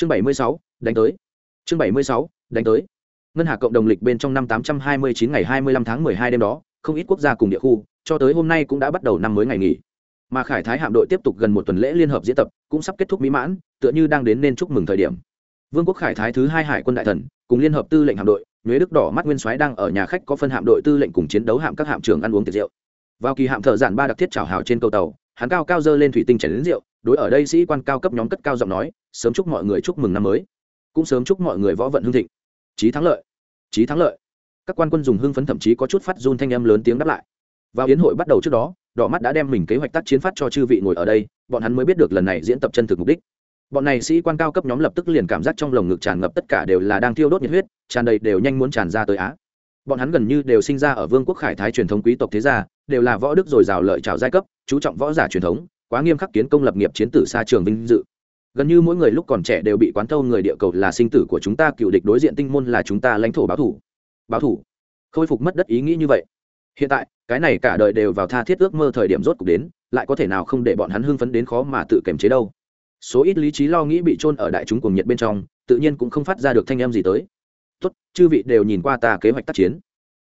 chương bảy mươi sáu, đánh tới. Chương bảy mươi sáu, đánh tới. Ngân hà cộng đồng lịch bên trong năm tám trăm hai mươi chín ngày hai mươi lăm tháng mười hai đêm đó, không ít quốc gia cùng địa khu, cho tới hôm nay cũng đã bắt đầu năm mới ngày nghỉ. Mà khải thái hạm đội tiếp tục gần một tuần lễ liên hợp diễn tập, cũng sắp kết thúc mỹ mãn, tựa như đang đến nên chúc mừng thời điểm. Vương quốc khải thái thứ hai hải quân đại thần, cùng liên hợp tư lệnh hạm đội, nhuế đức đỏ mắt nguyên soái đang ở nhà khách có phân hạm đội tư lệnh cùng chiến đấu hạm các hạm trưởng ăn uống tiệc rượu. Vào kỳ hạm thợ giản ba đặc thiết chào hào trên cầu tàu, hắn cao cao dơ lên thủy tinh chảy đến rượu đối ở đây sĩ quan cao cấp nhóm cất cao giọng nói, sớm chúc mọi người chúc mừng năm mới. Cũng sớm chúc mọi người võ vận hưng thịnh. Chí thắng lợi, chí thắng lợi. Các quan quân dùng hưng phấn thậm chí có chút phát run thanh âm lớn tiếng đáp lại. Vào yến hội bắt đầu trước đó, đỏ mắt đã đem mình kế hoạch tác chiến phát cho chư vị ngồi ở đây, bọn hắn mới biết được lần này diễn tập chân thực mục đích. Bọn này sĩ quan cao cấp nhóm lập tức liền cảm giác trong lồng ngực tràn ngập tất cả đều là đang thiêu đốt nhiệt huyết, tràn đầy đều nhanh muốn tràn ra tới á. Bọn hắn gần như đều sinh ra ở vương quốc khải thái truyền thống quý tộc thế gia, đều là võ đức dồi dào lợi trào giai cấp, chú trọng võ giả truyền thống quá nghiêm khắc kiến công lập nghiệp chiến tử xa trường vinh dự. Gần như mỗi người lúc còn trẻ đều bị quán thâu người địa cầu là sinh tử của chúng ta, cựu địch đối diện tinh môn là chúng ta lãnh thổ báo thủ. Báo thủ. Khôi phục mất đất ý nghĩ như vậy. Hiện tại, cái này cả đời đều vào tha thiết ước mơ thời điểm rốt cuộc đến, lại có thể nào không để bọn hắn hưng phấn đến khó mà tự kiềm chế đâu. Số ít lý trí lo nghĩ bị trôn ở đại chúng cùng nhiệt bên trong, tự nhiên cũng không phát ra được thanh em gì tới. Tốt, chư vị đều nhìn qua ta kế hoạch tác chiến.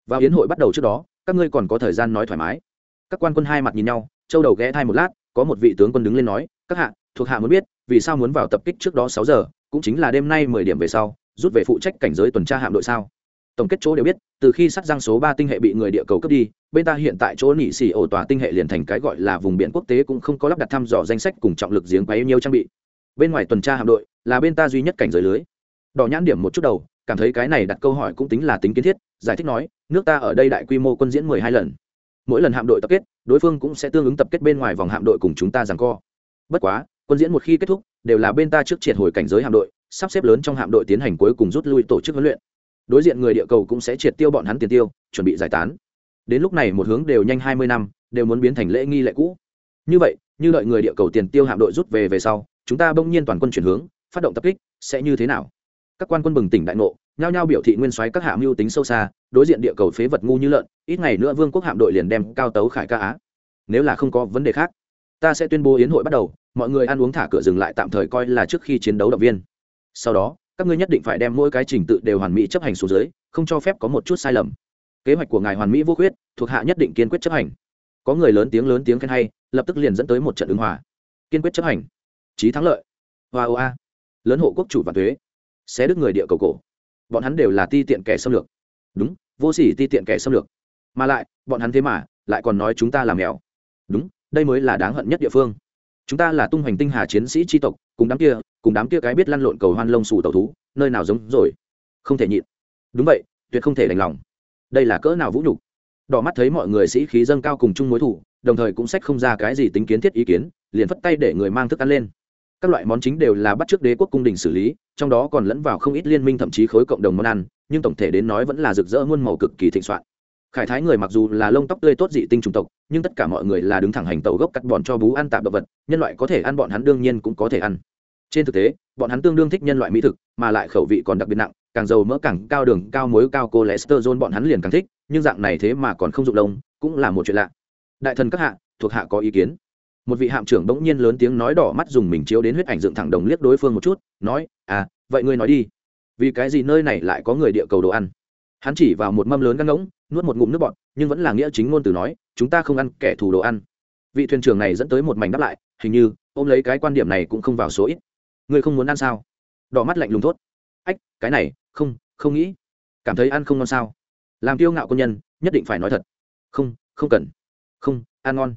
Vào yến hội bắt đầu trước đó, các ngươi còn có thời gian nói thoải mái. Các quan quân hai mặt nhìn nhau, châu đầu ghé thai một lát có một vị tướng quân đứng lên nói, các hạ, thuộc hạ muốn biết, vì sao muốn vào tập kích trước đó sáu giờ, cũng chính là đêm nay mười điểm về sau, rút về phụ trách cảnh giới tuần tra hạm đội sao? Tổng kết chỗ đều biết, từ khi sắt răng số ba tinh hệ bị người địa cầu cướp đi, bên ta hiện tại chỗ nỉ xỉ ổ tòa tinh hệ liền thành cái gọi là vùng biển quốc tế cũng không có lắp đặt thăm dò danh sách cùng trọng lực giếng quấy nhiêu trang bị. Bên ngoài tuần tra hạm đội là bên ta duy nhất cảnh giới lưới. Đỏ nhãn điểm một chút đầu, cảm thấy cái này đặt câu hỏi cũng tính là tính kiến thiết, giải thích nói, nước ta ở đây đại quy mô quân diễn mười hai lần mỗi lần hạm đội tập kết, đối phương cũng sẽ tương ứng tập kết bên ngoài vòng hạm đội cùng chúng ta rằng co. Bất quá, quân diễn một khi kết thúc, đều là bên ta trước triệt hồi cảnh giới hạm đội, sắp xếp lớn trong hạm đội tiến hành cuối cùng rút lui tổ chức huấn luyện. Đối diện người địa cầu cũng sẽ triệt tiêu bọn hắn tiền tiêu, chuẩn bị giải tán. Đến lúc này một hướng đều nhanh hai mươi năm, đều muốn biến thành lễ nghi lệ cũ. Như vậy, như đợi người địa cầu tiền tiêu hạm đội rút về về sau, chúng ta bỗng nhiên toàn quân chuyển hướng, phát động tập kích, sẽ như thế nào? Các quan quân bừng tỉnh đại ngộ nhao nhao biểu thị nguyên soái các hạm mưu tính sâu xa đối diện địa cầu phế vật ngu như lợn ít ngày nữa vương quốc hạm đội liền đem cao tấu khải ca á. Nếu là không có vấn đề khác ta sẽ tuyên bố yến hội bắt đầu mọi người ăn uống thả cửa dừng lại tạm thời coi là trước khi chiến đấu động viên. Sau đó các ngươi nhất định phải đem mỗi cái trình tự đều hoàn mỹ chấp hành xuống dưới không cho phép có một chút sai lầm. Kế hoạch của ngài hoàn mỹ vô khuyết thuộc hạ nhất định kiên quyết chấp hành. Có người lớn tiếng lớn tiếng khen hay lập tức liền dẫn tới một trận ứng hòa. Kiên quyết chấp hành. Trí thắng lợi. Hoa wow, oa lớn hộ quốc chủ và thuế. Sẽ đứt người địa cầu cổ bọn hắn đều là ti tiện kẻ xâm lược. Đúng, vô sỉ ti tiện kẻ xâm lược. Mà lại, bọn hắn thế mà lại còn nói chúng ta làm mèo. Đúng, đây mới là đáng hận nhất địa phương. Chúng ta là tung hoành tinh hà chiến sĩ tri tộc, cùng đám kia, cùng đám kia cái biết lăn lộn cầu hoan lông xù tàu thú, nơi nào giống rồi? Không thể nhịn. Đúng vậy, tuyệt không thể đành lòng. Đây là cỡ nào vũ nhục? Đỏ mắt thấy mọi người sĩ khí dâng cao cùng chung mối thủ, đồng thời cũng sách không ra cái gì tính kiến thiết ý kiến, liền phất tay để người mang thức ăn lên. Các loại món chính đều là bắt trước đế quốc cung đình xử lý trong đó còn lẫn vào không ít liên minh thậm chí khối cộng đồng món ăn, nhưng tổng thể đến nói vẫn là rực rỡ muôn màu cực kỳ thịnh soạn. Khải thái người mặc dù là lông tóc tươi tốt dị tinh chủng tộc, nhưng tất cả mọi người là đứng thẳng hành tàu gốc cắt bọn cho bú ăn tạp động vật, nhân loại có thể ăn bọn hắn đương nhiên cũng có thể ăn. Trên thực tế, bọn hắn tương đương thích nhân loại mỹ thực, mà lại khẩu vị còn đặc biệt nặng, càng dầu mỡ càng cao đường, cao muối, cao cholesterol bọn hắn liền càng thích, nhưng dạng này thế mà còn không dụng lông, cũng là một chuyện lạ. Đại thần các hạ, thuộc hạ có ý kiến? Một vị hạm trưởng bỗng nhiên lớn tiếng nói đỏ mắt dùng mình chiếu đến huyết ảnh dựng thẳng đồng liếc đối phương một chút, nói à vậy ngươi nói đi. Vì cái gì nơi này lại có người địa cầu đồ ăn? Hắn chỉ vào một mâm lớn găng ngỗng, nuốt một ngụm nước bọt, nhưng vẫn là nghĩa chính ngôn từ nói, chúng ta không ăn kẻ thù đồ ăn. Vị thuyền trưởng này dẫn tới một mảnh đáp lại, hình như, ôm lấy cái quan điểm này cũng không vào số ít. Ngươi không muốn ăn sao? Đỏ mắt lạnh lùng thốt. Ách, cái này, không không nghĩ. Cảm thấy ăn không ngon sao? Làm kiêu ngạo quân nhân, nhất định phải nói thật. Không không cần. Không, ăn ngon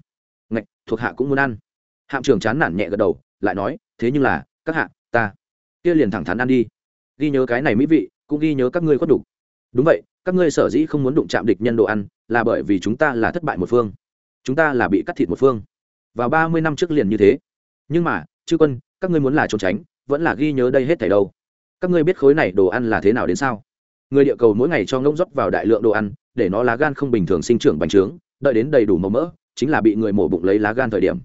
thuộc hạ cũng muốn ăn. Hạm trưởng chán nản nhẹ gật đầu, lại nói, thế nhưng là, các hạ, ta kia liền thẳng thắn ăn đi. Ghi nhớ cái này mỹ vị, cũng ghi nhớ các ngươi khuất đủ đúng vậy, các ngươi sở dĩ không muốn đụng chạm địch nhân đồ ăn, là bởi vì chúng ta là thất bại một phương. Chúng ta là bị cắt thịt một phương. Vào ba mươi năm trước liền như thế. Nhưng mà, chư quân, các ngươi muốn là trốn tránh, vẫn là ghi nhớ đây hết thảy đâu? Các ngươi biết khối này đồ ăn là thế nào đến sao? Người địa cầu mỗi ngày cho ngỗng dốc vào đại lượng đồ ăn, để nó lá gan không bình thường sinh trưởng bành trướng, đợi đến đầy đủ màu mỡ chính là bị người mổ bụng lấy lá gan thời điểm.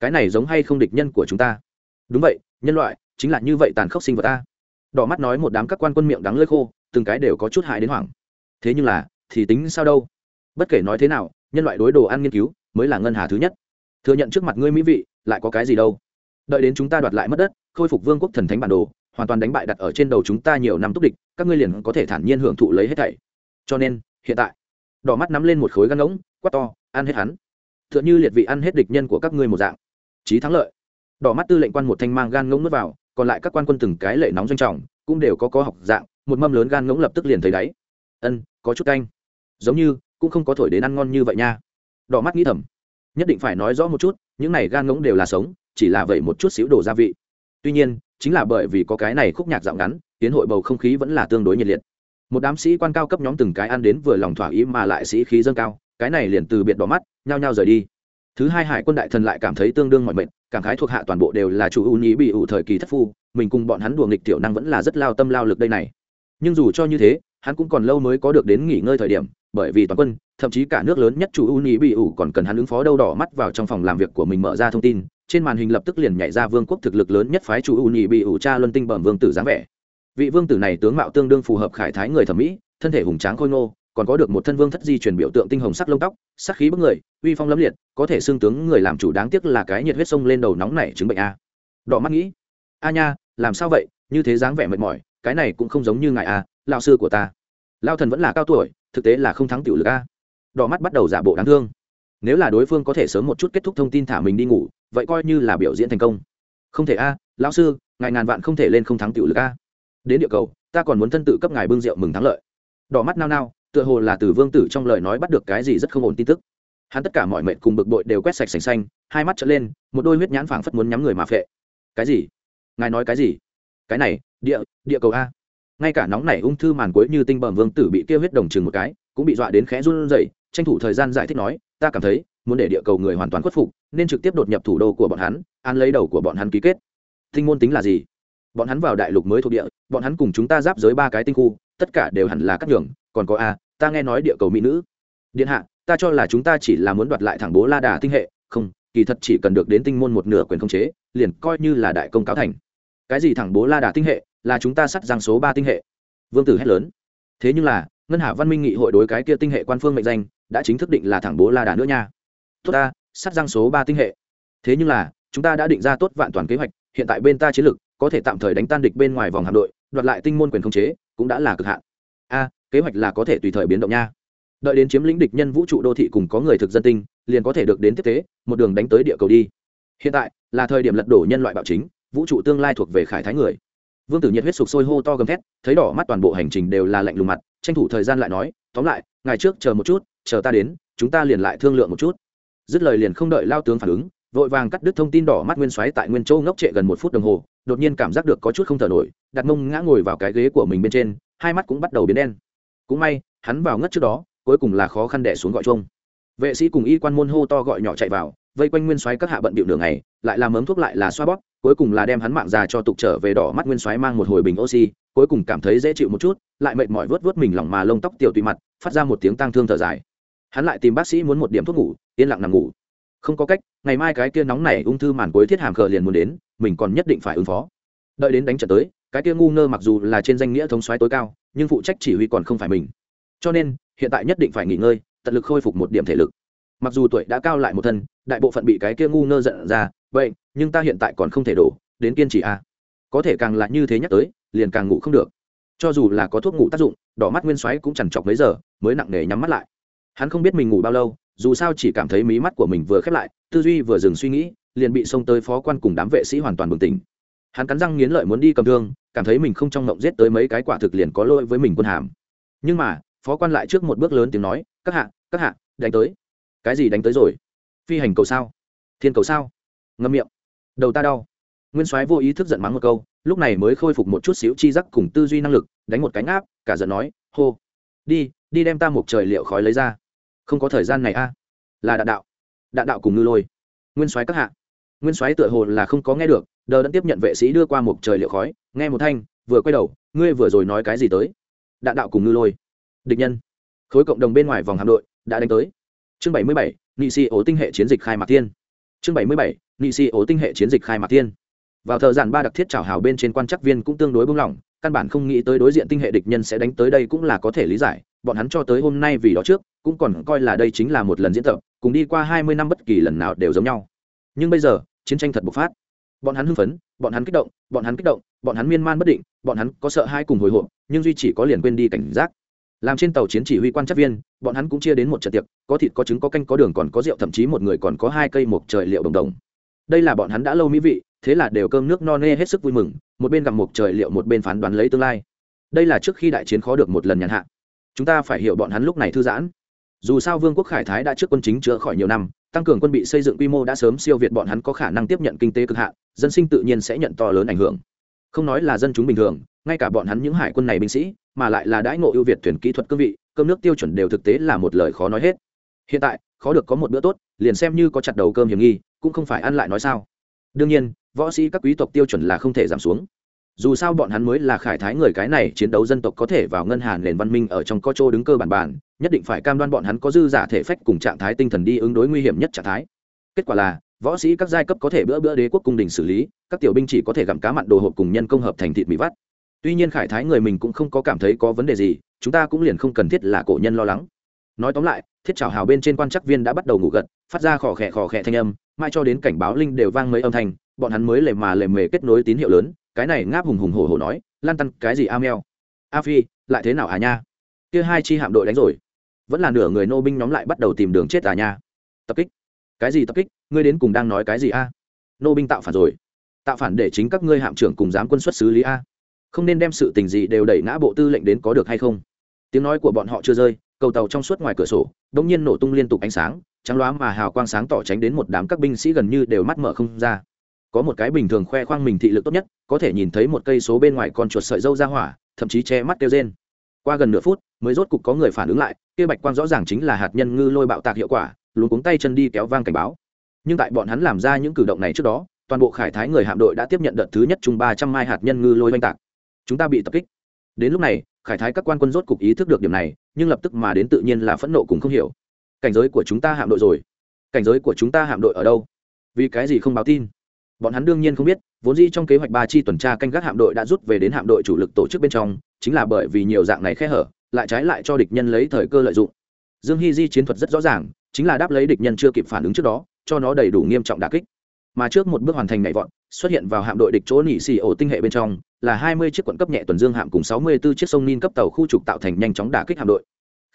Cái này giống hay không địch nhân của chúng ta? Đúng vậy, nhân loại, chính là như vậy tàn khốc sinh vật ta. Đỏ mắt nói một đám các quan quân miệng đắng lơi khô, từng cái đều có chút hại đến hoảng. Thế nhưng là, thì tính sao đâu? Bất kể nói thế nào, nhân loại đối đồ ăn nghiên cứu mới là ngân hà thứ nhất. Thừa nhận trước mặt ngươi mỹ vị, lại có cái gì đâu? Đợi đến chúng ta đoạt lại mất đất, khôi phục vương quốc thần thánh bản đồ, hoàn toàn đánh bại đặt ở trên đầu chúng ta nhiều năm túc địch, các ngươi liền có thể thản nhiên hưởng thụ lấy hết thảy. Cho nên, hiện tại, đỏ mắt nắm lên một khối gan ngỗng quát to, ăn hết hắn t h ư ợ n liệt vị ăn hết địch nhân của các ngươi một dạng. Trí thắng lợi. Đỏ mắt tư lệnh quan một thanh mang gan ngỗng nuốt vào, còn lại các quan quân từng cái lệ nóng doanh trọng, cũng đều có có học dạng, một mâm lớn gan ngỗng lập tức liền thấy đáy. Ân, có chút canh. Giống như, cũng không có thổi đến ăn ngon như vậy nha. Đỏ mắt nghĩ thầm. Nhất định phải nói rõ một chút, những này gan ngỗng đều là sống, chỉ là vậy một chút xíu đồ gia vị. Tuy nhiên, chính là bởi vì có cái này khúc nhạc dạo ngắn, tiến hội bầu không khí vẫn là tương đối nhiệt liệt. Một đám sĩ quan cao cấp nhóm từng cái ăn đến vừa lòng thỏa ý mà lại sĩ khí dâng cao cái này liền từ biệt đỏ mắt, nhao nhao rời đi. Thứ hai hải quân đại thần lại cảm thấy tương đương mọi mệnh cảm khái thuộc hạ toàn bộ đều là chủ ưu nhĩ bị ủ thời kỳ thất phu, mình cùng bọn hắn đùa nghịch tiểu năng vẫn là rất lao tâm lao lực đây này. Nhưng dù cho như thế, hắn cũng còn lâu mới có được đến nghỉ ngơi thời điểm, bởi vì toàn quân, thậm chí cả nước lớn nhất chủ ưu nhĩ bị ủ còn cần hắn ứng phó đâu đỏ mắt vào trong phòng làm việc của mình mở ra thông tin, trên màn hình lập tức liền nhảy ra vương quốc thực lực lớn nhất phái chủ ưu nhĩ bị ủ cha luân tinh bẩm vương tử dáng vẻ. Vị vương tử này tướng mạo tương đương phù hợp khải thái người thẩm mỹ, thân thể hùng tráng khôi ngô còn có được một thân vương thất di truyền biểu tượng tinh hồng sắc lông tóc, sắc khí bức người, uy phong lẫm liệt, có thể xương tướng người làm chủ đáng tiếc là cái nhiệt huyết sông lên đầu nóng này chứng bệnh a. Đỏ mắt nghĩ, a nha, làm sao vậy? Như thế dáng vẻ mệt mỏi, cái này cũng không giống như ngài a lao sư của ta. Lao thần vẫn là cao tuổi, thực tế là không thắng tiểu lực a. Đỏ mắt bắt đầu giả bộ đáng thương. Nếu là đối phương có thể sớm một chút kết thúc thông tin thả mình đi ngủ, vậy coi như là biểu diễn thành công. Không thể a, lão sư, ngài ngàn vạn không thể lên không thắng tiểu lực a. Đến địa cầu, ta còn muốn thân tự cấp ngài bưng rượu mừng thắng lợi. Đỏ mắt nao nao tựa hồ là từ vương tử trong lời nói bắt được cái gì rất không ổn tin tức. Hắn tất cả mọi mệnh cùng bực bội đều quét sạch sành xanh, hai mắt trở lên, một đôi huyết nhãn phảng phất muốn nhắm người mà phệ. Cái gì? Ngài nói cái gì? Cái này, địa địa cầu a. Ngay cả nóng này ung thư màn cuối như tinh bẩm vương tử bị kêu huyết đồng chừng một cái, cũng bị dọa đến khẽ run rẩy, tranh thủ thời gian giải thích nói, ta cảm thấy, muốn để địa cầu người hoàn toàn khuất phục, nên trực tiếp đột nhập thủ đô của bọn hắn an lấy đầu của bọn hắn ký kết. Tinh môn tính là gì? Bọn hắn vào đại lục mới thuộc địa, bọn hắn cùng chúng ta giáp giới ba cái tinh khu, tất cả đều hẳn là các đường còn có a, ta nghe nói địa cầu mỹ nữ. Điện hạ, ta cho là chúng ta chỉ là muốn đoạt lại thẳng bố la đà tinh hệ. Không, kỳ thật chỉ cần được đến tinh môn một nửa quyền khống chế, liền coi như là đại công cáo thành. Cái gì thẳng bố la đà tinh hệ? Là chúng ta sắt giang số ba tinh hệ. Vương tử hét lớn. Thế nhưng là, ngân hà văn minh nghị hội đối cái kia tinh hệ quan phương mệnh danh, đã chính thức định là thẳng bố la đà nữa nha. Tốt ta, sắt giang số ba tinh hệ. Thế nhưng là, chúng ta đã định ra tốt vạn toàn kế hoạch, hiện tại bên ta chiến lược, có thể tạm thời đánh tan địch bên ngoài vòng hạm đội, đoạt lại tinh môn quyền khống chế, cũng đã là cực hạn. A kế hoạch là có thể tùy thời biến động nha. Đợi đến chiếm lĩnh địch nhân vũ trụ đô thị cùng có người thực dân tinh, liền có thể được đến tiếp tế, một đường đánh tới địa cầu đi. Hiện tại, là thời điểm lật đổ nhân loại bạo chính, vũ trụ tương lai thuộc về khải thái người. Vương tử nhiệt huyết sục sôi hô to gầm thét, thấy đỏ mắt toàn bộ hành trình đều là lạnh lùng mặt, tranh thủ thời gian lại nói, tóm lại ngày trước chờ một chút, chờ ta đến, chúng ta liền lại thương lượng một chút. Dứt lời liền không đợi lao tướng phản ứng, vội vàng cắt đứt thông tin đỏ mắt nguyên xoáy tại nguyên châu ngốc trệ gần một phút đồng hồ, đột nhiên cảm giác được có chút không thở nổi, đặt mông ngã ngồi vào cái ghế của mình bên trên, hai mắt cũng bắt đầu biến đen cũng may, hắn vào ngất trước đó, cuối cùng là khó khăn đẻ xuống gọi chung vệ sĩ cùng y quan môn hô to gọi nhỏ chạy vào, vây quanh nguyên soái các hạ bận bịu đường này lại làm ấm thuốc lại là xoa bóp, cuối cùng là đem hắn mạng già cho tục trở về đỏ mắt nguyên soái mang một hồi bình oxy, cuối cùng cảm thấy dễ chịu một chút, lại mệt mỏi vớt vớt mình lỏng mà lông tóc tiểu tùy mặt, phát ra một tiếng tang thương thở dài. Hắn lại tìm bác sĩ muốn một điểm thuốc ngủ, yên lặng nằm ngủ. Không có cách, ngày mai cái kia nóng này ung thư màn cuối thiết hàm khờ liền muốn đến, mình còn nhất định phải ứng phó. Đợi đến đánh trận tới cái kia ngu ngơ mặc dù là trên danh nghĩa thống soái tối cao, nhưng phụ trách chỉ huy còn không phải mình. Cho nên, hiện tại nhất định phải nghỉ ngơi, tận lực khôi phục một điểm thể lực. Mặc dù tuổi đã cao lại một thân, đại bộ phận bị cái kia ngu ngơ giận ra, vậy, nhưng ta hiện tại còn không thể đổ, đến kiên trì a à. có thể càng là như thế nhắc tới, liền càng ngủ không được. Cho dù là có thuốc ngủ tác dụng, đỏ mắt nguyên xoáy cũng chẳng chọc mấy giờ, mới nặng nề nhắm mắt lại. Hắn không biết mình ngủ bao lâu, dù sao chỉ cảm thấy mí mắt của mình vừa khép lại, tư duy vừa dừng suy nghĩ, liền bị xông tới phó quan cùng đám vệ sĩ hoàn toàn bừng tỉnh hắn cắn răng nghiến lợi muốn đi cầm thương, cảm thấy mình không trong ngộng giết tới mấy cái quả thực liền có lỗi với mình quân hàm. Nhưng mà, phó quan lại trước một bước lớn tiếng nói, các hạ các hạ, đánh tới. Cái gì đánh tới rồi? Phi hành cầu sao? Thiên cầu sao? Ngâm miệng. Đầu ta đau. Nguyên soái vô ý thức giận mắng một câu, lúc này mới khôi phục một chút xíu chi giác cùng tư duy năng lực, đánh một cánh áp cả giận nói, hô, đi đi đem ta một trời liệu khói lấy ra. Không có thời gian này a. Là đạn đạo. Đạn đạo cùng ngư lôi. Nguyên soái các hạ. Nguyên soái tựa hồ là không có nghe được đờ đã tiếp nhận vệ sĩ đưa qua một trời liệu khói, nghe một thanh, vừa quay đầu, ngươi vừa rồi nói cái gì tới? Đạn đạo cùng ngư lôi. Địch nhân. Khối cộng đồng bên ngoài vòng hạm đội đã đánh tới. Chương bảy mươi bảy nị sĩ ố tinh hệ chiến dịch khai mạc tiên chương bảy mươi bảy nị sĩ ố tinh hệ chiến dịch khai mạc tiên vào thời gian ba đặc thiết trào hào bên trên quan chắc viên cũng tương đối bung lỏng căn bản không nghĩ tới đối diện tinh hệ địch nhân sẽ đánh tới đây cũng là có thể lý giải, bọn hắn cho tới hôm nay vì đó trước, cũng còn coi là đây chính là một lần diễn tập, cùng đi qua hai mươi năm bất kỳ lần nào đều giống nhau. Nhưng bây giờ, chiến tranh thật bộc phát bọn hắn hưng phấn, bọn hắn kích động, bọn hắn kích động, bọn hắn miên man bất định, bọn hắn có sợ hai cùng hồi hộp, nhưng duy chỉ có liền quên đi cảnh giác. Làm trên tàu chiến chỉ huy quan chắc viên, bọn hắn cũng chia đến một trận tiệc, có thịt, có trứng, có canh, có đường, còn có rượu, thậm chí một người còn có hai cây mộc trời liệu đồng đồng. Đây là bọn hắn đã lâu mỹ vị, thế là đều cơm nước no nê hết sức vui mừng, một bên gặp mộc trời liệu, một bên phán đoán lấy tương lai. Đây là trước khi đại chiến khó được một lần nhàn hạ. Chúng ta phải hiểu bọn hắn lúc này thư giãn. Dù sao vương quốc khải thái đã trước quân chính chữa khỏi nhiều năm tăng cường quân bị xây dựng quy mô đã sớm siêu việt bọn hắn có khả năng tiếp nhận kinh tế cực hạn, dân sinh tự nhiên sẽ nhận to lớn ảnh hưởng. Không nói là dân chúng bình thường, ngay cả bọn hắn những hải quân này binh sĩ, mà lại là đãi ngộ ưu việt thuyền kỹ thuật cương vị, cơm nước tiêu chuẩn đều thực tế là một lời khó nói hết. Hiện tại, khó được có một bữa tốt, liền xem như có chặt đầu cơm hiểm nghi, cũng không phải ăn lại nói sao. Đương nhiên, võ sĩ các quý tộc tiêu chuẩn là không thể giảm xuống. Dù sao bọn hắn mới là khải thái người cái này chiến đấu dân tộc có thể vào ngân hàng nền văn minh ở trong có chỗ đứng cơ bản bản nhất định phải cam đoan bọn hắn có dư giả thể phách cùng trạng thái tinh thần đi ứng đối nguy hiểm nhất trạng thái. Kết quả là, võ sĩ các giai cấp có thể bữa bữa đế quốc cung đình xử lý, các tiểu binh chỉ có thể gặm cá mặn đồ hộp cùng nhân công hợp thành thịt mỹ vắt. Tuy nhiên khải thái người mình cũng không có cảm thấy có vấn đề gì, chúng ta cũng liền không cần thiết là cổ nhân lo lắng. Nói tóm lại, thiết trào hào bên trên quan chắc viên đã bắt đầu ngủ gật, phát ra khò khẽ khò khẽ thanh âm mai cho đến cảnh báo linh đều vang mấy âm thanh, bọn hắn mới lề mà lề mề kết nối tín hiệu lớn, cái này ngáp hùng hùng hổ hổ nói, lan tăn cái gì a meo? A phi, lại thế nào à nha? Kia hai chi hạm đội đánh rồi vẫn là nửa người nô binh nhóm lại bắt đầu tìm đường chết à nha. Tập kích. Cái gì tập kích? Ngươi đến cùng đang nói cái gì a? Nô binh tạo phản rồi. Tạo phản để chính các ngươi hạm trưởng cùng giám quân xuất xứ lý a. Không nên đem sự tình gì đều đẩy ngã bộ tư lệnh đến có được hay không? Tiếng nói của bọn họ chưa rơi, cầu tàu trong suốt ngoài cửa sổ đ ỗ n g nhiên nổ tung liên tục ánh sáng, trắng loá mà hào quang sáng tỏ tránh đến một đám các binh sĩ gần như đều mắt mở không ra. Có một cái bình thường khoe khoang mình thị lực tốt nhất, có thể nhìn thấy một cây số bên ngoài con chuột sợi dâu ra hỏa, thậm chí che mắt kêu trên qua gần nửa phút, mới rốt cục có người phản ứng lại, kia bạch quang rõ ràng chính là hạt nhân ngư lôi bạo tạc hiệu quả luôn cuống tay chân đi kéo vang cảnh báo. Nhưng tại bọn hắn làm ra những cử động này trước đó, toàn bộ khải thái người hạm đội đã tiếp nhận đợt thứ nhất chung ba trăm mai hạt nhân ngư lôi oanh tạc. Chúng ta bị tập kích. Đến lúc này, khải thái các quan quân rốt cục ý thức được điểm này, nhưng lập tức mà đến tự nhiên là phẫn nộ cùng không hiểu. Cảnh giới của chúng ta hạm đội rồi. Cảnh giới của chúng ta hạm đội ở đâu? Vì cái gì không báo tin? Bọn hắn đương nhiên không biết, vốn dĩ trong kế hoạch ba chi tuần tra canh gác hạm đội đã rút về đến hạm đội chủ lực tổ chức bên trong chính là bởi vì nhiều dạng này khe hở, lại trái lại cho địch nhân lấy thời cơ lợi dụng. Dương hy di chiến thuật rất rõ ràng, chính là đáp lấy địch nhân chưa kịp phản ứng trước đó, cho nó đầy đủ nghiêm trọng đà kích. Mà trước một bước hoàn thành nhảy vọt, xuất hiện vào hạm đội địch chỗ nỉ xì ổ tinh hệ bên trong, là hai mươi chiếc quận cấp nhẹ tuần dương hạm cùng sáu mươi 64 chiếc sông nin cấp tàu khu trục tạo thành nhanh chóng đả kích hạm đội.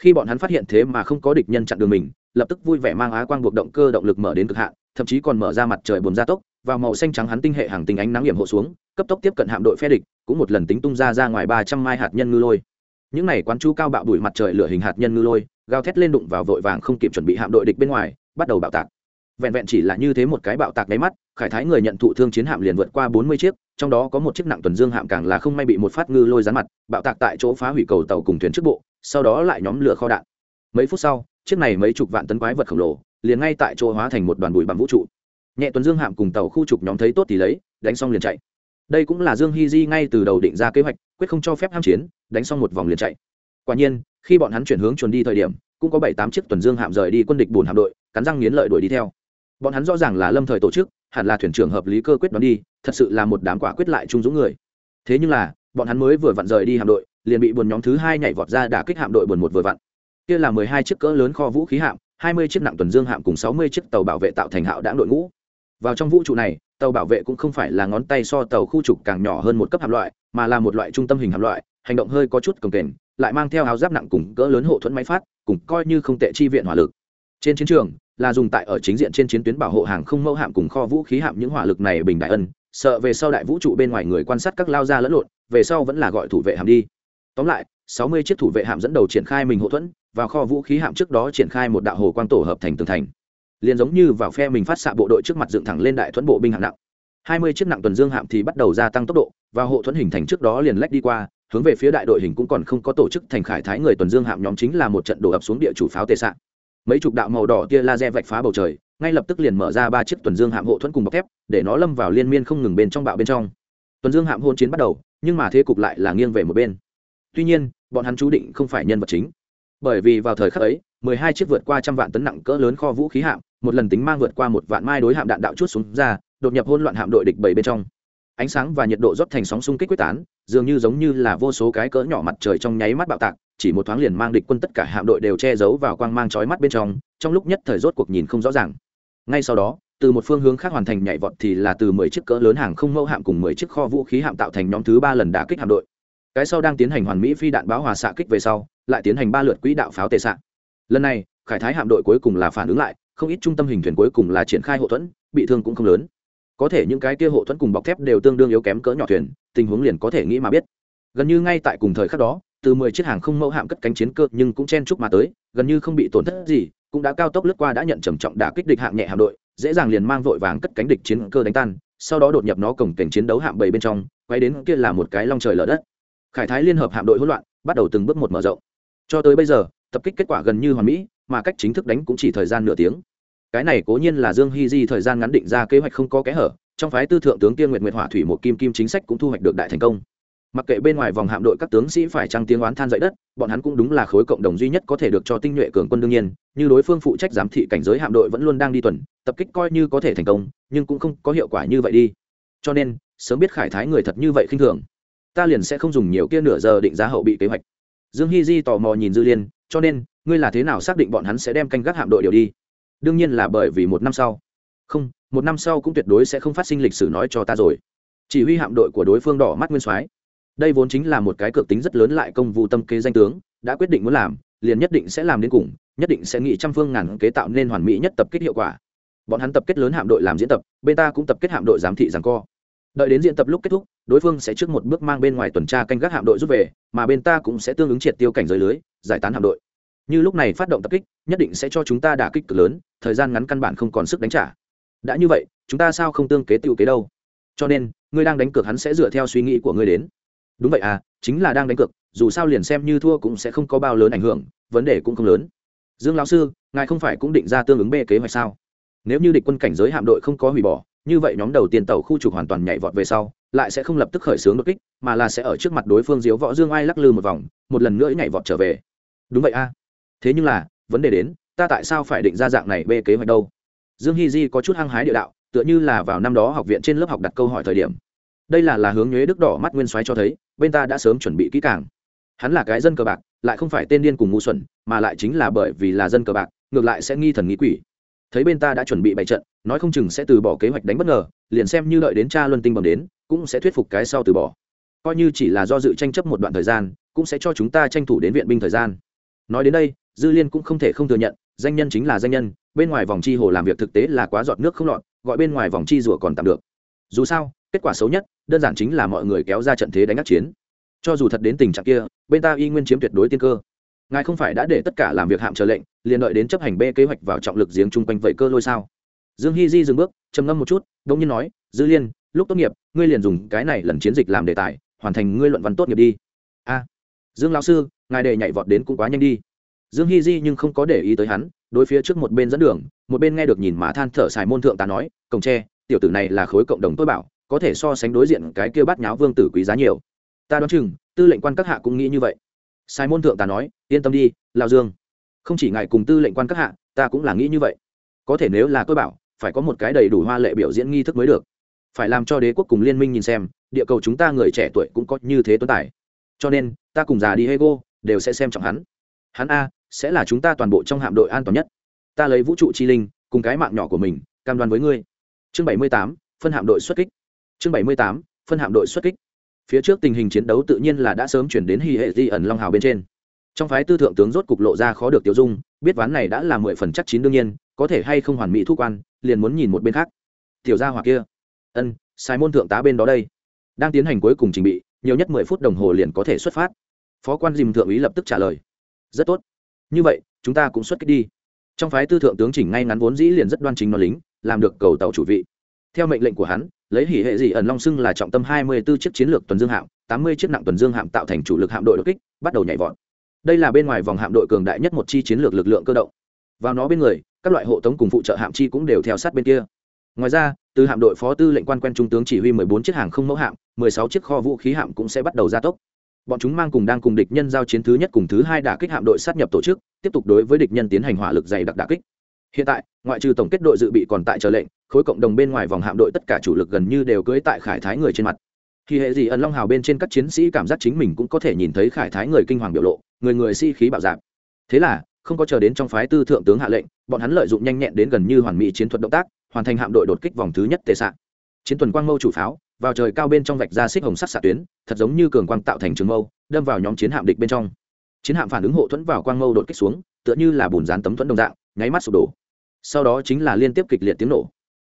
Khi bọn hắn phát hiện thế mà không có địch nhân chặn đường mình, lập tức vui vẻ mang á quang buộc động cơ động lực mở đến cực hạn, thậm chí còn mở ra mặt trời buồn gia tốc và màu xanh trắng hắn tinh hệ hàng tinh ánh nắng hiểm hộ xuống cấp tốc tiếp cận hạm đội phe địch, cũng một lần tính tung ra ra ngoài ba trăm mai hạt nhân ngư lôi. Những này quán chú cao bạo đuổi mặt trời lửa hình hạt nhân ngư lôi, gào thét lên đụng vào vội vàng không kịp chuẩn bị hạm đội địch bên ngoài, bắt đầu bạo tạc. Vẹn vẹn chỉ là như thế một cái bạo tạc đáy mắt, khải thái người nhận thụ thương chiến hạm liền vượt qua bốn mươi chiếc, trong đó có một chiếc nặng tuần dương hạm càng là không may bị một phát ngư lôi rán mặt, bạo tạc tại chỗ phá hủy cầu tàu cùng thuyền trước bộ, sau đó lại nhóm lửa kho đạn. Mấy phút sau, chiếc này mấy chục vạn tấn quái vật khổng lồ, liền ngay tại chỗ hóa thành một đoàn bụi bằng vũ trụ. Nhẹ tuần dương hạm cùng tàu khu trục nhóm thấy tốt thì lấy, đánh xong liền chạy đây cũng là dương hy di ngay từ đầu định ra kế hoạch, quyết không cho phép ham chiến, đánh xong một vòng liền chạy. Quả nhiên, khi bọn hắn chuyển hướng chuẩn đi thời điểm, cũng có bảy tám chiếc tuần dương hạm rời đi quân địch bùn hạm đội, cắn răng nghiến lợi đuổi đi theo. Bọn hắn rõ ràng là lâm thời tổ chức, hẳn là thuyền trưởng hợp lý cơ quyết đoán đi, thật sự là một đám quả quyết lại trung dũng người. Thế nhưng là, bọn hắn mới vừa vặn rời đi hạm đội, liền bị buồn nhóm thứ hai nhảy vọt ra đả kích hạm đội buồn một vừa vặn. Kia là mười hai chiếc cỡ lớn kho vũ khí hạm, hai mươi chiếc nặng tuần dương hạm cùng sáu mươi chiếc tàu bảo vệ tạo thành hạo đãng đội ngũ vào trong vũ trụ này, tàu bảo vệ cũng không phải là ngón tay so tàu khu trục càng nhỏ hơn một cấp hạm loại, mà là một loại trung tâm hình hạm loại, hành động hơi có chút cồng kềnh, lại mang theo áo giáp nặng cùng cỡ lớn hộ thuẫn máy phát, cùng coi như không tệ chi viện hỏa lực. Trên chiến trường, là dùng tại ở chính diện trên chiến tuyến bảo hộ hàng không mẫu hạm cùng kho vũ khí hạm những hỏa lực này bình đại ân, sợ về sau đại vũ trụ bên ngoài người quan sát các lao ra lẫn lộn, về sau vẫn là gọi thủ vệ hạm đi. Tóm lại, sáu mươi chiếc thủ vệ hạm dẫn đầu triển khai mình hộ thuẫn, vào kho vũ khí hạm trước đó triển khai một đạo hồ quang tổ hợp thành tường thành liền giống như vào phe mình phát xạ bộ đội trước mặt dựng thẳng lên đại thuẫn bộ binh hạng nặng. Hai mươi chiếc nặng tuần dương hạm thì bắt đầu gia tăng tốc độ, và hộ thuẫn hình thành trước đó liền lách đi qua, hướng về phía đại đội hình cũng còn không có tổ chức thành khải thái người tuần dương hạm nhóm chính là một trận đổ ập xuống địa chủ pháo tệ xạ. Mấy chục đạo màu đỏ tia laser vạch phá bầu trời, ngay lập tức liền mở ra ba chiếc tuần dương hạm hộ thuẫn cùng bọc thép, để nó lâm vào liên miên không ngừng bên trong bạo bên trong. Tuần dương hạm hôn chiến bắt đầu, nhưng mà thế cục lại là nghiêng về một bên. Tuy nhiên, bọn hắn chú định không phải nhân vật chính. Bởi vì vào thời khắc ấy mười hai chiếc vượt qua trăm vạn tấn nặng cỡ lớn kho vũ khí hạm, một lần tính mang vượt qua một vạn mai đối hạm đạn đạo chút xuống ra, đột nhập hôn loạn hạm đội địch bảy bên trong. Ánh sáng và nhiệt độ rót thành sóng xung kích quyết tán, dường như giống như là vô số cái cỡ nhỏ mặt trời trong nháy mắt bạo tạc, chỉ một thoáng liền mang địch quân tất cả hạm đội đều che giấu vào quang mang chói mắt bên trong trong lúc nhất thời rốt cuộc nhìn không rõ ràng. Ngay sau đó, từ một phương hướng khác hoàn thành nhảy vọt thì là từ mười chiếc cỡ lớn hàng không mẫu hạm cùng mười chiếc kho vũ khí hạm tạo thành nhóm thứ ba lần đả kích hạm đội. Cái sau đang tiến hành hoàn mỹ phi đạn báo hòa xạ kích về sau, lại tiến hành ba lượt quỹ đạo pháo tệ xạ lần này, khải thái hạm đội cuối cùng là phản ứng lại, không ít trung tâm hình thuyền cuối cùng là triển khai hậu thuẫn, bị thương cũng không lớn. Có thể những cái kia hộ thuẫn cùng bọc thép đều tương đương yếu kém cỡ nhỏ thuyền, tình huống liền có thể nghĩ mà biết. Gần như ngay tại cùng thời khắc đó, từ mười chiếc hàng không mẫu hạm cất cánh chiến cơ nhưng cũng chen chúc mà tới, gần như không bị tổn thất gì, cũng đã cao tốc lướt qua đã nhận trầm trọng đả kích địch hạng nhẹ hạm đội, dễ dàng liền mang vội vàng cất cánh địch chiến cơ đánh tan, sau đó đột nhập nó cổng cảnh chiến đấu hạm bảy bên trong, quay đến kia là một cái long trời lở đất. Khải thái liên hợp hạm đội hỗn loạn, bắt đầu từng bước một mở rộng. Cho tới bây giờ tập kích kết quả gần như hoàn mỹ, mà cách chính thức đánh cũng chỉ thời gian nửa tiếng. Cái này cố nhiên là dương hy di thời gian ngắn định ra kế hoạch không có kẽ hở, trong phái tư thượng tướng tiên nguyệt nguyệt hỏa thủy một kim kim chính sách cũng thu hoạch được đại thành công. Mặc kệ bên ngoài vòng hạm đội các tướng sĩ phải trăng tiếng oán than dậy đất, bọn hắn cũng đúng là khối cộng đồng duy nhất có thể được cho tinh nhuệ cường quân đương nhiên, như đối phương phụ trách giám thị cảnh giới hạm đội vẫn luôn đang đi tuần, tập kích coi như có thể thành công, nhưng cũng không có hiệu quả như vậy đi. Cho nên, sớm biết khải thái người thật như vậy khinh thường, ta liền sẽ không dùng nhiều kia nửa giờ định giá hậu bị kế hoạch. Dương hy di tò mò nhìn dư liên cho nên, ngươi là thế nào xác định bọn hắn sẽ đem canh gác hạm đội điều đi? Đương nhiên là bởi vì một năm sau. Không, một năm sau cũng tuyệt đối sẽ không phát sinh lịch sử nói cho ta rồi. Chỉ huy hạm đội của đối phương đỏ mắt nguyên soái. Đây vốn chính là một cái cược tính rất lớn lại công vụ tâm kế danh tướng, đã quyết định muốn làm, liền nhất định sẽ làm đến cùng, nhất định sẽ nghĩ trăm phương ngàn kế tạo nên hoàn mỹ nhất tập kết hiệu quả. Bọn hắn tập kết lớn hạm đội làm diễn tập, bên ta cũng tập kết hạm đội giám thị rằng co. Đợi đến diễn tập lúc kết thúc, đối phương sẽ trước một bước mang bên ngoài tuần tra canh gác hạm đội rút về, mà bên ta cũng sẽ tương ứng triệt tiêu cảnh giới lưới giải tán hạm đội. Như lúc này phát động tập kích, nhất định sẽ cho chúng ta đả kích cực lớn, thời gian ngắn căn bản không còn sức đánh trả. Đã như vậy, chúng ta sao không tương kế tiêu kế đâu? Cho nên, ngươi đang đánh cược hắn sẽ dựa theo suy nghĩ của ngươi đến. Đúng vậy à chính là đang đánh cược, dù sao liền xem như thua cũng sẽ không có bao lớn ảnh hưởng, vấn đề cũng không lớn. Dương lão sư, ngài không phải cũng định ra tương ứng bê kế hoạch sao? Nếu như địch quân cảnh giới hạm đội không có hủy bỏ, như vậy nhóm đầu tiên tàu khu trục hoàn toàn nhảy vọt về sau, lại sẽ không lập tức khởi xướng đột kích, mà là sẽ ở trước mặt đối phương diếu võ dương ai lắc lư một vòng, một lần nữa nhảy vọt trở về đúng vậy a. Thế nhưng là, vấn đề đến, ta tại sao phải định ra dạng này bê kế hoạch đâu? Dương hy di có chút hăng hái địa đạo, tựa như là vào năm đó học viện trên lớp học đặt câu hỏi thời điểm. Đây là là hướng nhuế đức đỏ mắt nguyên soái cho thấy, bên ta đã sớm chuẩn bị kỹ càng. Hắn là cái dân cờ bạc, lại không phải tên điên cùng ngu xuẩn, mà lại chính là bởi vì là dân cờ bạc, ngược lại sẽ nghi thần nghĩ quỷ. Thấy bên ta đã chuẩn bị bày trận, nói không chừng sẽ từ bỏ kế hoạch đánh bất ngờ, liền xem như đợi đến cha luân tinh bầm đến, cũng sẽ thuyết phục cái sau từ bỏ. Coi như chỉ là do dự tranh chấp một đoạn thời gian, cũng sẽ cho chúng ta tranh thủ đến viện binh thời gian nói đến đây, dư liên cũng không thể không thừa nhận, danh nhân chính là danh nhân, bên ngoài vòng chi hồ làm việc thực tế là quá giọt nước không lọt, gọi bên ngoài vòng chi rủa còn tạm được. Dù sao, kết quả xấu nhất, đơn giản chính là mọi người kéo ra trận thế đánh ác chiến. Cho dù thật đến tình trạng kia, bên ta y nguyên chiếm tuyệt đối tiên cơ. Ngài không phải đã để tất cả làm việc hạm chờ lệnh, liền đợi đến chấp hành b kế hoạch vào trọng lực giếng chung quanh vậy cơ lôi sao? Dương hy di dừng bước, trầm ngâm một chút đ ỗ n g nhiên nói, dư liên, lúc tốt nghiệp, ngươi liền dùng cái này lần chiến dịch làm đề tài, hoàn thành ngươi luận văn tốt nghiệp đi. A, dương lão sư ngài đề nhảy vọt đến cũng quá nhanh đi. Dương hy di nhưng không có để ý tới hắn, đối phía trước một bên dẫn đường, một bên nghe được nhìn mà than thở xài môn thượng ta nói, cổng tre, tiểu tử này là khối cộng đồng tôi bảo, có thể so sánh đối diện cái kia bát nháo vương tử quý giá nhiều. Ta đoán chừng, tư lệnh quan các hạ cũng nghĩ như vậy. Sai môn thượng ta nói, yên tâm đi lao dương. Không chỉ ngài cùng tư lệnh quan các hạ, ta cũng là nghĩ như vậy. Có thể nếu là tôi bảo, phải có một cái đầy đủ hoa lệ biểu diễn nghi thức mới được. Phải làm cho đế quốc cùng liên minh nhìn xem, địa cầu chúng ta người trẻ tuổi cũng có như thế tuấn tài cho nên, ta cùng già đi hego đều sẽ xem trọng hắn. Hắn a, sẽ là chúng ta toàn bộ trong hạm đội an toàn nhất. Ta lấy vũ trụ chi linh, cùng cái mạng nhỏ của mình, cam đoan với ngươi. Chương bảy mươi tám, phân hạm đội xuất kích. Chương bảy mươi tám, phân hạm đội xuất kích. Phía trước tình hình chiến đấu tự nhiên là đã sớm chuyển đến hy hệ di ẩn long hào bên trên. Trong phái tư thượng tướng rốt cục lộ ra khó được tiêu dung, biết ván này đã là mười phần chắc chín đương nhiên, có thể hay không hoàn mỹ thu quan, liền muốn nhìn một bên khác. Tiểu gia hoặc kia. Ân, sai môn thượng tá bên đó đây. Đang tiến hành cuối cùng trình bị, nhiều nhất mười phút đồng hồ liền có thể xuất phát phó quan dìm thượng úy lập tức trả lời. Rất tốt. Như vậy, chúng ta cũng xuất kích đi. Trong phái tư thượng tướng chỉnh ngay ngắn vốn dĩ liền rất đoan chính nó lính, làm được cầu tàu chủ vị. Theo mệnh lệnh của hắn, lấy hỉ hệ dị ẩn long xưng là trọng tâm hai mươi 24 chiếc chiến lược tuần dương hạm, tám mươi chiếc nặng tuần dương hạm tạo thành chủ lực hạm đội đột kích, bắt đầu nhảy vọt. Đây là bên ngoài vòng hạm đội cường đại nhất một chi chiến lược lực lượng cơ động. Vào nó bên người, các loại hộ tống cùng phụ trợ hạm chi cũng đều theo sát bên kia. Ngoài ra, từ hạm đội phó tư lệnh quan quen trung tướng chỉ huy 14 chiếc hàng không mẫu hạm 16 chiếc kho vũ khí hạm cũng sẽ bắt đầu gia tốc bọn chúng mang cùng đang cùng địch nhân giao chiến thứ nhất cùng thứ hai đả kích hạm đội sát nhập tổ chức, tiếp tục đối với địch nhân tiến hành hỏa lực dày đặc đả kích. Hiện tại, ngoại trừ tổng kết đội dự bị còn tại chờ lệnh, khối cộng đồng bên ngoài vòng hạm đội tất cả chủ lực gần như đều cưỡi tại khải thái người trên mặt. Khi hệ gì ẩn long hào bên trên các chiến sĩ cảm giác chính mình cũng có thể nhìn thấy khải thái người kinh hoàng biểu lộ, người người si-khí bạo dạp thế là, không có chờ đến trong phái tư thượng tướng hạ lệnh, bọn hắn lợi dụng nhanh nhẹn đến gần như hoàn mỹ chiến thuật động tác, hoàn thành hạm đội đột kích vòng thứ nhất tệ sạn. Chiến tuần quang mâu chủ pháo vào trời cao bên trong vạch ra xích hồng sắc xạ tuyến, thật giống như cường quang tạo thành trường mâu, đâm vào nhóm chiến hạm địch bên trong. Chiến hạm phản ứng hộ thuẫn vào quang mâu đột kích xuống, tựa như là bùn dán tấm thuẫn đồng dạng, nháy mắt sụp đổ. Sau đó chính là liên tiếp kịch liệt tiếng nổ.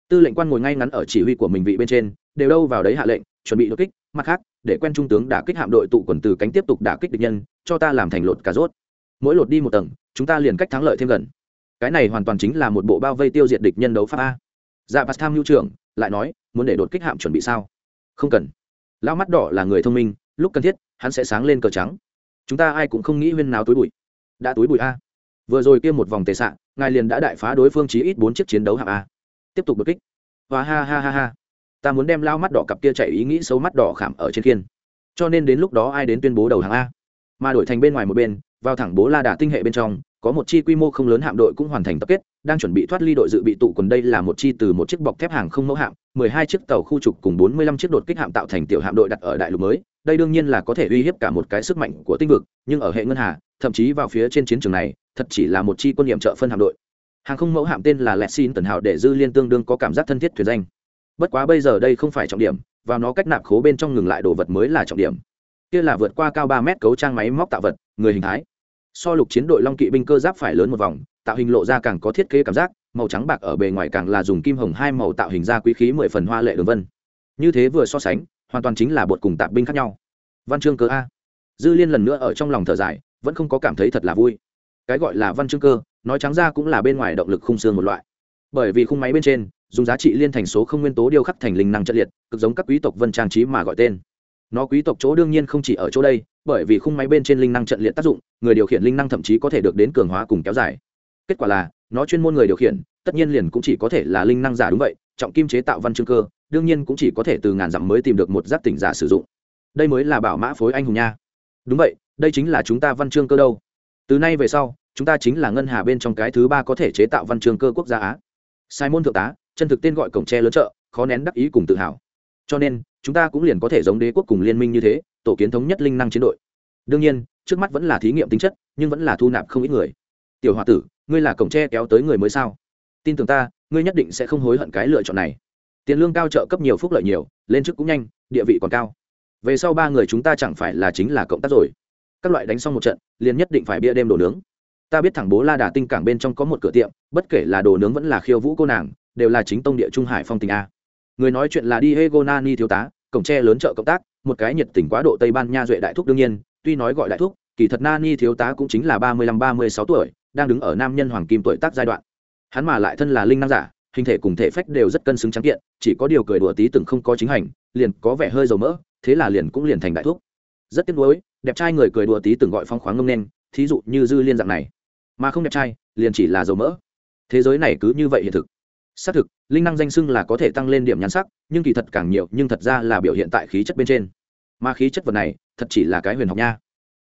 Tư lệnh quan ngồi ngay ngắn ở chỉ huy của mình vị bên trên, đều đâu vào đấy hạ lệnh, chuẩn bị đột kích, mặt khác, để quen trung tướng đả kích hạm đội tụ quần từ cánh tiếp tục đả kích địch nhân, cho ta làm thành lột cà rốt. Mỗi lột đi một tầng, chúng ta liền cách thắng lợi thêm gần. Cái này hoàn toàn chính là một bộ bao vây tiêu diệt địch nhân đấu pháp a. Dạ bát tham hữu trưởng, lại nói, muốn để đột kích hạm chuẩn bị sao? Không cần. Lão mắt đỏ là người thông minh, lúc cần thiết, hắn sẽ sáng lên cờ trắng. Chúng ta ai cũng không nghĩ huyên nào túi bụi. Đã túi bụi a. Vừa rồi kia một vòng tệ xạ ngài liền đã đại phá đối phương chí ít bốn chiếc chiến đấu hạng a. Tiếp tục bực kích. Và ha ha ha ha. Ta muốn đem lao mắt đỏ cặp kia chạy ý nghĩ xấu mắt đỏ khảm ở trên kiên cho nên đến lúc đó ai đến tuyên bố đầu hàng a? Mà đổi thành bên ngoài một bên, vào thẳng bố la đà tinh hệ bên trong, có một chi quy mô không lớn hạm đội cũng hoàn thành tập kết đang chuẩn bị thoát ly đội dự bị tụ quần đây là một chi từ một chiếc bọc thép hàng không mẫu hạm, mười hai chiếc tàu khu trục cùng bốn mươi lăm chiếc đột kích hạm tạo thành tiểu hạm đội đặt ở đại lục mới. Đây đương nhiên là có thể uy hiếp cả một cái sức mạnh của tinh vực, nhưng ở hệ ngân hà, thậm chí vào phía trên chiến trường này, thật chỉ là một chi quân nhiệm trợ phân hạm đội. Hàng không mẫu hạm tên là lexin tần hào để dư liên tương đương có cảm giác thân thiết thuyền danh. Bất quá bây giờ đây không phải trọng điểm, vào nó cách nạp khố bên trong ngừng lại đồ vật mới là trọng điểm. Kia là vượt qua cao ba mét cấu trang máy móc tạo vật, người hình thái. So lục chiến đội long kỵ binh cơ giáp phải lớn một vòng tạo hình lộ ra càng có thiết kế cảm giác, màu trắng bạc ở bề ngoài càng là dùng kim hồng hai màu tạo hình ra quý khí mười phần hoa lệ đường vân. Như thế vừa so sánh, hoàn toàn chính là bột cùng tạp binh khác nhau. Văn chương cơ a. Dư liên lần nữa ở trong lòng thở dài, vẫn không có cảm thấy thật là vui. Cái gọi là văn chương cơ, nói trắng ra cũng là bên ngoài động lực khung xương một loại. Bởi vì khung máy bên trên, dùng giá trị liên thành số không nguyên tố điêu khắc thành linh năng trận liệt, cực giống các quý tộc vân trang trí mà gọi tên. Nó quý tộc chỗ đương nhiên không chỉ ở chỗ đây, bởi vì khung máy bên trên linh năng trận liệt tác dụng, người điều khiển linh năng thậm chí có thể được đến cường hóa cùng kéo dài kết quả là, nó chuyên môn người điều khiển, tất nhiên liền cũng chỉ có thể là linh năng giả đúng vậy, trọng kim chế tạo văn chương cơ, đương nhiên cũng chỉ có thể từ ngàn dặm mới tìm được một giáp tỉnh giả sử dụng. Đây mới là bảo mã phối anh hùng nha. Đúng vậy, đây chính là chúng ta văn chương cơ đâu. Từ nay về sau, chúng ta chính là ngân hà bên trong cái thứ ba có thể chế tạo văn chương cơ quốc gia á. Sai môn thượng tá, chân thực tên gọi cổng tre lớn chợ, khó nén đắc ý cùng tự hào. Cho nên, chúng ta cũng liền có thể giống đế quốc cùng liên minh như thế, tổ kiến thống nhất linh năng chiến đội. Đương nhiên, trước mắt vẫn là thí nghiệm tính chất, nhưng vẫn là thu nạp không ít người tiểu h o a tử, ngươi là cổng tre kéo tới người mới sao? Tin tưởng ta, ngươi nhất định sẽ không hối hận cái lựa chọn này. Tiền lương cao trợ cấp nhiều phúc lợi nhiều, lên chức cũng nhanh, địa vị còn cao. Về sau ba người chúng ta chẳng phải là chính là cộng tác rồi. Các loại đánh xong một trận, liền nhất định phải bia đêm đồ nướng. Ta biết thẳng bố la đà tinh cảng bên trong có một cửa tiệm, bất kể là đồ nướng vẫn là khiêu vũ cô nàng, đều là chính tông địa trung hải phong tình a. Người nói chuyện là đi hegonani thiếu tá, cổng tre lớn chợ cộng tác, một cái nhiệt tình quá độ tây ban nha duệ đại thúc đương nhiên, tuy nói gọi đại thúc, kỳ thật nani thiếu tá cũng chính là ba mươi lăm ba mươi sáu tuổi đang đứng ở nam nhân hoàng kim tuổi tác giai đoạn. Hắn mà lại thân là linh năng giả hình thể cùng thể phách đều rất cân xứng trắng kiện chỉ có điều cười đùa tí từng không có chính hành liền có vẻ hơi dầu mỡ thế là liền cũng liền thành đại thuốc, rất tiếc nuối đẹp trai người cười đùa tí từng gọi phong khoáng ngông nên thí dụ như dư liên dạng này. Mà không đẹp trai liền chỉ là dầu mỡ. Thế giới này cứ như vậy hiện thực. Xác thực linh năng danh sưng là có thể tăng lên điểm nhắn sắc nhưng kỳ thật càng nhiều nhưng thật ra là biểu hiện tại khí chất bên trên. Mà khí chất vật này thật chỉ là cái huyền học nha.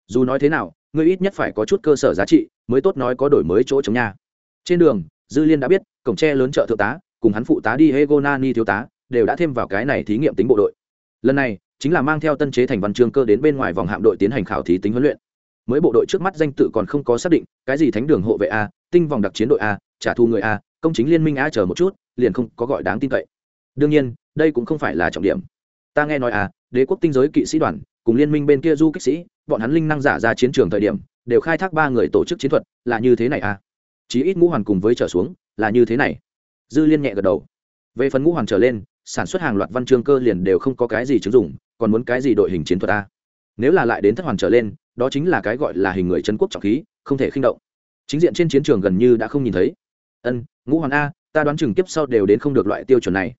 Dù nói thế nào ngươi ít nhất phải có chút cơ sở giá trị, mới tốt nói có đổi mới chỗ chống nha. Trên đường, dư liên đã biết, cổng tre lớn chợ thượng tá, cùng hắn phụ tá đi hegonani thiếu tá, đều đã thêm vào cái này thí nghiệm tính bộ đội. Lần này, chính là mang theo tân chế thành văn chương cơ đến bên ngoài vòng hạm đội tiến hành khảo thí tính huấn luyện. Mới bộ đội trước mắt danh tự còn không có xác định, cái gì thánh đường hộ vệ a, tinh vòng đặc chiến đội a, trả thu người a, công chính liên minh a chờ một chút, liền không có gọi đáng tin cậy. Đương nhiên, đây cũng không phải là trọng điểm. Ta nghe nói à đế quốc tinh giới kỵ sĩ đoàn, cùng liên minh bên kia du kích sĩ bọn hắn linh năng giả ra chiến trường thời điểm, đều khai thác ba người tổ chức chiến thuật, là như thế này à? Chí ít ngũ hoàn cùng với trở xuống, là như thế này. Dư liên nhẹ gật đầu. Về phần ngũ hoàn trở lên, sản xuất hàng loạt văn chương cơ liền đều không có cái gì chứng dụng, còn muốn cái gì đội hình chiến thuật à? nếu là lại đến thất hoàn trở lên, đó chính là cái gọi là hình người chân quốc trọng khí, không thể khinh động. Chính diện trên chiến trường gần như đã không nhìn thấy. Ân, ngũ hoàn a, ta đoán chừng tiếp sau đều đến không được loại tiêu chuẩn này.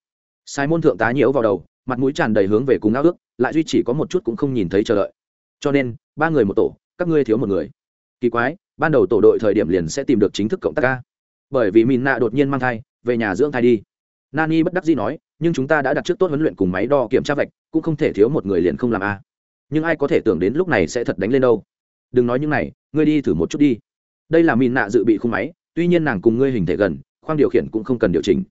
Sai môn thượng tá nhiễu vào đầu, mặt mũi tràn đầy hướng về cùng ao ước, lại duy chỉ có một chút cũng không nhìn thấy chờ đợi cho nên, ba người một tổ, các ngươi thiếu một người. Kỳ quái, ban đầu tổ đội thời điểm liền sẽ tìm được chính thức cộng tác ca. Bởi vì min nạ đột nhiên mang thai, về nhà dưỡng thai đi. Nani bất đắc dĩ nói, nhưng chúng ta đã đặt trước tốt huấn luyện cùng máy đo kiểm tra vạch, cũng không thể thiếu một người liền không làm a. Nhưng ai có thể tưởng đến lúc này sẽ thật đánh lên đâu. Đừng nói những này, ngươi đi thử một chút đi. Đây là min nạ dự bị khung máy, tuy nhiên nàng cùng ngươi hình thể gần, khoang điều khiển cũng không cần điều chỉnh.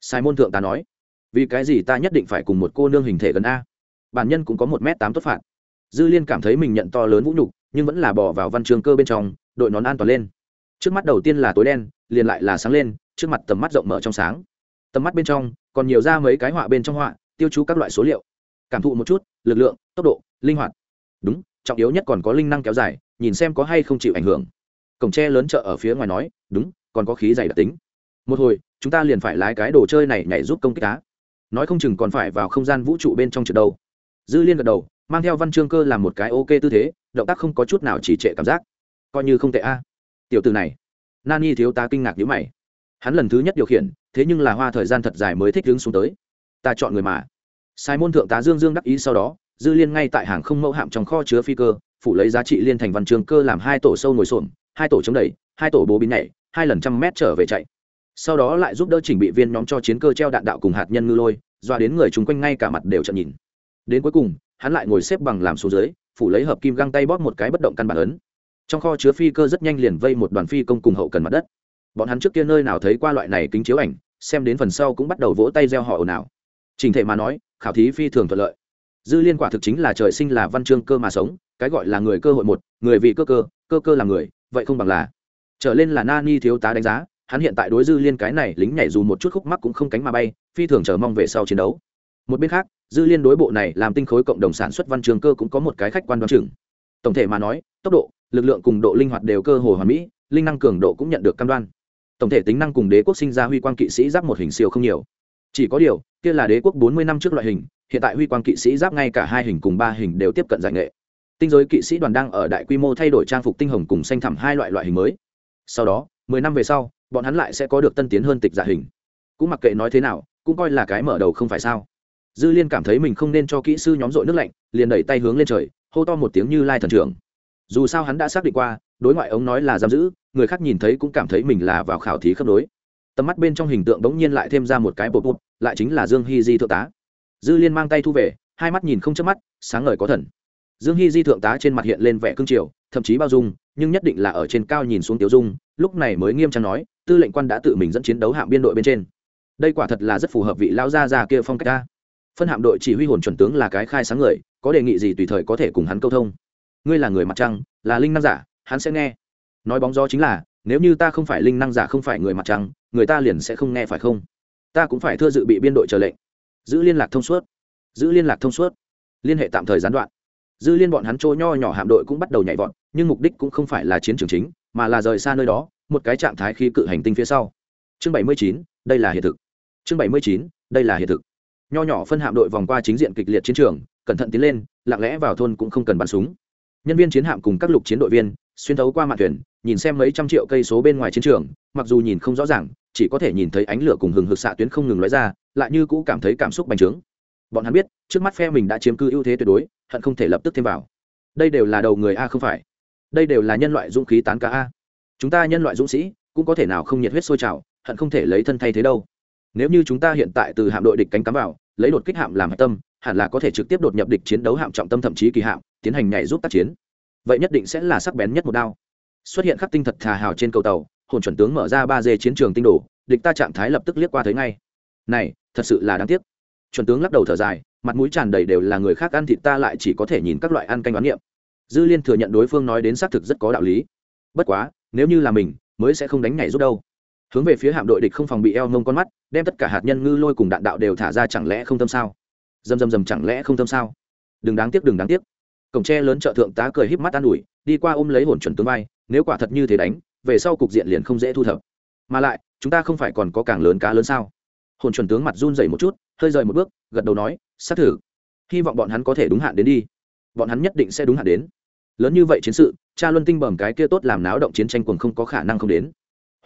Sai môn thượng ta nói, vì cái gì ta nhất định phải cùng một cô nương hình thể gần a? Bản nhân cũng có một m tám tốt phạt dư liên cảm thấy mình nhận to lớn vũ nhục, nhưng vẫn là bỏ vào văn trường cơ bên trong, đội nón an toàn lên. Trước mắt đầu tiên là tối đen, liền lại là sáng lên, trước mặt tầm mắt rộng mở trong sáng. Tầm mắt bên trong, còn nhiều ra mấy cái họa bên trong họa, tiêu chú các loại số liệu. Cảm thụ một chút, lực lượng, tốc độ, linh hoạt. Đúng, trọng yếu nhất còn có linh năng kéo dài, nhìn xem có hay không chịu ảnh hưởng. Cổng tre lớn chợ ở phía ngoài nói, đúng, còn có khí dày đặc tính. Một hồi, chúng ta liền phải lái cái đồ chơi này nhảy giúp công kích cá. Nói không chừng còn phải vào không gian vũ trụ bên trong trượt đâu dư liên gật đầu mang theo văn chương cơ làm một cái ok tư thế, động tác không có chút nào chỉ trệ cảm giác. Coi như không tệ a. Tiểu từ này. Nani thiếu ta kinh ngạc nhữ mày. Hắn lần thứ nhất điều khiển, thế nhưng là hoa thời gian thật dài mới thích đứng xuống tới. Ta chọn người mà. Sai môn thượng tá dương dương đắc ý sau đó, dư liên ngay tại hàng không mẫu hạm trong kho chứa phi cơ, phủ lấy giá trị liên thành văn trường cơ làm hai tổ sâu ngồi xổm, hai tổ chống đẩy, hai tổ bố biến nhảy, hai lần trăm mét trở về chạy. Sau đó lại giúp đỡ chỉnh bị viên nhóm cho chiến cơ treo đạn đạo cùng hạt nhân ngư lôi doa đến người chung quanh ngay cả mặt đều chậm nhìn. Đến cuối cùng hắn lại ngồi xếp bằng làm xuống dưới, phủ lấy hợp kim găng tay bóp một cái bất động căn bản ấn. Trong kho chứa phi cơ rất nhanh liền vây một đoàn phi công cùng hậu cần mặt đất. Bọn hắn trước kia nơi nào thấy qua loại này kính chiếu ảnh, xem đến phần sau cũng bắt đầu vỗ tay gieo họ ồn ào. Trình thể mà nói, khảo thí phi thường thuận lợi. Dư liên quả thực chính là trời sinh là văn chương cơ mà sống, cái gọi là người cơ hội một, người vì cơ cơ cơ cơ là người, vậy không bằng là. Trở lên là nani thiếu tá đánh giá, hắn hiện tại đối dư liên cái này lính nhảy dù một chút khúc mắc cũng không cánh mà bay, phi thường chờ mong về sau chiến đấu một bên khác, dư liên đối bộ này làm tinh khối cộng đồng sản xuất văn trường cơ cũng có một cái khách quan đoán chừng. Tổng thể mà nói, tốc độ, lực lượng cùng độ linh hoạt đều cơ hồ hoàn mỹ, linh năng cường độ cũng nhận được cam đoan. Tổng thể tính năng cùng đế quốc sinh ra huy quan kỵ sĩ giáp một hình siêu không nhiều. Chỉ có điều, kia là đế quốc bốn mươi năm trước loại hình, hiện tại huy quan kỵ sĩ giáp ngay cả hai hình cùng ba hình đều tiếp cận giải nghệ. Tinh giới kỵ sĩ đoàn đang ở đại quy mô thay đổi trang phục tinh hồng cùng xanh thẳm hai loại loại hình mới. Sau đó, mười năm về sau, bọn hắn lại sẽ có được tân tiến hơn tịch giả hình. Cũng mặc kệ nói thế nào, cũng coi là cái mở đầu không phải sao dư liên cảm thấy mình không nên cho kỹ sư nhóm dội nước lạnh, liền đẩy tay hướng lên trời, hô to một tiếng như lai thần trưởng. Dù sao hắn đã xác định qua, đối ngoại ống nói là giam giữ, người khác nhìn thấy cũng cảm thấy mình là vào khảo thí khớp đối tầm mắt bên trong hình tượng bỗng nhiên lại thêm ra một cái bột bột, lại chính là dương hy di thượng tá. Dư liên mang tay thu về, hai mắt nhìn không chớp mắt, sáng ngời có thần. Dương hy di thượng tá trên mặt hiện lên vẻ cương triều, thậm chí bao dung, nhưng nhất định là ở trên cao nhìn xuống tiểu dung, lúc này mới nghiêm trang nói, tư lệnh quan đã tự mình dẫn chiến đấu hạm biên đội bên trên. Đây quả thật là rất phù hợp vị lao gia già kia phong cách ta phân hạm đội chỉ huy hồn chuẩn tướng là cái khai sáng người, có đề nghị gì tùy thời có thể cùng hắn câu thông. Ngươi là người mặt trăng, là linh năng giả, hắn sẽ nghe. Nói bóng gió chính là, nếu như ta không phải linh năng giả không phải người mặt trăng, người ta liền sẽ không nghe phải không? Ta cũng phải thưa dự bị biên đội chờ lệnh. Giữ liên lạc thông suốt. Giữ liên lạc thông suốt. Liên hệ tạm thời gián đoạn. Dư liên bọn hắn trôi nho nhỏ hạm đội cũng bắt đầu nhảy vọt, nhưng mục đích cũng không phải là chiến trường chính, mà là rời xa nơi đó, một cái trạng thái khi cự hành tinh phía sau. Chương bảy mươi chín, đây là hiện thực. Chương bảy mươi chín, đây là hiện thực nho nhỏ phân hạm đội vòng qua chính diện kịch liệt chiến trường, cẩn thận tiến lên, lặng lẽ vào thôn cũng không cần bắn súng. Nhân viên chiến hạm cùng các lục chiến đội viên, xuyên thấu qua mạn thuyền, nhìn xem mấy trăm triệu cây số bên ngoài chiến trường, mặc dù nhìn không rõ ràng, chỉ có thể nhìn thấy ánh lửa cùng hừng hực xạ tuyến không ngừng lóe ra, lại như cũ cảm thấy cảm xúc bành trướng. Bọn hắn biết, trước mắt phe mình đã chiếm cư ưu thế tuyệt đối, hận không thể lập tức thêm vào. Đây đều là đầu người a không phải. Đây đều là nhân loại dũng khí tán ca a. Chúng ta nhân loại dũng sĩ, cũng có thể nào không nhiệt huyết sôi trào, hận không thể lấy thân thay thế đâu. Nếu như chúng ta hiện tại từ hạm đội địch cánh cắm vào lấy đột kích hạm làm hạch tâm, hẳn là có thể trực tiếp đột nhập địch chiến đấu hạm trọng tâm thậm chí kỳ hạm, tiến hành nhảy giúp tác chiến. Vậy nhất định sẽ là sắc bén nhất một đao. Xuất hiện khắc tinh thật thà hào trên cầu tàu, hồn chuẩn tướng mở ra ba dê chiến trường tinh đồ, địch ta trạng thái lập tức liếc qua thấy ngay. Này, thật sự là đáng tiếc. Chuẩn tướng lắc đầu thở dài, mặt mũi tràn đầy đều là người khác ăn thịt ta lại chỉ có thể nhìn các loại ăn canh đoán niệm. Dư liên thừa nhận đối phương nói đến xác thực rất có đạo lý. Bất quá, nếu như là mình, mới sẽ không đánh nhảy giúp đâu hướng về phía hạm đội địch không phòng bị eo mông con mắt, đem tất cả hạt nhân ngư lôi cùng đạn đạo đều thả ra chẳng lẽ không tâm sao? Dầm dầm dầm chẳng lẽ không tâm sao? Đừng đáng tiếc, đừng đáng tiếc. Cổng tre lớn trợ thượng tá cười híp mắt an ủi, đi qua ôm lấy hồn chuẩn tướng vai, nếu quả thật như thế đánh, về sau cục diện liền không dễ thu thập. Mà lại, chúng ta không phải còn có càng lớn cá lớn sao? Hồn chuẩn tướng mặt run dậy một chút, hơi rời một bước, gật đầu nói xác thử. Hy vọng bọn hắn có thể đúng hạn đến đi. Bọn hắn nhất định sẽ đúng hạn đến. Lớn như vậy chiến sự, cha luân tinh bẩm cái kia tốt làm náo động chiến tranh quần không có khả năng không đến.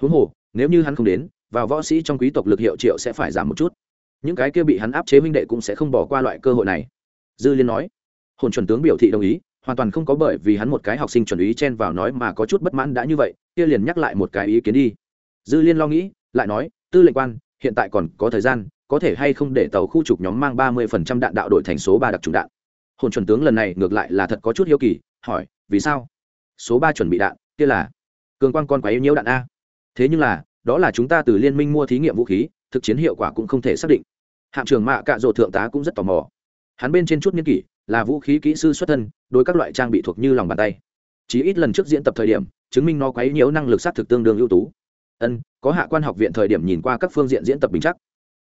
Huống hồ nếu như hắn không đến, vào võ sĩ trong quý tộc lực hiệu triệu sẽ phải giảm một chút. Những cái kia bị hắn áp chế minh đệ cũng sẽ không bỏ qua loại cơ hội này. Dư liên nói. Hồn chuẩn tướng biểu thị đồng ý, hoàn toàn không có bởi vì hắn một cái học sinh chuẩn ý chen vào nói mà có chút bất mãn đã như vậy, kia liền nhắc lại một cái ý kiến đi. Dư liên lo nghĩ, lại nói, tư lệnh quan, hiện tại còn có thời gian, có thể hay không để tàu khu trục nhóm mang ba mươi phần trăm đạn đạo đổi thành số ba đặc trùng đạn? Hồn chuẩn tướng lần này ngược lại là thật có chút hiếu kỳ, hỏi, vì sao? Số ba chuẩn bị đạn, kia là cường quan con quá yêu nhiễu đạn a? Thế nhưng là, đó là chúng ta từ liên minh mua thí nghiệm vũ khí, thực chiến hiệu quả cũng không thể xác định. Hạm trưởng mạ cạ rộ thượng tá cũng rất tò mò. Hắn bên trên chút nghiên kỷ, là vũ khí kỹ sư xuất thân, đối các loại trang bị thuộc như lòng bàn tay. Chỉ ít lần trước diễn tập thời điểm, chứng minh nó quấy nhiễu năng lực sát thực tương đương ưu tú. Ân, có hạ quan học viện thời điểm nhìn qua các phương diện diễn tập bình chắc.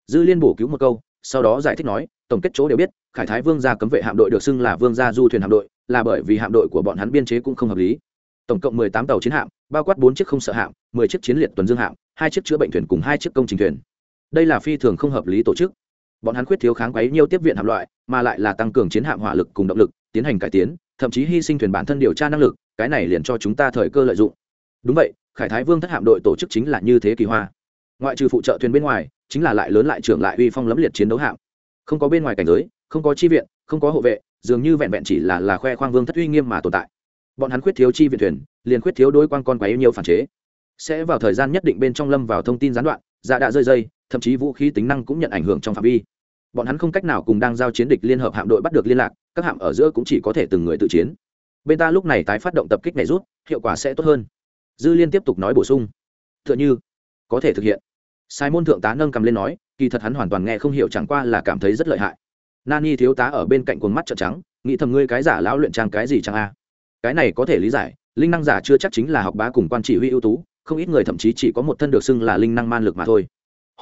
Dư liên bổ cứu một câu, sau đó giải thích nói, tổng kết chỗ đều biết, khải thái vương gia cấm vệ hạm đội được xưng là vương gia du thuyền hạm đội, là bởi vì hạm đội của bọn hắn biên chế cũng không hợp lý tổng cộng mười tám tàu chiến hạm, bao quát bốn chiếc không sợ hạm, mười chiếc chiến liệt tuần dương hạm, hai chiếc chữa bệnh thuyền cùng hai chiếc công trình thuyền. Đây là phi thường không hợp lý tổ chức. Bọn hắn khuyết thiếu kháng quấy nhiều tiếp viện hạm loại, mà lại là tăng cường chiến hạm hỏa lực cùng động lực, tiến hành cải tiến, thậm chí hy sinh thuyền bản thân điều tra năng lực, cái này liền cho chúng ta thời cơ lợi dụng. Đúng vậy, khải thái vương thất hạm đội tổ chức chính là như thế kỳ hoa. Ngoại trừ phụ trợ thuyền bên ngoài, chính là lại lớn lại trưởng lại uy phong lẫm liệt chiến đấu hạm. Không có bên ngoài cảnh giới, không có chi viện, không có hộ vệ, dường như vẹn vẹn chỉ là là khoe khoang vương thất uy nghiêm mà tồn tại bọn hắn khuyết thiếu chi viện thuyền, liền khuyết thiếu đôi quan con quá yêu nhiều phản chế. Sẽ vào thời gian nhất định bên trong lâm vào thông tin gián đoạn dạ đã rơi dây, thậm chí vũ khí tính năng cũng nhận ảnh hưởng trong phạm vi. Bọn hắn không cách nào cùng đang giao chiến địch liên hợp hạm đội bắt được liên lạc, các hạm ở giữa cũng chỉ có thể từng người tự chiến. Bên ta lúc này tái phát động tập kích này rút, hiệu quả sẽ tốt hơn. Dư liên tiếp tục nói bổ sung. T h ư ợ n h ư có thể thực hiện. Sai môn thượng tá nâng cầm lên nói, kỳ thật hắn hoàn toàn nghe không hiểu chẳng qua là cảm thấy rất lợi hại. Nani thiếu tá ở bên cạnh cuốn mắt trợn trắng, nghĩ thầm ngươi cái giả lão luyện trang cái gì chẳng a? Cái này có thể lý giải, linh năng giả chưa chắc chính là học bá cùng quan chỉ huy ưu tú, không ít người thậm chí chỉ có một thân được xưng là linh năng man lực mà thôi.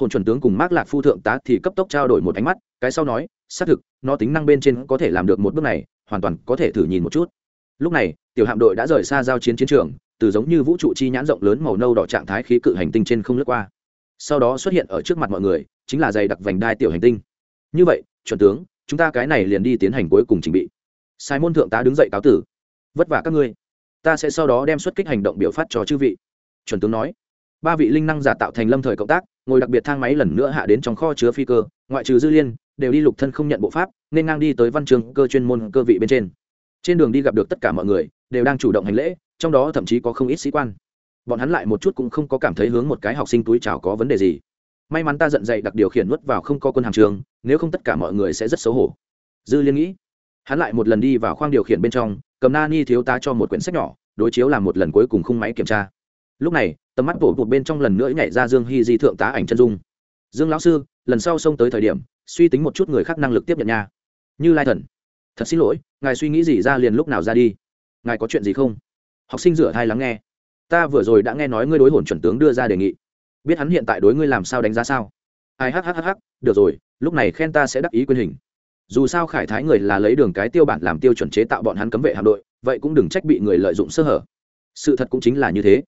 Hồn chuẩn tướng cùng mác lạc phu thượng tá thì cấp tốc trao đổi một ánh mắt, cái sau nói, xác thực, nó tính năng bên trên có thể làm được một bước này, hoàn toàn có thể thử nhìn một chút. Lúc này, tiểu hạm đội đã rời xa giao chiến chiến trường, từ giống như vũ trụ chi nhãn rộng lớn màu nâu đỏ trạng thái khí cự hành tinh trên không lướt qua. Sau đó xuất hiện ở trước mặt mọi người, chính là dày đặc vành đai tiểu hành tinh. Như vậy, chuẩn tướng, chúng ta cái này liền đi tiến hành cuối cùng trình bị. Sai môn thượng tá đứng dậy cáo tử vất vả các ngươi. Ta sẽ sau đó đem xuất kích hành động biểu phát cho chư vị. Chuẩn tướng nói. Ba vị linh năng giả tạo thành lâm thời cộng tác, ngồi đặc biệt thang máy lần nữa hạ đến trong kho chứa phi cơ, ngoại trừ dư liên, đều đi lục thân không nhận bộ pháp, nên ngang đi tới văn trường cơ chuyên môn cơ vị bên trên. Trên đường đi gặp được tất cả mọi người, đều đang chủ động hành lễ, trong đó thậm chí có không ít sĩ quan. Bọn hắn lại một chút cũng không có cảm thấy hướng một cái học sinh túi chào có vấn đề gì. May mắn ta giận dậy đặc điều khiển nuốt vào không có quân hàng trường, nếu không tất cả mọi người sẽ rất xấu hổ. Dư liên nghĩ. Hắn lại một lần đi vào khoang điều khiển bên trong cầm na ni thiếu tá cho một quyển sách nhỏ, đối chiếu làm một lần cuối cùng khung máy kiểm tra. Lúc này, tầm mắt bổ bụt bên trong lần nữa nhảy ra dương hy di thượng tá ảnh chân dung. Dương lão sư, lần sau xông tới thời điểm, suy tính một chút người khác năng lực tiếp nhận nha. Như lai thần. Thật xin lỗi, ngài suy nghĩ gì ra liền lúc nào ra đi. Ngài có chuyện gì không? Học sinh rửa thai lắng nghe. Ta vừa rồi đã nghe nói ngươi đối hồn chuẩn tướng đưa ra đề nghị. Biết hắn hiện tại đối ngươi làm sao đánh giá sao? Ai hhhh được rồi, lúc này khen ta sẽ đắc ý quyền hình dù sao khải thái người là lấy đường cái tiêu bản làm tiêu chuẩn chế tạo bọn hắn cấm vệ hạm đội, vậy cũng đừng trách bị người lợi dụng sơ hở. Sự thật cũng chính là như thế.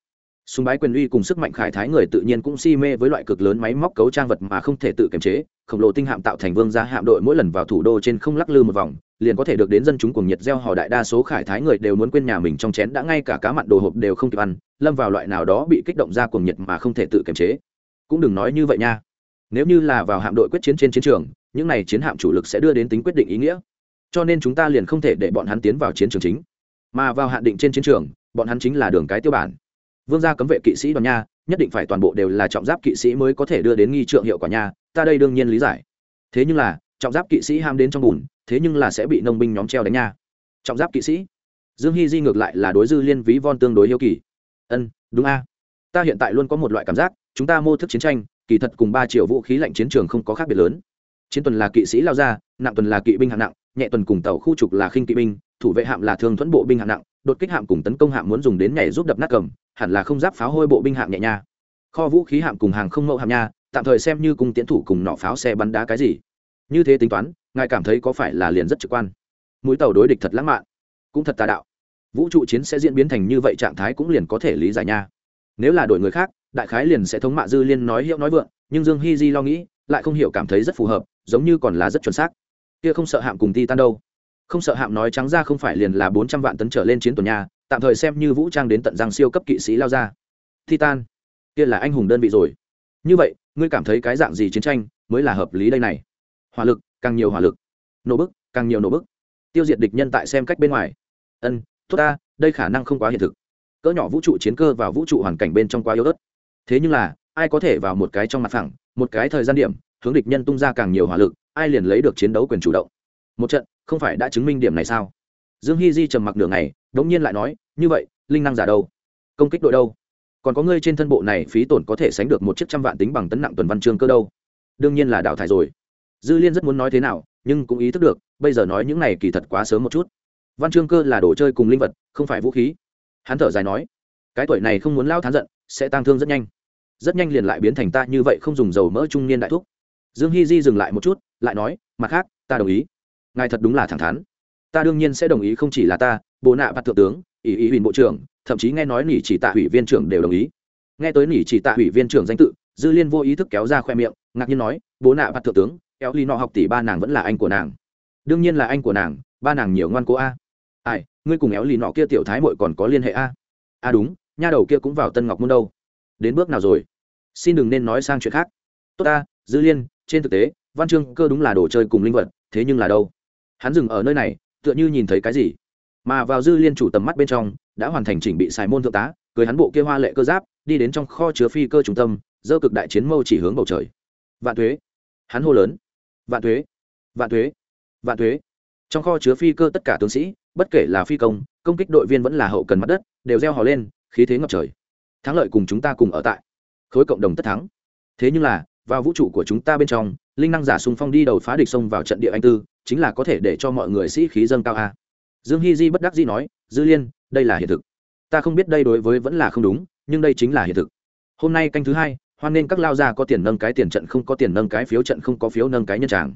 Súng bái quyền uy cùng sức mạnh khải thái người tự nhiên cũng si mê với loại cực lớn máy móc cấu trang vật mà không thể tự kiềm chế, khổng lồ tinh hạm tạo thành vương gia hạm đội mỗi lần vào thủ đô trên không lắc lư một vòng, liền có thể được đến dân chúng cùng nhiệt gieo họ đại đa số khải thái người đều muốn quên nhà mình trong chén đã ngay cả cá mặn đồ hộp đều không kịp ăn, lâm vào loại nào đó bị kích động ra cuồng nhiệt mà không thể tự kiềm chế. Cũng đừng nói như vậy nha. Nếu như là vào hạm đội quyết chiến trên chiến trường những này chiến hạm chủ lực sẽ đưa đến tính quyết định ý nghĩa. Cho nên chúng ta liền không thể để bọn hắn tiến vào chiến trường chính. Mà vào hạn định trên chiến trường, bọn hắn chính là đường cái tiêu bản. Vương gia cấm vệ kỵ sĩ đoàn nha, nhất định phải toàn bộ đều là trọng giáp kỵ sĩ mới có thể đưa đến nghi trượng hiệu quả nha, ta đây đương nhiên lý giải. Thế nhưng là, trọng giáp kỵ sĩ ham đến trong bùn, thế nhưng là sẽ bị nông binh nhóm treo đánh nha. Trọng giáp kỵ sĩ. Dương hy di ngược lại là đối dư liên ví von tương đối yêu kỳ. Ân, đúng a. Ta hiện tại luôn có một loại cảm giác, chúng ta mô thức chiến tranh, kỳ thật cùng ba triệu vũ khí lạnh chiến trường không có khác biệt lớn chiến tuần là kỵ sĩ lao ra, nặng tuần là kỵ binh hạng nặng, nhẹ tuần cùng tàu khu trục là khinh kỵ binh, thủ vệ hạm là thường thuẫn bộ binh hạng nặng, đột kích hạm cùng tấn công hạm muốn dùng đến nhảy giúp đập nát cầm, hẳn là không giáp pháo hôi bộ binh hạng nhẹ nha. Kho vũ khí hạm cùng hàng không mẫu hạm nha, tạm thời xem như cung tiến thủ cùng nọ pháo xe bắn đá cái gì. Như thế tính toán, ngài cảm thấy có phải là liền rất trực quan. Mũi tàu đối địch thật lãng mạn, cũng thật tà đạo. Vũ trụ chiến sẽ diễn biến thành như vậy trạng thái cũng liền có thể lý giải nha. Nếu là đổi người khác, đại khái liền sẽ thống mạ dư liên nói hiệu nói vượng, nhưng dương Hi di lo nghĩ, lại không hiểu cảm thấy rất phù hợp giống như còn là rất chuẩn xác. Kia không sợ hạm cùng ti tan đâu. Không sợ hạm nói trắng ra không phải liền là bốn trăm vạn tấn trở lên chiến tuần nhà tạm thời xem như vũ trang đến tận răng siêu cấp kỵ sĩ lao ra. Titan kia là anh hùng đơn vị rồi. Như vậy, ngươi cảm thấy cái dạng gì chiến tranh mới là hợp lý đây này? Hỏa lực, càng nhiều hỏa lực. Nổ bức, càng nhiều nổ bức. Tiêu diệt địch nhân tại xem cách bên ngoài. Ân, tốt ta, đây khả năng không quá hiện thực. Cỡ nhỏ vũ trụ chiến cơ vào vũ trụ hoàn cảnh bên trong quá yếu ớt. Thế nhưng là, ai có thể vào một cái trong mặt phẳng, một cái thời gian điểm hướng địch nhân tung ra càng nhiều hỏa lực, ai liền lấy được chiến đấu quyền chủ động. Một trận, không phải đã chứng minh điểm này sao? Dương hy di trầm mặc nửa ngày đ ỗ n g nhiên lại nói, như vậy, linh năng giả đâu? Công kích đội đâu? Còn có ngươi trên thân bộ này phí tổn có thể sánh được một chiếc trăm vạn tính bằng tấn nặng tuần văn chương cơ đâu? Đương nhiên là đào thải rồi. Dư liên rất muốn nói thế nào, nhưng cũng ý thức được, bây giờ nói những này kỳ thật quá sớm một chút. Văn chương cơ là đồ chơi cùng linh vật, không phải vũ khí. Hắn thở dài nói, cái tuổi này không muốn lao thán giận, sẽ tăng thương rất nhanh. Rất nhanh liền lại biến thành ta như vậy không dùng dầu mỡ trung niên đại thúc dương hy di dừng lại một chút, lại nói, mặt khác, ta đồng ý. Ngài thật đúng là thẳng thắn. Ta đương nhiên sẽ đồng ý, không chỉ là ta bộ nạ bạt thượng tướng ý ý huỳnh bộ trưởng, thậm chí nghe nói nỉ chỉ tạ ủy viên trưởng đều đồng ý. Nghe tới nỉ chỉ tạ ủy viên trưởng danh tự, dư liên vô ý thức kéo ra khoe miệng, ngạc nhiên nói bố nạ bạt thượng tướng, kéo ly nọ học tỷ ba nàng vẫn là anh của nàng. Đương nhiên là anh của nàng, ba nàng nhiều ngoan cố a. Ai, ngươi cùng éo ly nọ kia tiểu thái mội còn có liên hệ a? A đúng, nha đầu kia cũng vào tân ngọc môn đâu. Đến bước nào rồi? Xin đừng nên nói sang chuyện khác. Tốt ta, dư liên trên thực tế, văn chương cơ đúng là đồ chơi cùng linh vật, thế nhưng là đâu? Hắn dừng ở nơi này, tựa như nhìn thấy cái gì? Mà vào dư liên chủ tầm mắt bên trong, đã hoàn thành chỉnh bị xài môn thượng tá, cười hắn bộ kia hoa lệ cơ giáp, đi đến trong kho chứa phi cơ trung tâm, dơ cực đại chiến mâu chỉ hướng bầu trời. Vạn thuế. Hắn hô lớn. Vạn thuế. Vạn thuế. Vạn thuế. Trong kho chứa phi cơ tất cả tướng sĩ, bất kể là phi công công kích đội viên vẫn là hậu cần mặt đất, đều gieo hò lên, khí thế ngập trời. Thắng lợi cùng chúng ta cùng ở tại. Khối cộng đồng tất thắng. Thế nhưng là vào vũ trụ của chúng ta bên trong, linh năng giả sung phong đi đầu phá địch sông vào trận địa anh tư, chính là có thể để cho mọi người sĩ khí dâng cao a. Dương hy di bất đắc dĩ nói, dư liên, đây là hiện thực. Ta không biết đây đối với vẫn là không đúng, nhưng đây chính là hiện thực. Hôm nay canh thứ hai, hoan nên các lao gia có tiền nâng cái tiền trận không có tiền nâng cái phiếu trận không có phiếu nâng cái nhân tràng.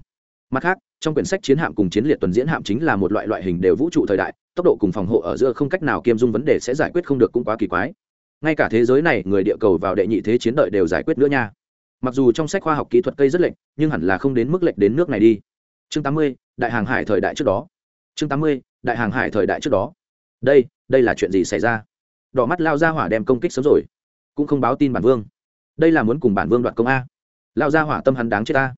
Mặt khác, trong quyển sách chiến hạm cùng chiến liệt tuần diễn hạm chính là một loại loại hình đều vũ trụ thời đại, tốc độ cùng phòng hộ ở giữa không cách nào kiêm dung vấn đề sẽ giải quyết không được cũng quá kỳ quái. Ngay cả thế giới này, người địa cầu vào đệ nhị thế chiến đợi đều giải quyết nữa nha mặc dù trong sách khoa học kỹ thuật cây rất lệch, nhưng hẳn là không đến mức lệch đến nước này đi. Chương tám mươi, đại hàng hải thời đại trước đó. Chương tám mươi, đại hàng hải thời đại trước đó. Đây đây là chuyện gì xảy ra? Đỏ mắt lao ra hỏa đem công kích sớm rồi. Cũng không báo tin bản vương. Đây là muốn cùng bản vương đoạt công a. Lao ra hỏa tâm hắn đáng chết ta.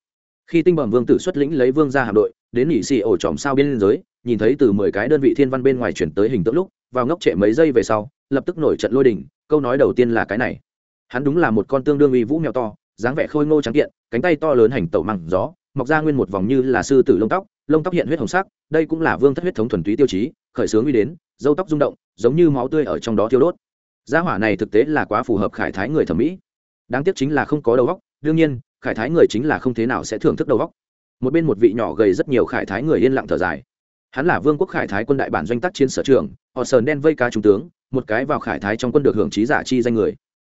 Khi tinh bẩm vương tử xuất lĩnh lấy vương ra hạm đội, đến nỉ xì ổ tròm sao biên giới, nhìn thấy từ mười cái đơn vị thiên văn bên ngoài chuyển tới hình tượng lúc, vào ngốc trệ mấy giây về sau, lập tức nổi trận lôi đình, câu nói đầu tiên là cái này. Hắn đúng là một con tương đương uy vũ mèo to dáng vẻ khôi ngô trắng kiện, cánh tay to lớn hành tẩu măng gió, mọc ra nguyên một vòng như là sư tử lông tóc lông tóc hiện huyết hồng sắc, đây cũng là vương thất huyết thống thuần túy tiêu chí, khởi sướng uy đến, dâu tóc rung động, giống như máu tươi ở trong đó thiêu đốt. Gia hỏa này thực tế là quá phù hợp khải thái người thẩm mỹ. Đáng tiếc chính là không có đầu óc, đương nhiên, khải thái người chính là không thế nào sẽ thưởng thức đầu óc. Một bên một vị nhỏ gầy rất nhiều khải thái người yên lặng thở dài. Hắn là vương quốc khải thái quân đại bản doanh tác chiến sở trường, họ sờn đen vây cá trung tướng, một cái vào khải thái trong quân được hưởng trí giả chi danh người.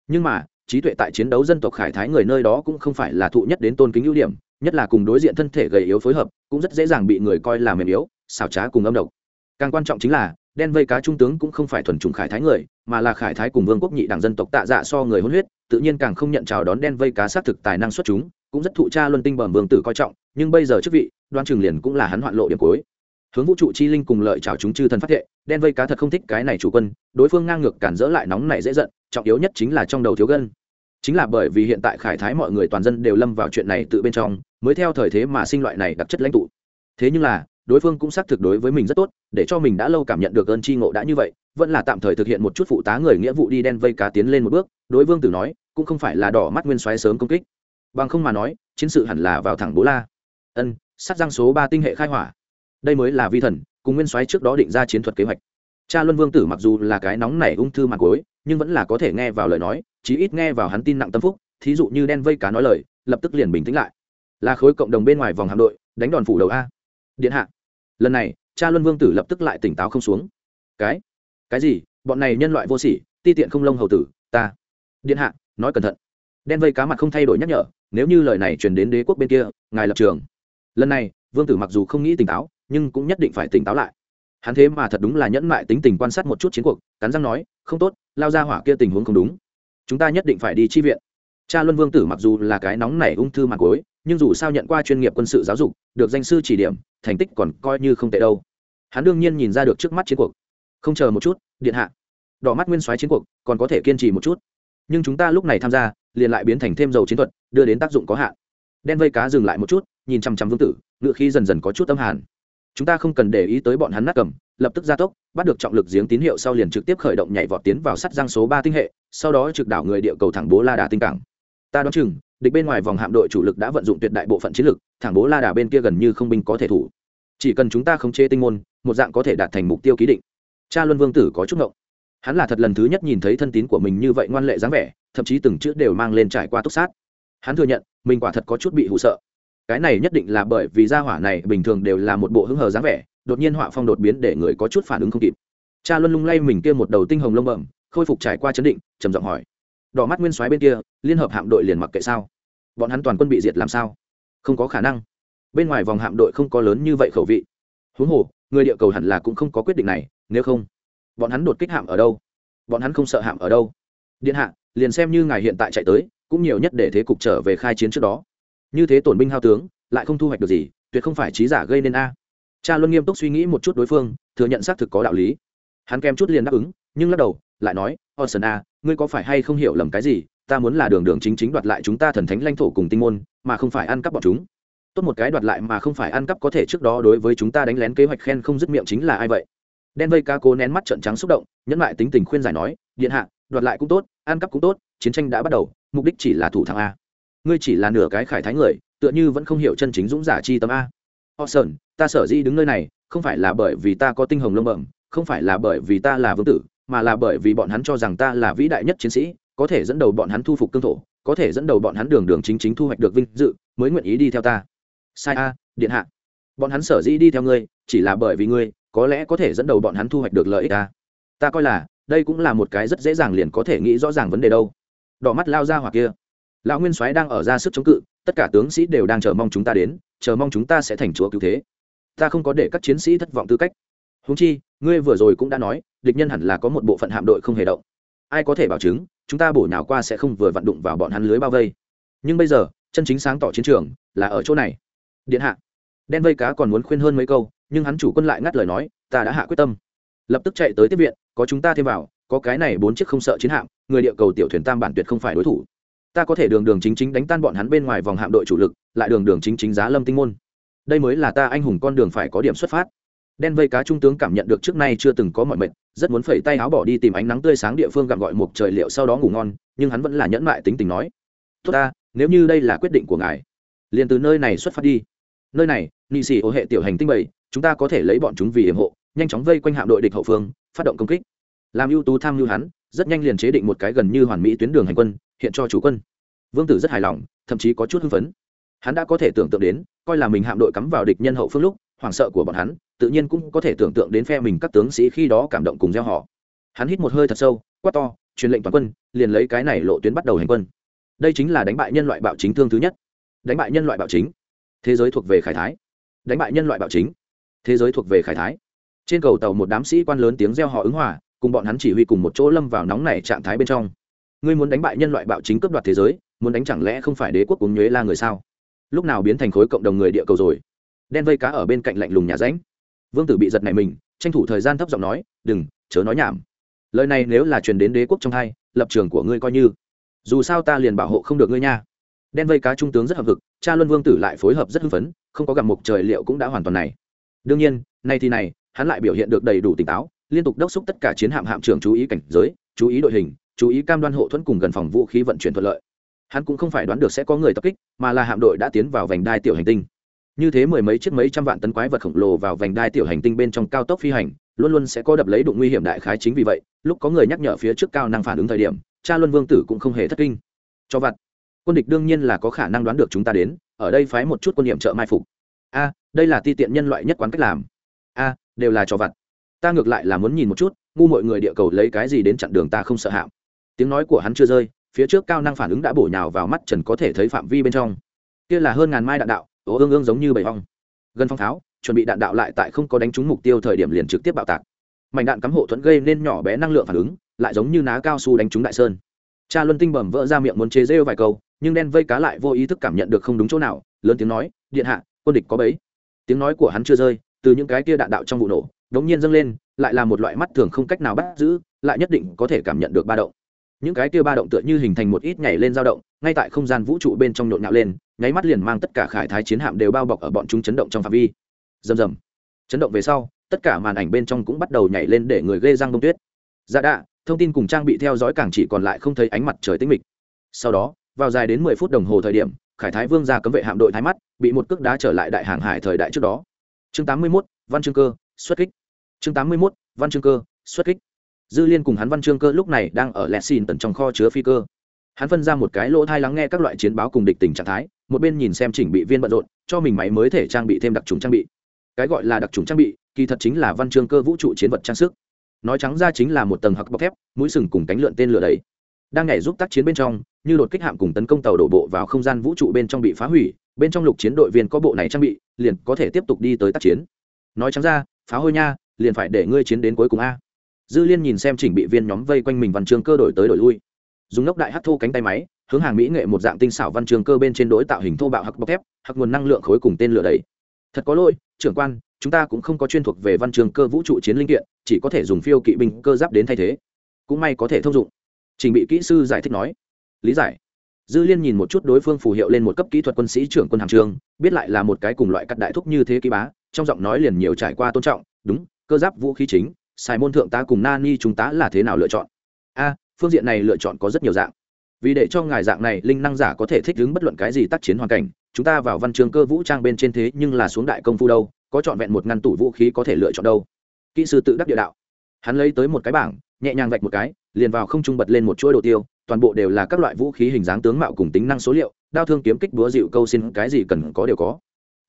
Nhưng mà trí tuệ tại chiến đấu dân tộc khải thái người nơi đó cũng không phải là thụ nhất đến tôn kính ưu điểm, nhất là cùng đối diện thân thể gầy yếu phối hợp, cũng rất dễ dàng bị người coi là mềm yếu, xảo trá cùng âm độc. Càng quan trọng chính là, đen vây cá trung tướng cũng không phải thuần trùng khải thái người, mà là khải thái cùng vương quốc nhị đảng dân tộc tạ dạ so người hôn huyết, tự nhiên càng không nhận chào đón đen vây cá xác thực tài năng xuất chúng, cũng rất thụ cha luân tinh bẩm vương tử coi trọng, nhưng bây giờ chức vị, đoan trường liền cũng là hắn hoạn lộ điểm cuối. Hướng vũ trụ chi linh cùng lợi chào chúng chư thần phát thệ, đen vây cá thật không thích cái này chủ quân, đối phương ngang ngược cản dỡ lại nóng này dễ giận trọng yếu nhất chính là trong đầu thiếu gân. Chính là bởi vì hiện tại khải thái mọi người toàn dân đều lâm vào chuyện này tự bên trong, mới theo thời thế mà sinh loại này đặc chất lãnh tụ. Thế nhưng là, đối phương cũng xác thực đối với mình rất tốt, để cho mình đã lâu cảm nhận được ơn tri ngộ đã như vậy, vẫn là tạm thời thực hiện một chút phụ tá người nghĩa vụ đi đen vây cá tiến lên một bước, đối vương tử nói, cũng không phải là đỏ mắt nguyên xoáy sớm công kích. Bằng không mà nói, chiến sự hẳn là vào thẳng bố la. Ân, sát giang số ba tinh hệ khai hỏa. Đây mới là vi thần, cùng nguyên soái trước đó định ra chiến thuật kế hoạch cha luân vương tử mặc dù là cái nóng nảy ung thư mặt gối nhưng vẫn là có thể nghe vào lời nói, chí ít nghe vào hắn tin nặng tâm phúc, thí dụ như đen vây cá nói lời, lập tức liền bình tĩnh lại. Là khối cộng đồng bên ngoài vòng hạm đội, đánh đòn phủ đầu a. Điện hạ. Lần này, cha luân vương tử lập tức lại tỉnh táo không xuống. Cái? Cái gì? Bọn này nhân loại vô sỉ, ti tiện không lông hầu tử, ta. Điện hạ, nói cẩn thận. Đen vây cá mặt không thay đổi nhắc nhở, nếu như lời này truyền đến đế quốc bên kia, ngài lập trường. Lần này, vương tử mặc dù không nghĩ tỉnh táo, nhưng cũng nhất định phải tỉnh táo lại hắn thế mà thật đúng là nhẫn mại tính tình quan sát một chút chiến cuộc cắn răng nói không tốt lao ra hỏa kia tình huống không đúng. Chúng ta nhất định phải đi chi viện. Cha luân vương tử mặc dù là cái nóng nảy ung thư mặt gối, nhưng dù sao nhận qua chuyên nghiệp quân sự giáo dục được danh sư chỉ điểm thành tích còn coi như không tệ đâu. Hắn đương nhiên nhìn ra được trước mắt chiến cuộc. Không chờ một chút điện hạ. Đỏ mắt nguyên soái chiến cuộc còn có thể kiên trì một chút. Nhưng chúng ta lúc này tham gia liền lại biến thành thêm dầu chiến thuật đưa đến tác dụng có hạn. Đen vây cá dừng lại một chút nhìn chăm chăm vương tử ngựa khí dần dần có chút âm hàn chúng ta không cần để ý tới bọn hắn nát cầm, lập tức gia tốc, bắt được trọng lực giếng tín hiệu sau liền trực tiếp khởi động nhảy vọt tiến vào sắt giang số ba tinh hệ, sau đó trực đảo người địa cầu thẳng bố la đà tinh cảng. Ta đoán chừng, địch bên ngoài vòng hạm đội chủ lực đã vận dụng tuyệt đại bộ phận chiến lực, thẳng bố la đà bên kia gần như không binh có thể thủ. Chỉ cần chúng ta khống chế tinh môn, một dạng có thể đạt thành mục tiêu ký định. Cha luân vương tử có chút ngộng. Hắn là thật lần thứ nhất nhìn thấy thân tín của mình như vậy ngoan lệ dáng vẻ, thậm chí từng chữ đều mang lên trải qua túc sát. Hắn thừa nhận, mình quả thật có chút bị hụ sợ cái này nhất định là bởi vì gia hỏa này bình thường đều là một bộ hứng hờ dáng vẻ, đột nhiên họa phong đột biến để người có chút phản ứng không kịp. Cha luân lung lay mình kia một đầu tinh hồng lông bẩm, khôi phục trải qua chấn định, trầm giọng hỏi. Đỏ mắt nguyên soái bên kia, liên hợp hạm đội liền mặc kệ sao? Bọn hắn toàn quân bị diệt làm sao? Không có khả năng. Bên ngoài vòng hạm đội không có lớn như vậy khẩu vị. Huống hồ, người địa cầu hẳn là cũng không có quyết định này, nếu không, bọn hắn đột kích hạm ở đâu? Bọn hắn không sợ hạm ở đâu? Điện hạ, liền xem như ngài hiện tại chạy tới, cũng nhiều nhất để thế cục trở về khai chiến trước đó như thế tổn binh hao tướng, lại không thu hoạch được gì, tuyệt không phải trí giả gây nên a. Cha luân nghiêm túc suy nghĩ một chút đối phương, thừa nhận xác thực có đạo lý. Hắn kèm chút liền đáp ứng, nhưng lắc đầu, lại nói Orson a, ngươi có phải hay không hiểu lầm cái gì? Ta muốn là đường đường chính chính đoạt lại chúng ta thần thánh lãnh thổ cùng tinh môn, mà không phải ăn cắp bọn chúng. Tốt một cái đoạt lại mà không phải ăn cắp có thể trước đó đối với chúng ta đánh lén kế hoạch khen không dứt miệng chính là ai vậy? Đen vây ca cố nén mắt trận trắng xúc động, nhẫn lại tính tình khuyên giải nói, điện hạ, đoạt lại cũng tốt, ăn cắp cũng tốt, chiến tranh đã bắt đầu, mục đích chỉ là thủ thắng a ngươi chỉ là nửa cái khải thái người, tựa như vẫn không hiểu chân chính dũng giả chi tâm a. Họ sơn ta sở dĩ đứng nơi này, không phải là bởi vì ta có tinh hồng lông bẩm, không phải là bởi vì ta là vương tử, mà là bởi vì bọn hắn cho rằng ta là vĩ đại nhất chiến sĩ, có thể dẫn đầu bọn hắn thu phục cương thổ, có thể dẫn đầu bọn hắn đường đường chính chính thu hoạch được vinh dự, mới nguyện ý đi theo ta. Sai a, điện hạ. Bọn hắn sở dĩ đi theo ngươi, chỉ là bởi vì ngươi, có lẽ có thể dẫn đầu bọn hắn thu hoạch được lợi ích ta ta coi là, đây cũng là một cái rất dễ dàng liền có thể nghĩ rõ ràng vấn đề đâu. Đỏ mắt lao ra hoặc kia lão nguyên soái đang ở ra sức chống cự, tất cả tướng sĩ đều đang chờ mong chúng ta đến, chờ mong chúng ta sẽ thành chúa cứu thế. Ta không có để các chiến sĩ thất vọng tư cách. Húng chi, ngươi vừa rồi cũng đã nói, địch nhân hẳn là có một bộ phận hạm đội không hề động. Ai có thể bảo chứng, chúng ta bổ nhào qua sẽ không vừa vặn đụng vào bọn hắn lưới bao vây. Nhưng bây giờ, chân chính sáng tỏ chiến trường là ở chỗ này. Điện hạ. Đen vây cá còn muốn khuyên hơn mấy câu, nhưng hắn chủ quân lại ngắt lời nói, ta đã hạ quyết tâm. Lập tức chạy tới tiếp viện, có chúng ta thêm vào, có cái này bốn chiếc không sợ chiến hạm, người địa cầu tiểu thuyền tam bản tuyệt không phải đối thủ ta có thể đường đường chính chính đánh tan bọn hắn bên ngoài vòng hạm đội chủ lực, lại đường đường chính chính giá lâm tinh môn. Đây mới là ta anh hùng con đường phải có điểm xuất phát. Đen vây cá trung tướng cảm nhận được trước nay chưa từng có mọi mệnh rất muốn phẩy tay áo bỏ đi tìm ánh nắng tươi sáng địa phương gặm gọi một trời liệu sau đó ngủ ngon, nhưng hắn vẫn là nhẫn mại tính tình nói, tốt ta, nếu như đây là quyết định của ngài, liền từ nơi này xuất phát đi. Nơi này, nị xì ô hệ tiểu hành tinh bảy, chúng ta có thể lấy bọn chúng vì hiểm hộ, nhanh chóng vây quanh hạm đội địch hậu phương, phát động công kích. Làm ưu tú tham mưu hắn, rất nhanh liền chế định một cái gần như hoàn mỹ tuyến đường hành quân hiện cho chủ quân. Vương tử rất hài lòng, thậm chí có chút hưng phấn. Hắn đã có thể tưởng tượng đến, coi là mình hạm đội cắm vào địch nhân hậu phương lúc, hoảng sợ của bọn hắn, tự nhiên cũng có thể tưởng tượng đến phe mình các tướng sĩ khi đó cảm động cùng gieo họ. Hắn hít một hơi thật sâu, quát to, truyền lệnh toàn quân, liền lấy cái này lộ tuyến bắt đầu hành quân. Đây chính là đánh bại nhân loại bạo chính thương thứ nhất. Đánh bại nhân loại bạo chính. Thế giới thuộc về khải thái. Đánh bại nhân loại bạo chính. Thế giới thuộc về khải thái. Trên cầu tàu một đám sĩ quan lớn tiếng reo họ ứng hòa, cùng bọn hắn chỉ huy cùng một chỗ lâm vào nóng này trạng thái bên trong ngươi muốn đánh bại nhân loại bạo chính cướp đoạt thế giới, muốn đánh chẳng lẽ không phải đế quốc cúng nhuế la người sao? Lúc nào biến thành khối cộng đồng người địa cầu rồi? Đen vây cá ở bên cạnh lạnh lùng nhà ránh vương tử bị giật này mình, tranh thủ thời gian thấp giọng nói, đừng, chớ nói nhảm. Lời này nếu là truyền đến đế quốc trong hai, lập trường của ngươi coi như. Dù sao ta liền bảo hộ không được ngươi nha. Đen vây cá trung tướng rất hợp vực cha luân vương tử lại phối hợp rất hưng phấn, không có gặp mục trời liệu cũng đã hoàn toàn này. Đương nhiên, nay thì này, hắn lại biểu hiện được đầy đủ tỉnh táo, liên tục đốc xúc tất cả chiến hạm hạm trưởng chú ý cảnh giới, chú ý đội hình chú ý cam đoan hộ thuẫn cùng gần phòng vũ khí vận chuyển thuận lợi. Hắn cũng không phải đoán được sẽ có người tập kích, mà là hạm đội đã tiến vào vành đai tiểu hành tinh. Như thế mười mấy chiếc mấy trăm vạn tấn quái vật khổng lồ vào vành đai tiểu hành tinh bên trong cao tốc phi hành, luôn luôn sẽ có đập lấy đụng nguy hiểm đại khái chính vì vậy, lúc có người nhắc nhở phía trước cao năng phản ứng thời điểm, cha luân vương tử cũng không hề thất kinh. Cho vặt, quân địch đương nhiên là có khả năng đoán được chúng ta đến, ở đây phái một chút quân niệm trợ mai phục. A, đây là ti tiện nhân loại nhất quán cách làm. A, đều là cho vặt. Ta ngược lại là muốn nhìn một chút, ngu mọi người địa cầu lấy cái gì đến chặn đường ta không sợ hạm tiếng nói của hắn chưa rơi, phía trước cao năng phản ứng đã bổ nhào vào mắt trần có thể thấy phạm vi bên trong. Kia là hơn ngàn mai đạn đạo ố ương ương giống như bầy hong gần phong tháo, chuẩn bị đạn đạo lại tại không có đánh trúng mục tiêu thời điểm liền trực tiếp bạo tạc. Mảnh đạn cắm hộ thuẫn gây nên nhỏ bé năng lượng phản ứng, lại giống như ná cao su đánh trúng đại sơn. Cha luân tinh bẩm vỡ ra miệng muốn chế rêu vài câu, nhưng đen vây cá lại vô ý thức cảm nhận được không đúng chỗ nào, lớn tiếng nói, điện hạ, quân địch có bấy tiếng nói của hắn chưa rơi, từ những cái kia đạn đạo trong vụ nổ, đống nhiên dâng lên, lại là một loại mắt thường không cách nào bắt giữ, lại nhất định có thể cảm nhận được ba động những cái kia ba động tựa như hình thành một ít nhảy lên dao động ngay tại không gian vũ trụ bên trong nhộn nhạo lên nháy mắt liền mang tất cả khải thái chiến hạm đều bao bọc ở bọn chúng chấn động trong phạm vi. Rầm rầm. Chấn động về sau tất cả màn ảnh bên trong cũng bắt đầu nhảy lên để người ghê răng đông tuyết. Dạ đạ thông tin cùng trang bị theo dõi càng chỉ còn lại không thấy ánh mặt trời tĩnh mịch. Sau đó vào dài đến mười phút đồng hồ thời điểm khải thái vương ra cấm vệ hạm đội thái mắt bị một cước đá trở lại đại hàng hải thời đại trước đó. Chương tám mươi 81, văn chương cơ xuất kích. Chương tám mươi 81, văn chương cơ xuất kích dư liên cùng hắn văn chương cơ lúc này đang ở lẹt xin tận trong kho chứa phi cơ. Hắn phân ra một cái lỗ thai lắng nghe các loại chiến báo cùng địch tình trạng thái, một bên nhìn xem chỉnh bị viên bận rộn, cho mình máy mới thể trang bị thêm đặc trùng trang bị. Cái gọi là đặc trùng trang bị, kỳ thật chính là văn chương cơ vũ trụ chiến vật trang sức. Nói trắng ra chính là một tầng hặc bọc thép, mũi sừng cùng cánh lượn tên lửa đấy. Đang nhảy giúp tác chiến bên trong, như đột kích hạm cùng tấn công tàu đổ bộ vào không gian vũ trụ bên trong bị phá hủy, bên trong lục chiến đội viên có bộ này trang bị, liền có thể tiếp tục đi tới tác chiến. Nói trắng ra, phá hôi nha, liền phải để ngươi chiến đến cuối cùng a dư liên nhìn xem chỉnh bị viên nhóm vây quanh mình văn chương cơ đổi tới đổi lui. Dùng nóc đại hắc thô cánh tay máy, hướng hàng mỹ nghệ một dạng tinh xảo văn chương cơ bên trên đối tạo hình thô bạo hắc bọc thép, hắc nguồn năng lượng khối cùng tên lửa đầy. Thật có lỗi, trưởng quan, chúng ta cũng không có chuyên thuộc về văn chương cơ vũ trụ chiến linh kiện, chỉ có thể dùng phiêu kỵ binh cơ giáp đến thay thế. Cũng may có thể thông dụng. Trình bị kỹ sư giải thích nói. Lý giải. Dư liên nhìn một chút đối phương phù hiệu lên một cấp kỹ thuật quân sĩ trưởng quân hàm trường, biết lại là một cái cùng loại cắt đại thúc như thế ký bá, trong giọng nói liền nhiều trải qua tôn trọng, đúng, cơ giáp vũ khí chính. Sai môn thượng tá cùng nani chúng ta là thế nào lựa chọn? A, phương diện này lựa chọn có rất nhiều dạng. Vì để cho ngài dạng này, linh năng giả có thể thích ứng bất luận cái gì tác chiến hoàn cảnh, chúng ta vào văn trường cơ vũ trang bên trên thế nhưng là xuống đại công phu đâu, có trọn vẹn một ngăn tủ vũ khí có thể lựa chọn đâu. Kỹ sư tự đắc địa đạo. Hắn lấy tới một cái bảng, nhẹ nhàng vạch một cái, liền vào không trung bật lên một chuỗi đồ tiêu, toàn bộ đều là các loại vũ khí hình dáng tướng mạo cùng tính năng số liệu, đao thương kiếm kích búa dịu câu xin, cái gì cần có đều có.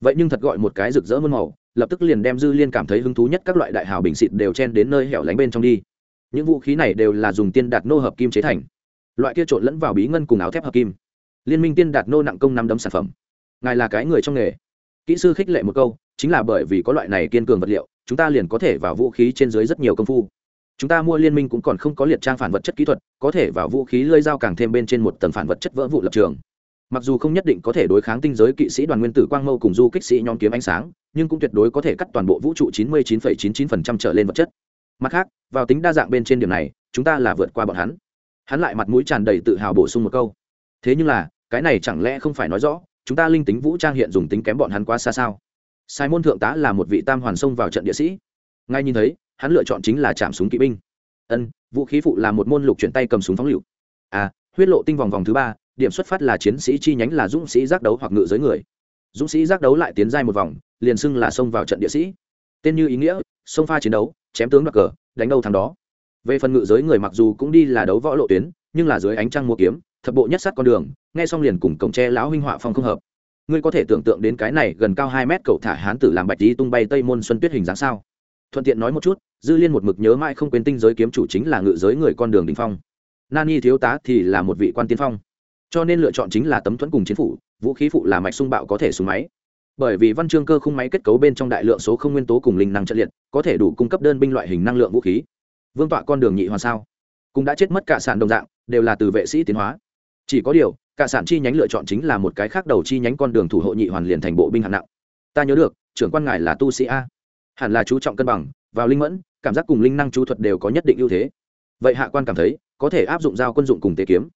Vậy nhưng thật gọi một cái rực rỡ muôn màu lập tức liền đem dư liên cảm thấy hứng thú nhất các loại đại hào bình xịt đều chen đến nơi hẻo lánh bên trong đi. Những vũ khí này đều là dùng tiên đạt nô hợp kim chế thành. Loại kia trộn lẫn vào bí ngân cùng áo thép hợp kim. Liên minh tiên đạt nô nặng công năm đấm sản phẩm. Ngài là cái người trong nghề. Kỹ sư khích lệ một câu, chính là bởi vì có loại này kiên cường vật liệu, chúng ta liền có thể vào vũ khí trên dưới rất nhiều công phu. Chúng ta mua liên minh cũng còn không có liệt trang phản vật chất kỹ thuật, có thể vào vũ khí lơi dao càng thêm bên trên một tầng phản vật chất vỡ vụ lập trường mặc dù không nhất định có thể đối kháng tinh giới kỵ sĩ đoàn nguyên tử quang mâu cùng du kích sĩ nhóm kiếm ánh sáng nhưng cũng tuyệt đối có thể cắt toàn bộ vũ trụ 99,99% trở lên vật chất. Mặt khác vào tính đa dạng bên trên điểm này chúng ta là vượt qua bọn hắn. Hắn lại mặt mũi tràn đầy tự hào bổ sung một câu. Thế nhưng là cái này chẳng lẽ không phải nói rõ chúng ta linh tính vũ trang hiện dùng tính kém bọn hắn quá xa sao? Sai môn thượng tá là một vị tam hoàn sông vào trận địa sĩ. Ngay nhìn thấy hắn lựa chọn chính là chạm súng kỵ binh. Ân vũ khí phụ là một môn lục chuyển tay cầm súng phóng lựu. À huyết lộ tinh vòng vòng thứ ba điểm xuất phát là chiến sĩ chi nhánh là dũng sĩ giác đấu hoặc ngự giới người. Dũng sĩ giác đấu lại tiến giai một vòng, liền xưng là xông vào trận địa sĩ. Tên như ý nghĩa, xông pha chiến đấu, chém tướng đoạt cờ, đánh đâu thằng đó. Về phần ngự giới người mặc dù cũng đi là đấu võ lộ tuyến, nhưng là dưới ánh trăng mua kiếm, thập bộ nhất sát con đường, nghe xong liền cùng cổng tre lão huynh họa phong không hợp. Ngươi có thể tưởng tượng đến cái này gần cao hai mét cậu thả hán tử làm bạch tí tung bay tây môn xuân tuyết hình dáng sao? Thuận tiện nói một chút, dư liên một mực nhớ mãi không quên tinh giới kiếm chủ chính là ngự giới người con đường đình phong. Nani thiếu tá thì là một vị quan tiên phong cho nên lựa chọn chính là tấm thuẫn cùng chiến phủ, vũ khí phụ là mạch sung bạo có thể súng máy. Bởi vì văn chương cơ khung máy kết cấu bên trong đại lượng số không nguyên tố cùng linh năng trận liệt, có thể đủ cung cấp đơn binh loại hình năng lượng vũ khí. Vương tọa con đường nhị hoàn sao? Cũng đã chết mất cả sản đồng dạng, đều là từ vệ sĩ tiến hóa. Chỉ có điều, cả sản chi nhánh lựa chọn chính là một cái khác đầu chi nhánh con đường thủ hộ nhị hoàn liền thành bộ binh hạng nặng. Ta nhớ được, trưởng quan ngài là tu sĩ a. Hẳn là chú trọng cân bằng, vào linh mẫn, cảm giác cùng linh năng chú thuật đều có nhất định ưu thế. Vậy hạ quan cảm thấy, có thể áp dụng giao quân dụng cùng tế kiếm.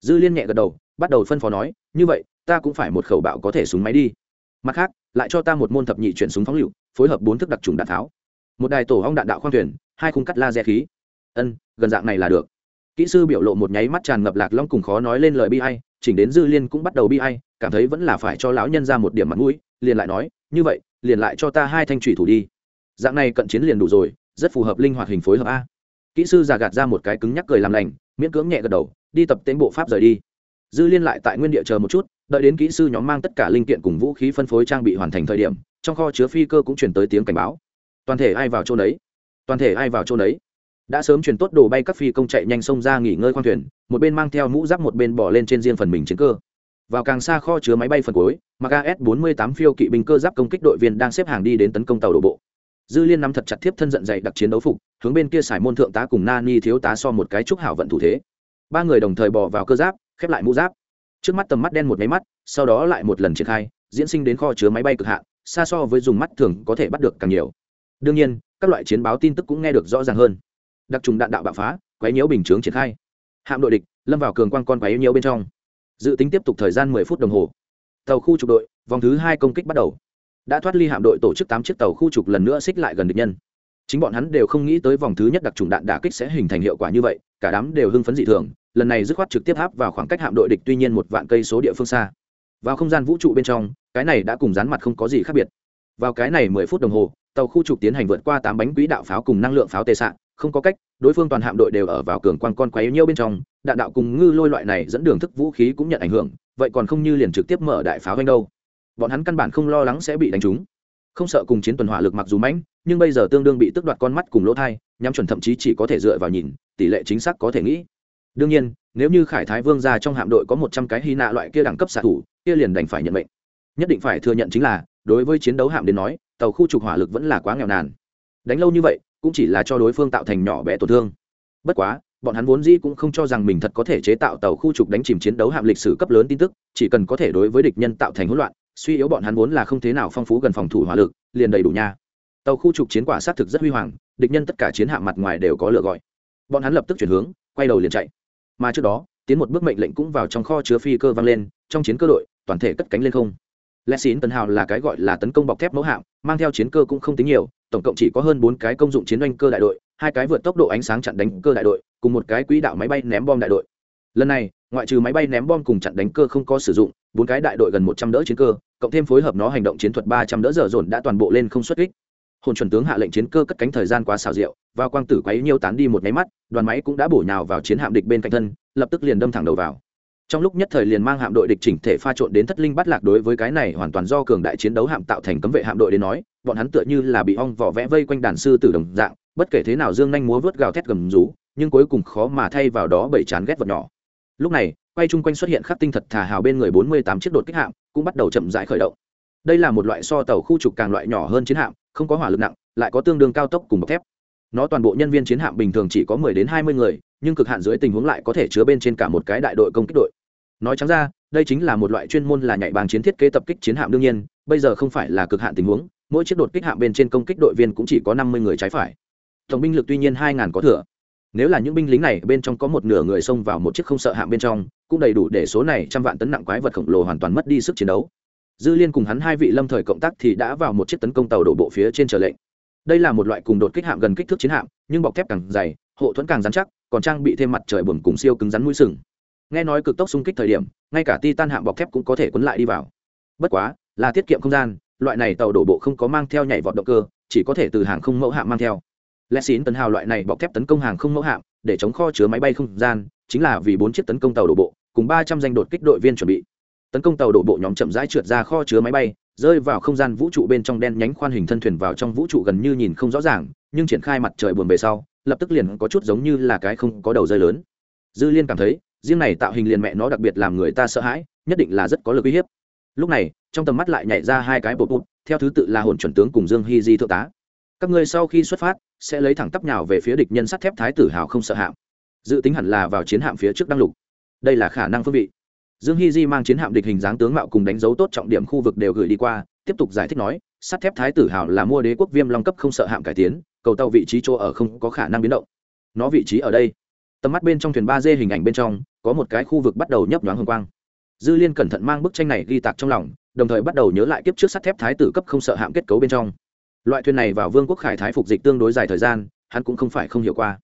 Dư liên nhẹ gật đầu bắt đầu phân phó nói, như vậy, ta cũng phải một khẩu bạo có thể súng máy đi. Mặt khác, lại cho ta một môn thập nhị chuyển súng phóng lựu, phối hợp bốn thức đặc trùng đạn tháo. Một đài tổ hong đạn đạo khoang thuyền, hai khung cắt laser khí. Ân, gần dạng này là được. Kỹ sư biểu lộ một nháy mắt tràn ngập lạc long cùng khó nói lên lời bi ai, chỉnh đến dư liên cũng bắt đầu bi ai, cảm thấy vẫn là phải cho lão nhân ra một điểm mặt mũi, liền lại nói, như vậy, liền lại cho ta hai thanh thủy thủ đi. Dạng này cận chiến liền đủ rồi, rất phù hợp linh hoạt hình phối hợp a. Kỹ sư già gạt ra một cái cứng nhắc cười làm lành, miễn cưỡng nhẹ gật đầu, đi tập tên bộ pháp rời đi dư liên lại tại nguyên địa chờ một chút, đợi đến kỹ sư nhóm mang tất cả linh kiện cùng vũ khí phân phối trang bị hoàn thành thời điểm, trong kho chứa phi cơ cũng chuyển tới tiếng cảnh báo. Toàn thể ai vào chỗ đấy toàn thể ai vào chỗ đấy đã sớm chuyển tốt đồ bay các phi công chạy nhanh sông ra nghỉ ngơi khoang thuyền, một bên mang theo mũ giáp một bên bỏ lên trên riêng phần mình chiến cơ. Vào càng xa kho chứa máy bay phần cuối bốn as 48 phiêu kỵ binh cơ giáp công kích đội viên đang xếp hàng đi đến tấn công tàu đổ bộ. Dư liên nắm thật chặt thiếp thân giận dày đặc chiến đấu phục, hướng bên kia xài môn thượng tá cùng na ni thiếu tá so một cái trúc hảo vận thủ thế. Ba người đồng thời bỏ vào cơ giáp khép lại mũ giáp. Trước mắt tầm mắt đen một máy mắt, sau đó lại một lần triển khai, diễn sinh đến kho chứa máy bay cực hạn, xa so với dùng mắt thường có thể bắt được càng nhiều. Đương nhiên, các loại chiến báo tin tức cũng nghe được rõ ràng hơn. Đặc trùng đạn đạo bạo phá quấy nhiễu bình chướng triển khai. Hạm đội địch, lâm vào cường quan con quấy nhiễu bên trong. Dự tính tiếp tục thời gian mười phút đồng hồ. Tàu khu trục đội, vòng thứ hai công kích bắt đầu. Đã thoát ly hạm đội tổ chức tám chiếc tàu khu trục lần nữa xích lại gần địch nhân. Chính bọn hắn đều không nghĩ tới vòng thứ nhất đặc trùng đạn đả kích sẽ hình thành hiệu quả như vậy, cả đám đều hưng phấn dị thường lần này dứt khoát trực tiếp áp vào khoảng cách hạm đội địch tuy nhiên một vạn cây số địa phương xa. Vào không gian vũ trụ bên trong, cái này đã cùng dán mặt không có gì khác biệt. Vào cái này mười phút đồng hồ, tàu khu trục tiến hành vượt qua tám bánh quỹ đạo pháo cùng năng lượng pháo tê sạn không có cách, đối phương toàn hạm đội đều ở vào cường quan con quấy nhiêu bên trong, đạn đạo cùng ngư lôi loại này dẫn đường thức vũ khí cũng nhận ảnh hưởng, vậy còn không như liền trực tiếp mở đại pháo anh đâu. Bọn hắn căn bản không lo lắng sẽ bị đánh trúng. Không sợ cùng chiến tuần hỏa lực mặc dù mãnh, nhưng bây giờ tương đương bị tước đoạt con mắt cùng lỗ thai, nhắm chuẩn thậm chí chỉ có thể dựa vào nhìn, tỷ lệ chính xác có thể nghĩ đương nhiên, nếu như khải thái vương ra trong hạm đội có một trăm cái hy nạ loại kia đẳng cấp xạ thủ, kia liền đành phải nhận mệnh. Nhất định phải thừa nhận chính là, đối với chiến đấu hạm đến nói, tàu khu trục hỏa lực vẫn là quá nghèo nàn. Đánh lâu như vậy, cũng chỉ là cho đối phương tạo thành nhỏ bé tổn thương. Bất quá, bọn hắn vốn dĩ cũng không cho rằng mình thật có thể chế tạo tàu khu trục đánh chìm chiến đấu hạm lịch sử cấp lớn tin tức, chỉ cần có thể đối với địch nhân tạo thành hỗn loạn, suy yếu bọn hắn vốn là không thế nào phong phú gần phòng thủ hỏa lực, liền đầy đủ nha. Tàu khu trục chiến quả xác thực rất huy hoàng, địch nhân tất cả chiến hạm mặt ngoài đều có lựa gọi. Bọn hắn lập tức chuyển hướng, quay đầu liền chạy mà trước đó, tiến một bước mệnh lệnh cũng vào trong kho chứa phi cơ vang lên, trong chiến cơ đội, toàn thể cất cánh lên không. Lẽ xín tần hào là cái gọi là tấn công bọc thép mẫu hạm, mang theo chiến cơ cũng không tính nhiều, tổng cộng chỉ có hơn bốn cái công dụng chiến doanh cơ đại đội, hai cái vượt tốc độ ánh sáng chặn đánh cơ đại đội, cùng một cái quỹ đạo máy bay ném bom đại đội. Lần này, ngoại trừ máy bay ném bom cùng chặn đánh cơ không có sử dụng, bốn cái đại đội gần một trăm đỡ chiến cơ, cộng thêm phối hợp nó hành động chiến thuật ba trăm đỡ giờ dồn đã toàn bộ lên không xuất kích hồn chuẩn tướng hạ lệnh chiến cơ cất cánh thời gian quá xào rượu và quang tử quấy nhiêu tán đi một máy mắt, đoàn máy cũng đã bổ nhào vào chiến hạm địch bên cạnh thân, lập tức liền đâm thẳng đầu vào. Trong lúc nhất thời liền mang hạm đội địch chỉnh thể pha trộn đến thất linh bắt lạc đối với cái này hoàn toàn do cường đại chiến đấu hạm tạo thành cấm vệ hạm đội đến nói, bọn hắn tựa như là bị ong vỏ vẽ vây quanh đàn sư tử đồng dạng, bất kể thế nào dương nhanh múa vớt gào thét gầm rú, nhưng cuối cùng khó mà thay vào đó bảy chán ghét vật nhỏ. Lúc này, quay chung quanh xuất hiện khắc tinh thật thả hào bên người bốn mươi tám chiếc đột kích hạm, cũng bắt đầu chậm rãi khởi động đây là một loại so tàu khu trục càng loại nhỏ hơn chiến hạm, không có hỏa lực nặng, lại có tương đương cao tốc cùng bọc thép. Nó toàn bộ nhân viên chiến hạm bình thường chỉ có mười đến hai mươi người, nhưng cực hạn dưới tình huống lại có thể chứa bên trên cả một cái đại đội công kích đội. Nói trắng ra, đây chính là một loại chuyên môn là nhạy bàng chiến thiết kế tập kích chiến hạm đương nhiên, bây giờ không phải là cực hạn tình huống, mỗi chiếc đột kích hạm bên trên công kích đội viên cũng chỉ có năm mươi người trái phải. Tổng binh lực tuy nhiên hai ngàn có thừa. Nếu là những binh lính này bên trong có một nửa người xông vào một chiếc không sợ hạm bên trong, cũng đầy đủ để số này trăm vạn tấn nặng quái vật khổng lồ hoàn toàn mất đi sức chiến đấu dư liên cùng hắn hai vị lâm thời cộng tác thì đã vào một chiếc tấn công tàu đổ bộ phía trên trở lệnh. Đây là một loại cùng đột kích hạm gần kích thước chiến hạm, nhưng bọc thép càng dày, hộ thuẫn càng rắn chắc, còn trang bị thêm mặt trời buồm cùng siêu cứng rắn mũi sừng. Nghe nói cực tốc xung kích thời điểm, ngay cả ti tan hạm bọc thép cũng có thể quấn lại đi vào. Bất quá, là tiết kiệm không gian, loại này tàu đổ bộ không có mang theo nhảy vọt động cơ, chỉ có thể từ hàng không mẫu hạm mang theo. Lẽ xín tấn hào loại này bọc thép tấn công hàng không mẫu hạm, để chống kho chứa máy bay không gian, chính là vì bốn chiếc tấn công tàu đổ bộ, cùng ba trăm danh đột kích đội viên chuẩn bị tấn công tàu đổ bộ nhóm chậm rãi trượt ra kho chứa máy bay, rơi vào không gian vũ trụ bên trong đen nhánh khoan hình thân thuyền vào trong vũ trụ gần như nhìn không rõ ràng, nhưng triển khai mặt trời buồn về sau, lập tức liền có chút giống như là cái không có đầu rơi lớn. Dư liên cảm thấy, riêng này tạo hình liền mẹ nó đặc biệt làm người ta sợ hãi, nhất định là rất có lực uy hiếp. Lúc này, trong tầm mắt lại nhảy ra hai cái bột bút theo thứ tự là hồn chuẩn tướng cùng dương hy di thượng tá. Các ngươi sau khi xuất phát, sẽ lấy thẳng tắp nhào về phía địch nhân sắt thép thái tử hào không sợ hạm. Dự tính hẳn là vào chiến hạm phía trước đăng lục. Đây là khả năng phương vị dương hy di mang chiến hạm địch hình dáng tướng mạo cùng đánh dấu tốt trọng điểm khu vực đều gửi đi qua, tiếp tục giải thích nói, sắt thép thái tử hào là mua đế quốc viêm long cấp không sợ hạm cải tiến, cầu tàu vị trí chỗ ở không có khả năng biến động. Nó vị trí ở đây. Tầm mắt bên trong thuyền ba d hình ảnh bên trong, có một cái khu vực bắt đầu nhấp nhoáng hồng quang. Dư liên cẩn thận mang bức tranh này ghi tạc trong lòng, đồng thời bắt đầu nhớ lại kiếp trước sắt thép thái tử cấp không sợ hạm kết cấu bên trong. Loại thuyền này vào vương quốc khải thái phục dịch tương đối dài thời gian, hắn cũng không phải không hiểu qua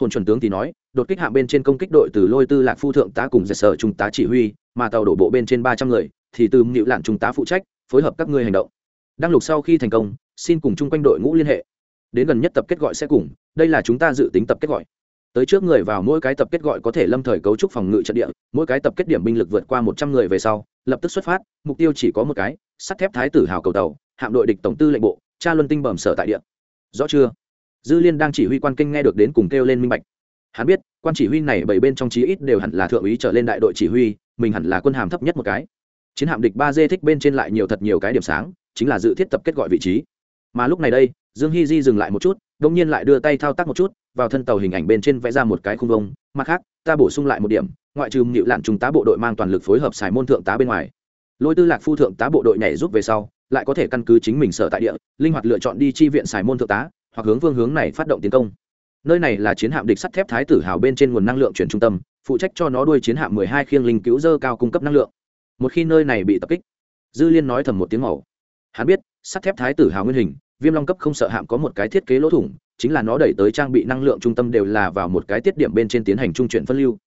hồn chuẩn tướng thì nói, đột kích hạm bên trên công kích đội từ lôi tư lạc phu thượng tá cùng dệt sở trung tá chỉ huy, mà tàu đổ bộ bên trên ba trăm người, thì từ nhịu lạn trung tá phụ trách, phối hợp các ngươi hành động. Đăng lục sau khi thành công, xin cùng chung quanh đội ngũ liên hệ. Đến gần nhất tập kết gọi sẽ cùng, đây là chúng ta dự tính tập kết gọi. Tới trước người vào mỗi cái tập kết gọi có thể lâm thời cấu trúc phòng ngự trận địa, mỗi cái tập kết điểm binh lực vượt qua một trăm người về sau, lập tức xuất phát, mục tiêu chỉ có một cái, sắt thép thái tử hào cầu tàu, hạm đội địch tổng tư lệnh bộ, tra luân tinh bẩm sở tại địa. Rõ chưa? Dư liên đang chỉ huy quan kinh nghe được đến cùng kêu lên minh bạch. Hắn biết, quan chỉ huy này bảy bên trong chí ít đều hẳn là thượng úy trở lên đại đội chỉ huy, mình hẳn là quân hàm thấp nhất một cái. Chiến hạm địch ba d thích bên trên lại nhiều thật nhiều cái điểm sáng, chính là dự thiết tập kết gọi vị trí. Mà lúc này đây, dương hy di dừng lại một chút đ ỗ n g nhiên lại đưa tay thao tác một chút, vào thân tàu hình ảnh bên trên vẽ ra một cái khung vông, mặt khác, ta bổ sung lại một điểm, ngoại trừ nhịu lạn trung tá bộ đội mang toàn lực phối hợp xài môn thượng tá bên ngoài. Lôi tư lạc phu thượng tá bộ đội nhảy rút về sau, lại có thể căn cứ chính mình sở tại địa, linh hoạt lựa chọn đi chi viện xài môn thượng tá hoặc hướng phương hướng này phát động tiến công. Nơi này là chiến hạm địch sắt thép thái tử hào bên trên nguồn năng lượng chuyển trung tâm, phụ trách cho nó đuôi chiến hạm mười hai khiêng linh cứu dơ cao cung cấp năng lượng. Một khi nơi này bị tập kích, dư liên nói thầm một tiếng màu. Hắn biết, sắt thép thái tử hào nguyên hình, viêm long cấp không sợ hạm có một cái thiết kế lỗ thủng, chính là nó đẩy tới trang bị năng lượng trung tâm đều là vào một cái tiết điểm bên trên tiến hành trung chuyển phân lưu.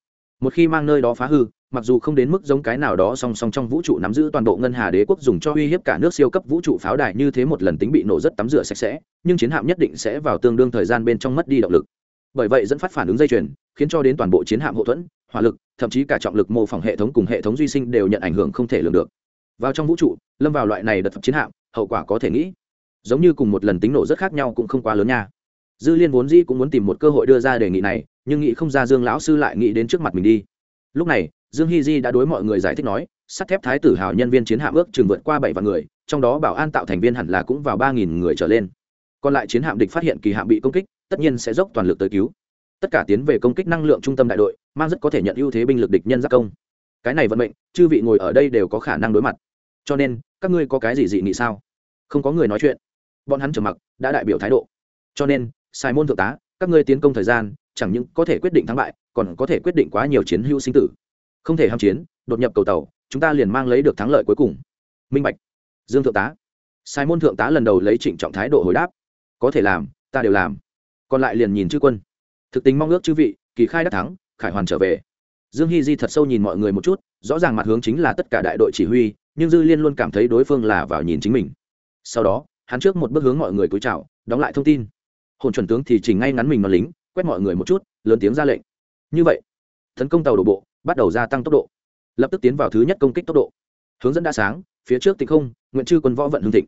Một khi mang nơi đó phá hư mặc dù không đến mức giống cái nào đó song song trong vũ trụ nắm giữ toàn bộ ngân hà đế quốc dùng cho uy hiếp cả nước siêu cấp vũ trụ pháo đài như thế một lần tính bị nổ rất tắm rửa sạch sẽ, nhưng chiến hạm nhất định sẽ vào tương đương thời gian bên trong mất đi động lực. Bởi vậy dẫn phát phản ứng dây chuyền, khiến cho đến toàn bộ chiến hạm hậu thuẫn, hỏa lực, thậm chí cả trọng lực mô phỏng hệ thống cùng hệ thống duy sinh đều nhận ảnh hưởng không thể lường được. Vào trong vũ trụ, lâm vào loại này đợt chiến hạm, hậu quả có thể nghĩ, giống như cùng một lần tính nổ rất khác nhau cũng không quá lớn nha. Dư liên vốn dĩ cũng muốn tìm một cơ hội đưa ra đề nghị này, nhưng nghĩ không ra dương lão sư lại nghĩ đến trước mặt mình đi. Lúc này dương hy di đã đối mọi người giải thích nói, sắt thép thái tử hào nhân viên chiến hạm ước chừng vượt qua bảy vạn người, trong đó bảo an tạo thành viên hẳn là cũng vào ba nghìn người trở lên. Còn lại chiến hạm địch phát hiện kỳ hạm bị công kích, tất nhiên sẽ dốc toàn lực tới cứu. Tất cả tiến về công kích năng lượng trung tâm đại đội, mang rất có thể nhận ưu thế binh lực địch nhân giác công. Cái này vận mệnh, chư vị ngồi ở đây đều có khả năng đối mặt. Cho nên, các ngươi có cái gì dị nghị sao? Không có người nói chuyện. Bọn hắn trầm mặc, đã đại biểu thái độ. Cho nên, sai môn thượng tá, các ngươi tiến công thời gian, chẳng những có thể quyết định thắng bại, còn có thể quyết định quá nhiều chiến hữu sinh tử không thể ham chiến, đột nhập cầu tàu, chúng ta liền mang lấy được thắng lợi cuối cùng. Minh bạch. Dương thượng tá. Sai môn thượng tá lần đầu lấy trịnh trọng thái độ hồi đáp. Có thể làm, ta đều làm. Còn lại liền nhìn chư quân. Thực tình mong ước chư vị, kỳ khai đắc thắng, khải hoàn trở về. Dương hy di thật sâu nhìn mọi người một chút, rõ ràng mặt hướng chính là tất cả đại đội chỉ huy, nhưng dư liên luôn cảm thấy đối phương là vào nhìn chính mình. Sau đó, hắn trước một bước hướng mọi người cúi chào, đóng lại thông tin. Hồn chuẩn tướng thì chỉnh ngay ngắn mình nó lính, quét mọi người một chút, lớn tiếng ra lệnh. Như vậy, tấn công tàu đổ bộ bắt đầu gia tăng tốc độ. Lập tức tiến vào thứ nhất công kích tốc độ. Hướng dẫn đã sáng phía trước tịch không nguyện chư quân võ vận hương thịnh.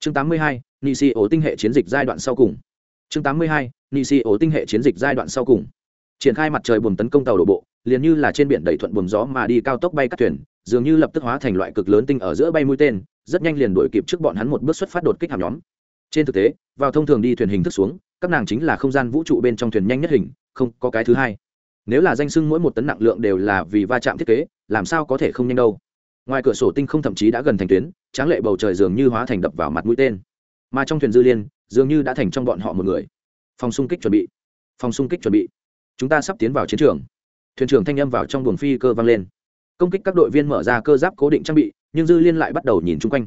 Chương 82, nị xì ổ tinh hệ chiến dịch giai đoạn sau cùng. Chương 82, nị xì ổ tinh hệ chiến dịch giai đoạn sau cùng. Triển khai mặt trời buồm tấn công tàu đổ bộ liền như là trên biển đẩy thuận buồm gió mà đi cao tốc bay các thuyền dường như lập tức hóa thành loại cực lớn tinh ở giữa bay mũi tên rất nhanh liền đuổi kịp trước bọn hắn một bước xuất phát đột kích hàm nhóm. Trên thực tế vào thông thường đi thuyền hình thức xuống các nàng chính là không gian vũ trụ bên trong thuyền nhanh nhất hình không có cái thứ hai nếu là danh sưng mỗi một tấn nặng lượng đều là vì va chạm thiết kế, làm sao có thể không nhanh đâu? Ngoài cửa sổ tinh không thậm chí đã gần thành tuyến, tráng lệ bầu trời dường như hóa thành đập vào mặt mũi tên. Mà trong thuyền dư liên, dường như đã thành trong bọn họ một người. Phòng xung kích chuẩn bị. Phòng xung kích chuẩn bị. Chúng ta sắp tiến vào chiến trường. Thuyền trưởng thanh âm vào trong buồng phi cơ vang lên. Công kích các đội viên mở ra cơ giáp cố định trang bị, nhưng dư liên lại bắt đầu nhìn chung quanh.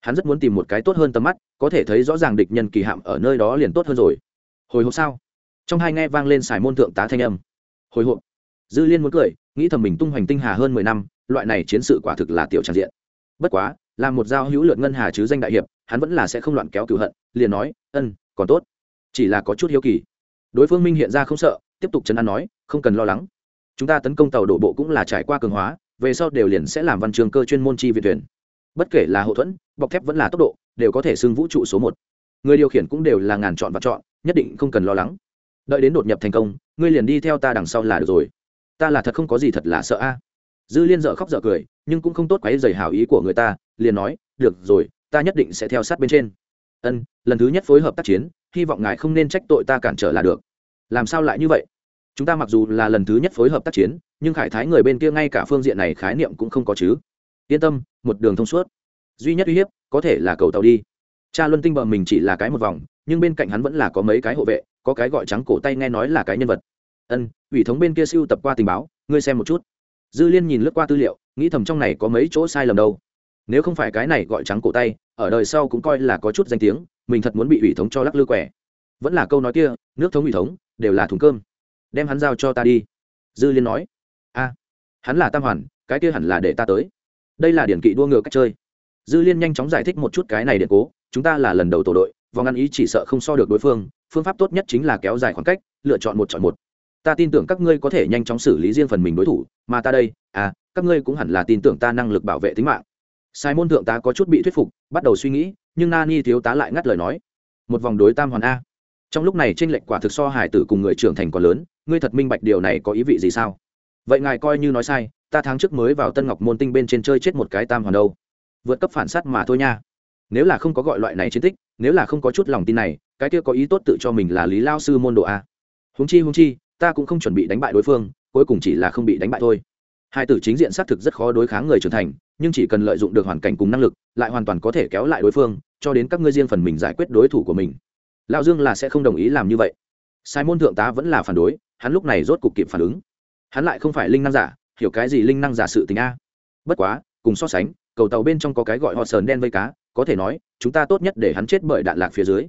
Hắn rất muốn tìm một cái tốt hơn tầm mắt, có thể thấy rõ ràng địch nhân kỳ hạm ở nơi đó liền tốt hơn rồi. Hồi hộp sao? Trong hai nghe vang lên xài môn thượng tá thanh âm hồi hộp. Dư liên muốn cười, nghĩ thầm mình tung hoành tinh hà hơn mười năm, loại này chiến sự quả thực là tiểu tràn diện. Bất quá, là một giao hữu lượt ngân hà chứ danh đại hiệp, hắn vẫn là sẽ không loạn kéo cựu hận, liền nói ân còn tốt. Chỉ là có chút hiếu kỳ. Đối phương minh hiện ra không sợ, tiếp tục chấn an nói, không cần lo lắng. Chúng ta tấn công tàu đổ bộ cũng là trải qua cường hóa, về sau đều liền sẽ làm văn trường cơ chuyên môn chi viện thuyền bất kể là hậu thuẫn, bọc thép vẫn là tốc độ, đều có thể xưng vũ trụ số một. Người điều khiển cũng đều là ngàn chọn và chọn, nhất định không cần lo lắng. Đợi đến đột nhập thành công ngươi liền đi theo ta đằng sau là được rồi. Ta là thật không có gì thật là sợ a. Dư liên dợ khóc dợ cười, nhưng cũng không tốt quáy dày hảo ý của người ta, liền nói, được rồi, ta nhất định sẽ theo sát bên trên. Ân, lần thứ nhất phối hợp tác chiến, hy vọng ngài không nên trách tội ta cản trở là được. Làm sao lại như vậy? Chúng ta mặc dù là lần thứ nhất phối hợp tác chiến, nhưng khải thái người bên kia ngay cả phương diện này khái niệm cũng không có chứ. Yên tâm, một đường thông suốt. Duy nhất uy hiếp, có thể là cầu tàu đi. Cha luân tinh bờ mình chỉ là cái một vòng, nhưng bên cạnh hắn vẫn là có mấy cái hộ vệ có cái gọi trắng cổ tay nghe nói là cái nhân vật. Ân, ủy thống bên kia siêu tập qua tình báo, ngươi xem một chút. Dư liên nhìn lướt qua tư liệu, nghĩ thầm trong này có mấy chỗ sai lầm đâu. Nếu không phải cái này gọi trắng cổ tay, ở đời sau cũng coi là có chút danh tiếng, mình thật muốn bị ủy thống cho lắc lư quẻ. Vẫn là câu nói kia, nước thống ủy thống, đều là thùng cơm. Đem hắn giao cho ta đi. Dư liên nói. A, hắn là tam hoàn, cái kia hẳn là để ta tới. Đây là điển kỵ đua ngựa cách chơi. Dư liên nhanh chóng giải thích một chút cái này điện cố, chúng ta là lần đầu tổ đội vòng ăn ý chỉ sợ không so được đối phương phương pháp tốt nhất chính là kéo dài khoảng cách, lựa chọn một chọn một. Ta tin tưởng các ngươi có thể nhanh chóng xử lý riêng phần mình đối thủ, mà ta đây à các ngươi cũng hẳn là tin tưởng ta năng lực bảo vệ tính mạng. Sai môn thượng tá có chút bị thuyết phục, bắt đầu suy nghĩ, nhưng nani thiếu tá lại ngắt lời nói. Một vòng đối tam hoàn a. Trong lúc này tranh lệch quả thực so hải tử cùng người trưởng thành còn lớn, ngươi thật minh bạch điều này có ý vị gì sao? Vậy ngài coi như nói sai, ta tháng trước mới vào tân ngọc môn tinh bên trên chơi chết một cái tam hoàn đâu. Vượt cấp phản s á t mà thôi nha nếu là không có gọi loại này chiến tích, nếu là không có chút lòng tin này, cái kia có ý tốt tự cho mình là lý lao sư môn độ a. Húng chi húng chi, ta cũng không chuẩn bị đánh bại đối phương, cuối cùng chỉ là không bị đánh bại thôi. Hai tử chính diện xác thực rất khó đối kháng người trưởng thành, nhưng chỉ cần lợi dụng được hoàn cảnh cùng năng lực, lại hoàn toàn có thể kéo lại đối phương, cho đến các ngươi riêng phần mình giải quyết đối thủ của mình. Lão dương là sẽ không đồng ý làm như vậy. Sai môn thượng tá vẫn là phản đối, hắn lúc này rốt cục kịp phản ứng. Hắn lại không phải linh năng giả, hiểu cái gì linh năng giả sự tình a. Bất quá, cùng so sánh, cầu tàu bên trong có cái gọi họ sờn đen vây cá có thể nói, chúng ta tốt nhất để hắn chết bởi đạn lạc phía dưới.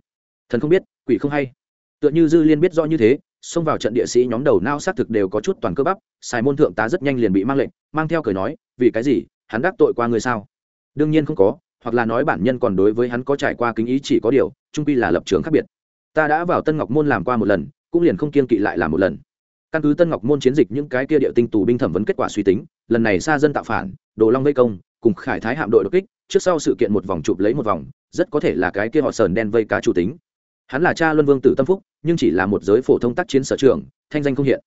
Thần không biết, quỷ không hay. Tựa như dư liên biết rõ như thế, xông vào trận địa sĩ nhóm đầu nao xác thực đều có chút toàn cơ bắp xài môn thượng tá rất nhanh liền bị mang lệnh, mang theo cười nói, vì cái gì? Hắn đắc tội qua người sao? Đương nhiên không có, hoặc là nói bản nhân còn đối với hắn có trải qua kính ý chỉ có điều, trung pi là lập trường khác biệt. Ta đã vào tân ngọc môn làm qua một lần, cũng liền không kiên kỵ lại làm một lần. Căn cứ tân ngọc môn chiến dịch những cái kia địa tinh tù binh thẩm vấn kết quả suy tính, lần này xa dân tạo phản, đồ long vây công, cùng khải thái hạm đội đột kích trước sau sự kiện một vòng chụp lấy một vòng, rất có thể là cái kia họ sờn đen vây cá chủ tính. Hắn là cha luân vương tử tâm phúc, nhưng chỉ là một giới phổ thông tác chiến sở trường, thanh danh không hiện.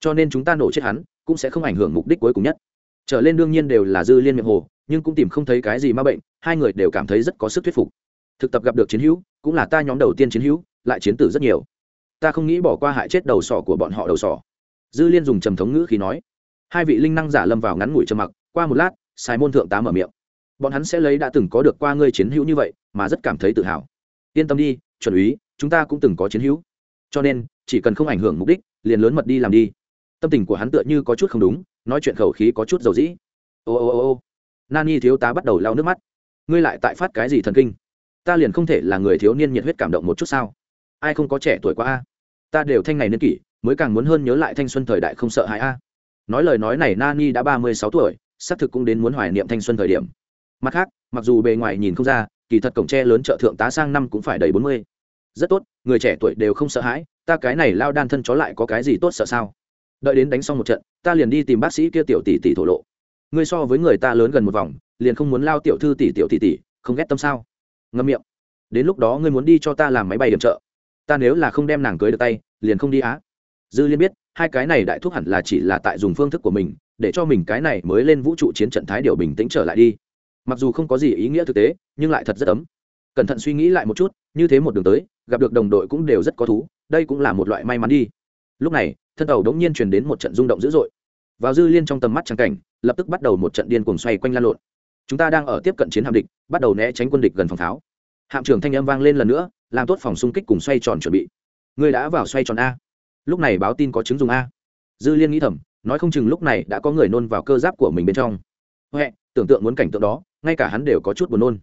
Cho nên chúng ta nổ chết hắn, cũng sẽ không ảnh hưởng mục đích cuối cùng nhất. Trở lên đương nhiên đều là dư liên miệng hồ, nhưng cũng tìm không thấy cái gì ma bệnh, hai người đều cảm thấy rất có sức thuyết phục. Thực tập gặp được chiến hữu, cũng là ta nhóm đầu tiên chiến hữu, lại chiến tử rất nhiều. Ta không nghĩ bỏ qua hại chết đầu sỏ của bọn họ đầu sỏ. Dư liên dùng trầm thống ngữ khi nói. Hai vị linh năng giả lâm vào ngắn ngủi trầm mặc, qua một lát sai môn thượng tá mở miệng bọn hắn sẽ lấy đã từng có được qua ngươi chiến hữu như vậy mà rất cảm thấy tự hào. Yên tâm đi, chuẩn úy, chúng ta cũng từng có chiến hữu. Cho nên, chỉ cần không ảnh hưởng mục đích, liền lớn mật đi làm đi. Tâm tình của hắn tựa như có chút không đúng, nói chuyện khẩu khí có chút dầu dĩ. Ô ô ô ô. Nani thiếu tá bắt đầu lau nước mắt. Ngươi lại tại phát cái gì thần kinh? Ta liền không thể là người thiếu niên nhiệt huyết cảm động một chút sao? Ai không có trẻ tuổi quá a? Ta đều thanh ngày niên kỷ, mới càng muốn hơn nhớ lại thanh xuân thời đại không sợ hãi a. Nói lời nói này, nani đã ba mươi sáu tuổi, xác thực cũng đến muốn hoài niệm thanh xuân thời điểm mặt khác, mặc dù bề ngoài nhìn không ra, kỳ thật cổng tre lớn chợ thượng tá sang năm cũng phải đầy bốn mươi. Rất tốt, người trẻ tuổi đều không sợ hãi, ta cái này lao đan thân chó lại có cái gì tốt sợ sao? Đợi đến đánh xong một trận, ta liền đi tìm bác sĩ kia tiểu tỷ tỷ thổ lộ. Ngươi so với người ta lớn gần một vòng, liền không muốn lao tiểu thư tỷ tiểu tỷ tỷ, không ghét tâm sao? Ngâm miệng. Đến lúc đó ngươi muốn đi cho ta làm máy bay điểm trợ. Ta nếu là không đem nàng cưới được tay, liền không đi á. Dư liên biết, hai cái này đại thuốc hẳn là chỉ là tại dùng phương thức của mình, để cho mình cái này mới lên vũ trụ chiến trận thái điều bình tĩnh trở lại đi mặc dù không có gì ý nghĩa thực tế, nhưng lại thật rất ấm. Cẩn thận suy nghĩ lại một chút, như thế một đường tới, gặp được đồng đội cũng đều rất có thú, đây cũng là một loại may mắn đi. Lúc này, thân tàu đống nhiên truyền đến một trận rung động dữ dội. Vào dư liên trong tầm mắt trắng cảnh, lập tức bắt đầu một trận điên cuồng xoay quanh lan lộn. Chúng ta đang ở tiếp cận chiến hạm địch, bắt đầu né tránh quân địch gần phòng pháo hạm trưởng thanh âm vang lên lần nữa, làm tốt phòng xung kích cùng xoay tròn chuẩn bị. Người đã vào xoay tròn a. Lúc này báo tin có chứng dùng a. Dư liên nghĩ thầm, nói không chừng lúc này đã có người nôn vào cơ giáp của mình bên trong. Huệ, tưởng tượng muốn cảnh tượng đó ngay cả hắn đều có chút buồn nôn.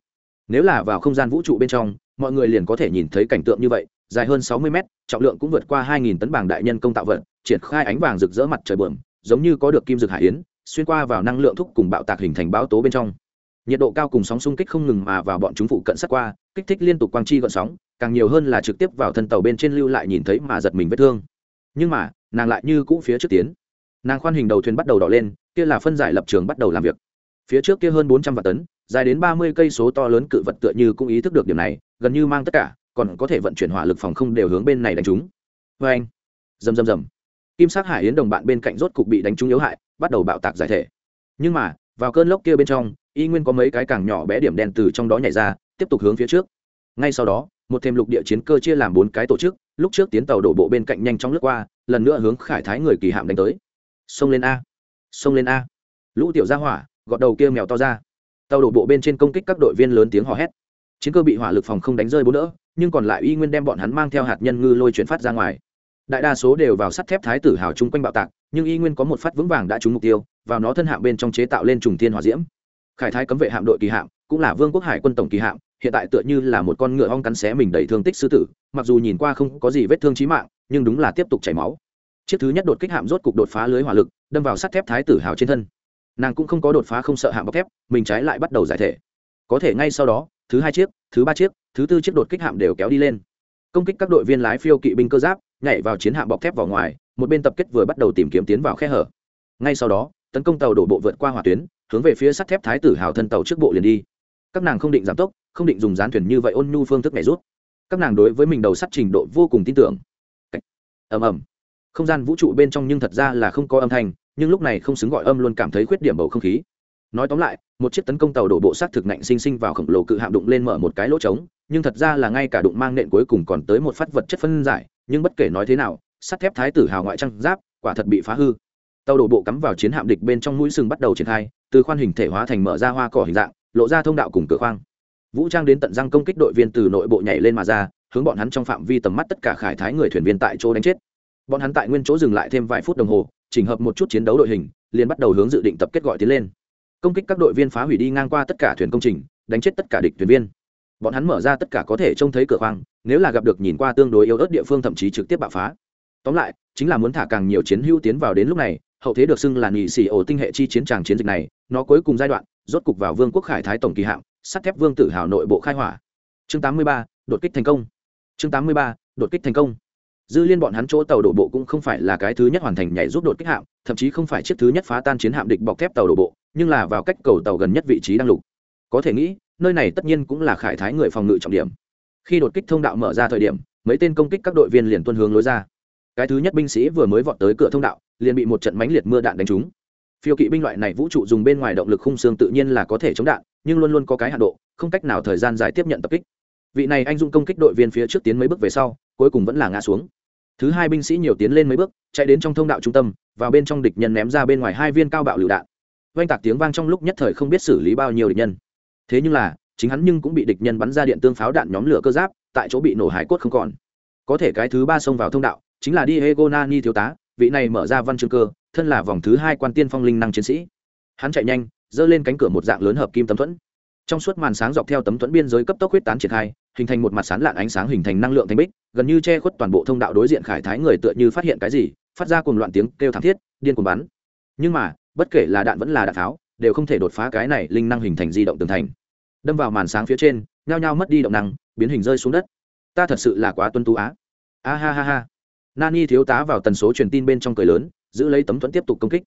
Nếu là vào không gian vũ trụ bên trong, mọi người liền có thể nhìn thấy cảnh tượng như vậy, dài hơn sáu mươi mét, trọng lượng cũng vượt qua hai nghìn tấn bảng đại nhân công tạo vật, triển khai ánh vàng rực rỡ mặt trời bờm giống như có được kim dược hải yến, xuyên qua vào năng lượng thúc cùng bạo tạc hình thành báo tố bên trong. Nhiệt độ cao cùng sóng xung kích không ngừng mà vào bọn chúng phụ cận sát qua, kích thích liên tục quang chi gợn sóng, càng nhiều hơn là trực tiếp vào thân tàu bên trên lưu lại nhìn thấy mà giật mình vết thương. Nhưng mà, nàng lại như cũ phía trước tiến. Nàng khoan hình đầu thuyền bắt đầu đỏ lên, kia là phân giải lập trường bắt đầu làm việc phía trước kia hơn bốn trăm vạn tấn, dài đến ba mươi cây số to lớn cự vật tựa như cũng ý thức được điểm này, gần như mang tất cả, còn có thể vận chuyển hỏa lực phòng không đều hướng bên này đánh chúng vê anh, rầm rầm rầm. Kim sắc hải yến đồng bạn bên cạnh rốt cục bị đánh trúng yếu hại, bắt đầu bạo tạc giải thể. Nhưng mà, vào cơn lốc kia bên trong, y nguyên có mấy cái càng nhỏ bé điểm đen từ trong đó nhảy ra, tiếp tục hướng phía trước. Ngay sau đó, một thêm lục địa chiến cơ chia làm bốn cái tổ chức, lúc trước tiến tàu đổ bộ bên cạnh nhanh chóng lướt qua, lần nữa hướng khải thái người kỳ hạm đánh tới. Xông lên a. Xông lên a. Lũ tiểu gia hỏa gọt đầu kia mèo to ra. Tàu đổ bộ bên trên công kích các đội viên lớn tiếng hò hét. Chiến cơ bị hỏa lực phòng không đánh rơi bốn đỡ, nhưng còn lại y nguyên đem bọn hắn mang theo hạt nhân ngư lôi chuyển phát ra ngoài. Đại đa số đều vào sắt thép thái tử hào chung quanh bạo tạc nhưng y nguyên có một phát vững vàng đã trúng mục tiêu vào nó thân hạm bên trong chế tạo lên trùng thiên hòa diễm. Khải thái cấm vệ hạm đội kỳ hạm cũng là vương quốc hải quân tổng kỳ hạm hiện tại tựa như là một con ngựa hong cắn xé mình đầy thương tích sư tử mặc dù nhìn qua không có gì vết thương chí mạng nhưng đúng là tiếp tục chảy máu. Chiếc thứ nhất đột kích hạm rốt cục đột phá lưới hỏa lực đâm vào sắt thép thái tử hào trên thân nàng cũng không có đột phá không sợ hạm bọc thép, mình trái lại bắt đầu giải thể. Có thể ngay sau đó, thứ hai chiếc, thứ ba chiếc, thứ tư chiếc đột kích hạm đều kéo đi lên. Công kích các đội viên lái phiêu kỵ binh cơ giáp, nhảy vào chiến hạm bọc thép vào ngoài, một bên tập kết vừa bắt đầu tìm kiếm tiến vào khe hở. Ngay sau đó, tấn công tàu đổ bộ vượt qua hỏa tuyến, hướng về phía sắt thép thái tử hào thân tàu trước bộ liền đi. Các nàng không định giảm tốc, không định dùng gián thuyền như vậy ôn nhu phương thức này rút. Các nàng đối với mình đầu sắt trình độ vô cùng tin tưởng. Ầm ầm không gian vũ trụ bên trong nhưng thật ra là không có âm thanh nhưng lúc này không xứng gọi âm luôn cảm thấy khuyết điểm bầu không khí. Nói tóm lại, một chiếc tấn công tàu đổ bộ sát thực nạnh sinh sinh vào khổng lồ cự hạm đụng lên mở một cái lỗ trống, nhưng thật ra là ngay cả đụng mang nện cuối cùng còn tới một phát vật chất phân giải, nhưng bất kể nói thế nào, sắt thép thái tử hào ngoại trăng giáp, quả thật bị phá hư. Tàu đổ bộ cắm vào chiến hạm địch bên trong mũi sừng bắt đầu triển khai, từ khoan hình thể hóa thành mở ra hoa cỏ hình dạng, lộ ra thông đạo cùng cửa khoang. Vũ trang đến tận răng công kích đội viên từ nội bộ nhảy lên mà ra, hướng bọn hắn trong phạm vi tầm mắt tất cả khải thái người thuyền viên tại chỗ đánh chết. Bọn hắn tại nguyên chỗ dừng lại thêm vài phút đồng hồ chỉnh hợp một chút chiến đấu đội hình liền bắt đầu hướng dự định tập kết gọi tiến lên. Công kích các đội viên phá hủy đi ngang qua tất cả thuyền công trình đánh chết tất cả địch thuyền viên. Bọn hắn mở ra tất cả có thể trông thấy cửa khoang nếu là gặp được nhìn qua tương đối yếu ớt địa phương thậm chí trực tiếp bạo phá. Tóm lại chính là muốn thả càng nhiều chiến hữu tiến vào đến lúc này hậu thế được xưng là nhị xì ổ tinh hệ chi chiến tràng chiến dịch này nó cuối cùng giai đoạn rốt cục vào vương quốc khải thái tổng kỳ hạng sắt thép vương tử hào nội bộ khai hỏa. Chương 83, đột kích thành công. Chương 83, đột kích thành công dư liên bọn hắn chỗ tàu đổ bộ cũng không phải là cái thứ nhất hoàn thành nhảy giúp đột kích hạm, thậm chí không phải chiếc thứ nhất phá tan chiến hạm địch bọc thép tàu đổ bộ, nhưng là vào cách cầu tàu gần nhất vị trí đang lục. Có thể nghĩ, nơi này tất nhiên cũng là khải thái người phòng ngự trọng điểm. Khi đột kích thông đạo mở ra thời điểm, mấy tên công kích các đội viên liền tuân hướng lối ra. Cái thứ nhất binh sĩ vừa mới vọt tới cửa thông đạo, liền bị một trận mánh liệt mưa đạn đánh trúng. Phiêu kỵ binh loại này vũ trụ dùng bên ngoài động lực khung xương tự nhiên là có thể chống đạn, nhưng luôn luôn có cái hạ độ, không cách nào thời gian dài tiếp nhận tập kích. Vị này anh dung công kích đội viên phía trước tiến mấy bước về sau cuối cùng vẫn là ngã xuống. Thứ hai binh sĩ nhiều tiến lên mấy bước, chạy đến trong thông đạo trung tâm, vào bên trong địch nhân ném ra bên ngoài hai viên cao bạo lựu đạn. Oanh tạc tiếng vang trong lúc nhất thời không biết xử lý bao nhiêu địch nhân. Thế nhưng là, chính hắn nhưng cũng bị địch nhân bắn ra điện tương pháo đạn nhóm lửa cơ giáp, tại chỗ bị nổ hải cốt không còn. Có thể cái thứ ba xông vào thông đạo, chính là diego nani thiếu tá, vị này mở ra văn chương cơ, thân là vòng thứ hai quan tiên phong linh năng chiến sĩ. Hắn chạy nhanh, giơ lên cánh cửa một dạng lớn hợp kim tấm thuẫn. Trong suốt màn sáng dọc theo tấm thuẫn biên giới cấp tốc huyết tán triển khai hình thành một mặt sán lạn ánh sáng hình thành năng lượng thanh bích, gần như che khuất toàn bộ thông đạo đối diện khải thái người tựa như phát hiện cái gì, phát ra cùng loạn tiếng kêu thảm thiết, điên cuồng bắn. Nhưng mà, bất kể là đạn vẫn là đạn tháo, đều không thể đột phá cái này linh năng hình thành di động tường thành. Đâm vào màn sáng phía trên, nhao nhao mất đi động năng, biến hình rơi xuống đất. Ta thật sự là quá tuân tú á. A ha ha ha. Nani thiếu tá vào tần số truyền tin bên trong cười lớn, giữ lấy tấm thuẫn tiếp tục công kích.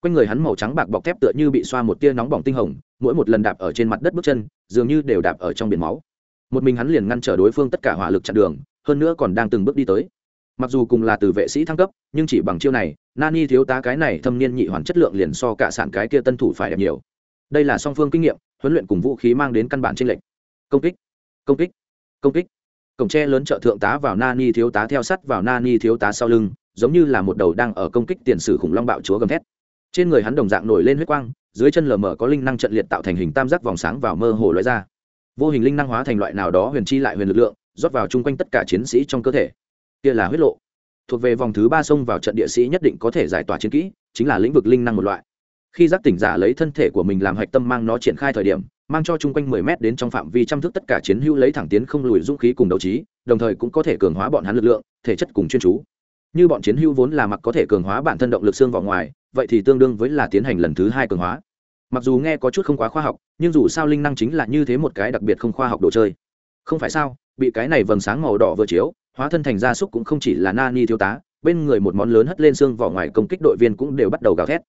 Quanh người hắn màu trắng bạc bọc thép tựa như bị xoa một tia nóng bỏng tinh hồng, mỗi một lần đạp ở trên mặt đất bước chân, dường như đều đạp ở trong biển máu một mình hắn liền ngăn trở đối phương tất cả hỏa lực chặn đường, hơn nữa còn đang từng bước đi tới. Mặc dù cùng là từ vệ sĩ thăng cấp, nhưng chỉ bằng chiêu này, nani thiếu tá cái này thâm niên nhị hoàn chất lượng liền so cả sản cái kia tân thủ phải đẹp nhiều. Đây là song phương kinh nghiệm, huấn luyện cùng vũ khí mang đến căn bản tranh lệnh công kích công kích công kích. Cổng tre lớn trợ thượng tá vào nani thiếu tá theo sắt vào nani thiếu tá sau lưng, giống như là một đầu đang ở công kích tiền sử khủng long bạo chúa gầm thét. Trên người hắn đồng dạng nổi lên huyết quang, dưới chân lờ mờ có linh năng trận liệt tạo thành hình tam giác vòng sáng vào mơ hồ lóe ra vô hình linh năng hóa thành loại nào đó huyền chi lại huyền lực lượng, rót vào chung quanh tất cả chiến sĩ trong cơ thể. Kia là huyết lộ. Thuộc về vòng thứ ba xông vào trận địa sĩ nhất định có thể giải tỏa chiến kỹ, chính là lĩnh vực linh năng một loại. Khi giác tỉnh giả lấy thân thể của mình làm hạch tâm mang nó triển khai thời điểm, mang cho chung quanh 10 mét đến trong phạm vi trăm thước tất cả chiến hữu lấy thẳng tiến không lùi dũng khí cùng đấu trí, đồng thời cũng có thể cường hóa bọn hắn lực lượng, thể chất cùng chuyên chú. Như bọn chiến hữu vốn là mặc có thể cường hóa bản thân động lực xương vào ngoài, vậy thì tương đương với là tiến hành lần thứ hai cường hóa mặc dù nghe có chút không quá khoa học, nhưng dù sao linh năng chính là như thế một cái đặc biệt không khoa học đồ chơi. Không phải sao, bị cái này vầng sáng màu đỏ vừa chiếu, hóa thân thành gia súc cũng không chỉ là na ni thiếu tá, bên người một món lớn hất lên xương vỏ ngoài công kích đội viên cũng đều bắt đầu gào thét.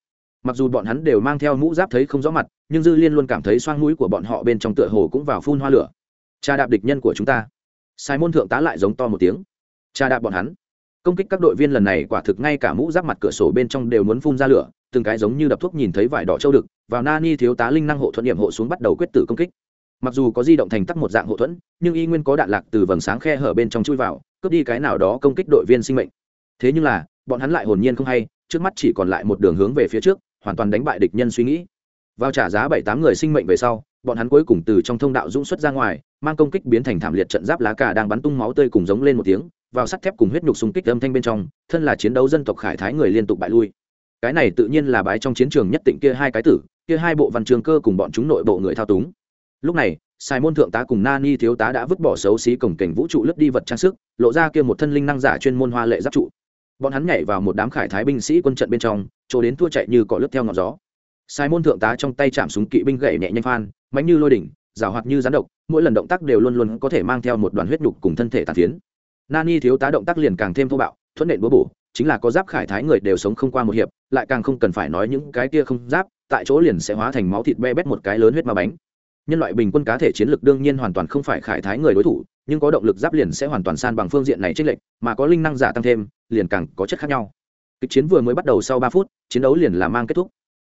Mặc dù bọn hắn đều mang theo mũ giáp thấy không rõ mặt, nhưng dư liên luôn cảm thấy xoang mũi của bọn họ bên trong tựa hồ cũng vào phun hoa lửa. Cha đạp địch nhân của chúng ta. Sai môn thượng tá lại giống to một tiếng. Cha đạp bọn hắn. Công kích các đội viên lần này quả thực ngay cả mũ giáp mặt cửa sổ bên trong đều muốn phun ra lửa từng cái giống như đập thuốc nhìn thấy vải đỏ châu đực, vào nani thiếu tá linh năng hộ thuận điểm hộ xuống bắt đầu quyết tử công kích. Mặc dù có di động thành tắc một dạng hộ thuẫn, nhưng y nguyên có đạn lạc từ vầng sáng khe hở bên trong chui vào, cướp đi cái nào đó công kích đội viên sinh mệnh. Thế nhưng là, bọn hắn lại hồn nhiên không hay, trước mắt chỉ còn lại một đường hướng về phía trước, hoàn toàn đánh bại địch nhân suy nghĩ. Vào trả giá bảy tám người sinh mệnh về sau, bọn hắn cuối cùng từ trong thông đạo dũng xuất ra ngoài, mang công kích biến thành thảm liệt trận giáp lá cà đang bắn tung máu tươi cùng giống lên một tiếng, vào sắt thép cùng huyết nhục xung kích âm thanh bên trong, thân là chiến đấu dân tộc khải thái người liên tục bại lui cái này tự nhiên là bái trong chiến trường nhất định kia hai cái tử, kia hai bộ văn trường cơ cùng bọn chúng nội bộ người thao túng. Lúc này, sai môn thượng tá cùng nani thiếu tá đã vứt bỏ xấu xí cổng cảnh vũ trụ lướt đi vật trang sức, lộ ra kia một thân linh năng giả chuyên môn hoa lệ giáp trụ. Bọn hắn nhảy vào một đám khải thái binh sĩ quân trận bên trong, chỗ đến thua chạy như cỏ lướt theo ngọn gió. Sai môn thượng tá trong tay chạm súng kỵ binh gậy nhẹ nhanh phan, mạnh như lôi đỉnh, rào hoạt như rắn độc, mỗi lần động tác đều luôn luôn có thể mang theo một đoàn huyết nhục cùng thân thể tàn phiến. Nani thiếu tá động tác liền càng thêm thô bạo, thuận nện búa bổ chính là có giáp khải thái người đều sống không qua một hiệp, lại càng không cần phải nói những cái kia không giáp, tại chỗ liền sẽ hóa thành máu thịt be bét một cái lớn huyết ma bánh. Nhân loại bình quân cá thể chiến lược đương nhiên hoàn toàn không phải khải thái người đối thủ, nhưng có động lực giáp liền sẽ hoàn toàn san bằng phương diện này trên lệnh mà có linh năng giả tăng thêm, liền càng có chất khác nhau. Kịch chiến vừa mới bắt đầu sau ba phút, chiến đấu liền là mang kết thúc.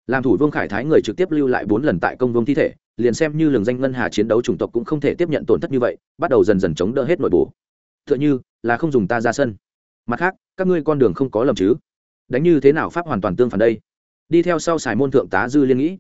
Làm thủ vương khải thái người trực tiếp lưu lại bốn lần tại công vương thi thể, liền xem như lường danh ngân hà chiến đấu chủng tộc cũng không thể tiếp nhận tổn thất như vậy, bắt đầu dần dần chống đỡ hết nội bộ. Tựa như là không dùng ta ra sân mặt khác, các ngươi con đường không có lầm chứ? Đánh như thế nào pháp hoàn toàn tương phản đây? Đi theo sau xài môn thượng tá dư liên nghĩ.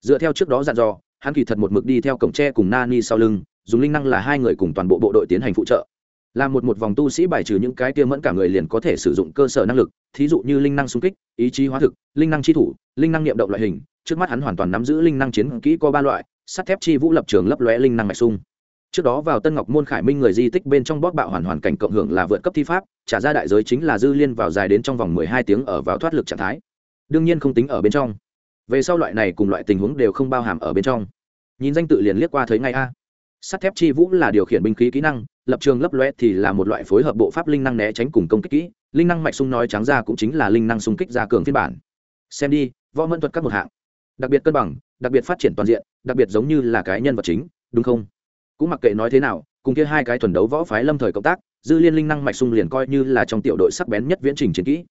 Dựa theo trước đó dặn dò, hắn kỳ thật một mực đi theo cổng tre cùng nani sau lưng, dùng linh năng là hai người cùng toàn bộ bộ đội tiến hành phụ trợ. Làm một một vòng tu sĩ bài trừ những cái tiêm mẫn cả người liền có thể sử dụng cơ sở năng lực, thí dụ như linh năng xung kích, ý chí hóa thực, linh năng chi thủ, linh năng niệm động loại hình, trước mắt hắn hoàn toàn nắm giữ linh năng chiến kỹ có ba loại, sắt thép chi vũ lập trường lấp lóe linh năng mạch sung trước đó vào tân ngọc môn khải minh người di tích bên trong bóp bạo hoàn hoàn cảnh cộng hưởng là vượt cấp thi pháp, trả ra đại giới chính là dư liên vào dài đến trong vòng mười hai tiếng ở vào thoát lực trạng thái. Đương nhiên không tính ở bên trong. Về sau loại này cùng loại tình huống đều không bao hàm ở bên trong. Nhìn danh tự liền liếc qua thấy ngay a. Sắt thép chi vũ là điều khiển binh khí kỹ năng, lập trường lấp loe thì là một loại phối hợp bộ pháp linh năng né tránh cùng công kích kỹ. Linh năng mạch sung nói trắng ra cũng chính là linh năng xung kích ra cường phiên bản. Xem đi, võ mẫn thuật các một hạng. Đặc biệt cân bằng, đặc biệt phát triển toàn diện, đặc biệt giống như là cái nhân vật chính, đúng không? Cũng mặc kệ nói thế nào, cùng kia hai cái thuần đấu võ phái lâm thời cộng tác dư liên linh năng mạch sung liền coi như là trong tiểu đội sắc bén nhất viễn trình chiến kỹ.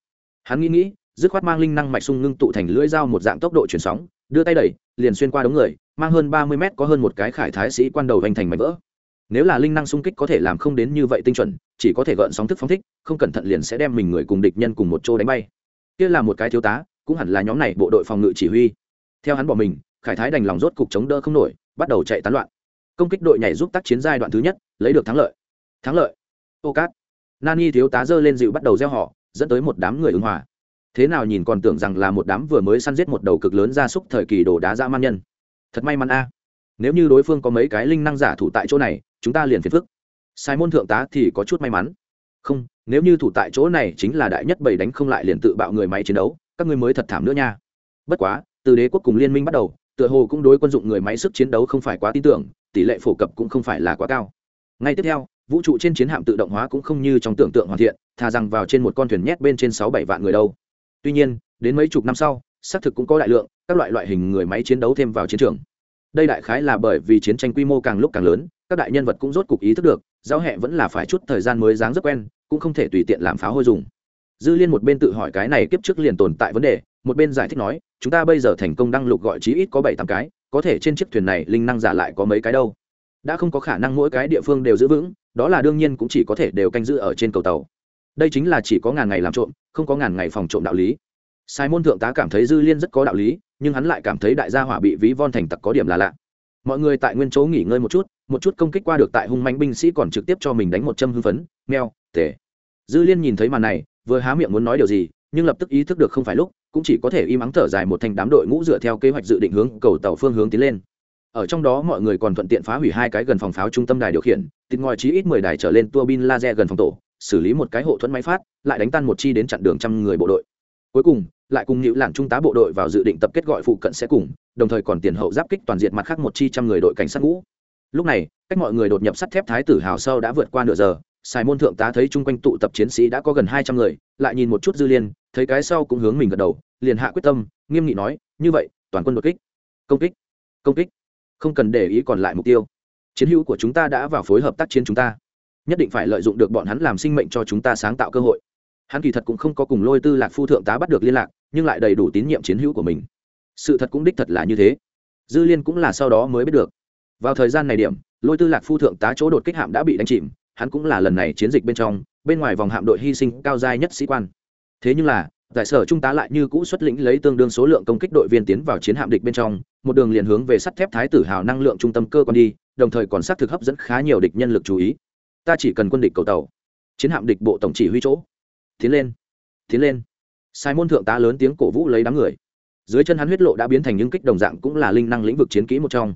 Hắn nghĩ nghĩ, dứt khoát mang linh năng mạch sung ngưng tụ thành lưỡi dao một dạng tốc độ chuyển sóng, đưa tay đẩy, liền xuyên qua đống người, mang hơn ba mươi mét có hơn một cái khải thái sĩ quan đầu vành thành mảnh vỡ. Nếu là linh năng xung kích có thể làm không đến như vậy tinh chuẩn, chỉ có thể gợn sóng thức phóng thích, không cẩn thận liền sẽ đem mình người cùng địch nhân cùng một chỗ đánh bay. Kia là một cái thiếu tá, cũng hẳn là nhóm này bộ đội phòng ngự chỉ huy. Theo hắn bỏ mình, khải thái đành lòng rốt cục chống đỡ không nổi, bắt đầu chạy tán loạn công kích đội nhảy giúp tác chiến giai đoạn thứ nhất, lấy được thắng lợi. Thắng lợi. Ô cát. Nani thiếu tá dơ lên dịu bắt đầu gieo họ, dẫn tới một đám người ứng hòa. Thế nào nhìn còn tưởng rằng là một đám vừa mới săn giết một đầu cực lớn gia súc thời kỳ đồ đá dã man nhân. Thật may mắn a. Nếu như đối phương có mấy cái linh năng giả thủ tại chỗ này, chúng ta liền phiền phức. Sai môn thượng tá thì có chút may mắn. Không, nếu như thủ tại chỗ này chính là đại nhất bảy đánh không lại liền tự bạo người máy chiến đấu, các ngươi mới thật thảm nữa nha. Bất quá, từ đế quốc cùng liên minh bắt đầu tựa hồ cũng đối quân dụng người máy sức chiến đấu không phải quá tin tưởng, tỷ lệ phổ cập cũng không phải là quá cao. Ngay tiếp theo, vũ trụ trên chiến hạm tự động hóa cũng không như trong tưởng tượng hoàn thiện, thà rằng vào trên một con thuyền nhét bên trên sáu bảy vạn người đâu. Tuy nhiên, đến mấy chục năm sau, xác thực cũng có đại lượng, các loại loại hình người máy chiến đấu thêm vào chiến trường. Đây đại khái là bởi vì chiến tranh quy mô càng lúc càng lớn, các đại nhân vật cũng rốt cục ý thức được, giáo hẹ vẫn là phải chút thời gian mới dáng rất quen, cũng không thể tùy tiện làm pháo hôi dùng. Dư liên một bên tự hỏi cái này kiếp trước liền tồn tại vấn đề một bên giải thích nói, chúng ta bây giờ thành công đăng lục gọi chí ít có bảy tám cái, có thể trên chiếc thuyền này linh năng giả lại có mấy cái đâu. Đã không có khả năng mỗi cái địa phương đều giữ vững, đó là đương nhiên cũng chỉ có thể đều canh giữ ở trên cầu tàu. Đây chính là chỉ có ngàn ngày làm trộm, không có ngàn ngày phòng trộm đạo lý. Sai môn thượng tá cảm thấy dư liên rất có đạo lý, nhưng hắn lại cảm thấy đại gia hỏa bị ví von thành tặc có điểm là lạ. Mọi người tại nguyên chỗ nghỉ ngơi một chút một chút công kích qua được tại hung manh binh sĩ còn trực tiếp cho mình đánh một châm hưng phấn, meo tể dư liên nhìn thấy màn này, vừa há miệng muốn nói điều gì, nhưng lập tức ý thức được không phải lúc cũng chỉ có thể im ắng thở dài một thành đám đội ngũ dựa theo kế hoạch dự định hướng cầu tàu phương hướng tiến lên. Ở trong đó mọi người còn thuận tiện phá hủy hai cái gần phòng pháo trung tâm đài điều khiển tịt ngòi chí ít mười đài trở lên tua bin laser gần phòng tổ, xử lý một cái hộ thuẫn máy phát, lại đánh tan một chi đến chặn đường trăm người bộ đội. Cuối cùng, lại cùng nhữ làn trung tá bộ đội vào dự định tập kết gọi phụ cận sẽ cùng, đồng thời còn tiền hậu giáp kích toàn diện mặt khác một chi trăm người đội cảnh sát ngũ. Lúc này, cách mọi người đột nhập sắt thép thái tử hào sâu đã vượt qua nửa giờ sài môn thượng tá thấy chung quanh tụ tập chiến sĩ đã có gần hai trăm người, lại nhìn một chút dư liên thấy cái sau cũng hướng mình gật đầu, liền hạ quyết tâm, nghiêm nghị nói, như vậy, toàn quân đột kích. Công kích công kích, không cần để ý còn lại mục tiêu. Chiến hữu của chúng ta đã vào phối hợp tác chiến chúng ta. Nhất định phải lợi dụng được bọn hắn làm sinh mệnh cho chúng ta sáng tạo cơ hội. Hắn kỳ thật cũng không có cùng lôi tư lạc phu thượng tá bắt được liên lạc, nhưng lại đầy đủ tín nhiệm chiến hữu của mình. Sự thật cũng đích thật là như thế. Dư liên cũng là sau đó mới biết được. Vào thời gian này điểm, lôi tư lạc phu thượng tá chỗ đột kích hạm đã bị đánh chìm, hắn cũng là lần này chiến dịch bên trong, bên ngoài vòng hạm đội hy sinh cao giai nhất sĩ quan thế nhưng là giải sở trung tá lại như cũ xuất lĩnh lấy tương đương số lượng công kích đội viên tiến vào chiến hạm địch bên trong một đường liền hướng về sắt thép thái tử hào năng lượng trung tâm cơ quan đi đồng thời còn xác thực hấp dẫn khá nhiều địch nhân lực chú ý. Ta chỉ cần quân địch cầu tàu. Chiến hạm địch bộ tổng chỉ huy chỗ. Tiến lên. Tiến lên. Sai môn thượng tá lớn tiếng cổ vũ lấy đám người. Dưới chân hắn huyết lộ đã biến thành những kích đồng dạng cũng là linh năng lĩnh vực chiến kỹ một trong.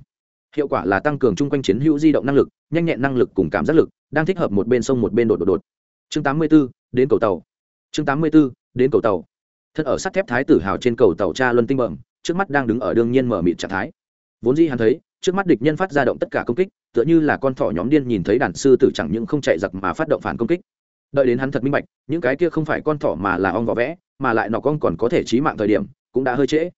Hiệu quả là tăng cường chung quanh chiến hữu di động năng lực nhanh nhẹn năng lực cùng cảm giác lực đang thích hợp một bên sông một bên đột đột đột. Chương 84, đến cầu tàu chương 84, đến cầu tàu. Thân ở sắt thép thái tử hào trên cầu tàu cha luân tinh bẩm trước mắt đang đứng ở đương nhiên mở mịt trạng thái. Vốn dĩ hắn thấy trước mắt địch nhân phát ra động tất cả công kích tựa như là con thỏ nhóm điên nhìn thấy đàn sư tử chẳng những không chạy giặc mà phát động phản công kích. Đợi đến hắn thật minh bạch những cái kia không phải con thỏ mà là ong vỏ vẽ mà lại nọ con còn có thể trí mạng thời điểm cũng đã hơi trễ.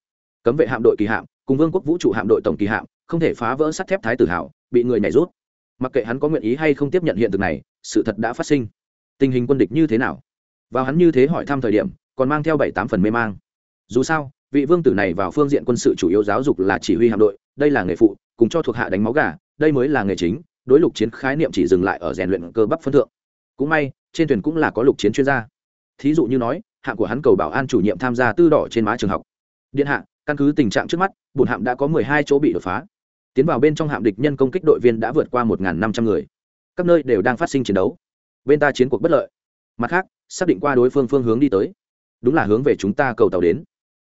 Cấm vệ hạm đội kỳ hạm cùng vương quốc vũ trụ hạm đội tổng kỳ hạm không thể phá vỡ sắt thép thái tử hảo bị người nhảy rút. Mặc kệ hắn có nguyện ý hay không tiếp nhận hiện thực này sự thật đã phát sinh. Tình hình quân địch như thế nào? Vào hắn như thế hỏi thăm thời điểm, còn mang theo bảy tám phần mê mang. Dù sao, vị vương tử này vào phương diện quân sự chủ yếu giáo dục là chỉ huy hạm đội, đây là nghề phụ, cùng cho thuộc hạ đánh máu gà, đây mới là nghề chính, đối lục chiến khái niệm chỉ dừng lại ở rèn luyện cơ bắp phân thượng. Cũng may, trên thuyền cũng là có lục chiến chuyên gia. Thí dụ như nói, hạng của hắn cầu bảo an chủ nhiệm tham gia tư đỏ trên má trường học. Điện hạ, căn cứ tình trạng trước mắt bùn hạm đã có mười hai chỗ bị đột phá. Tiến vào bên trong hạm địch nhân công kích đội viên đã vượt qua một năm trăm người. Các nơi đều đang phát sinh chiến đấu. Bên ta chiến cuộc bất lợi. Mặt khác xác định qua đối phương phương hướng đi tới. Đúng là hướng về chúng ta cầu tàu đến.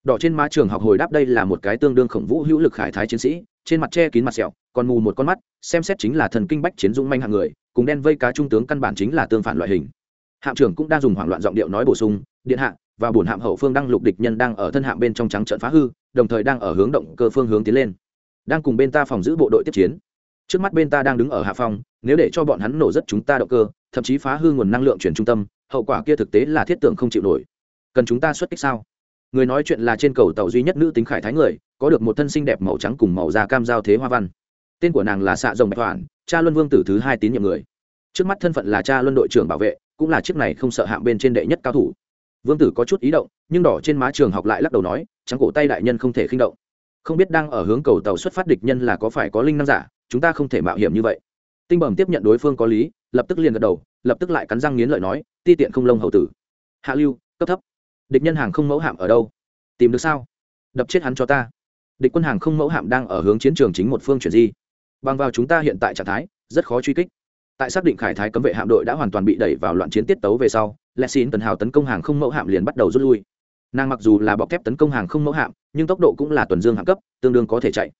Đỏ trên má trường học hồi đáp đây là một cái tương đương khổng vũ hữu lực khải thái chiến sĩ, trên mặt che kín mặt sẹo, còn mù một con mắt, xem xét chính là thần kinh bách chiến dũng manh hạng người, cùng đen vây cá trung tướng căn bản chính là tương phản loại hình. Hạm trưởng cũng đang dùng hoảng loạn giọng điệu nói bổ sung, điện hạ, và bổn hạm hậu phương đăng lục địch nhân đang ở thân hạm bên trong trắng trận phá hư, đồng thời đang ở hướng động cơ phương hướng tiến lên. Đang cùng bên ta phòng giữ bộ đội tiếp chiến. Trước mắt bên ta đang đứng ở hạ phòng nếu để cho bọn hắn nổ rất chúng ta động cơ, thậm chí phá hư nguồn năng lượng chuyển trung tâm hậu quả kia thực tế là thiết tưởng không chịu nổi. Cần chúng ta xuất kích sao? Người nói chuyện là trên cầu tàu duy nhất nữ tính khải thái người, có được một thân xinh đẹp màu trắng cùng màu da cam giao thế hoa văn. Tên của nàng là xạ rồng bạch hoàn cha luân vương tử thứ hai tín nhiệm người. Trước mắt thân phận là cha luân đội trưởng bảo vệ, cũng là chiếc này không sợ hạng bên trên đệ nhất cao thủ. Vương tử có chút ý động, nhưng đỏ trên má trường học lại lắc đầu nói, trắng cổ tay đại nhân không thể khinh động. Không biết đang ở hướng cầu tàu xuất phát địch nhân là có phải có linh năng giả, chúng ta không thể mạo hiểm như vậy. Tinh bẩm tiếp nhận đối phương có lý lập tức liền gật đầu, lập tức lại cắn răng nghiến lợi nói, ti tiện không lông hầu tử. Hạ lưu, cấp thấp. Địch nhân hàng không mẫu hạm ở đâu? Tìm được sao? Đập chết hắn cho ta. Địch quân hàng không mẫu hạm đang ở hướng chiến trường chính một phương chuyển di. Bằng vào chúng ta hiện tại trạng thái, rất khó truy kích. Tại xác định khải thái cấm vệ hạm đội đã hoàn toàn bị đẩy vào loạn chiến tiết tấu về sau, lệ xin tần hào tấn công hàng không mẫu hạm liền bắt đầu rút lui. Nàng mặc dù là bọc thép tấn công hàng không mẫu hạm, nhưng tốc độ cũng là tuần dương hạng cấp, tương đương có thể chạy.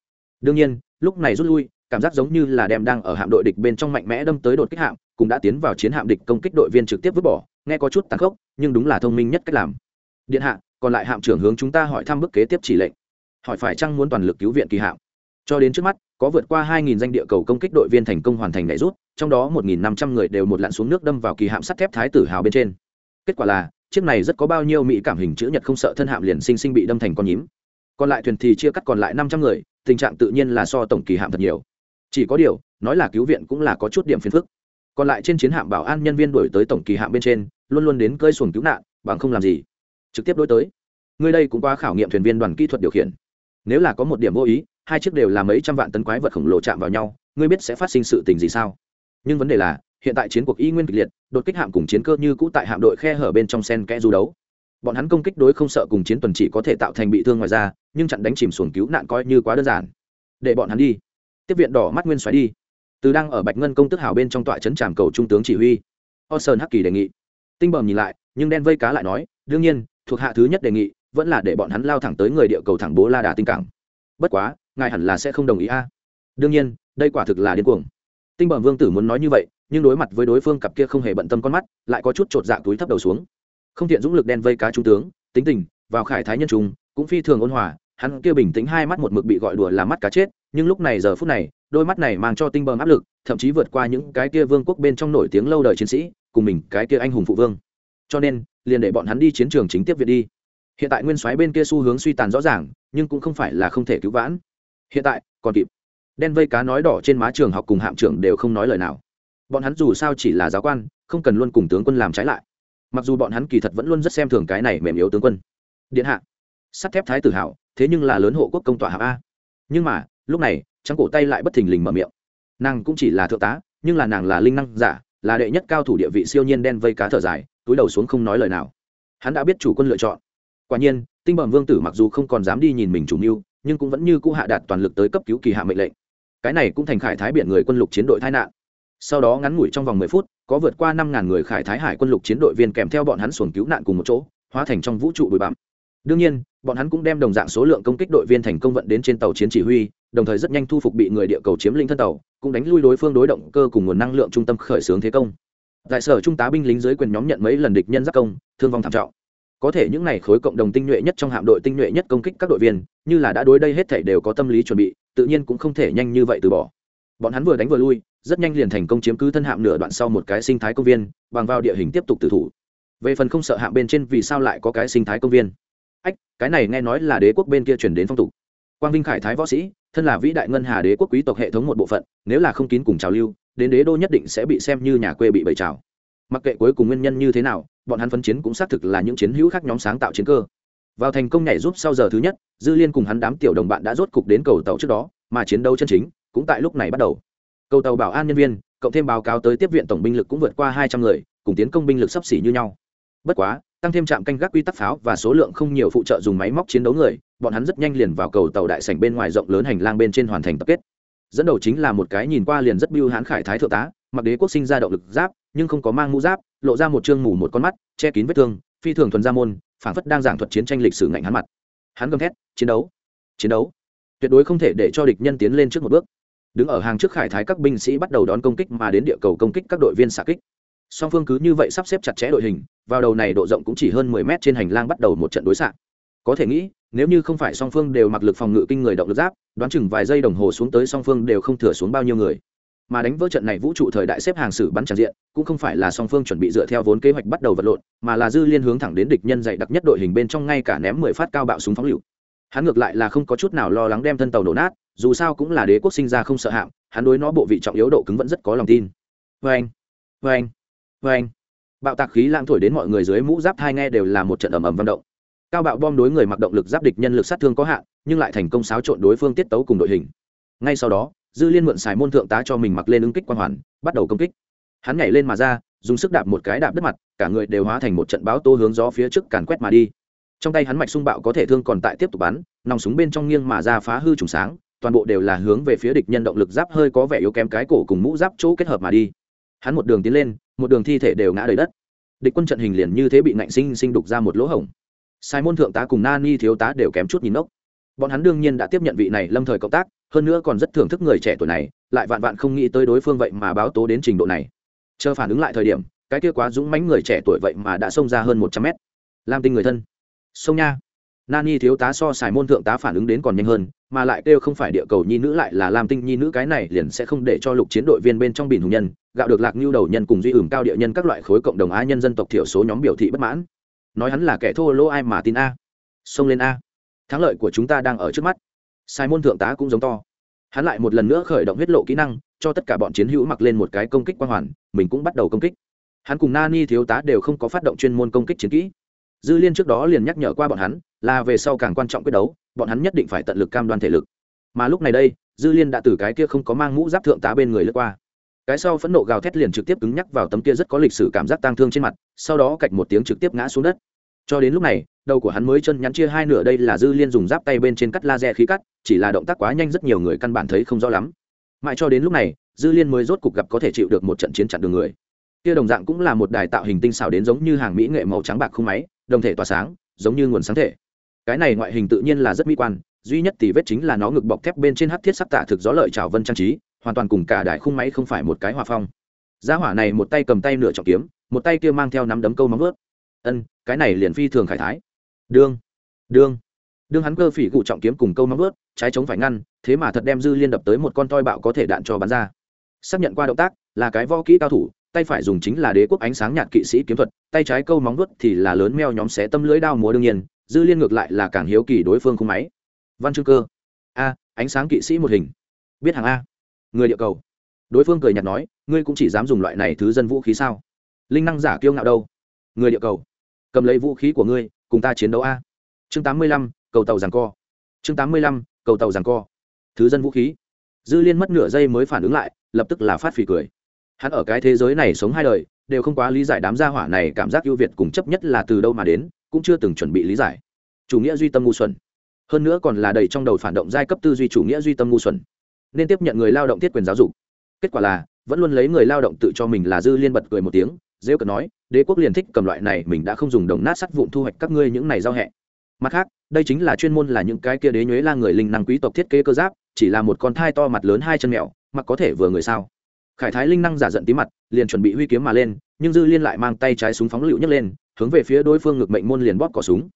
Đương nhiên, lúc này rút lui cảm giác giống như là đem đang ở hạm đội địch bên trong mạnh mẽ đâm tới đột kích hạm, cũng đã tiến vào chiến hạm địch công kích đội viên trực tiếp vứt bỏ, nghe có chút tàn khốc, nhưng đúng là thông minh nhất cách làm. Điện hạ, còn lại hạm trưởng hướng chúng ta hỏi thăm bước kế tiếp chỉ lệnh. Hỏi phải chăng muốn toàn lực cứu viện kỳ hạm. Cho đến trước mắt, có vượt qua 2.000 danh địa cầu công kích đội viên thành công hoàn thành nhảy rút, trong đó 1.500 người đều một lặn xuống nước đâm vào kỳ hạm sắt thép thái tử hào bên trên. Kết quả là, chiếc này rất có bao nhiêu mỹ cảm hình chữ nhật không sợ thân hạm liền sinh sinh bị đâm thành con nhím. Còn lại thuyền thì chia cắt còn lại 500 người, tình trạng tự nhiên là so tổng kỳ hạm thật nhiều chỉ có điều, nói là cứu viện cũng là có chút điểm phiền phức. Còn lại trên chiến hạm bảo an nhân viên đổi tới tổng kỳ hạm bên trên, luôn luôn đến cơi xuồng cứu nạn, bằng không làm gì. Trực tiếp đối tới. Người đây cũng qua khảo nghiệm thuyền viên đoàn kỹ thuật điều khiển. Nếu là có một điểm vô ý, hai chiếc đều là mấy trăm vạn tấn quái vật khổng lồ chạm vào nhau, ngươi biết sẽ phát sinh sự tình gì sao? Nhưng vấn đề là, hiện tại chiến cuộc y nguyên kịch liệt, đột kích hạm cùng chiến cơ như cũ tại hạm đội khe hở bên trong sen kẽ du đấu. Bọn hắn công kích đối không sợ cùng chiến tuần chỉ có thể tạo thành bị thương ngoài ra, nhưng chặn đánh chìm xuồng cứu nạn coi như quá đơn giản. Để bọn hắn đi tiếp viện đỏ mắt nguyên xoáy đi từ đang ở bạch ngân công tức hào bên trong tọa trấn tràm cầu trung tướng chỉ huy Orson Hắc Kỳ đề nghị. Tinh bờm nhìn lại, nhưng đen vây cá lại nói, đương nhiên, thuộc hạ thứ nhất đề nghị, vẫn là để bọn hắn lao thẳng tới người địa cầu thẳng bố La Đà tinh cảng. Bất quá, ngài hẳn là sẽ không đồng ý a. Đương nhiên, đây quả thực là điên cuồng. Tinh bẩm vương tử muốn nói như vậy, nhưng đối mặt với đối phương cặp kia không hề bận tâm con mắt, lại có chút trột dạ túi thấp đầu xuống. Không tiện dũng lực đen vây cá trung tướng, tính tình, vào khải thái nhân trung, cũng phi thường ôn hòa, hắn kia bình tĩnh hai mắt một mực bị gọi đùa là mắt cá chết, nhưng lúc này giờ phút này, đôi mắt này mang cho tinh bờm áp lực, thậm chí vượt qua những cái kia vương quốc bên trong nổi tiếng lâu đời chiến sĩ, cùng mình cái kia anh hùng phụ vương. Cho nên, liền để bọn hắn đi chiến trường chính tiếp viện đi. Hiện tại nguyên soái bên kia xu hướng suy tàn rõ ràng nhưng cũng không phải là không thể cứu vãn. Hiện tại còn kịp. Đen vây cá nói đỏ trên má trường học cùng hạm trưởng đều không nói lời nào. Bọn hắn dù sao chỉ là giáo quan không cần luôn cùng tướng quân làm trái lại. Mặc dù bọn hắn kỳ thật vẫn luôn rất xem thường cái này mềm yếu tướng quân. Điện hạ sắt thép thái tử hảo thế nhưng là lớn hộ quốc công tọa hạng a. Nhưng mà lúc này, trắng cổ tay lại bất thình lình mở miệng. Nàng cũng chỉ là thượng tá, nhưng là nàng là linh năng giả, là đệ nhất cao thủ địa vị siêu nhiên đen vây cá thở dài, túi đầu xuống không nói lời nào. Hắn đã biết chủ quân lựa chọn. Quả nhiên, tinh bẩm vương tử mặc dù không còn dám đi nhìn mình chủ mưu, nhưng cũng vẫn như cũ hạ đạt toàn lực tới cấp cứu kỳ hạ mệnh lệnh. Cái này cũng thành khải thái biển người quân lục chiến đội tai nạn. Sau đó ngắn ngủi trong vòng mười phút, có vượt qua năm ngàn người khải thái hải quân lục chiến đội viên kèm theo bọn hắn xuồng cứu nạn cùng một chỗ, hóa thành trong vũ trụ bụi bặm đương nhiên, bọn hắn cũng đem đồng dạng số lượng công kích đội viên thành công vận đến trên tàu chiến chỉ huy, đồng thời rất nhanh thu phục bị người địa cầu chiếm lĩnh thân tàu, cũng đánh lui đối phương đối động cơ cùng nguồn năng lượng trung tâm khởi xướng thế công. Đại sở trung tá binh lính dưới quyền nhóm nhận mấy lần địch nhân giác công, thương vong thảm trọng. Có thể những này khối cộng đồng tinh nhuệ nhất trong hạm đội tinh nhuệ nhất công kích các đội viên, như là đã đối đây hết thể đều có tâm lý chuẩn bị, tự nhiên cũng không thể nhanh như vậy từ bỏ. Bọn hắn vừa đánh vừa lui, rất nhanh liền thành công chiếm cứ thân hạm nửa đoạn sau một cái sinh thái công viên, bằng vào địa hình tiếp tục tử thủ. Về phần không sợ hạm bên trên vì sao lại có cái sinh thái công viên? Ách, cái này nghe nói là đế quốc bên kia chuyển đến phong tục. Quang vinh khải thái võ sĩ, thân là vĩ đại ngân hà đế quốc quý tộc hệ thống một bộ phận, nếu là không kín cùng trào lưu, đến đế đô nhất định sẽ bị xem như nhà quê bị bày trào. Mặc kệ cuối cùng nguyên nhân như thế nào, bọn hắn phấn chiến cũng xác thực là những chiến hữu khác nhóm sáng tạo chiến cơ. Vào thành công nhảy giúp sau giờ thứ nhất, dư liên cùng hắn đám tiểu đồng bạn đã rốt cục đến cầu tàu trước đó, mà chiến đấu chân chính cũng tại lúc này bắt đầu. Cầu tàu bảo an nhân viên, cộng thêm báo cáo tới tiếp viện tổng binh lực cũng vượt qua hai trăm người, cùng tiến công binh lực sấp xỉ như nhau. Bất quá tăng thêm trạm canh gác quy tắc pháo và số lượng không nhiều phụ trợ dùng máy móc chiến đấu người, bọn hắn rất nhanh liền vào cầu tàu đại sảnh bên ngoài rộng lớn hành lang bên trên hoàn thành tập kết. Dẫn đầu chính là một cái nhìn qua liền rất biêu hãn khải thái thượng tá, mặc đế quốc sinh ra động lực giáp, nhưng không có mang mũ giáp, lộ ra một chương mù một con mắt, che kín vết thương, phi thường thuần gia môn, phảng phất đang giảng thuật chiến tranh lịch sử ngạnh hắn mặt. Hắn gầm thét, chiến đấu! Chiến đấu! Tuyệt đối không thể để cho địch nhân tiến lên trước một bước. Đứng ở hàng trước khải thái các binh sĩ bắt đầu đón công kích mà đến địa cầu công kích các đội viên xạ kích song phương cứ như vậy sắp xếp chặt chẽ đội hình, vào đầu này độ rộng cũng chỉ hơn mười mét trên hành lang bắt đầu một trận đối xạ. Có thể nghĩ, nếu như không phải song phương đều mặc lực phòng ngự kinh người động lực giáp, đoán chừng vài giây đồng hồ xuống tới song phương đều không thừa xuống bao nhiêu người. Mà đánh vỡ trận này vũ trụ thời đại xếp hàng xử bắn tràn diện, cũng không phải là song phương chuẩn bị dựa theo vốn kế hoạch bắt đầu vật lộn, mà là dư liên hướng thẳng đến địch nhân dày đặc nhất đội hình bên trong ngay cả ném mười phát cao bạo súng phóng lựu. Hắn ngược lại là không có chút nào lo lắng đem thân tàu đổ nát, dù sao cũng là đế quốc sinh ra không sợ hạm, hắn đối nó bộ vị trọng yếu độ cứng vẫn rất có lòng tin. Vê anh vê anh vê anh. Bạo tạc khí lãng thổi đến mọi người dưới mũ giáp hai nghe đều là một trận ầm ầm vang động. Cao bạo bom đối người mặc động lực giáp địch nhân lực sát thương có hạn, nhưng lại thành công xáo trộn đối phương tiết tấu cùng đội hình. Ngay sau đó, dư liên mượn xài môn thượng tá cho mình mặc lên ứng kích quan hoàn, bắt đầu công kích. Hắn nhảy lên mà ra, dùng sức đạp một cái đạp đất mặt, cả người đều hóa thành một trận báo tô hướng gió phía trước càn quét mà đi. Trong tay hắn mạch sung bạo có thể thương còn tại tiếp tục bắn, nòng súng bên trong nghiêng mà ra phá hư trùng sáng, toàn bộ đều là hướng về phía địch nhân động lực giáp hơi có vẻ yếu kém cái cổ cùng mũ giáp chỗ kết hợp mà đi. Hắn một đường tiến lên một đường thi thể đều ngã đầy đất. Địch quân trận hình liền như thế bị nạnh sinh sinh đục ra một lỗ hổng. Sai môn thượng tá cùng na ni thiếu tá đều kém chút nhìn ốc bọn hắn đương nhiên đã tiếp nhận vị này lâm thời cộng tác, hơn nữa còn rất thưởng thức người trẻ tuổi này, lại vạn vạn không nghĩ tới đối phương vậy mà báo tố đến trình độ này. Chờ phản ứng lại thời điểm, cái kia quá dũng mãnh người trẻ tuổi vậy mà đã xông ra hơn một trăm mét. Làm tinh người thân. Sông nha. Nani thiếu tá so sài môn thượng tá phản ứng đến còn nhanh hơn mà lại kêu không phải địa cầu nhi nữ lại là lam tinh nhi nữ, cái này liền sẽ không để cho lục chiến đội viên bên trong bình hùng nhân, gạo được lạc nhu đầu nhân cùng duy ửng cao địa nhân các loại khối cộng đồng á nhân dân tộc thiểu số nhóm biểu thị bất mãn. Nói hắn là kẻ thô lỗ ai mà tin a. Xông lên a. Thắng lợi của chúng ta đang ở trước mắt. Sai môn thượng tá cũng giống to. Hắn lại một lần nữa khởi động huyết lộ kỹ năng, cho tất cả bọn chiến hữu mặc lên một cái công kích quang hoàn, mình cũng bắt đầu công kích. Hắn cùng nani thiếu tá đều không có phát động chuyên môn công kích chiến kỹ. Dư liên trước đó liền nhắc nhở qua bọn hắn, là về sau càng quan trọng quyết đấu bọn hắn nhất định phải tận lực cam đoan thể lực. Mà lúc này đây, dư liên đã từ cái kia không có mang mũ giáp thượng tá bên người lướt qua. Cái sau phẫn nộ gào thét liền trực tiếp cứng nhắc vào tấm kia rất có lịch sử cảm giác tang thương trên mặt, sau đó cạch một tiếng trực tiếp ngã xuống đất. Cho đến lúc này, đầu của hắn mới chân nhắn chia hai nửa đây là dư liên dùng giáp tay bên trên cắt laser khí cắt, chỉ là động tác quá nhanh rất nhiều người căn bản thấy không rõ lắm. Mãi cho đến lúc này, dư liên mới rốt cục gặp có thể chịu được một trận chiến chặn đường người. Kia đồng dạng cũng là một đài tạo hình tinh xảo đến giống như hàng mỹ nghệ màu trắng bạc không máy, đồng thể tỏa sáng, giống như nguồn sáng thể cái này ngoại hình tự nhiên là rất mỹ quan, duy nhất thì vết chính là nó ngực bọc thép bên trên hát thiết sắc tạ thực gió lợi trào vân trang trí, hoàn toàn cùng cả đại khung máy không phải một cái hòa phong. Gia hỏa này một tay cầm tay nửa trọng kiếm, một tay kia mang theo nắm đấm câu móng ướt ân, cái này liền phi thường khải thái. Đương đương đương hắn cơ phỉ cụ trọng kiếm cùng câu móng ướt trái chống phải ngăn, thế mà thật đem dư liên đập tới một con toi bạo có thể đạn cho bắn ra. Xác nhận qua động tác, là cái võ kỹ cao thủ, tay phải dùng chính là đế quốc ánh sáng nhạt kỵ sĩ kiếm thuật, tay trái câu móng vuốt thì là lớn meo nhóm xé tâm lưỡi đao múa đương nhiên dư liên ngược lại là càng hiếu kỳ đối phương khung máy. Văn chương cơ. A, ánh sáng kỵ sĩ một hình. Biết hàng a. Người địa cầu. Đối phương cười nhạt nói, ngươi cũng chỉ dám dùng loại này thứ dân vũ khí sao? Linh năng giả kiêu ngạo đâu? Người địa cầu. Cầm lấy vũ khí của ngươi, cùng ta chiến đấu a. Chương tám mươi lăm, cầu tàu giằng co. Chương tám mươi lăm, cầu tàu giằng co. Thứ dân vũ khí. Dư liên mất nửa giây mới phản ứng lại, lập tức là phát phì cười. Hắn ở cái thế giới này sống hai đời, đều không quá lý giải đám gia hỏa này cảm giác ưu việt cùng chấp nhất là từ đâu mà đến cũng chưa từng chuẩn bị lý giải. Chủ nghĩa duy tâm ngu xuẩn. Hơn nữa còn là đầy trong đầu phản động giai cấp tư duy chủ nghĩa duy tâm ngu xuẩn. Nên tiếp nhận người lao động thiết quyền giáo dục. Kết quả là, vẫn luôn lấy người lao động tự cho mình là dư liên bật cười một tiếng dễ cợt nói, đế quốc liền thích cầm loại này, mình đã không dùng đồng nát sắt vụn thu hoạch các ngươi những này giao hẹ. Mặt khác, đây chính là chuyên môn là những cái kia đế nhuế la người linh năng quý tộc thiết kế cơ giáp, chỉ là một con thai to mặt lớn hai chân mèo mặc có thể vừa người sao. Khải thái linh năng giả giận tí mặt, liền chuẩn bị huy kiếm mà lên, nhưng dư liên lại mang tay trái súng phóng lựu nhấc lên hướng về phía đối phương ngực mệnh môn liền bóp cỏ súng.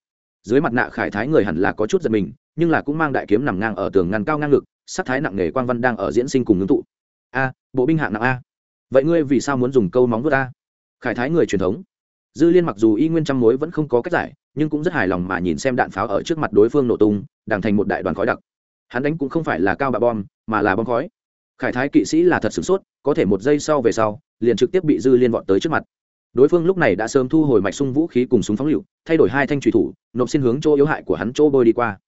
Dưới mặt nạ khải thái người hẳn là có chút giật mình, nhưng là cũng mang đại kiếm nằm ngang ở tường ngăn cao ngang ngực, sắc thái nặng nề quang văn đang ở diễn sinh cùng ngưng tụ. A, bộ binh hạng nặng a. Vậy ngươi vì sao muốn dùng câu móng vuốt a? Khải thái người truyền thống. Dư liên mặc dù y nguyên trăm mối vẫn không có cách giải, nhưng cũng rất hài lòng mà nhìn xem đạn pháo ở trước mặt đối phương nổ tung, đằng thành một đại đoàn khói đặc. Hắn đánh cũng không phải là cao bạ bom, mà là bom khói. Khải thái kỵ sĩ là thật sửng sốt, có thể một giây sau về sau, liền trực tiếp bị dư liên vọt tới trước mặt đối phương lúc này đã sớm thu hồi mạch sung vũ khí cùng súng phóng lựu, thay đổi hai thanh trùy thủ, nộp xin hướng chỗ yếu hại của hắn chỗ bôi đi qua.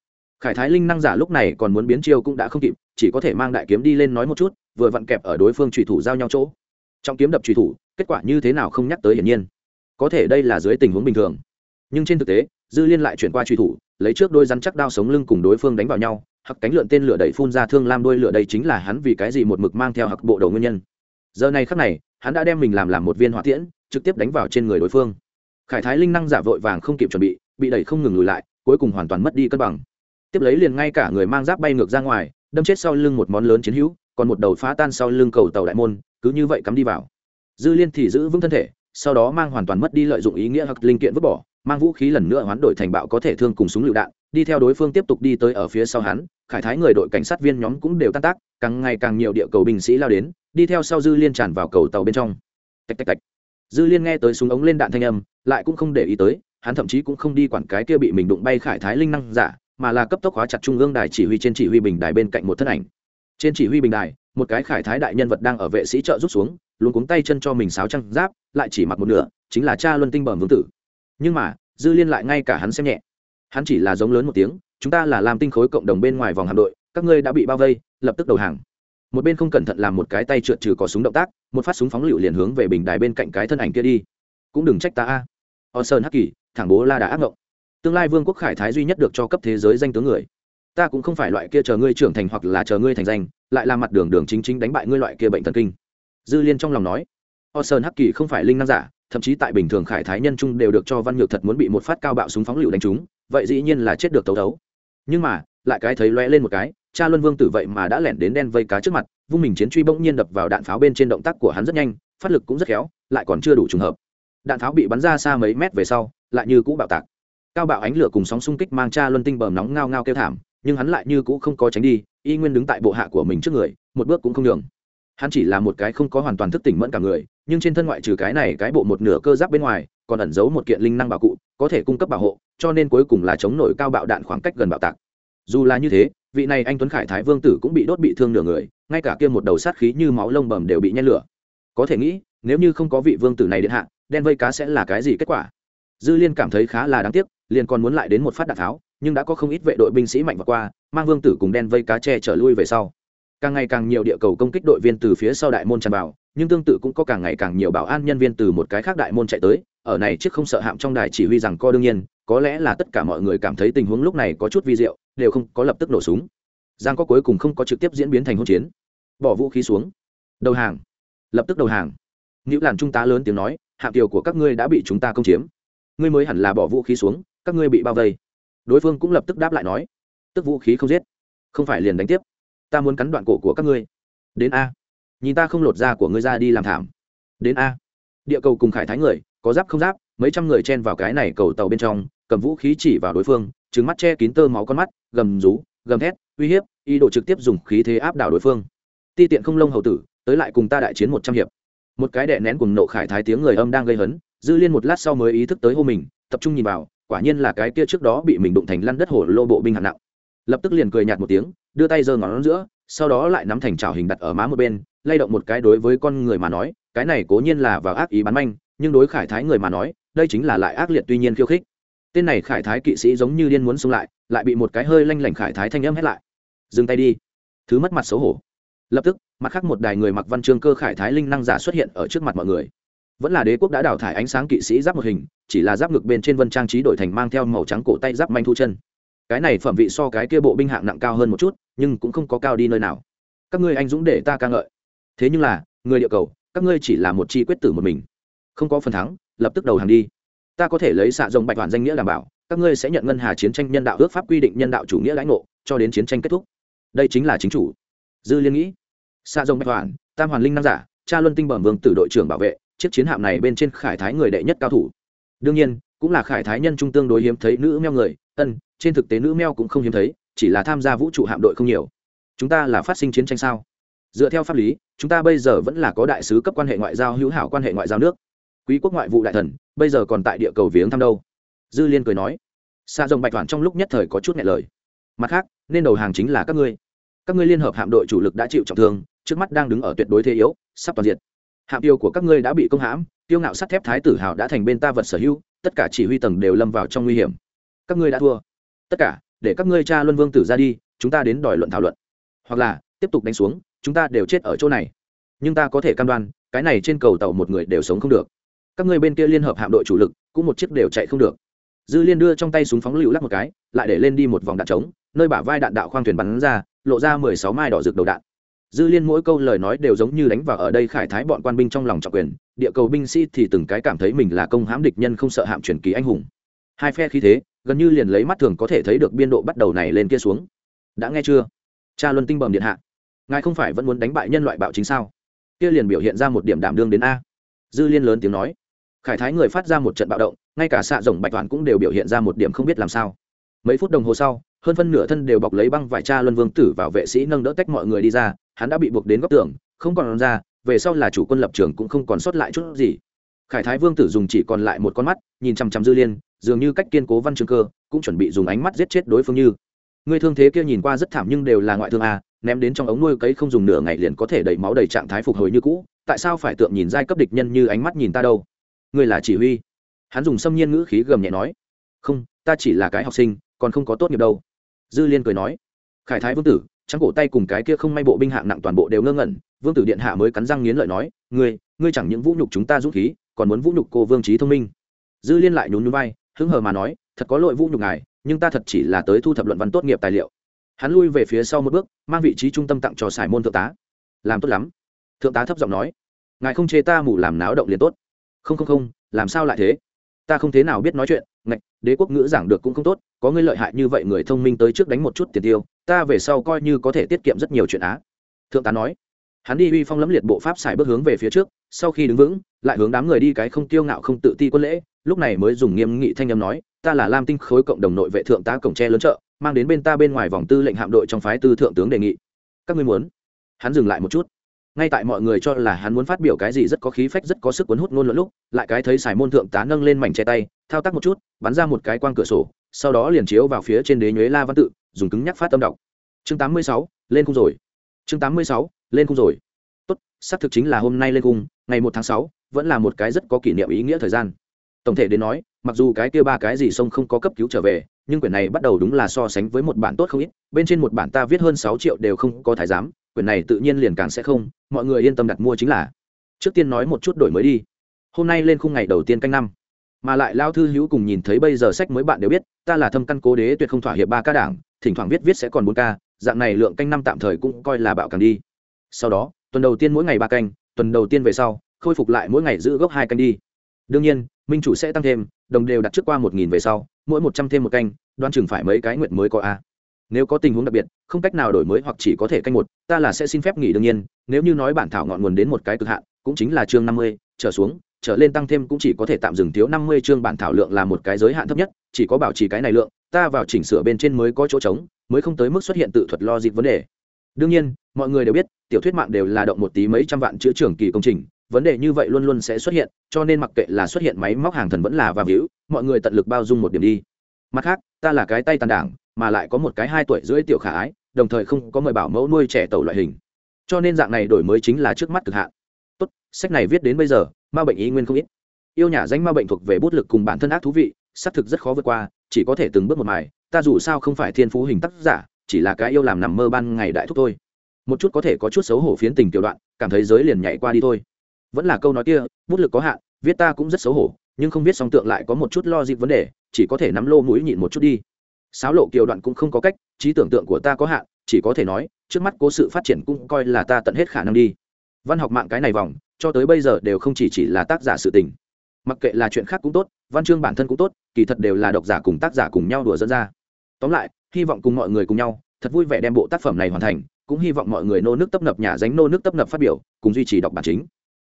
Khải thái linh năng giả lúc này còn muốn biến chiêu cũng đã không kịp, chỉ có thể mang đại kiếm đi lên nói một chút, vừa vặn kẹp ở đối phương trùy thủ giao nhau chỗ. Trong kiếm đập trùy thủ, kết quả như thế nào không nhắc tới hiển nhiên. Có thể đây là dưới tình huống bình thường. Nhưng trên thực tế, dư liên lại chuyển qua trùy thủ, lấy trước đôi rắn chắc đao sống lưng cùng đối phương đánh vào nhau hặc cánh lượn tên lửa đẩy phun ra thương lam đôi lửa đây chính là hắn vì cái gì một mực mang theo hặc bộ đầu nguyên nhân. Giờ này khắc này, hắn đã đem mình làm làm một viên hỏa tiễn trực tiếp đánh vào trên người đối phương. Khải thái linh năng giả vội vàng không kịp chuẩn bị bị đẩy không ngừng lùi lại, cuối cùng hoàn toàn mất đi cân bằng. Tiếp lấy liền ngay cả người mang giáp bay ngược ra ngoài, đâm chết sau lưng một món lớn chiến hữu, còn một đầu phá tan sau lưng cầu tàu đại môn, cứ như vậy cắm đi vào. Dư liên thì giữ vững thân thể, sau đó mang hoàn toàn mất đi lợi dụng ý nghĩa hoặc linh kiện vứt bỏ, mang vũ khí lần nữa hoán đổi thành bạo có thể thương cùng súng lựu đạn, đi theo đối phương tiếp tục đi tới ở phía sau hắn, khải thái người đội cảnh sát viên nhóm cũng đều tan tác, càng ngày càng nhiều địa cầu binh sĩ lao đến, đi theo sau dư liên tràn vào cầu tàu bên trong. Tạch tạch tạch dư liên nghe tới súng ống lên đạn thanh âm, lại cũng không để ý tới, hắn thậm chí cũng không đi quản cái kia bị mình đụng bay khải thái linh năng giả, mà là cấp tốc hóa chặt trung ương đài chỉ huy trên chỉ huy bình đài bên cạnh một thân ảnh. Trên chỉ huy bình đài, một cái khải thái đại nhân vật đang ở vệ sĩ trợ rút xuống, luôn cuống tay chân cho mình sáo trăng giáp, lại chỉ mặc một nửa, chính là cha luân tinh bẩm vương tử. Nhưng mà, dư liên lại ngay cả hắn xem nhẹ. Hắn chỉ là giống lớn một tiếng, chúng ta là làm tinh khối cộng đồng bên ngoài vòng hạm đội, các ngươi đã bị bao vây, lập tức đầu hàng một bên không cẩn thận làm một cái tay trượt trừ có súng động tác, một phát súng phóng lựu liền hướng về bình đài bên cạnh cái thân ảnh kia đi. Cũng đừng trách ta a. O sơn hắc kỳ thẳng bố la đã ác ngộng. Tương lai vương quốc khải thái duy nhất được cho cấp thế giới danh tướng người. Ta cũng không phải loại kia chờ ngươi trưởng thành hoặc là chờ ngươi thành danh, lại làm mặt đường đường chính chính đánh bại ngươi loại kia bệnh thần kinh. Dư liên trong lòng nói o sơn hắc kỳ không phải linh năng giả, thậm chí tại bình thường khải thái nhân trung đều được cho văn nhược thật muốn bị một phát cao bạo súng phóng lựu đánh trúng, vậy dĩ nhiên là chết được tấu tấu. Nhưng mà lại cái thấy lóe lên một cái, cha luân vương tử vậy mà đã lẻn đến đen vây cá trước mặt, vung mình chiến truy bỗng nhiên đập vào đạn pháo bên trên động tác của hắn rất nhanh, phát lực cũng rất khéo, lại còn chưa đủ trùng hợp. Đạn pháo bị bắn ra xa mấy mét về sau, lại như cũ bạo tạc. Cao bạo ánh lửa cùng sóng xung kích mang cha luân tinh bờm nóng ngao ngao kêu thảm, nhưng hắn lại như cũ không có tránh đi, y nguyên đứng tại bộ hạ của mình trước người, một bước cũng không đường hắn chỉ là một cái không có hoàn toàn thức tỉnh mẫn cả người, nhưng trên thân ngoại trừ cái này cái bộ một nửa cơ giáp bên ngoài, còn ẩn giấu một kiện linh năng bảo cụ, có thể cung cấp bảo hộ, cho nên cuối cùng là chống nổi cao bạo đạn khoảng cách gần bạo tạc dù là như thế, vị này anh tuấn khải thái vương tử cũng bị đốt bị thương nửa người, ngay cả kia một đầu sát khí như máu lông bầm đều bị nhen lửa. Có thể nghĩ, nếu như không có vị vương tử này điện hạ, đen vây cá sẽ là cái gì kết quả? Dư liên cảm thấy khá là đáng tiếc, liền còn muốn lại đến một phát đạn tháo, nhưng đã có không ít vệ đội binh sĩ mạnh và qua, mang vương tử cùng đen vây cá tre trở lui về sau. Càng ngày càng nhiều địa cầu công kích đội viên từ phía sau đại môn tràn vào, nhưng tương tự cũng có càng ngày càng nhiều bảo an nhân viên từ một cái khác đại môn chạy tới, ở này trước không sợ hạm trong đài chỉ huy rằng co đương nhiên, có lẽ là tất cả mọi người cảm thấy tình huống lúc này có chút vi diệu đều không có lập tức nổ súng. Giang có cuối cùng không có trực tiếp diễn biến thành hỗn chiến. Bỏ vũ khí xuống. Đầu hàng. Lập tức đầu hàng. Nữ làn trung tá lớn tiếng nói, hạm tiêu của các ngươi đã bị chúng ta công chiếm. Ngươi mới hẳn là bỏ vũ khí xuống, các ngươi bị bao vây. Đối phương cũng lập tức đáp lại nói, tức vũ khí không giết. Không phải liền đánh tiếp. Ta muốn cắn đoạn cổ của các ngươi. Đến a. Nhìn ta không lột da của ngươi ra đi làm thảm. Đến a. Địa cầu cùng khải thái người, có giáp không giáp, mấy trăm người chen vào cái này cầu tàu bên trong, cầm vũ khí chỉ vào đối phương trứng mắt che kín tơ máu con mắt, gầm rú, gầm thét, uy hiếp, ý đồ trực tiếp dùng khí thế áp đảo đối phương. Ti tiện không lông hầu tử, tới lại cùng ta đại chiến một trăm hiệp. Một cái đệ nén cùng nộ khải thái tiếng người âm đang gây hấn, dư liên một lát sau mới ý thức tới hô mình, tập trung nhìn vào, quả nhiên là cái kia trước đó bị mình đụng thành lăn đất hổ lô bộ binh hạng nặng. Lập tức liền cười nhạt một tiếng, đưa tay giơ ngón giữa, sau đó lại nắm thành trào hình đặt ở má một bên, lay động một cái đối với con người mà nói, cái này cố nhiên là vào ác ý bắn manh, nhưng đối khải thái người mà nói, đây chính là lại ác liệt tuy nhiên khiêu khích tên này khải thái kỵ sĩ giống như điên muốn xông lại lại bị một cái hơi lanh lảnh khải thái thanh âm hét lại. Dừng tay đi. Thứ mất mặt xấu hổ. Lập tức, mặt khác một đài người mặc văn chương cơ khải thái linh năng giả xuất hiện ở trước mặt mọi người. Vẫn là đế quốc đã đào thải ánh sáng kỵ sĩ giáp một hình, chỉ là giáp ngực bên trên vân trang trí đổi thành mang theo màu trắng cổ tay giáp manh thu chân. Cái này phẩm vị so cái kia bộ binh hạng nặng cao hơn một chút, nhưng cũng không có cao đi nơi nào. Các ngươi anh dũng để ta ca ngợi. Thế nhưng là, người địa cầu, các ngươi chỉ là một chi quyết tử một mình. Không có phần thắng, lập tức đầu hàng đi ta có thể lấy xạ rồng bạch hoàn danh nghĩa đảm bảo, các ngươi sẽ nhận ngân hà chiến tranh nhân đạo ước pháp quy định nhân đạo chủ nghĩa lãnh ngộ, cho đến chiến tranh kết thúc. Đây chính là chính chủ. Dư liên nghĩ. Xạ rồng bạch hoàn, tam hoàn linh nam giả, cha luân tinh bẩm vương tử đội trưởng bảo vệ, chiếc chiến hạm này bên trên khải thái người đệ nhất cao thủ. Đương nhiên, cũng là khải thái nhân trung tương đối hiếm thấy nữ meo người, ân, trên thực tế nữ meo cũng không hiếm thấy, chỉ là tham gia vũ trụ hạm đội không nhiều. Chúng ta là phát sinh chiến tranh sao? Dựa theo pháp lý, chúng ta bây giờ vẫn là có đại sứ cấp quan hệ ngoại giao hữu hảo quan hệ ngoại giao nước quý quốc ngoại vụ đại thần, bây giờ còn tại địa cầu viếng thăm đâu? Dư liên cười nói. Xa rồng bạch thoản trong lúc nhất thời có chút nhẹ lời. Mặt khác, nên đầu hàng chính là các ngươi. Các ngươi liên hợp hạm đội chủ lực đã chịu trọng thương, trước mắt đang đứng ở tuyệt đối thế yếu, sắp toàn diện hạm tiêu của các ngươi đã bị công hãm, tiêu ngạo sắt thép thái tử hào đã thành bên ta vật sở hữu, tất cả chỉ huy tầng đều lâm vào trong nguy hiểm. Các ngươi đã thua. Tất cả, để các ngươi cha luân vương tử ra đi, chúng ta đến đòi luận thảo luận. Hoặc là, tiếp tục đánh xuống, chúng ta đều chết ở chỗ này. Nhưng ta có thể cam đoan, cái này trên cầu tàu một người đều sống không được các ngươi bên kia liên hợp hạm đội chủ lực, cũng một chiếc đều chạy không được. Dư liên đưa trong tay súng phóng lựu lắc một cái, lại để lên đi một vòng đạn trống, nơi bả vai đạn đạo khoang thuyền bắn ra, lộ ra mười sáu mai đỏ rực đầu đạn. Dư liên mỗi câu lời nói đều giống như đánh vào ở đây khải thái bọn quan binh trong lòng trọng quyền, địa cầu binh sĩ thì từng cái cảm thấy mình là công hãm địch nhân không sợ hạm truyền kỳ anh hùng. Hai phe khí thế, gần như liền lấy mắt thường có thể thấy được biên độ bắt đầu này lên kia xuống. Đã nghe chưa? Cha luân tinh bầm điện hạ. Ngài không phải vẫn muốn đánh bại nhân loại bạo chính sao? Kia liền biểu hiện ra một điểm đảm đương đến a. Dư liên lớn tiếng nói khải thái người phát ra một trận bạo động ngay cả xạ rồng bạch toàn cũng đều biểu hiện ra một điểm không biết làm sao. Mấy phút đồng hồ sau hơn phân nửa thân đều bọc lấy băng vải cha luân vương tử vào vệ sĩ nâng đỡ tách mọi người đi ra hắn đã bị buộc đến góc tường không còn ra về sau là chủ quân lập trường cũng không còn sót lại chút gì. Khải thái vương tử dùng chỉ còn lại một con mắt nhìn chằm chằm dư liên dường như cách kiên cố văn trường cơ cũng chuẩn bị dùng ánh mắt giết chết đối phương như. Người thương thế kia nhìn qua rất thảm nhưng đều là ngoại thương à, ném đến trong ống nuôi cấy không dùng nửa ngày liền có thể đầy máu đầy trạng thái phục hồi như cũ tại sao phải tượng nhìn giai cấp địch nhân như ánh mắt nhìn ta đâu? Ngươi là chỉ huy. Hắn dùng xâm nhiên ngữ khí gầm nhẹ nói, không, ta chỉ là cái học sinh, còn không có tốt nghiệp đâu. Dư liên cười nói, khải thái vương tử, trắng cổ tay cùng cái kia không may bộ binh hạng nặng toàn bộ đều ngơ ngẩn, vương tử điện hạ mới cắn răng nghiến lợi nói, ngươi ngươi chẳng những vũ nhục chúng ta dũng khí, còn muốn vũ nhục cô vương trí thông minh. Dư liên lại nhún nhún vai, hứng hờ mà nói, thật có lỗi vũ nhục ngài, nhưng ta thật chỉ là tới thu thập luận văn tốt nghiệp tài liệu. Hắn lui về phía sau một bước, mang vị trí trung tâm tặng cho sài môn thượng tá. Làm tốt lắm. Thượng tá thấp giọng nói, ngài không chê ta mù làm náo động liền tốt không không không, làm sao lại thế? Ta không thế nào biết nói chuyện, ngạch, đế quốc ngữ giảng được cũng không tốt, có ngươi lợi hại như vậy người thông minh tới trước đánh một chút tiền tiêu, ta về sau coi như có thể tiết kiệm rất nhiều chuyện á. Thượng tá nói. Hắn đi uy phong lẫm liệt bộ pháp xài bước hướng về phía trước, sau khi đứng vững, lại hướng đám người đi cái không tiêu ngạo không tự ti quân lễ, lúc này mới dùng nghiêm nghị thanh âm nói, ta là lam tinh khối cộng đồng nội vệ thượng tá cổng tre lớn chợ, mang đến bên ta bên ngoài vòng tư lệnh hạm đội trong phái tư thượng tướng đề nghị. Các ngươi muốn? Hắn dừng lại một chút ngay tại mọi người cho là hắn muốn phát biểu cái gì rất có khí phách rất có sức cuốn hút ngôn luận lúc lại cái thấy sài môn thượng tá nâng lên mảnh che tay thao tác một chút bắn ra một cái quang cửa sổ sau đó liền chiếu vào phía trên đế nhuế la văn tự dùng cứng nhắc phát tâm đọc. Chương 86, lên cung rồi. Chương 86, lên cung rồi. Tốt xác thực chính là hôm nay lên cung ngày một tháng sáu vẫn là một cái rất có kỷ niệm ý nghĩa thời gian. Tổng thể đến nói mặc dù cái kia ba cái gì sông không có cấp cứu trở về nhưng quyển này bắt đầu đúng là so sánh với một bản tốt không ít bên trên một bản ta viết hơn sáu triệu đều không có thái giám quyển này tự nhiên liền càng sẽ không, mọi người yên tâm đặt mua chính là. Trước tiên nói một chút đổi mới đi. Hôm nay lên khung ngày đầu tiên canh năm. Mà lại lao thư hữu cùng nhìn thấy bây giờ sách mới bạn đều biết, ta là thâm căn cố đế tuyệt không thỏa hiệp ba ca đảng, thỉnh thoảng viết viết sẽ còn bốn ca, dạng này lượng canh năm tạm thời cũng coi là bạo càng đi. Sau đó, tuần đầu tiên mỗi ngày ba canh, tuần đầu tiên về sau, khôi phục lại mỗi ngày giữ gốc hai canh đi. Đương nhiên, minh chủ sẽ tăng thêm, đồng đều đặt trước qua một nghìn về sau, mỗi một trăm thêm một canh đoan chừng phải mấy cái nguyện mới có a nếu có tình huống đặc biệt, không cách nào đổi mới hoặc chỉ có thể canh một, ta là sẽ xin phép nghỉ đương nhiên, nếu như nói bản thảo ngọn nguồn đến một cái cực hạn, cũng chính là chương năm mươi, trở xuống, trở lên tăng thêm cũng chỉ có thể tạm dừng thiếu năm mươi chương bản thảo lượng là một cái giới hạn thấp nhất, chỉ có bảo trì cái này lượng, ta vào chỉnh sửa bên trên mới có chỗ trống, mới không tới mức xuất hiện tự thuật lo dịp vấn đề. Đương nhiên, mọi người đều biết, tiểu thuyết mạng đều là động một tí mấy trăm vạn chữ trường kỳ công trình, vấn đề như vậy luôn luôn sẽ xuất hiện, cho nên mặc kệ là xuất hiện máy móc hàng thần vẫn là và víu mọi người tận lực bao dung một điểm đi. Mặt khác, ta là cái tay tàn đảng mà lại có một cái hai tuổi rưỡi tiểu khả ái, đồng thời không có mời bảo mẫu nuôi trẻ tàu loại hình. Cho nên dạng này đổi mới chính là trước mắt cực hạn. Tốt, sách này viết đến bây giờ, ma bệnh ý nguyên không ít. Yêu nhà danh ma bệnh thuộc về bút lực cùng bản thân ác thú vị, xác thực rất khó vượt qua, chỉ có thể từng bước một mài, ta dù sao không phải thiên phú hình tác giả, chỉ là cái yêu làm nằm mơ ban ngày đại thúc thôi. Một chút có thể có chút xấu hổ phiến tình tiểu đoạn, cảm thấy giới liền nhảy qua đi thôi. Vẫn là câu nói kia, bút lực có hạn, viết ta cũng rất xấu hổ, nhưng không viết song tượng lại có một chút lo dịp vấn đề, chỉ có thể nắm lô mũi nhịn một chút đi sáo lộ kiều đoạn cũng không có cách, trí tưởng tượng của ta có hạn, chỉ có thể nói, trước mắt cố sự phát triển cũng coi là ta tận hết khả năng đi. Văn học mạng cái này vòng, cho tới bây giờ đều không chỉ chỉ là tác giả sự tình. Mặc kệ là chuyện khác cũng tốt, văn chương bản thân cũng tốt, kỳ thật đều là độc giả cùng tác giả cùng nhau đùa dẫn ra. Tóm lại, hy vọng cùng mọi người cùng nhau, thật vui vẻ đem bộ tác phẩm này hoàn thành, cũng hy vọng mọi người nô nước tấp nập nhà dánh nô nước tấp nập phát biểu, cùng duy trì đọc bản chính.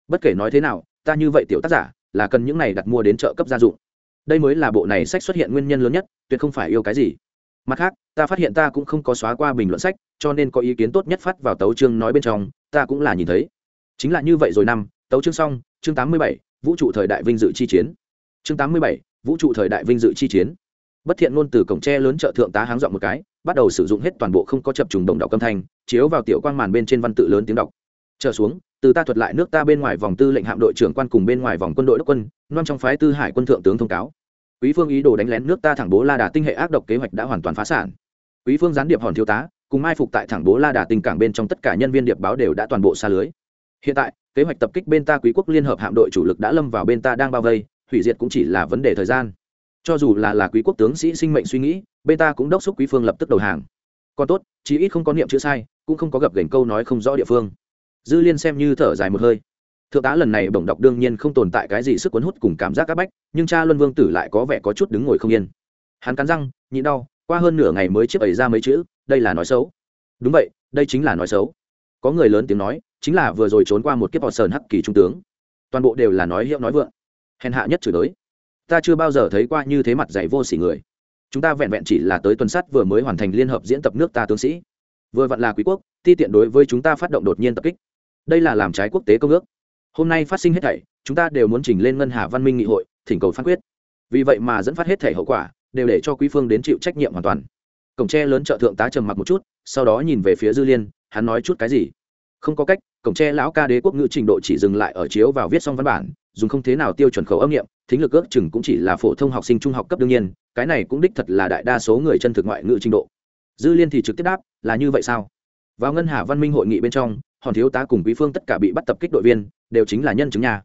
Bất kể nói thế nào, ta như vậy tiểu tác giả, là cần những này đặt mua đến chợ cấp gia dụng đây mới là bộ này sách xuất hiện nguyên nhân lớn nhất, tuyệt không phải yêu cái gì. Mặt khác, ta phát hiện ta cũng không có xóa qua bình luận sách, cho nên có ý kiến tốt nhất phát vào tấu chương nói bên trong, ta cũng là nhìn thấy. Chính là như vậy rồi năm, tấu chương xong, chương tám mươi bảy, vũ trụ thời đại vinh dự chi chiến. Chương tám mươi bảy, vũ trụ thời đại vinh dự chi chiến. Bất thiện ngôn từ cổng tre lớn chợ thượng tá háng dọn một cái, bắt đầu sử dụng hết toàn bộ không có chập trùng đồng đọc âm thanh, chiếu vào tiểu quang màn bên trên văn tự lớn tiếng đọc. Trở xuống từ ta thuật lại nước ta bên ngoài vòng tư lệnh hạm đội trưởng quan cùng bên ngoài vòng quân đội đốc quân, non trong phái tư hải quân thượng tướng thông cáo. Quý phương ý đồ đánh lén nước ta thẳng bố la đà tinh hệ ác độc kế hoạch đã hoàn toàn phá sản. Quý phương gián điệp hòn thiếu tá, cùng mai phục tại thẳng bố la đà tinh cảng bên trong tất cả nhân viên điệp báo đều đã toàn bộ xa lưới. Hiện tại, kế hoạch tập kích bên ta quý quốc liên hợp hạm đội chủ lực đã lâm vào bên ta đang bao vây, hủy diệt cũng chỉ là vấn đề thời gian. Cho dù là là quý quốc tướng sĩ sinh mệnh suy nghĩ, bên ta cũng đốc xúc quý phương lập tức đầu hàng. Còn tốt, chí ít không có niệm chữ sai, cũng không có gặp gành câu nói không rõ địa phương dư liên xem như thở dài một hơi. Thượng tá lần này bổng đọc đương nhiên không tồn tại cái gì sức cuốn hút cùng cảm giác áp bách, nhưng cha luân vương tử lại có vẻ có chút đứng ngồi không yên. Hắn cắn răng, nhịn đau, qua hơn nửa ngày mới chiếc ấy ra mấy chữ, đây là nói xấu. Đúng vậy, đây chính là nói xấu. Có người lớn tiếng nói, chính là vừa rồi trốn qua một kiếp họ sờn hắc kỳ trung tướng. Toàn bộ đều là nói hiệu nói vượng. Hèn hạ nhất chửi tới ta chưa bao giờ thấy qua như thế mặt dạy vô sỉ người. Chúng ta vẹn vẹn chỉ là tới tuần sát vừa mới hoàn thành liên hợp diễn tập nước ta tướng sĩ. Vừa vặn là quý quốc, ti tiện đối với chúng ta phát động đột nhiên tập kích đây là làm trái quốc tế công ước. Hôm nay phát sinh hết thảy, chúng ta đều muốn trình lên ngân hà văn minh nghị hội, thỉnh cầu phán quyết. Vì vậy mà dẫn phát hết thảy hậu quả, đều để cho quý phương đến chịu trách nhiệm hoàn toàn. Cổng tre lớn trợ thượng tá trầm mặc một chút, sau đó nhìn về phía dư liên, hắn nói chút cái gì? Không có cách, cổng tre lão ca đế quốc ngữ trình độ chỉ dừng lại ở chiếu vào viết xong văn bản, dùng không thế nào tiêu chuẩn khẩu âm nghiệm, thính lực ước chừng cũng chỉ là phổ thông học sinh trung học cấp đương nhiên, cái này cũng đích thật là đại đa số người chân thực ngoại ngữ trình độ. Dư liên thì trực tiếp đáp, là như vậy sao? Vào ngân hà văn minh hội nghị bên trong hòn thiếu tá cùng quý phương tất cả bị bắt tập kích đội viên, đều chính là nhân chứng nhà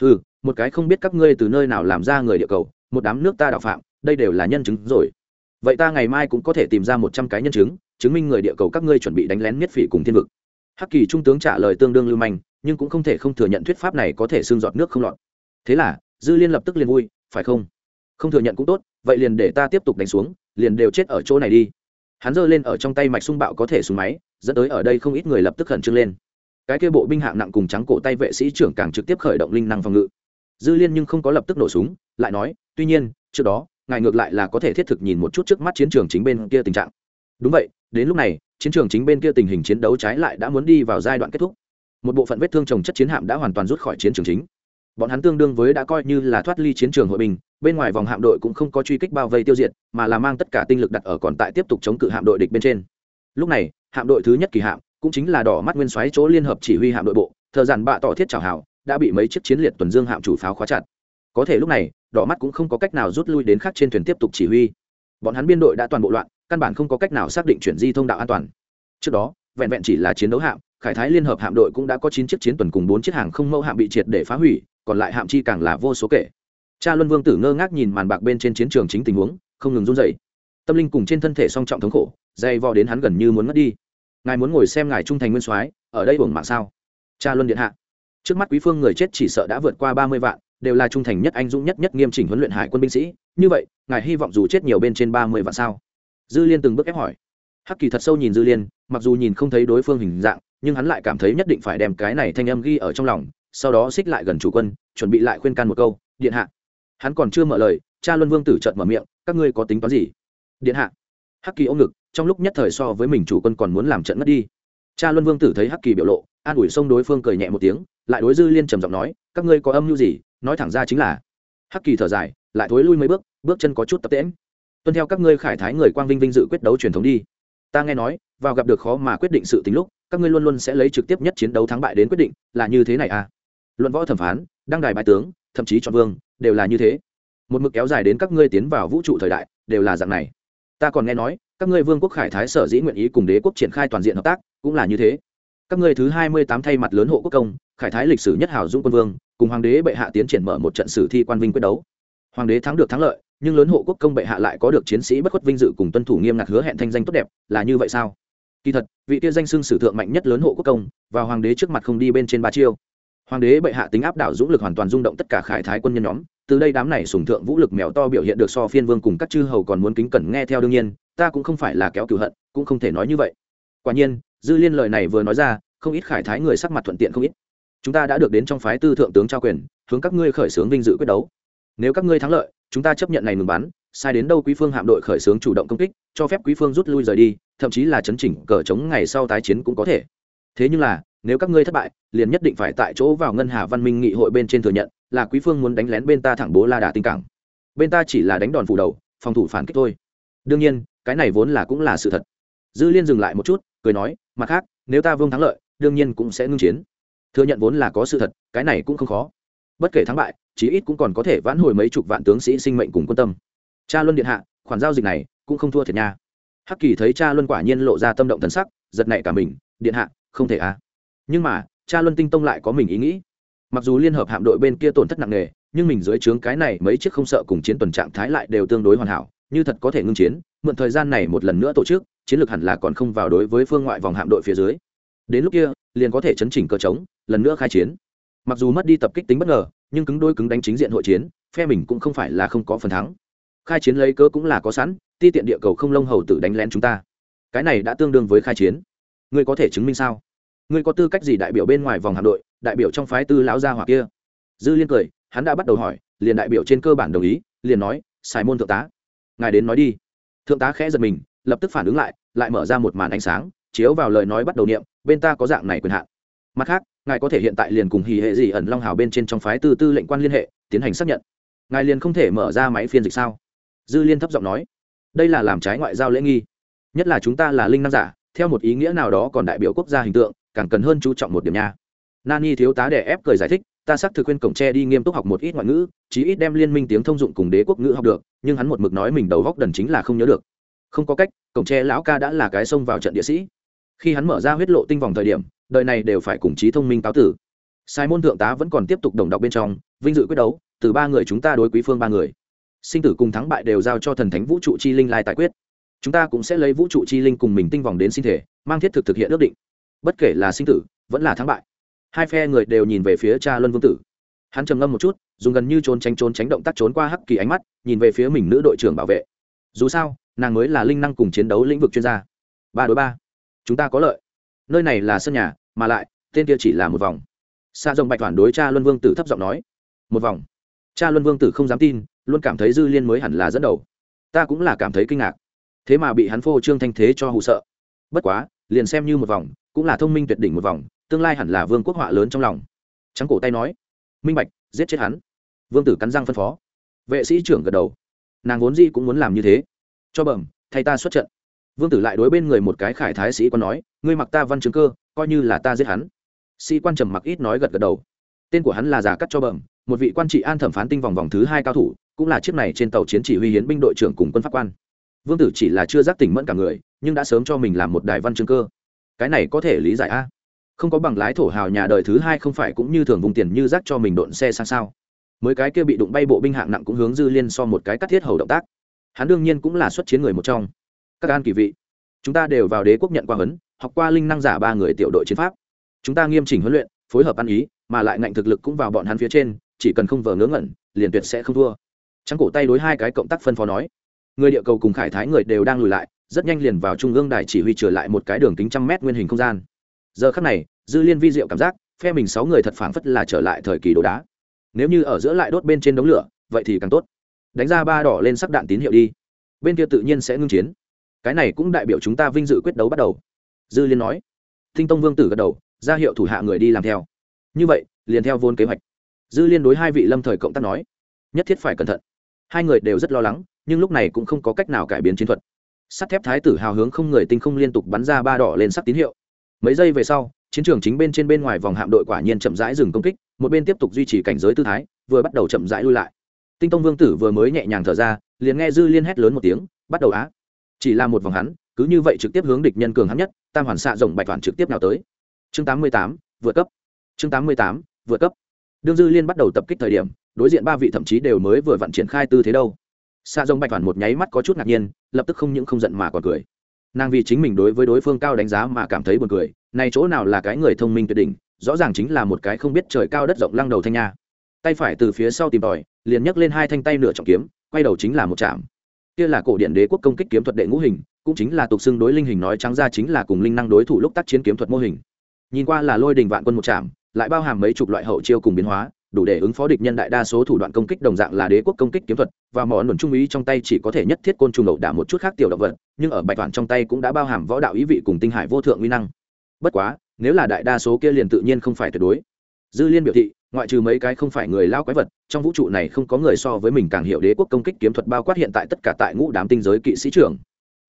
ừ một cái không biết các ngươi từ nơi nào làm ra người địa cầu, một đám nước ta đạo phạm, đây đều là nhân chứng rồi. Vậy ta ngày mai cũng có thể tìm ra một trăm cái nhân chứng chứng minh người địa cầu các ngươi chuẩn bị đánh lén miết phỉ cùng thiên vực. Hắc kỳ trung tướng trả lời tương đương lưu manh, nhưng cũng không thể không thừa nhận thuyết pháp này có thể xương giọt nước không lọt. Thế là, dư liên lập tức liền vui, phải không? Không thừa nhận cũng tốt, vậy liền để ta tiếp tục đánh xuống, liền đều chết ở chỗ này đi hắn giơ lên ở trong tay mạch sung bạo có thể súng máy, dẫn tới ở đây không ít người lập tức khẩn trương lên. Cái kia bộ binh hạng nặng cùng trắng cổ tay vệ sĩ trưởng càng trực tiếp khởi động linh năng phòng ngự. Dư liên nhưng không có lập tức nổ súng, lại nói, tuy nhiên, trước đó, ngài ngược lại là có thể thiết thực nhìn một chút trước mắt chiến trường chính bên kia tình trạng. Đúng vậy, đến lúc này, chiến trường chính bên kia tình hình chiến đấu trái lại đã muốn đi vào giai đoạn kết thúc. Một bộ phận vết thương trồng chất chiến hạm đã hoàn toàn rút khỏi chiến trường chính. Bọn hắn tương đương với đã coi như là thoát ly chiến trường hội bình bên ngoài vòng hạm đội cũng không có truy kích bao vây tiêu diệt, mà là mang tất cả tinh lực đặt ở còn tại tiếp tục chống cự hạm đội địch bên trên. Lúc này, hạm đội thứ nhất kỳ hạm, cũng chính là đỏ mắt nguyên xoáy chỗ liên hợp chỉ huy hạm đội bộ thợ giản bạ tỏ thiết trào hào đã bị mấy chiếc chiến liệt tuần dương hạm chủ pháo khóa chặt. Có thể lúc này, đỏ mắt cũng không có cách nào rút lui đến khác trên thuyền tiếp tục chỉ huy. Bọn hắn biên đội đã toàn bộ loạn, căn bản không có cách nào xác định chuyển di thông đạo an toàn. Trước đó, vẹn vẹn chỉ là chiến đấu hạm, khải thái liên hợp hạm đội cũng đã có chín chiếc chiến tuần cùng bốn chiếc hàng không mẫu hạm bị triệt để phá hủy, còn lại hạm chi càng là vô số kể cha luân vương tử ngơ ngác nhìn màn bạc bên trên chiến trường chính tình huống, không ngừng run dậy tâm linh cùng trên thân thể song trọng thống khổ, dày vò đến hắn gần như muốn ngất đi. Ngài muốn ngồi xem ngài trung thành nguyên soái, ở đây uổng mạng sao? Cha luân điện hạ. Trước mắt quý phương người chết chỉ sợ đã vượt qua ba mươi vạn, đều là trung thành nhất anh dũng nhất nhất nghiêm chỉnh huấn luyện hải quân binh sĩ. Như vậy, ngài hy vọng dù chết nhiều bên trên ba mươi vạn sao? Dư liên từng bước ép hỏi. Hắc kỳ thật sâu nhìn dư liên, mặc dù nhìn không thấy đối phương hình dạng, nhưng hắn lại cảm thấy nhất định phải đem cái này thanh âm ghi ở trong lòng, sau đó xích lại gần chủ quân, chuẩn bị lại khuyên can một câu, điện hạ hắn còn chưa mở lời, cha luân vương tử trợt mở miệng, các ngươi có tính toán gì? Điện hạ. Hắc kỳ ôm ngực, trong lúc nhất thời so với mình chủ quân còn muốn làm trận mất đi. Cha luân vương tử thấy hắc kỳ biểu lộ, an ủi xông đối phương cười nhẹ một tiếng, lại đối dư liên trầm giọng nói, các ngươi có âm mưu gì? Nói thẳng ra chính là. Hắc kỳ thở dài, lại thối lui mấy bước bước chân có chút tập tễm tuân theo các ngươi khải thái người quang vinh vinh dự quyết đấu truyền thống đi. Ta nghe nói, vào gặp được khó mà quyết định sự tính lúc, các ngươi luôn luôn sẽ lấy trực tiếp nhất chiến đấu thắng bại đến quyết định, là như thế này à? Luận võ thẩm phán, đăng đài bài tướng thậm chí chọn vương, đều là như thế. Một mực kéo dài đến các ngươi tiến vào vũ trụ thời đại, đều là dạng này. Ta còn nghe nói, các ngươi vương quốc khải thái sở dĩ nguyện ý cùng đế quốc triển khai toàn diện hợp tác, cũng là như thế. Các ngươi thứ hai mươi tám thay mặt lớn hộ quốc công, khải thái lịch sử nhất hảo dung quân vương, cùng hoàng đế bệ hạ tiến triển mở một trận sử thi quan vinh quyết đấu. Hoàng đế thắng được thắng lợi, nhưng lớn hộ quốc công bệ hạ lại có được chiến sĩ bất khuất vinh dự cùng tuân thủ nghiêm ngặt hứa hẹn thanh danh tốt đẹp, là như vậy sao? Kỳ thật, vị kia danh xưng sử thượng mạnh nhất lớn hộ quốc công và hoàng đế trước mặt không đi bên trên ba chiêu hoàng đế bệ hạ tính áp đảo dũng lực hoàn toàn rung động tất cả khải thái quân nhân nhóm, từ đây đám này sùng thượng vũ lực mèo to biểu hiện được so phiên vương cùng các chư hầu còn muốn kính cẩn nghe theo đương nhiên, ta cũng không phải là kéo cửu hận, cũng không thể nói như vậy. Quả nhiên, dư liên lời này vừa nói ra, không ít khải thái người sắc mặt thuận tiện không ít. Chúng ta đã được đến trong phái tư thượng tướng trao quyền, hướng các ngươi khởi xướng vinh dự quyết đấu. Nếu các ngươi thắng lợi, chúng ta chấp nhận này ngừng bắn, sai đến đâu quý phương hạm đội khởi xướng chủ động công kích, cho phép quý phương rút lui rời đi, thậm chí là chấn chỉnh cờ chống ngày sau tái chiến cũng có thể. Thế nhưng là nếu các ngươi thất bại, liền nhất định phải tại chỗ vào ngân hà văn minh nghị hội bên trên thừa nhận, là quý phương muốn đánh lén bên ta thẳng bố la đà tinh cảng. Bên ta chỉ là đánh đòn phủ đầu, phòng thủ phản kích thôi. Đương nhiên, cái này vốn là cũng là sự thật. Dư liên dừng lại một chút, cười nói, mặt khác, nếu ta vương thắng lợi, đương nhiên cũng sẽ ngưng chiến. Thừa nhận vốn là có sự thật, cái này cũng không khó. Bất kể thắng bại, chí ít cũng còn có thể vãn hồi mấy chục vạn tướng sĩ sinh mệnh cùng quân tâm. Cha luân điện hạ, khoản giao dịch này cũng không thua thiệt nha. Hắc kỳ thấy cha luân quả nhiên lộ ra tâm động thần sắc, giật nảy cả mình, điện hạ, không thể à nhưng mà, cha luân tinh tông lại có mình ý nghĩ. Mặc dù liên hợp hạm đội bên kia tổn thất nặng nề, nhưng mình dưới trướng cái này mấy chiếc không sợ cùng chiến tuần trạng thái lại đều tương đối hoàn hảo, như thật có thể ngưng chiến, mượn thời gian này một lần nữa tổ chức, chiến lược hẳn là còn không vào đối với phương ngoại vòng hạm đội phía dưới. Đến lúc kia, liền có thể chấn chỉnh cơ trống lần nữa khai chiến. Mặc dù mất đi tập kích tính bất ngờ, nhưng cứng đôi cứng đánh chính diện hội chiến, phe mình cũng không phải là không có phần thắng. Khai chiến lấy cớ cũng là có sẵn, ti tiện địa cầu không lông hầu tử đánh lén chúng ta. Cái này đã tương đương với khai chiến. Ngươi có thể chứng minh sao? Ngươi có tư cách gì đại biểu bên ngoài vòng hạm đội, đại biểu trong phái tư lão gia hỏa kia? Dư liên cười, hắn đã bắt đầu hỏi, liền đại biểu trên cơ bản đồng ý, liền nói, sài môn thượng tá, ngài đến nói đi. Thượng tá khẽ giật mình, lập tức phản ứng lại lại mở ra một màn ánh sáng, chiếu vào lời nói bắt đầu niệm, bên ta có dạng này quyền hạn. Mặt khác, ngài có thể hiện tại liền cùng hì hệ gì ẩn long hào bên trên trong phái tư tư lệnh quan liên hệ, tiến hành xác nhận. Ngài liền không thể mở ra máy phiên dịch sao? Dư liên thấp giọng nói, đây là làm trái ngoại giao lễ nghi. Nhất là chúng ta là linh năng giả, theo một ý nghĩa nào đó còn đại biểu quốc gia hình tượng càng cần hơn chú trọng một điểm nha. Nani thiếu tá đẻ ép cười giải thích, ta xác thực khuyên cổng tre đi nghiêm túc học một ít ngoại ngữ, chí ít đem liên minh tiếng thông dụng cùng đế quốc ngữ học được, nhưng hắn một mực nói mình đầu góc đần chính là không nhớ được. Không có cách, cổng tre lão ca đã là cái xông vào trận địa sĩ. Khi hắn mở ra huyết lộ tinh vòng thời điểm, đời này đều phải cùng trí thông minh cáo tử. Sai môn thượng tá vẫn còn tiếp tục đồng đọc bên trong, vinh dự quyết đấu, từ ba người chúng ta đối quý phương ba người. Sinh tử cùng thắng bại đều giao cho thần thánh vũ trụ chi linh lai tài quyết. Chúng ta cũng sẽ lấy vũ trụ chi linh cùng mình tinh vòng đến sinh thể, mang thiết thực thực hiện ước định bất kể là sinh tử, vẫn là thắng bại. Hai phe người đều nhìn về phía cha luân vương tử. Hắn trầm ngâm một chút, dùng gần như trốn tránh trốn tránh động tác trốn qua hắc kỳ ánh mắt, nhìn về phía mình nữ đội trưởng bảo vệ. Dù sao, nàng mới là linh năng cùng chiến đấu lĩnh vực chuyên gia. Ba đối ba. Chúng ta có lợi. Nơi này là sân nhà, mà lại, tên kia chỉ là một vòng. Xa rồng bạch phản đối cha luân vương tử thấp giọng nói. Một vòng. Cha luân vương tử không dám tin, luôn cảm thấy dư liên mới hẳn là dẫn đầu. Ta cũng là cảm thấy kinh ngạc. Thế mà bị hắn phô trương thanh thế cho hụ sợ. Bất quá, liền xem như một vòng cũng là thông minh tuyệt đỉnh một vòng, tương lai hẳn là vương quốc họa lớn trong lòng. Trắng cổ tay nói, minh bạch, giết chết hắn. Vương tử cắn răng phân phó. Vệ sĩ trưởng gật đầu. Nàng vốn gì cũng muốn làm như thế. Cho bẩm, thay ta xuất trận. Vương tử lại đối bên người một cái khải thái sĩ quan nói, ngươi mặc ta văn chứng cơ, coi như là ta giết hắn. Sĩ quan trầm mặc ít nói gật gật đầu. Tên của hắn là giả cắt cho bẩm, một vị quan trị an thẩm phán tinh vòng vòng thứ hai cao thủ, cũng là chiếc này trên tàu chiến chỉ huy hiến binh đội trưởng cùng quân pháp quan. Vương tử chỉ là chưa giác tỉnh mẫn cả người, nhưng đã sớm cho mình làm một đài văn chương cơ cái này có thể lý giải a. Không có bằng lái thổ hào nhà đời thứ hai không phải cũng như thường vùng tiền như rác cho mình độn xe sang sao. Mới cái kia bị đụng bay bộ binh hạng nặng cũng hướng dư liên so một cái cắt thiết hầu động tác. Hắn đương nhiên cũng là xuất chiến người một trong. Các an kỳ vị, chúng ta đều vào đế quốc nhận qua huấn, học qua linh năng giả ba người tiểu đội chiến pháp. Chúng ta nghiêm chỉnh huấn luyện, phối hợp ăn ý, mà lại ngạnh thực lực cũng vào bọn hắn phía trên, chỉ cần không vờ ngớ ngẩn, liền tuyệt sẽ không thua. Trắng cổ tay đối hai cái cộng tác phân phó nói. Người địa cầu cùng khải thái người đều đang lùi lại rất nhanh liền vào trung ương đài chỉ huy trở lại một cái đường kính trăm mét nguyên hình không gian. Giờ khắc này, dư liên vi diệu cảm giác, phe mình sáu người thật phảng phất là trở lại thời kỳ đồ đá. Nếu như ở giữa lại đốt bên trên đống lửa, vậy thì càng tốt. Đánh ra ba đỏ lên sắc đạn tín hiệu đi. Bên kia tự nhiên sẽ ngưng chiến. Cái này cũng đại biểu chúng ta vinh dự quyết đấu bắt đầu. Dư liên nói. Thinh tông vương tử gật đầu, ra hiệu thủ hạ người đi làm theo. Như vậy, liền theo vốn kế hoạch. Dư liên đối hai vị lâm thời cộng tác nói. Nhất thiết phải cẩn thận. Hai người đều rất lo lắng, nhưng lúc này cũng không có cách nào cải biến chiến thuật sắt thép thái tử hào hướng không người tinh không liên tục bắn ra ba đỏ lên sắc tín hiệu. Mấy giây về sau chiến trường chính bên trên bên ngoài vòng hạm đội quả nhiên chậm rãi dừng công kích một bên tiếp tục duy trì cảnh giới tư thái vừa bắt đầu chậm rãi lui lại. Tinh tông vương tử vừa mới nhẹ nhàng thở ra liền nghe dư liên hét lớn một tiếng bắt đầu á. Chỉ là một vòng hắn cứ như vậy trực tiếp hướng địch nhân cường hắn nhất tam hoàn xạ rộng bạch toàn trực tiếp nào tới. Chương 88, vượt cấp. Chương 88, vượt cấp. Đương dư liên bắt đầu tập kích thời điểm đối diện ba vị thậm chí đều mới vừa vặn triển khai tư thế đâu xạ rồng bạch toàn một nháy mắt có chút ngạc nhiên, lập tức không những không giận mà còn cười. Nàng vì chính mình đối với đối phương cao đánh giá mà cảm thấy buồn cười, này chỗ nào là cái người thông minh tuyệt đỉnh, rõ ràng chính là một cái không biết trời cao đất rộng lăng đầu thanh nha. Tay phải từ phía sau tìm tòi, liền nhấc lên hai thanh tay nửa trọng kiếm, quay đầu chính là một chạm kia là cổ điện đế quốc công kích kiếm thuật đệ ngũ hình, cũng chính là tục xưng đối linh hình nói trắng ra chính là cùng linh năng đối thủ lúc tác chiến kiếm thuật mô hình. Nhìn qua là lôi đình vạn quân một chạm lại bao hàm mấy chục loại hậu chiêu cùng biến hóa đủ để ứng phó địch nhân đại đa số thủ đoạn công kích đồng dạng là đế quốc công kích kiếm thuật, và món luận trung ý trong tay chỉ có thể nhất thiết côn trùng ẩu đả một chút khác tiểu động vật, nhưng ở bạch toàn trong tay cũng đã bao hàm võ đạo ý vị cùng tinh hải vô thượng uy năng. Bất quá, nếu là đại đa số kia liền tự nhiên không phải tuyệt đối. Dư liên biểu thị, ngoại trừ mấy cái không phải người lao quái vật, trong vũ trụ này không có người so với mình càng hiểu đế quốc công kích kiếm thuật bao quát hiện tại tất cả tại ngũ đám tinh giới kỵ sĩ trưởng.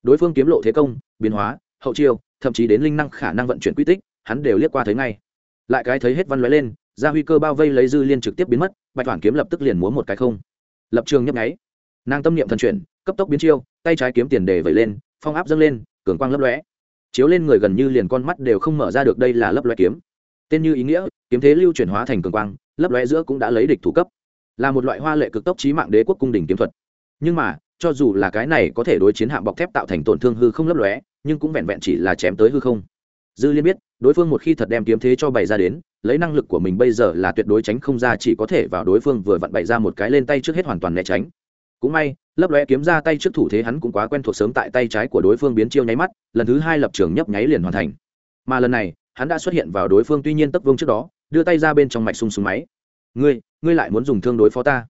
Đối phương kiếm lộ thế công, biến hóa, hậu chiêu, thậm chí đến linh năng khả năng vận chuyển quy tích, hắn đều liếc qua thấy ngay. Lại cái thấy hết văn lóe lên ra huy cơ bao vây lấy dư liên trực tiếp biến mất, bạch toàn kiếm lập tức liền múa một cái không. Lập trường nhấp nháy. Nàng tâm niệm thần chuyển, cấp tốc biến chiêu, tay trái kiếm tiền đề vẩy lên, phong áp dâng lên, cường quang lấp lóe. Chiếu lên người gần như liền con mắt đều không mở ra được đây là lấp lóe kiếm. Tên như ý nghĩa, kiếm thế lưu chuyển hóa thành cường quang, lấp lóe giữa cũng đã lấy địch thủ cấp. Là một loại hoa lệ cực tốc trí mạng đế quốc cung đình kiếm thuật. Nhưng mà, cho dù là cái này có thể đối chiến hạm bọc thép tạo thành tổn thương hư không lấp lóe, nhưng cũng vẹn vẹn chỉ là chém tới hư không. Dư liên biết, đối phương một khi thật đem kiếm thế cho bày ra đến lấy năng lực của mình bây giờ là tuyệt đối tránh không ra, chỉ có thể vào đối phương vừa vặn bày ra một cái lên tay trước hết hoàn toàn né tránh. Cũng may, lấp lóe kiếm ra tay trước thủ thế hắn cũng quá quen thuộc sớm tại tay trái của đối phương biến chiêu nháy mắt, lần thứ hai lập trường nhấp nháy liền hoàn thành. Mà lần này, hắn đã xuất hiện vào đối phương tuy nhiên tấp vương trước đó, đưa tay ra bên trong mạch sung súng máy. Ngươi ngươi lại muốn dùng thương đối phó ta?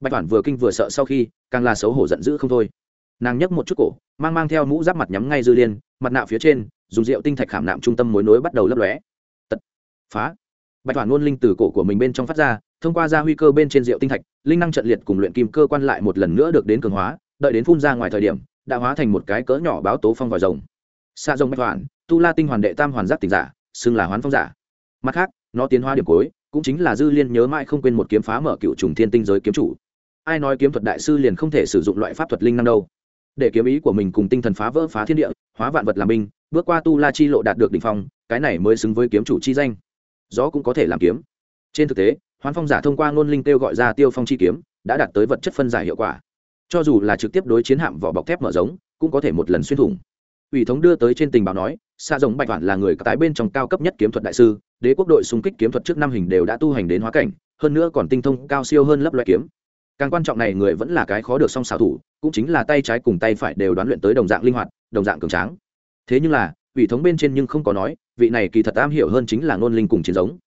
Bạch toản vừa kinh vừa sợ sau khi, càng là xấu hổ giận dữ không thôi. Nàng nhấc một chút cổ, mang mang theo mũ giáp mặt nhắm ngay dư liên, mặt nạ phía trên, dùng rượu tinh thạch khảm nạm trung tâm mối nối bắt đầu lấp lóe. Tật, phá bạch Hoàn ngôn linh từ cổ của mình bên trong phát ra thông qua ra huy cơ bên trên rượu tinh thạch linh năng trận liệt cùng luyện kim cơ quan lại một lần nữa được đến cường hóa đợi đến phun ra ngoài thời điểm đã hóa thành một cái cỡ nhỏ báo tố phong vòi rồng. Xạ rồng bạch hoàn, tu la tinh hoàn đệ tam hoàn giác tỉnh giả xưng là hoán phong giả. Mặt khác nó tiến hóa điểm cuối cũng chính là dư liên nhớ mãi không quên một kiếm phá mở cựu trùng thiên tinh giới kiếm chủ. Ai nói kiếm thuật đại sư liền không thể sử dụng loại pháp thuật linh năng đâu? Để kiếm ý của mình cùng tinh thần phá vỡ phá thiên địa hóa vạn vật làm binh bước qua tu la chi lộ đạt được đ ỉ n h phong cái này mới xứng với kiếm chủ chi danh gió cũng có thể làm kiếm. Trên thực tế, hoán phong giả thông qua ngôn linh kêu gọi ra tiêu phong chi kiếm, đã đạt tới vật chất phân giải hiệu quả. Cho dù là trực tiếp đối chiến hạm vỏ bọc thép mở giống, cũng có thể một lần xuyên thủng. Ủy thống đưa tới trên tình báo nói xa giống bạch vạn là người tái bên trong cao cấp nhất kiếm thuật đại sư, đế quốc đội xung kích kiếm thuật trước năm hình đều đã tu hành đến hóa cảnh, hơn nữa còn tinh thông cao siêu hơn lấp loại kiếm. Càng quan trọng này người vẫn là cái khó được song xảo thủ, cũng chính là tay trái cùng tay phải đều đoán luyện tới đồng dạng linh hoạt, đồng dạng cường tráng. Thế nhưng là ủy thống bên trên nhưng không có nói, vị này kỳ thật am hiểu hơn chính là ngôn linh cùng chiến giống.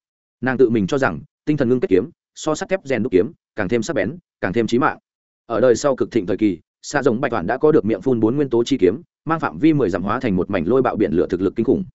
Nàng tự mình cho rằng, tinh thần ngưng kết kiếm, so sắt thép rèn đúc kiếm, càng thêm sắc bén, càng thêm trí mạng. Ở đời sau cực thịnh thời kỳ xa giống bạch toàn đã có được miệng phun bốn nguyên tố chi kiếm, mang phạm vi mười dặm hóa thành một mảnh lôi bạo biển lửa thực lực kinh khủng.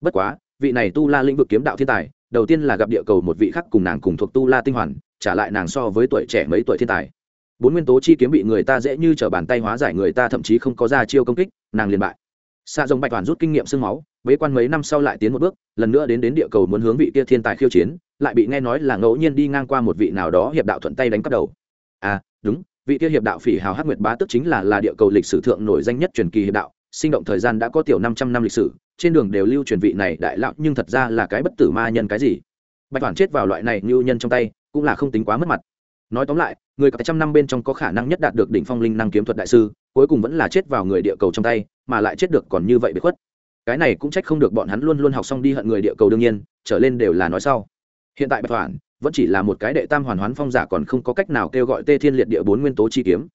Bất quá, vị này tu la lĩnh vực kiếm đạo thiên tài, đầu tiên là gặp địa cầu một vị khác cùng nàng cùng thuộc tu la tinh hoàn, trả lại nàng so với tuổi trẻ mấy tuổi thiên tài. Bốn nguyên tố chi kiếm bị người ta dễ như t r ở bàn tay hóa giải, người ta thậm chí không có ra chiêu công kích, nàng liền bại xạ rồng bạch toàn rút kinh nghiệm sương máu, bế quan mấy năm sau lại tiến một bước, lần nữa đến đến địa cầu muốn hướng vị kia thiên tài khiêu chiến, lại bị nghe nói là ngẫu nhiên đi ngang qua một vị nào đó hiệp đạo thuận tay đánh cắp đầu. À đúng, vị kia hiệp đạo phỉ hào hát nguyệt bá tức chính là là địa cầu lịch sử thượng nổi danh nhất truyền kỳ hiệp đạo, sinh động thời gian đã có tiểu năm trăm năm lịch sử, trên đường đều lưu truyền vị này đại lão, nhưng thật ra là cái bất tử ma nhân cái gì? Bạch toàn chết vào loại này như nhân trong tay, cũng là không tính quá mất mặt. Nói tóm lại, người cả trăm năm bên trong có khả năng nhất đạt được đỉnh phong linh năng kiếm thuật đại sư, cuối cùng vẫn là chết vào người địa cầu trong tay mà lại chết được còn như vậy bị khuất. Cái này cũng trách không được bọn hắn luôn luôn học xong đi hận người địa cầu đương nhiên, trở lên đều là nói sau. Hiện tại bạch thoản vẫn chỉ là một cái đệ tam hoàn hoán phong giả còn không có cách nào kêu gọi tê thiên liệt địa bốn nguyên tố chi kiếm.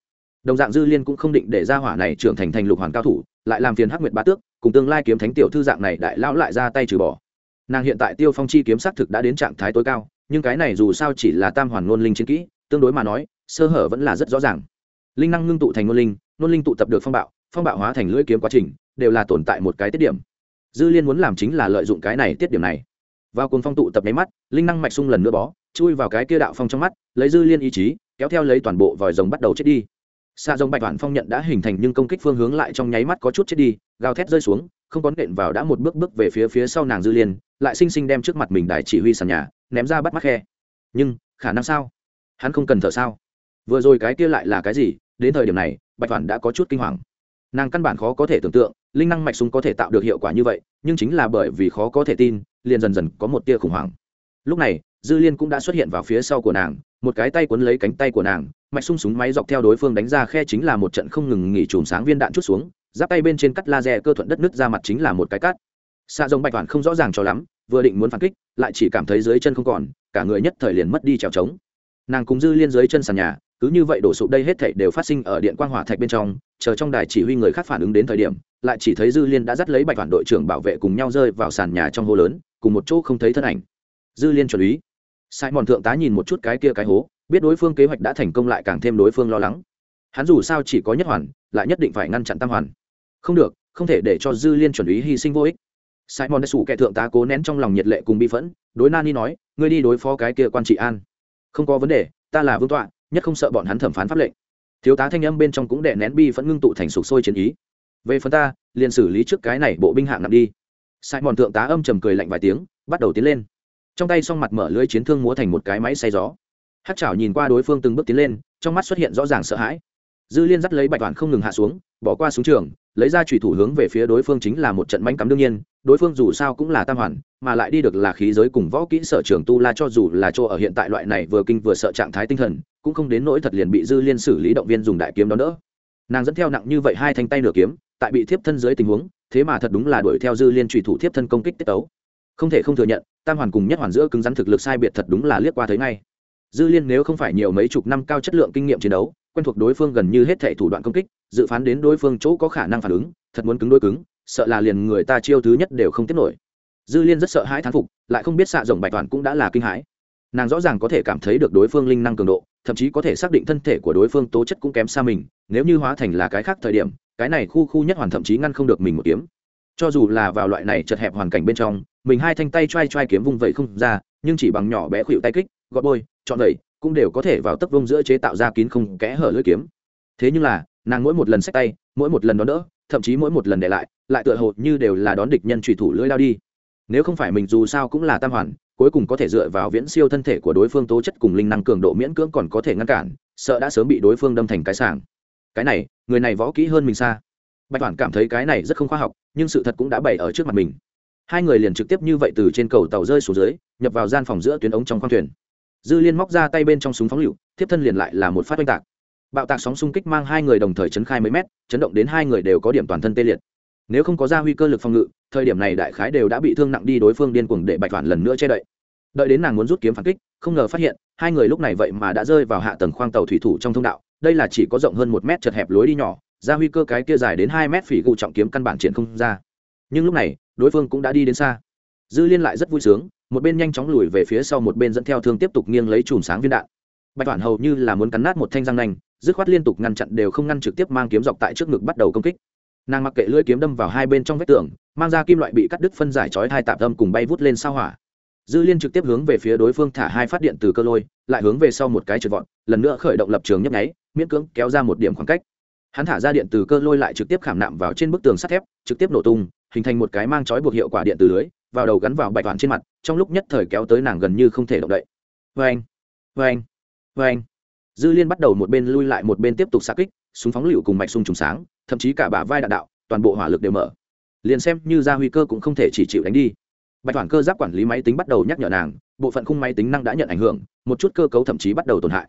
Đồng dạng dư liên cũng không định để ra hỏa này trưởng thành thành lục hoàn cao thủ, lại làm phiền hắc nguyệt bá tước, cùng tương lai kiếm thánh tiểu thư dạng này đại lão lại ra tay trừ bỏ. Nàng hiện tại tiêu phong chi kiếm xác thực đã đến trạng thái tối cao, nhưng cái này dù sao chỉ là tam hoàn ngôn linh chiến kỹ, tương đối mà nói, sơ hở vẫn là rất rõ ràng. Linh năng ngưng tụ thành ngôn linh ngôn linh tụ tập được phong bạo phong bạo hóa thành lưỡi kiếm quá trình, đều là tồn tại một cái tiết điểm. Dư liên muốn làm chính là lợi dụng cái này tiết điểm này. Vào cuồng phong tụ tập nháy mắt, linh năng mạch sung lần nữa bó, chui vào cái kia đạo phong trong mắt, lấy dư liên ý chí, kéo theo lấy toàn bộ vòi rồng bắt đầu chết đi. Xa rồng bạch toàn phong nhận đã hình thành nhưng công kích phương hướng lại trong nháy mắt có chút chết đi, gào thét rơi xuống, không có nện vào đã một bước bước về phía phía sau nàng dư liên, lại xinh xinh đem trước mặt mình đài chỉ huy sàn nhà, ném ra bắt mắt khe. Nhưng, khả năng sao? Hắn không cần thở sao? Vừa rồi cái kia lại là cái gì? Đến thời điểm này, bạch toàn đã có chút kinh hoàng nàng căn bản khó có thể tưởng tượng, linh năng mạch súng có thể tạo được hiệu quả như vậy, nhưng chính là bởi vì khó có thể tin, liền dần dần có một tia khủng hoảng. Lúc này, dư liên cũng đã xuất hiện vào phía sau của nàng, một cái tay quấn lấy cánh tay của nàng, mạch sung súng máy dọc theo đối phương đánh ra khe chính là một trận không ngừng nghỉ chùm sáng viên đạn chút xuống, giáp tay bên trên cắt laser cơ thuận đất nứt ra mặt chính là một cái cắt. Xa rồng bạch toàn không rõ ràng cho lắm, vừa định muốn phản kích, lại chỉ cảm thấy dưới chân không còn, cả người nhất thời liền mất đi trèo trống. Nàng cùng dư liên dưới chân sàn nhà, cứ như vậy đổ sụp đây hết thảy đều phát sinh ở điện quang hỏa thạch bên trong chờ trong đài chỉ huy người khác phản ứng đến thời điểm, lại chỉ thấy dư liên đã dắt lấy bạch phản đội trưởng bảo vệ cùng nhau rơi vào sàn nhà trong hố lớn, cùng một chỗ không thấy thân ảnh. Dư liên chuẩn ý. Sai mòn thượng tá nhìn một chút cái kia cái hố, biết đối phương kế hoạch đã thành công lại càng thêm đối phương lo lắng. Hắn dù sao chỉ có nhất hoàn, lại nhất định phải ngăn chặn tam hoàn. Không được, không thể để cho dư liên chuẩn ý hy sinh vô ích. Simon đã sủ kẻ thượng tá cố nén trong lòng nhiệt lệ cùng bi phẫn, đối nani nói, ngươi đi đối phó cái kia quan trị an. Không có vấn đề, ta là vương tọa, nhất không sợ bọn hắn thẩm phán pháp lệnh thiếu tá thanh âm bên trong cũng đệ nén bi vẫn ngưng tụ thành sục sôi chiến ý. Về phần ta, liền xử lý trước cái này bộ binh hạng nặng đi. Sai mòn thượng tá âm trầm cười lạnh vài tiếng, bắt đầu tiến lên. Trong tay song mặt mở lưới chiến thương múa thành một cái máy xay gió. Hát chảo nhìn qua đối phương từng bước tiến lên, trong mắt xuất hiện rõ ràng sợ hãi. Dư liên dắt lấy bạch toàn không ngừng hạ xuống, bỏ qua xuống trường, lấy ra trùy thủ hướng về phía đối phương chính là một trận mánh cắm đương nhiên, đối phương dù sao cũng là tam hoàn, mà lại đi được là khí giới cùng võ kỹ sở trường tu la cho dù là chỗ ở hiện tại loại này vừa kinh vừa sợ trạng thái tinh thần cũng không đến nỗi thật liền bị dư liên xử lý động viên dùng đại kiếm đó đỡ. Nàng dẫn theo nặng như vậy hai thanh tay nửa kiếm, tại bị thiếp thân dưới tình huống, thế mà thật đúng là đuổi theo dư liên trùy thủ thiếp thân công kích tiết tấu. Không thể không thừa nhận, tam hoàn cùng nhất hoàn giữa cứng rắn thực lực sai biệt thật đúng là liếc qua thấy ngay. Dư liên nếu không phải nhiều mấy chục năm cao chất lượng kinh nghiệm chiến đấu, quen thuộc đối phương gần như hết thể thủ đoạn công kích, dự phán đến đối phương chỗ có khả năng phản ứng, thật muốn cứng đối cứng, sợ là liền người ta chiêu thứ nhất đều không tiếp nổi. Dư liên rất sợ hãi thán phục, lại không biết xạ rồng bạch toàn cũng đã là kinh hãi nàng rõ ràng có thể cảm thấy được đối phương linh năng cường độ, thậm chí có thể xác định thân thể của đối phương tố chất cũng kém xa mình, nếu như hóa thành là cái khác thời điểm, cái này khu khu nhất hoàn thậm chí ngăn không được mình một kiếm. Cho dù là vào loại này chật hẹp hoàn cảnh bên trong, mình hai thanh tay t r a i t r a i kiếm vung vẩy không ra, nhưng chỉ bằng nhỏ bé khuỵu tay kích, gọt bôi, chọn vẩy cũng đều có thể vào tấc vông giữa chế tạo ra kín không kẽ hở lưỡi kiếm. Thế nhưng là, nàng mỗi một lần xách tay, mỗi một lần đón đỡ, thậm chí mỗi một lần để lại lại tựa hồ như đều là đón địch nhân trùy thủ lưỡi lao đi. Nếu không phải mình dù sao cũng là tam hoàn cuối cùng có thể dựa vào viễn siêu thân thể của đối phương tố chất cùng linh năng cường độ miễn cưỡng còn có thể ngăn cản, sợ đã sớm bị đối phương đâm thành cái sàng cái này, người này võ kỹ hơn mình xa. Bạch toàn cảm thấy cái này rất không khoa học, nhưng sự thật cũng đã bày ở trước mặt mình. Hai người liền trực tiếp như vậy từ trên cầu tàu rơi xuống dưới, nhập vào gian phòng giữa tuyến ống trong khoang thuyền. Dư liên móc ra tay bên trong súng phóng lựu tiếp thân liền lại là một phát oanh tạc. Bạo tạc sóng xung kích mang hai người đồng thời chấn khai mấy mét, chấn động đến hai người đều có điểm toàn thân tê liệt nếu không có ra huy cơ lực phòng ngự, thời điểm này đại khái đều đã bị thương nặng đi đối phương điên cuồng để bạch toàn lần nữa che đậy. Đợi đến nàng muốn rút kiếm phản kích, không ngờ phát hiện, hai người lúc này vậy mà đã rơi vào hạ tầng khoang tàu thủy thủ trong thông đạo, đây là chỉ có rộng hơn một mét chật hẹp lối đi nhỏ ra huy cơ cái kia dài đến hai mét phỉ gù trọng kiếm căn bản triển không ra. Nhưng lúc này, đối phương cũng đã đi đến xa. Dư liên lại rất vui sướng, một bên nhanh chóng lùi về phía sau một bên dẫn theo thương tiếp tục nghiêng lấy chùm sáng viên đạn. Bạch toàn hầu như là muốn cắn nát một thanh răng nanh, dứt khoát liên tục ngăn chặn đều không ngăn trực tiếp mang kiếm dọc tại trước ngực bắt đầu công kích nàng mặc kệ lưỡi kiếm đâm vào hai bên trong vách tường, mang ra kim loại bị cắt đứt phân giải chói hai tạp tâm cùng bay vút lên sao hỏa. Dư liên trực tiếp hướng về phía đối phương thả hai phát điện từ cơ lôi, lại hướng về sau một cái trượt vọt, lần nữa khởi động lập trường nhấp nháy, miễn cưỡng kéo ra một điểm khoảng cách. Hắn thả ra điện từ cơ lôi lại trực tiếp khảm nạm vào trên bức tường sắt thép, trực tiếp nổ tung, hình thành một cái mang chói buộc hiệu quả điện từ lưới, vào đầu gắn vào bạch toàn trên mặt, trong lúc nhất thời kéo tới nàng gần như không thể động đậy. Vê anh vê anh vê anh dư liên bắt đầu một bên lui lại một bên tiếp tục xa kích, súng phóng lựu cùng mạch sung trùng sáng thậm chí cả bả vai đạn đạo, toàn bộ hỏa lực đều mở. Liền xem như ra huy cơ cũng không thể chỉ chịu đánh đi. Bạch toàn cơ giáp quản lý máy tính bắt đầu nhắc nhở nàng, bộ phận khung máy tính năng đã nhận ảnh hưởng, một chút cơ cấu thậm chí bắt đầu tổn hại.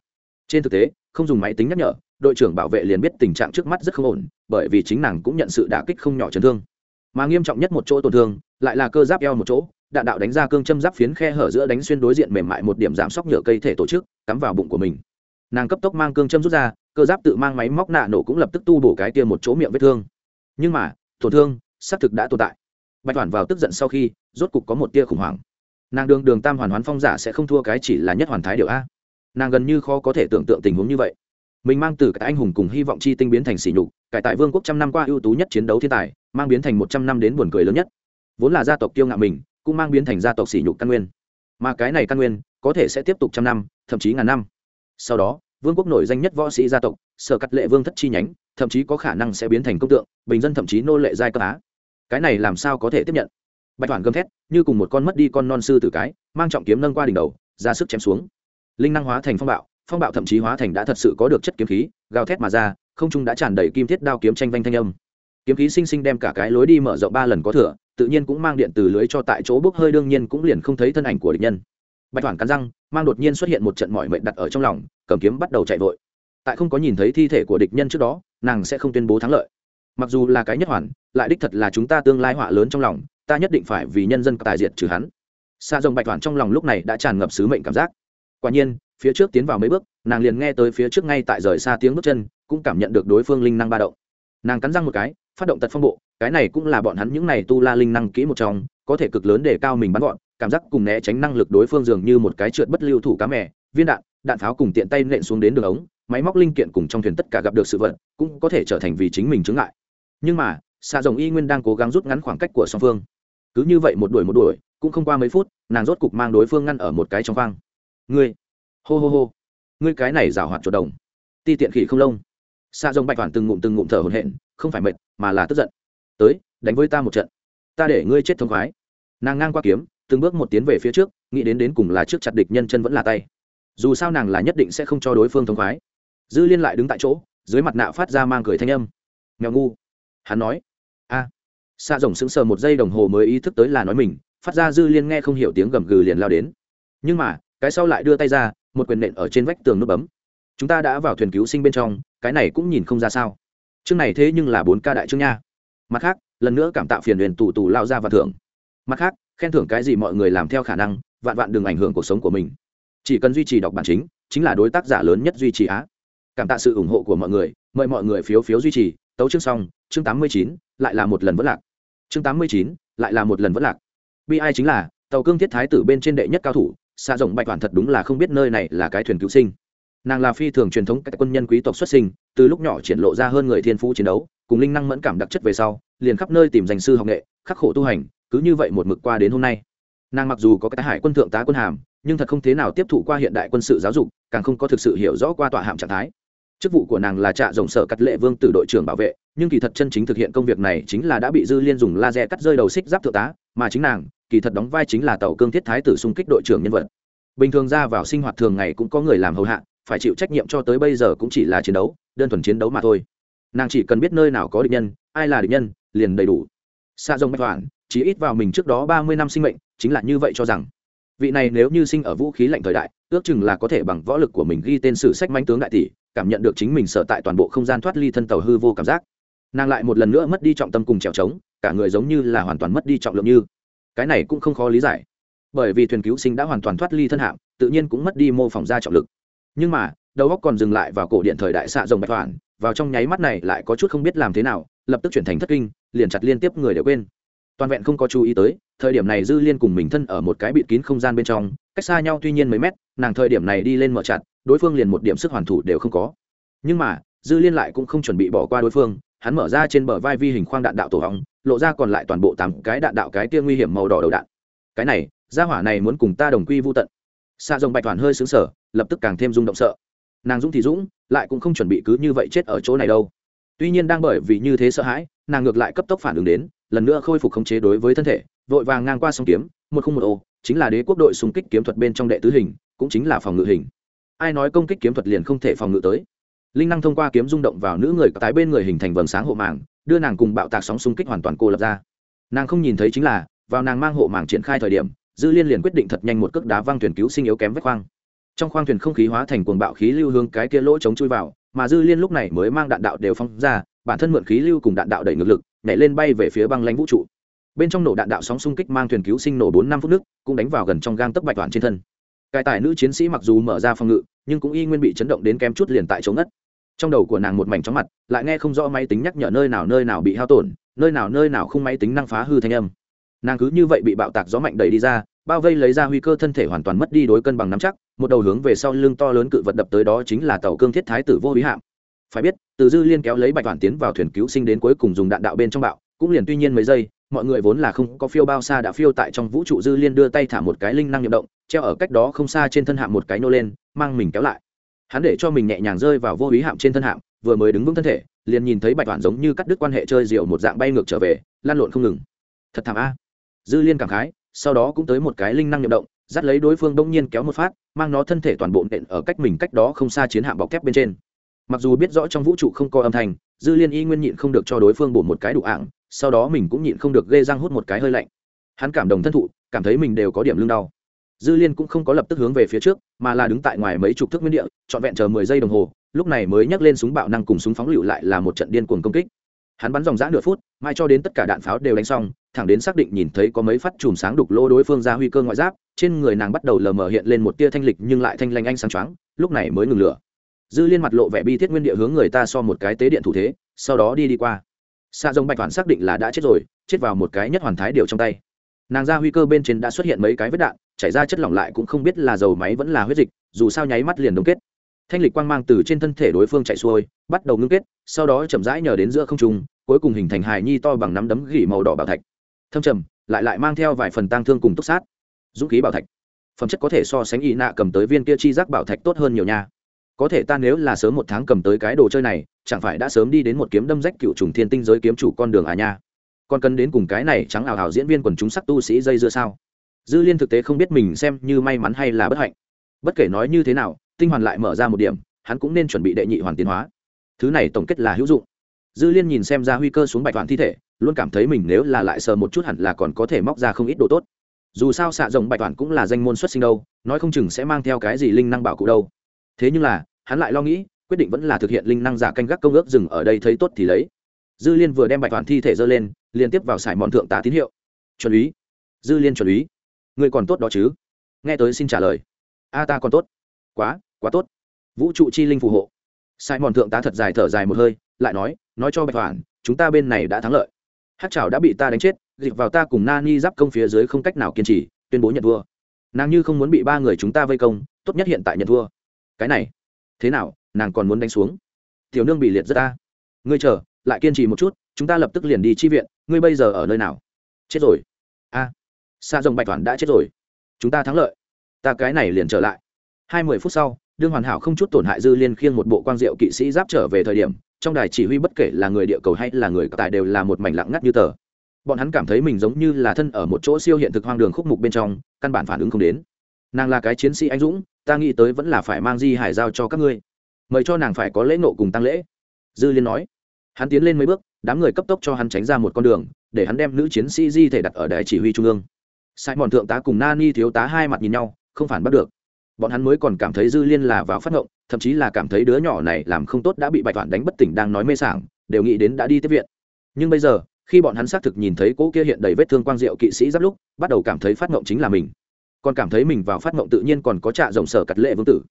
Trên thực tế, không dùng máy tính nhắc nhở, đội trưởng bảo vệ liền biết tình trạng trước mắt rất không ổn, bởi vì chính nàng cũng nhận sự đả kích không nhỏ chấn thương. Mà nghiêm trọng nhất một chỗ tổn thương, lại là cơ giáp eo một chỗ, đạn đạo đánh ra cương châm giáp phiến khe hở giữa đánh xuyên đối diện mềm mại một điểm giảm sóc nhựa cây thể tổ chức, cắm vào bụng của mình. Nàng cấp tốc mang cương châm rút ra cơ giáp tự mang máy móc nạ nổ cũng lập tức tu bổ cái tiêm một chỗ miệng vết thương. Nhưng mà, tổn thương, xác thực đã tồn tại. Bạch toàn vào tức giận sau khi, rốt cục có một tia khủng hoảng. Nàng đường đường tam hoàn hoán phong giả sẽ không thua cái chỉ là nhất hoàn thái điều a. Nàng gần như khó có thể tưởng tượng tình huống như vậy. Mình mang từ cái anh hùng cùng hy vọng chi tinh biến thành sỉ nhục, cải tại vương quốc trăm năm qua ưu tú nhất chiến đấu thiên tài, mang biến thành một trăm năm đến buồn cười lớn nhất. Vốn là gia tộc tiêu ngạo mình, cũng mang biến thành gia tộc sỉ nhục căn nguyên. Mà cái này căn nguyên, có thể sẽ tiếp tục trăm năm, thậm chí ngàn năm. Sau đó vương quốc nổi danh nhất võ sĩ gia tộc, sở cắt lệ vương thất chi nhánh, thậm chí có khả năng sẽ biến thành công tượng, bình dân thậm chí nô lệ giai cấp á. Cái này làm sao có thể tiếp nhận? Bạch hoàn gầm thét, như cùng một con mất đi con non sư tử cái, mang trọng kiếm nâng qua đỉnh đầu, ra sức chém xuống. Linh năng hóa thành phong bạo phong bạo thậm chí hóa thành đã thật sự có được chất kiếm khí, gào thét mà ra, không trung đã tràn đầy kim thiết đao kiếm tranh vanh thanh âm. Kiếm khí sinh sinh đem cả cái lối đi mở rộng ba lần có thừa, tự nhiên cũng mang điện từ lưới cho tại chỗ bốc hơi đương nhiên cũng liền không thấy thân ảnh của địch nhân bạch thoảng cắn răng, mang đột nhiên xuất hiện một trận mọi mệnh đặt ở trong lòng, cầm kiếm bắt đầu chạy vội. Tại không có nhìn thấy thi thể của địch nhân trước đó, nàng sẽ không tuyên bố thắng lợi. Mặc dù là cái nhất hoàn, lại đích thật là chúng ta tương lai họa lớn trong lòng, ta nhất định phải vì nhân dân tài diệt trừ hắn. Xa rồng bạch thoảng trong lòng lúc này đã tràn ngập sứ mệnh cảm giác. Quả nhiên, phía trước tiến vào mấy bước, nàng liền nghe tới phía trước ngay tại rời xa tiếng bước chân, cũng cảm nhận được đối phương linh năng ba động. Nàng cắn răng một cái, phát động tật phong bộ, cái này cũng là bọn hắn những này tu la linh năng kỹ một trong, có thể cực lớn để cao mình bắn gọn cảm giác cùng né tránh năng lực đối phương dường như một cái trượt bất lưu thủ cá mè, viên đạn đạn pháo cùng tiện tay nện xuống đến đường ống, máy móc linh kiện cùng trong thuyền tất cả gặp được sự vật, cũng có thể trở thành vì chính mình chứng ngại. Nhưng mà xạ rồng y nguyên đang cố gắng rút ngắn khoảng cách của song phương. Cứ như vậy một đuổi một đuổi, cũng không qua mấy phút, nàng rốt cục mang đối phương ngăn ở một cái trong khoang. Ngươi, hô hô hô, ngươi cái này rào hoạt chuột đồng, ti tiện khỉ không lông. Xạ rồng bạch hoàn từng ngụm từng ngụm thở hổn hển, không phải mệt, mà là tức giận. Tới, đánh với ta một trận, ta để ngươi chết thông khoái. Nàng ngang qua kiếm từng bước một tiến về phía trước, nghĩ đến đến cùng là trước chặt địch nhân chân vẫn là tay. Dù sao nàng là nhất định sẽ không cho đối phương thông khoái. Dư liên lại đứng tại chỗ, dưới mặt nạ phát ra mang cười thanh âm. Nghèo ngu. Hắn nói. A. À. xạ rồng sững sờ một giây đồng hồ mới ý thức tới là nói mình, phát ra dư liên nghe không hiểu tiếng gầm gừ liền lao đến. Nhưng mà, cái sau lại đưa tay ra, một quyền nện ở trên vách tường nút bấm. Chúng ta đã vào thuyền cứu sinh bên trong, cái này cũng nhìn không ra sao. Chương này thế nhưng là bốn ca đại chương nha. Mặt khác, lần nữa cảm tạo phiền huyền tù tù lao ra và thưởng. Mặt khác khen thưởng cái gì mọi người làm theo khả năng, vạn vạn đừng ảnh hưởng cuộc sống của mình. Chỉ cần duy trì đọc bản chính chính là đối tác giả lớn nhất duy trì á. Cảm tạ sự ủng hộ của mọi người, mời mọi người phiếu phiếu duy trì. Tấu chương xong, chương tám mươi chín, lại là một lần vất lạc. Chương tám mươi chín, lại là một lần vất lạc. Bi ai chính là, tàu cương thiết thái tử bên trên đệ nhất cao thủ xa rộng bạch hoàn thật đúng là không biết nơi này là cái thuyền cứu sinh. Nàng là phi thường truyền thống các quân nhân quý tộc xuất sinh, từ lúc nhỏ triển lộ ra hơn người thiên phú chiến đấu, cùng linh năng mẫn cảm đặc chất về sau, liền khắp nơi tìm danh sư học nghệ, khắc khổ tu hành cứ như vậy một mực qua đến hôm nay. Nàng mặc dù có cái hải quân thượng tá quân hàm, nhưng thật không thế nào tiếp thụ qua hiện đại quân sự giáo dục, càng không có thực sự hiểu rõ qua tọa hạm trạng thái. Chức vụ của nàng là trạ rộng sở cắt lệ vương từ đội trưởng bảo vệ, nhưng kỳ thật chân chính thực hiện công việc này chính là đã bị dư liên dùng laser cắt rơi đầu xích giáp thượng tá, mà chính nàng, kỳ thật đóng vai chính là tàu cương thiết thái tử xung kích đội trưởng nhân vật. Bình thường ra vào sinh hoạt thường ngày cũng có người làm hầu hạ, phải chịu trách nhiệm cho tới bây giờ cũng chỉ là chiến đấu, đơn thuần chiến đấu mà thôi. Nàng chỉ cần biết nơi nào có địch nhân, ai là địch nhân, liền đầy đủ. Xa rồng bạch hoàn chỉ ít vào mình trước đó ba mươi năm sinh mệnh, chính là như vậy cho rằng. Vị này nếu như sinh ở vũ khí lạnh thời đại, ước chừng là có thể bằng võ lực của mình ghi tên sử sách manh tướng đại tỷ, cảm nhận được chính mình sở tại toàn bộ không gian thoát ly thân tàu hư vô cảm giác. Nàng lại một lần nữa mất đi trọng tâm cùng trèo trống, cả người giống như là hoàn toàn mất đi trọng lượng như. Cái này cũng không khó lý giải. Bởi vì thuyền cứu sinh đã hoàn toàn thoát ly thân hạm tự nhiên cũng mất đi mô phỏng ra trọng lực. Nhưng mà, đầu óc còn dừng lại vào cổ điện thời đại xạ rồng bạch hoàn, vào trong nháy mắt này lại có chút không biết làm thế nào, lập tức chuyển thành thất kinh, liền chặt liên tiếp người đều quên toàn vẹn không có chú ý tới, thời điểm này dư liên cùng mình thân ở một cái bịt kín không gian bên trong, cách xa nhau tuy nhiên mấy mét, nàng thời điểm này đi lên mở chặt, đối phương liền một điểm sức hoàn thủ đều không có. Nhưng mà, dư liên lại cũng không chuẩn bị bỏ qua đối phương, hắn mở ra trên bờ vai vi hình khoang đạn đạo tổ hóng lộ ra còn lại toàn bộ tám cái đạn đạo cái tia nguy hiểm màu đỏ đầu đạn. Cái này, gia hỏa này muốn cùng ta đồng quy vô tận. Xa rồng bạch toàn hơi xứng sở lập tức càng thêm rung động sợ. Nàng dũng thì dũng, lại cũng không chuẩn bị cứ như vậy chết ở chỗ này đâu. Tuy nhiên đang bởi vì như thế sợ hãi nàng ngược lại cấp tốc phản ứng đến, lần nữa khôi phục khống chế đối với thân thể, vội vàng ngang qua sông kiếm, một khung một ô, chính là đế quốc đội xung kích kiếm thuật bên trong đệ tứ hình, cũng chính là phòng ngự hình. Ai nói công kích kiếm thuật liền không thể phòng ngự tới? Linh năng thông qua kiếm rung động vào nữ người tái bên người hình thành vầng sáng hộ màng, đưa nàng cùng bạo tạc sóng xung kích hoàn toàn cô lập ra. Nàng không nhìn thấy chính là, vào nàng mang hộ màng triển khai thời điểm, dư liên liền quyết định thật nhanh một cước đá văng thuyền cứu sinh yếu kém vách khoang. Trong khoang thuyền không khí hóa thành cuồng bạo khí lưu hướng cái kia lỗ chống chui vào, mà dư liên lúc này mới mang đạn đạo đều phong ra bản thân mượn khí lưu cùng đạn đạo đẩy ngược lực, nhảy lên bay về phía băng lãnh vũ trụ. Bên trong nổ đạn đạo sóng xung kích mang thuyền cứu sinh nổ bốn năm phút nước, cũng đánh vào gần trong gang tấc bạch toàn trên thân. Cải tải nữ chiến sĩ mặc dù mở ra phòng ngự, nhưng cũng y nguyên bị chấn động đến kém chút liền tại chống ngất. Trong đầu của nàng một mảnh chóng mặt, lại nghe không rõ máy tính nhắc nhở nơi nào nơi nào bị hao tổn, nơi nào nơi nào không máy tính năng phá hư thanh âm. Nàng cứ như vậy bị bạo tạc gió mạnh đẩy đi ra, bao vây lấy ra huy cơ thân thể hoàn toàn mất đi đối cân bằng nắm chắc, một đầu hướng về sau lưng to lớn cự vật đập tới đó chính là tàu cương thiết thái tử vô ý hạm phải biết, từ dư liên kéo lấy bạch toàn tiến vào thuyền cứu sinh đến cuối cùng dùng đạn đạo bên trong bạo, cũng liền tuy nhiên mấy giây, mọi người vốn là không có phiêu bao xa đã phiêu tại trong vũ trụ dư liên đưa tay thả một cái linh năng nhậm động, treo ở cách đó không xa trên thân hạm một cái nô lên, mang mình kéo lại. Hắn để cho mình nhẹ nhàng rơi vào vô ý hạm trên thân hạm, vừa mới đứng vững thân thể, liền nhìn thấy bạch toàn giống như cắt đứt quan hệ chơi diều một dạng bay ngược trở về lan lộn không ngừng. Thật thảm a. Dư liên cảm khái, sau đó cũng tới một cái linh năng nhậm động, dắt lấy đối phương đông nhiên kéo một phát, mang nó thân thể toàn bộ nện ở cách mình cách đó không xa chiến hạm bọc thép bên trên mặc dù biết rõ trong vũ trụ không có âm thanh, dư liên y nguyên nhịn không được cho đối phương bổ một cái đủ ảng sau đó mình cũng nhịn không được ghê răng hút một cái hơi lạnh. Hắn cảm đồng thân thụ, cảm thấy mình đều có điểm lưng đau. Dư liên cũng không có lập tức hướng về phía trước, mà là đứng tại ngoài mấy chục thước nguyên địa, trọn vẹn chờ mười giây đồng hồ, lúc này mới nhắc lên súng bạo năng cùng súng phóng lựu lại là một trận điên cuồng công kích. Hắn bắn dòng dã nửa phút, mai cho đến tất cả đạn pháo đều đánh xong, thẳng đến xác định nhìn thấy có mấy phát chùm sáng đục lô đối phương ra huy cơ ngoại giáp, trên người nàng bắt đầu lờ mờ hiện lên một tia thanh lịch nhưng lại thanh lanh anh sáng choáng, lúc này mới ngừng lửa dư liên mặt lộ vẻ bi thiết nguyên địa hướng người ta so một cái tế điện thủ thế, sau đó đi đi qua. Xạ rồng bạch hoàn xác định là đã chết rồi, chết vào một cái nhất hoàn thái điều trong tay. Nàng ra huy cơ bên trên đã xuất hiện mấy cái vết đạn, chảy ra chất lỏng lại cũng không biết là dầu máy vẫn là huyết dịch, dù sao nháy mắt liền đông kết. Thanh lịch quang mang từ trên thân thể đối phương chạy xuôi, bắt đầu ngưng kết, sau đó chậm rãi nhờ đến giữa không trung, cuối cùng hình thành hài nhi to bằng nắm đấm gỉ màu đỏ bảo thạch. Thâm trầm, lại lại mang theo vài phần tang thương cùng túc sát. Dũng khí bảo thạch. Phẩm chất có thể so sánh y nạ cầm tới viên kia chi giác bảo thạch tốt hơn nhiều nha có thể ta nếu là sớm một tháng cầm tới cái đồ chơi này, chẳng phải đã sớm đi đến một kiếm đâm rách cựu trùng thiên tinh giới kiếm chủ con đường à nha? Còn cần đến cùng cái này trắng ảo ảo diễn viên quần chúng sắc tu sĩ dây dưa sao? Dư liên thực tế không biết mình xem như may mắn hay là bất hạnh. Bất kể nói như thế nào, tinh hoàn lại mở ra một điểm, hắn cũng nên chuẩn bị đệ nhị hoàn tiến hóa. Thứ này tổng kết là hữu dụng. Dư liên nhìn xem ra huy cơ xuống bạch hoàn thi thể, luôn cảm thấy mình nếu là lại sờ một chút hẳn là còn có thể móc ra không ít đồ tốt. Dù sao xạ rồng bạch toàn cũng là danh môn xuất sinh đâu, nói không chừng sẽ mang theo cái gì linh năng bảo cụ đâu thế nhưng là, hắn lại lo nghĩ, quyết định vẫn là thực hiện linh năng giả canh gác công ước dừng ở đây thấy tốt thì lấy. Dư liên vừa đem bạch toàn thi thể dơ lên liên tiếp vào sải mòn thượng tá tín hiệu. Chuẩn úy. Dư liên chuẩn úy người còn tốt đó chứ? Nghe tới xin trả lời. A ta còn tốt. Quá quá tốt. Vũ trụ chi linh phù hộ. Sai mòn thượng tá thật dài thở dài một hơi, lại nói nói cho bạch hoàn chúng ta bên này đã thắng lợi. Hát chảo đã bị ta đánh chết dịch vào ta cùng na ni giáp công phía dưới không cách nào kiên trì, tuyên bố nhận thua. Nàng như không muốn bị ba người chúng ta vây công, tốt nhất hiện tại nhận thua cái này thế nào nàng còn muốn đánh xuống tiểu nương bị liệt rất ta ngươi chờ lại kiên trì một chút chúng ta lập tức liền đi chi viện ngươi bây giờ ở nơi nào chết rồi a à, xa rồng bạch toàn đã chết rồi chúng ta thắng lợi ta cái này liền trở lại hai mươi phút sau đương hoàn hảo không chút tổn hại dư liên khiêng một bộ quang diệu kỵ sĩ giáp trở về thời điểm trong đài chỉ huy bất kể là người địa cầu hay là người tài đều là một mảnh lặng ngắt như tờ bọn hắn cảm thấy mình giống như là thân ở một chỗ siêu hiện thực hoang đường khúc mục bên trong căn bản phản ứng không đến nàng là cái chiến sĩ anh dũng ta nghĩ tới vẫn là phải mang di hải giao cho các ngươi. Mời cho nàng phải có lễ nộ cùng tăng lễ. Dư liên nói. Hắn tiến lên mấy bước, đám người cấp tốc cho hắn tránh ra một con đường, để hắn đem nữ chiến sĩ di thể đặt ở đài chỉ huy trung ương. Sai mòn thượng tá cùng nani thiếu tá hai mặt nhìn nhau, không phản bắt được. Bọn hắn mới còn cảm thấy dư liên là vào phát ngộng, thậm chí là cảm thấy đứa nhỏ này làm không tốt đã bị bạch toàn đánh bất tỉnh đang nói mê sảng, đều nghĩ đến đã đi tiếp viện. Nhưng bây giờ, khi bọn hắn xác thực nhìn thấy cỗ kia hiện đầy vết thương quang diệu kỵ sĩ giáp lúc, bắt đầu cảm thấy phát ngộng chính là mình còn cảm thấy mình vào phát mộng tự nhiên còn có trạ rộng sở cắt lệ vương tử.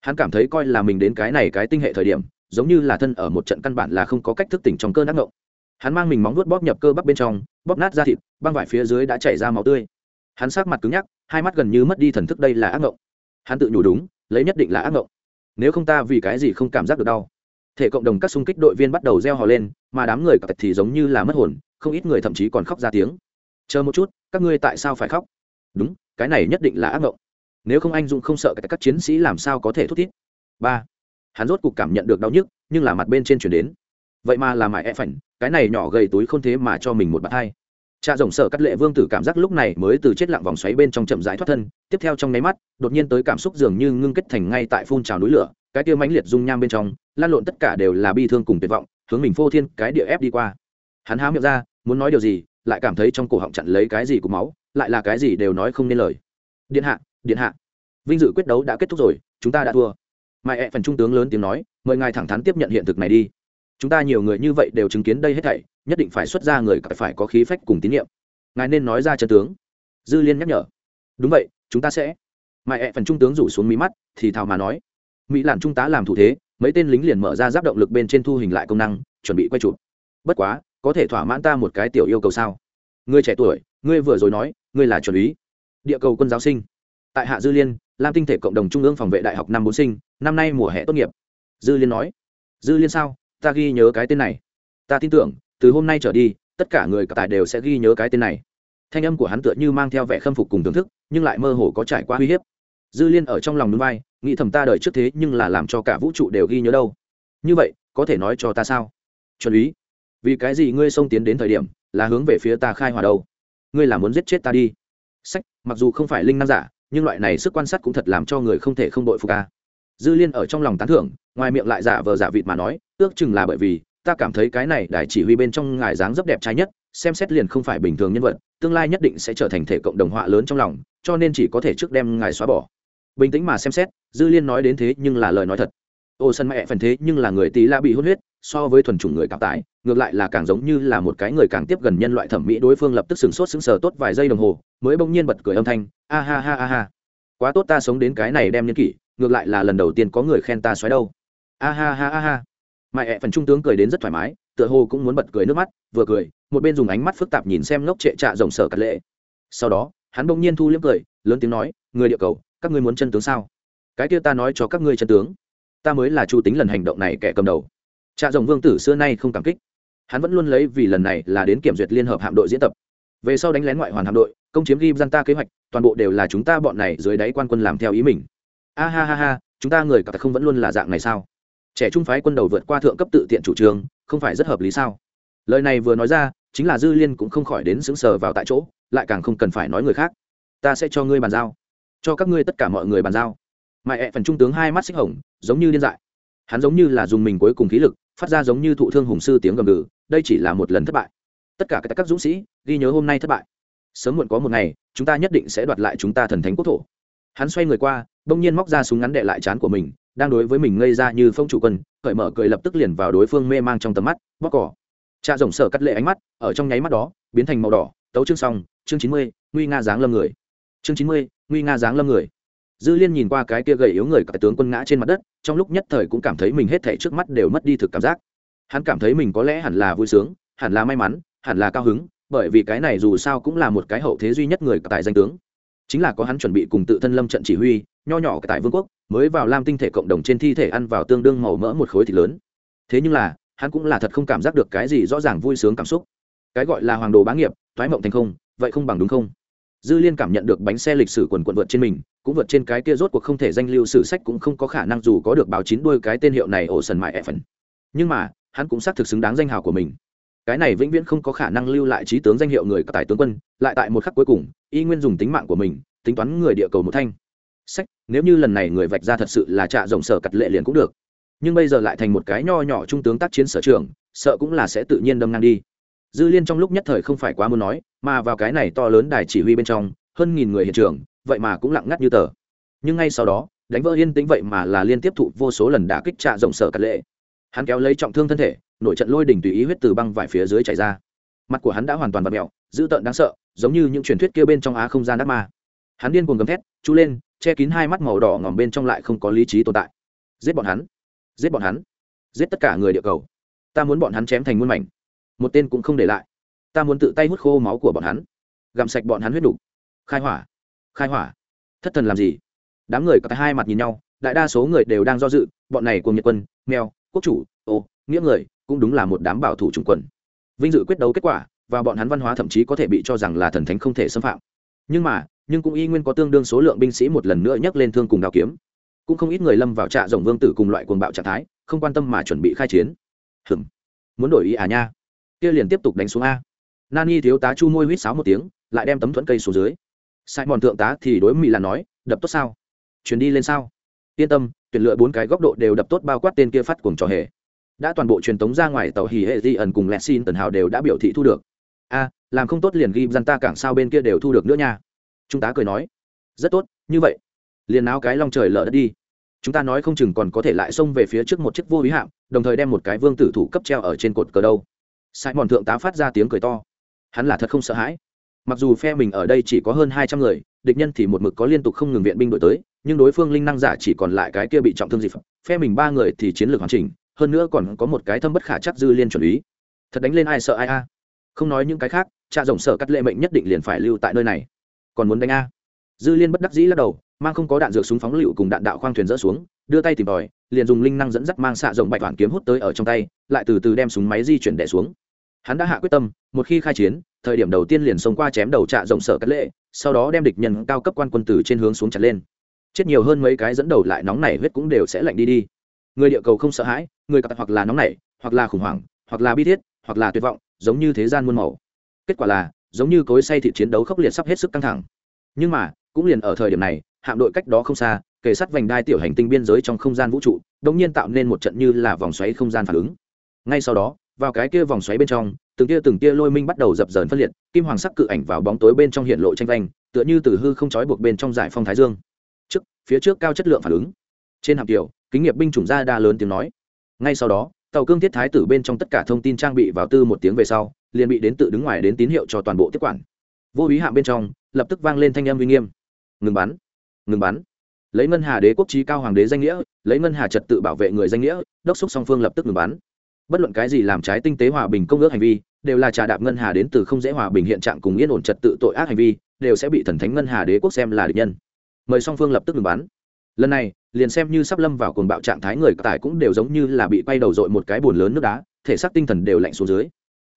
Hắn cảm thấy coi là mình đến cái này cái tinh hệ thời điểm, giống như là thân ở một trận căn bản là không có cách thức tỉnh trong cơn ác ngộng. Hắn mang mình móng vuốt bóp nhập cơ bắp bên trong, bóp nát ra thịt, băng vải phía dưới đã chảy ra máu tươi. Hắn sát mặt cứng nhắc, hai mắt gần như mất đi thần thức đây là ác ngộng. Hắn tự nhủ đúng, lấy nhất định là ác ngộng. Nếu không ta vì cái gì không cảm giác được đau? Thể cộng đồng các xung kích đội viên bắt đầu reo hò lên, mà đám người cặp thì giống như là mất hồn, không ít người thậm chí còn khóc ra tiếng. Chờ một chút, các ngươi tại sao phải khóc? Đúng cái này nhất định là ác mộng nếu không anh dũng không sợ các chiến sĩ làm sao có thể thút thít. Ba, hắn rốt cục cảm nhận được đau nhức, nhưng là mặt bên trên chuyển đến. Vậy mà là mãi e phảnh, cái này nhỏ gầy túi không thế mà cho mình một bàn thai cha rồng sợ cắt lệ vương tử cảm giác lúc này mới từ chết lặng vòng xoáy bên trong chậm rãi thoát thân, tiếp theo trong nháy mắt, đột nhiên tới cảm xúc dường như ngưng kết thành ngay tại phun trào núi lửa, cái tiêu mãnh liệt dung nham bên trong, lan lộn tất cả đều là bi thương cùng tuyệt vọng, hướng mình phô thiên cái địa ép đi qua. Hắn há miệng ra, muốn nói điều gì, lại cảm thấy trong cổ họng chặn lấy cái gì của máu lại là cái gì đều nói không nên lời. Điện hạ điện hạ. Vinh dự quyết đấu đã kết thúc rồi, chúng ta đã thua. Mai ẹ phần trung tướng lớn tiếng nói, mời ngài thẳng thắn tiếp nhận hiện thực này đi. Chúng ta nhiều người như vậy đều chứng kiến đây hết thảy, nhất định phải xuất ra người phải có khí phách cùng tín nhiệm. Ngài nên nói ra chân tướng. Dư liên nhắc nhở. Đúng vậy, chúng ta sẽ. Mai ẹ phần trung tướng rủ xuống mí mắt, thì thào mà nói. Mỹ làm trung tá làm thủ thế, mấy tên lính liền mở ra giáp động lực bên trên thu hình lại công năng, chuẩn bị quay chụp. Bất quá, có thể thỏa mãn ta một cái tiểu yêu cầu sao? Ngươi trẻ tuổi ngươi vừa rồi nói, ngươi là chuẩn ý địa cầu quân giáo sinh. Tại hạ dư liên, lam tinh thể cộng đồng trung ương phòng vệ đại học năm bốn sinh, năm nay mùa hè tốt nghiệp. Dư liên nói, dư liên sao? Ta ghi nhớ cái tên này. Ta tin tưởng, từ hôm nay trở đi, tất cả người cả tài đều sẽ ghi nhớ cái tên này. Thanh âm của hắn tựa như mang theo vẻ khâm phục cùng thưởng thức, nhưng lại mơ hồ có trải qua uy hiếp. Dư liên ở trong lòng núi vai, nghĩ thầm ta đợi trước thế nhưng là làm cho cả vũ trụ đều ghi nhớ đâu. Như vậy, có thể nói cho ta sao? Chuẩn ý vì cái gì ngươi xông tiến đến thời điểm là hướng về phía ta khai hòa đâu? Ngươi là muốn giết chết ta đi. Sách, mặc dù không phải linh năng giả, nhưng loại này sức quan sát cũng thật làm cho người không thể không đội phục ca dư liên ở trong lòng tán thưởng, ngoài miệng lại giả vờ giả vịt mà nói, ước chừng là bởi vì, ta cảm thấy cái này đại chỉ huy bên trong ngài dáng rất đẹp trai nhất, xem xét liền không phải bình thường nhân vật, tương lai nhất định sẽ trở thành thể cộng đồng họa lớn trong lòng, cho nên chỉ có thể trước đem ngài xóa bỏ. Bình tĩnh mà xem xét, dư liên nói đến thế nhưng là lời nói thật. Ô sân mẹ phần thế nhưng là người tí la bị hôn huyết so với thuần chủng người cạo tải ngược lại là càng giống như là một cái người càng tiếp gần nhân loại thẩm mỹ, đối phương lập tức sừng sốt, sững sờ tốt vài giây đồng hồ, mới bỗng nhiên bật cười âm thanh, a ha ha ha ha. Quá tốt ta sống đến cái này đem nhân kỷ, ngược lại là lần đầu tiên có người khen ta xoáy đâu. A ha ha ha ha. Mẹ ẹ phần trung tướng cười đến rất thoải mái, tựa hồ cũng muốn bật cười nước mắt, vừa cười, một bên dùng ánh mắt phức tạp nhìn xem ngốc trệ trạ rộng sở cắt lệ. Sau đó, hắn bỗng nhiên thu liếm cười, lớn tiếng nói, người địa cầu, các ngươi muốn chân tướng sao? Cái kia ta nói cho các ngươi chân tướng. Ta mới là chu tính lần hành động này kẻ cầm đầu trạ rồng vương tử xưa nay không cảm kích. Hắn vẫn luôn lấy vì lần này là đến kiểm duyệt liên hợp hạm đội diễn tập. Về sau đánh lén ngoại hoàn hạm đội, công chiếm ghi gian ta kế hoạch, toàn bộ đều là chúng ta bọn này dưới đáy quan quân làm theo ý mình. A ha ha ha, chúng ta người cả không vẫn luôn là dạng này sao? Trẻ trung phái quân đầu vượt qua thượng cấp tự tiện chủ trương, không phải rất hợp lý sao? Lời này vừa nói ra, chính là dư liên cũng không khỏi đến xứng sờ vào tại chỗ, lại càng không cần phải nói người khác. Ta sẽ cho ngươi bàn giao. Cho các ngươi tất cả mọi người bàn giao. Mà ẹ phần trung tướng hai mắt xích hồng, giống như điên dại. Hắn giống như là dùng mình cuối cùng khí lực phát ra giống như thụ thương hùng sư tiếng gầm gừ, đây chỉ là một lần thất bại. Tất cả các dũng sĩ ghi nhớ hôm nay thất bại. Sớm muộn có một ngày, chúng ta nhất định sẽ đoạt lại chúng ta thần thánh quốc thổ. Hắn xoay người qua, bỗng nhiên móc ra súng ngắn đệ lại chán của mình, đang đối với mình ngây ra như phong chủ quân, cởi mở cười lập tức liền vào đối phương mê mang trong tầm mắt bóc cỏ cha rồng sở cắt lệ ánh mắt, ở trong nháy mắt đó, biến thành màu đỏ, tấu chương xong, chương chín mươi, nguy nga dáng lâm người. Chương chín mươi, nguy nga dáng lâm người dư liên nhìn qua cái kia gầy yếu người cả tướng quân ngã trên mặt đất, trong lúc nhất thời cũng cảm thấy mình hết thảy trước mắt đều mất đi thực cảm giác. Hắn cảm thấy mình có lẽ hẳn là vui sướng, hẳn là may mắn, hẳn là cao hứng, bởi vì cái này dù sao cũng là một cái hậu thế duy nhất người tại danh tướng. Chính là có hắn chuẩn bị cùng tự thân lâm trận chỉ huy, nho nhỏ tại vương quốc, mới vào lam tinh thể cộng đồng trên thi thể ăn vào tương đương màu mỡ một khối thịt lớn. Thế nhưng là, hắn cũng là thật không cảm giác được cái gì rõ ràng vui sướng cảm xúc. Cái gọi là hoàng đồ bá nghiệp thoái mộng thành không, vậy không bằng đúng không? Dư liên cảm nhận được bánh xe lịch sử quần quận vượt trên mình, cũng vượt trên cái kia rốt cuộc không thể danh lưu sử sách cũng không có khả năng dù có được báo chín đuôi cái tên hiệu này ổ sần mại e phần. Nhưng mà, hắn cũng xác thực xứng đáng danh hào của mình. Cái này vĩnh viễn không có khả năng lưu lại trí tướng danh hiệu người tài tướng quân, lại tại một khắc cuối cùng, y nguyên dùng tính mạng của mình, tính toán người địa cầu một thanh. Sách, nếu như lần này người vạch ra thật sự là trạ rộng sở cặt lệ liền cũng được. Nhưng bây giờ lại thành một cái nho nhỏ trung tướng tác chiến sở trường, sợ cũng là sẽ tự nhiên đâm ngang đi dư liên trong lúc nhất thời không phải quá muốn nói, mà vào cái này to lớn đài chỉ huy bên trong, hơn nghìn người hiện trường, vậy mà cũng lặng ngắt như tờ. Nhưng ngay sau đó, đánh vỡ yên tĩnh vậy mà là liên tiếp thụ vô số lần đả kích trạ rộng sở cắt lệ. Hắn kéo lấy trọng thương thân thể nổi trận lôi đỉnh tùy ý huyết từ băng vải phía dưới chảy ra. Mặt của hắn đã hoàn toàn bật mẹo, dữ tợn đáng sợ, giống như những truyền thuyết kia bên trong á không gian đắc ma. Hắn điên cuồng gầm thét chú lên, che kín hai mắt màu đỏ ngòm bên trong lại không có lý trí tồn tại. Giết bọn hắn! Giết bọn hắn! Giết tất cả người địa cầu! Ta muốn bọn hắn chém thành muôn mảnh một tên cũng không để lại. Ta muốn tự tay hút khô máu của bọn hắn. Gặm sạch bọn hắn huyết đục. Khai hỏa. Khai hỏa. Thất thần làm gì? Đám người có hai mặt nhìn nhau, đại đa số người đều đang do dự, bọn này cùng nhật quân, mèo, quốc chủ, ô, nghĩa người, cũng đúng là một đám bảo thủ chủng quần. Vinh dự quyết đấu kết quả, và bọn hắn văn hóa thậm chí có thể bị cho rằng là thần thánh không thể xâm phạm. Nhưng mà, nhưng cũng y nguyên có tương đương số lượng binh sĩ một lần nữa nhắc lên thương cùng đao kiếm. Cũng không ít người lâm vào trạ rồng vương tử cùng loại cuồng bạo trạng thái, không quan tâm mà chuẩn bị khai chiến. Hừm muốn đổi ý à nha? Kia liền tiếp tục đánh xuống a. Nani thiếu tá chu môi huýt sáo một tiếng, lại đem tấm thuẫn cây xuống dưới. Sai mòn thượng tá thì đối mỹ là nói, đập tốt sao? Chuyến đi lên sao? Yên tâm, tuyển lựa bốn cái góc độ đều đập tốt bao quát tên kia phát cuồng trò hề. Đã toàn bộ truyền tống ra ngoài tàu hỉ hệ di ẩn cùng lexin tần hào đều đã biểu thị thu được. A, làm không tốt liền ghi dân ta cảng sao bên kia đều thu được nữa nha. Chúng ta cười nói, rất tốt, như vậy, liền áo cái long trời lở đất đi. Chúng ta nói không chừng còn có thể lại xông về phía trước một chiếc vô ý hạm, đồng thời đem một cái vương tử thủ cấp treo ở trên cột cờ đâu sai mòn thượng tá phát ra tiếng cười to. Hắn là thật không sợ hãi. Mặc dù phe mình ở đây chỉ có hơn hai trăm người, địch nhân thì một mực có liên tục không ngừng viện binh đội tới, nhưng đối phương linh năng giả chỉ còn lại cái kia bị trọng thương dịp phe mình ba người thì chiến lược hoàn chỉnh, hơn nữa còn có một cái thâm bất khả chắc dư liên chuẩn ý. Thật đánh lên ai sợ ai a? Không nói những cái khác cha rồng sợ cắt lệ mệnh nhất định liền phải lưu tại nơi này. Còn muốn đánh a? Dư liên bất đắc dĩ lắc đầu, mang không có đạn dược súng phóng lựu cùng đạn đạo khoang thuyền dỡ xuống, đưa tay tìm tòi, liền dùng linh năng dẫn dắt mang xạ rồng bạch hoàn kiếm hút tới ở trong tay, lại từ từ đem súng máy di chuyển đẻ xuống hắn đã hạ quyết tâm, một khi khai chiến, thời điểm đầu tiên liền xông qua chém đầu trạ rộng sở cắt lệ, sau đó đem địch nhân cao cấp quan quân tử trên hướng xuống chặt lên. Chết nhiều hơn mấy cái dẫn đầu lại nóng nảy huyết cũng đều sẽ lạnh đi đi. Người địa cầu không sợ hãi, người cặp hoặc là nóng nảy, hoặc là khủng hoảng, hoặc là bi thiết, hoặc là tuyệt vọng, giống như thế gian muôn màu. Kết quả là, giống như cối say thịt chiến đấu khốc liệt sắp hết sức căng thẳng. Nhưng mà, cũng liền ở thời điểm này, hạm đội cách đó không xa, kề sát vành đai tiểu hành tinh biên giới trong không gian vũ trụ, đột nhiên tạo nên một trận như là vòng xoáy không gian phản ứng. Ngay sau đó vào cái kia vòng xoáy bên trong, từng tia từng tia lôi minh bắt đầu dập dờn phân liệt, kim hoàng sắc cự ảnh vào bóng tối bên trong hiện lộ tranh vanh, tựa như từ hư không trói buộc bên trong giải phong thái dương. Trước, phía trước cao chất lượng phản ứng. Trên hạm kiều kính nghiệp binh chủng gia đa lớn tiếng nói. Ngay sau đó, tàu cương thiết thái tử bên trong tất cả thông tin trang bị vào tư một tiếng về sau, liền bị đến tự đứng ngoài đến tín hiệu cho toàn bộ tiếp quản. Vô ý hạm bên trong, lập tức vang lên thanh âm uy nghiêm. Ngừng bắn ngừng bắn. Lấy ngân hà đế quốc trí cao hoàng đế danh nghĩa, lấy ngân hà trật tự bảo vệ người danh nghĩa, đốc xúc song phương lập tức ngừng bắn bất luận cái gì làm trái tinh tế hòa bình công ước hành vi, đều là trà đạp ngân hà đến từ không dễ hòa bình hiện trạng cùng yên ổn trật tự tội ác hành vi, đều sẽ bị thần thánh ngân hà đế quốc xem là địch nhân. Mời song phương lập tức ngừng bắn. Lần này, liền xem như sắp lâm vào cồn bạo trạng thái người tải cũng đều giống như là bị quay đầu dội một cái bồn lớn nước đá, thể xác tinh thần đều lạnh xuống dưới.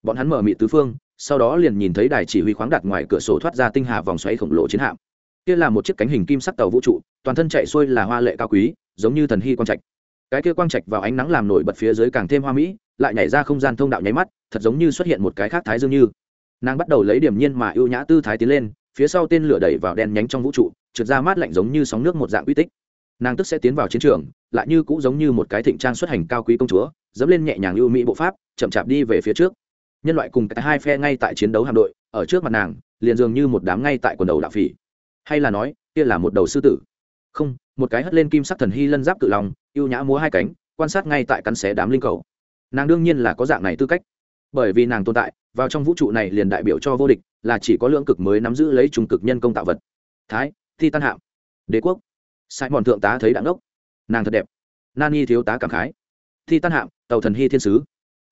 Bọn hắn mở mị tứ phương, sau đó liền nhìn thấy đài chỉ huy khoáng đặt ngoài cửa sổ thoát ra tinh hà vòng xoáy khổng lồ chiến hạm. Kia là một chiếc cánh hình kim sắc tàu vũ trụ, toàn thân chạy xuôi là hoa lệ cao quý, giống như thần hy quang trạch cái kia quang trạch vào ánh nắng làm nổi bật phía dưới càng thêm hoa mỹ, lại nhảy ra không gian thông đạo nháy mắt, thật giống như xuất hiện một cái khác thái dương như. Nàng bắt đầu lấy điểm nhiên mà ưu nhã tư thái tiến lên, phía sau tên lửa đẩy vào đen nhánh trong vũ trụ, trượt ra mát lạnh giống như sóng nước một dạng uy tích. Nàng tức sẽ tiến vào chiến trường, lại như cũng giống như một cái thịnh trang xuất hành cao quý công chúa, dẫm lên nhẹ nhàng ưu mỹ bộ pháp, chậm chạp đi về phía trước. Nhân loại cùng cái hai phe ngay tại chiến đấu hạm đội, ở trước mặt nàng, liền dường như một đám ngay tại quần đầu đạo phỉ. Hay là nói, kia là một đầu sư tử. Không một cái hất lên kim sắc thần hy lân giáp cự lòng ưu nhã múa hai cánh, quan sát ngay tại cắn xé đám linh cầu. Nàng đương nhiên là có dạng này tư cách. Bởi vì nàng tồn tại, vào trong vũ trụ này liền đại biểu cho vô địch, là chỉ có lượng cực mới nắm giữ lấy trung cực nhân công tạo vật. Thái, thi tan hạm, đế quốc. Sai mòn thượng tá thấy đạn ốc nàng thật đẹp. Nani thiếu tá cảm khái. Thi tan hạm, tàu thần hy thiên sứ.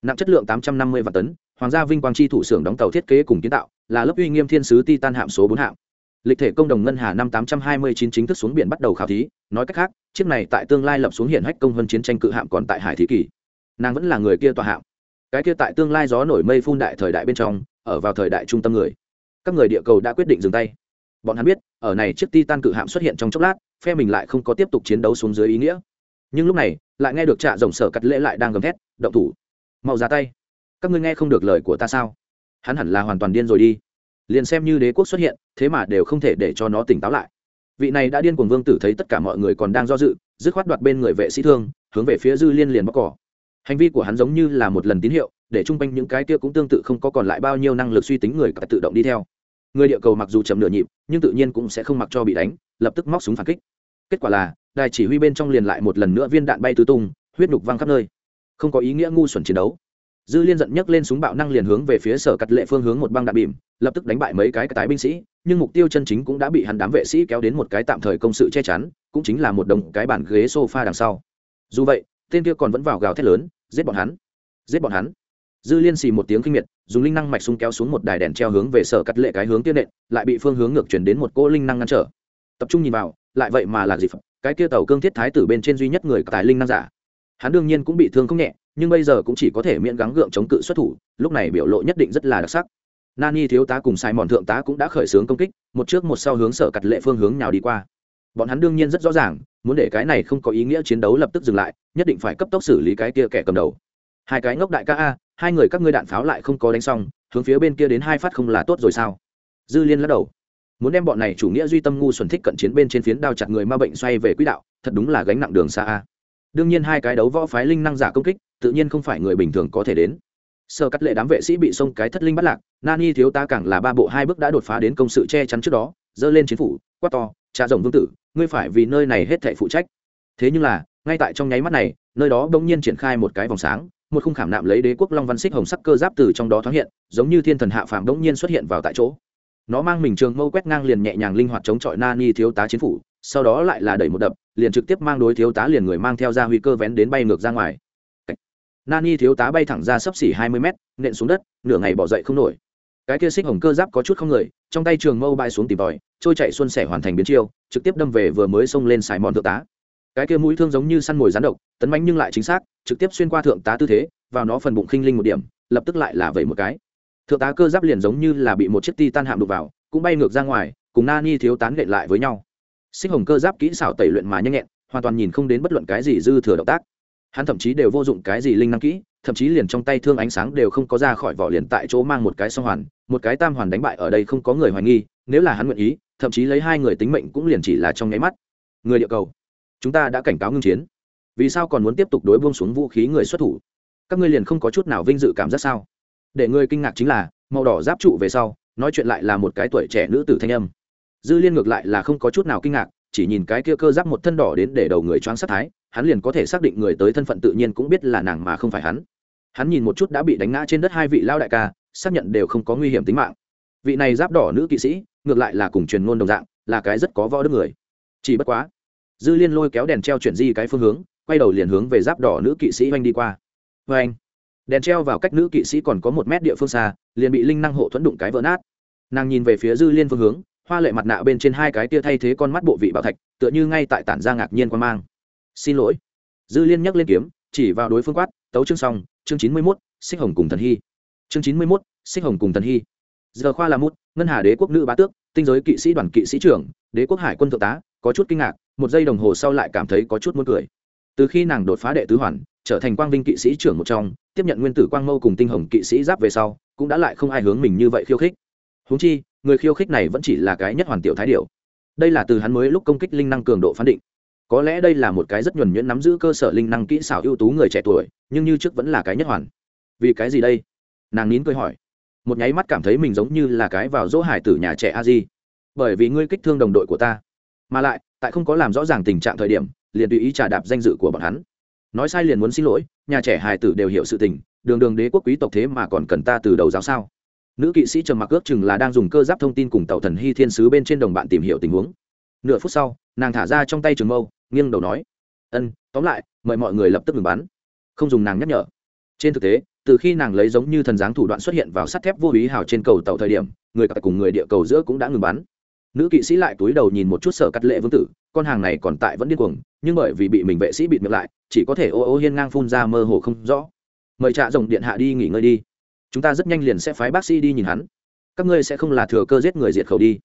Nặng chất lượng tám trăm năm mươi vạn tấn, hoàng gia vinh quang chi thủ xưởng đóng tàu thiết kế cùng kiến tạo, là lớp uy nghiêm thiên sứ titan hạm số bốn hạm lịch thể công đồng ngân hà năm tám trăm hai mươi chín chính thức xuống biển bắt đầu khảo thí. Nói cách khác, chiếc này tại tương lai lập xuống hiện hách công hơn chiến tranh cự hạm còn tại hải thế kỷ nàng vẫn là người kia tòa hạm. Cái kia tại tương lai gió nổi mây phun đại thời đại bên trong, ở vào thời đại trung tâm người. Các người địa cầu đã quyết định dừng tay. Bọn hắn biết, ở này chiếc titan cự hạm xuất hiện trong chốc lát, phe mình lại không có tiếp tục chiến đấu xuống dưới ý nghĩa. Nhưng lúc này, lại nghe được trạ rồng sở cắt lễ lại đang gầm thét, động thủ! Mau ra tay! Các ngươi nghe không được lời của ta sao? Hắn hẳn là hoàn toàn điên rồi đi. Liền xem như đế quốc xuất hiện thế mà đều không thể để cho nó tỉnh táo lại. Vị này đã điên cuồng vương tử thấy tất cả mọi người còn đang do dự, dứt khoát đoạt bên người vệ sĩ thương, hướng về phía dư liên liền bóc cỏ. Hành vi của hắn giống như là một lần tín hiệu, để chung quanh những cái kia cũng tương tự không có còn lại bao nhiêu năng lực suy tính người cả tự động đi theo. Người địa cầu mặc dù chậm nửa nhịp, nhưng tự nhiên cũng sẽ không mặc cho bị đánh, lập tức móc súng phản kích. Kết quả là, đài chỉ huy bên trong liền lại một lần nữa viên đạn bay tứ tung, huyết nhục văng khắp nơi. Không có ý nghĩa ngu xuẩn chiến đấu dư liên giận nhấc lên súng bạo năng liền hướng về phía sở cắt lệ phương hướng một băng đạn bìm, lập tức đánh bại mấy cái tái binh sĩ, nhưng mục tiêu chân chính cũng đã bị hắn đám vệ sĩ kéo đến một cái tạm thời công sự che chắn, cũng chính là một đồng cái bàn ghế sofa đằng sau. Dù vậy, tên kia còn vẫn vào gào thét lớn, giết bọn hắn. Giết bọn hắn. Dư liên xì một tiếng kinh miệt, dùng linh năng mạch sung kéo xuống một đài đèn treo hướng về sở cắt lệ cái hướng tiên nện, lại bị phương hướng ngược chuyển đến một cỗ linh năng ngăn trở. Tập trung nhìn vào, lại vậy mà là gì cái kia tàu cương thiết thái tử bên trên duy nhất người tài linh năng giả. Hắn đương nhiên cũng bị thương không nhẹ nhưng bây giờ cũng chỉ có thể miễn gắng gượng chống cự xuất thủ, lúc này biểu lộ nhất định rất là đặc sắc. Nani thiếu tá cùng sai mòn thượng tá cũng đã khởi xướng công kích, một trước một sau hướng sở cặt lệ phương hướng nào đi qua. Bọn hắn đương nhiên rất rõ ràng, muốn để cái này không có ý nghĩa chiến đấu lập tức dừng lại, nhất định phải cấp tốc xử lý cái kia kẻ cầm đầu. Hai cái ngốc đại ca a, hai người các ngươi đạn pháo lại không có đánh xong, hướng phía bên kia đến hai phát không là tốt rồi sao? Dư liên lắc đầu. Muốn đem bọn này chủ nghĩa duy tâm ngu xuẩn thích cận chiến bên trên phiến đao chặt người ma bệnh xoay về quỹ đạo, thật đúng là gánh nặng đường xa a. Đương nhiên hai cái đấu võ phái linh năng giả công kích tự nhiên không phải người bình thường có thể đến. Sơ cắt lệ đám vệ sĩ bị xông cái thất linh bắt lạc, nani thiếu ta càng là ba bộ hai bước đã đột phá đến công sự che chắn trước đó dơ lên chiến phủ, quát to, cha rồng vương tử, ngươi phải vì nơi này hết thảy phụ trách. Thế nhưng là, ngay tại trong nháy mắt này, nơi đó bỗng nhiên triển khai một cái vòng sáng, một khung khảm nạm lấy đế quốc long văn xích hồng sắc cơ giáp từ trong đó thoáng hiện, giống như thiên thần hạ phàm bỗng nhiên xuất hiện vào tại chỗ. Nó mang mình trường mâu quét ngang liền nhẹ nhàng linh hoạt chống chọi nani thiếu tá chiến phủ, sau đó lại là đẩy một đập, liền trực tiếp mang đối thiếu tá liền người mang theo ra huy cơ vén đến bay ngược ra ngoài nani thiếu tá bay thẳng ra sấp xỉ hai mươi mét, nện xuống đất, nửa ngày bỏ dậy không nổi. Cái kia xích hồng cơ giáp có chút không người, trong tay trường mâu bay xuống tìm tòi, trôi chạy xuân sẻ hoàn thành biến chiêu, trực tiếp đâm về vừa mới xông lên xài mòn thượng tá. Cái kia mũi thương giống như săn mồi rán độc, tấn bánh nhưng lại chính xác, trực tiếp xuyên qua thượng tá tư thế, vào nó phần bụng khinh linh một điểm, lập tức lại là vẩy một cái. Thượng tá cơ giáp liền giống như là bị một chiếc ti tan hạm đục vào, cũng bay ngược ra ngoài, cùng nani thiếu tán lệ lại với nhau. Xích hồng cơ giáp kỹ xảo tẩy luyện mà nhanh nhẹn, hoàn toàn nhìn không đến bất luận cái gì dư thừa động tác hắn thậm chí đều vô dụng cái gì linh năng kỹ, thậm chí liền trong tay thương ánh sáng đều không có ra khỏi vỏ liền tại chỗ mang một cái song hoàn, một cái tam hoàn đánh bại ở đây không có người hoài nghi, nếu là hắn nguyện ý, thậm chí lấy hai người tính mệnh cũng liền chỉ là trong nháy mắt. Người địa cầu, chúng ta đã cảnh cáo ngưng chiến. Vì sao còn muốn tiếp tục đối buông xuống vũ khí người xuất thủ? Các ngươi liền không có chút nào vinh dự cảm giác sao? Để ngươi kinh ngạc chính là, màu đỏ giáp trụ về sau, nói chuyện lại là một cái tuổi trẻ nữ tử thanh âm. Dư liên ngược lại là không có chút nào kinh ngạc, chỉ nhìn cái kia cơ giáp một thân đỏ đến để đầu người choáng sát thái hắn liền có thể xác định người tới thân phận tự nhiên cũng biết là nàng mà không phải hắn. Hắn nhìn một chút đã bị đánh ngã trên đất hai vị lao đại ca, xác nhận đều không có nguy hiểm tính mạng. Vị này giáp đỏ nữ kỵ sĩ, ngược lại là cùng truyền ngôn đồng dạng, là cái rất có võ đức người. Chỉ bất quá, dư liên lôi kéo đèn treo chuyển di cái phương hướng, quay đầu liền hướng về giáp đỏ nữ kỵ sĩ oanh đi qua. Vê anh đèn treo vào cách nữ kỵ sĩ còn có một mét địa phương xa, liền bị linh năng hộ thuẫn đụng cái vỡ nát. Nàng nhìn về phía dư liên phương hướng, hoa lệ mặt nạ bên trên hai cái tia thay thế con mắt bộ vị bảo thạch, tựa như ngay tại tản ra ngạc nhiên quan mang xin lỗi. Dư liên nhắc lên kiếm, chỉ vào đối phương quát, tấu chương xong, chương chín mươi mốt, xích hồng cùng thần hy. Chương chín mươi mốt, xích hồng cùng thần hy. Giờ khoa là mút, ngân hà đế quốc nữ bá tước, tinh giới kỵ sĩ đoàn kỵ sĩ trưởng, đế quốc hải quân thượng tá, có chút kinh ngạc, một giây đồng hồ sau lại cảm thấy có chút muốn cười. Từ khi nàng đột phá đệ tứ hoàn, trở thành quang vinh kỵ sĩ trưởng một trong, tiếp nhận nguyên tử quang mâu cùng tinh hồng kỵ sĩ giáp về sau, cũng đã lại không ai hướng mình như vậy khiêu khích. Húng chi, người khiêu khích này vẫn chỉ là cái nhất hoàn tiểu thái điệu đây là từ hắn mới lúc công kích linh năng cường độ phán định có lẽ đây là một cái rất nhuẩn nhuyễn nắm giữ cơ sở linh năng kỹ xảo ưu tú người trẻ tuổi, nhưng như trước vẫn là cái nhất hoàn. Vì cái gì đây? Nàng nín cười hỏi. Một nháy mắt cảm thấy mình giống như là cái vào dỗ hải tử nhà trẻ a di. Bởi vì ngươi kích thương đồng đội của ta. Mà lại, tại không có làm rõ ràng tình trạng thời điểm, liền tùy ý trà đạp danh dự của bọn hắn. Nói sai liền muốn xin lỗi, nhà trẻ hài tử đều hiểu sự tình, đường đường đế quốc quý tộc thế mà còn cần ta từ đầu giáo sao? Nữ kỵ sĩ trầm mặc ước chừng là đang dùng cơ giáp thông tin cùng tàu thần hy thiên sứ bên trên đồng bạn tìm hiểu tình huống. Nửa phút sau nàng thả ra trong tay trường mâu, nghiêng đầu nói, ân, tóm lại, mời mọi người lập tức ngừng bắn. Không dùng nàng nhắc nhở. Trên thực tế, từ khi nàng lấy giống như thần dáng thủ đoạn xuất hiện vào sắt thép vô ý hào trên cầu tàu thời điểm, người cặp cùng người địa cầu giữa cũng đã ngừng bắn. Nữ kỵ sĩ lại túi đầu nhìn một chút sở cắt lệ vương tử, con hàng này còn tại vẫn điên cuồng, nhưng bởi vì bị mình vệ sĩ bịt miệng lại, chỉ có thể ô ô hiên ngang phun ra mơ hồ không rõ. Mời trạ rồng điện hạ đi nghỉ ngơi đi. Chúng ta rất nhanh liền sẽ phái bác sĩ đi nhìn hắn. Các ngươi sẽ không là thừa cơ giết người diệt khẩu đi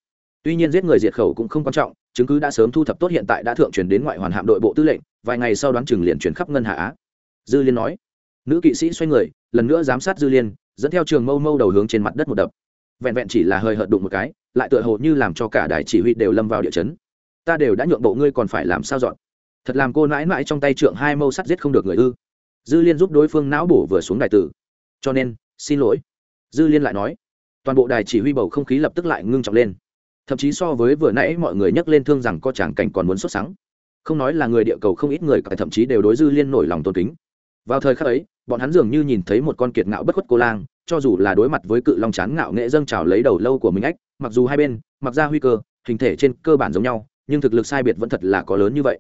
tuy nhiên giết người diệt khẩu cũng không quan trọng, chứng cứ đã sớm thu thập tốt hiện tại đã thượng truyền đến ngoại hoàn hạm đội bộ tư lệnh, vài ngày sau đoán chừng liền chuyển khắp ngân hạ á. Dư liên nói, nữ kỵ sĩ xoay người, lần nữa giám sát dư liên, dẫn theo trường mâu mâu đầu hướng trên mặt đất một đập. Vẹn vẹn chỉ là hơi hợt đụng một cái, lại tựa hồ như làm cho cả đài chỉ huy đều lâm vào địa chấn. Ta đều đã nhượng bộ ngươi còn phải làm sao dọn? Thật làm cô mãi mãi trong tay trượng hai mâu sắt giết không được người ư. Dư liên giúp đối phương não bổ vừa xuống đài tử. Cho nên, xin lỗi. Dư liên lại nói, toàn bộ đài chỉ huy bầu không khí lập tức lại ngưng trọng lên thậm chí so với vừa nãy mọi người nhắc lên thương rằng có tràng cảnh còn muốn xuất sáng không nói là người địa cầu không ít người cả, thậm chí đều đối dư liên nổi lòng tôn kính. Vào thời khắc ấy, bọn hắn dường như nhìn thấy một con kiệt ngạo bất khuất cô lang, cho dù là đối mặt với cự long chán ngạo nghệ dâng trào lấy đầu lâu của mình ách, mặc dù hai bên, mặc ra huy cơ, hình thể trên cơ bản giống nhau, nhưng thực lực sai biệt vẫn thật là có lớn như vậy.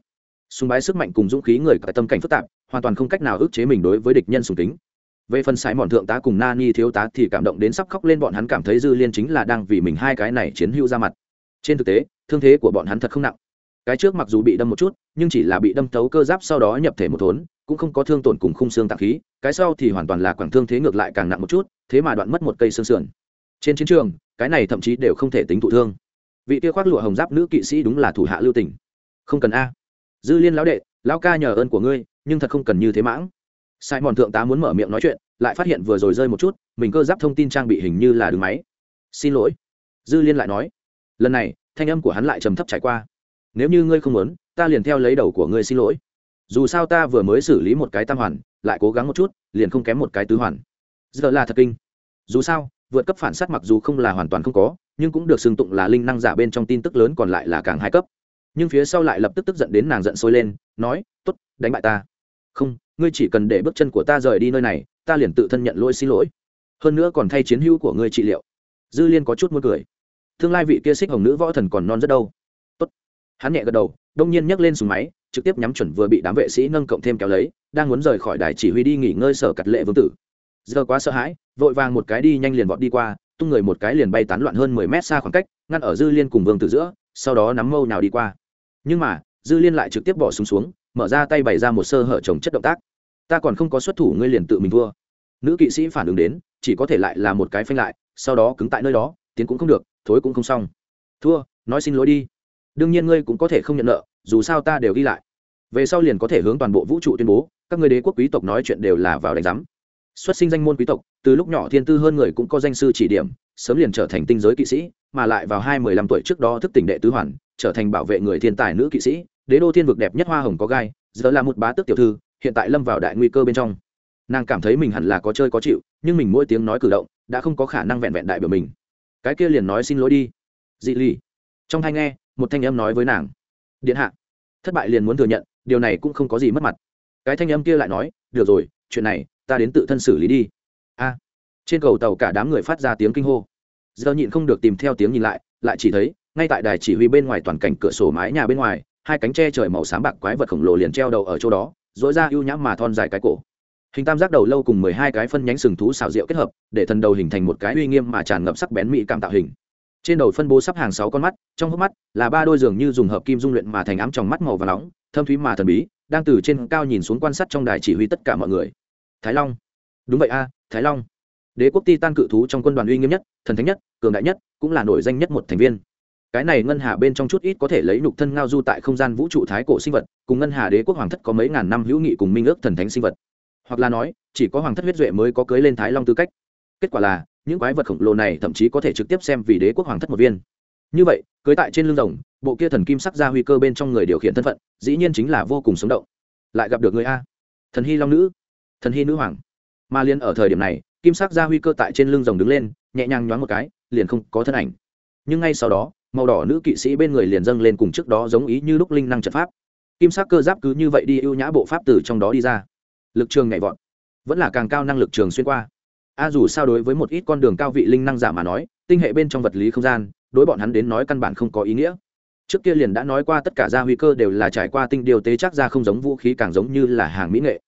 Sùng bái sức mạnh cùng dũng khí người cả tâm cảnh phức tạp, hoàn toàn không cách nào ức chế mình đối với địch nhân sùng kính về phần sái mòn thượng tá cùng na ni thiếu tá thì cảm động đến sắp khóc lên, bọn hắn cảm thấy dư liên chính là đang vì mình hai cái này chiến hữu ra mặt. Trên thực tế, thương thế của bọn hắn thật không nặng. Cái trước mặc dù bị đâm một chút, nhưng chỉ là bị đâm thấu cơ giáp sau đó nhập thể một thốn, cũng không có thương tổn cùng khung xương tạng khí, cái sau thì hoàn toàn là quảng thương thế ngược lại càng nặng một chút, thế mà đoạn mất một cây xương sườn. Trên chiến trường, cái này thậm chí đều không thể tính thụ thương. Vị kia khoác lụa hồng giáp nữ kỵ sĩ đúng là thủ hạ lưu tỉnh không cần a. Dư liên lão đệ, lão ca nhờ ơn của ngươi, nhưng thật không cần như thế mãng sai mòn thượng tá muốn mở miệng nói chuyện, lại phát hiện vừa rồi rơi một chút, mình cơ giáp thông tin trang bị hình như là đứng máy. Xin lỗi. Dư liên lại nói. Lần này, thanh âm của hắn lại trầm thấp trải qua. Nếu như ngươi không muốn, ta liền theo lấy đầu của ngươi xin lỗi. Dù sao ta vừa mới xử lý một cái tam hoàn, lại cố gắng một chút, liền không kém một cái tứ hoàn. Giờ là thật kinh. Dù sao, vượt cấp phản s á t mặc dù không là hoàn toàn không có, nhưng cũng được xưng tụng là linh năng giả bên trong tin tức lớn còn lại là càng hai cấp. Nhưng phía sau lại lập tức tức giận đến nàng giận sôi lên, nói t ố t đánh bại ta. Không ngươi chỉ cần để bước chân của ta rời đi nơi này ta liền tự thân nhận lỗi xin lỗi. Hơn nữa còn thay chiến hữu của ngươi trị liệu. Dư liên có chút muốn cười. Tương lai vị kia xích hồng nữ võ thần còn non rất đâu. Tốt. hắn nhẹ gật đầu đông nhiên nhấc lên súng máy trực tiếp nhắm chuẩn vừa bị đám vệ sĩ nâng cộng thêm kéo lấy đang muốn rời khỏi đài chỉ huy đi nghỉ ngơi sở cặt lệ vương tử. Giờ quá sợ hãi vội vàng một cái đi nhanh liền vọt đi qua tung người một cái liền bay tán loạn hơn mười mét xa khoảng cách ngăn ở dư liên cùng vương tử giữa sau đó nắm mâu nào đi qua. Nhưng mà dư liên lại trực tiếp bỏ súng xuống, xuống mở ra tay bày ra một sơ hở trồng chất động tác ta còn không có xuất thủ ngươi liền tự mình thua. Nữ kỵ sĩ phản ứng đến, chỉ có thể lại là một cái phanh lại, sau đó cứng tại nơi đó, tiến cũng không được, thối cũng không xong. Thua, nói xin lỗi đi. Đương nhiên ngươi cũng có thể không nhận nợ, dù sao ta đều ghi lại. Về sau liền có thể hướng toàn bộ vũ trụ tuyên bố, các người đế quốc quý tộc nói chuyện đều là vào đánh giám. Xuất sinh danh môn quý tộc, từ lúc nhỏ thiên tư hơn người cũng có danh sư chỉ điểm, sớm liền trở thành tinh giới kỵ sĩ, mà lại vào hai mười lăm tuổi trước đó thức tỉnh đệ tứ hoàn, trở thành bảo vệ người thiên tài nữ kỵ sĩ. Đế đô thiên vực đẹp nhất hoa hồng có gai, giờ là một bá tước tiểu thư hiện tại lâm vào đại nguy cơ bên trong. Nàng cảm thấy mình hẳn là có chơi có chịu, nhưng mình mỗi tiếng nói cử động đã không có khả năng vẹn vẹn đại biểu mình. Cái kia liền nói xin lỗi đi. Dị ly trong thanh nghe, một thanh âm nói với nàng. Điện hạ. Thất bại liền muốn thừa nhận, điều này cũng không có gì mất mặt. Cái thanh âm kia lại nói, được rồi, chuyện này, ta đến tự thân xử lý đi. A. Trên cầu tàu cả đám người phát ra tiếng kinh hô. Giờ nhịn không được tìm theo tiếng nhìn lại lại chỉ thấy, ngay tại đài chỉ huy bên ngoài toàn cảnh cửa sổ mái nhà bên ngoài, hai cánh tre trời màu xám bạc quái vật khổng lồ liền treo đầu ở chỗ đó dỗi ra ưu nhãm mà thon dài cái cổ. Hình tam giác đầu lâu cùng mười hai cái phân nhánh sừng thú xào rượu kết hợp, để thần đầu hình thành một cái uy nghiêm mà tràn ngập sắc bén mỹ cảm tạo hình. Trên đầu phân bố sắp hàng sáu con mắt, trong hốc mắt là ba đôi giường như dùng hợp kim dung luyện mà thành ám trong mắt màu và nóng, thâm thúy mà thần bí, đang từ trên cao nhìn xuống quan sát trong đài chỉ huy tất cả mọi người. Thái long. Đúng vậy a, thái long. Đế quốc ti tan cự thú trong quân đoàn uy nghiêm nhất, thần thánh nhất, cường đại nhất, cũng là nổi danh nhất một thành viên cái này ngân hà bên trong chút ít có thể lấy nhục thân ngao du tại không gian vũ trụ thái cổ sinh vật, cùng ngân hà đế quốc hoàng thất có mấy ngàn năm hữu nghị cùng minh ước thần thánh sinh vật. Hoặc là nói, chỉ có hoàng thất huyết duệ mới có cưới lên thái long tư cách. Kết quả là, những quái vật khổng lồ này thậm chí có thể trực tiếp xem vì đế quốc hoàng thất một viên. Như vậy, cưới tại trên lưng rồng, bộ kia thần kim sắc ra huy cơ bên trong người điều khiển thân phận, dĩ nhiên chính là vô cùng sống động. Lại gặp được người a. Thần hy long nữ. Thần hy nữ hoàng. Mà liền ở thời điểm này, kim sắc ra huy cơ tại trên lưng rồng đứng lên, nhẹ nhàng nhoáng một cái, liền không có thân ảnh. Nhưng ngay sau đó màu đỏ nữ kỵ sĩ bên người liền dâng lên cùng trước đó giống ý như lúc linh năng trận pháp. Kim sắc cơ giáp cứ như vậy đi, ưu nhã bộ pháp từ trong đó đi ra. Lực trường nhảy vọt, vẫn là càng cao năng lực trường xuyên qua. A dù sao đối với một ít con đường cao vị linh năng giả mà nói, tinh hệ bên trong vật lý không gian, đối bọn hắn đến nói căn bản không có ý nghĩa. Trước kia liền đã nói qua tất cả gia huy cơ đều là trải qua tinh điều tế chắc ra không giống vũ khí càng giống như là hàng mỹ nghệ.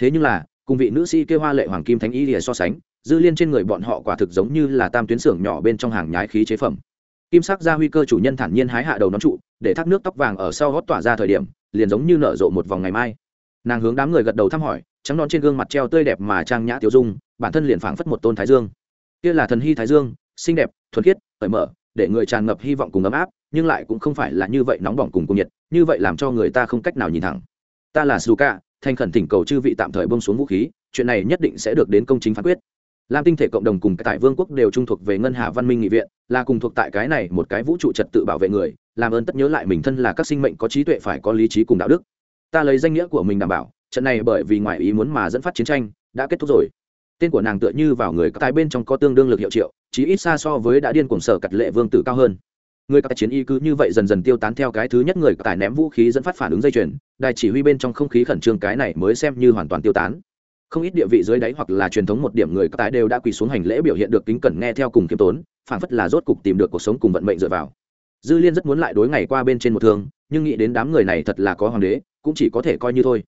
Thế nhưng là, cùng vị nữ sĩ kêu hoa lệ hoàng kim thánh y lìa so sánh, dư liên trên người bọn họ quả thực giống như là tam tuyến xưởng nhỏ bên trong hàng nhái khí chế phẩm kim sắc gia huy cơ chủ nhân thản nhiên hái hạ đầu nón trụ, để thác nước tóc vàng ở sau gót tỏa ra thời điểm, liền giống như nở rộ một vòng ngày mai. Nàng hướng đám người gật đầu thăm hỏi, trắng non trên gương mặt treo tươi đẹp mà trang nhã tiêu dung, bản thân liền phảng phất một tôn thái dương. Kia là thần hy thái dương, xinh đẹp, thuần khiết, cởi mở, để người tràn ngập hy vọng cùng ấm áp, nhưng lại cũng không phải là như vậy nóng bỏng cùng cung nhiệt, như vậy làm cho người ta không cách nào nhìn thẳng. Ta là suka, thành khẩn thỉnh cầu chư vị tạm thời bông xuống vũ khí, chuyện này nhất định sẽ được đến công chính phán quyết lam tinh thể cộng đồng cùng tại vương quốc đều trung thuộc về ngân hà văn minh nghị viện, là cùng thuộc tại cái này một cái vũ trụ trật tự bảo vệ người, làm ơn tất nhớ lại mình thân là các sinh mệnh có trí tuệ phải có lý trí cùng đạo đức. Ta lấy danh nghĩa của mình đảm bảo, trận này bởi vì ngoại ý muốn mà dẫn phát chiến tranh, đã kết thúc rồi. Tên của nàng tựa như vào người các tài bên trong có tương đương lực hiệu triệu, chí ít xa so với đã điên cuồng sở cặt lệ vương tử cao hơn. Người các chiến y cứ như vậy dần dần tiêu tán theo cái thứ nhất người tài ném vũ khí dẫn phát phản ứng dây chuyền, đài chỉ huy bên trong không khí khẩn trương cái này mới xem như hoàn toàn tiêu tán không ít địa vị dưới đáy hoặc là truyền thống một điểm người các tài đều đã quỳ xuống hành lễ biểu hiện được kính cẩn nghe theo cùng kiêm tốn phản phất là rốt cục tìm được cuộc sống cùng vận mệnh dựa vào. Dư liên rất muốn lại đối ngày qua bên trên một thương, nhưng nghĩ đến đám người này thật là có hoàng đế, cũng chỉ có thể coi như thôi.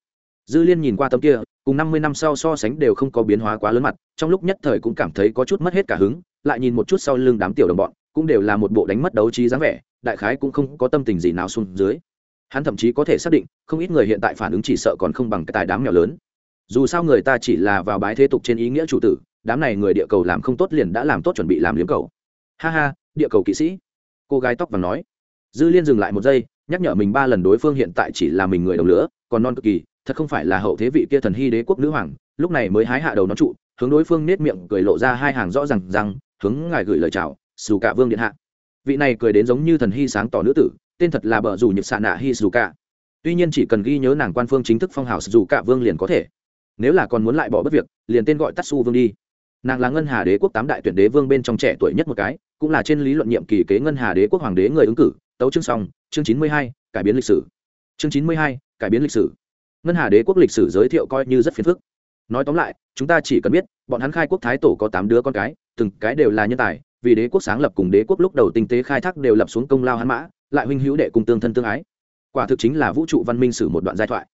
Dư liên nhìn qua tấm kia, cùng năm mươi năm sau so sánh đều không có biến hóa quá lớn mặt, trong lúc nhất thời cũng cảm thấy có chút mất hết cả hứng, lại nhìn một chút sau lưng đám tiểu đồng bọn, cũng đều là một bộ đánh mất đấu trí dáng vẻ, đại khái cũng không có tâm tình gì nào xuống dưới. Hắn thậm chí có thể xác định, không ít người hiện tại phản ứng chỉ sợ còn không bằng cái tài đám mèo lớn dù sao người ta chỉ là vào bái thế tục trên ý nghĩa chủ tử, đám này người địa cầu làm không tốt liền đã làm tốt chuẩn bị làm liếm cầu. Ha ha, địa cầu kỵ sĩ. Cô gái tóc vàng nói. Dư liên dừng lại một giây, nhắc nhở mình ba lần đối phương hiện tại chỉ là mình người đồng lửa, còn non cực kỳ, thật không phải là hậu thế vị kia thần hy đế quốc nữ hoàng, lúc này mới hái hạ đầu nó trụ, hướng đối phương nết miệng cười lộ ra hai hàng rõ ràng rằng, hướng ngài gửi lời chào, dù cả vương điện hạ. Vị này cười đến giống như thần hy sáng tỏ nữ tử, tên thật là bờ rủ nhược xạ nạ hy dù cả. Tuy nhiên chỉ cần ghi nhớ nàng quan phương chính thức phong hào dù cả vương liền có thể nếu là còn muốn lại bỏ bất việc, liền tên gọi tatsu vương đi. Nàng là ngân hà đế quốc tám đại tuyển đế vương bên trong trẻ tuổi nhất một cái, cũng là trên lý luận nhiệm kỳ kế ngân hà đế quốc hoàng đế người ứng cử, tấu chương song chương chín mươi hai, cải biến lịch sử. Chương chín mươi hai, cải biến lịch sử. Ngân hà đế quốc lịch sử giới thiệu coi như rất phiền phức. Nói tóm lại, chúng ta chỉ cần biết, bọn hắn khai quốc thái tổ có tám đứa con cái, từng cái đều là nhân tài, vì đế quốc sáng lập cùng đế quốc lúc đầu tinh tế khai thác đều lập xuống công lao hắn mã, lại huynh hữu đệ cùng tương thân tương ái. Quả thực chính là vũ trụ văn minh sử một đoạn giai thoại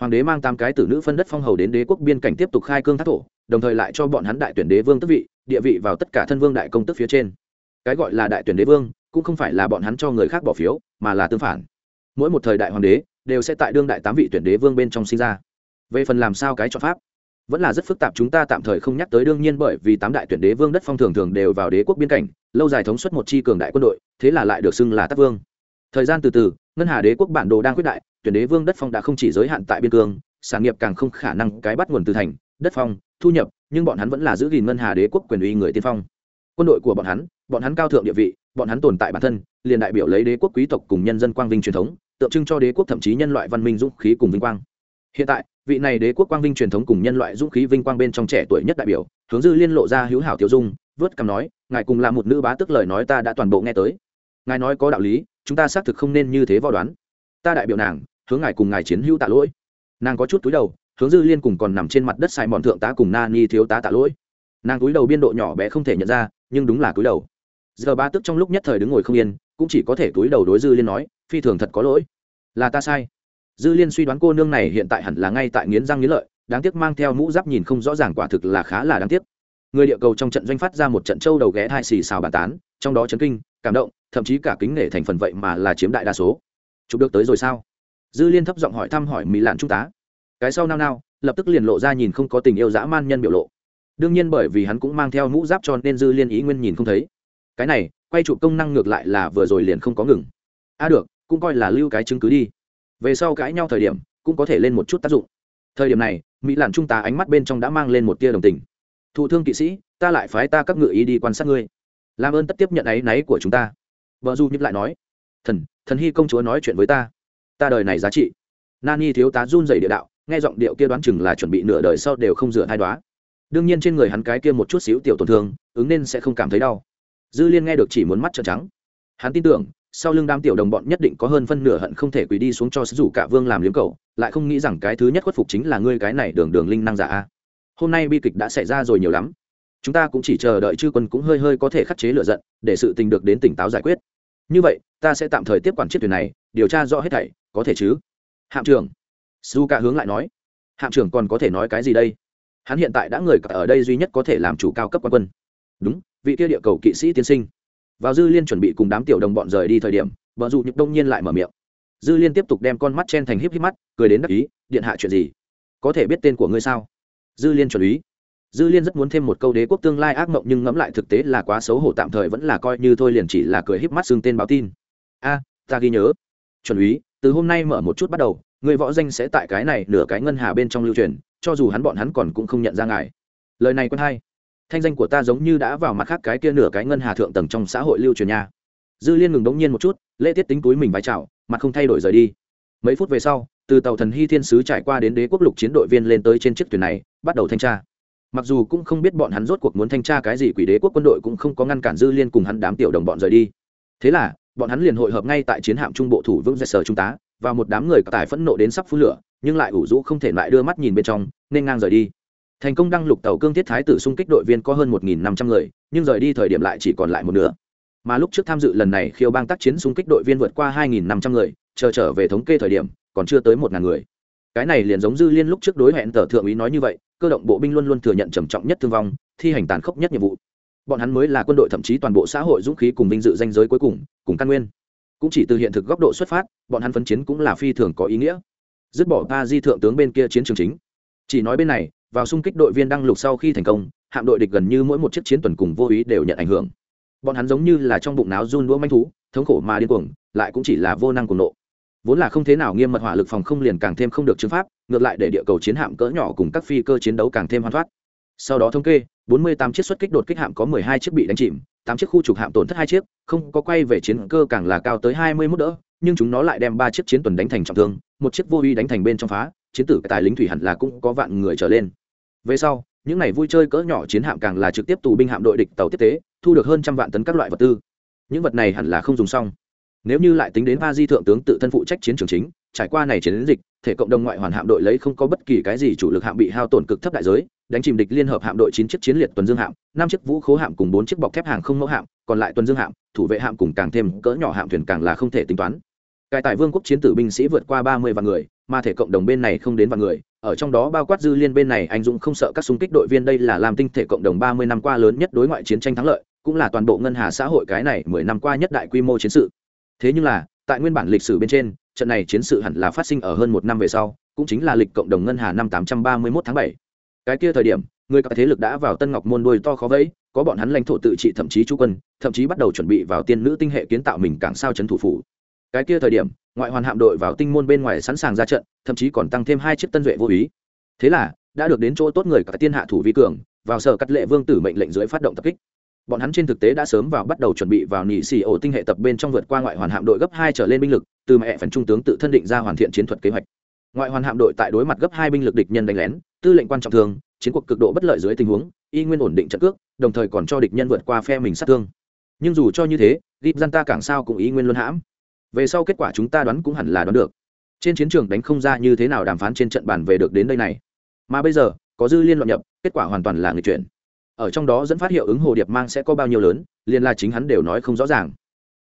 hoàng đế mang tám cái tử nữ phân đất phong hầu đến đế quốc biên cảnh tiếp tục khai cương thác thổ, đồng thời lại cho bọn hắn đại tuyển đế vương tức vị, địa vị vào tất cả thân vương đại công tức phía trên. Cái gọi là đại tuyển đế vương, cũng không phải là bọn hắn cho người khác bỏ phiếu, mà là tương phản. Mỗi một thời đại hoàng đế, đều sẽ tại đương đại tám vị tuyển đế vương bên trong sinh ra. Về phần làm sao cái cho pháp, vẫn là rất phức tạp chúng ta tạm thời không nhắc tới, đương nhiên bởi vì tám đại tuyển đế vương đất phong thường thường đều vào đế quốc biên cảnh, lâu dài thống suất một chi cường đại quân đội, thế là lại được xưng là tác vương. Thời gian từ từ ngân hà đế quốc bản đồ đang quyết đại, tuyển đế vương đất phong đã không chỉ giới hạn tại biên cương, sản nghiệp càng không khả năng cái bắt nguồn từ thành, đất phong, thu nhập, nhưng bọn hắn vẫn là giữ gìn ngân hà đế quốc quyền uy người tiên phong. Quân đội của bọn hắn bọn hắn cao thượng địa vị, bọn hắn tồn tại bản thân, liền đại biểu lấy đế quốc quý tộc cùng nhân dân quang vinh truyền thống, tượng trưng cho đế quốc thậm chí nhân loại văn minh dũng khí cùng vinh quang. Hiện tại, vị này đế quốc quang vinh truyền thống cùng nhân loại dũng khí vinh quang bên trong trẻ tuổi nhất đại biểu, hướng dư liên lộ ra hữu hảo tiêu dung, vớt cằm nói, ngài cùng là một nữ bá tức lời nói ta đã toàn bộ nghe tới ngài nói có đạo lý, chúng ta xác thực không nên như thế vò đoán. Ta đại biểu nàng, hướng ngài cùng ngài chiến hữu tạ lỗi. Nàng có chút túi đầu, hướng dư liên cùng còn nằm trên mặt đất sai mòn thượng tá cùng na ni thiếu tá tạ lỗi. Nàng túi đầu biên độ nhỏ bé không thể nhận ra, nhưng đúng là túi đầu. Giờ ba tức trong lúc nhất thời đứng ngồi không yên, cũng chỉ có thể túi đầu đối dư liên nói, phi thường thật có lỗi. Là ta sai. Dư liên suy đoán cô nương này hiện tại hẳn là ngay tại nghiến răng nghiến lợi, đáng tiếc mang theo mũ giáp nhìn không rõ ràng quả thực là khá là đáng tiếc. Người địa cầu trong trận doanh phát ra một trận châu đầu ghé hai xì xào bàn tán, trong đó chấn kinh, cảm động thậm chí cả kính nể thành phần vậy mà là chiếm đại đa số. Chụp được tới rồi sao? Dư liên thấp giọng hỏi thăm hỏi mỹ lạn trung tá. Cái sau nao nao, lập tức liền lộ ra nhìn không có tình yêu dã man nhân biểu lộ. Đương nhiên bởi vì hắn cũng mang theo mũ giáp cho nên dư liên ý nguyên nhìn không thấy. Cái này, quay chụp công năng ngược lại là vừa rồi liền không có ngừng. A à được, cũng coi là lưu cái chứng cứ đi. Về sau cãi nhau thời điểm, cũng có thể lên một chút tác dụng. Thời điểm này mỹ Lạn trung tá ánh mắt bên trong đã mang lên một tia đồng tình. Thụ thương kỵ sĩ, ta lại phái ta các ngự ý đi quan sát ngươi. Làm ơn tất tiếp nhận áy náy của chúng ta vợ du nhíp lại nói, thần thần hy công chúa nói chuyện với ta. Ta đời này giá trị. Nani thiếu tá run dày địa đạo, nghe giọng điệu kia đoán chừng là chuẩn bị nửa đời sau đều không rửa hai đoá. Đương nhiên trên người hắn cái kia một chút xíu tiểu tổn thương, ứng nên sẽ không cảm thấy đau. Dư liên nghe được chỉ muốn mắt trợn trắng. Hắn tin tưởng, sau lưng đám tiểu đồng bọn nhất định có hơn phân nửa hận không thể quỳ đi xuống cho sứ rủ cả vương làm liếm cầu lại không nghĩ rằng cái thứ nhất khuất phục chính là ngươi cái này đường đường linh năng giả a. Hôm nay bi kịch đã xảy ra rồi nhiều lắm chúng ta cũng chỉ chờ đợi chư quân cũng hơi hơi có thể khắc chế lựa giận, để sự tình được đến tỉnh táo giải quyết. Như vậy, ta sẽ tạm thời tiếp quản chiếc thuyền này, điều tra rõ hết thảy, có thể chứ? Hạm trưởng. Su cả hướng lại nói. Hạm trưởng còn có thể nói cái gì đây? Hắn hiện tại đã người ở đây duy nhất có thể làm chủ cao cấp quan quân. Đúng, vị kia địa cầu kỵ sĩ tiên sinh. Vào dư liên chuẩn bị cùng đám tiểu đồng bọn rời đi thời điểm vợ dụ những đông nhiên lại mở miệng. Dư liên tiếp tục đem con mắt chen thành híp híp mắt, cười đến đắc ý, điện hạ chuyện gì? Có thể biết tên của ngươi sao? Dư liên chuẩn ý dư liên rất muốn thêm một câu đế quốc tương lai ác mộng nhưng ngẫm lại thực tế là quá xấu hổ, tạm thời vẫn là coi như thôi liền chỉ là cười híp mắt xương tên báo tin. A, ta ghi nhớ. Chuẩn úy, từ hôm nay mở một chút bắt đầu, người võ danh sẽ tại cái này nửa cái ngân hà bên trong lưu truyền, cho dù hắn bọn hắn còn cũng không nhận ra ngài. Lời này quen hay thanh danh của ta giống như đã vào mặt khác cái kia nửa cái ngân hà thượng tầng trong xã hội lưu truyền nha. Dư liên ngừng đống nhiên một chút, lễ tiết tính túi mình vai trào mặt không thay đổi rời đi. Mấy phút về sau, từ tàu thần hy thiên sứ trải qua đến đế quốc lục chiến đội viên lên tới trên chiếc thuyền này, bắt đầu thanh tra mặc dù cũng không biết bọn hắn rốt cuộc muốn thanh tra cái gì, quỷ đế quốc quân đội cũng không có ngăn cản dư liên cùng hắn đám tiểu đồng bọn rời đi. Thế là, bọn hắn liền hội hợp ngay tại chiến hạm trung bộ thủ vững dạy sở trung tá, và một đám người tài phẫn nộ đến sắp phun lửa, nhưng lại ủ rũ không thể lại đưa mắt nhìn bên trong, nên ngang rời đi. Thành công đăng lục tàu cương thiết thái tử xung kích đội viên có hơn một năm trăm người, nhưng rời đi thời điểm lại chỉ còn lại một nửa. Mà lúc trước tham dự lần này khiêu bang tác chiến xung kích đội viên vượt qua hai năm trăm người, chờ trở về thống kê thời điểm, còn chưa tới một ngàn người cái này liền giống dư liên lúc trước đối hẹn tờ thượng úy nói như vậy, cơ động bộ binh luôn luôn thừa nhận trầm trọng nhất thương vong, thi hành tàn khốc nhất nhiệm vụ. Bọn hắn mới là quân đội thậm chí toàn bộ xã hội dũng khí cùng vinh dự danh giới cuối cùng cùng căn nguyên. Cũng chỉ từ hiện thực góc độ xuất phát, bọn hắn phấn chiến cũng là phi thường có ý nghĩa. Dứt bỏ ta di thượng tướng bên kia chiến trường chính. Chỉ nói bên này, vào xung kích đội viên đăng lục sau khi thành công, hạm đội địch gần như mỗi một chiếc chiến tuần cùng vô ý đều nhận ảnh hưởng. Bọn hắn giống như là trong bụng náo run đũa manh thú, thống khổ mà điên cuồng, lại cũng chỉ là vô năng cùng nộ vốn là không thế nào nghiêm mật hỏa lực phòng không liền càng thêm không được chứng pháp, ngược lại để địa cầu chiến hạm cỡ nhỏ cùng các phi cơ chiến đấu càng thêm hoan thoát. Sau đó thống kê 48 chiếc xuất kích đột kích hạm có 12 chiếc bị đánh chìm 8 chiếc khu trục hạm tổn thất hai chiếc, không có quay về chiến cơ càng là cao tới 21 đỡ, nhưng chúng nó lại đem ba chiếc chiến tuần đánh thành trọng thương, một chiếc vô uy đánh thành bên trong phá, chiến tử tài lính thủy hẳn là cũng có vạn người trở lên. Về sau, những này vui chơi cỡ nhỏ chiến hạm càng là trực tiếp tù binh hạm đội địch tàu tiếp tế, thu được hơn trăm vạn tấn các loại vật tư. Những vật này hẳn là không dùng xong nếu như lại tính đến ba di thượng tướng tự thân phụ trách chiến trường chính, trải qua này chiến dịch, thể cộng đồng ngoại hoàn hạm đội lấy không có bất kỳ cái gì chủ lực hạm bị hao tổn cực thấp đại giới, đánh chìm địch liên hợp hạm đội chín chiếc chiến liệt tuần dương hạm, năm chiếc vũ khố hạm cùng bốn chiếc bọc thép hàng không mẫu hạm, còn lại tuần dương hạm, thủ vệ hạm cùng càng thêm cỡ nhỏ hạm thuyền càng là không thể tính toán. Cải tại vương quốc chiến tử binh sĩ vượt qua ba mươi vạn người, mà thể cộng đồng bên này không đến vạn người, ở trong đó bao quát dư liên bên này, anh dũng không sợ các xung kích đội viên đây là làm tinh thể cộng đồng ba mươi năm qua lớn nhất đối ngoại chiến tranh thắng lợi, cũng là toàn bộ ngân hà xã hội cái này mười năm qua nhất đại quy mô chiến sự thế nhưng là, tại nguyên bản lịch sử bên trên, trận này chiến sự hẳn là phát sinh ở hơn một năm về sau, cũng chính là lịch cộng đồng ngân hà năm tám trăm ba mươi mốt tháng bảy. Cái kia thời điểm, người các thế lực đã vào tân ngọc môn đuôi to khó vẫy, có bọn hắn lãnh thổ tự trị thậm chí chú quân, thậm chí bắt đầu chuẩn bị vào tiên nữ tinh hệ kiến tạo mình cảng sao trấn thủ phủ. Cái kia thời điểm, ngoại hoàn hạm đội vào tinh môn bên ngoài sẵn sàng ra trận, thậm chí còn tăng thêm hai chiếc tân duệ vô ý. Thế là, đã được đến chỗ tốt người cả tiên hạ thủ vi cường, vào sở cắt lệ vương tử mệnh lệnh dưới phát động tập kích bọn hắn trên thực tế đã sớm vào bắt đầu chuẩn bị vào nỉ xì ổ tinh hệ tập bên trong vượt qua ngoại hoàn hạm đội gấp hai trở lên binh lực, từ mẹ phần trung tướng tự thân định ra hoàn thiện chiến thuật kế hoạch. Ngoại hoàn hạm đội tại đối mặt gấp hai binh lực địch nhân đánh lén, tư lệnh quan trọng thường, chiến cuộc cực độ bất lợi dưới tình huống, y nguyên ổn định trận cước, đồng thời còn cho địch nhân vượt qua phe mình sát thương. Nhưng dù cho như thế, gip dân ta càng sao cũng ý nguyên luân hãm. Về sau kết quả chúng ta đoán cũng hẳn là đoán được. Trên chiến trường đánh không ra như thế nào đàm phán trên trận bàn về được đến đây này. Mà bây giờ, có dư liên loạn nhập, kết quả hoàn toàn là người chuyển ở trong đó dẫn phát hiệu ứng hồ điệp mang sẽ có bao nhiêu lớn, liền là chính hắn đều nói không rõ ràng.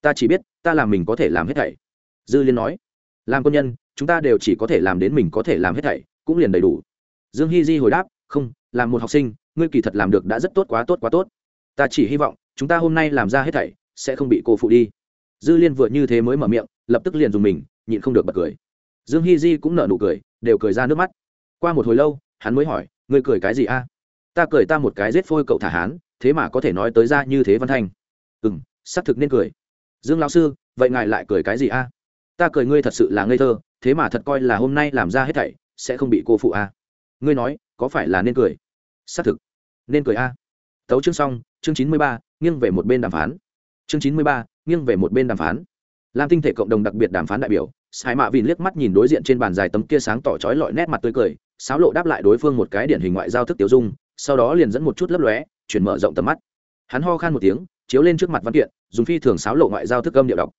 Ta chỉ biết, ta làm mình có thể làm hết thảy. Dư liên nói, làm quân nhân, chúng ta đều chỉ có thể làm đến mình có thể làm hết thảy, cũng liền đầy đủ. Dương hy di hồi đáp, không, làm một học sinh, ngươi kỳ thật làm được đã rất tốt quá tốt quá tốt. Ta chỉ hy vọng, chúng ta hôm nay làm ra hết thảy, sẽ không bị cô phụ đi. Dư liên vừa như thế mới mở miệng, lập tức liền dùng mình, nhịn không được bật cười. Dương hy di cũng nở nụ cười, đều cười ra nước mắt. Qua một hồi lâu, hắn mới hỏi, ngươi cười cái gì a? Ta cười ta một cái giết phôi cậu thả hán, thế mà có thể nói tới ra như thế văn thanh. Ừ m xác thực nên cười. Dương lão sư, vậy ngài lại cười cái gì a? Ta cười ngươi thật sự là ngây thơ, thế mà thật coi là hôm nay làm ra hết thảy, sẽ không bị cô phụ a. Ngươi nói, có phải là nên cười? Xác thực. Nên cười a. Tấu chương xong, chương chín mươi ba, nghiêng về một bên đàm phán. Chương chín mươi ba, nghiêng về một bên đàm phán. Làm tinh thể cộng đồng đặc biệt đàm phán đại biểu, sai mạ vìn liếc mắt nhìn đối diện trên bàn dài tấm kia sáng tỏ trói lọi nét mặt tươi cười sáo lộ đáp lại đối phương một cái điển hình ngoại giao thức tiểu dung sau đó liền dẫn một chút lấp lóe, chuyển mở rộng tầm mắt. Hắn ho khan một tiếng, chiếu lên trước mặt văn kiện, dùng phi thường sáo lộ ngoại giao thức âm điệu đọc.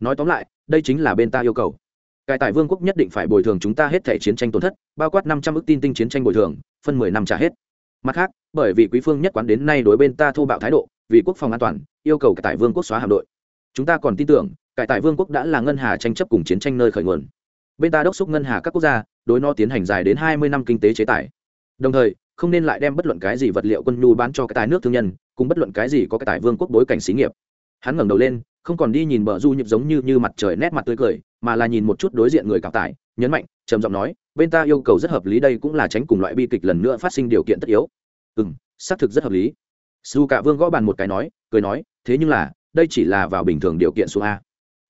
Nói tóm lại, đây chính là bên ta yêu cầu. Cải tại vương quốc nhất định phải bồi thường chúng ta hết thể chiến tranh tổn thất, bao quát năm trăm ước tin tinh chiến tranh bồi thường, phân mười năm trả hết. Mặt khác, bởi vì quý phương nhất quán đến nay đối bên ta thô bạo thái độ, vì quốc phòng an toàn, yêu cầu cải tại vương quốc xóa hạm đội. Chúng ta còn tin tưởng cải tại vương quốc đã là ngân hà tranh chấp cùng chiến tranh nơi khởi nguồn. Bên ta đốc xúc ngân hà các quốc gia, đối nó tiến hành dài đến hai mươi năm kinh tế chế tài. Đồng thời không nên lại đem bất luận cái gì vật liệu quân nhu bán cho cái tài nước thương nhân, cùng bất luận cái gì có cái tài vương quốc bối cảnh xí nghiệp. Hắn ngẩng đầu lên, không còn đi nhìn bờ du nhịp giống như như mặt trời nét mặt tươi cười, mà là nhìn một chút đối diện người cạo tài nhấn mạnh, trầm giọng nói, bên ta yêu cầu rất hợp lý đây cũng là tránh cùng loại bi kịch lần nữa phát sinh điều kiện tất yếu. Ừ m xác thực rất hợp lý. Dù cả vương gõ bàn một cái nói, cười nói, thế nhưng là, đây chỉ là vào bình thường điều kiện số a.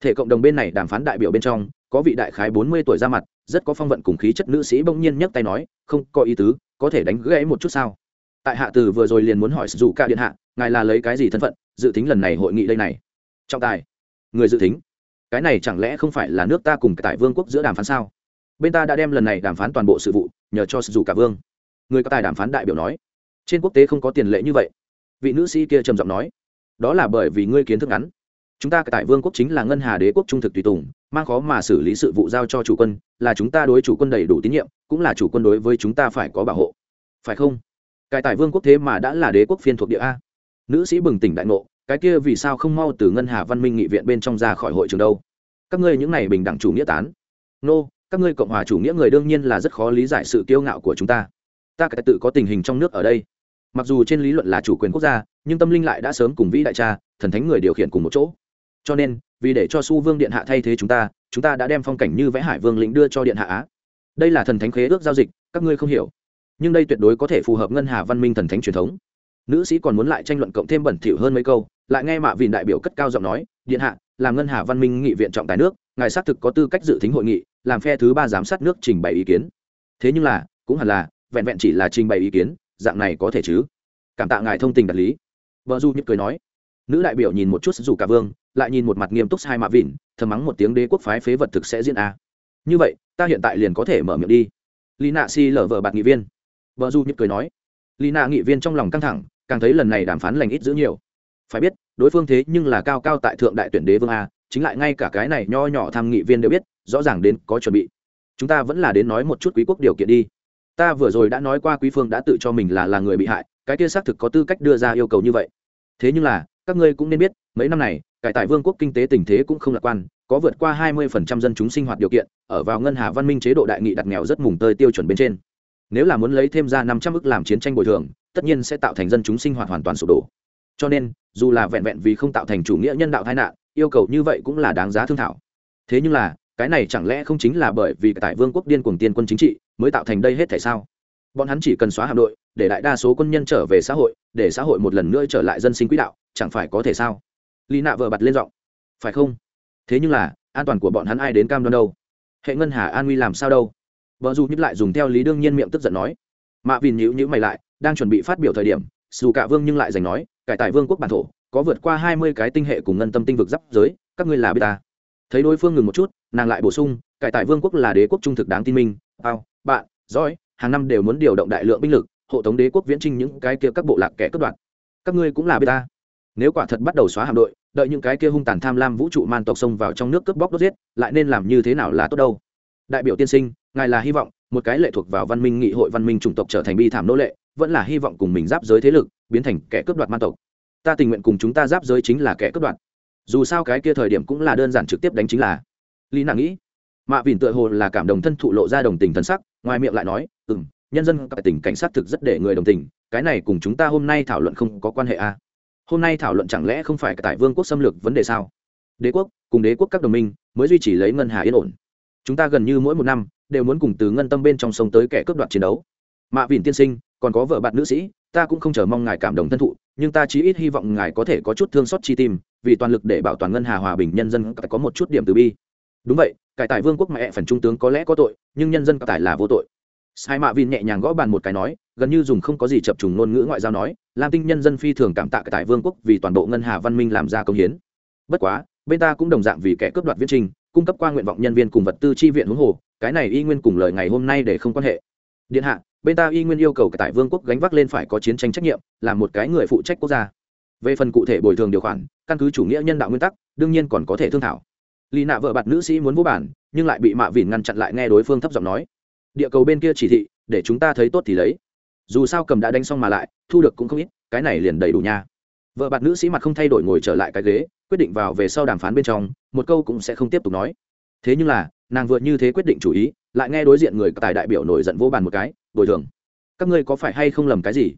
Thể cộng đồng bên này đàm phán đại biểu bên trong, có vị đại khái bốn mươi tuổi ra mặt, rất có phong vận cùng khí chất nữ sĩ bỗng nhiên nhấc tay nói, không có ý tứ có thể đánh gãy một chút sao? Tại hạ từ vừa rồi liền muốn hỏi dù ca điện hạ, ngài là lấy cái gì thân phận, dự tính lần này hội nghị đây này? Trọng tài. Người dự tính. Cái này chẳng lẽ không phải là nước ta cùng tại vương quốc giữa đàm phán sao? Bên ta đã đem lần này đàm phán toàn bộ sự vụ, nhờ cho dù cả vương. Người có tài đàm phán đại biểu nói. Trên quốc tế không có tiền lệ như vậy. Vị nữ sĩ kia trầm giọng nói. Đó là bởi vì ngươi kiến thức ngắn. Chúng ta tại vương quốc chính là ngân hà đế quốc trung thực tùy tùng mang khó mà xử lý sự vụ giao cho chủ quân là chúng ta đối chủ quân đầy đủ tín nhiệm cũng là chủ quân đối với chúng ta phải có bảo hộ. Phải không? Cải tài vương quốc thế mà đã là đế quốc phiên thuộc địa a. Nữ sĩ bừng tỉnh đại ngộ cái kia vì sao không mau từ ngân hà văn minh nghị viện bên trong ra khỏi hội trường đâu? Các ngươi những này bình đẳng chủ nghĩa tán. Nô、no, các ngươi cộng hòa chủ nghĩa người đương nhiên là rất khó lý giải sự kiêu ngạo của chúng ta. Ta cả tự có tình hình trong nước ở đây. Mặc dù trên lý luận là chủ quyền quốc gia nhưng tâm linh lại đã sớm cùng vĩ đại cha thần thánh người điều khiển cùng một chỗ. Cho nên vì để cho su vương điện hạ thay thế chúng ta chúng ta đã đem phong cảnh như vẽ hải vương lĩnh đưa cho điện hạ á. Đây là thần thánh khế ước giao dịch, các ngươi không hiểu. Nhưng đây tuyệt đối có thể phù hợp ngân hà văn minh thần thánh truyền thống. Nữ sĩ còn muốn lại tranh luận cộng thêm bẩn thỉu hơn mấy câu, lại nghe mạ vìn đại biểu cất cao giọng nói, điện hạ, làm ngân hà văn minh nghị viện trọng tài nước, ngài xác thực có tư cách dự tính hội nghị, làm phe thứ ba giám sát nước trình bày ý kiến. Thế nhưng là, cũng hẳn là, vẹn vẹn chỉ là trình bày ý kiến, dạng này có thể chứ? Cảm tạ ngài thông tình đạt lý. Vợ du nhức cười nói nữ đại biểu nhìn một chút dù cả vương, lại nhìn một mặt nghiêm túc hai mạ vịn, thầm mắng một tiếng đế quốc phái phế vật thực sẽ diễn a. Như vậy, ta hiện tại liền có thể mở miệng đi. Lý nạ si lở vợ bạc nghị viên. Vợ du nhức cười nói. Lý nạ nghị viên trong lòng căng thẳng, càng thấy lần này đàm phán lành ít giữ nhiều. Phải biết, đối phương thế nhưng là cao cao tại thượng đại tuyển đế vương a, chính lại ngay cả cái này nho nhỏ tham nghị viên đều biết, rõ ràng đến có chuẩn bị. Chúng ta vẫn là đến nói một chút quý quốc điều kiện đi. Ta vừa rồi đã nói qua quý phương đã tự cho mình là là người bị hại, cái kia xác thực có tư cách đưa ra yêu cầu như vậy. Thế nhưng là các ngươi cũng nên biết, mấy năm này, cải tại vương quốc kinh tế tình thế cũng không lạc quan, có vượt qua 20% dân chúng sinh hoạt điều kiện, ở vào ngân hà văn minh chế độ đại nghị đặt nghèo rất mùng tơi tiêu chuẩn bên trên. Nếu là muốn lấy thêm ra năm trăm ức làm chiến tranh bồi thường, tất nhiên sẽ tạo thành dân chúng sinh hoạt hoàn toàn sụp đổ. Cho nên, dù là vẹn vẹn vì không tạo thành chủ nghĩa nhân đạo tai nạn, yêu cầu như vậy cũng là đáng giá thương thảo. Thế nhưng là, cái này chẳng lẽ không chính là bởi vì tại vương quốc điên cuồng tiên quân chính trị mới tạo thành đây hết thể sao? Bọn hắn chỉ cần xóa hạm đội, để đại đa số quân nhân trở về xã hội, để xã hội một lần nữa trở lại dân sinh quỹ đạo chẳng phải có thể sao? Lý nạ vợ bật lên giọng. Phải không? Thế nhưng là an toàn của bọn hắn ai đến cam đoan đâu? Hệ ngân hà an nguy làm sao đâu? Vợ dù nhíp lại dùng theo lý đương nhiên miệng tức giận nói. Mạ vìn nhữ nhữ mày lại đang chuẩn bị phát biểu thời điểm dù cả vương nhưng lại giành nói cải tại vương quốc bản thổ có vượt qua hai mươi cái tinh hệ cùng ngân tâm tinh vực giáp giới các ngươi là bê ta. Thấy đối phương ngừng một chút nàng lại bổ sung cải tại vương quốc là đế quốc trung thực đáng tin minh Ao, bạn giỏi hàng năm đều muốn điều động đại lượng binh lực hộ tống đế quốc viễn trinh những cái kia các bộ lạc kẻ cướp đoạt. Các ngươi cũng là bê ta nếu quả thật bắt đầu xóa hạm đội, đợi những cái kia hung tàn tham lam vũ trụ man tộc xông vào trong nước cướp bóc đốt giết, lại nên làm như thế nào là tốt đâu? Đại biểu tiên sinh, ngài là hy vọng một cái lệ thuộc vào văn minh nghị hội văn minh chủng tộc trở thành bi thảm nô lệ, vẫn là hy vọng cùng mình giáp giới thế lực biến thành kẻ cướp đoạt man tộc. Ta tình nguyện cùng chúng ta giáp giới chính là kẻ cướp đoạt. Dù sao cái kia thời điểm cũng là đơn giản trực tiếp đánh chính là. Lý nàng nghĩ, mạ vỉn tựa hồ là cảm đồng thân thụ lộ ra đồng tình thân sắc, ngoài miệng lại nói ừ m nhân dân tại tỉnh cảnh sát thực rất để người đồng tình, cái này cùng chúng ta hôm nay thảo luận không có quan hệ a à hôm nay thảo luận chẳng lẽ không phải tại vương quốc xâm lược vấn đề sao? Đế quốc, cùng đế quốc các đồng minh mới duy trì lấy ngân hà yên ổn. Chúng ta gần như mỗi một năm đều muốn cùng từ ngân tâm bên trong sông tới kẻ cướp đoạt chiến đấu. Mạ vỉn tiên sinh, còn có vợ bạn nữ sĩ, ta cũng không chờ mong ngài cảm động thân thụ, nhưng ta chí ít hy vọng ngài có thể có chút thương xót chi tim, vì toàn lực để bảo toàn ngân hà hòa bình nhân dân có một chút điểm từ bi. Đúng vậy, cải tại vương quốc mẹ, phần trung tướng có lẽ có tội, nhưng nhân dân cải là vô tội sai mạ vin nhẹ nhàng gõ bàn một cái nói, gần như dùng không có gì chập trùng ngôn ngữ ngoại giao nói, lam tinh nhân dân phi thường cảm tạ tại vương quốc vì toàn bộ ngân hà văn minh làm ra công hiến. Bất quá, bên ta cũng đồng dạng vì kẻ cướp đoạt viết trình, cung cấp qua nguyện vọng nhân viên cùng vật tư chi viện huống hồ, cái này y nguyên cùng lời ngày hôm nay để không quan hệ. Điện hạ, bên ta y nguyên yêu cầu tại vương quốc gánh vác lên phải có chiến tranh trách nhiệm, là một cái người phụ trách quốc gia. Về phần cụ thể bồi thường điều khoản, căn cứ chủ nghĩa nhân đạo nguyên tắc, đương nhiên còn có thể thương thảo. Lì nạ vợ bạt nữ sĩ muốn vô bản, nhưng lại bị mạ vỉn ngăn chặn lại nghe đối phương thấp giọng nói địa cầu bên kia chỉ thị, để chúng ta thấy tốt thì lấy. Dù sao cầm đã đánh xong mà lại, thu được cũng không ít, cái này liền đầy đủ nha. Vợ bạn nữ sĩ mặt không thay đổi ngồi trở lại cái ghế, quyết định vào về sau đàm phán bên trong, một câu cũng sẽ không tiếp tục nói. Thế nhưng là, nàng vừa như thế quyết định chủ ý, lại nghe đối diện người tài đại biểu nổi giận vô bàn một cái, bồi thường. Các ngươi có phải hay không lầm cái gì?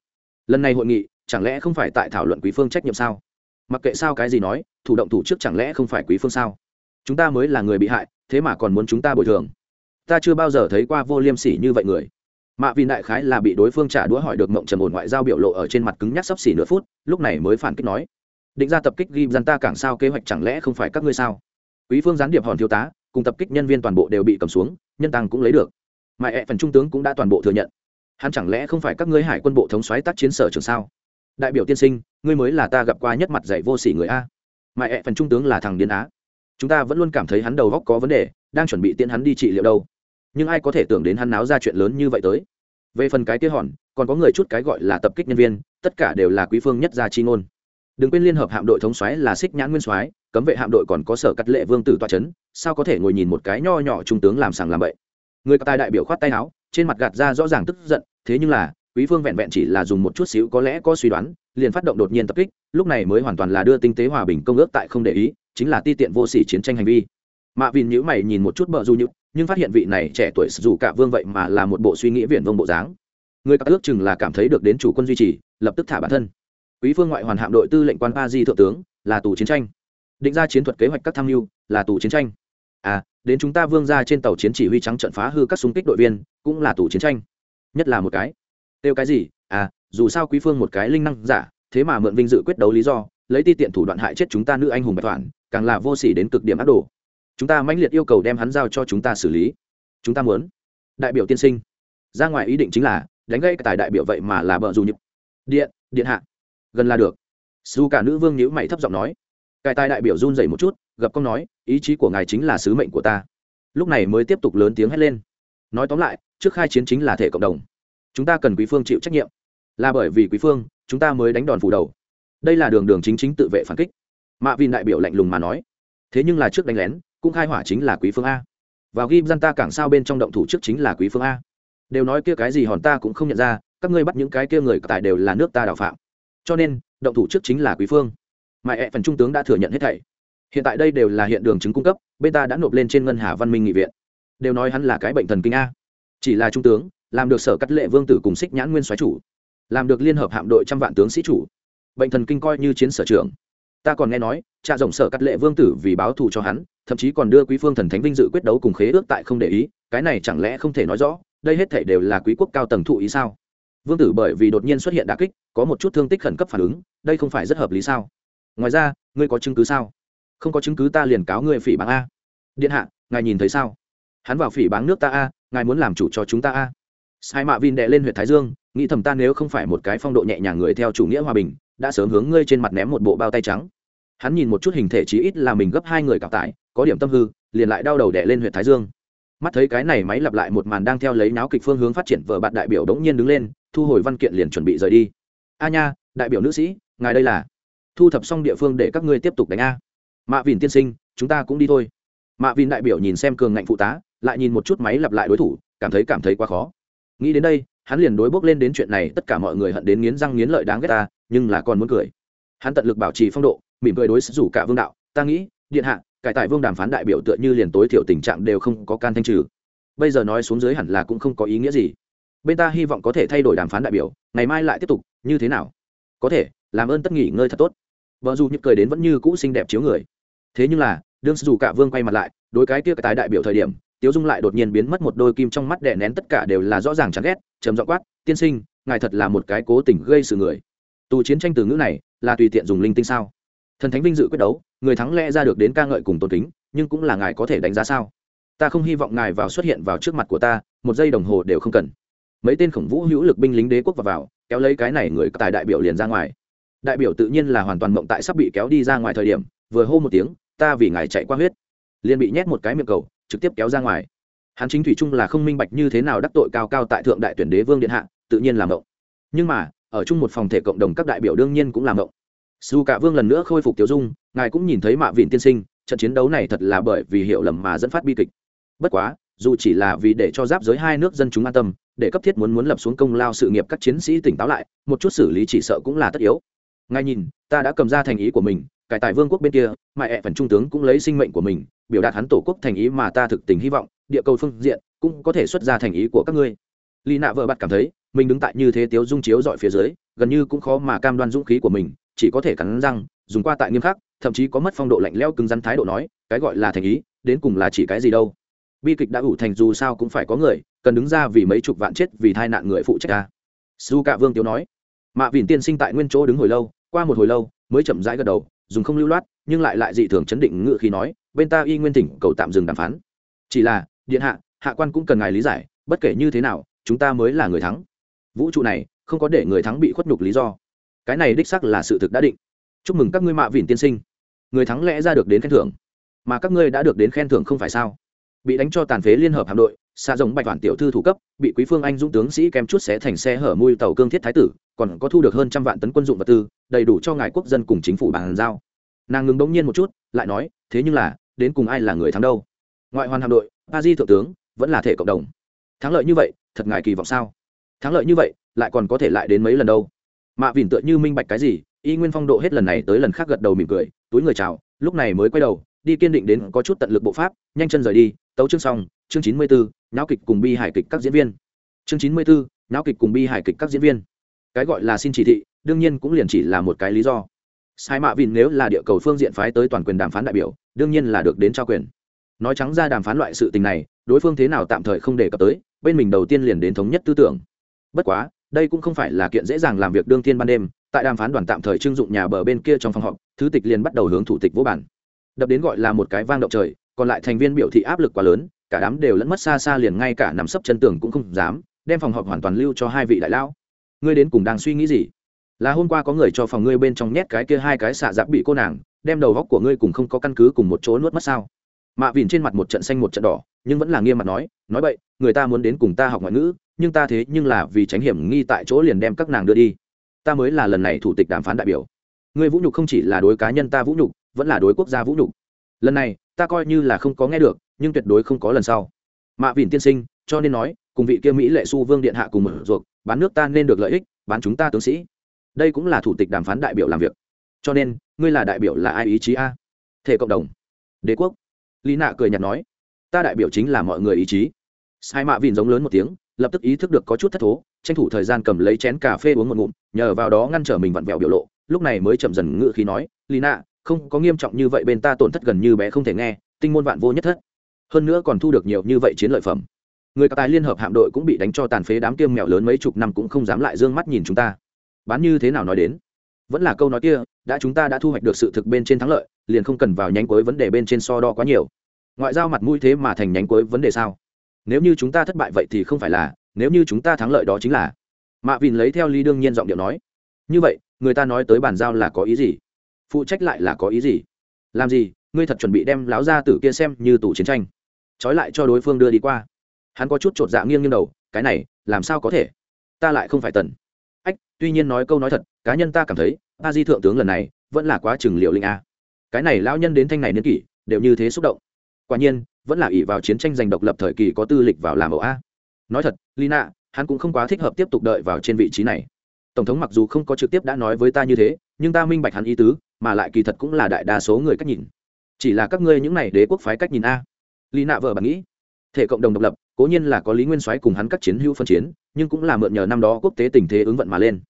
Lần này hội nghị, chẳng lẽ không phải tại thảo luận quý phương trách nhiệm sao? Mặc kệ sao cái gì nói, thủ động thủ trước chẳng lẽ không phải quý phương sao? Chúng ta mới là người bị hại, thế mà còn muốn chúng ta bồi thường ta chưa bao giờ thấy qua vô liêm sỉ như vậy người. Mạ vì đại khái là bị đối phương trả đũa hỏi được mộng trầm ổn ngoại giao biểu lộ ở trên mặt cứng nhắc sắp xỉ nửa phút, lúc này mới phản kích nói. Định ra tập kích ghi dân ta cảng sao kế hoạch chẳng lẽ không phải các ngươi sao? Quý phương gián điệp hòn thiếu tá, cùng tập kích nhân viên toàn bộ đều bị cầm xuống, nhân tăng cũng lấy được. Mà ẹ phần trung tướng cũng đã toàn bộ thừa nhận. Hắn chẳng lẽ không phải các ngươi hải quân bộ thống soái tác chiến sở trường sao? Đại biểu tiên sinh, ngươi mới là ta gặp qua nhất mặt dạy vô sỉ người a. Mà ẹ phần trung tướng là thằng điên á. Chúng ta vẫn luôn cảm thấy hắn đầu góc có vấn đề, đang chuẩn bị tiễn hắn đi trị liệu đâu nhưng ai có thể tưởng đến hắn náo ra chuyện lớn như vậy tới? Về phần cái kia hòn, còn có người chút cái gọi là tập kích nhân viên, tất cả đều là quý phương nhất gia chi ngôn. Đừng quên liên hợp hạm đội thống soái là xích nhãn nguyên soái, cấm vệ hạm đội còn có sở cắt lệ vương tử toa c h ấ n sao có thể ngồi nhìn một cái nho nhỏ trung tướng làm sàng làm bậy? Người tài đại biểu khoát tay áo, trên mặt gạt ra rõ ràng tức giận, thế nhưng là, quý phương vẹn vẹn chỉ là dùng một chút xíu có lẽ có suy đoán, liền phát động đột nhiên tập kích, lúc này mới hoàn toàn là đưa tinh tế hòa bình công ước tại không để ý, chính là ti tiện vô sỉ chiến tranh hành vi. Mạ vìn nhữ mày nhìn một chút bờ du nhữ nhưng phát hiện vị này trẻ tuổi dù cả vương vậy mà là một bộ suy nghĩ viển vông bộ dáng. Người các ước chừng là cảm thấy được đến chủ quân duy trì, lập tức thả bản thân. Quý phương ngoại hoàn hạm đội tư lệnh quan ba di thượng tướng, là tù chiến tranh. Định ra chiến thuật kế hoạch các tham mưu, là tù chiến tranh. À đến chúng ta vương ra trên tàu chiến chỉ huy trắng trận phá hư các xung kích đội viên, cũng là tù chiến tranh. Nhất là một cái. Tiêu cái gì? À dù sao quý phương một cái linh năng giả, thế mà mượn vinh dự quyết đấu lý do, lấy ti tiện thủ đoạn hại chết chúng ta nữ anh hùng bạch toàn, càng là vô sỉ đến cực điểm ác đồ chúng ta mãnh liệt yêu cầu đem hắn giao cho chúng ta xử lý. Chúng ta muốn. Đại biểu tiên sinh. Ra ngoài ý định chính là, đánh gây tài đại biểu vậy mà là bờ dù nhịp. Điện điện hạ. Gần là được. Dù cả nữ vương nhữ mày thấp giọng nói. Cải tài đại biểu run dày một chút, gặp công nói, ý chí của ngài chính là sứ mệnh của ta. Lúc này mới tiếp tục lớn tiếng hét lên. Nói tóm lại, trước khai chiến chính là thể cộng đồng. Chúng ta cần quý phương chịu trách nhiệm. Là bởi vì quý phương, chúng ta mới đánh đòn phủ đầu. Đây là đường đường chính chính tự vệ phản kích. Mạ vin đại biểu lạnh lùng mà nói. Thế nhưng là trước đánh lén cũng khai hỏa chính là quý phương a. Vào ghim gian ta cảng sao bên trong động thủ trước chính là quý phương a. Đều nói kia cái gì hòn ta cũng không nhận ra, các ngươi bắt những cái kia người tại đều là nước ta đào phạm. Cho nên, động thủ trước chính là quý phương. Mà ẹ phần trung tướng đã thừa nhận hết thảy. Hiện tại đây đều là hiện đường chứng cung cấp, bên ta đã nộp lên trên ngân hà văn minh nghị viện. Đều nói hắn là cái bệnh thần kinh a. Chỉ là trung tướng, làm được sở cắt lệ vương tử cùng xích nhãn nguyên soái chủ. Làm được liên hợp hạm đội trăm vạn tướng sĩ chủ. Bệnh thần kinh coi như chiến sở trưởng ta còn nghe nói cha rồng sở cắt lệ vương tử vì báo thù cho hắn, thậm chí còn đưa quý phương thần thánh vinh dự quyết đấu cùng khế ước tại không để ý, cái này chẳng lẽ không thể nói rõ, đây hết thể đều là quý quốc cao tầng thụ ý sao? Vương tử bởi vì đột nhiên xuất hiện đà kích, có một chút thương tích khẩn cấp phản ứng, đây không phải rất hợp lý sao? Ngoài ra, ngươi có chứng cứ sao? Không có chứng cứ ta liền cáo ngươi phỉ báng a. Điện hạ, ngài nhìn thấy sao? Hắn vào phỉ báng nước ta a, ngài muốn làm chủ cho chúng ta a. Sai mạ vin đệ lên huyện thái dương, nghĩ thầm ta nếu không phải một cái phong độ nhẹ nhàng người theo chủ nghĩa hòa bình đã sớm hướng ngươi trên mặt ném một bộ bao tay trắng. Hắn nhìn một chút hình thể chí ít là mình gấp hai người cạo tải, có điểm tâm hư, liền lại đau đầu đẻ lên huyện thái dương. Mắt thấy cái này máy lặp lại một màn đang theo lấy náo kịch phương hướng phát triển, vợ bạn đại biểu đống nhiên đứng lên, thu hồi văn kiện liền chuẩn bị rời đi. A nha, đại biểu nữ sĩ, ngài đây là. Thu thập xong địa phương để các ngươi tiếp tục đánh a. Mạ vìn tiên sinh, chúng ta cũng đi thôi. Mạ vìn đại biểu nhìn xem cường ngạnh phụ tá, lại nhìn một chút máy lặp lại đối thủ, cảm thấy cảm thấy quá khó. Nghĩ đến đây hắn liền đối bước lên đến chuyện này, tất cả mọi người hận đến nghiến răng nghiến lợi đáng ghét ta, nhưng là còn muốn cười. Hắn tận lực bảo trì phong độ, mỉm cười đối xử rủ cả vương đạo, ta nghĩ, điện hạ, cải tại vương đàm phán đại biểu tựa như liền tối thiểu tình trạng đều không có can thanh trừ. Bây giờ nói xuống dưới hẳn là cũng không có ý nghĩa gì. Bên ta hy vọng có thể thay đổi đàm phán đại biểu, ngày mai lại tiếp tục, như thế nào? Có thể, làm ơn tất nghỉ ngơi thật tốt. Vợ dù những cười đến vẫn như cũ xinh đẹp chiếu người. Thế nhưng là, đương dù cả vương quay mặt lại, đối cái kia cái tái đại biểu thời điểm, tiếu dung lại đột nhiên biến mất một đôi kim trong mắt đè nén tất cả đều là rõ ràng chán ghét trầm dọ quát tiên sinh ngài thật là một cái cố tình gây sự người. Tù chiến tranh từ ngữ này là tùy tiện dùng linh tinh sao? Thần thánh vinh dự quyết đấu người thắng lẽ ra được đến ca ngợi cùng tôn kính nhưng cũng là ngài có thể đánh giá sao? Ta không hy vọng ngài vào xuất hiện vào trước mặt của ta một giây đồng hồ đều không cần. Mấy tên khổng vũ hữu lực binh lính đế quốc vào, vào kéo lấy cái này người tài đại biểu liền ra ngoài. Đại biểu tự nhiên là hoàn toàn mộng tại sắp bị kéo đi ra ngoài thời điểm vừa hô một tiếng ta vì ngài chạy qua huyết. Liền bị nhét một cái miệng cầu trực tiếp kéo ra ngoài hắn chính thủy chung là không minh bạch như thế nào đắc tội cao cao tại thượng đại tuyển đế vương điện hạ, tự nhiên làm mộng. Nhưng mà, ở chung một phòng thể cộng đồng các đại biểu đương nhiên cũng làm mộng. Dù cả vương lần nữa khôi phục tiểu dung, ngài cũng nhìn thấy mạ vịn tiên sinh, trận chiến đấu này thật là bởi vì hiểu lầm mà dẫn phát bi kịch. Bất quá, dù chỉ là vì để cho giáp giới hai nước dân chúng an tâm, để cấp thiết muốn muốn lập xuống công lao sự nghiệp các chiến sĩ tỉnh táo lại, một chút xử lý chỉ sợ cũng là tất yếu. Ngài nhìn, ta đã cầm ra thành ý của mình cải tài vương quốc bên kia, mà ẹ phần trung tướng cũng lấy sinh mệnh của mình, biểu đạt hắn tổ quốc thành ý mà ta thực tình hy vọng, địa cầu phương diện cũng có thể xuất ra thành ý của các ngươi. Lì nạ vợ bạt cảm thấy, mình đứng tại như thế tiếu dung chiếu dọi phía dưới, gần như cũng khó mà cam đoan dũng khí của mình, chỉ có thể cắn răng, dùng qua tại nghiêm khắc, thậm chí có mất phong độ lạnh leo cứng rắn thái độ nói, cái gọi là thành ý, đến cùng là chỉ cái gì đâu. Bi kịch đã ủ thành dù sao cũng phải có người, cần đứng ra vì mấy chục vạn chết vì tai nạn người phụ trách ta. Su cạ vương tiếu nói, mạ vìn tiên sinh tại nguyên chỗ đứng hồi lâu, qua một hồi lâu, mới chậm rãi gật đầu dùng không lưu loát, nhưng lại lại dị thường chấn định ngự khi nói, bên ta y nguyên tỉnh cầu tạm dừng đàm phán. Chỉ là, điện hạ hạ quan cũng cần ngài lý giải, bất kể như thế nào, chúng ta mới là người thắng. Vũ trụ này, không có để người thắng bị khuất nhục lý do. Cái này đích sắc là sự thực đã định. Chúc mừng các ngươi mạ vỉn tiên sinh. Người thắng lẽ ra được đến khen thưởng. Mà các ngươi đã được đến khen thưởng không phải sao? Bị đánh cho tàn phế liên hợp hạm đội xa giống bạch toàn tiểu thư thủ cấp, bị quý phương anh dũng tướng sĩ kém chút xé thành xe hở mui tàu cương thiết thái tử, còn có thu được hơn trăm vạn tấn quân dụng vật tư, đầy đủ cho ngài quốc dân cùng chính phủ bàn giao. Nàng ngừng bỗng nhiên một chút, lại nói, thế nhưng là, đến cùng ai là người thắng đâu? Ngoại hoàn hạm đội a di thượng tướng, vẫn là thể cộng đồng. Thắng lợi như vậy, thật ngài kỳ vọng sao? Thắng lợi như vậy, lại còn có thể lại đến mấy lần đâu? Mạ vỉn tựa như minh bạch cái gì, y nguyên phong độ hết lần này tới lần khác gật đầu mỉm cười, túi người chào, lúc này mới quay đầu, đi kiên định đến có chút tận lực bộ pháp, nhanh chân rời đi tấu chương xong, chương chín mươi bốn nháo kịch cùng bi hài kịch các diễn viên. Chương chín mươi bốn nháo kịch cùng bi hài kịch các diễn viên. Cái gọi là xin chỉ thị, đương nhiên cũng liền chỉ là một cái lý do. Sai mạ vìn nếu là địa cầu phương diện phái tới toàn quyền đàm phán đại biểu, đương nhiên là được đến trao quyền. Nói trắng ra đàm phán loại sự tình này, đối phương thế nào tạm thời không đề cập tới, bên mình đầu tiên liền đến thống nhất tư tưởng. Bất quá, đây cũng không phải là kiện dễ dàng làm việc đương tiên ban đêm, tại đàm phán đoàn tạm thời trưng dụng nhà bờ bên kia trong phòng họp, thứ tịch liền bắt đầu hướng thủ tịch vô bản đập đến gọi là một cái vang động trời còn lại thành viên biểu thị áp lực quá lớn, cả đám đều lẫn mất xa xa liền ngay cả nằm sấp chân tường cũng không dám, đem phòng họp hoàn toàn lưu cho hai vị đại lão. Ngươi đến cùng đang suy nghĩ gì? Là hôm qua có người cho phòng ngươi bên trong nhét cái kia hai cái xạ giáp bị cô nàng, đem đầu góc của ngươi cùng không có căn cứ cùng một chỗ nuốt mất sao? Mạ vìn trên mặt một trận xanh một trận đỏ, nhưng vẫn là nghiêm mặt nói nói vậy người ta muốn đến cùng ta học ngoại ngữ, nhưng ta thế nhưng là vì tránh hiểm nghi tại chỗ liền đem các nàng đưa đi. Ta mới là lần này thủ tịch đàm phán đại biểu. Ngươi vũ nhục không chỉ là đối cá nhân ta vũ nhục, vẫn là đối quốc gia vũ nhục lần này, ta coi như là không có nghe được, nhưng tuyệt đối không có lần sau. Mạ vìn tiên sinh, cho nên nói, cùng vị kia mỹ lệ su vương điện hạ cùng mở ruột, bán nước ta nên được lợi ích, bán chúng ta tướng sĩ. Đây cũng là thủ tịch đàm phán đại biểu làm việc. Cho nên, ngươi là đại biểu là ai ý chí a? Thể cộng đồng. Đế quốc. Lý nạ cười nhạt nói, ta đại biểu chính là mọi người ý chí. Sai mạ vìn giống lớn một tiếng, lập tức ý thức được có chút thất thố, tranh thủ thời gian cầm lấy chén cà phê uống một ngụm, nhờ vào đó ngăn trở mình vặn vẹo biểu lộ, lúc này mới chậm dần ngự khí nói, lý nạ không có nghiêm trọng như vậy bên ta tổn thất gần như bé không thể nghe, tinh môn vạn vô nhất thất. Hơn nữa còn thu được nhiều như vậy chiến lợi phẩm. Người tài liên hợp hạm đội cũng bị đánh cho tàn phế đám kiêm mèo lớn mấy chục năm cũng không dám lại d ư ơ n g mắt nhìn chúng ta. Bán như thế nào nói đến? Vẫn là câu nói kia, đã chúng ta đã thu hoạch được sự thực bên trên thắng lợi, liền không cần vào nhánh cuối vấn đề bên trên so đo quá nhiều. Ngoại giao mặt mũi thế mà thành nhánh cuối vấn đề sao? Nếu như chúng ta thất bại vậy thì không phải là, nếu như chúng ta thắng lợi đó chính là. Mạ vìn lấy theo ly đương nhiên giọng điệu nói. Như vậy, người ta nói tới bàn giao là có ý gì? Phụ trách lại là có ý gì? Làm gì? Ngươi thật chuẩn bị đem láo ra tử kia xem như tủ chiến tranh. Trói lại cho đối phương đưa đi qua. Hắn có chút chột dạ nghiêng nghiêng đầu, cái này, làm sao có thể? Ta lại không phải tần. Ách, tuy nhiên nói câu nói thật, cá nhân ta cảm thấy, a di thượng tướng lần này, vẫn là quá chừng liệu linh a. Cái này lão nhân đến thanh này niên kỷ, đều như thế xúc động. Quả nhiên, vẫn là ỷ vào chiến tranh giành độc lập thời kỳ có tư lịch vào làm ẩu a. Nói thật, lina, hắn cũng không quá thích hợp tiếp tục đợi vào trên vị trí này. Tổng thống mặc dù không có trực tiếp đã nói với ta như thế, nhưng ta minh bạch hắn ý tứ mà lại kỳ thật cũng là đại đa số người cách nhìn. Chỉ là các ngươi những này đế quốc phái cách nhìn a. Lý nạ vợ bạn nghĩ, thể cộng đồng độc lập, cố nhiên là có lý nguyên soái cùng hắn các chiến hữu phân chiến, nhưng cũng là mượn nhờ năm đó quốc tế tình thế ứng vận mà lên.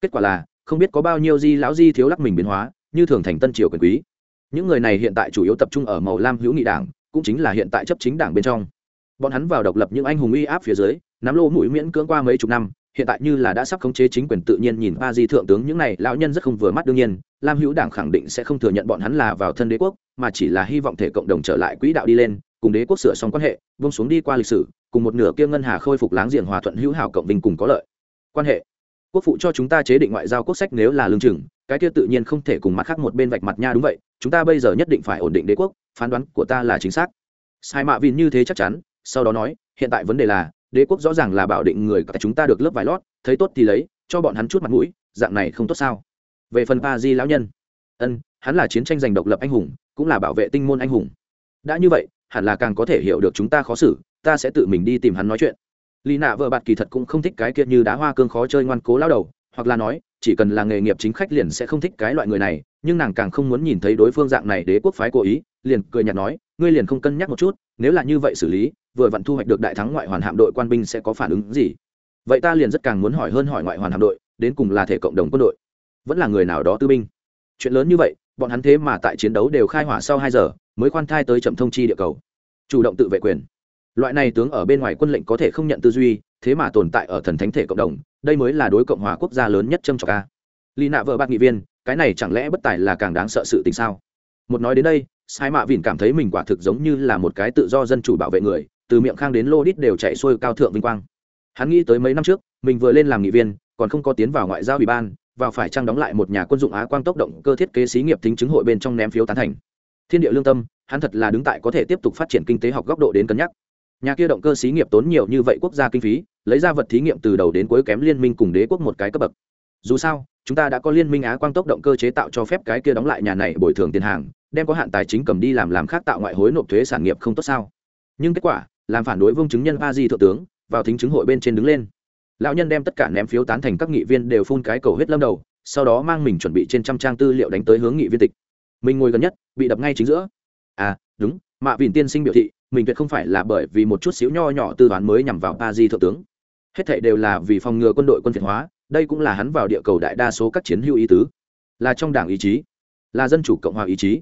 Kết quả là, không biết có bao nhiêu di lão di thiếu lắc mình biến hóa, như thường thành tân triều quyền quý. Những người này hiện tại chủ yếu tập trung ở màu lam hữu nghị đảng, cũng chính là hiện tại chấp chính đảng bên trong. Bọn hắn vào độc lập những anh hùng uy áp phía dưới, nắm lô mũi miễn cưỡng qua mấy chục năm hiện tại như là đã sắp khống chế chính quyền tự nhiên nhìn ba di thượng tướng những này, lão nhân rất không vừa mắt đương nhiên, lam hữu đảng khẳng định sẽ không thừa nhận bọn hắn là vào thân đế quốc, mà chỉ là hy vọng thể cộng đồng trở lại quỹ đạo đi lên, cùng đế quốc sửa xong quan hệ vông xuống đi qua lịch sử, cùng một nửa kia ngân hà khôi phục láng giềng hòa thuận hữu hảo cộng vinh cùng có lợi. Quan hệ. Quốc phụ cho chúng ta chế định ngoại giao quốc sách nếu là lương chừng, cái kia tự nhiên không thể cùng mặt khác một bên vạch mặt nha đúng vậy, chúng ta bây giờ nhất định phải ổn định đế quốc, phán đoán của ta là chính xác. Sai mạ vin như thế chắc chắn, sau đó nói, hiện tại vấn đề là đế quốc rõ ràng là bảo định người cả chúng ta được lớp vải lót, thấy tốt thì lấy, cho bọn hắn chút mặt mũi, dạng này không tốt sao? Về phần pa di lão nhân. Ân, hắn là chiến tranh giành độc lập anh hùng, cũng là bảo vệ tinh môn anh hùng. Đã như vậy, hẳn là càng có thể hiểu được chúng ta khó xử, ta sẽ tự mình đi tìm hắn nói chuyện. Lì nạ vợ bạt kỳ thật cũng không thích cái kia như đá hoa cương khó chơi ngoan cố lao đầu, hoặc là nói, chỉ cần là nghề nghiệp chính khách liền sẽ không thích cái loại người này, nhưng nàng càng không muốn nhìn thấy đối phương dạng này đế quốc phái cố ý, liền cười nhạt nói, ngươi liền không cân nhắc một chút, nếu là như vậy xử lý vừa vặn thu hoạch được đại thắng ngoại hoàn hạm đội quan binh sẽ có phản ứng gì? Vậy ta liền rất càng muốn hỏi hơn hỏi ngoại hoàn hạm đội, đến cùng là thể cộng đồng quân đội, vẫn là người nào đó tư binh? Chuyện lớn như vậy, bọn hắn thế mà tại chiến đấu đều khai hỏa sau hai giờ, mới khoan thai tới chậm thông chi địa cầu. Chủ động tự vệ quyền. Loại này tướng ở bên ngoài quân lệnh có thể không nhận tư duy, thế mà tồn tại ở thần thánh thể cộng đồng, đây mới là đối cộng hòa quốc gia lớn nhất trâm trọc ca ly nạ vợ bạc nghị viên, cái này chẳng lẽ bất tài là càng đáng sợ sự tình sao? Một nói đến đây, sai mạ vìn cảm thấy mình quả thực giống như là một cái tự do dân chủ bảo vệ người từ miệng khang đến lô đít đều chạy xuôi cao thượng vinh quang. Hắn nghĩ tới mấy năm trước, mình vừa lên làm nghị viên, còn không có tiến vào ngoại giao ủy ban vào phải trang đóng lại một nhà quân dụng á quang tốc động cơ thiết kế xí nghiệp tính chứng hội bên trong ném phiếu tán thành. Thiên địa lương tâm, hắn thật là đứng tại có thể tiếp tục phát triển kinh tế học góc độ đến cân nhắc. Nhà kia động cơ xí nghiệp tốn nhiều như vậy quốc gia kinh phí, lấy ra vật thí nghiệm từ đầu đến cuối kém liên minh cùng đế quốc một cái cấp bậc. Dù sao, chúng ta đã có liên minh á quang tốc động cơ chế tạo cho phép cái kia đóng lại nhà này bồi thường tiền hàng, đem có hạn tài chính cầm đi làm làm khác tạo ngoại hối nộp thuế sản nghiệp không tốt sao? Nhưng kết quả làm phản đối vương chứng nhân a di thượng tướng, vào thính chứng hội bên trên đứng lên. Lão nhân đem tất cả ném phiếu tán thành các nghị viên đều phun cái cầu huyết lâm đầu, sau đó mang mình chuẩn bị trên trăm trang tư liệu đánh tới hướng nghị viên tịch. Mình ngồi gần nhất, bị đập ngay chính giữa. À đúng, mạ vìn tiên sinh biểu thị, mình tuyệt không phải là bởi vì một chút xíu nho nhỏ tư toán mới nhằm vào a di thượng tướng. Hết thệ đều là vì phòng ngừa quân đội quân phiệt hóa, đây cũng là hắn vào địa cầu đại đa số các chiến hữu ý tứ. Là trong đảng ý chí, là dân chủ cộng hòa ý chí.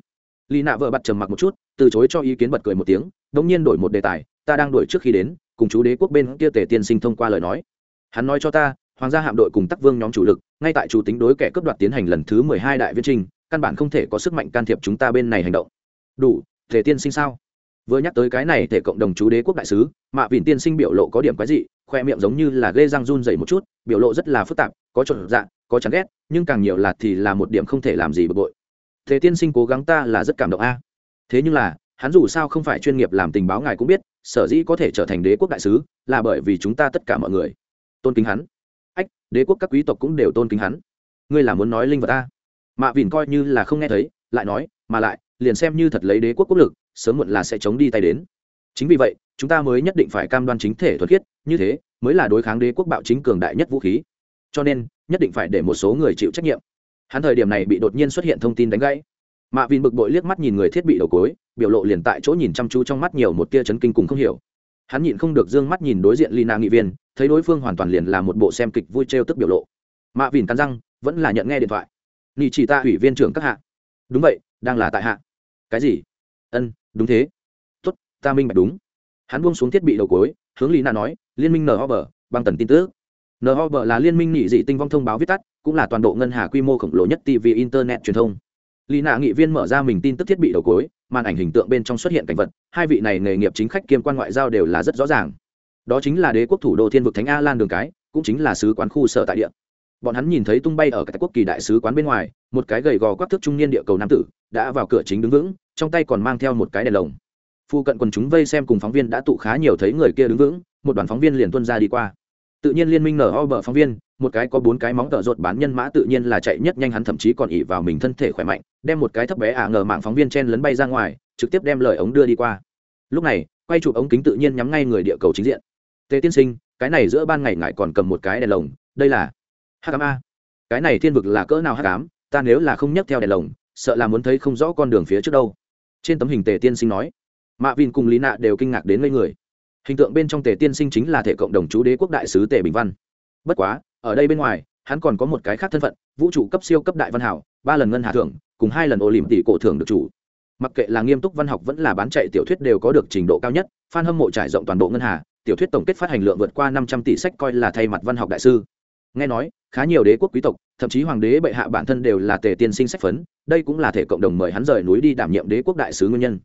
Lì nạ vợ bặt trầm mặc một chút, từ chối cho ý kiến bật cười một tiếng đ ỗ n g nhiên đổi một đề tài ta đang đuổi trước khi đến, cùng chú đế quốc bên kia tề tiên sinh thông qua lời nói. Hắn nói cho ta, hoàng gia hạm đội cùng tắc vương nhóm chủ lực, ngay tại chủ tính đối kẻ cướp đoạt tiến hành lần thứ mười hai đại viễn trinh căn bản không thể có sức mạnh can thiệp chúng ta bên này hành động. Đủ thể tiên sinh sao? Vừa nhắc tới cái này thể cộng đồng chú đế quốc đại sứ, mạ vìn tiên sinh biểu lộ có điểm quái dị, khoe miệng giống như là ghê răng run dày một chút, biểu lộ rất là phức tạp, có trộn dạ có chán ghét, nhưng càng nhiều là thì là một điểm không thể làm gì bực bội. Thế tiên sinh cố gắng ta là rất cảm động a. Thế nhưng là, hắn dù sao không phải chuyên nghiệp làm tình báo ngài cũng biết sở dĩ có thể trở thành đế quốc đại sứ là bởi vì chúng ta tất cả mọi người tôn kính hắn. Ách, đế quốc các quý tộc cũng đều tôn kính hắn. Ngươi là muốn nói linh vật ta? Mạ vìn coi như là không nghe thấy, lại nói, mà lại, liền xem như thật lấy đế quốc quốc lực, sớm muộn là sẽ chống đi tay đến. Chính vì vậy, chúng ta mới nhất định phải cam đoan chính thể thuật khiết, như thế mới là đối kháng đế quốc bạo chính cường đại nhất vũ khí. Cho nên, nhất định phải để một số người chịu trách nhiệm. Hắn thời điểm này bị đột nhiên xuất hiện thông tin đánh gãy mạ vin bực bội liếc mắt nhìn người thiết bị đầu cối, biểu lộ liền tại chỗ nhìn chăm chú trong mắt nhiều một tia chấn kinh cùng không hiểu. Hắn nhịn không được d ư ơ n g mắt nhìn đối diện lina nghị viên, thấy đối phương hoàn toàn liền là một bộ xem kịch vui t tức biểu lộ. Mạ vin cắn răng, vẫn là nhận nghe điện thoại. Nghị chỉ ta ủy viên trưởng các hạ. Đúng vậy, đang là tại hạ. Cái gì? Ân, đúng thế. Tốt, ta minh bạch đúng. Hắn buông xuống thiết bị đầu cối, hướng lina nói, liên minh nho bờ bằng tần tin tức. Nho bờ là liên minh nghị dị tinh vong thông báo viết tắt, cũng là toàn bộ ngân hà quy mô khổng lồ nhất tv internet truyền thông lì nạ nghị viên mở ra mình tin tức thiết bị đầu cối màn ảnh hình tượng bên trong xuất hiện cảnh vật, hai vị này nghề nghiệp chính khách kiêm quan ngoại giao đều là rất rõ ràng. Đó chính là đế quốc thủ đô thiên vực thánh a lan đường cái, cũng chính là sứ quán khu sở tại địa. Bọn hắn nhìn thấy tung bay ở các quốc kỳ đại sứ quán bên ngoài, một cái gầy gò quắc thước trung niên địa cầu nam tử, đã vào cửa chính đứng vững, trong tay còn mang theo một cái đèn lồng. Phu cận quần chúng vây xem cùng phóng viên đã tụ khá nhiều thấy người kia đứng vững, một đoàn phóng viên liền tuân ra đi qua. Tự nhiên liên minh nở o bờ phóng viên một cái có bốn cái móng tợ rột bán nhân mã tự nhiên là chạy nhất nhanh hắn thậm chí còn ỉ vào mình thân thể khỏe mạnh, đem một cái thấp bé ả ngờ mạng phóng viên chen lấn bay ra ngoài, trực tiếp đem lời ống đưa đi qua. Lúc này, quay chụp ống kính tự nhiên nhắm ngay người địa cầu chính diện. Tề tiên sinh, cái này giữa ban ngày ngại còn cầm một cái đèn lồng, đây là hkm a. Cái này thiên vực là cỡ nào hkm ta nếu là không nhấc theo đèn lồng, sợ là muốn thấy không rõ con đường phía trước đâu. Trên tấm hình tề tiên sinh nói. Mạ vin cùng lý nạ đều kinh ngạc đến ngây người. Hình tượng bên trong tề tiên sinh chính là thể cộng đồng chú đế quốc đại sứ tề bình văn. Bất quá ở đây bên ngoài, hắn còn có một cái khác thân phận, vũ trụ cấp siêu cấp đại văn hảo, ba lần ngân hà thưởng, cùng hai lần ô lìm tỷ cổ thưởng được chủ. Mặc kệ là nghiêm túc văn học vẫn là bán chạy tiểu thuyết đều có được trình độ cao nhất f hâm mộ trải rộng toàn bộ ngân hà, tiểu thuyết tổng kết phát hành lượng vượt qua năm trăm tỷ sách coi là thay mặt văn học đại sư. Nghe nói, khá nhiều đế quốc quý tộc, thậm chí hoàng đế bệ hạ bản thân đều là tề tiên sinh sách phấn, đây cũng là thể cộng đồng mời hắn rời núi đi đảm nhiệm đế quốc đại sứ nguyên nhân.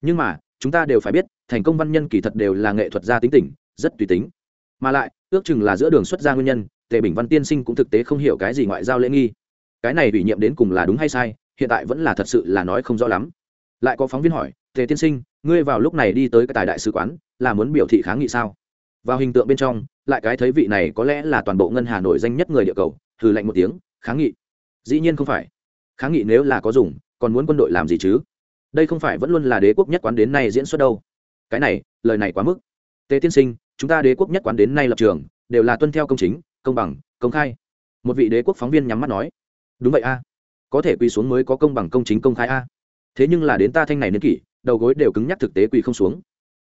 Nhưng mà, chúng ta đều phải biết, thành công văn nhân kỳ thật đều là nghệ thuật gia tính tình, rất tùy tính mà lại, ước chừng là giữa đường xuất gia nguyên nhân, tề bình văn tiên sinh cũng thực tế không hiểu cái gì ngoại giao lễ nghi. Cái này ủy nhiệm đến cùng là đúng hay sai, hiện tại vẫn là thật sự là nói không rõ lắm. Lại có phóng viên hỏi, tề tiên sinh, ngươi vào lúc này đi tới cái tài đại sứ quán, là muốn biểu thị kháng nghị sao? Vào hình tượng bên trong, lại cái thấy vị này có lẽ là toàn bộ ngân hà nổi danh nhất người địa cầu thử lạnh một tiếng, kháng nghị? Dĩ nhiên không phải. Kháng nghị nếu là có dùng, còn muốn quân đội làm gì chứ? Đây không phải vẫn luôn là đế quốc nhất quán đến nay diễn xuất đâu. Cái này, lời này quá mức. Tề tiên sinh chúng ta đế quốc nhất quán đến nay lập trường, đều là tuân theo công chính, công bằng, công khai. Một vị đế quốc phóng viên nhắm mắt nói, đúng vậy a, có thể quỳ xuống mới có công bằng, công chính, công khai a. Thế nhưng là đến ta thanh này niên kỷ, đầu gối đều cứng nhắc thực tế quỳ không xuống.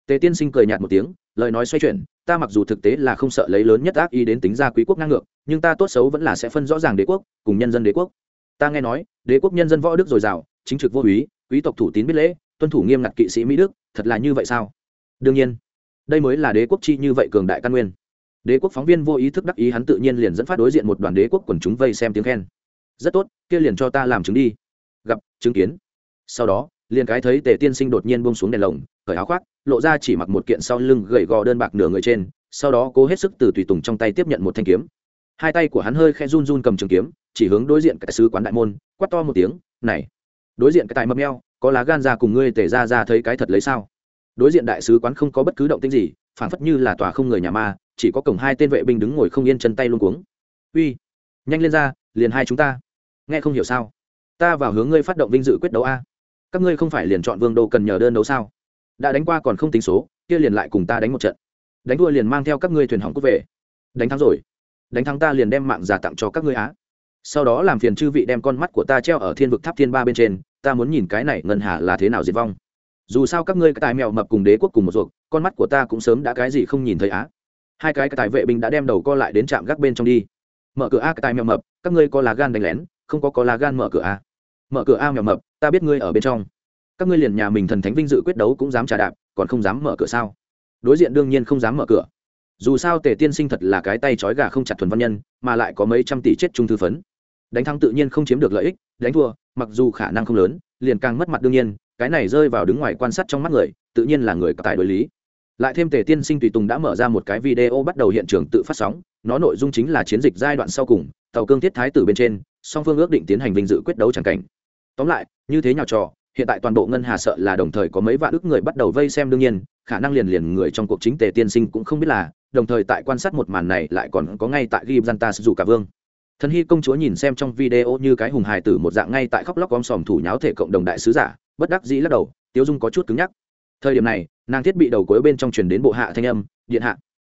Tề tiên sinh cười nhạt một tiếng, lời nói xoay chuyển, ta mặc dù thực tế là không sợ lấy lớn nhất ác ý đến tính ra quý quốc ngang ngược, nhưng ta tốt xấu vẫn là sẽ phân rõ ràng đế quốc, cùng nhân dân đế quốc. Ta nghe nói, đế quốc nhân dân võ đức dồi dào, chính trực vô úy, quý tộc thủ tín biết lễ, tuân thủ nghiêm ngặt kỵ sĩ mỹ đức, thật là như vậy sao? Đương nhiên đây mới là đế quốc chi như vậy cường đại căn nguyên. Đế quốc phóng viên vô ý thức đắc ý hắn tự nhiên liền dẫn phát đối diện một đoàn đế quốc quần chúng vây xem tiếng khen. Rất tốt, kia liền cho ta làm chứng đi. Gặp, chứng kiến. Sau đó, liền cái thấy tề tiên sinh đột nhiên bông xuống đèn lồng khởi áo khoác, lộ ra chỉ mặc một kiện sau lưng gầy gò đơn bạc nửa người trên, sau đó cố hết sức từ tùy tùng trong tay tiếp nhận một thanh kiếm. Hai tay của hắn hơi khe run run cầm trường kiếm, chỉ hướng đối diện cái sứ quán đại môn, quát to một tiếng, này, đối diện cái tài mập meo, có lá gan ra cùng ngươi tề ra ra thấy cái thật lấy sao? Đối diện đại sứ quán không có bất cứ động tĩnh gì, phảng phất như là tòa không người nhà ma, chỉ có cổng hai tên vệ binh đứng ngồi không yên chân tay luôn cuống. Uy, nhanh lên ra, liền hai chúng ta. Nghe không hiểu sao? Ta vào hướng ngươi phát động vinh dự quyết đấu a. Các ngươi không phải liền chọn vương đô cần nhờ đơn đấu sao? Đã đánh qua còn không tính số, kia liền lại cùng ta đánh một trận. Đánh đua liền mang theo các ngươi thuyền hỏng cút về. Đánh thắng rồi. Đánh thắng ta liền đem mạng giả tặng cho các ngươi á. Sau đó làm phiền chư vị đem con mắt của ta treo ở thiên vực tháp thiên ba bên trên, ta muốn nhìn cái này ngân hà là thế nào diệt vong dù sao các ngươi cái tài mèo mập cùng đế quốc cùng một ruột, con mắt của ta cũng sớm đã cái gì không nhìn thấy á. Hai cái cái tài vệ binh đã đem đầu co lại đến trạm gác bên trong đi. Mở cửa a cái tài mèo mập, các ngươi có lá gan đánh lén, không có có lá gan mở cửa a. Mở cửa a mèo mập, ta biết ngươi ở bên trong. Các ngươi liền nhà mình thần thánh vinh dự quyết đấu cũng dám trả đạp, còn không dám mở cửa sao? Đối diện đương nhiên không dám mở cửa. Dù sao tề tiên sinh thật là cái tay trói gà không chặt thuần văn nhân, mà lại có mấy trăm tỷ chết trung thư phấn. Đánh thắng tự nhiên không chiếm được lợi ích, đánh thua, mặc dù khả năng không lớn, liền càng mất mặt đương nhiên cái này rơi vào đứng ngoài quan sát trong mắt người, tự nhiên là người tài đối lý. Lại thêm tề tiên sinh tùy tùng đã mở ra một cái video bắt đầu hiện trường tự phát sóng, nó nội dung chính là chiến dịch giai đoạn sau cùng, tàu cương thiết thái tử bên trên, song phương ước định tiến hành vinh dự quyết đấu c cảnh. Tóm lại, như thế nhào trò, hiện tại toàn bộ ngân hà sợ là đồng thời có mấy vạn ước người bắt đầu vây xem đương nhiên, khả năng liền liền người trong cuộc chính tề tiên sinh cũng không biết là, đồng thời tại quan sát một màn này lại còn có ngay tại ghi sử dù cả vương. Thần hy công chúa nhìn xem trong video như cái hùng hài tử một dạng ngay tại khóc lóc om sòm thủ nháo thể cộng đồng đại sứ giả bất đắc dĩ lắc đầu, tiếu dung có chút cứng nhắc. Thời điểm này, nàng thiết bị đầu cuối bên trong truyền đến bộ hạ thanh âm, điện hạ.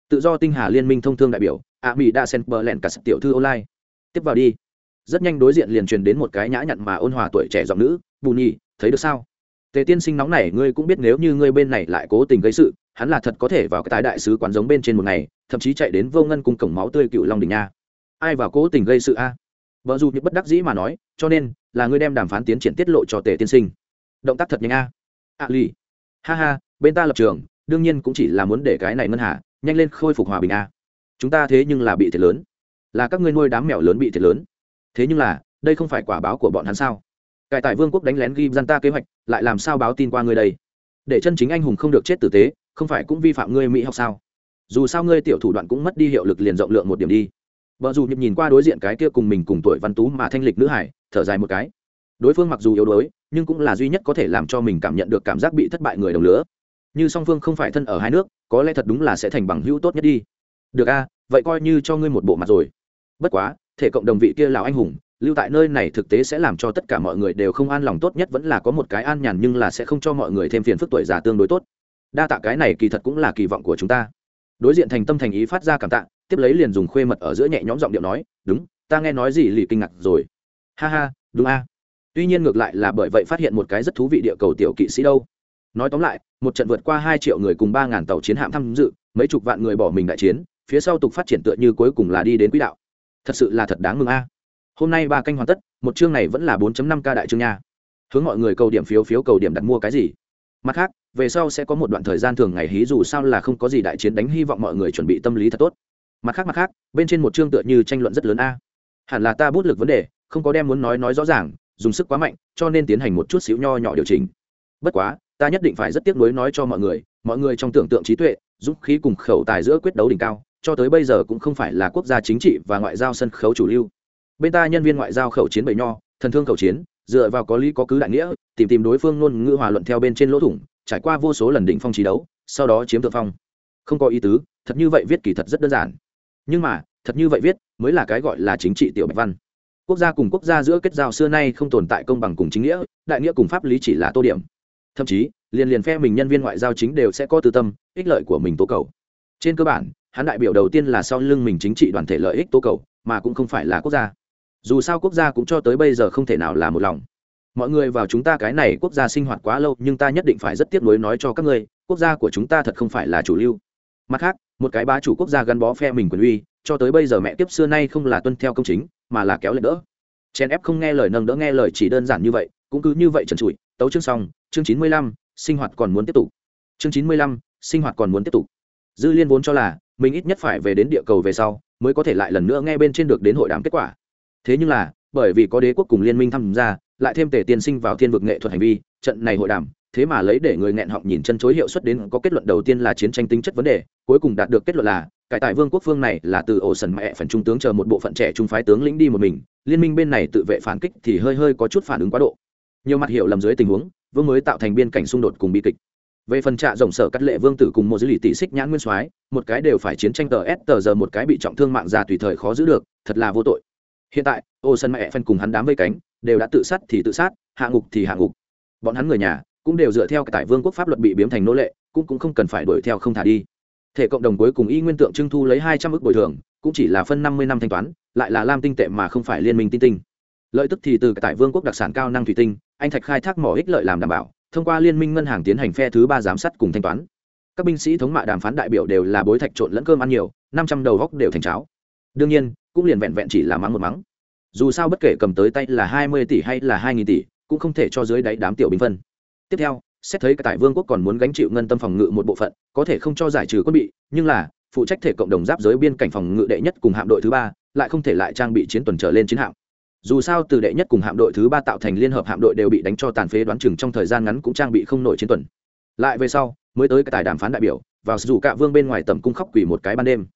Tự do tinh hà liên minh thông thương đại biểu, ạ mỹ đã sen bờ lẹn cả tiểu thư online. Tiếp vào đi. Rất nhanh đối diện liền truyền đến một cái nhã nhặn mà ôn hòa tuổi trẻ giọng nữ, bù nhì thấy được sao? Tề tiên sinh nóng này, ngươi cũng biết nếu như ngươi bên này lại cố tình gây sự, hắn là thật có thể vào cái tái đại sứ quán giống bên trên một ngày, thậm chí chạy đến vô ngân cung cổng máu tươi cựu long đình nha. Ai vào cố tình gây sự a? Vợ dù những bất đắc dĩ mà nói, cho nên, là ngươi đem đàm phán tiến triển tiết lộ cho tề tiên sinh động tác thật nhanh a. À. a lì. Ha ha, bên ta lập trường, đương nhiên cũng chỉ là muốn để cái này ngân hà, nhanh lên khôi phục hòa bình a. Chúng ta thế nhưng là bị thiệt lớn. Là các ngươi nuôi đám mèo lớn bị thiệt lớn. Thế nhưng là, đây không phải quả báo của bọn hắn sao? Cải tại vương quốc đánh lén ghi dân ta kế hoạch, lại làm sao báo tin qua ngươi đây? Để chân chính anh hùng không được chết tử tế, không phải cũng vi phạm ngươi mỹ học sao? Dù sao ngươi tiểu thủ đoạn cũng mất đi hiệu lực liền rộng lượng một điểm đi. Vợ dù nhịp nhìn qua đối diện cái kia cùng mình cùng tuổi văn tú mà thanh lịch nữ hải, thở dài một cái. Đối phương mặc dù yếu đuối nhưng cũng là duy nhất có thể làm cho mình cảm nhận được cảm giác bị thất bại người đồng lứa. Như song phương không phải thân ở hai nước, có lẽ thật đúng là sẽ thành bằng hữu tốt nhất đi. Được a, vậy coi như cho ngươi một bộ mặt rồi. Bất quá, thể cộng đồng vị kia lào anh hùng, lưu tại nơi này thực tế sẽ làm cho tất cả mọi người đều không an lòng tốt nhất vẫn là có một cái an nhàn nhưng là sẽ không cho mọi người thêm phiền phức tuổi già tương đối tốt. Đa tạ cái này kỳ thật cũng là kỳ vọng của chúng ta. Đối diện thành tâm thành ý phát ra cảm tạ, tiếp lấy liền dùng khuê mật ở giữa nhẹ nhõm giọng điệu nói, đúng, ta nghe nói gì lì kinh ngạc rồi. Ha ha, đúng a tuy nhiên ngược lại là bởi vậy phát hiện một cái rất thú vị địa cầu tiểu kỵ sĩ đâu. Nói tóm lại, một trận vượt qua hai triệu người cùng ba ngàn tàu chiến hạm tham dự, mấy chục vạn người bỏ mình đại chiến, phía sau tục phát triển tựa như cuối cùng là đi đến quỹ đạo. Thật sự là thật đáng mừng a. Hôm nay ba canh hoàn tất, một chương này vẫn là 4 năm k đại chương nha. Hướng mọi người cầu điểm phiếu phiếu cầu điểm đặt mua cái gì? Mặt khác, về sau sẽ có một đoạn thời gian thường ngày hí dù sao là không có gì đại chiến đánh hy vọng mọi người chuẩn bị tâm lý thật tốt. Mặt khác mặt khác, bên trên một chương tựa như tranh luận rất lớn a. Hẳn là ta bút lực vấn đề, không có đem muốn nói nói rõ ràng dùng sức quá mạnh, cho nên tiến hành một chút xíu nho nhỏ điều chỉnh. Bất quá, ta nhất định phải rất tiếc nuối nói cho mọi người mọi người trong tưởng tượng trí tuệ, dũng khí cùng khẩu tài giữa quyết đấu đỉnh cao, cho tới bây giờ cũng không phải là quốc gia chính trị và ngoại giao sân khấu chủ lưu. Bên ta nhân viên ngoại giao khẩu chiến bầy nho, thần thương khẩu chiến, dựa vào có lý có cứ đại nghĩa, tìm tìm đối phương ngôn ngữ hòa luận theo bên trên lỗ thủng, trải qua vô số lần đỉnh phong trí đấu, sau đó chiếm thượng phong. Không có ý tứ, thật như vậy viết kỳ thật rất đơn giản. Nhưng mà, thật như vậy viết, mới là cái gọi là chính trị tiểu bạch văn quốc gia cùng quốc gia giữa kết giao xưa nay không tồn tại công bằng cùng chính nghĩa, đại nghĩa cùng pháp lý chỉ là tô điểm. Thậm chí, liền liền phe mình nhân viên ngoại giao chính đều sẽ có tư tâm, ích lợi của mình tố cầu. Trên cơ bản, hắn đại biểu đầu tiên là sau lưng mình chính trị đoàn thể lợi ích tố cầu, mà cũng không phải là quốc gia. Dù sao quốc gia cũng cho tới bây giờ không thể nào là một lòng. Mọi người vào chúng ta cái này quốc gia sinh hoạt quá lâu, nhưng ta nhất định phải rất tiếc nuối nói cho các ngươi, quốc gia của chúng ta thật không phải là chủ lưu. Mặt khác, một cái bá chủ quốc gia gắn bó phe mình quyền uy, cho tới bây giờ mẹ tiếp xưa nay không là tuân theo công chính mà là kéo lệ đỡ. Chen ép không nghe lời nâng đỡ, nghe lời chỉ đơn giản như vậy, cũng cứ như vậy trần trụi, tấu chương xong, chương chín mươi lăm, sinh hoạt còn muốn tiếp tục. Chương chín mươi lăm, sinh hoạt còn muốn tiếp tục. Dư liên vốn cho là mình ít nhất phải về đến địa cầu về sau mới có thể lại lần nữa nghe bên trên được đến hội đàm kết quả. Thế nhưng là, bởi vì có đế quốc cùng liên minh tham gia, lại thêm tề tiên sinh vào thiên vực nghệ thuật hành vi, trận này hội đàm, thế mà lấy để người nghẹn họng nhìn chân chối hiệu suất đến có kết luận đầu tiên là chiến tranh tính chất vấn đề, cuối cùng đạt được kết luận là cải tại vương quốc phương này là từ ổ sần mẹ phần trung tướng chờ một bộ phận trẻ trung phái tướng lĩnh đi một mình, liên minh bên này tự vệ phản kích thì hơi hơi có chút phản ứng quá độ. Nhiều mặt hiểu lầm dưới tình huống, vương mới tạo thành biên cảnh xung đột cùng bi kịch. Về phần trạ rộng sở cắt lệ vương tử cùng một dữ lì tỷ xích nhãn nguyên soái, một cái đều phải chiến tranh tờ s tờ giờ một cái bị trọng thương mạng già tùy thời khó giữ được, thật là vô tội. Hiện tại ô sân mẹ phân cùng hắn đám vây cánh, đều đã tự sát thì tự sát, hạ ngục thì hạ ngục. Bọn hắn người nhà cũng đều dựa theo tại vương quốc pháp luật bị biếm thành nô lệ, cũng cũng không cần phải đuổi theo không thả đi thể cộng đồng cuối cùng y nguyên tượng trưng thu lấy hai trăm ước bồi thường, cũng chỉ là phân năm mươi năm thanh toán, lại là lam tinh tệ mà không phải liên minh tinh tinh. Lợi tức thì từ tại vương quốc đặc sản cao năng thủy tinh, anh thạch khai thác mỏ ích lợi làm đảm bảo, thông qua liên minh ngân hàng tiến hành phe thứ ba giám sát cùng thanh toán. Các binh sĩ thống mạ đàm phán đại biểu đều là bối thạch trộn lẫn cơm ăn nhiều, năm trăm đầu góc đều thành cháo. Đương nhiên, cũng liền vẹn vẹn chỉ là mắng một mắng. Dù sao bất kể cầm tới tay là hai mươi tỷ hay là hai nghìn tỷ, cũng không thể cho dưới đáy đám tiểu binh phân. Tiếp theo xét thấy tại vương quốc còn muốn gánh chịu ngân tâm phòng ngự một bộ phận, có thể không cho giải trừ quân bị, nhưng là, phụ trách thể cộng đồng giáp giới biên cảnh phòng ngự đệ nhất cùng hạm đội thứ ba, lại không thể lại trang bị chiến tuần trở lên chiến hạm. Dù sao từ đệ nhất cùng hạm đội thứ ba tạo thành liên hợp hạm đội đều bị đánh cho tàn phế đoán chừng trong thời gian ngắn cũng trang bị không nổi chiến tuần. Lại về sau, mới tới cái tài đàm phán đại biểu, vào dù cả vương bên ngoài tầm cung khóc quỷ một cái ban đêm.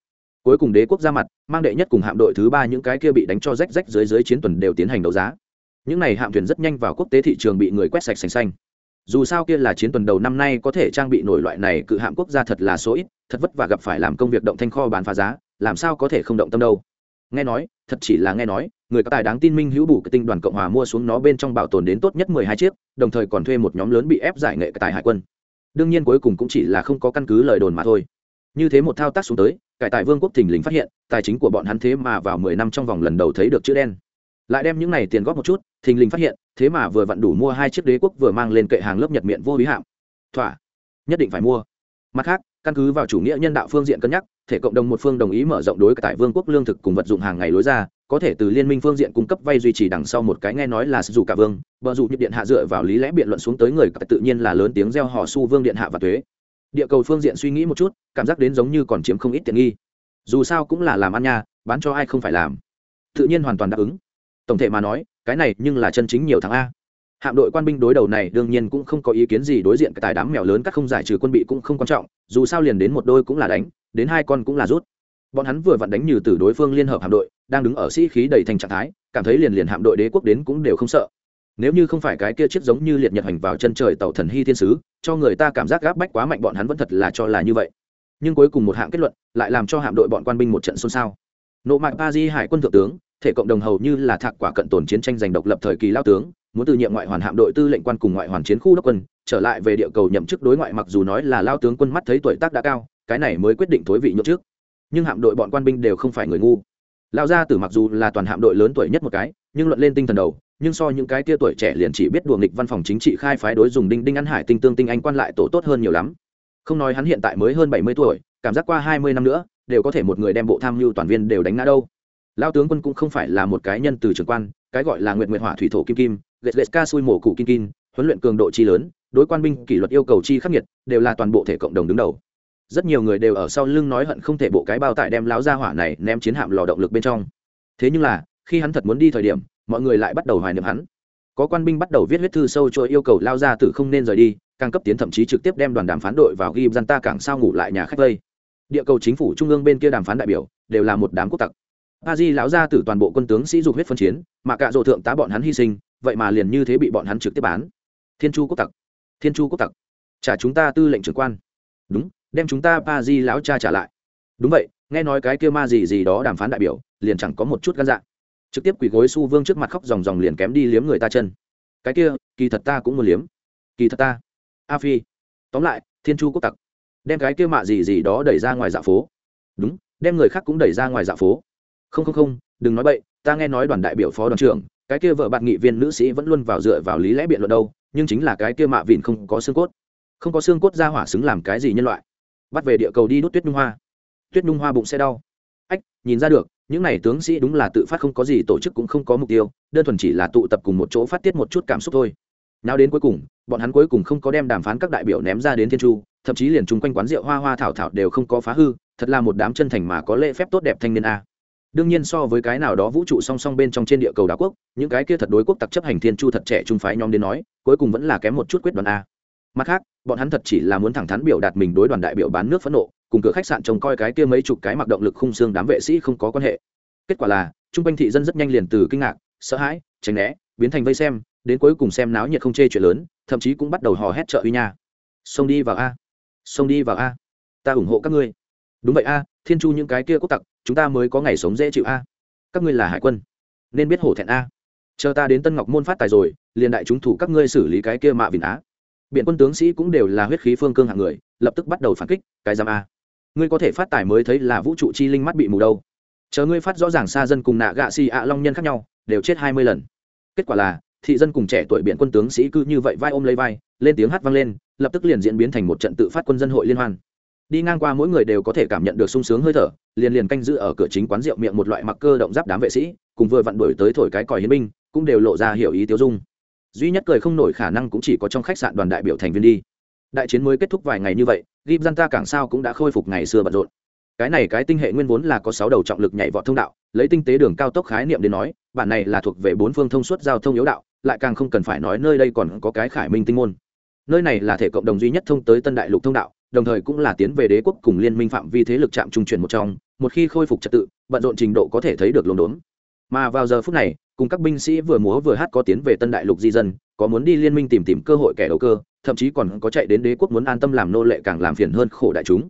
Cuối cùng đế quốc ra mặt, mang đệ nhất cùng hạm đội thứ ba những cái kia bị đánh cho rách rách dưới dưới chiến tuần đều tiến hành đấu giá. Những này hạm thuyền rất nhanh vào quốc tế thị trường bị người quét sạch sành xanh dù sao kia là chiến tuần đầu năm nay có thể trang bị nổi loại này cự hạm quốc gia thật là số ít, thật vất vả gặp phải làm công việc động thanh kho bán phá giá, làm sao có thể không động tâm đâu. Nghe nói, thật chỉ là nghe nói, người có tài đáng tin minh hữu bù cái tinh đoàn cộng hòa mua xuống nó bên trong bảo tồn đến tốt nhất mười hai chiếc, đồng thời còn thuê một nhóm lớn bị ép giải nghệ cái tài hải quân. Đương nhiên cuối cùng cũng chỉ là không có căn cứ lời đồn mà thôi. Như thế một thao tác xuống tới, cải tài vương quốc thình lình phát hiện, tài chính của bọn hắn thế mà vào mười năm trong vòng lần đầu thấy được chữ đen lại đem những này tiền góp một chút, thình lình phát hiện, thế mà vừa vặn đủ mua hai chiếc đế quốc vừa mang lên kệ hàng lớp nhật miệng vô bí hạm. Thỏa. Nhất định phải mua. Mặt khác, căn cứ vào chủ nghĩa nhân đạo phương diện cân nhắc, thể cộng đồng một phương đồng ý mở rộng đối tại vương quốc lương thực cùng vật dụng hàng ngày lối ra, có thể từ liên minh phương diện cung cấp vay duy trì đằng sau một cái nghe nói là dù cả vương, bờ dụ nhịp điện hạ dựa vào lý lẽ biện luận xuống tới người tự nhiên là lớn tiếng gieo họ su vương điện hạ và thuế. Địa cầu phương diện suy nghĩ một chút, cảm giác đến giống như còn chiếm không ít tiện nghi. Dù sao cũng là làm ăn nha, bán cho ai không phải làm. Tự nhiên hoàn toàn đáp ứng tổng thể mà nói, cái này nhưng là chân chính nhiều tháng a. Hạm đội quan binh đối đầu này đương nhiên cũng không có ý kiến gì đối diện cái tài đám mèo lớn các không giải trừ quân bị cũng không quan trọng, dù sao liền đến một đôi cũng là đánh, đến hai con cũng là rút. Bọn hắn vừa vặn đánh như từ đối phương liên hợp hạm đội, đang đứng ở sĩ khí đầy thành trạng thái, cảm thấy liền liền hạm đội đế quốc đến cũng đều không sợ. Nếu như không phải cái kia chiếc giống như liệt nhật hành vào chân trời tàu thần hy thiên sứ, cho người ta cảm giác gáp bách quá mạnh bọn hắn vẫn thật là cho là như vậy. Nhưng cuối cùng một hạng kết luận lại làm cho hạm đội bọn quan binh một trận xôn xao. Nộ mạng ba di hải quân thượng tướng thể cộng đồng hầu như là thạc quả cận tồn chiến tranh giành độc lập thời kỳ lao tướng, muốn từ nhiệm ngoại hoàn hạm đội tư lệnh quan cùng ngoại hoàn chiến khu đốc quân, trở lại về địa cầu nhậm chức đối ngoại mặc dù nói là lao tướng quân mắt thấy tuổi tác đã cao, cái này mới quyết định thối vị nhậm trước nhưng hạm đội bọn quan binh đều không phải người ngu. Lao gia tử mặc dù là toàn hạm đội lớn tuổi nhất một cái, nhưng luận lên tinh thần đầu, nhưng so những cái tia tuổi trẻ liền chỉ biết đùa nghịch văn phòng chính trị khai phái đối dùng đinh đinh ăn hải tinh tương tinh anh quan lại tổ tốt hơn nhiều lắm. Không nói hắn hiện tại mới hơn bảy mươi tuổi, cảm giác qua hai mươi năm nữa, đều có thể một người đem bộ tham mưu toàn viên đều đánh ngã đâu lao tướng quân cũng không phải là một cái nhân từ trưởng quan, cái gọi là nguyện nguyện hỏa thủy thổ kim kim lệ lệ ca xui mổ cụ kim kim, huấn luyện cường độ chi lớn, đối quan binh kỷ luật yêu cầu chi khắc nghiệt, đều là toàn bộ thể cộng đồng đứng đầu. Rất nhiều người đều ở sau lưng nói hận không thể bộ cái bao tải đem láo ra hỏa này ném chiến hạm lò động lực bên trong. Thế nhưng là, khi hắn thật muốn đi thời điểm, mọi người lại bắt đầu hoài niệm hắn. Có quan binh bắt đầu viết huyết thư sâu cho yêu cầu lao ra tử không nên rời đi, càng cấp tiến thậm chí trực tiếp đem đoàn đàm phán đội vào ghi dân ta cảng sao ngủ lại nhà khách vây. Địa cầu chính phủ trung ương bên kia đàm phán đại biểu, đều là một đám quốc tặc a di lão ra từ toàn bộ quân tướng sĩ dục huyết phân chiến, mà cả dỗ thượng tá bọn hắn hy sinh, vậy mà liền như thế bị bọn hắn trực tiếp bán. Thiên chu quốc tặc, thiên chu quốc tặc, trả chúng ta tư lệnh trưởng quan. Đúng, đem chúng ta pa di lão cha trả lại. Đúng vậy, nghe nói cái kia ma gì gì đó đàm phán đại biểu, liền chẳng có một chút gan dạ. Trực tiếp quỳ gối su vương trước mặt khóc ròng ròng liền kém đi liếm người ta chân. Cái kia, kỳ thật ta cũng muốn liếm. Kỳ thật ta. A phi. Tóm lại, thiên chu quốc tặc. Đem cái kia mạ gì gì đó đẩy ra ngoài dạ phố. Đúng, đem người khác cũng đẩy ra ngoài dạ phố không không không, đừng nói bậy, ta nghe nói đoàn đại biểu phó đoàn trưởng, cái kia vợ bạn nghị viên nữ sĩ vẫn luôn vào dựa vào lý lẽ biện luận đâu, nhưng chính là cái kia mạ vịn không có xương cốt. Không có xương cốt ra hỏa xứng làm cái gì nhân loại? Bắt về địa cầu đi đốt tuyết nhung hoa. Tuyết nhung hoa bụng sẽ đau. Ách, nhìn ra được, những này tướng sĩ đúng là tự phát không có gì, tổ chức cũng không có mục tiêu, đơn thuần chỉ là tụ tập cùng một chỗ phát tiết một chút cảm xúc thôi. Nào đến cuối cùng, bọn hắn cuối cùng không có đem đàm phán các đại biểu ném ra đến thiên chu, thậm chí liền chung quanh quán rượu hoa hoa thảo thảo đều không có phá hư, thật là một đám chân thành mà có lễ phép tốt đẹp thanh niên a đương nhiên so với cái nào đó vũ trụ song song bên trong trên địa cầu đảo quốc, những cái kia thật đối quốc tặc chấp hành thiên chu thật trẻ trung phái nhóm đến nói, cuối cùng vẫn là kém một chút quyết đoán a. Mặt khác, bọn hắn thật chỉ là muốn thẳng thắn biểu đạt mình đối đoàn đại biểu bán nước phẫn nộ, cùng cửa khách sạn trông coi cái kia mấy chục cái mặc động lực khung xương đám vệ sĩ không có quan hệ. Kết quả là, trung quanh thị dân rất nhanh liền từ kinh ngạc, sợ hãi, tránh né, biến thành vây xem, đến cuối cùng xem náo nhiệt không chê chuyện lớn, thậm chí cũng bắt đầu hò hét trợ uy nha. Xông đi vào a. Xông đi vào a. Ta ủng hộ các ngươi. Đúng vậy a thiên chu những cái kia quốc tặc, chúng ta mới có ngày sống dễ chịu a. Các ngươi là hải quân, nên biết hổ thẹn a. Chờ ta đến tân ngọc môn phát tài rồi, liền đại chúng thủ các ngươi xử lý cái kia mạ vìn á. Biện quân tướng sĩ cũng đều là huyết khí phương cương hạng người, lập tức bắt đầu phản kích, cái giam a. Ngươi có thể phát tài mới thấy là vũ trụ chi linh mắt bị mù đâu. Chờ ngươi phát rõ ràng xa dân cùng nạ gạ xì ạ long nhân khác nhau, đều chết hai mươi lần. Kết quả là, thị dân cùng trẻ tuổi biện quân tướng sĩ cứ như vậy vai ôm lấy vai, lên tiếng hát vang lên, lập tức liền diễn biến thành một trận tự phát quân dân hội liên hoan đi ngang qua mỗi người đều có thể cảm nhận được sung sướng hơi thở, liền liền canh giữ ở cửa chính quán rượu miệng một loại mặc cơ động giáp đám vệ sĩ, cùng vừa vặn đuổi tới thổi cái còi hiến binh, cũng đều lộ ra hiểu ý tiêu dung. Duy nhất cười không nổi khả năng cũng chỉ có trong khách sạn đoàn đại biểu thành viên đi. Đại chiến mới kết thúc vài ngày như vậy ghim dân ta cảng sao cũng đã khôi phục ngày xưa bận rộn. Cái này cái tinh hệ nguyên vốn là có sáu đầu trọng lực nhảy vọt thông đạo, lấy tinh tế đường cao tốc khái niệm đến nói, bản này là thuộc về bốn phương thông suốt giao thông yếu đạo, lại càng không cần phải nói nơi đây còn có cái khải minh tinh môn. Nơi này là thể cộng đồng duy nhất thông tới tân đại lục thông đạo đồng thời cũng là tiến về đế quốc cùng liên minh phạm vi thế lực chạm trung chuyển một trong, một khi khôi phục trật tự, bận rộn trình độ có thể thấy được lồn đốn. Mà vào giờ phút này, cùng các binh sĩ vừa múa vừa hát có tiến về tân đại lục di dân, có muốn đi liên minh tìm tìm cơ hội kẻ đầu cơ, thậm chí còn có chạy đến đế quốc muốn an tâm làm nô lệ càng làm phiền hơn khổ đại chúng.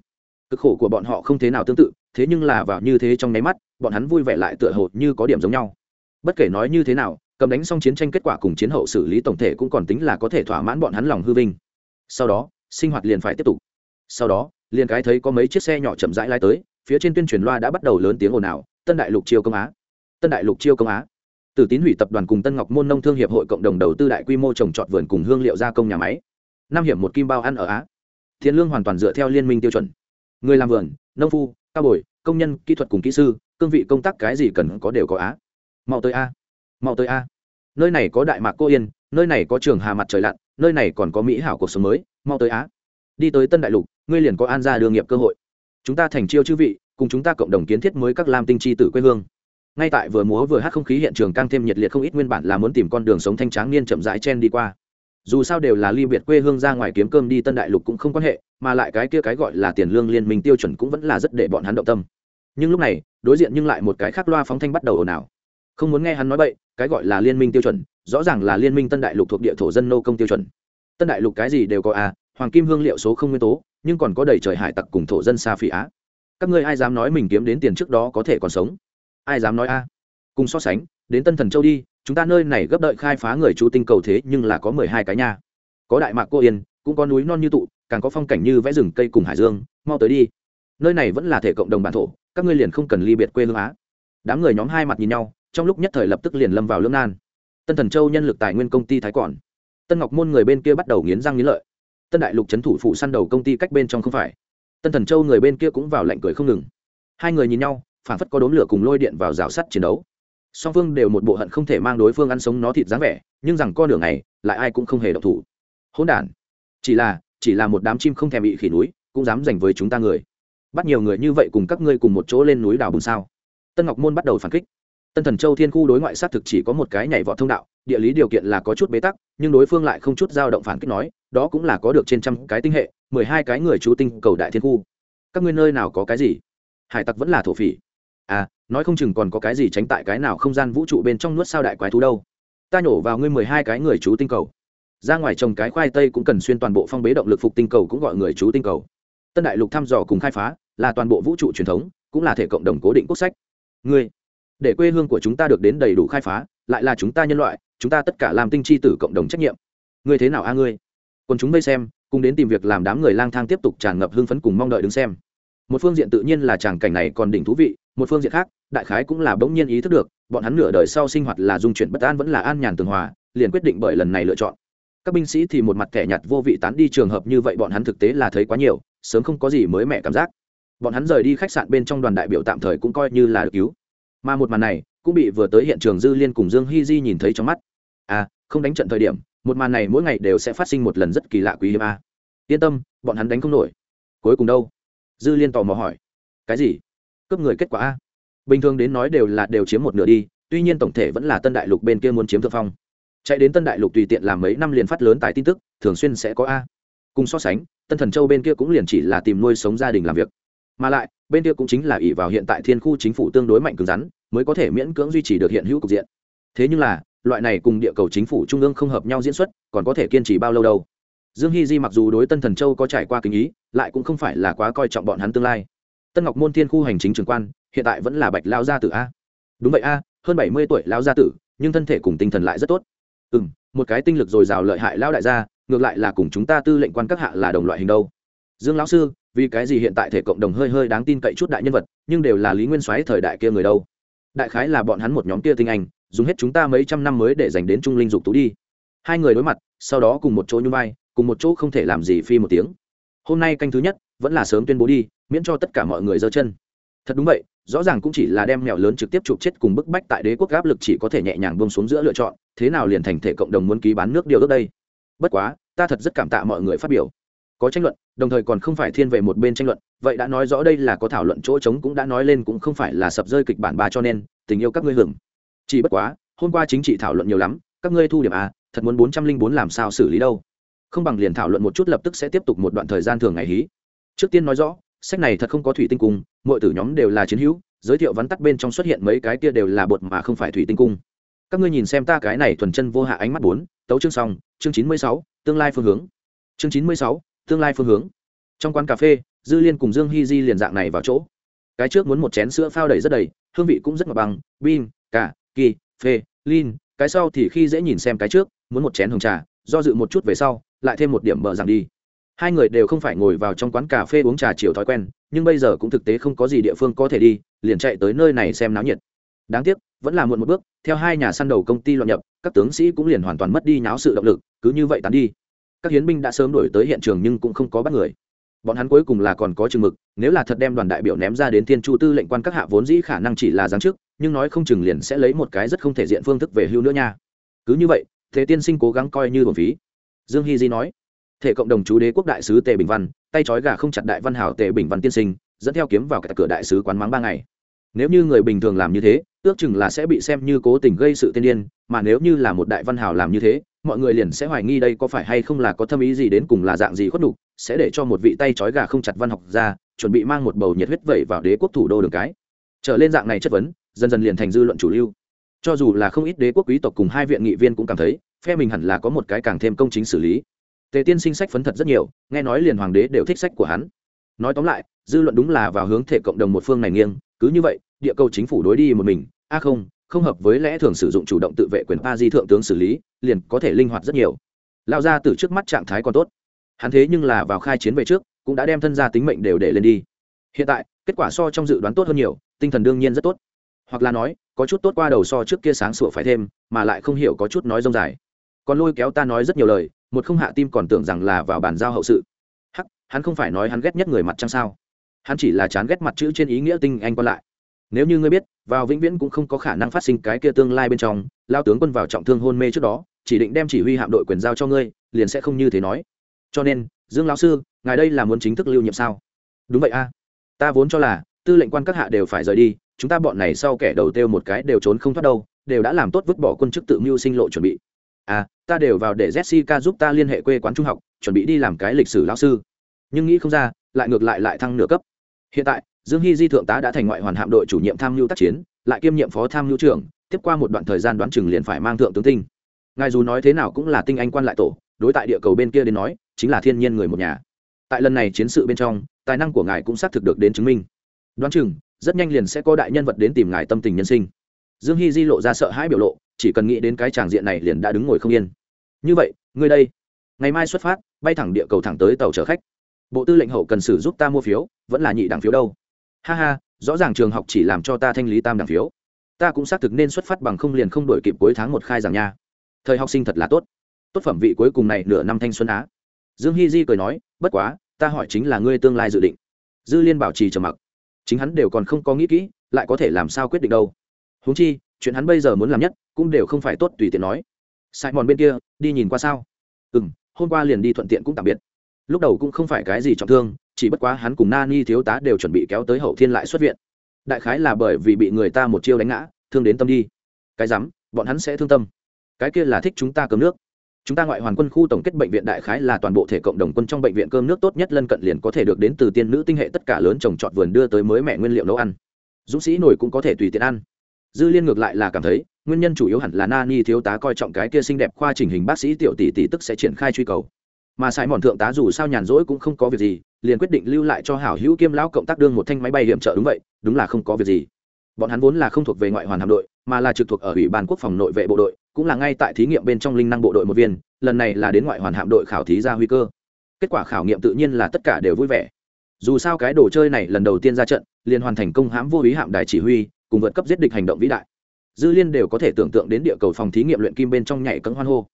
Cực khổ của bọn họ không thế nào tương tự, thế nhưng là vào như thế trong nháy mắt, bọn hắn vui vẻ lại tựa hồ như có điểm giống nhau. Bất kể nói như thế nào, cầm đánh xong chiến tranh kết quả cùng chiến hậu xử lý tổng thể cũng còn tính là có thể thỏa mãn bọn hắn lòng hư vinh. Sau đó, sinh hoạt liền phải tiếp tục sau đó, liền cái thấy có mấy chiếc xe nhỏ chậm rãi lai tới, phía trên tuyên truyền loa đã bắt đầu lớn tiếng ồn ào, tân đại lục chiêu công á! Tân đại lục chiêu công á! Từ tín hủy tập đoàn cùng tân ngọc môn nông thương hiệp hội cộng đồng đầu tư đại quy mô trồng trọt vườn cùng hương liệu gia công nhà máy. Năm hiểm một kim bao ăn ở á. Thiên lương hoàn toàn dựa theo liên minh tiêu chuẩn. Người làm vườn, nông phu, cao bồi, công nhân, kỹ thuật cùng kỹ sư, cương vị công tác cái gì cần có đều có á. Mau tới a mau tới a nơi này có đại mạc cô yên, nơi này có trường hà mặt trời lặn, nơi này còn có mỹ hảo cuộc sống mới, mau tới á! Đi tới tân đại lục ngươi liền có an gia đương nghiệp cơ hội. Chúng ta thành chiêu chư vị, cùng chúng ta cộng đồng kiến thiết mới các lam tinh chi tử quê hương. Ngay tại vừa múa vừa hát không khí hiện trường càng thêm nhiệt liệt không ít nguyên bản là muốn tìm con đường sống thanh tráng niên chậm rãi chen đi qua. Dù sao đều là ly biệt quê hương ra ngoài kiếm cơm đi tân đại lục cũng không quan hệ, mà lại cái kia cái gọi là tiền lương liên minh tiêu chuẩn cũng vẫn là rất để bọn hắn động tâm. Nhưng lúc này, đối diện nhưng lại một cái khác loa phóng thanh bắt đầu ồn ào. Không muốn nghe hắn nói bậy, cái gọi là liên minh tiêu chuẩn, rõ ràng là liên minh tân đại lục thuộc địa thổ dân nô công tiêu chuẩn. Tân đại lục cái gì đều có à hoàng kim hương liệu số không nguyên tố nhưng còn có đầy trời hải tặc cùng thổ dân xa phỉ á. Các ngươi ai dám nói mình kiếm đến tiền trước đó có thể còn sống? Ai dám nói a? Cùng so sánh, đến tân thần châu đi, chúng ta nơi này gấp đợi khai phá người chú tinh cầu thế nhưng là có mười hai cái nha. Có đại mạc cô yên, cũng có núi non như tụ, càng có phong cảnh như vẽ rừng cây cùng hải dương, mau tới đi. Nơi này vẫn là thể cộng đồng bản thổ, các ngươi liền không cần ly biệt quê hương á. Đám người nhóm hai mặt nhìn nhau, trong lúc nhất thời lập tức liền lâm vào lương nan. Tân thần châu nhân lực tài nguyên công ty thái còn tân ngọc môn người bên kia bắt đầu nghiến răng nghiến lợi tân đại lục c h ấ n thủ phụ săn đầu công ty cách bên trong không phải. Tân thần châu người bên kia cũng vào lạnh cười không ngừng. Hai người nhìn nhau phản phất có đốm lửa cùng lôi điện vào rào sắt chiến đấu. Song phương đều một bộ hận không thể mang đối phương ăn sống nó thịt dáng vẻ, nhưng rằng con đường này, lại ai cũng không hề độc thủ. Hỗn đản. Chỉ là chỉ là một đám chim không thèm bị khỉ núi, cũng dám giành với chúng ta người. Bắt nhiều người như vậy cùng các ngươi cùng một chỗ lên núi đào bùn sao? Tân ngọc môn bắt đầu phản kích tân thần châu thiên khu đối ngoại xác thực chỉ có một cái nhảy vọt thông đạo, địa lý điều kiện là có chút bế tắc, nhưng đối phương lại không chút dao động phản kích nói, đó cũng là có được trên trăm cái tinh hệ, mười hai cái người chú tinh cầu đại thiên khu. Các ngươi nơi nào có cái gì? Hải tặc vẫn là thổ phỉ. À nói không chừng còn có cái gì tránh tại cái nào không gian vũ trụ bên trong nuốt sao đại quái thú đâu. Ta nhổ vào ngươi mười hai cái người chú tinh cầu. Ra ngoài trồng cái khoai tây cũng cần xuyên toàn bộ phong bế động lực phục tinh cầu cũng gọi người chú tinh cầu. Tân đại lục thăm dò cùng khai phá, là toàn bộ vũ trụ truyền thống, cũng là thể cộng đồng cố định quốc sách. Ngươi để quê hương của chúng ta được đến đầy đủ khai phá, lại là chúng ta nhân loại, chúng ta tất cả làm tinh chi tử cộng đồng trách nhiệm. Ngươi thế nào a ngươi? Còn chúng vây xem, cùng đến tìm việc làm đám người lang thang tiếp tục tràn ngập hưng phấn cùng mong đợi đứng xem. Một phương diện tự nhiên là tràng cảnh này còn đỉnh thú vị, một phương diện khác, đại khái cũng là bỗng nhiên ý thức được, bọn hắn nửa đời sau sinh hoạt là dung chuyển bất an vẫn là an nhàn tường hòa, liền quyết định bởi lần này lựa chọn. Các binh sĩ thì một mặt thẻ nhặt vô vị tán đi trường hợp như vậy, bọn hắn thực tế là thấy quá nhiều, sớm không có gì mới mẻ cảm giác. Bọn hắn rời đi khách sạn bên trong đoàn đại biểu tạm thời cũng coi như là được cứu mà một màn này cũng bị vừa tới hiện trường dư liên cùng dương hy di nhìn thấy trong mắt. À không đánh trận thời điểm, một màn này mỗi ngày đều sẽ phát sinh một lần rất kỳ lạ quý hiếm a. Yên tâm, bọn hắn đánh không nổi. Cuối cùng đâu? Dư liên tò mò hỏi. Cái gì? Cướp người kết quả a? Bình thường đến nói đều là đều chiếm một nửa đi, tuy nhiên tổng thể vẫn là tân đại lục bên kia muốn chiếm thượng phong. Chạy đến tân đại lục tùy tiện làm mấy năm liền phát lớn tại tin tức, thường xuyên sẽ có a. Cùng so sánh, tân thần châu bên kia cũng liền chỉ là tìm nuôi sống gia đình làm việc. Mà lại bên kia cũng chính là ỷ vào hiện tại thiên khu chính phủ tương đối mạnh cứng rắn, mới có thể miễn cưỡng duy trì được hiện hữu cục diện. Thế nhưng là, loại này cùng địa cầu chính phủ trung ương không hợp nhau diễn xuất, còn có thể kiên trì bao lâu đâu? Dương hy di mặc dù đối tân thần châu có trải qua kinh ý, lại cũng không phải là quá coi trọng bọn hắn tương lai. Tân ngọc môn thiên khu hành chính trường quan, hiện tại vẫn là bạch lao gia tử a. Đúng vậy a, hơn bảy mươi tuổi lao gia tử, nhưng thân thể cùng tinh thần lại rất tốt. Ừ m một cái tinh lực dồi dào lợi hại lao đại gia, ngược lại là cùng chúng ta tư lệnh quan các hạ là đồng loại hình đâu. Dương lão sư vì cái gì hiện tại thể cộng đồng hơi hơi đáng tin cậy chút đại nhân vật, nhưng đều là lý nguyên soái thời đại kia người đâu. Đại khái là bọn hắn một nhóm kia tinh anh, dùng hết chúng ta mấy trăm năm mới để dành đến trung linh dục tú đi. Hai người đối mặt, sau đó cùng một chỗ như vai, cùng một chỗ không thể làm gì phi một tiếng. Hôm nay canh thứ nhất, vẫn là sớm tuyên bố đi, miễn cho tất cả mọi người giơ chân. Thật đúng vậy, rõ ràng cũng chỉ là đem mèo lớn trực tiếp chụp chết cùng bức bách tại đế quốc áp lực chỉ có thể nhẹ nhàng bông xuống giữa lựa chọn, thế nào liền thành thể cộng đồng muốn ký bán nước điều ước đây? Bất quá, ta thật rất cảm tạ mọi người phát biểu có tranh luận, đồng thời còn không phải thiên về một bên tranh luận, vậy đã nói rõ đây là có thảo luận chỗ trống cũng đã nói lên cũng không phải là sập rơi kịch bản ba cho nên, tình yêu các ngươi hưởng. Chỉ bất quá, hôm qua chính trị thảo luận nhiều lắm, các ngươi thu điểm a, thật muốn bốn trăm linh bốn làm sao xử lý đâu? Không bằng liền thảo luận một chút lập tức sẽ tiếp tục một đoạn thời gian thường ngày hí. Trước tiên nói rõ, sách này thật không có thủy tinh cung, mọi tử nhóm đều là chiến hữu, giới thiệu vắn tắt bên trong xuất hiện mấy cái kia đều là bột mà không phải thủy tinh cung. Các ngươi nhìn xem ta cái này thuần chân vô hạ ánh mắt bốn, tấu chương xong, chương chín mươi sáu, tương lai phương hướng. Chương chín mươi sáu tương lai phương hướng. Trong quán cà phê, dư liên cùng dương hy di liền dạng này vào chỗ. Cái trước muốn một chén sữa phao đầy rất đầy, hương vị cũng rất ngọt bằng bin cả kỳ, phê, lin. Cái sau thì khi dễ nhìn xem cái trước, muốn một chén hồng trà, do dự một chút về sau, lại thêm một điểm bờ rằng đi. Hai người đều không phải ngồi vào trong quán cà phê uống trà chiều thói quen, nhưng bây giờ cũng thực tế không có gì địa phương có thể đi, liền chạy tới nơi này xem náo nhiệt. Đáng tiếc, vẫn là muộn một bước, theo hai nhà săn đầu công ty loạn nhập, các tướng sĩ cũng liền hoàn toàn mất đi nháo sự động lực, cứ như vậy tán đi các hiến binh đã sớm đổi tới hiện trường nhưng cũng không có bắt người. Bọn hắn cuối cùng là còn có chừng mực, nếu là thật đem đoàn đại biểu ném ra đến thiên chu tư lệnh quan các hạ vốn dĩ khả năng chỉ là giáng chức, nhưng nói không chừng liền sẽ lấy một cái rất không thể diện phương thức về hưu nữa nha. Cứ như vậy, thế tiên sinh cố gắng coi như bổn phí. Dương hy di nói, thể cộng đồng chú đế quốc đại sứ tề bình văn, tay trói gà không chặt đại văn hảo tề bình văn tiên sinh, dẫn theo kiếm vào cả cửa đại sứ quán mắng ba ngày. Nếu như người bình thường làm như thế, ước chừng là sẽ bị xem như cố tình gây sự tiên điên, mà nếu như là một đại văn hảo làm như thế mọi người liền sẽ hoài nghi đây có phải hay không là có thâm ý gì đến cùng là dạng gì khuất đục sẽ để cho một vị tay trói gà không chặt văn học ra chuẩn bị mang một bầu nhiệt huyết vẩy vào đế quốc thủ đô đường cái. Trở lên dạng này chất vấn, dần dần liền thành dư luận chủ lưu. Cho dù là không ít đế quốc quý tộc cùng hai viện nghị viên cũng cảm thấy, phe mình hẳn là có một cái càng thêm công chính xử lý. Tề tiên sinh sách phấn thật rất nhiều, nghe nói liền hoàng đế đều thích sách của hắn. Nói tóm lại, dư luận đúng là vào hướng thể cộng đồng một phương này nghiêng, cứ như vậy, địa cầu chính phủ đối đi một mình, a không không hợp với lẽ thường sử dụng chủ động tự vệ quyền pa di thượng tướng xử lý, liền có thể linh hoạt rất nhiều. Lao ra từ trước mắt trạng thái còn tốt. Hắn thế nhưng là vào khai chiến về trước, cũng đã đem thân gia tính mệnh đều để lên đi. Hiện tại, kết quả so trong dự đoán tốt hơn nhiều, tinh thần đương nhiên rất tốt. Hoặc là nói, có chút tốt qua đầu so trước kia sáng sủa phải thêm, mà lại không hiểu có chút nói rông dài. Còn lôi kéo ta nói rất nhiều lời, một không hạ tim còn tưởng rằng là vào bàn giao hậu sự. Hắc, hắn không phải nói hắn ghét nhất người mặt trăng sao. Hắn chỉ là chán ghét mặt chữ trên ý nghĩa tinh anh còn lại nếu như ngươi biết, vào vĩnh viễn cũng không có khả năng phát sinh cái kia tương lai bên trong, lao tướng quân vào trọng thương hôn mê trước đó, chỉ định đem chỉ huy hạm đội quyền giao cho ngươi, liền sẽ không như thế nói. Cho nên, dương lão sư, ngài đây là muốn chính thức lưu nhiệm sao? Đúng vậy a. Ta vốn cho là, tư lệnh quan các hạ đều phải rời đi, chúng ta bọn này sau kẻ đầu tiêu một cái đều trốn không thoát đâu, đều đã làm tốt vứt bỏ quân chức tự mưu sinh lộ chuẩn bị. À ta đều vào để jessica giúp ta liên hệ quê quán trung học, chuẩn bị đi làm cái lịch sử lão sư. Nhưng nghĩ không ra, lại ngược lại lại thăng nửa cấp hiện tại, dương hy di thượng tá đã thành ngoại hoàn hạm đội chủ nhiệm tham mưu tác chiến, lại kiêm nhiệm phó tham mưu trưởng, tiếp qua một đoạn thời gian đoán chừng liền phải mang thượng tướng tinh. Ngài dù nói thế nào cũng là tinh anh quan lại tổ, đối tại địa cầu bên kia đến nói, chính là thiên nhiên người một nhà. Tại lần này chiến sự bên trong, tài năng của ngài cũng xác thực được đến chứng minh. Đoán chừng, rất nhanh liền sẽ có đại nhân vật đến tìm ngài tâm tình nhân sinh. Dương hy di lộ ra sợ hãi biểu lộ, chỉ cần nghĩ đến cái tràng diện này liền đã đứng ngồi không yên. Như vậy, ngươi đây, ngày mai xuất phát, bay thẳng địa cầu thẳng tới tàu chở khách bộ tư lệnh hậu cần sử giúp ta mua phiếu, vẫn là nhị đảng phiếu đâu. Ha ha, rõ ràng trường học chỉ làm cho ta thanh lý tam đảng phiếu. Ta cũng xác thực nên xuất phát bằng không liền không đổi kịp cuối tháng một khai giảng nha. Thời học sinh thật là tốt. Tốt phẩm vị cuối cùng này nửa năm thanh xuân á. Dương hy di cười nói, bất quá, ta hỏi chính là ngươi tương lai dự định. Dư liên bảo trì trầm mặc. Chính hắn đều còn không có nghĩ kỹ, lại có thể làm sao quyết định đâu. Huống chi, chuyện hắn bây giờ muốn làm nhất, cũng đều không phải tốt tùy tiện nói. Sai mòn bên kia, đi nhìn qua sao? Ừ m hôm qua liền đi thuận tiện cũng tạm biệt lúc đầu cũng không phải cái gì trọng thương, chỉ bất quá hắn cùng na ni thiếu tá đều chuẩn bị kéo tới hậu thiên lại xuất viện. Đại khái là bởi vì bị người ta một chiêu đánh ngã, thương đến tâm đi. Cái rắm, bọn hắn sẽ thương tâm. Cái kia là thích chúng ta cơm nước. Chúng ta ngoại hoàn quân khu tổng kết bệnh viện đại khái là toàn bộ thể cộng đồng quân trong bệnh viện cơm nước tốt nhất lân cận liền có thể được đến từ tiên nữ tinh hệ tất cả lớn trồng trọt vườn đưa tới mới mẹ nguyên liệu nấu ăn. Dũng sĩ nổi cũng có thể tùy tiện ăn. Dư liên ngược lại là cảm thấy, nguyên nhân chủ yếu hẳn là na ni thiếu tá coi trọng cái kia xinh đẹp khoa chỉnh hình bác sĩ tiểu tỷ tỷ tức sẽ triển khai truy cầu mà sai mòn thượng tá dù sao nhàn rỗi cũng không có việc gì, liền quyết định lưu lại cho hảo hữu kiêm lão cộng tác đương một thanh máy bay hiểm trợ đúng vậy, đúng là không có việc gì. Bọn hắn vốn là không thuộc về ngoại hoàn hạm đội, mà là trực thuộc ở ủy ban quốc phòng nội vệ bộ đội, cũng là ngay tại thí nghiệm bên trong linh năng bộ đội một viên, lần này là đến ngoại hoàn hạm đội khảo thí ra huy cơ. Kết quả khảo nghiệm tự nhiên là tất cả đều vui vẻ. Dù sao cái đồ chơi này lần đầu tiên ra trận, liền hoàn thành công hãm vô ý hạm đài chỉ huy, cùng vượt cấp giết địch hành động vĩ đại. Dư liên đều có thể tưởng tượng đến địa cầu phòng thí nghiệm luyện kim bên trong nhảy cấm hoan hô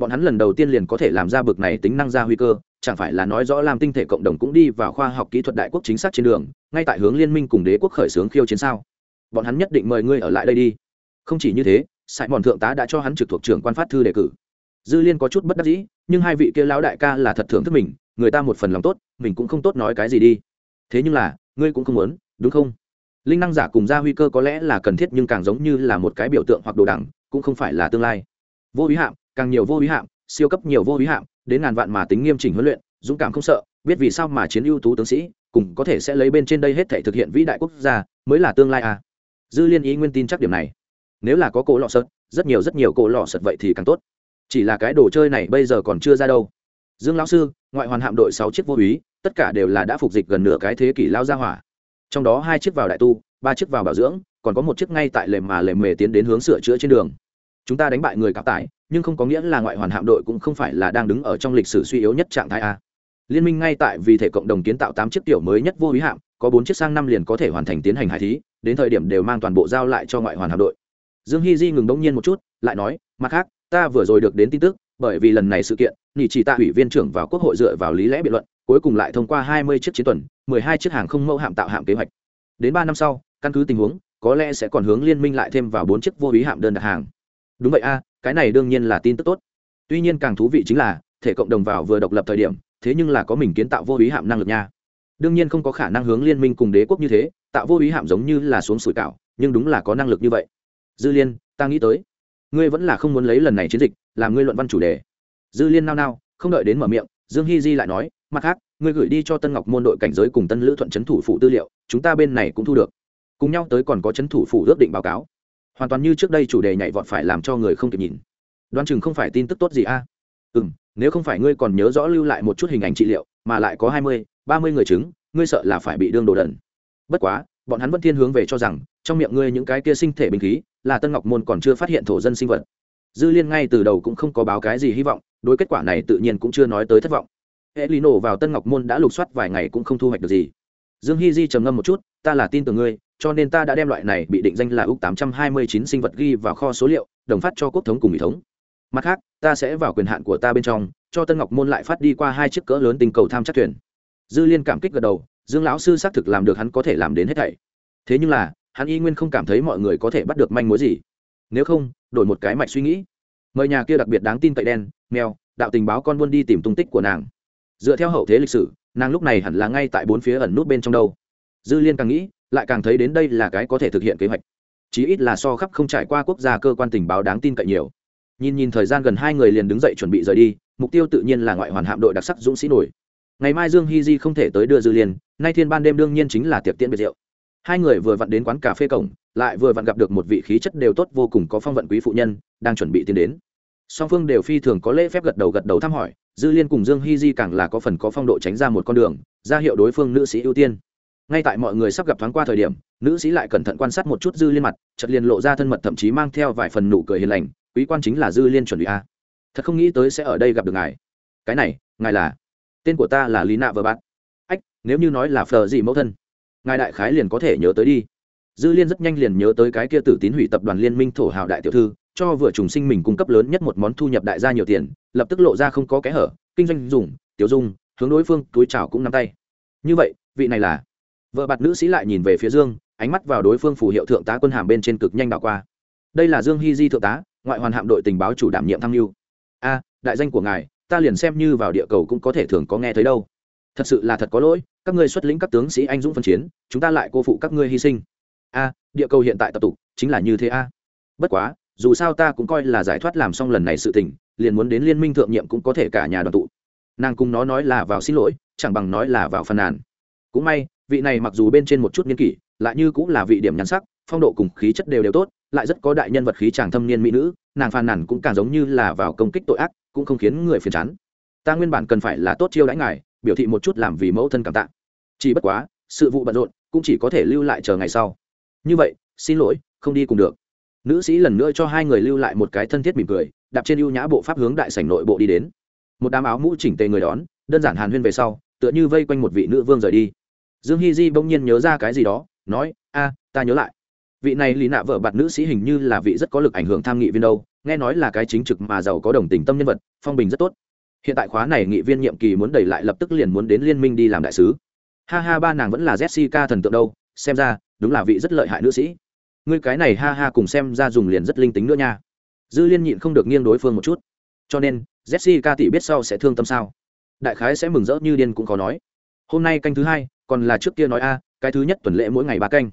bọn hắn lần đầu tiên liền có thể làm ra bực này tính năng ra huy cơ, chẳng phải là nói rõ làm tinh thể cộng đồng cũng đi vào khoa học kỹ thuật đại quốc chính xác trên đường, ngay tại hướng liên minh cùng đế quốc khởi xướng khiêu chiến sao? Bọn hắn nhất định mời ngươi ở lại đây đi. Không chỉ như thế sài mòn thượng tá đã cho hắn trực thuộc trưởng quan phát thư đề cử. Dư liên có chút bất đắc dĩ, nhưng hai vị kia lão đại ca là thật thưởng thức mình, người ta một phần lòng tốt, mình cũng không tốt nói cái gì đi. Thế nhưng là, ngươi cũng không muốn, đúng không? Linh năng giả cùng gia huy cơ có lẽ là cần thiết nhưng càng giống như là một cái biểu tượng hoặc đồ đẳng cũng không phải là tương lai. Vô ý hạm càng nhiều vô ý hạm, siêu cấp nhiều vô ý hạm, đến ngàn vạn mà tính nghiêm chỉnh huấn luyện, dũng cảm không sợ, biết vì sao mà chiến ưu tú tướng sĩ, cùng có thể sẽ lấy bên trên đây hết thể thực hiện vĩ đại quốc gia, mới là tương lai à. Dư liên ý nguyên tin chắc điểm này. Nếu là có cổ lọ sợt rất nhiều rất nhiều cổ lọ sợt vậy thì càng tốt. Chỉ là cái đồ chơi này bây giờ còn chưa ra đâu. Dương lão sư, ngoại hoàn hạm đội sáu chiếc vô úy tất cả đều là đã phục dịch gần nửa cái thế kỷ lao ra hỏa. Trong đó hai chiếc vào đại tu, ba chiếc vào bảo dưỡng, còn có một chiếc ngay tại lề mà lề mề tiến đến hướng sửa chữa trên đường. Chúng ta đánh bại người cặp tải nhưng không có nghĩa là ngoại hoàn hạm đội cũng không phải là đang đứng ở trong lịch sử suy yếu nhất trạng thái a. Liên minh ngay tại vì thể cộng đồng kiến tạo tám chiếc tiểu mới nhất vô ý hạm, có bốn chiếc sang năm liền có thể hoàn thành tiến hành hải thí, đến thời điểm đều mang toàn bộ giao lại cho ngoại hoàn hạm đội. Dương hy di ngừng đống nhiên một chút, lại nói, mặt khác, ta vừa rồi được đến tin tức, bởi vì lần này sự kiện nhị chỉ tạ ủy viên trưởng vào quốc hội dựa vào lý lẽ biện luận, cuối cùng lại thông qua hai mươi chiếc chiến tuần, mười hai chiếc hàng không mẫu hạm tạo hạm kế hoạch. Đến ba năm sau, căn cứ tình huống, có lẽ sẽ còn hướng liên minh lại thêm vào bốn chiếc vô ý hạm đơn đặt hàng. Đúng vậy a cái này đương nhiên là tin tức tốt. Tuy nhiên càng thú vị chính là, thể cộng đồng vào vừa độc lập thời điểm, thế nhưng là có mình kiến tạo vô ý hạm năng lực nha. Đương nhiên không có khả năng hướng liên minh cùng đế quốc như thế, tạo vô ý hạm giống như là xuống sủi cảo, nhưng đúng là có năng lực như vậy. Dư liên, ta nghĩ tới, ngươi vẫn là không muốn lấy lần này chiến dịch, làm ngươi luận văn chủ đề. Dư liên nao nao, không đợi đến mở miệng, dương hy di lại nói, mặt khác, ngươi gửi đi cho tân ngọc môn đội cảnh giới cùng tân lữ thuận trấn thủ phụ tư liệu, chúng ta bên này cũng thu được. Cùng nhau tới còn có trấn thủ phụ ước định báo cáo hoàn toàn như trước đây chủ đề nhảy vọt phải làm cho người không kịp nhìn. Đoán chừng không phải tin tức tốt gì a? À? ừ m nếu không phải ngươi còn nhớ rõ lưu lại một chút hình ảnh trị liệu, mà lại có hai mươi, ba mươi người chứng, ngươi sợ là phải bị đương đồ đần. Bất quá, bọn hắn vẫn thiên hướng về cho rằng, trong miệng ngươi những cái kia sinh thể bình khí, là tân ngọc môn còn chưa phát hiện thổ dân sinh vật. Dư liên ngay từ đầu cũng không có báo cái gì hy vọng, đối kết quả này tự nhiên cũng chưa nói tới thất vọng. Hệ lì nổ vào tân ngọc môn đã lục soát vài ngày cũng không thu hoạch được gì. Dương hy di trầm ngâm một chút, ta là tin tưởng ngươi cho nên ta đã đem loại này bị định danh là úc tám trăm hai mươi chín sinh vật ghi vào kho số liệu, đồng phát cho quốc thống cùng ủy thống. Mặt khác, ta sẽ vào quyền hạn của ta bên trong, cho tân ngọc môn lại phát đi qua hai chiếc cỡ lớn tình cầu tham chắc thuyền. Dư liên cảm kích gật đầu, dương lão sư xác thực làm được hắn có thể làm đến hết thảy. Thế nhưng là, hắn y nguyên không cảm thấy mọi người có thể bắt được manh mối gì. Nếu không, đổi một cái mạch suy nghĩ. Mời nhà kia đặc biệt đáng tin cậy đen, mèo, đạo tình báo con buôn đi tìm tung tích của nàng. Dựa theo hậu thế lịch sử, nàng lúc này hẳn là ngay tại bốn phía ẩn nút bên trong đâu. Dư liên càng nghĩ lại càng thấy đến đây là cái có thể thực hiện kế hoạch. Chí ít là so khắp không trải qua quốc gia cơ quan tình báo đáng tin cậy nhiều. Nhìn nhìn thời gian gần hai người liền đứng dậy chuẩn bị rời đi, mục tiêu tự nhiên là ngoại hoàn hạm đội đặc sắc dũng sĩ nổi. Ngày mai dương hy di không thể tới đưa dư liên nay thiên ban đêm đương nhiên chính là tiệc tiễn biệt rượu. Hai người vừa vặn đến quán cà phê cổng, lại vừa vặn gặp được một vị khí chất đều tốt vô cùng có phong vận quý phụ nhân, đang chuẩn bị tiến đến. Song phương đều phi thường có lễ phép gật đầu gật đầu thăm hỏi, dư liên cùng dương hy di càng là có phần có phong độ tránh ra một con đường, ra hiệu đối phương nữ sĩ ưu tiên ngay tại mọi người sắp gặp thoáng qua thời điểm, nữ sĩ lại cẩn thận quan sát một chút dư liên mặt chật liền lộ ra thân mật thậm chí mang theo vài phần nụ cười hiền lành, quý quan chính là dư liên chuẩn bị a. Thật không nghĩ tới sẽ ở đây gặp được ngài. Cái này, ngài là, tên của ta là lý nạ vợ bạn ách, nếu như nói là phờ gì mẫu thân, ngài đại khái liền có thể nhớ tới đi. Dư liên rất nhanh liền nhớ tới cái kia tử tín hủy tập đoàn liên minh thổ hào đại tiểu thư, cho vừa trùng sinh mình cung cấp lớn nhất một món thu nhập đại gia nhiều tiền, lập tức lộ ra không có kẽ hở, kinh doanh dùng, tiểu dung, hướng đối phương túi chào cũng nắm tay. Như vậy, vị này là vợ bạt nữ sĩ lại nhìn về phía dương, ánh mắt vào đối phương phù hiệu thượng tá quân hàm bên trên cực nhanh đạo qua. Đây là dương hy di thượng tá, ngoại hoàn hạm đội tình báo chủ đảm nhiệm tham mưu. A, đại danh của ngài, ta liền xem như vào địa cầu cũng có thể thường có nghe thấy đâu. Thật sự là thật có lỗi, các ngươi xuất lĩnh các tướng sĩ anh dũng phân chiến, chúng ta lại cô phụ các ngươi hy sinh. A, địa cầu hiện tại tập tục, chính là như thế a. Bất quá, dù sao ta cũng coi là giải thoát làm xong lần này sự tình, liền muốn đến liên minh thượng nhiệm cũng có thể cả nhà đoàn tụ. Nàng cùng nó nói là vào xin lỗi, chẳng bằng nói là vào phàn nàn. Cũng may vị này mặc dù bên trên một chút niên kỷ, lại như cũng là vị điểm nhắn sắc, phong độ cùng khí chất đều đều tốt, lại rất có đại nhân vật khí chàng thâm niên mỹ nữ, nàng phàn nàn cũng càng giống như là vào công kích tội ác, cũng không khiến người phiền chán. Ta nguyên bản cần phải là tốt chiêu đãi ngài, biểu thị một chút làm vì mẫu thân cảm tạ. Chỉ bất quá, sự vụ bận rộn, cũng chỉ có thể lưu lại chờ ngày sau. Như vậy, xin lỗi, không đi cùng được. Nữ sĩ lần nữa cho hai người lưu lại một cái thân thiết mỉm cười, đạp trên ưu nhã bộ pháp hướng đại sảnh nội bộ đi đến. Một đám áo mũ chỉnh tề người đón, đơn giản hàn huyên về sau, tựa như vây quanh một vị nữ vương rời đi dương hy di bỗng nhiên nhớ ra cái gì đó, nói, a, ta nhớ lại. Vị này lý nạ vợ bạt nữ sĩ hình như là vị rất có lực ảnh hưởng tham nghị viên đâu, nghe nói là cái chính trực mà giàu có đồng tình tâm nhân vật, phong bình rất tốt. Hiện tại khóa này nghị viên nhiệm kỳ muốn đẩy lại lập tức liền muốn đến liên minh đi làm đại sứ. Ha ha, ba nàng vẫn là jessica thần tượng đâu, xem ra, đúng là vị rất lợi hại nữ sĩ. Ngươi cái này ha ha cùng xem ra dùng liền rất linh tính nữa nha. Dư liên nhịn không được nghiêng đối phương một chút. Cho nên, jessica tỷ biết sau sẽ thương tâm sao? Đại khái sẽ mừng rỡ như điên cũng có nói hôm nay canh thứ hai, còn là trước kia nói a, cái thứ nhất tuần lễ mỗi ngày ba canh.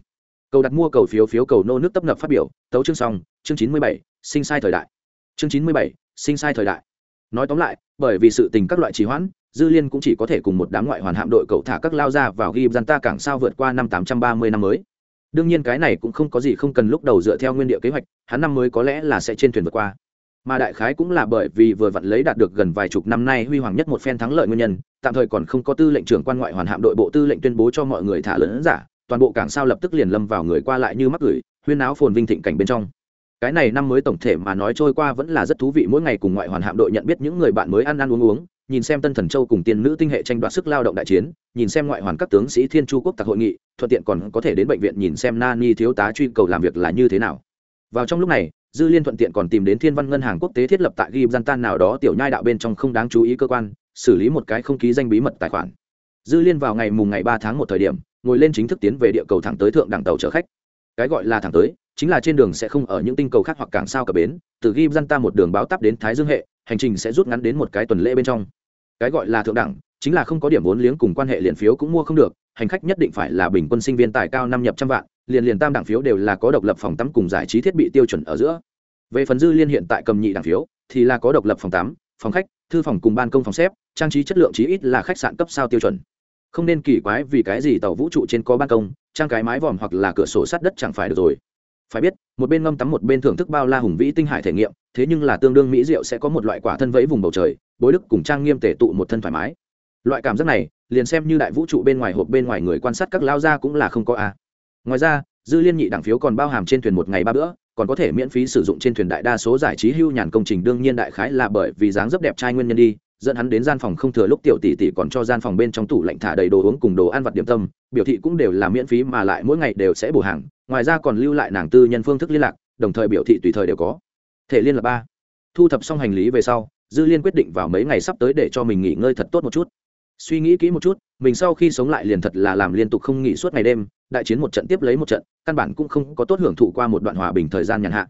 Cầu đặt mua cầu phiếu phiếu cầu nô nước tấp nập phát biểu, tấu chương xong, chương chín mươi bảy, sinh sai thời đại. Chương chín mươi bảy, sinh sai thời đại. Nói tóm lại, bởi vì sự tình các loại trì hoãn, dư liên cũng chỉ có thể cùng một đám ngoại hoàn hạm đội cậu thả các lao ra vào ghi gian ta cảng sao vượt qua năm tám trăm ba mươi năm mới. Đương nhiên cái này cũng không có gì không cần lúc đầu dựa theo nguyên địa kế hoạch, hắn năm mới có lẽ là sẽ trên thuyền vượt qua mà đại khái cũng là bởi vì vừa vặn lấy đạt được gần vài chục năm nay huy hoàng nhất một phen thắng lợi nguyên nhân, tạm thời còn không có tư lệnh trưởng quan ngoại hoàn hạm đội bộ tư lệnh tuyên bố cho mọi người thả lớn giả, toàn bộ cảng sao lập tức liền lâm vào người qua lại như mắc gửi, huyên áo phồn vinh thịnh cảnh bên trong. Cái này năm mới tổng thể mà nói trôi qua vẫn là rất thú vị, mỗi ngày cùng ngoại hoàn hạm đội nhận biết những người bạn mới ăn ăn uống uống, nhìn xem tân thần châu cùng tiên nữ tinh hệ tranh đoạt sức lao động đại chiến, nhìn xem ngoại hoàn các tướng sĩ thiên chu quốc tạc hội nghị, thuận tiện còn có thể đến bệnh viện nhìn xem na ni thiếu tá truy cầu làm việc là như thế nào. Vào trong lúc này dư liên thuận tiện còn tìm đến thiên văn ngân hàng quốc tế thiết lập tại ghi gian tan nào đó tiểu nhai đạo bên trong không đáng chú ý cơ quan, xử lý một cái không ký danh bí mật tài khoản. Dư liên vào ngày mùng ngày ba tháng một thời điểm, ngồi lên chính thức tiến về địa cầu thẳng tới thượng đẳng tàu chở khách. Cái gọi là thẳng tới, chính là trên đường sẽ không ở những tinh cầu khác hoặc cảng sao cả bến, từ ghi gian ta một đường báo tắp đến thái dương hệ, hành trình sẽ rút ngắn đến một cái tuần lễ bên trong. Cái gọi là thượng đẳng, chính là không có điểm vốn liếng cùng quan hệ liền phiếu cũng mua không được, hành khách nhất định phải là bình quân sinh viên tài cao năm nhập trăm vạn, liền liền tam đẳng phiếu đều là có độc lập phòng tắm cùng giải trí thiết bị tiêu chuẩn ở giữa về phần dư liên hiện tại cầm nhị đẳng phiếu, thì là có độc lập phòng tắm, phòng khách, thư phòng cùng ban công phòng xếp, trang trí chất lượng chí ít là khách sạn cấp sao tiêu chuẩn. Không nên kỳ quái vì cái gì tàu vũ trụ trên có ban công, trang cái mái vòm hoặc là cửa sổ sát đất chẳng phải được rồi. Phải biết, một bên ngâm tắm một bên thưởng thức bao la hùng vĩ tinh hải thể nghiệm, thế nhưng là tương đương mỹ diệu sẽ có một loại quả thân vẫy vùng bầu trời, bối đức cùng trang nghiêm tể tụ một thân thoải mái. Loại cảm giác này, liền xem như đại vũ trụ bên ngoài hộp bên ngoài người quan sát các lao ra cũng là không có a. Ngoài ra dư liên nhị đảng phiếu còn bao hàm trên thuyền một ngày ba bữa, còn có thể miễn phí sử dụng trên thuyền đại đa số giải trí hưu nhàn công trình. Đương nhiên đại khái là bởi vì dáng dấp đẹp trai nguyên nhân đi, dẫn hắn đến gian phòng không thừa lúc tiểu tỷ tỷ còn cho gian phòng bên trong tủ lạnh thả đầy đồ uống cùng đồ ăn vặt điểm tâm, biểu thị cũng đều là miễn phí mà lại mỗi ngày đều sẽ bổ hàng, ngoài ra còn lưu lại nàng tư nhân phương thức liên lạc, đồng thời biểu thị tùy thời đều có thể liên lạc ba. Thu thập xong hành lý về sau, dư liên quyết định vào mấy ngày sắp tới để cho mình nghỉ ngơi thật tốt một chút. Suy nghĩ kỹ một chút mình sau khi sống lại liền thật là làm liên tục không nghỉ suốt ngày đêm, đại chiến một trận tiếp lấy một trận, căn bản cũng không có tốt hưởng thụ qua một đoạn hòa bình thời gian nhàn hạ.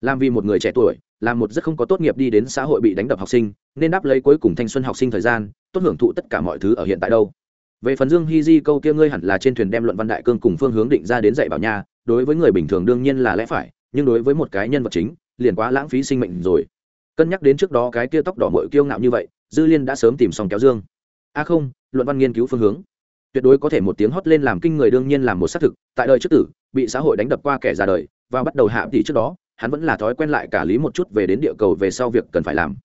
Làm vì một người trẻ tuổi là một rất không có tốt nghiệp đi đến xã hội bị đánh đập học sinh, nên đáp lấy cuối cùng thanh xuân học sinh thời gian, tốt hưởng thụ tất cả mọi thứ ở hiện tại đâu. Về phần dương hy di, câu kia ngươi hẳn là trên thuyền đem luận văn đại cương cùng phương hướng định ra đến dạy bảo nhà đối với người bình thường đương nhiên là lẽ phải, nhưng đối với một cái nhân vật chính, liền quá lãng phí sinh mệnh rồi. Cân nhắc đến trước đó cái kia tóc đỏ mội kiêu ngạo như vậy, dư liên đã sớm tìm xong kéo dương a không, luận văn nghiên cứu phương hướng. Tuyệt đối có thể một tiếng hót lên làm kinh người đương nhiên làm một xác thực, tại đời trước tử, bị xã hội đánh đập qua kẻ già đời, và bắt đầu hạ tỷ trước đó, hắn vẫn là thói quen lại cả lý một chút về đến địa cầu về sau việc cần phải làm.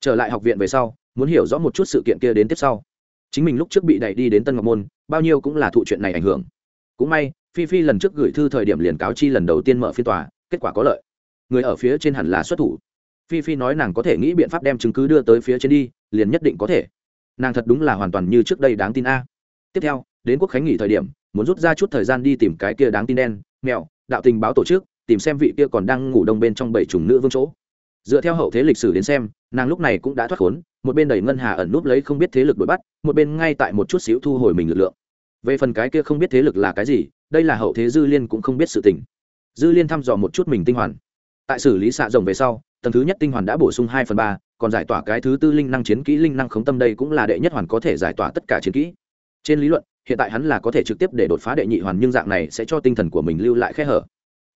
Trở lại học viện về sau, muốn hiểu rõ một chút sự kiện kia đến tiếp sau. Chính mình lúc trước bị đẩy đi đến tân ngọc môn, bao nhiêu cũng là thụ chuyện này ảnh hưởng. Cũng may, phi phi lần trước gửi thư thời điểm liền cáo chi lần đầu tiên mở phiên tòa, kết quả có lợi. Người ở phía trên hẳn là xuất thủ. Phi phi nói nàng có thể nghĩ biện pháp đem chứng cứ đưa tới phía trên đi, liền nhất định có thể nàng thật đúng là hoàn toàn như trước đây đáng tin a. Tiếp theo, đến quốc khánh nghỉ thời điểm, muốn rút ra chút thời gian đi tìm cái kia đáng tin đen mèo đạo tình báo tổ chức, tìm xem vị kia còn đang ngủ đông bên trong bảy chủng nữ vương chỗ. Dựa theo hậu thế lịch sử đến xem, nàng lúc này cũng đã thoát khốn, một bên đẩy ngân hà ẩn núp lấy không biết thế lực đuổi bắt, một bên ngay tại một chút xíu thu hồi mình lực lượng. Về phần cái kia không biết thế lực là cái gì, đây là hậu thế dư liên cũng không biết sự tình. Dư liên thăm dò một chút mình tinh hoàn. Tại xử lý xạ rồng về sau, tầng thứ nhất tinh hoàn đã bổ sung hai phần ba còn giải tỏa cái thứ tư linh năng chiến kỹ linh năng khống tâm đây cũng là đệ nhất hoàn có thể giải tỏa tất cả chiến kỹ. Trên lý luận, hiện tại hắn là có thể trực tiếp để đột phá đệ nhị hoàn nhưng dạng này sẽ cho tinh thần của mình lưu lại khe hở.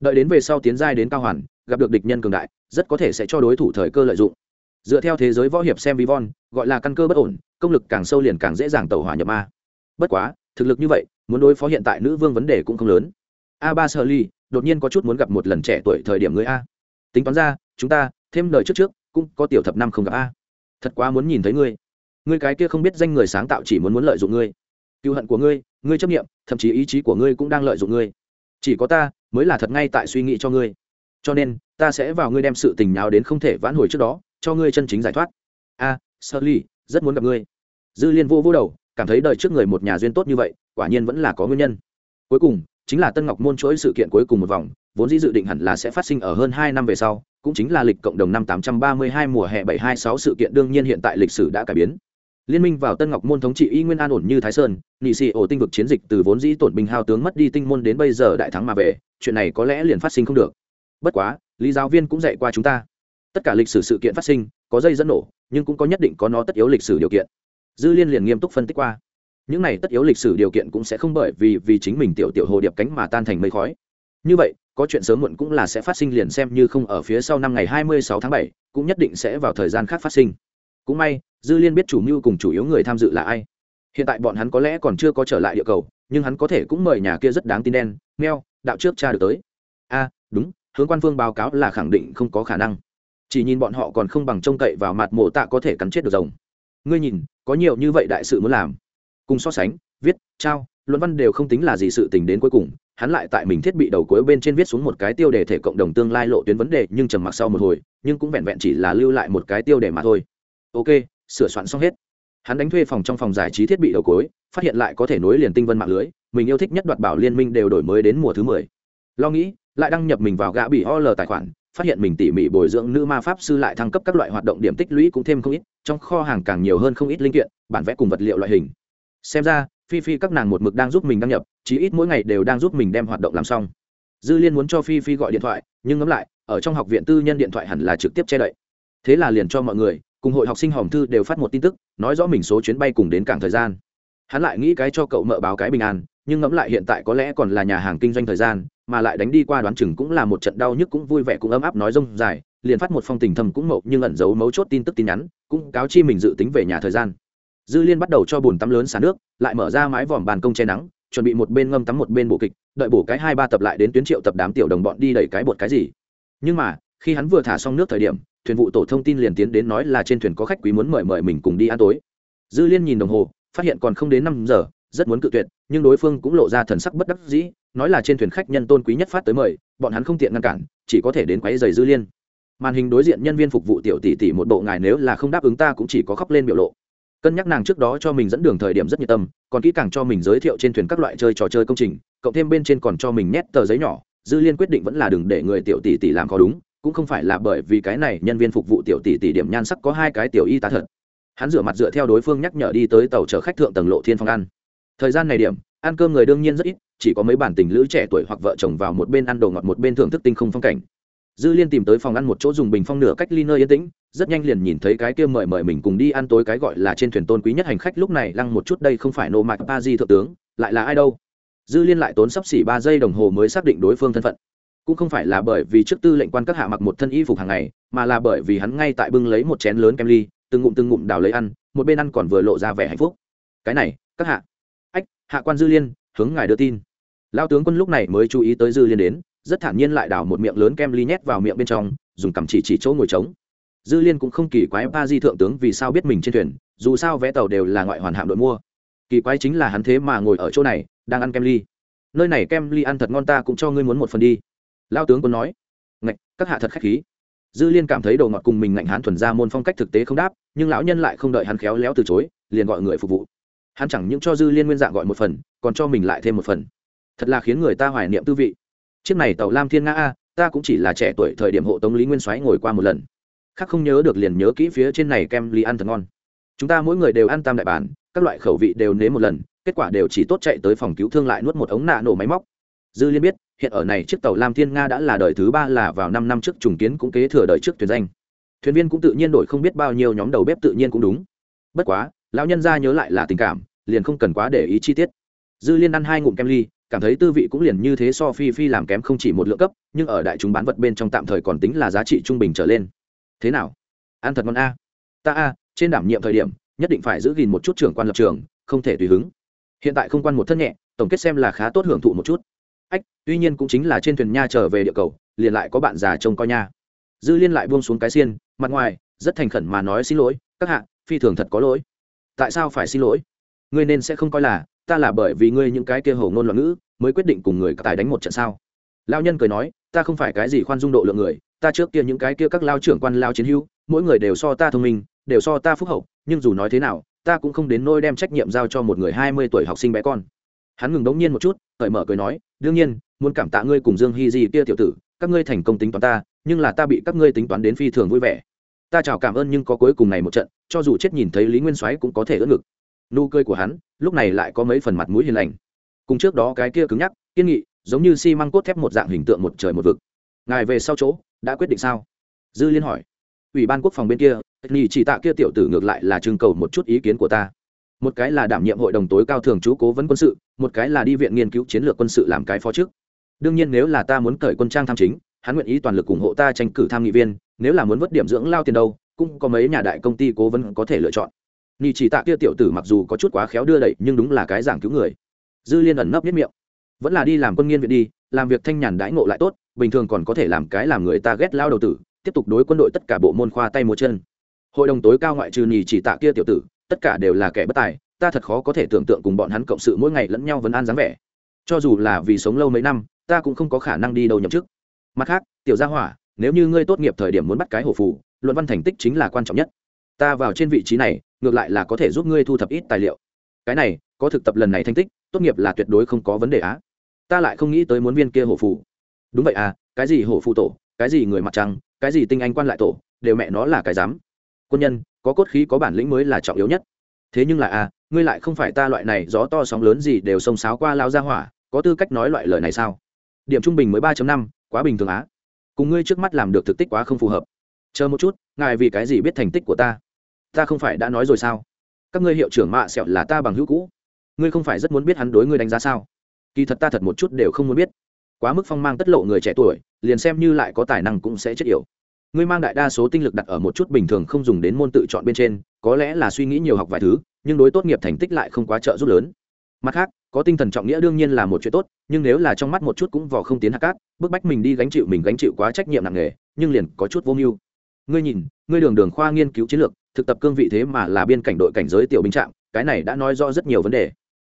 Đợi đến về sau tiến giai đến cao hoàn, gặp được địch nhân cường đại, rất có thể sẽ cho đối thủ thời cơ lợi dụng. Dựa theo thế giới võ hiệp xem vi von gọi là căn cơ bất ổn, công lực càng sâu liền càng dễ dàng tẩu hỏa nhập ma. Bất quá, thực lực như vậy, muốn đối phó hiện tại nữ vương vấn đề cũng không lớn. A ba sơ ly, đột nhiên có chút muốn gặp một lần trẻ tuổi thời điểm người a. Tính toán ra, chúng ta, thêm lời trước trước cũng có tiểu thập năm không gặp a. Thật quá muốn nhìn thấy ngươi. Ngươi cái kia không biết danh người sáng tạo chỉ muốn muốn lợi dụng ngươi. Cựu hận của ngươi ngươi chấp nghiệm thậm chí ý chí của ngươi cũng đang lợi dụng ngươi. Chỉ có ta mới là thật ngay tại suy nghĩ cho ngươi. Cho nên ta sẽ vào ngươi đem sự tình nào đến không thể vãn hồi trước đó cho ngươi chân chính giải thoát. A à, sơ ly rất muốn gặp ngươi. Dư liên vô vô đầu cảm thấy đời trước người một nhà duyên tốt như vậy quả nhiên vẫn là có nguyên nhân. Cuối cùng chính là tân ngọc môn chuỗi sự kiện cuối cùng một vòng vốn dĩ dự định hẳn là sẽ phát sinh ở hơn hai năm về sau, cũng chính là lịch cộng đồng năm tám trăm ba mươi hai mùa hè bảy hai sáu sự kiện đương nhiên hiện tại lịch sử đã cải biến. Liên minh vào tân ngọc môn thống trị y nguyên an ổn như thái sơn nị Sĩ ổ tinh vực chiến dịch từ vốn dĩ tổn binh hao tướng mất đi tinh môn đến bây giờ đại thắng mà về, chuyện này có lẽ liền phát sinh không được. Bất quá, lý giáo viên cũng dạy qua chúng ta. Tất cả lịch sử sự kiện phát sinh, có dây dẫn nổ, nhưng cũng có nhất định có nó tất yếu lịch sử điều kiện. Dư liên liền nghiêm túc phân tích qua. Những này tất yếu lịch sử điều kiện cũng sẽ không bởi vì vì chính mình tiểu tiểu hồ điệp cánh mà tan thành mây khói như vậy, có chuyện sớm muộn cũng là sẽ phát sinh liền xem như không ở phía sau năm ngày hai mươi sáu tháng bảy, cũng nhất định sẽ vào thời gian khác phát sinh. Cũng may, dư liên biết chủ mưu cùng chủ yếu người tham dự là ai. Hiện tại bọn hắn có lẽ còn chưa có trở lại địa cầu, nhưng hắn có thể cũng mời nhà kia rất đáng tin đen, meo, đạo trước cha được tới. A đúng, hướng quan phương báo cáo là khẳng định không có khả năng. Chỉ nhìn bọn họ còn không bằng trông cậy vào mặt mổ tạ có thể cắn chết được rồng. Ngươi nhìn, có nhiều như vậy đại sự muốn làm. Cùng so sánh, viết, trao, luận văn đều không tính là gì sự tình đến cuối cùng hắn lại tại mình thiết bị đầu cuối bên trên viết xuống một cái tiêu đề thể cộng đồng tương lai lộ tuyến vấn đề, nhưng trầm mặc sau một hồi, nhưng cũng vẹn vẹn chỉ là lưu lại một cái tiêu đề mà thôi. Ok, sửa soạn xong hết. Hắn đánh thuê phòng trong phòng giải trí thiết bị đầu cuối, phát hiện lại có thể nối liền tinh vân mạng lưới, mình yêu thích nhất đoạt bảo liên minh đều đổi mới đến mùa thứ mười. Lo nghĩ, lại đăng nhập mình vào gã bị l tài khoản, phát hiện mình tỉ mỉ bồi dưỡng nữ ma pháp sư lại thăng cấp các loại hoạt động điểm tích lũy cũng thêm không ít, trong kho hàng càng nhiều hơn không ít linh kiện, bản vẽ cùng vật liệu loại hình. Xem ra phi phi các nàng một mực đang giúp mình đăng nhập, chí ít mỗi ngày đều đang giúp mình đem hoạt động làm xong. Dư liên muốn cho phi phi gọi điện thoại, nhưng ngẫm lại, ở trong học viện tư nhân điện thoại hẳn là trực tiếp che đậy. Thế là liền cho mọi người, cùng hội học sinh hòm thư đều phát một tin tức, nói rõ mình số chuyến bay cùng đến cảng thời gian. Hắn lại nghĩ cái cho cậu mợ báo cái bình an, nhưng ngẫm lại hiện tại có lẽ còn là nhà hàng kinh doanh thời gian, mà lại đánh đi qua đoán chừng cũng là một trận đau nhức cũng vui vẻ cũng ấm áp nói rông dài, liền phát một phong tình thầm cũng mậu nhưng ẩn giấu mấu chốt tin tức tin nhắn, cũng cáo chi mình dự tính về nhà thời gian dư liên bắt đầu cho bùn tắm lớn xả nước, lại mở ra mái vòm bàn công che nắng, chuẩn bị một bên ngâm tắm một bên bộ kịch, đợi bổ cái hai ba tập lại đến tuyến triệu tập đám tiểu đồng bọn đi đẩy cái bột cái gì. Nhưng mà, khi hắn vừa thả xong nước thời điểm, thuyền vụ tổ thông tin liền tiến đến nói là trên thuyền có khách quý muốn mời mời mình cùng đi ăn tối. Dư liên nhìn đồng hồ, phát hiện còn không đến năm giờ, rất muốn cự tuyệt, nhưng đối phương cũng lộ ra thần sắc bất đắc dĩ, nói là trên thuyền khách nhân tôn quý nhất phát tới mời, bọn hắn không tiện ngăn cản, chỉ có thể đến quấy giày dư liên. Màn hình đối diện nhân viên phục vụ tiểu tỷ tỷ một bộ ngài nếu là không đáp ứng ta cũng chỉ có khóc lên biểu lộ cân nhắc nàng trước đó cho mình dẫn đường thời điểm rất nhiệt tâm, còn kỹ càng cho mình giới thiệu trên thuyền các loại chơi trò chơi công trình, cộng thêm bên trên còn cho mình nhét tờ giấy nhỏ, dư liên quyết định vẫn là đừng để người tiểu tỷ tỷ làm có đúng, cũng không phải là bởi vì cái này nhân viên phục vụ tiểu tỷ tỷ điểm nhan sắc có hai cái tiểu y tá thật. Hắn rửa mặt dựa theo đối phương nhắc nhở đi tới tàu chở khách thượng tầng lộ thiên phong ăn. Thời gian này điểm, ăn cơm người đương nhiên rất ít, chỉ có mấy bản tình lữ trẻ tuổi hoặc vợ chồng vào một bên ăn đồ ngọt một bên thưởng thức tinh không phong cảnh dư liên tìm tới phòng ăn một chỗ dùng bình phong nửa cách ly nơi yên tĩnh, rất nhanh liền nhìn thấy cái kia mời mời mình cùng đi ăn tối cái gọi là trên thuyền tôn quý nhất hành khách lúc này lăng một chút, đây không phải nô mạc pa di thượng tướng, lại là ai đâu? Dư liên lại tốn sắp xỉ ba giây đồng hồ mới xác định đối phương thân phận. Cũng không phải là bởi vì trước tư lệnh quan các hạ mặc một thân y phục hàng ngày, mà là bởi vì hắn ngay tại bưng lấy một chén lớn kem ly, từng ngụm từng ngụm đào lấy ăn, một bên ăn còn vừa lộ ra vẻ hạnh phúc. Cái này, các hạ. Ách, hạ quan dư liên, hướng ngài đưa tin. Lao tướng quân lúc này mới chú ý tới dư liên đến rất thản nhiên lại đào một miệng lớn kem ly nhét vào miệng bên trong, dùng cầm chỉ chỉ chỗ ngồi trống. Dư liên cũng không kỳ quái ba di thượng tướng vì sao biết mình trên thuyền, dù sao vé tàu đều là ngoại hoàn hạm đội mua. Kỳ quái chính là hắn thế mà ngồi ở chỗ này, đang ăn kem ly. Nơi này kem ly ăn thật ngon ta cũng cho ngươi muốn một phần đi. Lao tướng còn nói. Ngạch, các hạ thật khách khí. Dư liên cảm thấy đồ ngọt cùng mình ngạnh hắn thuần ra môn phong cách thực tế không đáp, nhưng lão nhân lại không đợi hắn khéo léo từ chối, liền gọi người phục vụ. Hắn chẳng những cho dư liên nguyên dạng gọi một phần, còn cho mình lại thêm một phần. Thật là khiến người ta hoài niệm tư vị chiếc này tàu lam thiên nga a, ta cũng chỉ là trẻ tuổi thời điểm hộ tống lý nguyên soái ngồi qua một lần. Khác không nhớ được liền nhớ kỹ phía trên này kem ly ăn thật ngon. Chúng ta mỗi người đều ăn tam đại bản, các loại khẩu vị đều nếm một lần, kết quả đều chỉ tốt chạy tới phòng cứu thương lại nuốt một ống nạ nổ máy móc. Dư liên biết, hiện ở này chiếc tàu lam thiên nga đã là đời thứ ba là vào năm năm trước trùng kiến cũng kế thừa đời trước thuyền danh. Thuyền viên cũng tự nhiên đổi không biết bao nhiêu nhóm đầu bếp tự nhiên cũng đúng. Bất quá, lão nhân ra nhớ lại là tình cảm, liền không cần quá để ý chi tiết. Dư liên ăn hai ngụm kem ly cảm thấy tư vị cũng liền như thế so phi phi làm kém không chỉ một lượng cấp, nhưng ở đại chúng bán vật bên trong tạm thời còn tính là giá trị trung bình trở lên. Thế nào? Ăn thật ngon a. Ta a, trên đảm nhiệm thời điểm, nhất định phải giữ gìn một chút trưởng quan lập trường, không thể tùy hứng. Hiện tại không quan một thân nhẹ, tổng kết xem là khá tốt hưởng thụ một chút. Ách, tuy nhiên cũng chính là trên thuyền nha trở về địa cầu, liền lại có bạn già trông coi nha. Dư liên lại buông xuống cái xiên, mặt ngoài, rất thành khẩn mà nói xin lỗi, các hạ, phi thường thật có lỗi. Tại sao phải xin lỗi? Ngươi nên sẽ không coi là ta là bởi vì ngươi những cái kia hầu ngôn loạn ngữ, mới quyết định cùng người tài đánh một trận sao? Lao nhân cười nói, ta không phải cái gì khoan dung độ lượng người, ta trước kia những cái kia các lao trưởng quan lao chiến hữu, mỗi người đều so ta thông minh, đều so ta phúc hậu, nhưng dù nói thế nào, ta cũng không đến nôi đem trách nhiệm giao cho một người hai mươi tuổi học sinh bé con. Hắn ngừng đống nhiên một chút, cởi mở cười nói, đương nhiên, muốn cảm tạ ngươi cùng dương hy di kia tiểu tử, các ngươi thành công tính toán ta, nhưng là ta bị các ngươi tính toán đến phi thường vui vẻ. Ta chào cảm ơn nhưng có cuối cùng này một trận, cho dù chết nhìn thấy lý nguyên soái cũng có thể ớt ngực nụ cười của hắn, lúc này lại có mấy phần mặt mũi hiền lành. Cùng trước đó cái kia cứng nhắc, kiên nghị, giống như xi、si、măng cốt thép một dạng hình tượng một trời một vực. Ngài về sau chỗ, đã quyết định sao? Dư liên hỏi. Ủy ban quốc phòng bên kia nghỉ chỉ tạ kia tiểu tử ngược lại là trưng cầu một chút ý kiến của ta. Một cái là đảm nhiệm hội đồng tối cao thường trú cố vấn quân sự, một cái là đi viện nghiên cứu chiến lược quân sự làm cái phó trước. Đương nhiên nếu là ta muốn cởi quân trang tham chính, hắn nguyện ý toàn lực ủng hộ ta tranh cử tham nghị viên, nếu là muốn vớt điểm dưỡng lao tiền đâu, cũng có mấy nhà đại công ty cố vấn có thể lựa chọn nhị chỉ tạ kia tiểu tử mặc dù có chút quá khéo đưa đẩy, nhưng đúng là cái giảng cứu người. Dư liên ẩn nấp nhất miệng. Vẫn là đi làm quân nghiên viện đi, làm việc thanh nhàn đãi ngộ lại tốt, bình thường còn có thể làm cái làm người ta ghét lao đầu tử, tiếp tục đối quân đội tất cả bộ môn khoa tay múa chân. Hội đồng tối cao ngoại trừ nhì chỉ tạ kia tiểu tử, tất cả đều là kẻ bất tài, ta thật khó có thể tưởng tượng cùng bọn hắn cộng sự mỗi ngày lẫn nhau vẫn an dáng vẻ. Cho dù là vì sống lâu mấy năm, ta cũng không có khả năng đi đâu nhậm chức. Mặt khác, tiểu gia hỏa, nếu như ngươi tốt nghiệp thời điểm muốn bắt cái hổ phù, luận văn thành tích chính là quan trọng nhất. Ta vào trên vị trí này ngược lại là có thể giúp ngươi thu thập ít tài liệu. Cái này, có thực tập lần này thành tích, tốt nghiệp là tuyệt đối không có vấn đề á. Ta lại không nghĩ tới muốn viên kia hổ phù. Đúng vậy à cái gì hổ phù tổ, cái gì người mặt trăng, cái gì tinh anh quan lại tổ, đều mẹ nó là cái dám quân nhân, có cốt khí, có bản lĩnh mới là trọng yếu nhất. Thế nhưng là à ngươi lại không phải ta loại này gió to sóng lớn gì đều xông sáo qua lao ra hỏa, có tư cách nói loại lời này sao? Điểm trung bình mới ba năm, quá bình thường á. Cùng ngươi trước mắt làm được thực tích quá không phù hợp. Chờ một chút, ngài vì cái gì biết thành tích của ta? Ta không phải đã nói rồi sao? Các ngươi hiệu trưởng mạ sẹo là ta bằng hữu cũ. Ngươi không phải rất muốn biết hắn đối ngươi đánh giá sao? Kỳ thật ta thật một chút đều không muốn biết. Quá mức phong mang tất lộ người trẻ tuổi, liền xem như lại có tài năng cũng sẽ chết yểu. Ngươi mang đại đa số tinh lực đặt ở một chút bình thường không dùng đến môn tự chọn bên trên, có lẽ là suy nghĩ nhiều học vài thứ, nhưng đối tốt nghiệp thành tích lại không quá trợ giúp lớn. Mặt khác, có tinh thần trọng nghĩa đương nhiên là một chuyện tốt, nhưng nếu là trong mắt một chút cũng vò không tiến hạ cát, bức bách mình đi gánh chịu mình gánh chịu quá trách nhiệm nặng nề, nhưng liền có chút vô mưu. Ngươi nhìn, ngươi đường đường khoa nghiên cứu chiến lược thực tập cương vị thế mà là biên cảnh đội cảnh giới tiểu binh trạm cái này đã nói rõ rất nhiều vấn đề.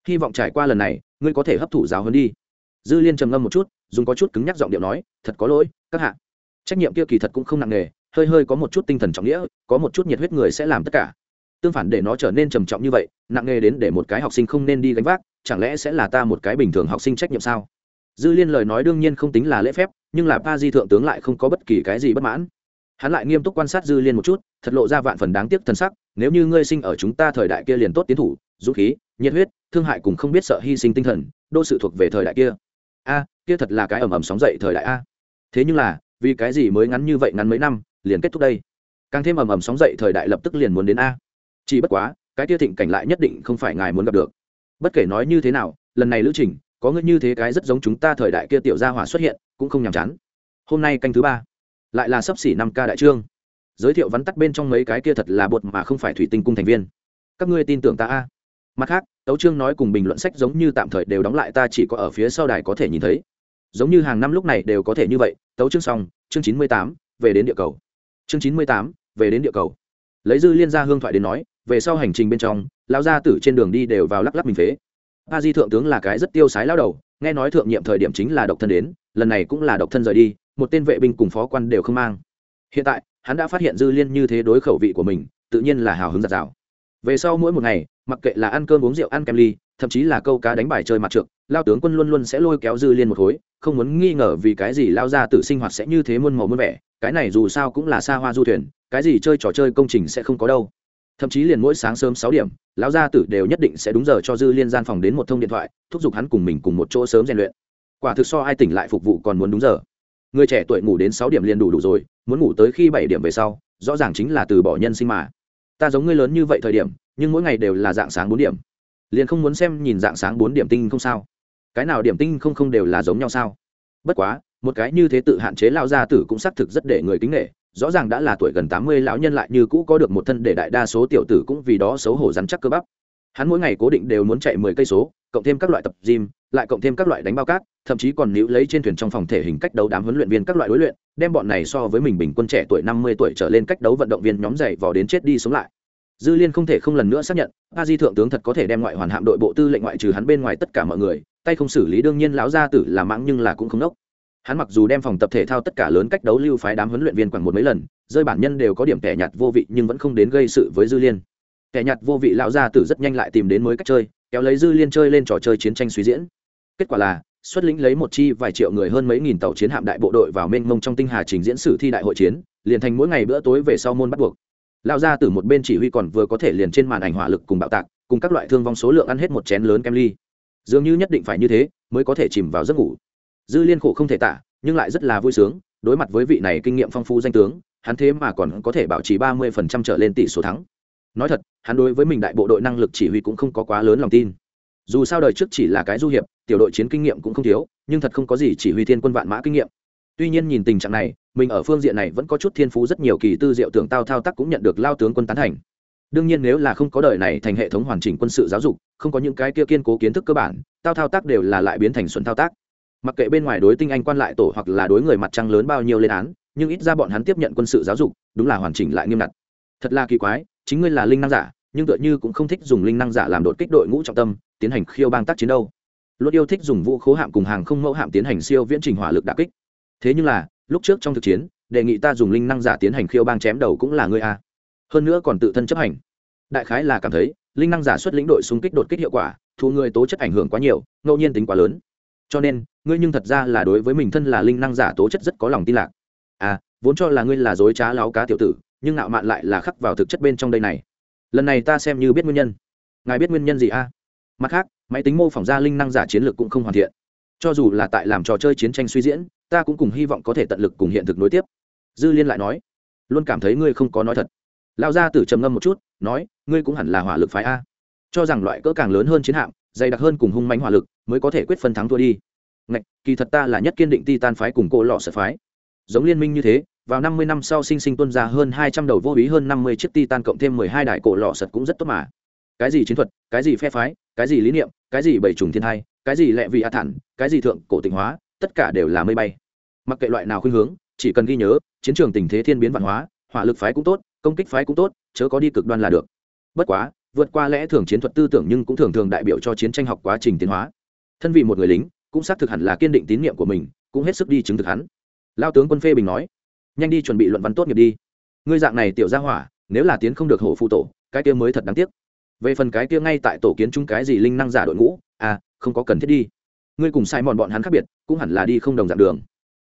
Hy vọng trải qua lần này, ngươi có thể hấp thụ giáo hơn đi. Dư liên trầm ngâm một chút, dùng có chút cứng nhắc giọng điệu nói, thật có lỗi, các hạ. Trách nhiệm kia kỳ thật cũng không nặng nề, hơi hơi có một chút tinh thần trọng nghĩa, có một chút nhiệt huyết người sẽ làm tất cả. Tương phản để nó trở nên trầm trọng như vậy, nặng nề đến để một cái học sinh không nên đi gánh vác, chẳng lẽ sẽ là ta một cái bình thường học sinh trách nhiệm sao? Dư liên lời nói đương nhiên không tính là lễ phép, nhưng là pa di thượng tướng lại không có bất kỳ cái gì bất mãn hắn lại nghiêm túc quan sát dư liên một chút, thật lộ ra vạn phần đáng tiếc thân sắc, nếu như ngươi sinh ở chúng ta thời đại kia liền tốt tiến thủ, dũng khí, nhiệt huyết, thương hại cùng không biết sợ hy sinh tinh thần, đô sự thuộc về thời đại kia. A, kia thật là cái ầm ầm sóng dậy thời đại a. Thế nhưng là, vì cái gì mới ngắn như vậy ngắn mấy năm, liền kết thúc đây? Càng thêm ầm ầm sóng dậy thời đại lập tức liền muốn đến a. Chỉ bất quá, cái tia thịnh cảnh lại nhất định không phải ngài muốn gặp được. Bất kể nói như thế nào, lần này lữ trình, có ngươi như thế cái rất giống chúng ta thời đại kia tiểu gia hỏa xuất hiện, cũng không nhàm chán. Hôm nay canh thứ ba lại là sấp xỉ năm ca đại trương. Giới thiệu vắn tắt bên trong mấy cái kia thật là bột mà không phải thủy tinh cung thành viên. Các ngươi tin tưởng ta a? Mặt khác, tấu trương nói cùng bình luận sách giống như tạm thời đều đóng lại, ta chỉ có ở phía sau đài có thể nhìn thấy. Giống như hàng năm lúc này đều có thể như vậy, tấu chương xong, chương chín mươi tám, về đến địa cầu. Chương chín mươi tám, về đến địa cầu. Lấy dư liên gia hương thoại đến nói, về sau hành trình bên trong, lão gia tử trên đường đi đều vào lắc lắc mình phế. A di thượng tướng là cái rất tiêu sái lao đầu, nghe nói thượng nhiệm thời điểm chính là độc thân đến, lần này cũng là độc thân rời đi một tên vệ binh cùng phó quan đều không mang. Hiện tại, hắn đã phát hiện dư liên như thế đối khẩu vị của mình, tự nhiên là hào hứng giặt rào về sau mỗi một ngày, mặc kệ là ăn cơm uống rượu ăn kem ly, thậm chí là câu cá đánh bài chơi mặt trượt lao tướng quân luôn luôn sẽ lôi kéo dư liên một khối, không muốn nghi ngờ vì cái gì lao ra tự sinh hoạt sẽ như thế muôn màu muôn vẻ, cái này dù sao cũng là xa hoa du thuyền, cái gì chơi trò chơi công trình sẽ không có đâu. Thậm chí liền mỗi sáng sớm sáu điểm, lão gia tử đều nhất định sẽ đúng giờ cho dư liên gian phòng đến một thông điện thoại, thúc giục hắn cùng mình cùng một chỗ sớm rèn luyện. Quả thực so ai tỉnh lại phục vụ còn muốn đúng giờ người trẻ tuổi ngủ đến sáu điểm liền đủ đủ rồi, muốn ngủ tới khi bảy điểm về sau, rõ ràng chính là từ bỏ nhân sinh mà. Ta giống ngươi lớn như vậy thời điểm, nhưng mỗi ngày đều là dạng sáng bốn điểm. Liền không muốn xem nhìn dạng sáng bốn điểm tinh không sao. Cái nào điểm tinh không không đều là giống nhau sao? Bất quá, một cái như thế tự hạn chế lao gia tử cũng xác thực rất để người kính nghệ rõ ràng đã là tuổi gần tám mươi, lão nhân lại như cũ có được một thân để đại đa số tiểu tử cũng vì đó xấu hổ rắn chắc cơ bắp hắn mỗi ngày cố định đều muốn chạy mười cây số, cộng thêm các loại tập gym, lại cộng thêm các loại đánh bao cát, thậm chí còn níu lấy trên thuyền trong phòng thể hình cách đấu đám huấn luyện viên các loại đối luyện, đem bọn này so với mình bình quân trẻ tuổi năm mươi tuổi trở lên cách đấu vận động viên nhóm dày vò đến chết đi sống lại. Dư liên không thể không lần nữa xác nhận, a di thượng tướng thật có thể đem ngoại hoàn hạm đội bộ tư lệnh ngoại trừ hắn bên ngoài tất cả mọi người, tay không xử lý đương nhiên lão gia tử là mãng nhưng là cũng không nốc hắn mặc dù đem phòng tập thể thao tất cả lớn cách đấu lưu phái đám huấn luyện viên khoảng một mấy lần, rơi bản nhân đều có điểm kẻ nhạt vô vị nhưng vẫn không đến gây sự với dư liên kẻ nhặt vô vị lão gia tử rất nhanh lại tìm đến mới cách chơi, kéo lấy dư liên chơi lên trò chơi chiến tranh suy diễn. Kết quả là, xuất lĩnh lấy một chi vài triệu người hơn mấy nghìn tàu chiến hạm đại bộ đội vào mênh mông trong tinh hà trình diễn sử thi đại hội chiến, liền thành mỗi ngày bữa tối về sau môn bắt buộc. Lao ra từ một bên chỉ huy còn vừa có thể liền trên màn ảnh hỏa lực cùng bạo tạc, cùng các loại thương vong số lượng ăn hết một chén lớn kem ly. Dường như nhất định phải như thế, mới có thể chìm vào giấc ngủ. Dư liên khổ không thể tả, nhưng lại rất là vui sướng, đối mặt với vị này kinh nghiệm phong phú danh tướng, hắn thế mà còn có thể bảo trì ba mươi phần trăm trở lên tỷ số thắng nói thật, hắn đối với mình đại bộ đội năng lực chỉ huy cũng không có quá lớn lòng tin. Dù sao đời trước chỉ là cái du hiệp, tiểu đội chiến kinh nghiệm cũng không thiếu, nhưng thật không có gì chỉ huy thiên quân vạn mã kinh nghiệm. Tuy nhiên nhìn tình trạng này, mình ở phương diện này vẫn có chút thiên phú rất nhiều kỳ tư diệu tưởng tao thao tác cũng nhận được lao tướng quân tán thành. Đương nhiên nếu là không có đời này thành hệ thống hoàn chỉnh quân sự giáo dục, không có những cái kia kiên cố kiến thức cơ bản, tao thao tác đều là lại biến thành xuân thao tác. Mặc kệ bên ngoài đối tinh anh quan lại tổ hoặc là đối người mặt trăng lớn bao nhiêu lên án, nhưng ít ra bọn hắn tiếp nhận quân sự giáo dục, đúng là hoàn chỉnh lại nghiêm ngặt. Thật là kỳ quái chính ngươi là linh năng giả, nhưng tựa như cũng không thích dùng linh năng giả làm đột kích đội ngũ trọng tâm, tiến hành khiêu bang tác chiến đâu. Luôn yêu thích dùng vũ khố hạm cùng hàng không mẫu hạm tiến hành siêu viễn trình hỏa lực đà kích. Thế nhưng là, lúc trước trong thực chiến, đề nghị ta dùng linh năng giả tiến hành khiêu bang chém đầu cũng là ngươi a. Hơn nữa còn tự thân chấp hành. Đại khái là cảm thấy, linh năng giả xuất lĩnh đội xung kích đột kích hiệu quả, thu người tố chất ảnh hưởng quá nhiều, ngẫu nhiên tính quá lớn. Cho nên, ngươi nhưng thật ra là đối với mình thân là linh năng giả tố chất rất có lòng tin lạc. À vốn cho là ngươi là dối trá láo cá tiểu tử nhưng nạo mạn lại là khắc vào thực chất bên trong đây này. Lần này ta xem như biết nguyên nhân. Ngài biết nguyên nhân gì a? Mặt khác, máy tính mô phỏng ra linh năng giả chiến lược cũng không hoàn thiện. Cho dù là tại làm trò chơi chiến tranh suy diễn, ta cũng cùng hy vọng có thể tận lực cùng hiện thực nối tiếp. Dư liên lại nói, luôn cảm thấy ngươi không có nói thật. Lao ra từ trầm ngâm một chút, nói, ngươi cũng hẳn là hỏa lực phái a. Cho rằng loại cỡ càng lớn hơn chiến hạm, dày đặc hơn cùng hung mánh hỏa lực, mới có thể quyết phân thắng thua đi. Ngạch, kỳ thật ta là nhất kiên định ti tan phái cùng cô lọ sợ phái. Giống liên minh như thế vào năm mươi năm sau sinh sinh tuân ra hơn hai trăm đầu vô ý hơn năm mươi chiếc titan cộng thêm mười hai đại cổ lọ sật cũng rất tốt mà. Cái gì chiến thuật, cái gì phe phái, cái gì lý niệm, cái gì bảy trùng thiên hai cái gì lệ vị a thản, cái gì thượng cổ tình hóa, tất cả đều là mây bay. Mặc kệ loại nào khuynh hướng, chỉ cần ghi nhớ, chiến trường tình thế thiên biến văn hóa, hỏa lực phái cũng tốt, công kích phái cũng tốt, chớ có đi cực đoan là được. Bất quá, vượt qua lẽ thường chiến thuật tư tưởng nhưng cũng thường thường đại biểu cho chiến tranh học quá trình tiến hóa. Thân vì một người lính, cũng xác thực hẳn là kiên định tín nhiệm của mình, cũng hết sức đi chứng thực hắn. Lão tướng quân phê bình nói nhanh đi chuẩn bị luận văn tốt nghiệp đi. Ngươi dạng này tiểu ra hỏa, nếu là tiến không được hổ phụ tổ, cái kia mới thật đáng tiếc. Về phần cái kia ngay tại tổ kiến chung cái gì linh năng giả đội ngũ à không có cần thiết đi. Ngươi cùng sai mòn bọn hắn khác biệt, cũng hẳn là đi không đồng dạng đường.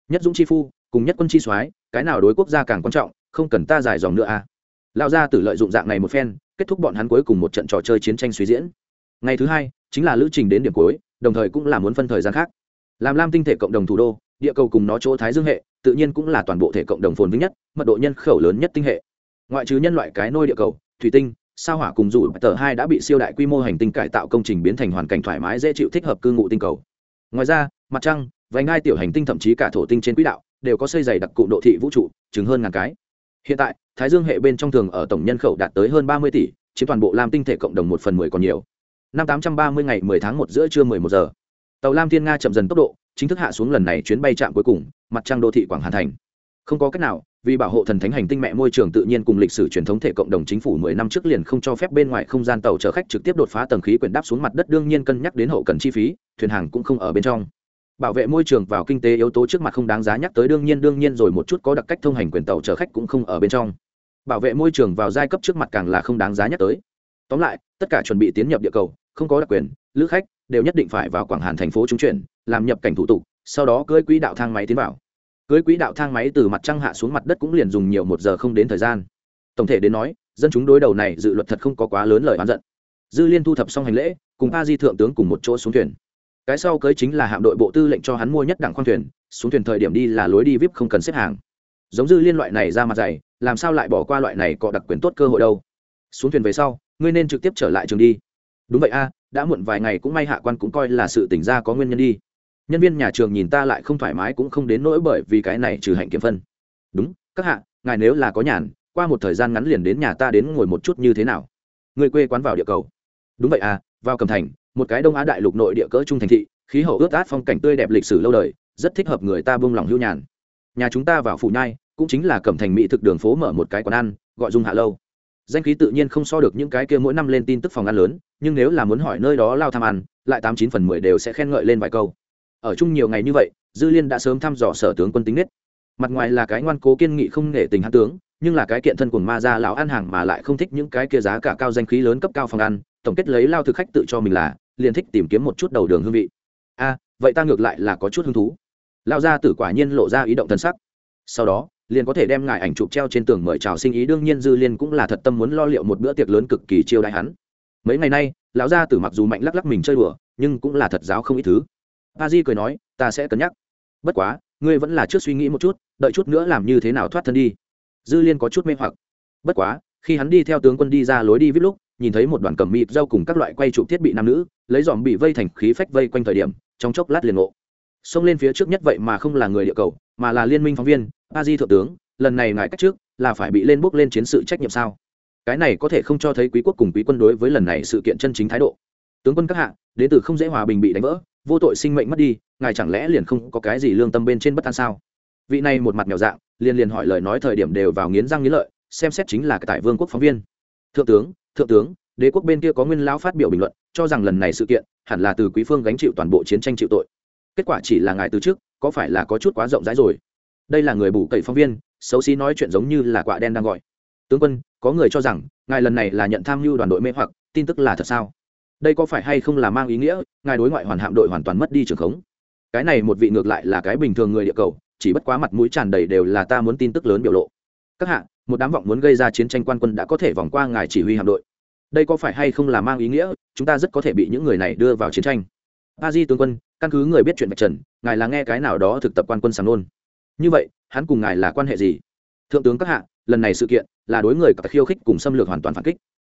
Nhất dũng chi phu, cùng nhất quân chi soái, cái nào đối quốc gia càng quan trọng, không cần ta giải dòng nữa à. Lao ra tử lợi dụng dạng này một phen, kết thúc bọn hắn cuối cùng một trận trò chơi chiến tranh suy diễn. Ngày thứ hai, chính là lữ trình đến điểm cuối, đồng thời cũng là muốn phân thời gian khác. Làm lam tinh thể cộng đồng thủ đô, địa cầu cùng nó chỗ thái dương hệ tự nhiên cũng là toàn bộ thể cộng đồng phồn vinh nhất, mật độ nhân khẩu lớn nhất tinh hệ. Ngoại trừ nhân loại cái nôi địa cầu, thủy tinh, sao hỏa cùng dù tờ hai đã bị siêu đại quy mô hành tinh cải tạo công trình biến thành hoàn cảnh thoải mái dễ chịu thích hợp cư ngụ tinh cầu. Ngoài ra, mặt trăng, vành ngai tiểu hành tinh thậm chí cả thổ tinh trên quỹ đạo đều có xây dày đặc cụ độ thị vũ trụ chứng hơn ngàn cái. Hiện tại, thái dương hệ bên trong thường ở tổng nhân khẩu đạt tới hơn ba mươi tỷ, chiếm toàn bộ lam tinh thể cộng đồng một phần mười còn nhiều. Năm tám trăm ba mươi ngày mười tháng một giữa trưa mười một giờ, tàu lam thiên nga chậm dần tốc độ chính thức hạ xuống lần này chuyến bay chạm cuối cùng, mặt trăng đô thị quảng hà thành. Không có cách nào, vì bảo hộ thần thánh hành tinh mẹ môi trường tự nhiên cùng lịch sử truyền thống thể cộng đồng chính phủ mười năm trước liền không cho phép bên ngoài không gian tàu chở khách trực tiếp đột phá tầng khí quyển đáp xuống mặt đất đương nhiên cân nhắc đến hậu cần chi phí, thuyền hàng cũng không ở bên trong. Bảo vệ môi trường vào kinh tế yếu tố trước mặt không đáng giá nhắc tới đương nhiên đương nhiên rồi một chút có đặc cách thông hành quyền tàu chở khách cũng không ở bên trong. Bảo vệ môi trường vào giai cấp trước mặt càng là không đáng giá nhắc tới. Tóm lại, tất cả chuẩn bị tiến nhập địa cầu, không có đặc quyền, lữ khách đều nhất định phải vào quảng hàn thành phố trung chuyển, làm nhập cảnh thủ tục, sau đó cưới quỹ đạo thang máy tiến vào. Cưới quỹ đạo thang máy từ mặt trăng hạ xuống mặt đất cũng liền dùng nhiều một giờ không đến thời gian. Tổng thể đến nói, dân chúng đối đầu này dự luật thật không có quá lớn lời oán giận. Dư liên thu thập xong hành lễ, cùng a di thượng tướng cùng một chỗ xuống thuyền. Cái sau cưới chính là hạm đội bộ tư lệnh cho hắn mua nhất đảng khoang thuyền, xuống thuyền thời điểm đi là lối đi vip không cần xếp hàng. Giống dư liên loại này ra mặt dày, làm sao lại bỏ qua loại này có đặc quyền tốt cơ hội đâu? Xuống thuyền về sau, ngươi nên trực tiếp trở lại trường đi. Đúng vậy a đã muộn vài ngày cũng may hạ quan cũng coi là sự tỉnh ra có nguyên nhân đi. Nhân viên nhà trường nhìn ta lại không thoải mái cũng không đến nỗi bởi vì cái này trừ hạnh kiểm phân. Đúng, các hạ, ngài nếu là có nhàn, qua một thời gian ngắn liền đến nhà ta đến ngồi một chút như thế nào? Người quê quán vào địa cầu. Đúng vậy à vào cầm thành, một cái đông á đại lục nội địa cỡ trung thành thị, khí hậu ướt át phong cảnh tươi đẹp lịch sử lâu đời, rất thích hợp người ta buông lòng hưu nhàn. Nhà chúng ta vào phủ nhai, cũng chính là cẩm thành mỹ thực đường phố mở một cái quán ăn, gọi dung hạ lâu. Danh khí tự nhiên không so được những cái kia mỗi năm lên tin tức phòng ăn lớn nhưng nếu là muốn hỏi nơi đó lao tham ăn, lại tám chín phần mười đều sẽ khen ngợi lên vài câu. Ở chung nhiều ngày như vậy, dư liên đã sớm thăm dò sở tướng quân tính nết. Mặt ngoài là cái ngoan cố kiên nghị không nể tình hát tướng, nhưng là cái kiện thân cùng ma ra lão ăn hàng mà lại không thích những cái kia giá cả cao danh khí lớn cấp cao phòng ăn, tổng kết lấy lao thực khách tự cho mình là, liền thích tìm kiếm một chút đầu đường hương vị. A, vậy ta ngược lại là có chút hứng thú. Lao ra tử quả nhiên lộ ra ý động thân sắc. Sau đó, liền có thể đem ngài ảnh chụp treo trên tường mời chào sinh ý, đương nhiên dư liên cũng là thật tâm muốn lo liệu một bữa tiệc lớn cực kỳ chiêu đại hắn mấy ngày nay, lão gia tử mặc dù mạnh lắc lắc mình chơi đùa, nhưng cũng là thật giáo không ít thứ. A di cười nói, ta sẽ cân nhắc. Bất quá, ngươi vẫn là trước suy nghĩ một chút, đợi chút nữa làm như thế nào thoát thân đi. Dư liên có chút mê hoặc. Bất quá, khi hắn đi theo tướng quân đi ra lối đi vít lúc, nhìn thấy một đoàn cầm mịt rau cùng các loại quay trụ thiết bị nam nữ, lấy dòm bị vây thành khí phách vây quanh thời điểm, trong chốc lát liền ngộ. Xông lên phía trước nhất vậy mà không là người địa cầu, mà là liên minh phóng viên a di thượng tướng, lần này ngài cách trước là phải bị lên bước lên chiến sự trách nhiệm sao? Cái này có thể không cho thấy quý quốc cùng quý quân đối với lần này sự kiện chân chính thái độ. Tướng quân các hạ, đến từ không dễ hòa bình bị đánh vỡ, vô tội sinh mệnh mất đi, ngài chẳng lẽ liền không có cái gì lương tâm bên trên bất an sao? Vị này một mặt nhỏ dạng, liền liền hỏi lời nói thời điểm đều vào nghiến răng nghiến lợi, xem xét chính là tại vương quốc phóng viên. Thượng tướng thượng tướng, đế quốc bên kia có nguyên lão phát biểu bình luận, cho rằng lần này sự kiện, hẳn là từ quý phương gánh chịu toàn bộ chiến tranh chịu tội. Kết quả chỉ là ngài từ trước, có phải là có chút quá rộng rãi rồi? Đây là người bù cậy phóng viên, xấu xí nói chuyện giống như là quạ đen đang gọi tướng quân, có người cho rằng, ngài lần này là nhận tham mưu đoàn đội mê hoặc, tin tức là thật sao? Đây có phải hay không là mang ý nghĩa, ngài đối ngoại hoàn hạm đội hoàn toàn mất đi trường khống? Cái này một vị ngược lại là cái bình thường người địa cầu, chỉ bất quá mặt mũi tràn đầy đều là ta muốn tin tức lớn biểu lộ. Các hạ, một đám vọng muốn gây ra chiến tranh quan quân đã có thể vòng qua ngài chỉ huy hạm đội. Đây có phải hay không là mang ý nghĩa, chúng ta rất có thể bị những người này đưa vào chiến tranh. A di tướng quân, căn cứ người biết chuyện vạch trần, ngài là nghe cái nào đó thực tập quan quân sàng nôn. Như vậy, hắn cùng ngài là quan hệ gì? Thượng tướng các hạ lần này sự kiện là đối người cả khiêu khích cùng xâm lược hoàn toàn phản kích.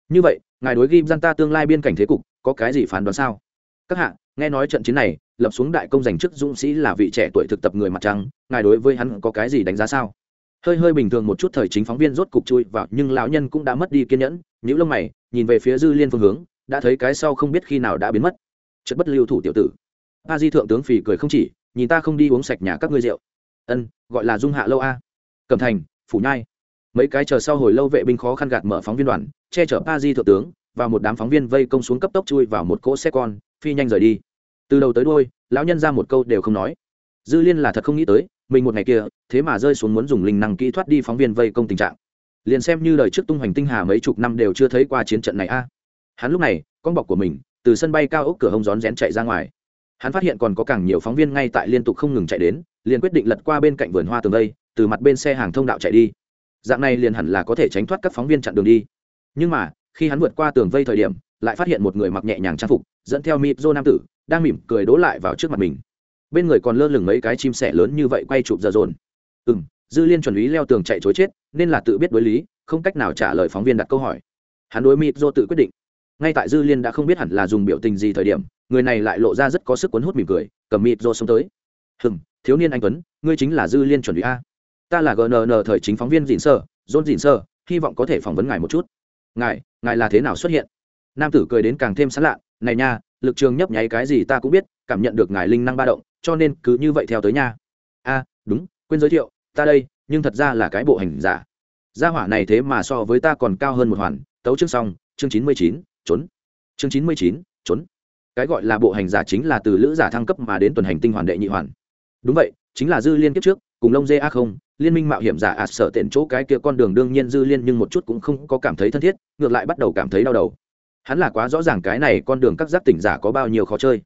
Như vậy, ngài đối ghim gian ta tương lai biên cảnh thế cục có cái gì phán đoán sao? Các hạ, nghe nói trận chiến này lập xuống đại công giành chức dũng sĩ là vị trẻ tuổi thực tập người mặt trăng, ngài đối với hắn có cái gì đánh giá sao? Hơi hơi bình thường một chút thời chính phóng viên rốt cục chui vào, nhưng lão nhân cũng đã mất đi kiên nhẫn những lông mày, nhìn về phía dư liên phương hướng, đã thấy cái sau không biết khi nào đã biến mất. Chất bất lưu thủ tiểu tử. A di thượng tướng phì cười không chỉ, nhìn ta không đi uống sạch nhà các ngươi rượu. Ân, gọi là dung hạ lâu a. Cẩm thành, phủ nhai mấy cái chờ sau hồi lâu vệ binh khó khăn gạt mở phóng viên đoàn, che chở pa di thượng tướng, và một đám phóng viên vây công xuống cấp tốc chui vào một cỗ xe con, phi nhanh rời đi. Từ đầu tới đôi lão nhân ra một câu đều không nói. Dư liên là thật không nghĩ tới, mình một ngày kia, thế mà rơi xuống muốn dùng linh năng kỹ thoát đi phóng viên vây công tình trạng. Liền xem như đời trước tung hoành tinh hà mấy chục năm đều chưa thấy qua chiến trận này a. Hắn lúc này, con bọc của mình, từ sân bay cao ốc cửa hông rón rén chạy ra ngoài. Hắn phát hiện còn có càng nhiều phóng viên ngay tại liên tục không ngừng chạy đến, liền quyết định lật qua bên cạnh vườn hoa tường đây từ mặt bên xe hàng thông đạo chạy đi dạng này liền hẳn là có thể tránh thoát các phóng viên chặn đường đi. Nhưng mà, khi hắn vượt qua tường vây thời điểm, lại phát hiện một người mặc nhẹ nhàng trang phục, dẫn theo mịp dô nam tử, đang mỉm cười đố lại vào trước mặt mình. Bên người còn lơ lửng mấy cái chim sẻ lớn như vậy quay chụp giờ dồn. Ừ m dư liên chuẩn lý leo tường chạy chối chết, nên là tự biết đối lý, không cách nào trả lời phóng viên đặt câu hỏi. Hắn đối mịp dô tự quyết định. Ngay tại dư liên đã không biết hẳn là dùng biểu tình gì thời điểm, người này lại lộ ra rất có sức cuốn hút mỉm cười, cầm mịp dô xông tới. Hừng thiếu niên anh tuấn, ngươi chính là dư liên chuẩn lý a ta là gnn thời chính phóng viên dịn sơ dôn dịn sơ, hy vọng có thể phỏng vấn ngài một chút. Ngài ngài là thế nào xuất hiện? Nam tử cười đến càng thêm sán lạ, này nha, lực trường nhấp nháy cái gì ta cũng biết, cảm nhận được ngài linh năng ba động, cho nên cứ như vậy theo tới nha. A, đúng, quên giới thiệu, ta đây, nhưng thật ra là cái bộ hành giả. Gia hỏa này thế mà so với ta còn cao hơn một hoàn, tấu chương xong, chương chín mươi chín, trốn. Chương chín mươi chín, trốn. Cái gọi là bộ hành giả chính là từ lữ giả thăng cấp mà đến tuần hành tinh hoàn đệ nhị hoàn. Đúng vậy, chính là dư liên kiếp trước, cùng lông dê a không liên minh mạo hiểm giả ạt sợ tiện chỗ cái kia con đường đương nhiên dư liên nhưng một chút cũng không có cảm thấy thân thiết, ngược lại bắt đầu cảm thấy đau đầu. Hắn là quá rõ ràng cái này con đường các giác tỉnh giả có bao nhiêu khó chơi.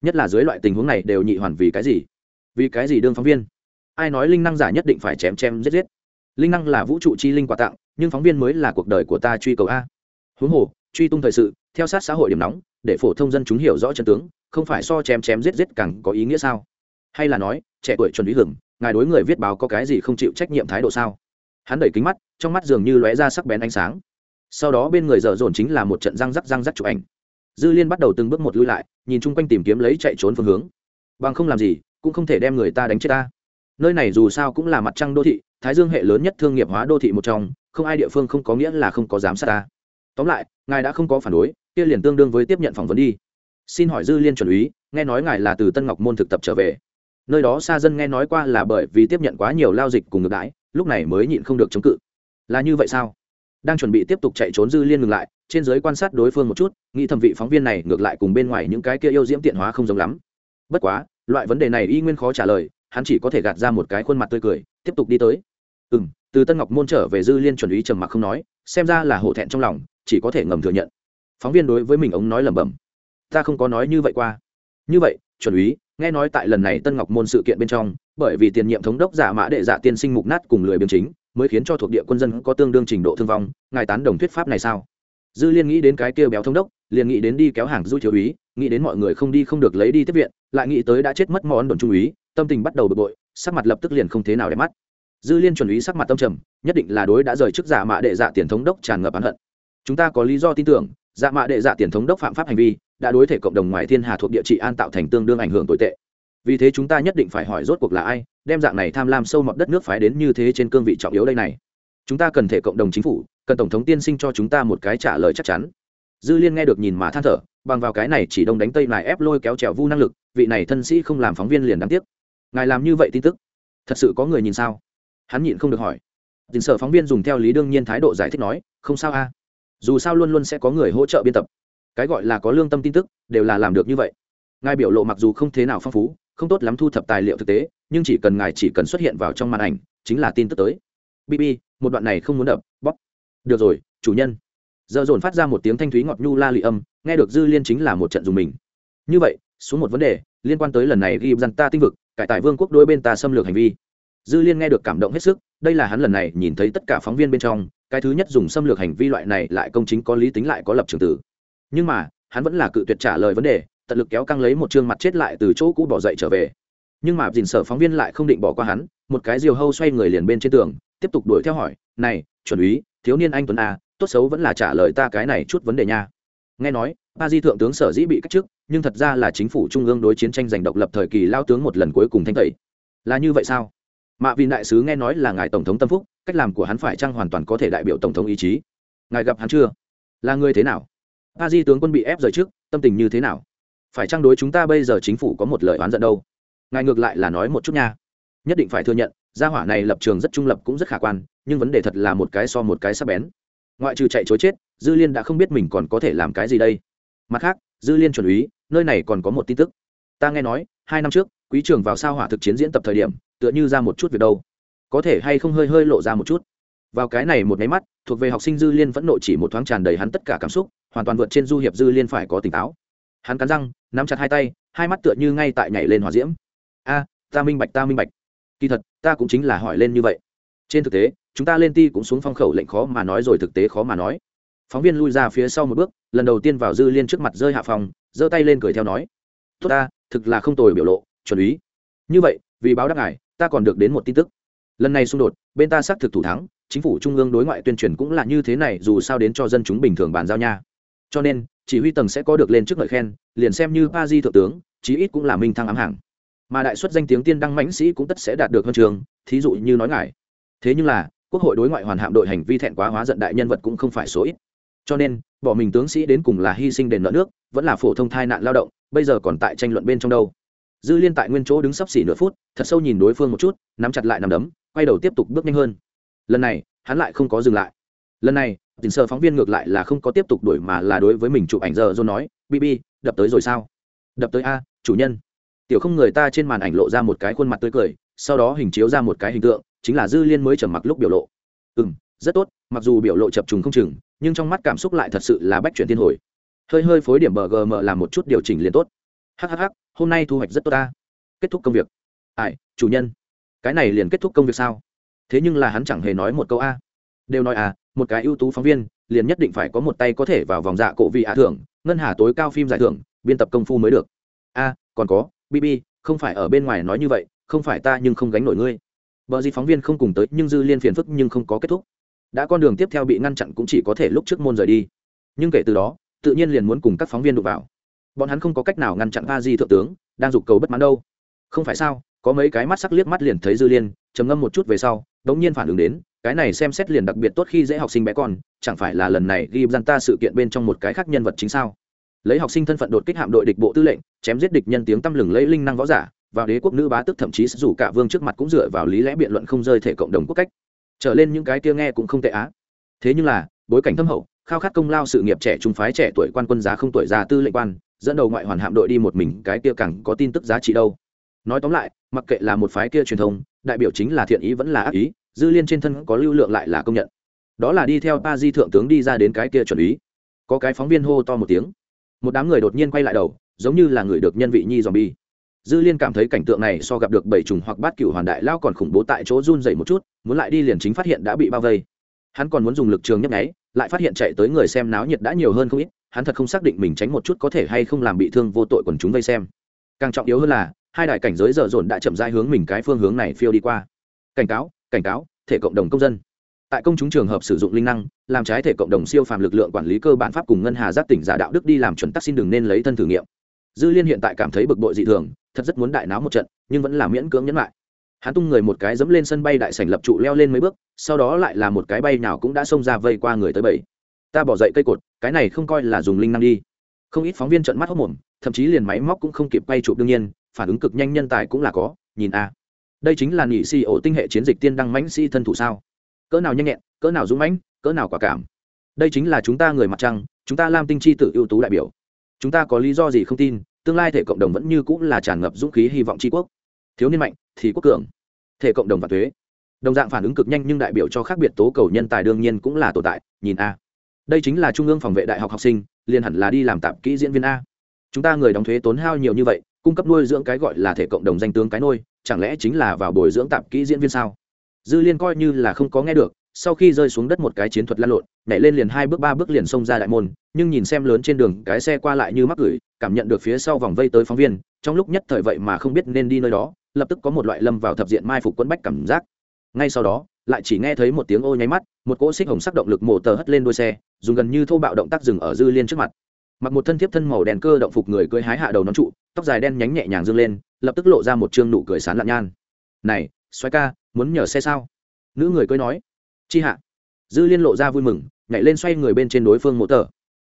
Nhất là dưới loại tình huống này đều nhị hoàn vì cái gì? Vì cái gì đương phóng viên? Ai nói linh năng giả nhất định phải chém chém giết giết? Linh năng là vũ trụ chi linh quà tặng, nhưng phóng viên mới là cuộc đời của ta truy cầu a. Huống hồ, truy tung thời sự, theo sát xã hội điểm nóng, để phổ thông dân chúng hiểu rõ chân tướng, không phải so chém chém giết giết càng có ý nghĩa sao? Hay là nói, trẻ tuổi chuẩn bị hưởng ngài đối người viết báo có cái gì không chịu trách nhiệm thái độ sao? Hắn đẩy kính mắt, trong mắt dường như lóe ra sắc bén ánh sáng. Sau đó bên người dở dồn chính là một trận răng rắc răng rắc chụp ảnh. Dư liên bắt đầu từng bước một lui lại, nhìn chung quanh tìm kiếm lấy chạy trốn phương hướng. Bằng không làm gì, cũng không thể đem người ta đánh chết ta. Nơi này dù sao cũng là mặt trăng đô thị, thái dương hệ lớn nhất thương nghiệp hóa đô thị một trong, không ai địa phương không có nghĩa là không có giám sát ta. Tóm lại, ngài đã không có phản đối, kia liền tương đương với tiếp nhận phỏng vấn đi. Xin hỏi dư liên chuẩn úy, nghe nói ngài là từ tân ngọc môn thực tập trở về nơi đó xa dân nghe nói qua là bởi vì tiếp nhận quá nhiều lao dịch cùng ngược đãi, lúc này mới nhịn không được chống cự. Là như vậy sao? Đang chuẩn bị tiếp tục chạy trốn dư liên ngừng lại, trên giới quan sát đối phương một chút, nghĩ thẩm vị phóng viên này ngược lại cùng bên ngoài những cái kia yêu diễm tiện hóa không giống lắm. Bất quá, loại vấn đề này y nguyên khó trả lời, hắn chỉ có thể gạt ra một cái khuôn mặt tươi cười, tiếp tục đi tới. Ừ m từ tân ngọc môn trở về dư liên chuẩn ý trầm mặc không nói, xem ra là hổ thẹn trong lòng, chỉ có thể ngầm thừa nhận. Phóng viên đối với mình ống nói lẩm bẩm. Ta không có nói như vậy qua. Như vậy, chuẩn úy nghe nói tại lần này tân ngọc môn sự kiện bên trong, bởi vì tiền nhiệm thống đốc giả mã đệ giả tiên sinh mục nát cùng lười biếng chính, mới khiến cho thuộc địa quân dân có tương đương trình độ thương vong, ngài tán đồng thuyết pháp này sao? Dư liên nghĩ đến cái kia béo thống đốc, liền nghĩ đến đi kéo hàng du thiếu úy, nghĩ đến mọi người không đi không được lấy đi tiếp viện, lại nghĩ tới đã chết mất món đồn trung úy tâm tình bắt đầu bực bội, sắc mặt lập tức liền không thế nào để mắt. Dư liên chuẩn úy sắc mặt tâm trầm, nhất định là đối đã rời chức giả mạ đệ dạ tiền thống đốc tràn ngập oán hận. Chúng ta có lý do tin tưởng dạ mạ đệ dạ tiền thống đốc phạm pháp hành vi đã đối thể cộng đồng ngoài thiên hà thuộc địa trị an tạo thành tương đương ảnh hưởng tồi tệ. Vì thế chúng ta nhất định phải hỏi rốt cuộc là ai, đem dạng này tham lam sâu mọt đất nước phái đến như thế trên cương vị trọng yếu đây này. Chúng ta cần thể cộng đồng chính phủ, cần tổng thống tiên sinh cho chúng ta một cái trả lời chắc chắn. Dư liên nghe được nhìn mà than thở, bằng vào cái này chỉ đông đánh tây lại ép lôi kéo trèo vu năng lực, vị này thân sĩ không làm phóng viên liền đáng tiếc. Ngài làm như vậy tin tức, thật sự có người nhìn sao? Hắn nhịn không được hỏi. Dình sở phóng viên dùng theo lý đương nhiên thái độ giải thích nói, không sao a. Dù sao luôn luôn sẽ có người hỗ trợ biên tập cái gọi là có lương tâm tin tức, đều là làm được như vậy. Ngài biểu lộ mặc dù không thế nào phong phú, không tốt lắm thu thập tài liệu thực tế, nhưng chỉ cần ngài chỉ cần xuất hiện vào trong màn ảnh, chính là tin tức tới. Bb một đoạn này không muốn đập, bóp. Được rồi, chủ nhân. Giờ dồn phát ra một tiếng thanh thúy ngọt nhu la lị âm, nghe được dư liên chính là một trận dùng mình. Như vậy, xuống một vấn đề, liên quan tới lần này ghi dằn ta tinh vực, cải tại vương quốc đôi bên ta xâm lược hành vi. Dư liên nghe được cảm động hết sức, đây là hắn lần này nhìn thấy tất cả phóng viên bên trong, cái thứ nhất dùng xâm lược hành vi loại này lại công chính có lý tính lại có lập trường tử nhưng mà, hắn vẫn là cự tuyệt trả lời vấn đề, tận lực kéo căng lấy một chương mặt chết lại từ chỗ cũ bỏ dậy trở về. Nhưng mà dình sở phóng viên lại không định bỏ qua hắn, một cái diều hâu xoay người liền bên trên tường, tiếp tục đuổi theo hỏi, này, chuẩn úy, thiếu niên anh tuấn a, tốt xấu vẫn là trả lời ta cái này chút vấn đề nha. Nghe nói, ba di thượng tướng sở dĩ bị cách chức, nhưng thật ra là chính phủ trung ương đối chiến tranh giành độc lập thời kỳ lao tướng một lần cuối cùng thanh tẩy. Là như vậy sao? Mạ vì đại sứ nghe nói là ngài tổng thống tâm phúc, cách làm của hắn phải chăng hoàn toàn có thể đại biểu tổng thống ý chí? Ngài gặp hắn chưa? Là người thế nào? Ba di tướng quân bị ép rời trước, tâm tình như thế nào? Phải chăng đối chúng ta bây giờ chính phủ có một lời oán giận đâu? Ngài ngược lại là nói một chút nha. Nhất định phải thừa nhận, gia hỏa này lập trường rất trung lập cũng rất khả quan, nhưng vấn đề thật là một cái so một cái sắp bén. Ngoại trừ chạy chối chết, dư liên đã không biết mình còn có thể làm cái gì đây. Mặt khác, dư liên chuẩn úy, nơi này còn có một tin tức. Ta nghe nói, hai năm trước, quý trường vào sao hỏa thực chiến diễn tập thời điểm, tựa như ra một chút việc đâu. Có thể hay không hơi hơi lộ ra một chút? Vào cái này một máy mắt, thuộc về học sinh dư liên vẫn nộ chỉ một thoáng tràn đầy hắn tất cả cảm xúc, hoàn toàn vượt trên du hiệp dư liên phải có tỉnh táo. Hắn cắn răng, nắm chặt hai tay, hai mắt tựa như ngay tại nhảy lên hòa diễm. A, ta minh bạch, ta minh bạch. Kỳ thật, ta cũng chính là hỏi lên như vậy. Trên thực tế, chúng ta lên ti cũng xuống phong khẩu lệnh khó mà nói rồi thực tế khó mà nói. Phóng viên lui ra phía sau một bước, lần đầu tiên vào dư liên trước mặt rơi hạ phòng, giơ tay lên cười theo nói, tốt ta, thực là không tồi biểu lộ, chuẩn ý như vậy, vì báo đáp ngài, ta còn được đến một tin tức. Lần này xung đột, bên ta xác thực thủ thắng chính phủ trung ương đối ngoại tuyên truyền cũng là như thế này, dù sao đến cho dân chúng bình thường bàn giao nha. Cho nên, chỉ huy tầng sẽ có được lên trước lời khen, liền xem như pa di thượng tướng, chí ít cũng là minh thăng ám hàng mà đại xuất danh tiếng tiên đăng mãnh sĩ cũng tất sẽ đạt được huân trường, thí dụ như nói ngài. Thế nhưng là, quốc hội đối ngoại hoàn hạm đội hành vi thẹn quá hóa giận đại nhân vật cũng không phải số ít. Cho nên, bỏ mình tướng sĩ đến cùng là hy sinh đền nợ nước, vẫn là phổ thông thai nạn lao động, bây giờ còn tại tranh luận bên trong đâu. Dư liên tại nguyên chỗ đứng sấp xỉ nửa phút, thật sâu nhìn đối phương một chút, nắm chặt lại nằm đấm, quay đầu tiếp tục bước nhanh hơn lần này, hắn lại không có dừng lại. Lần này tình sơ phóng viên ngược lại là không có tiếp tục đuổi mà là đối với mình chụp ảnh giờ rồi nói bb đập tới rồi sao? Đập tới a, chủ nhân. Tiểu không người ta trên màn ảnh lộ ra một cái khuôn mặt tươi cười, sau đó hình chiếu ra một cái hình tượng, chính là dư liên mới trầm mặc lúc biểu lộ. Ừ m rất tốt, mặc dù biểu lộ chập trùng không chừng, nhưng trong mắt cảm xúc lại thật sự là bách chuyển thiên hồi. Hơi hơi phối điểm bờ gm làm một chút điều chỉnh liền tốt. Hhh hôm nay thu hoạch rất tốt ta. Kết thúc công việc. Ai, chủ nhân, cái này liền kết thúc công việc sao? Thế nhưng là hắn chẳng hề nói một câu a. Đều nói à một cái ưu tú phóng viên, liền nhất định phải có một tay có thể vào vòng dạ cổ vị hạ thưởng, ngân hà tối cao phim giải thưởng, biên tập công phu mới được. A, còn có bb không phải ở bên ngoài nói như vậy, không phải ta nhưng không gánh nổi ngươi. Vợ gì phóng viên không cùng tới, nhưng dư liên phiền phức nhưng không có kết thúc. Đã con đường tiếp theo bị ngăn chặn cũng chỉ có thể lúc trước môn rời đi. Nhưng kể từ đó, tự nhiên liền muốn cùng các phóng viên đụng vào. Bọn hắn không có cách nào ngăn chặn ba di thượng tướng, đang dục cầu bất mãn đâu. Không phải sao, có mấy cái mắt sắc liếc mắt liền thấy dư liên, trầm ngâm một chút về sau đống nhiên phản ứng đến, cái này xem xét liền đặc biệt tốt khi dễ học sinh bé con, chẳng phải là lần này ghi gian ta sự kiện bên trong một cái khác nhân vật chính sao? Lấy học sinh thân phận đột kích hạm đội địch bộ tư lệnh, chém giết địch nhân tiếng tăm lừng lấy linh năng võ giả, vào đế quốc nữ bá tức thậm chí dù cả vương trước mặt cũng dựa vào lý lẽ biện luận không rơi thể cộng đồng quốc cách. Trở lên những cái kia nghe cũng không tệ á. Thế nhưng là, bối cảnh thâm hậu, khao khát công lao sự nghiệp trẻ trung phái trẻ tuổi quan quân giá không tuổi già tư lệnh quan, dẫn đầu ngoại hoàn hạm đội đi một mình, cái kia càng có tin tức giá trị đâu. Nói tóm lại mặc kệ là một phái kia truyền thông, đại biểu chính là thiện ý vẫn là ác ý, dư liên trên thân có lưu lượng lại là công nhận. Đó là đi theo pa di thượng tướng đi ra đến cái kia chuẩn ý. Có cái phóng viên hô to một tiếng. Một đám người đột nhiên quay lại đầu, giống như là người được nhân vị nhi dòm bi dư liên cảm thấy cảnh tượng này so gặp được bảy trùng hoặc bát cựu hoàn đại lao còn khủng bố tại chỗ run dậy một chút, muốn lại đi liền chính phát hiện đã bị bao vây. Hắn còn muốn dùng lực trường nhấp nháy, lại phát hiện chạy tới người xem náo nhiệt đã nhiều hơn không ít, hắn thật không xác định mình tránh một chút có thể hay không làm bị thương vô tội quần chúng vây xem. Càng trọng yếu hơn là hai đại cảnh giới dở dồn đã chậm rãi hướng mình cái phương hướng này phiêu đi qua. Cảnh cáo cảnh cáo, thể cộng đồng công dân. Tại công chúng trường hợp sử dụng linh năng, làm trái thể cộng đồng siêu phàm lực lượng quản lý cơ bản pháp cùng ngân hà giác tỉnh giả đạo đức đi làm chuẩn tắc xin đừng nên lấy thân thử nghiệm. Dư liên hiện tại cảm thấy bực bội dị thường, thật rất muốn đại náo một trận, nhưng vẫn là miễn cưỡng nhẫn lại. Hắn tung người một cái dẫm lên sân bay đại sảnh lập trụ leo lên mấy bước, sau đó lại là một cái bay nào cũng đã xông ra vây qua người tới bảy ta bỏ dậy cây cột, cái này không coi là dùng linh năng đi. Không ít phóng viên trận mắt hốc mồm, thậm chí liền máy móc cũng không kịp quay chụp đương nhiên phản ứng cực nhanh nhân tài cũng là có, nhìn a. Đây chính là nhị si ổ tinh hệ chiến dịch tiên đăng mãnh si thân thủ sao? Cỡ nào nhanh nhẹn, cỡ nào dũng mãnh, cỡ nào quả cảm. Đây chính là chúng ta người mặt trăng, chúng ta lam tinh chi tự ưu tú đại biểu. Chúng ta có lý do gì không tin, tương lai thể cộng đồng vẫn như cũng là tràn ngập dũng khí hy vọng tri quốc. Thiếu niên mạnh, thì quốc cường. Thể cộng đồng và thuế. Đồng dạng phản ứng cực nhanh nhưng đại biểu cho khác biệt tố cầu nhân tài đương nhiên cũng là tồn tại, nhìn a. Đây chính là trung ương phòng vệ đại học học sinh, liền hẳn là đi làm tạp kỹ diễn viên a. Chúng ta người đóng thuế tốn hao nhiều như vậy cung cấp nuôi dưỡng cái gọi là thể cộng đồng danh tướng cái nôi, chẳng lẽ chính là vào bồi dưỡng tạp kỹ diễn viên sao? Dư liên coi như là không có nghe được, sau khi rơi xuống đất một cái chiến thuật lăn lộn, nhảy lên liền hai bước ba bước liền xông ra đại môn, nhưng nhìn xem lớn trên đường cái xe qua lại như mắc gửi, cảm nhận được phía sau vòng vây tới phóng viên, trong lúc nhất thời vậy mà không biết nên đi nơi đó, lập tức có một loại lâm vào thập diện mai phục quấn bách cảm giác. Ngay sau đó, lại chỉ nghe thấy một tiếng ô nháy mắt, một cỗ xích hồng sắc động lực mổ tờ hất lên đuôi xe, dùng gần như thô bạo động tác dừng ở dư liên trước mặt mặc một thân thiếp thân màu đen cơ động phục người cười hái hạ đầu nón trụ, tóc dài đen nhánh nhẹ nhàng dương lên, lập tức lộ ra một chương nụ cười sán lạn nhan. Này xoáy ca, muốn nhờ xe sao? Nữ người cười nói. Chi hạ. Dư liên lộ ra vui mừng, nhảy lên xoay người bên trên đối phương mỗ tờ.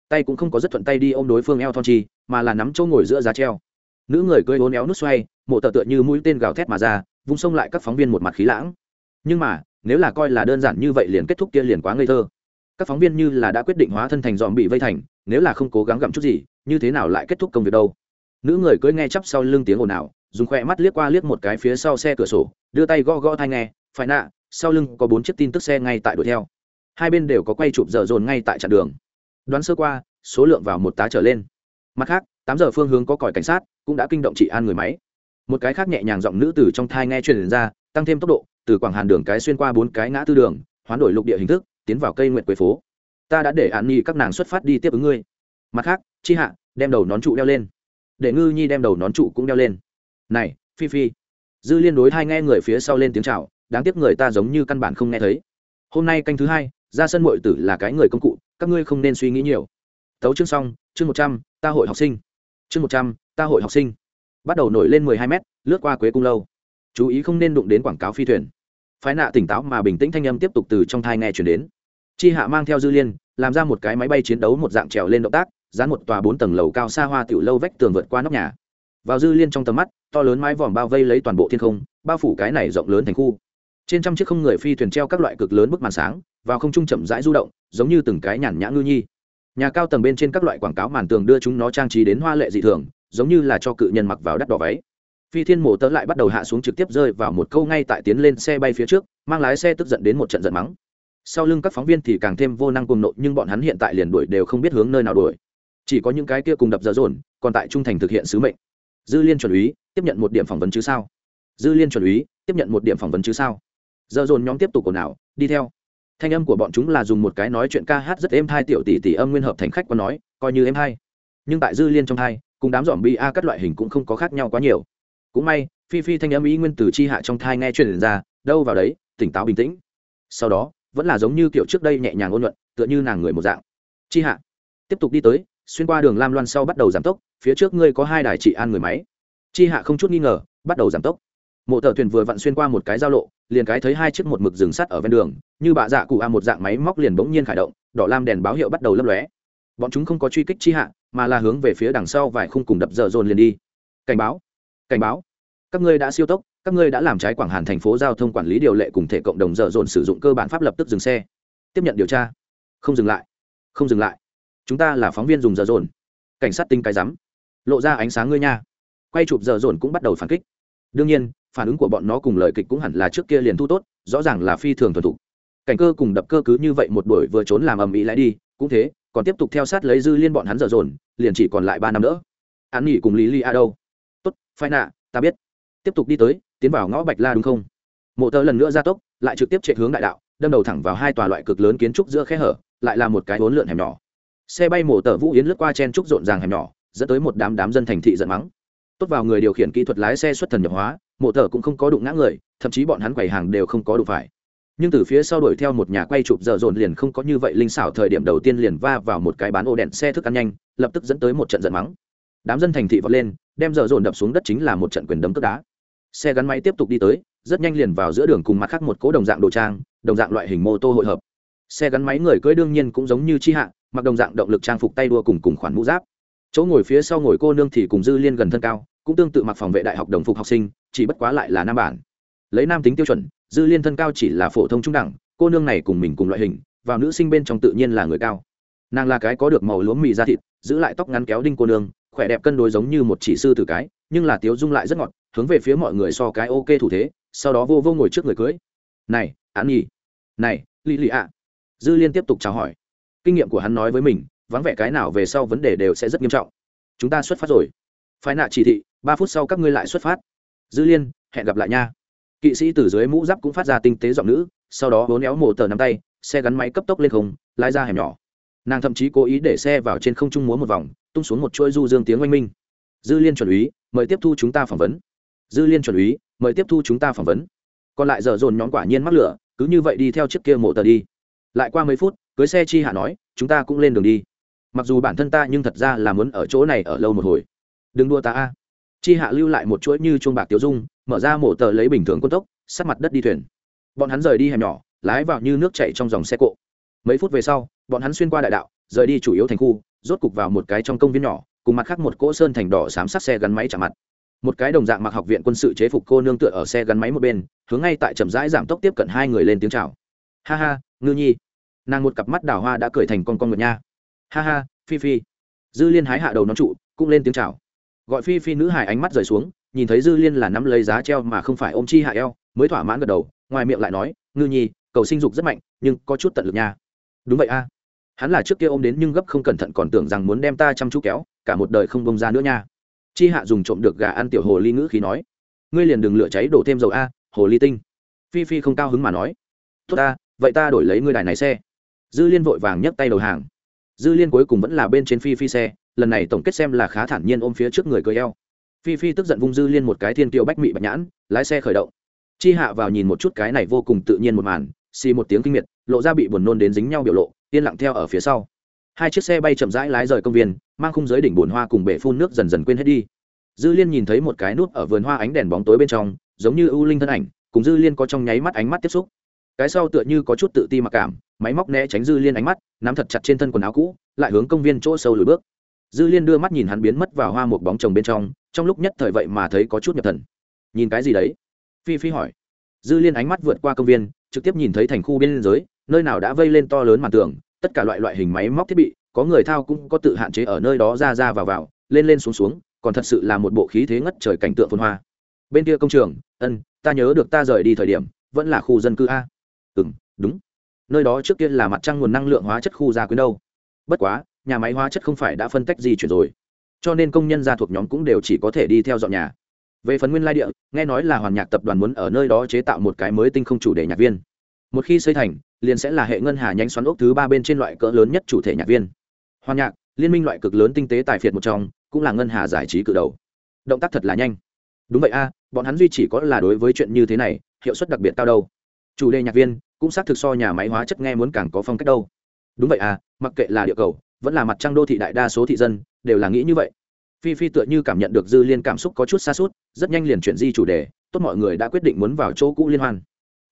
Tay cũng không có rất thuận tay đi ôm đối phương eo thon chi, mà là nắm chỗ ngồi giữa giá treo. Nữ người cười hốn éo nút xoay, mộ tờ tựa như mũi tên gào thét mà ra, vung xông lại các phóng viên một mặt khí lãng. Nhưng mà, nếu là coi là đơn giản như vậy liền kết thúc kia liền quá ngây thơ các phóng viên như là đã quyết định hóa thân thành dòm bị vây thành, nếu là không cố gắng gặm chút gì, như thế nào lại kết thúc công việc đâu? Nữ người cưỡi nghe chắp sau lưng tiếng ồn ào, dùng khoe mắt liếc qua liếc một cái phía sau xe cửa sổ, đưa tay gõ gõ thai nghe, phải nạ, sau lưng có bốn chiếc tin tức xe ngay tại đuổi theo. Hai bên đều có quay chụp dở dồn ngay tại chặn đường. Đoán sơ qua, số lượng vào một tá trở lên. Mặt khác, tám giờ phương hướng có còi cảnh sát, cũng đã kinh động chị an người máy. Một cái khác nhẹ nhàng giọng nữ từ trong thai nghe truyền ra, tăng thêm tốc độ, từ quảng hàn đường cái xuyên qua bốn cái ngã tư đường, hoán đổi lục địa hình thức tiến vào cây nguyện quế phố. Ta đã để an nhi các nàng xuất phát đi tiếp ứng ngươi. Mặt khác, chi hạ, đem đầu nón trụ đeo lên. Để ngư nhi đem đầu nón trụ cũng đeo lên. Này, phi phi. Dư liên đối hai nghe người phía sau lên tiếng chào, đáng tiếc người ta giống như căn bản không nghe thấy. Hôm nay canh thứ hai, ra sân mội tử là cái người công cụ, các ngươi không nên suy nghĩ nhiều. Tấu chương xong, chương một trăm, ta hội học sinh. Chương một trăm, ta hội học sinh. Bắt đầu nổi lên mười hai mét, lướt qua quế cung lâu. Chú ý không nên đụng đến quảng cáo phi thuyền phái nạ tỉnh táo mà bình tĩnh thanh âm tiếp tục từ trong thai nghe chuyển đến. Chi hạ mang theo dư liên, làm ra một cái máy bay chiến đấu một dạng trèo lên động tác, dán một tòa bốn tầng lầu cao xa hoa tiểu lâu vách tường vượt qua nóc nhà. Vào dư liên trong tầm mắt, to lớn mái vòm bao vây lấy toàn bộ thiên không, bao phủ cái này rộng lớn thành khu. Trên trăm chiếc không người phi thuyền treo các loại cực lớn bức màn sáng, vào không trung chậm rãi du động, giống như từng cái nhàn nhã ngư nhi. Nhà cao tầng bên trên các loại quảng cáo màn tường đưa chúng nó trang trí đến hoa lệ dị thường, giống như là cho cự nhân mặc vào đắt đỏ váy phi thiên mổ tớ lại bắt đầu hạ xuống trực tiếp rơi vào một câu ngay tại tiến lên xe bay phía trước, mang lái xe tức giận đến một trận giận mắng. Sau lưng các phóng viên thì càng thêm vô năng cùng nộ, nhưng bọn hắn hiện tại liền đuổi đều không biết hướng nơi nào đuổi. Chỉ có những cái kia cùng đập dở dồn, còn tại trung thành thực hiện sứ mệnh. Dư liên chuẩn úy, tiếp nhận một điểm phỏng vấn chứ sao? Dư liên chuẩn úy, tiếp nhận một điểm phỏng vấn chứ sao? Dở dồn nhóm tiếp tục ồn ào, đi theo. Thanh âm của bọn chúng là dùng một cái nói chuyện ca hát rất êm hai tiểu tỷ tỷ âm nguyên hợp thành khách có nói, coi như êm hai nhưng tại dư liên trong hai, cùng đám dòm bi a các loại hình cũng không có khác nhau quá nhiều cũng may, phi phi thanh âm ý nguyên từ chi hạ trong thai nghe truyền ra, đâu vào đấy, tỉnh táo bình tĩnh. Sau đó, vẫn là giống như kiểu trước đây nhẹ nhàng ôn luận tựa như nàng người một dạng. Chi hạ, tiếp tục đi tới, xuyên qua đường lam loan sau bắt đầu giảm tốc, phía trước ngươi có hai đài trị an người máy. Chi hạ không chút nghi ngờ, bắt đầu giảm tốc. Mộ tờ thuyền vừa vặn xuyên qua một cái giao lộ, liền cái thấy hai chiếc một mực rừng sắt ở ven đường, như bạ dạ cụ a một dạng máy móc liền bỗng nhiên khởi động, đỏ lam đèn báo hiệu bắt đầu lấp lóe. Bọn chúng không có truy kích chi hạ, mà là hướng về phía đằng sau vài khung cùng đập dở dồn liền đi. Cảnh báo cảnh báo. Các ngươi đã siêu tốc, các ngươi đã làm trái quảng hàn thành phố giao thông quản lý điều lệ cùng thể cộng đồng dở dồn sử dụng cơ bản pháp lập tức dừng xe. Tiếp nhận điều tra. Không dừng lại. Không dừng lại. Chúng ta là phóng viên dùng dở dồn. Cảnh sát tinh cái rắm. Lộ ra ánh sáng ngươi nha. Quay chụp dở dồn cũng bắt đầu phản kích. Đương nhiên, phản ứng của bọn nó cùng lời kịch cũng hẳn là trước kia liền thu tốt, rõ ràng là phi thường thuần thục. Cảnh cơ cùng đập cơ cứ như vậy một đuổi vừa trốn làm ầm ĩ lại đi, cũng thế, còn tiếp tục theo sát lấy dư liên bọn hắn dở dồn, liền chỉ còn lại ba năm nữa. Hắn nghỉ cùng lý li a đâu? Phải phai nạ, ta biết. Tiếp tục đi tới, tiến vào ngõ bạch la đúng không? Mộ tờ lần nữa ra tốc, lại trực tiếp chạy hướng đại đạo, đâm đầu thẳng vào hai tòa loại cực lớn kiến trúc giữa khe hở, lại là một cái hốn lượn hẻm nhỏ. Xe bay mổ tờ vũ yến lướt qua chen trúc rộn ràng hẻm nhỏ, dẫn tới một đám đám dân thành thị giận mắng. Tốt vào người điều khiển kỹ thuật lái xe xuất thần nhập hóa, mộ tờ cũng không có đụng ngã người, thậm chí bọn hắn quầy hàng đều không có đụng phải. Nhưng từ phía sau đuổi theo một nhà quay chụp giờ dồn liền không có như vậy linh xảo thời điểm đầu tiên liền va vào một cái bán ô đèn xe thức ăn nhanh, lập tức dẫn tới một trận giận mắng đám dân thành thị vọt lên, đem dở dồn đập xuống đất chính là một trận quyền đấm cướp đá. Xe gắn máy tiếp tục đi tới, rất nhanh liền vào giữa đường cùng mặt khác một cố đồng dạng đồ trang, đồng dạng loại hình mô tô hội hợp. Xe gắn máy người cưỡi đương nhiên cũng giống như chi hạ, mặc đồng dạng động lực trang phục tay đua cùng cùng khoản mũ giáp. Chỗ ngồi phía sau ngồi cô nương thì cùng dư liên gần thân cao, cũng tương tự mặc phòng vệ đại học đồng phục học sinh, chỉ bất quá lại là nam bản. Lấy nam tính tiêu chuẩn, dư liên thân cao chỉ là phổ thông trung đẳng, cô nương này cùng mình cùng loại hình, vào nữ sinh bên trong tự nhiên là người cao. Nàng là cái có được màu lúa mì da thịt, giữ lại tóc ngắn kéo đinh cô nương khỏe đẹp cân đối giống như một chỉ sư tử cái, nhưng là tiếu dung lại rất ngọt, hướng về phía mọi người so cái ok thủ thế, sau đó vô vô ngồi trước người cưới. Này án nhi. Này lì lì ạ. Dư liên tiếp tục chào hỏi. Kinh nghiệm của hắn nói với mình, vắng vẻ cái nào về sau vấn đề đều sẽ rất nghiêm trọng. Chúng ta xuất phát rồi. Phải nạ chỉ thị, ba phút sau các ngươi lại xuất phát. Dư liên, hẹn gặp lại nha. Kỵ sĩ từ dưới mũ giáp cũng phát ra tinh tế giọng nữ, sau đó bốn néo mổ tờ nắm tay, xe gắn máy cấp tốc lên không, lái ra hẻm nhỏ. Nàng thậm chí cố ý để xe vào trên không trung múa một vòng tung xuống một chuỗi du dương tiếng oanh minh. Dư liên chuẩn úy, mời tiếp thu chúng ta phỏng vấn. Dư liên chuẩn úy, mời tiếp thu chúng ta phỏng vấn. Còn lại giờ dồn nhóm quả nhiên mắc lửa, cứ như vậy đi theo chiếc kia mộ tờ đi. Lại qua mấy phút, cưới xe chi hạ nói, chúng ta cũng lên đường đi. Mặc dù bản thân ta nhưng thật ra là muốn ở chỗ này ở lâu một hồi. Đừng đua ta a. Chi hạ lưu lại một chuỗi như chuông bạc tiêu dung, mở ra mộ tờ lấy bình thường quân tốc sát mặt đất đi thuyền. Bọn hắn rời đi hẻm nhỏ, lái vào như nước chạy trong dòng xe cộ. Mấy phút về sau, bọn hắn xuyên qua đại đạo, rời đi chủ yếu thành khu rốt cục vào một cái trong công viên nhỏ, cùng mặt khác một cỗ sơn thành đỏ xám sát xe gắn máy chạm mặt. Một cái đồng dạng mặc học viện quân sự chế phục cô nương tựa ở xe gắn máy một bên, hướng ngay tại chậm rãi giảm tốc tiếp cận hai người lên tiếng chào. Ha ha, ngư nhi. Nàng một cặp mắt đào hoa đã cười thành con con ngựa nha. Ha ha, phi phi. Dư liên hái hạ đầu nón trụ, cũng lên tiếng chào. Gọi phi phi nữ hải ánh mắt rời xuống, nhìn thấy dư liên là nắm lấy giá treo mà không phải ôm chi hạ eo, mới thỏa mãn gật đầu, ngoài miệng lại nói, ngư nhi, cầu sinh dục rất mạnh, nhưng có chút tận lực nha. Đúng vậy a hắn là trước kia ôm đến nhưng gấp không cẩn thận còn tưởng rằng muốn đem ta chăm chú kéo, cả một đời không bông ra nữa nha. Chi hạ dùng trộm được gà ăn tiểu hồ ly ngữ khí nói, ngươi liền đừng lửa cháy đổ thêm dầu a, hồ ly tinh. Phi phi không cao hứng mà nói, tốt ta, vậy ta đổi lấy ngươi đài này xe. Dư liên vội vàng nhấc tay đầu hàng. Dư liên cuối cùng vẫn là bên trên phi phi xe, lần này tổng kết xem là khá thản nhiên ôm phía trước người cười eo. Phi phi tức giận vung dư liên một cái thiên tiêu bách mị bạch nhãn, lái xe khởi động. Chi hạ vào nhìn một chút cái này vô cùng tự nhiên một màn, xì một tiếng kinh miệt, lộ ra bị buồn nôn đến dính nhau biểu lộ yên lặng theo ở phía sau. Hai chiếc xe bay chậm rãi lái rời công viên, mang khung giới đỉnh bồn hoa cùng bể phun nước dần dần quên hết đi. Dư liên nhìn thấy một cái nút ở vườn hoa ánh đèn bóng tối bên trong, giống như ưu linh thân ảnh, cùng dư liên có trong nháy mắt ánh mắt tiếp xúc. Cái sau tựa như có chút tự ti mặc cảm, máy móc né tránh dư liên ánh mắt, nắm thật chặt trên thân quần áo cũ, lại hướng công viên chỗ sâu lùi bước. Dư liên đưa mắt nhìn hắn biến mất vào hoa một bóng chồng bên trong trong lúc nhất thời vậy mà thấy có chút nhập thần. Nhìn cái gì đấy? Phi phi hỏi. Dư liên ánh mắt vượt qua công viên, trực tiếp nhìn thấy thành khu biên giới nơi nào đã vây lên to lớn màn tường, tất cả loại loại hình máy móc thiết bị, có người thao cũng có tự hạn chế ở nơi đó ra ra vào vào, lên lên xuống xuống, còn thật sự là một bộ khí thế ngất trời cảnh tượng phồn hoa. Bên kia công trường, ân, ta nhớ được ta rời đi thời điểm, vẫn là khu dân cư a. Ừ đúng. Nơi đó trước kia là mặt trăng nguồn năng lượng hóa chất khu gia quyến đâu. Bất quá, nhà máy hóa chất không phải đã phân tách di chuyển rồi. Cho nên công nhân gia thuộc nhóm cũng đều chỉ có thể đi theo dọn nhà. Về phần nguyên lai địa, nghe nói là hoàn nhạc tập đoàn muốn ở nơi đó chế tạo một cái mới tinh không chủ đề nhạc viên một khi xây thành, liền sẽ là hệ ngân hà nhanh xoắn ốc thứ ba bên trên loại cỡ lớn nhất chủ thể nhạc viên. Hoàn nhạc, liên minh loại cực lớn tinh tế tài phiệt một trong, cũng là ngân hà giải trí cự đầu. Động tác thật là nhanh. Đúng vậy a, bọn hắn duy chỉ có là đối với chuyện như thế này, hiệu suất đặc biệt cao đâu. Chủ đề nhạc viên, cũng xác thực so nhà máy hóa chất nghe muốn càng có phong cách đâu. Đúng vậy à mặc kệ là địa cầu, vẫn là mặt trăng đô thị đại đa số thị dân, đều là nghĩ như vậy. Phi phi tựa như cảm nhận được dư liên cảm xúc có chút xa suốt, rất nhanh liền chuyển di chủ đề, tốt mọi người đã quyết định muốn vào chỗ cũ liên hoan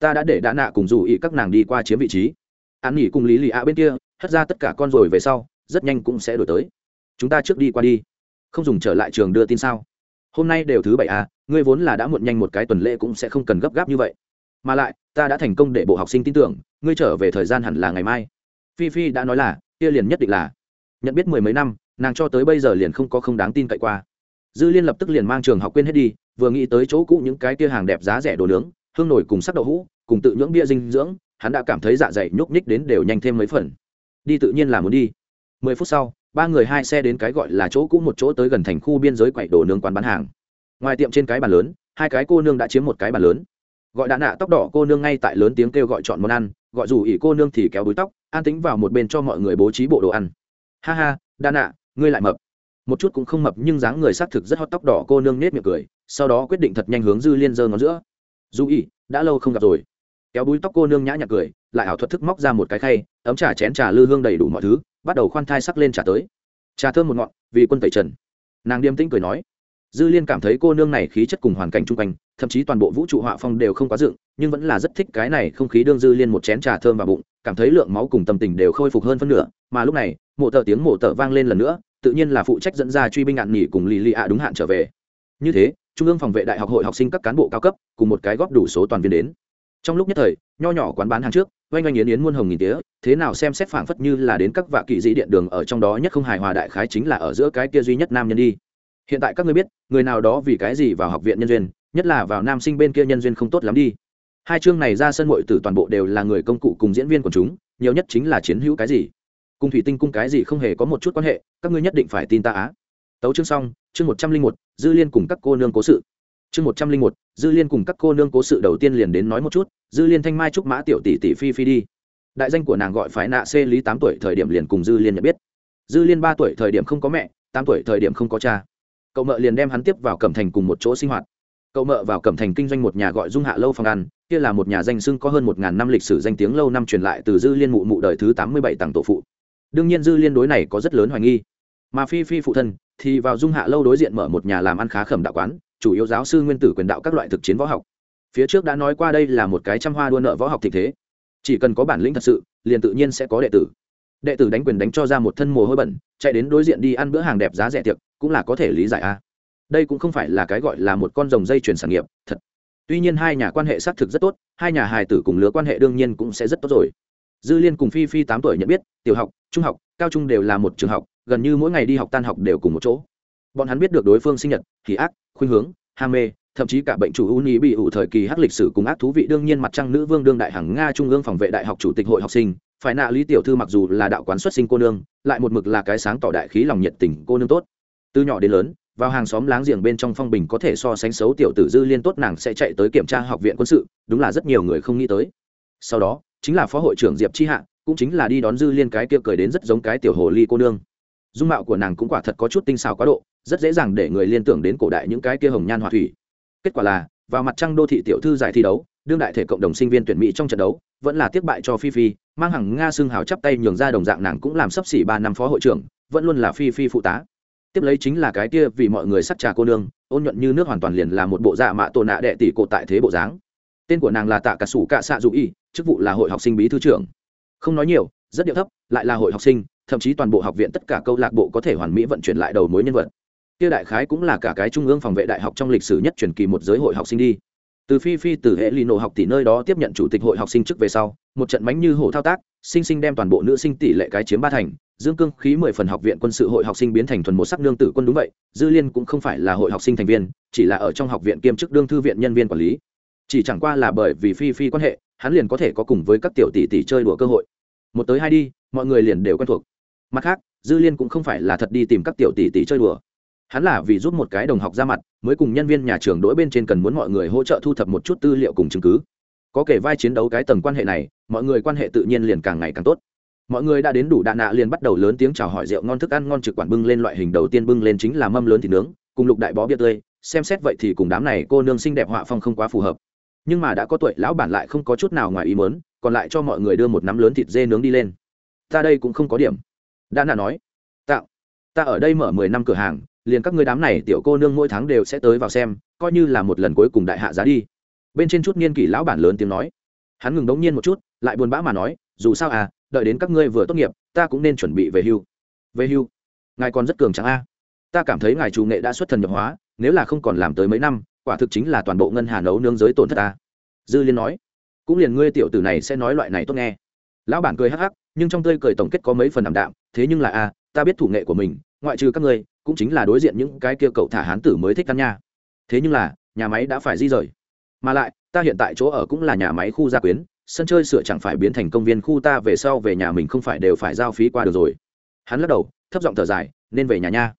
ta đã để đã nạ cùng dù ý các nàng đi qua chiếm vị trí. An nghỉ cùng lý lì ạ bên kia, hất ra tất cả con rồi về sau, rất nhanh cũng sẽ đổi tới. Chúng ta trước đi qua đi. Không dùng trở lại trường đưa tin sao? Hôm nay đều thứ bảy à ngươi vốn là đã muộn nhanh một cái tuần lễ cũng sẽ không cần gấp gáp như vậy. Mà lại, ta đã thành công để bộ học sinh tin tưởng, ngươi trở về thời gian hẳn là ngày mai. Phi phi đã nói là, kia liền nhất định là. Nhận biết mười mấy năm, nàng cho tới bây giờ liền không có không đáng tin cậy qua. Dư liên lập tức liền mang trường học quên hết đi, vừa nghĩ tới chỗ cũ những cái kia hàng đẹp giá rẻ đồ nướng hương nổi cùng sắc đậu hũ, cùng tự nhưỡng bia dinh dưỡng, hắn đã cảm thấy dạ dày nhúc nhích đến đều nhanh thêm mấy phần. Đi tự nhiên là muốn đi. Mười phút sau, ba người hai xe đến cái gọi là chỗ cũ một chỗ tới gần thành khu biên giới quậy đồ nướng quán bán hàng. Ngoài tiệm trên cái bàn lớn, hai cái cô nương đã chiếm một cái bàn lớn. Gọi đã nạ tóc đỏ cô nương ngay tại lớn tiếng kêu gọi chọn món ăn, gọi dù ỉ cô nương thì kéo búi tóc, an tính vào một bên cho mọi người bố trí bộ đồ ăn. Ha ha đa nạ, ngươi lại mập. Một chút cũng không mập nhưng dáng người xác thực rất hót tóc đỏ cô nương nết miệng cười, sau đó quyết định thật nhanh hướng dư liên giơ ngón giữa dù ỉ đã lâu không gặp rồi. Kéo búi tóc cô nương nhã nhạc cười, lại ảo thuật thức móc ra một cái khay, ấm trà chén trà lư hương đầy đủ mọi thứ, bắt đầu khoan thai sắc lên trà tới. Trà thơm một ngọn, vì quân tẩy trần. Nàng điềm tĩnh cười nói, dư liên cảm thấy cô nương này khí chất cùng hoàn cảnh chung quanh, thậm chí toàn bộ vũ trụ họa phong đều không quá dựng, nhưng vẫn là rất thích cái này không khí đương dư liên một chén trà thơm vào bụng, cảm thấy lượng máu cùng tâm tình đều khôi phục hơn phân nửa, mà lúc này, mộ tờ tiếng mộ tờ vang lên lần nữa, tự nhiên là phụ trách dẫn ra truy binh ngạn nghỉ cùng lì lì ạ đúng hạn trở về. Như thế trung ương phòng vệ đại học hội học sinh các cán bộ cao cấp cùng một cái góp đủ số toàn viên đến. Trong lúc nhất thời, nho nhỏ quán bán hàng trước, oanh oanh yến yến muôn hồng nghìn tía, thế nào xem xét phảng phất như là đến các vạ kỵ dĩ điện đường ở trong đó nhất không hài hòa đại khái chính là ở giữa cái kia duy nhất nam nhân đi. Hiện tại các ngươi biết, người nào đó vì cái gì vào học viện nhân duyên, nhất là vào nam sinh bên kia nhân duyên không tốt lắm đi. Hai chương này ra sân mội tử toàn bộ đều là người công cụ cùng diễn viên của chúng, nhiều nhất chính là chiến hữu cái gì. Cùng thủy tinh cung cái gì không hề có một chút quan hệ, các ngươi nhất định phải tin ta á tấu chương xong, chương một trăm linh một, dư liên cùng các cô nương cố sự. Chương một trăm linh một, dư liên cùng các cô nương cố sự đầu tiên liền đến nói một chút, dư liên thanh mai trúc mã tiểu tỷ tỷ phi phi đi. Đại danh của nàng gọi phải nạ xê lý tám tuổi thời điểm liền cùng dư liên nhận biết. Dư liên ba tuổi thời điểm không có mẹ, tám tuổi thời điểm không có cha. Cậu mợ liền đem hắn tiếp vào cẩm thành cùng một chỗ sinh hoạt. Cậu mợ vào cẩm thành kinh doanh một nhà gọi dung hạ lâu phòng ăn, kia là một nhà danh sưng có hơn một ngàn năm lịch sử danh tiếng lâu năm truyền lại từ dư liên mụ mụ đời thứ tám mươi bảy tặng tổ phụ. Đương nhiên dư liên đối này có rất lớn hoài nghi. Mà phi phi phụ thân thì vào dung hạ lâu đối diện mở một nhà làm ăn khá khẩm đạo quán, chủ yếu giáo sư nguyên tử quyền đạo các loại thực chiến võ học. Phía trước đã nói qua đây là một cái trăm hoa đua nợ võ học thịnh thế. Chỉ cần có bản lĩnh thật sự, liền tự nhiên sẽ có đệ tử. Đệ tử đánh quyền đánh cho ra một thân mồ hôi bẩn, chạy đến đối diện đi ăn bữa hàng đẹp giá rẻ tiệc, cũng là có thể lý giải a. Đây cũng không phải là cái gọi là một con rồng dây chuyển sản nghiệp, thật. Tuy nhiên hai nhà quan hệ xác thực rất tốt, hai nhà hài tử cùng lứa quan hệ đương nhiên cũng sẽ rất tốt rồi. Dư liên cùng phi phi tám tuổi nhận biết, tiểu học, trung học, cao trung đều là một trường học gần như mỗi ngày đi học tan học đều cùng một chỗ. Bọn hắn biết được đối phương sinh nhật thì ác, khuynh hướng, ham mê, thậm chí cả bệnh chủ u nhĩ bị ủ thời kỳ hắc lịch sử cùng ác thú vị đương nhiên mặt trăng nữ vương đương đại hằng nga trung ương phòng vệ đại học chủ tịch hội học sinh, phải nạ lý tiểu thư mặc dù là đạo quán xuất sinh cô nương, lại một mực là cái sáng tỏ đại khí lòng nhiệt tình cô nương tốt. Từ nhỏ đến lớn, vào hàng xóm láng giềng bên trong phong bình có thể so sánh xấu tiểu tử dư liên tốt nàng sẽ chạy tới kiểm tra học viện quân sự, đúng là rất nhiều người không nghĩ tới. Sau đó, chính là phó hội trưởng diệp chi hạ, cũng chính là đi đón dư liên cái kia cười đến rất giống cái tiểu hồ ly cô nương dung mạo của nàng cũng quả thật có chút tinh xào quá độ, rất dễ dàng để người liên tưởng đến cổ đại những cái kia hồng nhan hòa thủy. Kết quả là, vào mặt trăng đô thị tiểu thư giải thi đấu, đương đại thể cộng đồng sinh viên tuyển mỹ trong trận đấu, vẫn là tiếp bại cho phi phi, mang hàng nga xương hào chắp tay nhường ra đồng dạng nàng cũng làm sấp xỉ ba năm phó hội trưởng, vẫn luôn là phi phi phụ tá. Tiếp lấy chính là cái kia vì mọi người sắc trà cô nương, ôn nhuận như nước hoàn toàn liền là một bộ dạ mạ tổ nạ đệ tỷ cổ tại thế bộ dáng. Tên của nàng là tạ cả sủ cạ xạ dụ y, chức vụ là hội học sinh bí thư trưởng. Không nói nhiều, rất điệu thấp, lại là hội học sinh thậm chí toàn bộ học viện tất cả câu lạc bộ có thể hoàn mỹ vận chuyển lại đầu mối nhân vật. Kia đại khái cũng là cả cái trung ương phòng vệ đại học trong lịch sử nhất truyền kỳ một giới hội học sinh đi. Từ phi phi từ hệ lì nổ học tỷ nơi đó tiếp nhận chủ tịch hội học sinh trước về sau, một trận mánh như hổ thao tác, sinh sinh đem toàn bộ nữ sinh tỷ lệ cái chiếm ba thành, dương cương khí mười phần học viện quân sự hội học sinh biến thành thuần một sắc nương tử quân đúng vậy, dư liên cũng không phải là hội học sinh thành viên, chỉ là ở trong học viện kiêm chức đương thư viện nhân viên quản lý. Chỉ chẳng qua là bởi vì phi phi quan hệ, hắn liền có thể có cùng với các tiểu tỷ tỷ chơi đùa cơ hội. Một tới hai đi, mọi người liền đều quen thuộc mặt khác, dư liên cũng không phải là thật đi tìm các tiểu tỷ tỷ chơi đùa. Hắn là vì giúp một cái đồng học ra mặt, mới cùng nhân viên nhà trường đỗi bên trên cần muốn mọi người hỗ trợ thu thập một chút tư liệu cùng chứng cứ. Có kể vai chiến đấu cái tầng quan hệ này, mọi người quan hệ tự nhiên liền càng ngày càng tốt. Mọi người đã đến đủ đạn nạ liền bắt đầu lớn tiếng chào hỏi rượu ngon thức ăn ngon trực quản bưng lên loại hình đầu tiên bưng lên chính là mâm lớn thịt nướng, cùng lục đại bó bia tươi, xem xét vậy thì cùng đám này cô nương xinh đẹp họa phong không quá phù hợp. Nhưng mà đã có tuổi, lão bản lại không có chút nào ngoài ý mớn còn lại cho mọi người đưa một nắm lớn thịt dê nướng đi lên. Ta đây cũng không có điểm đã nạ nói tạo ta ở đây mở mười năm cửa hàng, liền các ngươi đám này tiểu cô nương mỗi tháng đều sẽ tới vào xem, coi như là một lần cuối cùng đại hạ giá đi. Bên trên chút niên kỷ lão bản lớn tiếng nói. Hắn ngừng đống nhiên một chút, lại buồn bã mà nói, dù sao à đợi đến các ngươi vừa tốt nghiệp, ta cũng nên chuẩn bị về hưu. Về hưu? Ngài còn rất cường trắng a. Ta cảm thấy ngài chủ nghệ đã xuất thần nhập hóa, nếu là không còn làm tới mấy năm, quả thực chính là toàn bộ ngân hà nấu nương giới tổn thất ta. Dư liên nói. Cũng liền ngươi tiểu tử này sẽ nói loại này tốt nghe. Lão bản cười hắc hắc nhưng trong tươi cười tổng kết có mấy phần ảm đạm, thế nhưng là a, ta biết thủ nghệ của mình, ngoại trừ các ngươi, cũng chính là đối diện những cái kia cậu thả hán tử mới thích căn nha. Thế nhưng là, nhà máy đã phải di rời. Mà lại, ta hiện tại chỗ ở cũng là nhà máy khu gia quyến, sân chơi sửa chẳng phải biến thành công viên khu ta về sau về nhà mình không phải đều phải giao phí qua được rồi. Hắn lắc đầu, thấp giọng thở dài, nên về nhà nha.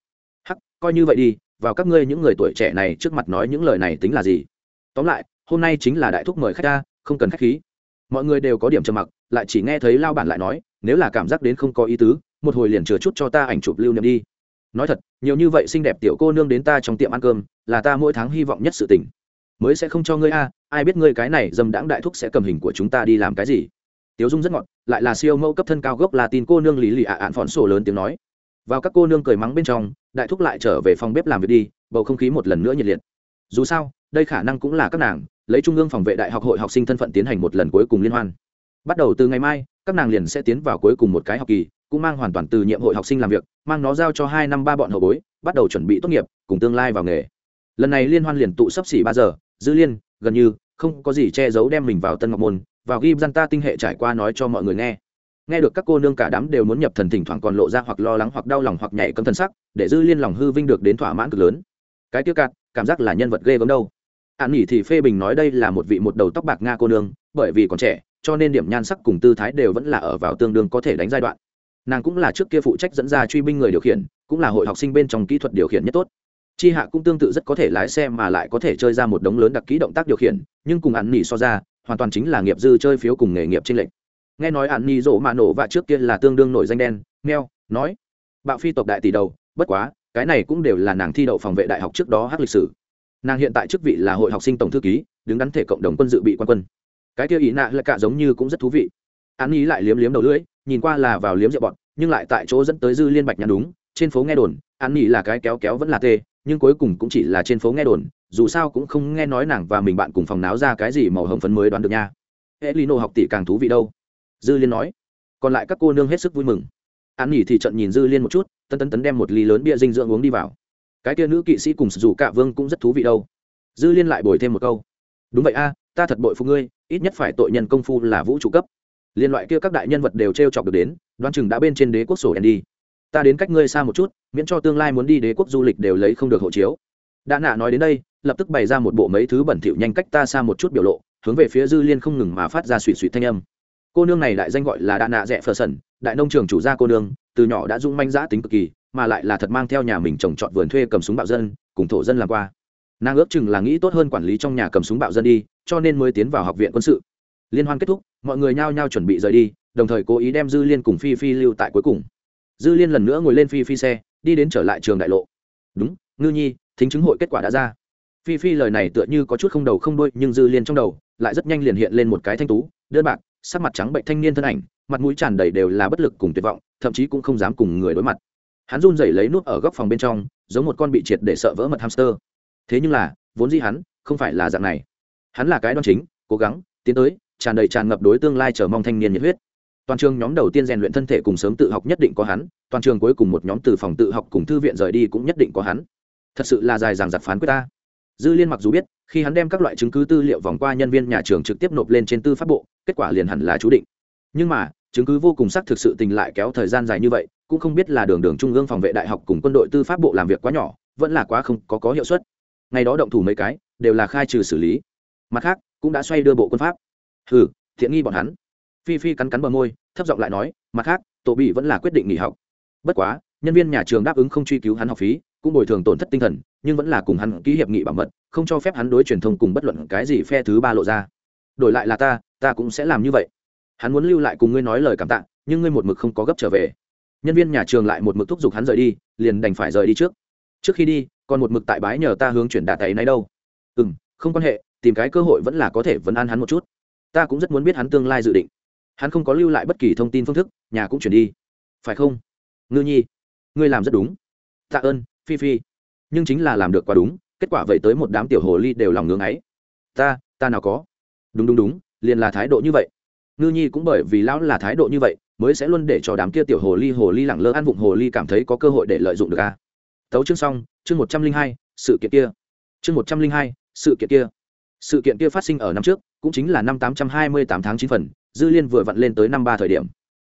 Hắc, coi như vậy đi, vào các ngươi những người tuổi trẻ này trước mặt nói những lời này tính là gì? Tóm lại, hôm nay chính là đại thúc mời khách ta, không cần khách khí. Mọi người đều có điểm trầm mặc lại chỉ nghe thấy lao bản lại nói, nếu là cảm giác đến không có ý tứ, một hồi liền chừa chút cho ta ảnh chụp lưu niệm đi. Nói thật, nhiều như vậy xinh đẹp tiểu cô nương đến ta trong tiệm ăn cơm, là ta mỗi tháng hy vọng nhất sự tình. Mới sẽ không cho ngươi a, ai biết ngươi cái này dâm đãng đại thúc sẽ cầm hình của chúng ta đi làm cái gì. Tiếu dung rất ngọt, lại là siêu mẫu cấp thân cao gốc là tin cô nương lý lì ạ ạn phòn sổ lớn tiếng nói. Vào các cô nương cười mắng bên trong, đại thúc lại trở về phòng bếp làm việc đi, bầu không khí một lần nữa nhiệt liệt. Dù sao, đây khả năng cũng là các nàng, lấy trung ương phòng vệ đại học hội học sinh thân phận tiến hành một lần cuối cùng liên hoan bắt đầu từ ngày mai, các nàng liền sẽ tiến vào cuối cùng một cái học kỳ, cũng mang hoàn toàn từ nhiệm hội học sinh làm việc, mang nó giao cho hai năm ba bọn hậu bối, bắt đầu chuẩn bị tốt nghiệp, cùng tương lai vào nghề. Lần này liên hoan liền tụ sắp xỉ ba giờ, dư liên, gần như, không có gì che giấu đem mình vào tân ngọc môn, vào ghi dân ta tinh hệ trải qua nói cho mọi người nghe. Nghe được các cô nương cả đám đều muốn nhập thần thỉnh thoảng còn lộ ra hoặc lo lắng hoặc đau lòng hoặc nhảy cấm thần sắc, để dư liên lòng hư vinh được đến thỏa mãn cực lớn. Cái tiêu cạn, cảm giác là nhân vật ghê gớm đâu. An nghỉ thì phê bình nói đây là một vị một đầu tóc bạc nga cô nương, bởi vì còn trẻ cho nên điểm nhan sắc cùng tư thái đều vẫn là ở vào tương đương có thể đánh giai đoạn. Nàng cũng là trước kia phụ trách dẫn ra truy binh người điều khiển, cũng là hội học sinh bên trong kỹ thuật điều khiển nhất tốt. Chi hạ cũng tương tự rất có thể lái xe mà lại có thể chơi ra một đống lớn đặc kỹ động tác điều khiển, nhưng cùng ăn nỉ so ra, hoàn toàn chính là nghiệp dư chơi phiếu cùng nghề nghiệp trên lệnh nghe nói ăn nỉ rộ mạ nổ và trước kia là tương đương nổi danh đen meo nói, bạo phi tộc đại tỷ đầu, bất quá, cái này cũng đều là nàng thi đậu phòng vệ đại học trước đó hát lịch sử. Nàng hiện tại chức vị là hội học sinh tổng thư ký, đứng đắn thể cộng đồng quân dự bị quan quân cái kia ý nạ là cả giống như cũng rất thú vị. An ý lại liếm liếm đầu lưỡi, nhìn qua là vào liếm rượu bọn nhưng lại tại chỗ dẫn tới dư liên bạch nhắn đúng, trên phố nghe đồn an ý là cái kéo kéo vẫn là tê, nhưng cuối cùng cũng chỉ là trên phố nghe đồn, dù sao cũng không nghe nói nàng và mình bạn cùng phòng náo ra cái gì màu hồng phấn mới đoán được nha. Hệ lino học tỷ càng thú vị đâu. Dư liên nói, còn lại các cô nương hết sức vui mừng. An nghỉ thì trận nhìn dư liên một chút, tân tân tấn đem một ly lớn bia dinh dưỡng uống đi vào. Cái kia nữ kỵ sĩ cùng dù cả vương cũng rất thú vị đâu. Dư liên lại bồi thêm một câu. Đúng vậy a ta thật bội phụ ngươi, ít nhất phải tội nhân công phu là vũ trụ cấp. Liên loại kia các đại nhân vật đều t r e o chọc được đến đoan chừng đã bên trên đế quốc sổ đen đi. Ta đến cách ngươi xa một chút, miễn cho tương lai muốn đi đế quốc du lịch đều lấy không được hộ chiếu. Đã nạ nói đến đây, lập tức bày ra một bộ mấy thứ bẩn thỉu nhanh cách ta xa một chút biểu lộ, hướng về phía dư liên không ngừng mà phát ra suy suy thanh âm. Cô nương này đại danh gọi là đạ nạ rẽ phờ sần, đại nông trường chủ gia cô nương, từ nhỏ đã dung manh giã tính cực kỳ, mà lại là thật mang theo nhà mình trồng trọt vườn thuê cầm súng bạo dân, cùng thổ dân làm qua nàng ước chừng là nghĩ tốt hơn quản lý trong nhà cầm súng bạo dân đi, cho nên mới tiến vào học viện quân sự. Liên hoan kết thúc, mọi người nhao nhao chuẩn bị rời đi, đồng thời cố ý đem dư liên cùng phi phi lưu tại cuối cùng. Dư liên lần nữa ngồi lên phi phi xe, đi đến trở lại trường đại lộ. Đúng, ngư nhi, thính chứng hội kết quả đã ra. Phi phi lời này tựa như có chút không đầu không đôi nhưng dư liên trong đầu lại rất nhanh liền hiện lên một cái thanh tú, đơn bạc, sắc mặt trắng bệnh thanh niên thân ảnh, mặt mũi tràn đầy đều là bất lực cùng tuyệt vọng, thậm chí cũng không dám cùng người đối mặt. Hắn run rẩy lấy nút ở góc phòng bên trong, giống một con bị triệt để sợ vỡ mật hamster thế nhưng là, vốn dĩ hắn không phải là dạng này. Hắn là cái đoan chính, cố gắng, tiến tới, tràn đầy tràn ngập đối tương lai chờ mong thanh niên nhiệt huyết. Toàn trường nhóm đầu tiên rèn luyện thân thể cùng sớm tự học nhất định có hắn, toàn trường cuối cùng một nhóm từ phòng tự học cùng thư viện rời đi cũng nhất định có hắn. Thật sự là dài dàng giặc phán quyết ta. Dư liên mặc dù biết, khi hắn đem các loại chứng cứ tư liệu vòng qua nhân viên nhà trường trực tiếp nộp lên trên tư pháp bộ, kết quả liền hẳn là chú định. Nhưng mà, chứng cứ vô cùng xác thực sự tình lại kéo thời gian dài như vậy, cũng không biết là đường đường trung ương phòng vệ đại học cùng quân đội tư pháp bộ làm việc quá nhỏ, vẫn là quá không có có hiệu suất ngày đó động thủ mấy cái, đều là khai trừ xử lý. Mặt khác, cũng đã xoay đưa bộ quân pháp. Hừ, thiện nghi bọn hắn. Phi phi cắn cắn bờ môi, thấp giọng lại nói, mặt khác, tổ bị vẫn là quyết định nghỉ học. Bất quá, nhân viên nhà trường đáp ứng không truy cứu hắn học phí, cũng bồi thường tổn thất tinh thần, nhưng vẫn là cùng hắn ký hiệp nghị bảo mật, không cho phép hắn đối truyền thông cùng bất luận cái gì phe thứ ba lộ ra. Đổi lại là ta ta cũng sẽ làm như vậy. Hắn muốn lưu lại cùng ngươi nói lời cảm tạ, nhưng ngươi một mực không có gấp trở về. Nhân viên nhà trường lại một mực thúc giục hắn rời đi, liền đành phải rời đi trước. Trước khi đi còn một mực tại bái nhờ ta hướng chuyển đạt ấy nay đâu. Ừ không quan hệ, tìm cái cơ hội vẫn là có thể vấn an hắn một chút. Ta cũng rất muốn biết hắn tương lai dự định. Hắn không có lưu lại bất kỳ thông tin phương thức, nhà cũng chuyển đi. Phải không? Ngư nhi, ngươi làm rất đúng. Tạ ơn, phi phi. Nhưng chính là làm được quá đúng, kết quả vậy tới một đám tiểu hồ ly đều lòng ngưng ấy. Ta ta nào có? Đúng đúng đúng, liền là thái độ như vậy. Ngư nhi cũng bởi vì lão là thái độ như vậy, mới sẽ luôn để cho đám kia tiểu hồ ly hồ ly lẳng lơ ăn vụng hồ ly cảm thấy có cơ hội để lợi dụng được a tấu chương xong, chương một trăm linh hai, sự kiện kia. Chương một trăm linh hai, sự kiện kia. Sự kiện kia phát sinh ở năm trước, cũng chính là năm tám trăm hai mươi tám tháng chín phần, dư liên vừa vặn lên tới năm ba thời điểm.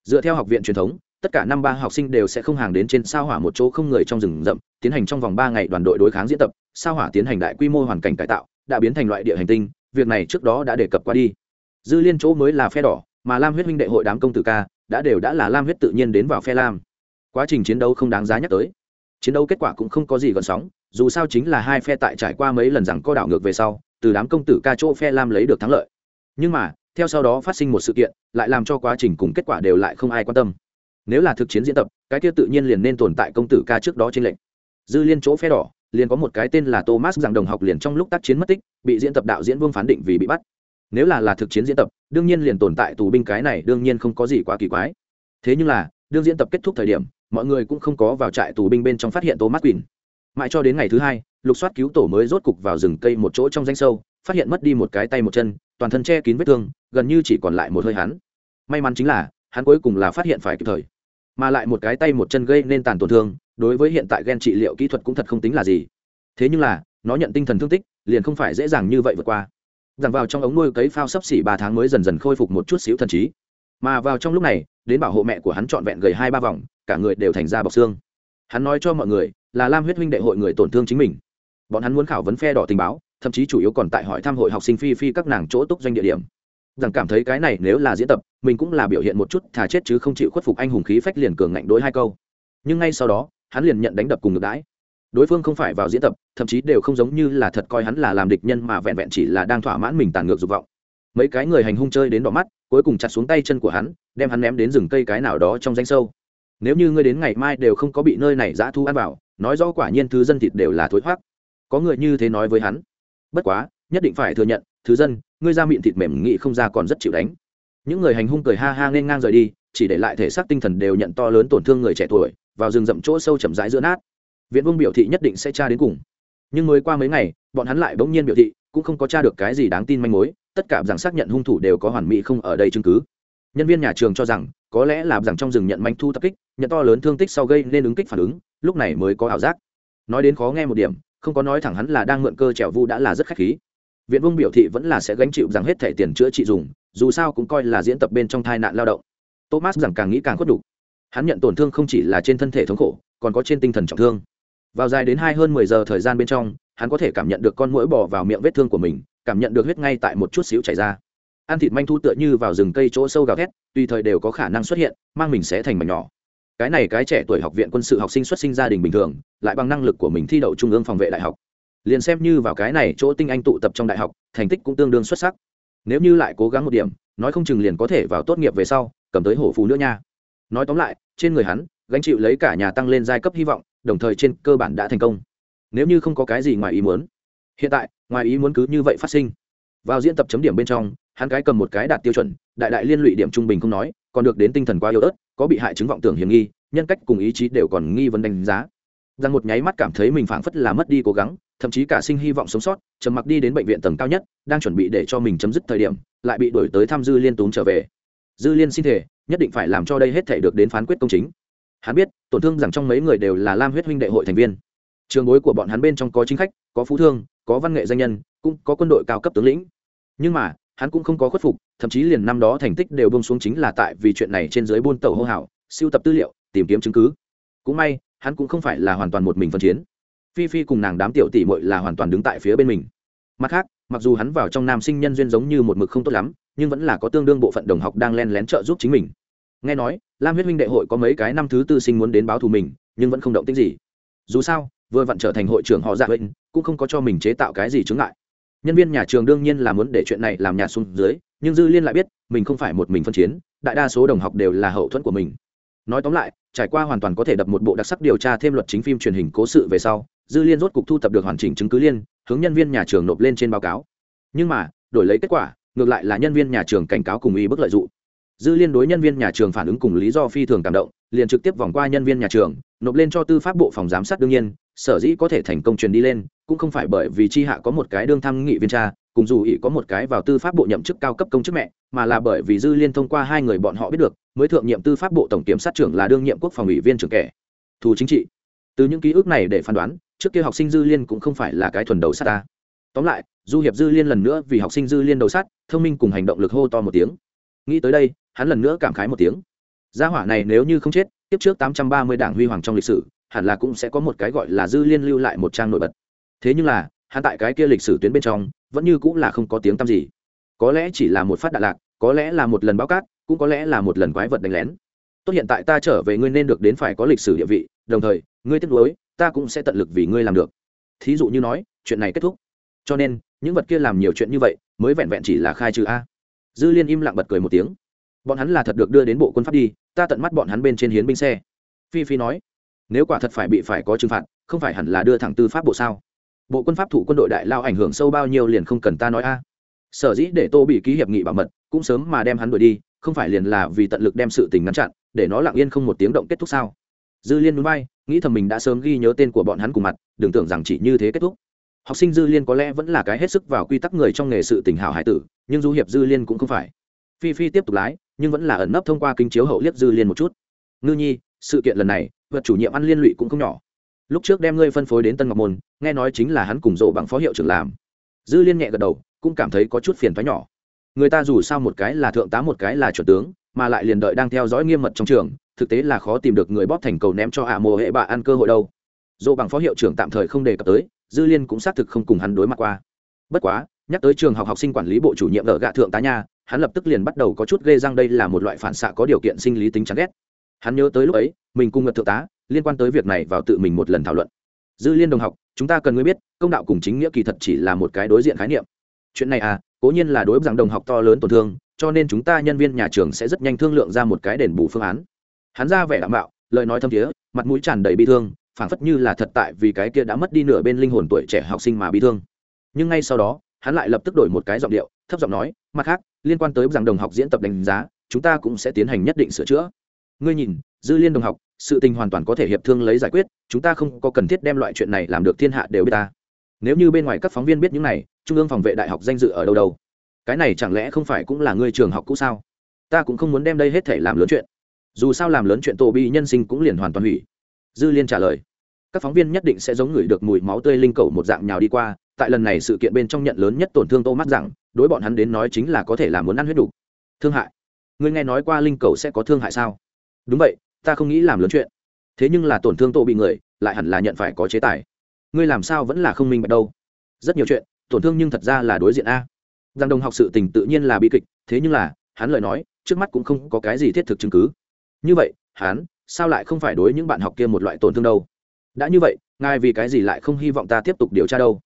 Dựa theo học viện truyền thống, tất cả năm ba học sinh đều sẽ không hàng đến trên sao hỏa một chỗ không người trong rừng rậm, tiến hành trong vòng ba ngày đoàn đội đối kháng diễn tập, sao hỏa tiến hành đại quy mô hoàn cảnh cải tạo, đã biến thành loại địa hành tinh, việc này trước đó đã đề cập qua đi. Dư liên chỗ mới là phe đỏ, mà lam huyết huynh đệ hội đám công tử ca, đã đều đã là lam huyết tự nhiên đến vào phe lam. Quá trình chiến đấu không đáng giá nhắc tới chiến đấu kết quả cũng không có gì gần sóng, dù sao chính là hai phe tại trải qua mấy lần rằng co đảo ngược về sau, từ đám công tử ca chỗ phe lam lấy được thắng lợi. Nhưng mà, theo sau đó phát sinh một sự kiện, lại làm cho quá trình cùng kết quả đều lại không ai quan tâm. Nếu là thực chiến diễn tập, cái kia tự nhiên liền nên tồn tại công tử ca trước đó trên lệnh dư liên chỗ phe đỏ, liền có một cái tên là thomas rằng đồng học liền trong lúc tác chiến mất tích, bị diễn tập đạo diễn vương phán định vì bị bắt. Nếu là là thực chiến diễn tập, đương nhiên liền tồn tại tù binh cái này đương nhiên không có gì quá kỳ quái. Thế nhưng là, đương diễn tập kết thúc thời điểm mọi người cũng không có vào trại tù binh bên trong phát hiện thomas quỳnh. Mãi cho đến ngày thứ hai, lục soát cứu tổ mới rốt cục vào rừng cây một chỗ trong danh sâu, phát hiện mất đi một cái tay một chân, toàn thân che kín vết thương, gần như chỉ còn lại một hơi hắn. May mắn chính là, hắn cuối cùng là phát hiện phải kịp thời. Mà lại một cái tay một chân gây nên tàn tổn thương, đối với hiện tại Gen trị liệu kỹ thuật cũng thật không tính là gì. Thế nhưng là, nó nhận tinh thần thương tích, liền không phải dễ dàng như vậy vượt qua. Rằng vào trong ống nuôi cấy phao sấp xỉ ba tháng mới dần dần khôi phục một chút xíu thần trí. Mà vào trong lúc này, đến bảo hộ mẹ của hắn trọn vẹn gầy hai ba vòng cả người đều thành ra bọc xương. Hắn nói cho mọi người là lam huyết huynh đệ hội người tổn thương chính mình. Bọn hắn muốn khảo vấn phe đỏ tình báo, thậm chí chủ yếu còn tại hỏi thăm hội học sinh phi phi các nàng chỗ túc doanh địa điểm. Rằng cảm thấy cái này nếu là diễn tập, mình cũng là biểu hiện một chút thà chết chứ không chịu khuất phục anh hùng khí phách liền cường ngạnh đối hai câu. Nhưng ngay sau đó, hắn liền nhận đánh đập cùng ngược đãi. Đối phương không phải vào diễn tập, thậm chí đều không giống như là thật coi hắn là làm địch nhân mà vẹn vẹn chỉ là đang thỏa mãn mình tàn ngược dục vọng. Mấy cái người hành hung chơi đến đỏ mắt, cuối cùng chặt xuống tay chân của hắn, đem hắn ném đến rừng cây cái nào đó trong danh sâu nếu như ngươi đến ngày mai đều không có bị nơi này dã thu ăn vào, nói rõ quả nhiên thứ dân thịt đều là thối thoát có người như thế nói với hắn. Bất quá, nhất định phải thừa nhận, thứ dân, ngươi ra miệng thịt mềm nghị không ra còn rất chịu đánh. Những người hành hung cười ha ha nên ngang rời đi, chỉ để lại thể xác tinh thần đều nhận to lớn tổn thương người trẻ tuổi, vào rừng rậm chỗ sâu chậm rãi giữa nát. Viện vương biểu thị nhất định sẽ tra đến cùng. Nhưng mới qua mấy ngày, bọn hắn lại bỗng nhiên biểu thị, cũng không có tra được cái gì đáng tin manh mối, tất cả rằng xác nhận hung thủ đều có hoàn mỹ không ở đây chứng cứ nhân viên nhà trường cho rằng, có lẽ là rằng trong rừng nhận manh thu tập kích, nhận to lớn thương tích sau gây nên ứng kích phản ứng, lúc này mới có ảo giác. Nói đến khó nghe một điểm, không có nói thẳng hắn là đang mượn cơ trèo vu đã là rất khách khí. Viện vương biểu thị vẫn là sẽ gánh chịu rằng hết thẻ tiền chữa trị dùng, dù sao cũng coi là diễn tập bên trong tai nạn lao động. Thomas rằng càng nghĩ càng khuất đủ hắn nhận tổn thương không chỉ là trên thân thể thống khổ, còn có trên tinh thần trọng thương. Vào dài đến hai hơn mười giờ thời gian bên trong, hắn có thể cảm nhận được con mũi bò vào miệng vết thương của mình, cảm nhận được huyết ngay tại một chút xíu chảy ra ăn thịt manh thu tựa như vào rừng cây chỗ sâu gào thét, tùy thời đều có khả năng xuất hiện, mang mình sẽ thành mảnh nhỏ. Cái này cái trẻ tuổi học viện quân sự học sinh xuất sinh gia đình bình thường, lại bằng năng lực của mình thi đậu trung ương phòng vệ đại học. Liền xem như vào cái này chỗ tinh anh tụ tập trong đại học, thành tích cũng tương đương xuất sắc. Nếu như lại cố gắng một điểm, nói không chừng liền có thể vào tốt nghiệp về sau, cầm tới hổ phù nữa nha. Nói tóm lại, trên người hắn, gánh chịu lấy cả nhà tăng lên giai cấp hy vọng, đồng thời trên cơ bản đã thành công. Nếu như không có cái gì ngoài ý muốn, hiện tại, ngoài ý muốn cứ như vậy phát sinh vào diễn tập chấm điểm bên trong, hắn cái cầm một cái đạt tiêu chuẩn, đại đại liên lụy điểm trung bình không nói, còn được đến tinh thần quá yếu ớt, có bị hại chứng vọng tưởng hiểm nghi, nhân cách cùng ý chí đều còn nghi vấn đánh giá. Rằng một nháy mắt cảm thấy mình phảng phất là mất đi cố gắng, thậm chí cả sinh hy vọng sống sót, trầm mặc đi đến bệnh viện tầng cao nhất, đang chuẩn bị để cho mình chấm dứt thời điểm, lại bị đổi tới thăm dư liên tốn trở về. Dư liên xin thể nhất định phải làm cho đây hết thể được đến phán quyết công chính. Hắn biết, tổn thương rằng trong mấy người đều là lam huyết huynh đệ hội thành viên. Trường bối của bọn hắn bên trong có chính khách, có phú thương, có văn nghệ danh nhân, cũng có quân đội cao cấp tướng lĩnh nhưng mà, hắn cũng không có khuất phục, thậm chí liền năm đó thành tích đều bông xuống chính là tại vì chuyện này trên dưới buôn tàu hô hào, siêu tập tư liệu, tìm kiếm chứng cứ. Cũng may, hắn cũng không phải là hoàn toàn một mình phân chiến. Phi phi cùng nàng đám tiểu tỷ mội là hoàn toàn đứng tại phía bên mình. Mặt khác, mặc dù hắn vào trong nam sinh nhân duyên giống như một mực không tốt lắm, nhưng vẫn là có tương đương bộ phận đồng học đang len lén trợ giúp chính mình. Nghe nói, lam huyết minh đệ hội có mấy cái năm thứ tư sinh muốn đến báo thù mình, nhưng vẫn không động tích gì. Dù sao, vừa vặn trở thành hội trưởng họ dạ huynh cũng không có cho mình chế tạo cái gì chướng ngại nhân viên nhà trường đương nhiên là muốn để chuyện này làm nhà xuống dưới, nhưng dư liên lại biết, mình không phải một mình phân chiến, đại đa số đồng học đều là hậu thuẫn của mình. Nói tóm lại, trải qua hoàn toàn có thể đập một bộ đặc sắc điều tra thêm luật chính phim truyền hình cố sự về sau, dư liên rốt cục thu thập được hoàn chỉnh chứng cứ liên, hướng nhân viên nhà trường nộp lên trên báo cáo. Nhưng mà, đổi lấy kết quả, ngược lại là nhân viên nhà trường cảnh cáo cùng ý bức lợi dụng. Dư liên đối nhân viên nhà trường phản ứng cùng lý do phi thường cảm động, liền trực tiếp vòng qua nhân viên nhà trường, nộp lên cho tư pháp bộ phòng giám sát đương nhiên sở dĩ có thể thành công truyền đi lên, cũng không phải bởi vì tri hạ có một cái đương tham nghị viên tra cùng dù ỷ có một cái vào tư pháp bộ nhậm chức cao cấp công chức mẹ, mà là bởi vì dư liên thông qua hai người bọn họ biết được, mới thượng nhiệm tư pháp bộ tổng kiểm sát trưởng là đương nhiệm quốc phòng ủy viên trưởng kẻ. Thù chính trị. Từ những ký ức này để phán đoán, trước kia học sinh dư liên cũng không phải là cái thuần đầu sát ta. Tóm lại, du hiệp dư liên lần nữa vì học sinh dư liên đầu sát, thông minh cùng hành động lực hô to một tiếng. Nghĩ tới đây, hắn lần nữa cảm khái một tiếng. Gia hỏa này nếu như không chết tiếp trước tám trăm ba mươi đảng huy hoàng trong lịch sử hẳn là cũng sẽ có một cái gọi là dư liên lưu lại một trang nổi bật. Thế nhưng là, hắn tại cái kia lịch sử tuyến bên trong, vẫn như cũng là không có tiếng tăm gì. Có lẽ chỉ là một phát đạn lạc, có lẽ là một lần báo cát, cũng có lẽ là một lần quái vật đánh lén. Tốt hiện tại ta trở về ngươi nên được đến phải có lịch sử địa vị, đồng thời, ngươi tiếp nối ta cũng sẽ tận lực vì ngươi làm được. Thí dụ như nói, chuyện này kết thúc. Cho nên, những vật kia làm nhiều chuyện như vậy, mới vẹn vẹn chỉ là khai trừ a. Dư liên im lặng bật cười một tiếng. Bọn hắn là thật được đưa đến bộ quân pháp đi, ta tận mắt bọn hắn bên trên hiến binh xe. Phi phi nói nếu quả thật phải bị phải có trừng phạt, không phải hẳn là đưa thẳng tư pháp bộ sao? Bộ quân pháp thủ quân đội đại lao ảnh hưởng sâu bao nhiêu liền không cần ta nói a. Sở dĩ để tô bị ký hiệp nghị bảo mật, cũng sớm mà đem hắn đuổi đi, không phải liền là vì tận lực đem sự tình ngăn chặn, để nó lặng yên không một tiếng động kết thúc sao? Dư liên núi bay, nghĩ thầm mình đã sớm ghi nhớ tên của bọn hắn cùng mặt, đừng tưởng rằng chỉ như thế kết thúc. Học sinh dư liên có lẽ vẫn là cái hết sức vào quy tắc người trong nghề sự tình hảo hải tử, nhưng du hiệp dư liên cũng không phải. Phi phi tiếp tục lái, nhưng vẫn là ẩn nấp thông qua kinh chiếu hậu liếc dư liên một chút. Ngư nhi, sự kiện lần này vật chủ nhiệm ăn liên lụy cũng không nhỏ. Lúc trước đem ngươi phân phối đến tân ngọc môn, nghe nói chính là hắn cùng rộ bằng phó hiệu trưởng làm. Dư liên nhẹ gật đầu, cũng cảm thấy có chút phiền thoái nhỏ. Người ta dù sao một cái là thượng tá một cái là chuẩn tướng, mà lại liền đợi đang theo dõi nghiêm mật trong trường, thực tế là khó tìm được người bóp thành cầu ném cho ả mồ hệ bạ ăn cơ hội đâu. Dỗ bằng phó hiệu trưởng tạm thời không đề cập tới, dư liên cũng xác thực không cùng hắn đối mặt qua. Bất quá, nhắc tới trường học học sinh quản lý bộ chủ nhiệm ở gạ thượng tá nha, hắn lập tức liền bắt đầu có chút ghê răng đây là một loại phản xạ có điều kiện sinh lý tính chán ghét hắn nhớ tới lúc ấy, mình cùng ngật thượng tá liên quan tới việc này vào tự mình một lần thảo luận. Dư liên đồng học, chúng ta cần ngươi biết, công đạo cùng chính nghĩa kỳ thật chỉ là một cái đối diện khái niệm. Chuyện này à cố nhiên là đối rằng đồng học to lớn tổn thương, cho nên chúng ta nhân viên nhà trường sẽ rất nhanh thương lượng ra một cái đền bù phương án. Hắn ra vẻ đảm bảo, lời nói thâm thiế, mặt mũi tràn đầy bi thương, phảng phất như là thật tại vì cái kia đã mất đi nửa bên linh hồn tuổi trẻ học sinh mà bi thương. Nhưng ngay sau đó, hắn lại lập tức đổi một cái giọng điệu, thấp giọng nói, mặt khác, liên quan tới rằng đồng học diễn tập đánh giá, chúng ta cũng sẽ tiến hành nhất định sửa chữa ngươi nhìn, dư liên đồng học, sự tình hoàn toàn có thể hiệp thương lấy giải quyết, chúng ta không có cần thiết đem loại chuyện này làm được thiên hạ đều biết ta. Nếu như bên ngoài các phóng viên biết những này, trung ương phòng vệ đại học danh dự ở đâu đâu? Cái này chẳng lẽ không phải cũng là ngươi trường học cũ sao? Ta cũng không muốn đem đây hết thể làm lớn chuyện. Dù sao làm lớn chuyện tổ bi nhân sinh cũng liền hoàn toàn hủy. Dư liên trả lời. Các phóng viên nhất định sẽ giống người được mùi máu tươi linh cầu một dạng nhào đi qua, tại lần này sự kiện bên trong nhận lớn nhất tổn thương tô mắt rằng, đối bọn hắn đến nói chính là có thể là muốn ăn huyết đủ. thương hại. Ngươi nghe nói qua linh cầu sẽ có thương hại sao? Đúng vậy, ta không nghĩ làm lớn chuyện. Thế nhưng là tổn thương tổ bị người, lại hẳn là nhận phải có chế tài. Ngươi làm sao vẫn là không minh bạch đâu? Rất nhiều chuyện, tổn thương nhưng thật ra là đối diện a. Giang đồng học sự tình tự nhiên là bi kịch, thế nhưng là, hắn lời nói, trước mắt cũng không có cái gì thiết thực chứng cứ. Như vậy, hắn, sao lại không phải đối những bạn học kia một loại tổn thương đâu? Đã như vậy, ngài vì cái gì lại không hy vọng ta tiếp tục điều tra đâu?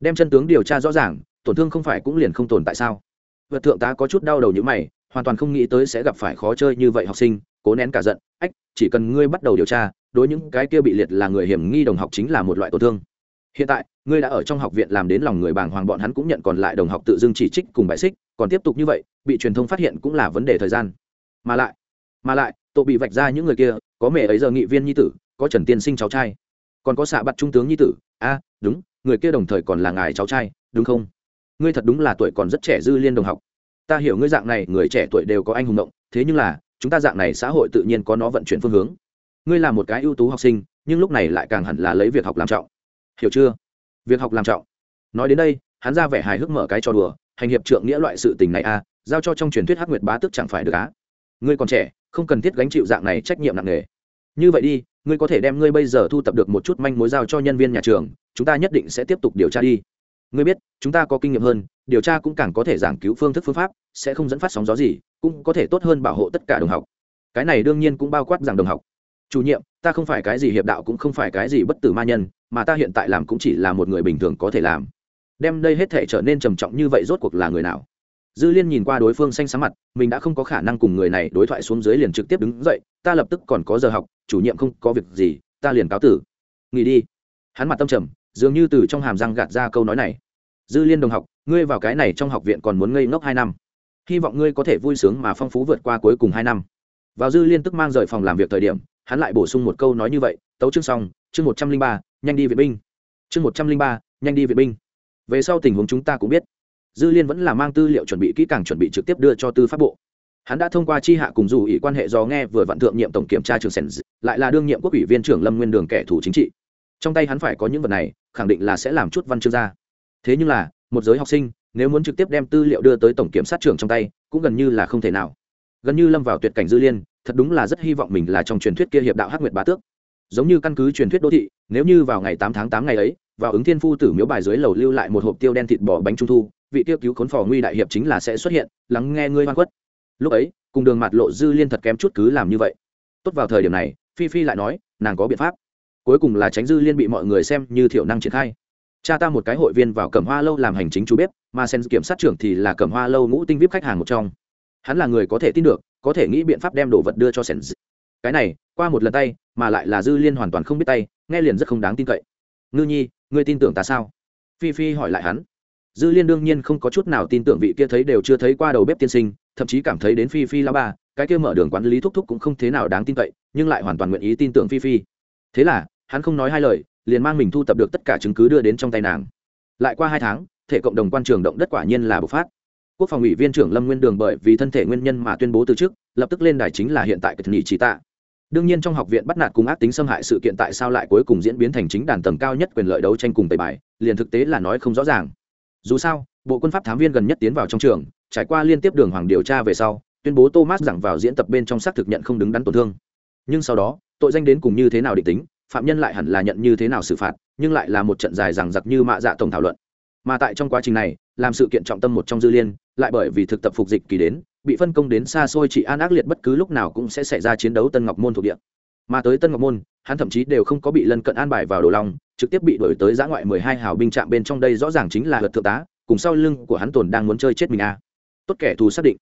Đem chân tướng điều tra rõ ràng, tổn thương không phải cũng liền không tồn tại sao? Vật thượng tá có chút đau đầu như mày hoàn toàn không nghĩ tới sẽ gặp phải khó chơi như vậy học sinh, cố nén cả giận. Ách, chỉ cần ngươi bắt đầu điều tra, đối những cái kia bị liệt là người hiểm nghi đồng học chính là một loại tổn thương. Hiện tại, ngươi đã ở trong học viện làm đến lòng người bàng hoàng, bọn hắn cũng nhận còn lại đồng học tự dưng chỉ trích cùng bài xích, còn tiếp tục như vậy, bị truyền thông phát hiện cũng là vấn đề thời gian. Mà lại mà lại tội bị vạch ra những người kia, có mẹ ấy giờ nghị viên nhi tử, có trần tiên sinh cháu trai, còn có xạ bắt trung tướng nhi tử. A đúng, người kia đồng thời còn là ngài cháu trai, đúng không? Ngươi thật đúng là tuổi còn rất trẻ dư liên đồng học ta hiểu ngươi dạng này người trẻ tuổi đều có anh hùng động thế nhưng là chúng ta dạng này xã hội tự nhiên có nó vận chuyển phương hướng. Ngươi là một cái ưu tú học sinh nhưng lúc này lại càng hẳn là lấy việc học làm trọng. Hiểu chưa? Việc học làm trọng. Nói đến đây hắn ra vẻ hài hước mở cái trò đùa hành hiệp trượng nghĩa loại sự tình này a à, giao cho trong truyền thuyết hắc nguyệt bá tức chẳng phải được á. Ngươi còn trẻ không cần thiết gánh chịu dạng này trách nhiệm nặng nề. Như vậy đi ngươi có thể đem ngươi bây giờ thu tập được một chút manh mối giao cho nhân viên nhà trường chúng ta nhất định sẽ tiếp tục điều tra đi. Ngươi biết chúng ta có kinh nghiệm hơn điều tra cũng càng có thể giảng cứu phương thức phương pháp, sẽ không dẫn phát sóng gió gì, cũng có thể tốt hơn bảo hộ tất cả đồng học. Cái này đương nhiên cũng bao quát rằng đồng học. Chủ nhiệm, ta không phải cái gì hiệp đạo cũng không phải cái gì bất tử ma nhân, mà ta hiện tại làm cũng chỉ là một người bình thường có thể làm. Đem đây hết thể trở nên trầm trọng như vậy rốt cuộc là người nào? Dư liên nhìn qua đối phương xanh xám mặt, mình đã không có khả năng cùng người này đối thoại xuống dưới liền trực tiếp đứng dậy, ta lập tức còn có giờ học, chủ nhiệm không có việc gì, ta liền cáo tử. Nghỉ đi. Hắn mặt tâm trầm, dường như từ trong hàm răng gạt ra câu nói này dư liên đồng học, ngươi vào cái này trong học viện còn muốn ngây ngốc hai năm. Hy vọng ngươi có thể vui sướng mà phong phú vượt qua cuối cùng hai năm. Vào dư liên tức mang rời phòng làm việc thời điểm, hắn lại bổ sung một câu nói như vậy, tấu chương xong, chương một trăm linh ba, nhanh đi vệ binh. Chương một trăm linh ba, nhanh đi vệ binh. Về sau tình huống chúng ta cũng biết. Dư liên vẫn là mang tư liệu chuẩn bị kỹ càng chuẩn bị trực tiếp đưa cho tư pháp bộ. Hắn đã thông qua chi hạ cùng dù ý quan hệ do nghe vừa vạn thượng nhiệm tổng kiểm tra trường sen lại là đương nhiệm quốc ủy viên trưởng lâm nguyên đường kẻ thù chính trị. Trong tay hắn phải có những vật này, khẳng định là sẽ làm chút văn chương ra thế nhưng là, một giới học sinh, nếu muốn trực tiếp đem tư liệu đưa tới tổng kiểm sát trưởng trong tay, cũng gần như là không thể nào. Gần như lâm vào tuyệt cảnh dư liên, thật đúng là rất hy vọng mình là trong truyền thuyết kia hiệp đạo hắc nguyệt bá tước. Giống như căn cứ truyền thuyết đô thị, nếu như vào ngày tám tháng tám ngày ấy, vào ứng thiên phu tử miếu bài dưới lầu lưu lại một hộp tiêu đen thịt bò bánh trung thu, vị tiêu cứu khốn phò nguy đại hiệp chính là sẽ xuất hiện, lắng nghe ngươi hoan quất lúc ấy, cùng đường mặt lộ dư liên thật kém chút cứ làm như vậy. Tốt vào thời điểm này, phi phi lại nói, nàng có biện pháp. Cuối cùng là tránh dư liên bị mọi người xem như thiểu năng triển khai cha ta một cái hội viên vào cẩm hoa lâu làm hành chính chú bếp, mà sen kiểm sát trưởng thì là cẩm hoa lâu ngũ tinh vip khách hàng một trong. Hắn là người có thể tin được, có thể nghĩ biện pháp đem đồ vật đưa cho sen. Cái này, qua một lần tay, mà lại là dư liên hoàn toàn không biết tay, nghe liền rất không đáng tin cậy. Ngư nhi, ngươi tin tưởng ta sao? Phi phi hỏi lại hắn. Dư liên đương nhiên không có chút nào tin tưởng vị kia thấy đều chưa thấy qua đầu bếp tiên sinh, thậm chí cảm thấy đến phi phi la ba, cái kia mở đường quản lý thúc thúc cũng không thế nào đáng tin cậy, nhưng lại hoàn toàn nguyện ý tin tưởng phi phi. Thế là, hắn không nói hai lời liền mang mình thu tập được tất cả chứng cứ đưa đến trong tay nàng. Lại qua hai tháng, thể cộng đồng quan trường động đất quả nhiên là bộc phát. Quốc phòng ủy viên trưởng lâm nguyên đường bởi vì thân thể nguyên nhân mà tuyên bố từ chức, lập tức lên đài chính là hiện tại cật nghị trí tạ. Đương nhiên trong học viện bắt nạt cùng ác tính xâm hại sự kiện tại sao lại cuối cùng diễn biến thành chính đàn tầng cao nhất quyền lợi đấu tranh cùng tẩy bài, liền thực tế là nói không rõ ràng. Dù sao, bộ quân pháp thám viên gần nhất tiến vào trong trường, trải qua liên tiếp đường hoàng điều tra về sau, tuyên bố thomas rằng vào diễn tập bên trong xác thực nhận không đứng đắn tổn thương. Nhưng sau đó, tội danh đến cùng như thế nào định tính? Phạm nhân lại hẳn là nhận như thế nào xử phạt, nhưng lại là một trận dài rằng giặc như mạ dạ tổng thảo luận. Mà tại trong quá trình này, làm sự kiện trọng tâm một trong dư liên, lại bởi vì thực tập phục dịch kỳ đến, bị phân công đến xa xôi chỉ an ác liệt bất cứ lúc nào cũng sẽ xảy ra chiến đấu tân ngọc môn thuộc địa. Mà tới tân ngọc môn, hắn thậm chí đều không có bị lân cận an bài vào đồ long, trực tiếp bị đổi tới giã ngoại mười hai hào binh trạm bên trong đây rõ ràng chính là luật thượng tá, cùng sau lưng của hắn tồn đang muốn chơi chết mình a à. tốt kẻ thù xác định.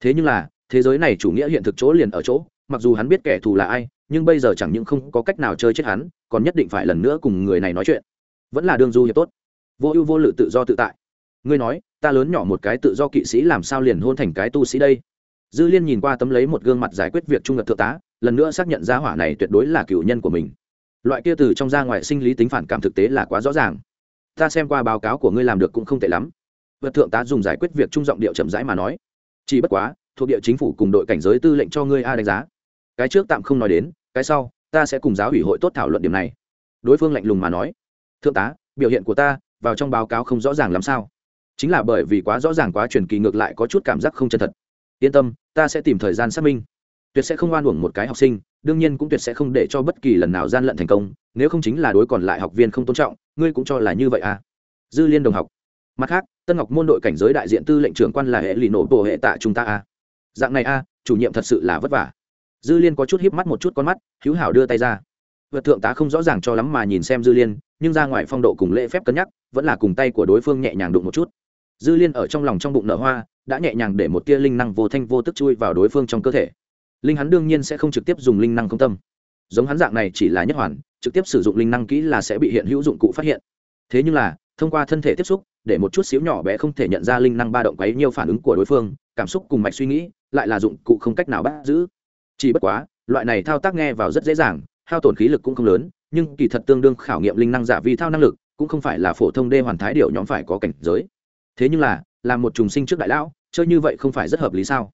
Thế nhưng là, thế giới này chủ nghĩa hiện thực chỗ liền ở chỗ, mặc dù hắn biết kẻ thù là ai nhưng bây giờ chẳng những không có cách nào chơi chết hắn, còn nhất định phải lần nữa cùng người này nói chuyện. Vẫn là đương du hiệp tốt. Vô ưu vô lự tự do tự tại. Ngươi nói, ta lớn nhỏ một cái tự do kỵ sĩ làm sao liền hôn thành cái tu sĩ đây? Dư liên nhìn qua tấm lấy một gương mặt giải quyết việc trung ngật thượng tá, lần nữa xác nhận ra hỏa này tuyệt đối là cựu nhân của mình. Loại kia từ trong ra ngoài sinh lý tính phản cảm thực tế là quá rõ ràng. Ta xem qua báo cáo của ngươi làm được cũng không tệ lắm. Vật thượng tá dùng giải quyết việc trung giọng điệu chậm rãi mà nói. Chỉ bất quá, thuộc địa chính phủ cùng đội cảnh giới tư lệnh cho ngươi a đánh giá. Cái trước tạm không nói đến cái sau, ta sẽ cùng giáo ủy hội tốt thảo luận điểm này. Đối phương lạnh lùng mà nói, thượng tá, biểu hiện của ta vào trong báo cáo không rõ ràng làm sao? Chính là bởi vì quá rõ ràng quá truyền kỳ ngược lại có chút cảm giác không chân thật. Yên tâm, ta sẽ tìm thời gian xác minh. Tuyệt sẽ không oan uổng một cái học sinh, đương nhiên cũng tuyệt sẽ không để cho bất kỳ lần nào gian lận thành công, nếu không chính là đối còn lại học viên không tôn trọng, ngươi cũng cho là như vậy à? Dư liên đồng học. Mặt khác, tân ngọc môn đội cảnh giới đại diện tư lệnh trưởng quan là hệ lì nổ bộ hệ tạ chúng ta à? Dạng này à chủ nhiệm thật sự là vất vả dư liên có chút hiếp mắt một chút con mắt, hữu hảo đưa tay ra. Vật thượng tá không rõ ràng cho lắm mà nhìn xem dư liên, nhưng ra ngoài phong độ cùng lễ phép cân nhắc, vẫn là cùng tay của đối phương nhẹ nhàng đụng một chút. Dư liên ở trong lòng trong bụng nở hoa, đã nhẹ nhàng để một tia linh năng vô thanh vô tức chui vào đối phương trong cơ thể. Linh hắn đương nhiên sẽ không trực tiếp dùng linh năng công tâm. Giống hắn dạng này chỉ là nhất hoàn, trực tiếp sử dụng linh năng kỹ là sẽ bị hiện hữu dụng cụ phát hiện. Thế nhưng là, thông qua thân thể tiếp xúc, để một chút xíu nhỏ bé không thể nhận ra linh năng ba động quấy nhiều phản ứng của đối phương, cảm xúc cùng mạch suy nghĩ, lại là dụng cụ không cách nào bắt giữ chỉ bất quá, loại này thao tác nghe vào rất dễ dàng, hao tổn khí lực cũng không lớn, nhưng kỳ thật tương đương khảo nghiệm linh năng giả vi thao năng lực, cũng không phải là phổ thông đê hoàn thái điều nhóm phải có cảnh giới. Thế nhưng là làm một trùng sinh trước đại lão, chơi như vậy không phải rất hợp lý sao?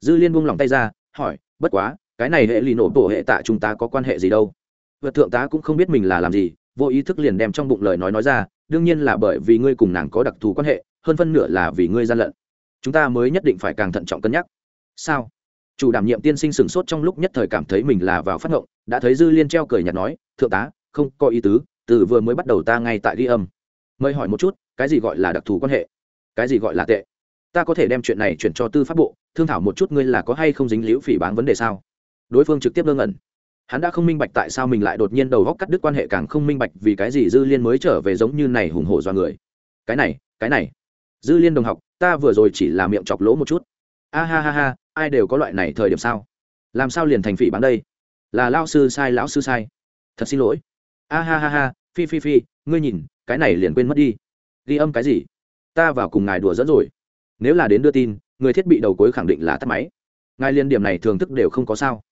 Dư liên buông lòng tay ra, hỏi, bất quá, cái này hệ lì nổ tổ hệ tạ chúng ta có quan hệ gì đâu? Vật thượng tá cũng không biết mình là làm gì, vô ý thức liền đem trong bụng lời nói nói ra, đương nhiên là bởi vì ngươi cùng nàng có đặc thù quan hệ, hơn phân nửa là vì ngươi gian lận. Chúng ta mới nhất định phải càng thận trọng cân nhắc. Sao? Chủ đảm nhiệm tiên sinh sửng sốt trong lúc nhất thời cảm thấy mình là vào phát ngộng, đã thấy dư liên treo cười nhạt nói, thượng tá, không có ý tứ, từ vừa mới bắt đầu ta ngay tại ghi âm. Mời hỏi một chút, cái gì gọi là đặc thù quan hệ? Cái gì gọi là tệ? Ta có thể đem chuyện này chuyển cho tư pháp bộ, thương thảo một chút ngươi là có hay không dính liễu phỉ bán vấn đề sao? Đối phương trực tiếp ngơ ngẩn. Hắn đã không minh bạch tại sao mình lại đột nhiên đầu góc cắt đứt quan hệ càng không minh bạch vì cái gì dư liên mới trở về giống như này hùng hổ do người. Cái này cái này. Dư liên đồng học, ta vừa rồi chỉ là miệng chọc lỗ một chút. A ha ha ha ai đều có loại này thời điểm sao? Làm sao liền thành phỉ bán đây? Là lao sư sai, lão sư sai. Thật xin lỗi. A ha ha ha, phi phi phi, ngươi nhìn, cái này liền quên mất đi. Ghi âm cái gì? Ta vào cùng ngài đùa dẫn rồi. Nếu là đến đưa tin, người thiết bị đầu cuối khẳng định là tắt máy. Ngài liên điểm này thường thức đều không có sao.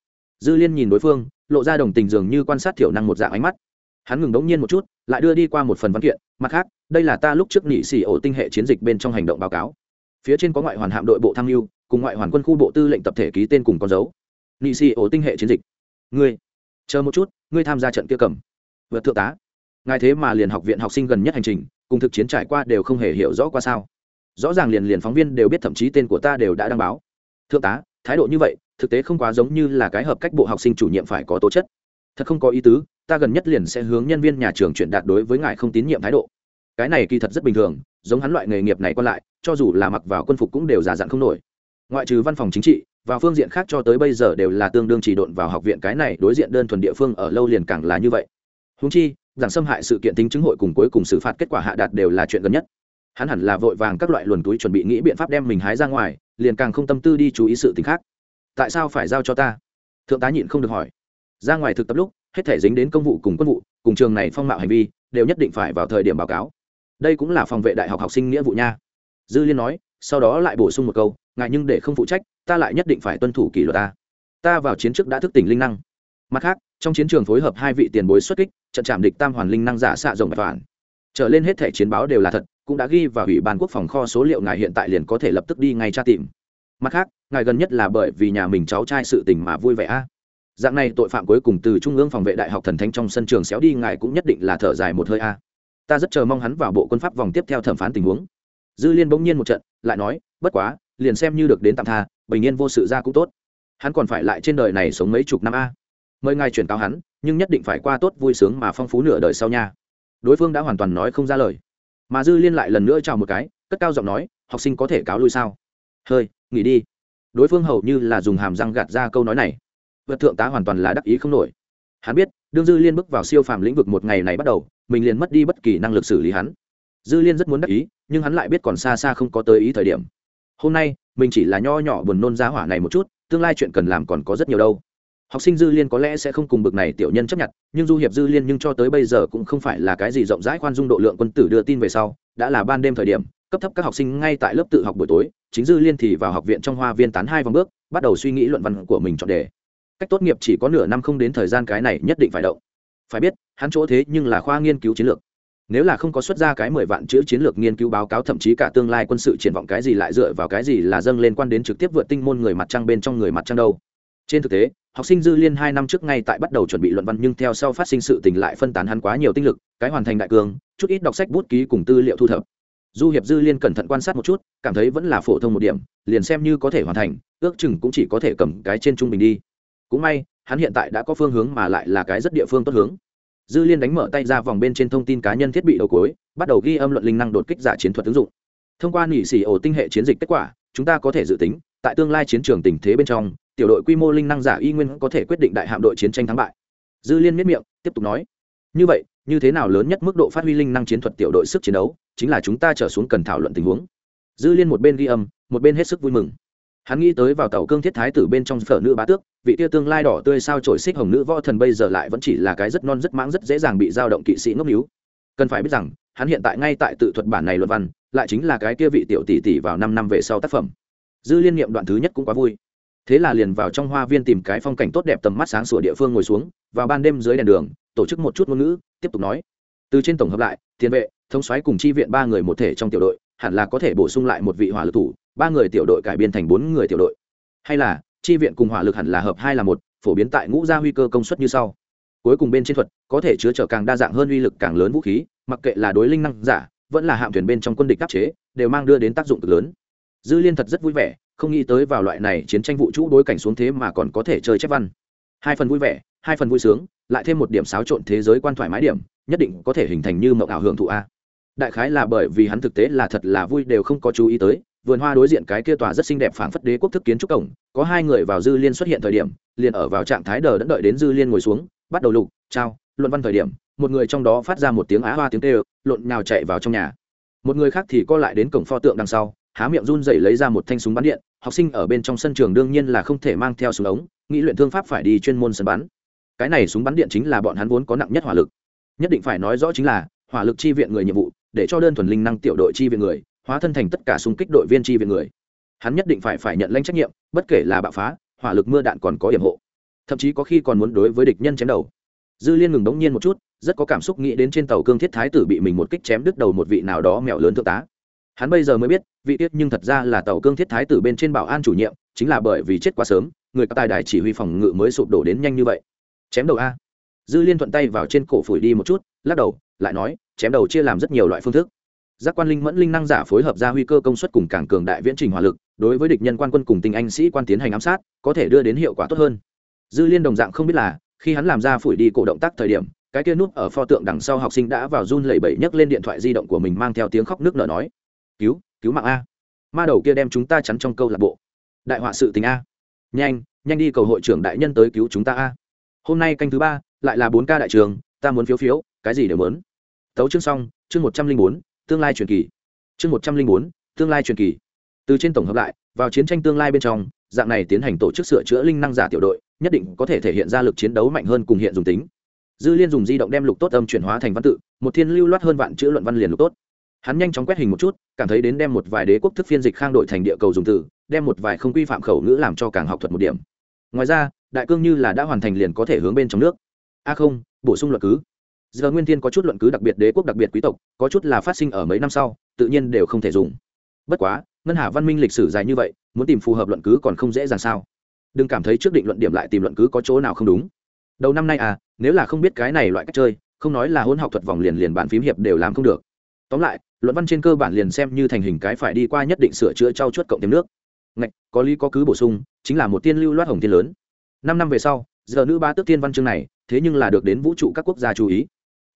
Dư liên nhìn đối phương, lộ ra đồng tình dường như quan sát thiểu năng một dạng ánh mắt. Hắn ngừng đống nhiên một chút, lại đưa đi qua một phần văn kiện, mặt khác, đây là ta lúc trước nghị xỉ ổ tinh hệ chiến dịch bên trong hành động báo cáo. Phía trên có ngoại hoàn hạm đội bộ tham mưu cùng ngoại hoàn quân khu bộ tư lệnh tập thể ký tên cùng con dấu. Nị xỉ ổ tinh hệ chiến dịch. Ngươi, chờ một chút, ngươi tham gia trận kia cầm. Vượt thượng tá, ngài thế mà liền học viện học sinh gần nhất hành trình, cùng thực chiến trải qua đều không hề hiểu rõ qua sao. Rõ ràng liền liền phóng viên đều biết thậm chí tên của ta đều đã đăng báo. Thượng tá, thái độ như vậy, thực tế không quá giống như là cái hợp cách bộ học sinh chủ nhiệm phải có tố chất. Thật không có ý tứ, ta gần nhất liền sẽ hướng nhân viên nhà trường chuyển đạt đối với ngài không tín nhiệm thái độ. Cái này kỳ thật rất bình thường, giống hắn loại nghề nghiệp này còn lại, cho dù là mặc vào quân phục cũng đều giả dặn không nổi ngoại trừ văn phòng chính trị và phương diện khác cho tới bây giờ đều là tương đương chỉ độn vào học viện cái này đối diện đơn thuần địa phương ở lâu liền càng là như vậy. Húng chi, giảng xâm hại sự kiện tính chứng hội cùng cuối cùng xử phạt kết quả hạ đạt đều là chuyện gần nhất. Hắn hẳn là vội vàng các loại luồn túi chuẩn bị nghĩ biện pháp đem mình hái ra ngoài, liền càng không tâm tư đi chú ý sự t khác. Tại sao phải giao cho ta? Thượng tá nhịn không được hỏi. Ra ngoài thực tập lúc, hết thể dính đến công vụ cùng quân vụ, cùng trường này phong mạo hành vi, đều nhất định phải vào thời điểm báo cáo. Đây cũng là phòng vệ đại học học sinh nghĩa vụ nha. Dư liên nói sau đó lại bổ sung một câu ngại nhưng để không phụ trách, ta lại nhất định phải tuân thủ kỷ luật ta. Ta vào chiến trước đã thức tỉnh linh năng. Mặt khác, trong chiến trường phối hợp hai vị tiền bối xuất kích, trận chạm địch tam hoàn linh năng giả xạ rồng bạch toàn trở lên hết thẻ chiến báo đều là thật, cũng đã ghi vào ủy ban quốc phòng kho số liệu ngài hiện tại liền có thể lập tức đi ngay tra tìm. Mặt khác, ngài gần nhất là bởi vì nhà mình cháu trai sự tình mà vui vẻ a. Dạng này tội phạm cuối cùng từ trung ương phòng vệ đại học thần thánh trong sân trường xéo đi, ngài cũng nhất định là thở dài một hơi a. Ta rất chờ mong hắn vào bộ quân pháp vòng tiếp theo thẩm phán tình huống. Dư liên bỗng nhiên một trận lại nói, bất quá, liền xem như được đến tạm tha, bình yên vô sự ra cũng tốt. Hắn còn phải lại trên đời này sống mấy chục năm a. Mời ngài chuyển cáo hắn, nhưng nhất định phải qua tốt vui sướng mà phong phú nửa đời sau nha. Đối phương đã hoàn toàn nói không ra lời. Mà dư liên lại lần nữa chào một cái, cất cao giọng nói, học sinh có thể cáo lui sao? Hơi, nghỉ đi. Đối phương hầu như là dùng hàm răng gạt ra câu nói này. Vật thượng tá hoàn toàn là đắc ý không nổi. Hắn biết, đương dư liên bước vào siêu phàm lĩnh vực một ngày này bắt đầu, mình liền mất đi bất kỳ năng lực xử lý hắn dư liên rất muốn đắc ý, nhưng hắn lại biết còn xa xa không có tới ý thời điểm. Hôm nay, mình chỉ là nho nhỏ buồn nôn giá hỏa này một chút, tương lai chuyện cần làm còn có rất nhiều đâu. Học sinh dư liên có lẽ sẽ không cùng bực này tiểu nhân chấp nhận, nhưng du hiệp dư liên nhưng cho tới bây giờ cũng không phải là cái gì rộng rãi khoan dung độ lượng quân tử đưa tin về sau, đã là ban đêm thời điểm, cấp thấp các học sinh ngay tại lớp tự học buổi tối, chính dư liên thì vào học viện trong hoa viên tán hai vòng bước, bắt đầu suy nghĩ luận văn của mình chọn đề. Cách tốt nghiệp chỉ có nửa năm không đến thời gian cái này nhất định phải động. Phải biết, hắn chỗ thế nhưng là khoa nghiên cứu chiến lược nếu là không có xuất ra cái mười vạn chữ chiến lược nghiên cứu báo cáo, thậm chí cả tương lai quân sự triển vọng cái gì lại dựa vào cái gì là dâng lên quan đến trực tiếp vượt tinh môn người mặt trăng bên trong người mặt trăng đâu. Trên thực tế, học sinh dư liên hai năm trước ngay tại bắt đầu chuẩn bị luận văn nhưng theo sau phát sinh sự tình lại phân tán hắn quá nhiều tinh lực, cái hoàn thành đại cường, chút ít đọc sách bút ký cùng tư liệu thu thập. Du hiệp dư liên cẩn thận quan sát một chút, cảm thấy vẫn là phổ thông một điểm, liền xem như có thể hoàn thành, ước chừng cũng chỉ có thể cầm cái trên trung bình đi. Cũng may, hắn hiện tại đã có phương hướng mà lại là cái rất địa phương tốt hướng dư liên đánh mở tay ra vòng bên trên thông tin cá nhân thiết bị đầu cuối, bắt đầu ghi âm luận linh năng đột kích giả chiến thuật ứng dụng. Thông qua nỉ xỉ ổ tinh hệ chiến dịch kết quả, chúng ta có thể dự tính, tại tương lai chiến trường tình thế bên trong, tiểu đội quy mô linh năng giả y nguyên có thể quyết định đại hạm đội chiến tranh thắng bại. Dư liên miết miệng, tiếp tục nói. Như vậy, như thế nào lớn nhất mức độ phát huy linh năng chiến thuật tiểu đội sức chiến đấu, chính là chúng ta trở xuống cần thảo luận tình huống. Dư liên một bên ghi âm, một bên hết sức vui mừng. Hắn nghĩ tới vào tàu cương thiết thái tử bên trong phở nữ bá tước vị tia tương lai đỏ tươi sao trổi xích hồng nữ võ thần bây giờ lại vẫn chỉ là cái rất non rất mãng rất dễ dàng bị dao động kỵ sĩ ngốc níu cần phải biết rằng, hắn hiện tại ngay tại tự thuật bản này luận văn, lại chính là cái kia vị tiểu tỷ tỷ vào năm năm về sau tác phẩm. Dư liên niệm đoạn thứ nhất cũng quá vui. Thế là liền vào trong hoa viên tìm cái phong cảnh tốt đẹp tầm mắt sáng sủa địa phương ngồi xuống, vào ban đêm dưới đèn đường, tổ chức một chút ngôn ngữ, tiếp tục nói. Từ trên tổng hợp lại, tiền vệ, thống xoáy cùng chi viện ba người một thể trong tiểu đội, hẳn là có thể bổ sung lại một vị hỏa lực thủ, ba người tiểu đội cải biên thành bốn người tiểu đội. Hay là chi viện cùng hỏa lực hẳn là hợp hai là một, phổ biến tại ngũ gia huy cơ công suất như sau. Cuối cùng bên chiến thuật, có thể chứa trở càng đa dạng hơn uy lực càng lớn vũ khí, mặc kệ là đối linh năng giả, vẫn là hạm thuyền bên trong quân địch đắc chế, đều mang đưa đến tác dụng cực lớn. Dư liên thật rất vui vẻ, không nghĩ tới vào loại này chiến tranh vũ trụ đối cảnh xuống thế mà còn có thể chơi chép văn. Hai phần vui vẻ, hai phần vui sướng, lại thêm một điểm xáo trộn thế giới quan thoải mái điểm, nhất định có thể hình thành như mộng ảo hưởng thụ a. Đại khái là bởi vì hắn thực tế là thật là vui đều không có chú ý tới vườn hoa đối diện cái kia tòa rất xinh đẹp phảng phất đế quốc thức kiến trúc cổng, có hai người vào dư liên xuất hiện thời điểm, liền ở vào trạng thái đờ đẫn đợi đến dư liên ngồi xuống, bắt đầu lục, trao, luận văn thời điểm, một người trong đó phát ra một tiếng á hoa tiếng tê lộn nhào chạy vào trong nhà. Một người khác thì co lại đến cổng pho tượng đằng sau, há miệng run dậy lấy ra một thanh súng bắn điện, học sinh ở bên trong sân trường đương nhiên là không thể mang theo súng ống, nghĩ luyện thương pháp phải đi chuyên môn sân bắn. Cái này súng bắn điện chính là bọn hắn vốn có nặng nhất hỏa lực. Nhất định phải nói rõ chính là, hỏa lực chi viện người nhiệm vụ, để cho đơn thuần linh năng tiểu đội chi viện người hóa thân thành tất cả xung kích đội viên chi viện người. Hắn nhất định phải phải nhận lãnh trách nhiệm, bất kể là bạo phá, hỏa lực mưa đạn còn có hiểm hộ. Thậm chí có khi còn muốn đối với địch nhân chém đầu. Dư liên ngừng đống nhiên một chút, rất có cảm xúc nghĩ đến trên tàu cương thiết thái tử bị mình một kích chém đứt đầu một vị nào đó mẹo lớn thượng tá. Hắn bây giờ mới biết, vị tiết nhưng thật ra là tàu cương thiết thái tử bên trên bảo an chủ nhiệm, chính là bởi vì chết quá sớm, người có tài đài chỉ huy phòng ngự mới sụp đổ đến nhanh như vậy. Chém đầu a. Dư liên thuận tay vào trên cổ phủi đi một chút, lắc đầu, lại nói, chém đầu chia làm rất nhiều loại phương thức giác quan linh mẫn linh năng giả phối hợp ra huy cơ công suất cùng càng cường đại viễn trình hỏa lực, đối với địch nhân quan quân cùng tinh anh sĩ quan tiến hành ám sát, có thể đưa đến hiệu quả tốt hơn. Dư liên đồng dạng không biết là, khi hắn làm ra phủi đi cổ động tác thời điểm, cái kia nút ở pho tượng đằng sau học sinh đã vào run lẩy bẩy nhấc lên điện thoại di động của mình mang theo tiếng khóc nước nở nói, cứu cứu mạng a. Ma đầu kia đem chúng ta chắn trong câu lạc bộ. Đại họa sự tình a. Nhanh nhanh đi cầu hội trưởng đại nhân tới cứu chúng ta a. Hôm nay canh thứ ba, lại là bốn ca đại trường, ta muốn phiếu phiếu, cái gì đều muốn. Tấu chương xong, chương một trăm linh bốn tương lai truyền kỳ. Chương một trăm linh bốn, tương lai truyền kỳ. Từ trên tổng hợp lại, vào chiến tranh tương lai bên trong, dạng này tiến hành tổ chức sửa chữa linh năng giả tiểu đội, nhất định có thể thể hiện ra lực chiến đấu mạnh hơn cùng hiện dùng tính. Dư liên dùng di động đem lục tốt âm chuyển hóa thành văn tự, một thiên lưu loát hơn vạn chữ luận văn liền lục tốt. Hắn nhanh chóng quét hình một chút, cảm thấy đến đem một vài đế quốc thức phiên dịch khang đội thành địa cầu dùng từ, đem một vài không quy phạm khẩu ngữ làm cho càng học thuật một điểm. Ngoài ra, đại cương như là đã hoàn thành liền có thể hướng bên trong nước. A không, bổ sung luật cứ giờ nguyên thiên có chút luận cứ đặc biệt đế quốc đặc biệt quý tộc, có chút là phát sinh ở mấy năm sau, tự nhiên đều không thể dùng. Bất quá, ngân hà văn minh lịch sử dài như vậy, muốn tìm phù hợp luận cứ còn không dễ dàng sao? Đừng cảm thấy trước định luận điểm lại tìm luận cứ có chỗ nào không đúng. Đầu năm nay à nếu là không biết cái này loại cách chơi, không nói là hôn học thuật vòng liền liền bản phím hiệp đều làm không được. Tóm lại, luận văn trên cơ bản liền xem như thành hình cái phải đi qua nhất định sửa chữa trau chuốt cộng thêm nước. Ngạch, có lý có cứ bổ sung, chính là một tiên lưu loát hồng tiên lớn. Năm năm về sau, giờ nữ ba tước tiên văn chương này, thế nhưng là được đến vũ trụ các quốc gia chú ý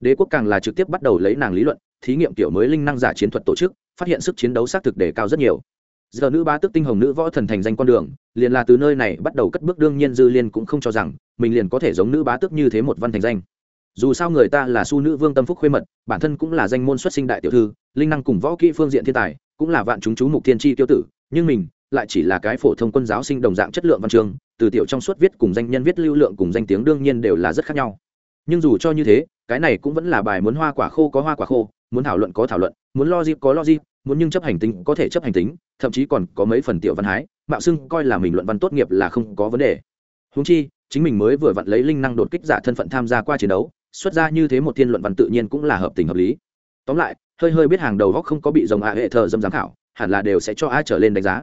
đế quốc càng là trực tiếp bắt đầu lấy nàng lý luận, thí nghiệm kiểu mới linh năng giả chiến thuật tổ chức, phát hiện sức chiến đấu xác thực đề cao rất nhiều. Giờ nữ ba tước tinh hồng nữ võ thần thành danh con đường, liền là từ nơi này bắt đầu cất bước, đương nhiên dư liên cũng không cho rằng mình liền có thể giống nữ bá tước như thế một văn thành danh. Dù sao người ta là su nữ vương tâm phúc khuê mật, bản thân cũng là danh môn xuất sinh đại tiểu thư, linh năng cùng võ kỹ phương diện thiên tài, cũng là vạn chúng chú mục thiên tri tiêu tử, nhưng mình lại chỉ là cái phổ thông quân giáo sinh đồng dạng chất lượng văn chương, từ tiểu trong suốt viết cùng danh nhân viết lưu lượng cùng danh tiếng đương nhiên đều là rất khác nhau nhưng dù cho như thế, cái này cũng vẫn là bài muốn hoa quả khô có hoa quả khô, muốn thảo luận có thảo luận, muốn lo logic có logic, muốn nhưng chấp hành tính có thể chấp hành tính, thậm chí còn có mấy phần tiểu văn hái, mạo xưng coi là mình luận văn tốt nghiệp là không có vấn đề. Húng chi, chính mình mới vừa vặn lấy linh năng đột kích giả thân phận tham gia qua chiến đấu, xuất ra như thế một thiên luận văn tự nhiên cũng là hợp tình hợp lý. Tóm lại, hơi hơi biết hàng đầu góc không có bị dòng hạ hệ thờ dâm giám khảo, hẳn là đều sẽ cho ai trở lên đánh giá.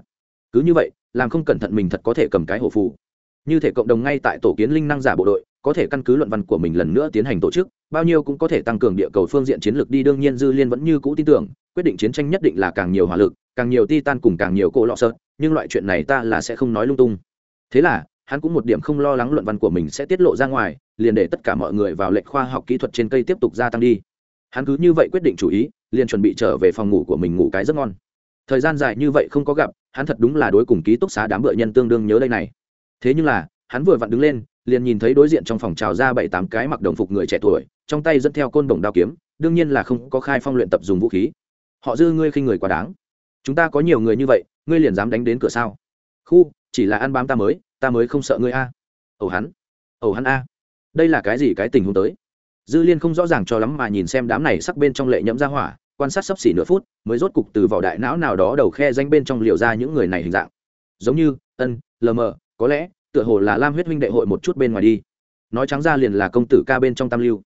Cứ như vậy, làm không cẩn thận mình thật có thể cầm cái hổ phù như thể cộng đồng ngay tại tổ kiến linh năng giả bộ đội, có thể căn cứ luận văn của mình lần nữa tiến hành tổ chức, bao nhiêu cũng có thể tăng cường địa cầu phương diện chiến lược đi, đương nhiên dư liên vẫn như cũ tin tưởng, quyết định chiến tranh nhất định là càng nhiều hỏa lực, càng nhiều titan cùng càng nhiều cỗ lọ sợ, nhưng loại chuyện này ta là sẽ không nói lung tung. Thế là, hắn cũng một điểm không lo lắng luận văn của mình sẽ tiết lộ ra ngoài, liền để tất cả mọi người vào lệnh khoa học kỹ thuật trên cây tiếp tục gia tăng đi. Hắn cứ như vậy quyết định chủ ý, liền chuẩn bị trở về phòng ngủ của mình ngủ cái rất ngon. Thời gian dài như vậy không có gặp, hắn thật đúng là đối cùng ký túc xá đám bựa nhân tương đương nhớ đây này thế nhưng là, hắn vừa vặn đứng lên, liền nhìn thấy đối diện trong phòng trào ra bảy tám cái mặc đồng phục người trẻ tuổi, trong tay dẫn theo côn đồng đao kiếm, đương nhiên là không có khai phong luyện tập dùng vũ khí. Họ dư ngươi khinh người quá đáng. Chúng ta có nhiều người như vậy, ngươi liền dám đánh đến cửa sao? Khu, chỉ là ăn bám ta mới ta mới không sợ ngươi a. Ẩu hắn ẩu hắn a. Đây là cái gì cái tình huống tới? Dư liên không rõ ràng cho lắm mà nhìn xem đám này sắc bên trong lệ nhẫm ra hỏa, quan sát sấp xỉ nửa phút, mới rốt cục từ vỏ đại não nào đó đầu khe danh bên trong liều ra những người này hình dạng. Giống như, ân, lờ mờ có lẽ, tựa hồ là lam huyết huynh đệ hội một chút bên ngoài đi. Nói trắng ra liền là công tử ca bên trong tam lưu.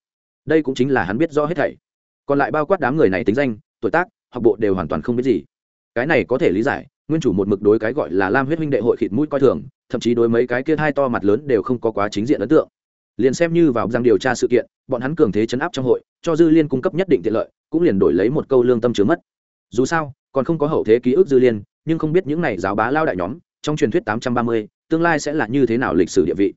Đây cũng chính là hắn biết rõ hết thảy. Còn lại bao quát đám người này tính danh, tuổi tác, học bộ đều hoàn toàn không biết gì. Cái này có thể lý giải, nguyên chủ một mực đối cái gọi là lam huyết huynh đệ hội khịt mũi coi thường, thậm chí đối mấy cái kia hai to mặt lớn đều không có quá chính diện ấn tượng. Liền xem như vào rằng điều tra sự kiện, bọn hắn cường thế chấn áp trong hội, cho dư liên cung cấp nhất định tiện lợi, cũng liền đổi lấy một câu lương tâm chứa mất. Dù sao, còn không có hậu thế ký ức dư liên, nhưng không biết những này giáo bá lao đại nhóm trong truyền thuyết tám trăm ba mươi, tương lai sẽ là như thế nào lịch sử địa vị?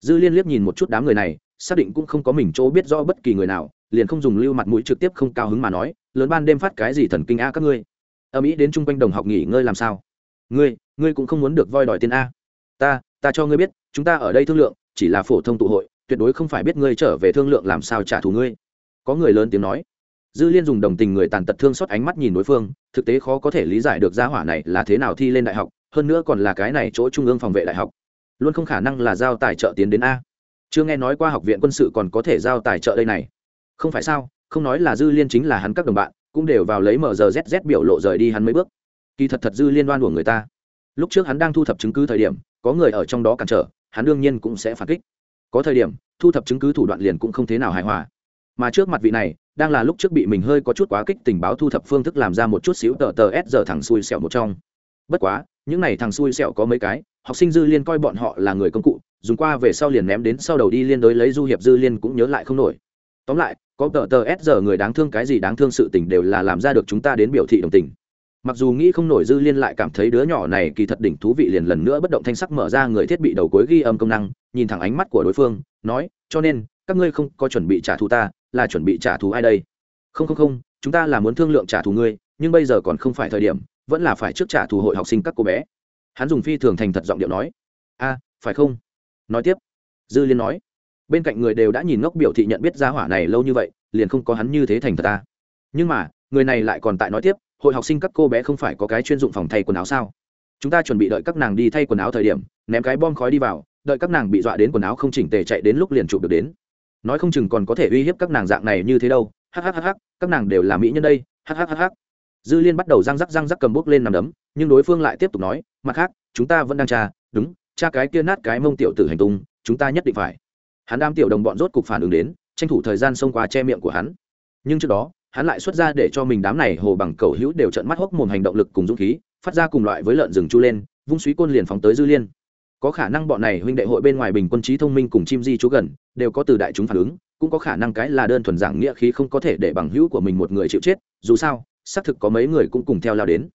Dư liên liếc nhìn một chút đám người này, xác định cũng không có mình chỗ biết rõ bất kỳ người nào, liền không dùng lưu mặt mũi trực tiếp không cao hứng mà nói, lớn ban đêm phát cái gì thần kinh a các ngươi? Âm ý đến chung quanh đồng học nghỉ ngơi làm sao? Ngươi ngươi cũng không muốn được voi đòi tiền a. Ta ta cho ngươi biết, chúng ta ở đây thương lượng, chỉ là phổ thông tụ hội, tuyệt đối không phải biết ngươi trở về thương lượng làm sao trả thù ngươi. Có người lớn tiếng nói. Dư liên dùng đồng tình người tàn tật thương xót ánh mắt nhìn đối phương, thực tế khó có thể lý giải được gia hỏa này là thế nào thi lên đại học hơn nữa còn là cái này chỗ trung ương phòng vệ đại học. Luôn không khả năng là giao tài trợ tiến đến a. Chưa nghe nói qua học viện quân sự còn có thể giao tài trợ đây này. Không phải sao, không nói là dư liên chính là hắn các đồng bạn, cũng đều vào lấy mở giờ zz biểu lộ rời đi hắn mấy bước. Kỳ thật thật dư liên đoan của người ta. Lúc trước hắn đang thu thập chứng cứ thời điểm, có người ở trong đó cản trở, hắn đương nhiên cũng sẽ phản kích. Có thời điểm, thu thập chứng cứ thủ đoạn liền cũng không thế nào hài hòa. Mà trước mặt vị này, đang là lúc trước bị mình hơi có chút quá kích tình báo thu thập phương thức làm ra một chút xíu tờ tờ s giờ thẳng xui xẻo một trong. Bất quá những này thằng xui xẹo có mấy cái, học sinh dư liên coi bọn họ là người công cụ, dùng qua về sau liền ném đến sau đầu đi liên đối lấy du hiệp dư liên cũng nhớ lại không nổi. Tóm lại, có tờ tờ s giờ người đáng thương cái gì đáng thương sự tình đều là làm ra được chúng ta đến biểu thị đồng tình. Mặc dù nghĩ không nổi dư liên lại cảm thấy đứa nhỏ này kỳ thật đỉnh thú vị liền lần nữa bất động thanh sắc mở ra người thiết bị đầu cuối ghi âm công năng, nhìn thẳng ánh mắt của đối phương, nói, cho nên, các ngươi không có chuẩn bị trả thù ta, là chuẩn bị trả thù ai đây? Không không không, chúng ta là muốn thương lượng trả thù ngươi, nhưng bây giờ còn không phải thời điểm vẫn là phải trước trả thù hội học sinh các cô bé. Hắn dùng phi thường thành thật giọng điệu nói, a, phải không? Nói tiếp, dư liên nói, bên cạnh người đều đã nhìn ngốc biểu thị nhận biết gia hỏa này lâu như vậy, liền không có hắn như thế thành thật ta. Nhưng mà, người này lại còn tại nói tiếp, hội học sinh các cô bé không phải có cái chuyên dụng phòng thay quần áo sao? Chúng ta chuẩn bị đợi các nàng đi thay quần áo thời điểm, ném cái bom khói đi vào, đợi các nàng bị dọa đến quần áo không chỉnh tề chạy đến lúc liền chụp được đến. Nói không chừng còn có thể uy hiếp các nàng dạng này như thế đâu. Hhhh các nàng đều là mỹ nhân đây. Hhhh dư liên bắt đầu răng rắc răng rắc cầm bút lên nằm đấm, nhưng đối phương lại tiếp tục nói, mặt khác, chúng ta vẫn đang tra, đúng, tra cái kia nát cái mông tiểu tử hành tung, chúng ta nhất định phải. Hắn Đam tiểu đồng bọn rốt cục phản ứng đến, tranh thủ thời gian xông qua che miệng của hắn. Nhưng trước đó, hắn lại xuất ra để cho mình đám này hồ bằng cầu hữu đều trận mắt hốc mồm hành động lực cùng dũng khí, phát ra cùng loại với lợn rừng chu lên, vung suý côn liền phóng tới dư liên. Có khả năng bọn này huynh đệ hội bên ngoài bình quân trí thông minh cùng chim di chú gần, đều có từ đại chúng phản ứng, cũng có khả năng cái là đơn thuần giảng nghĩa khí không có thể để bằng hữu của mình một người chịu chết, dù sao xác thực có mấy người cũng cùng theo lao đến.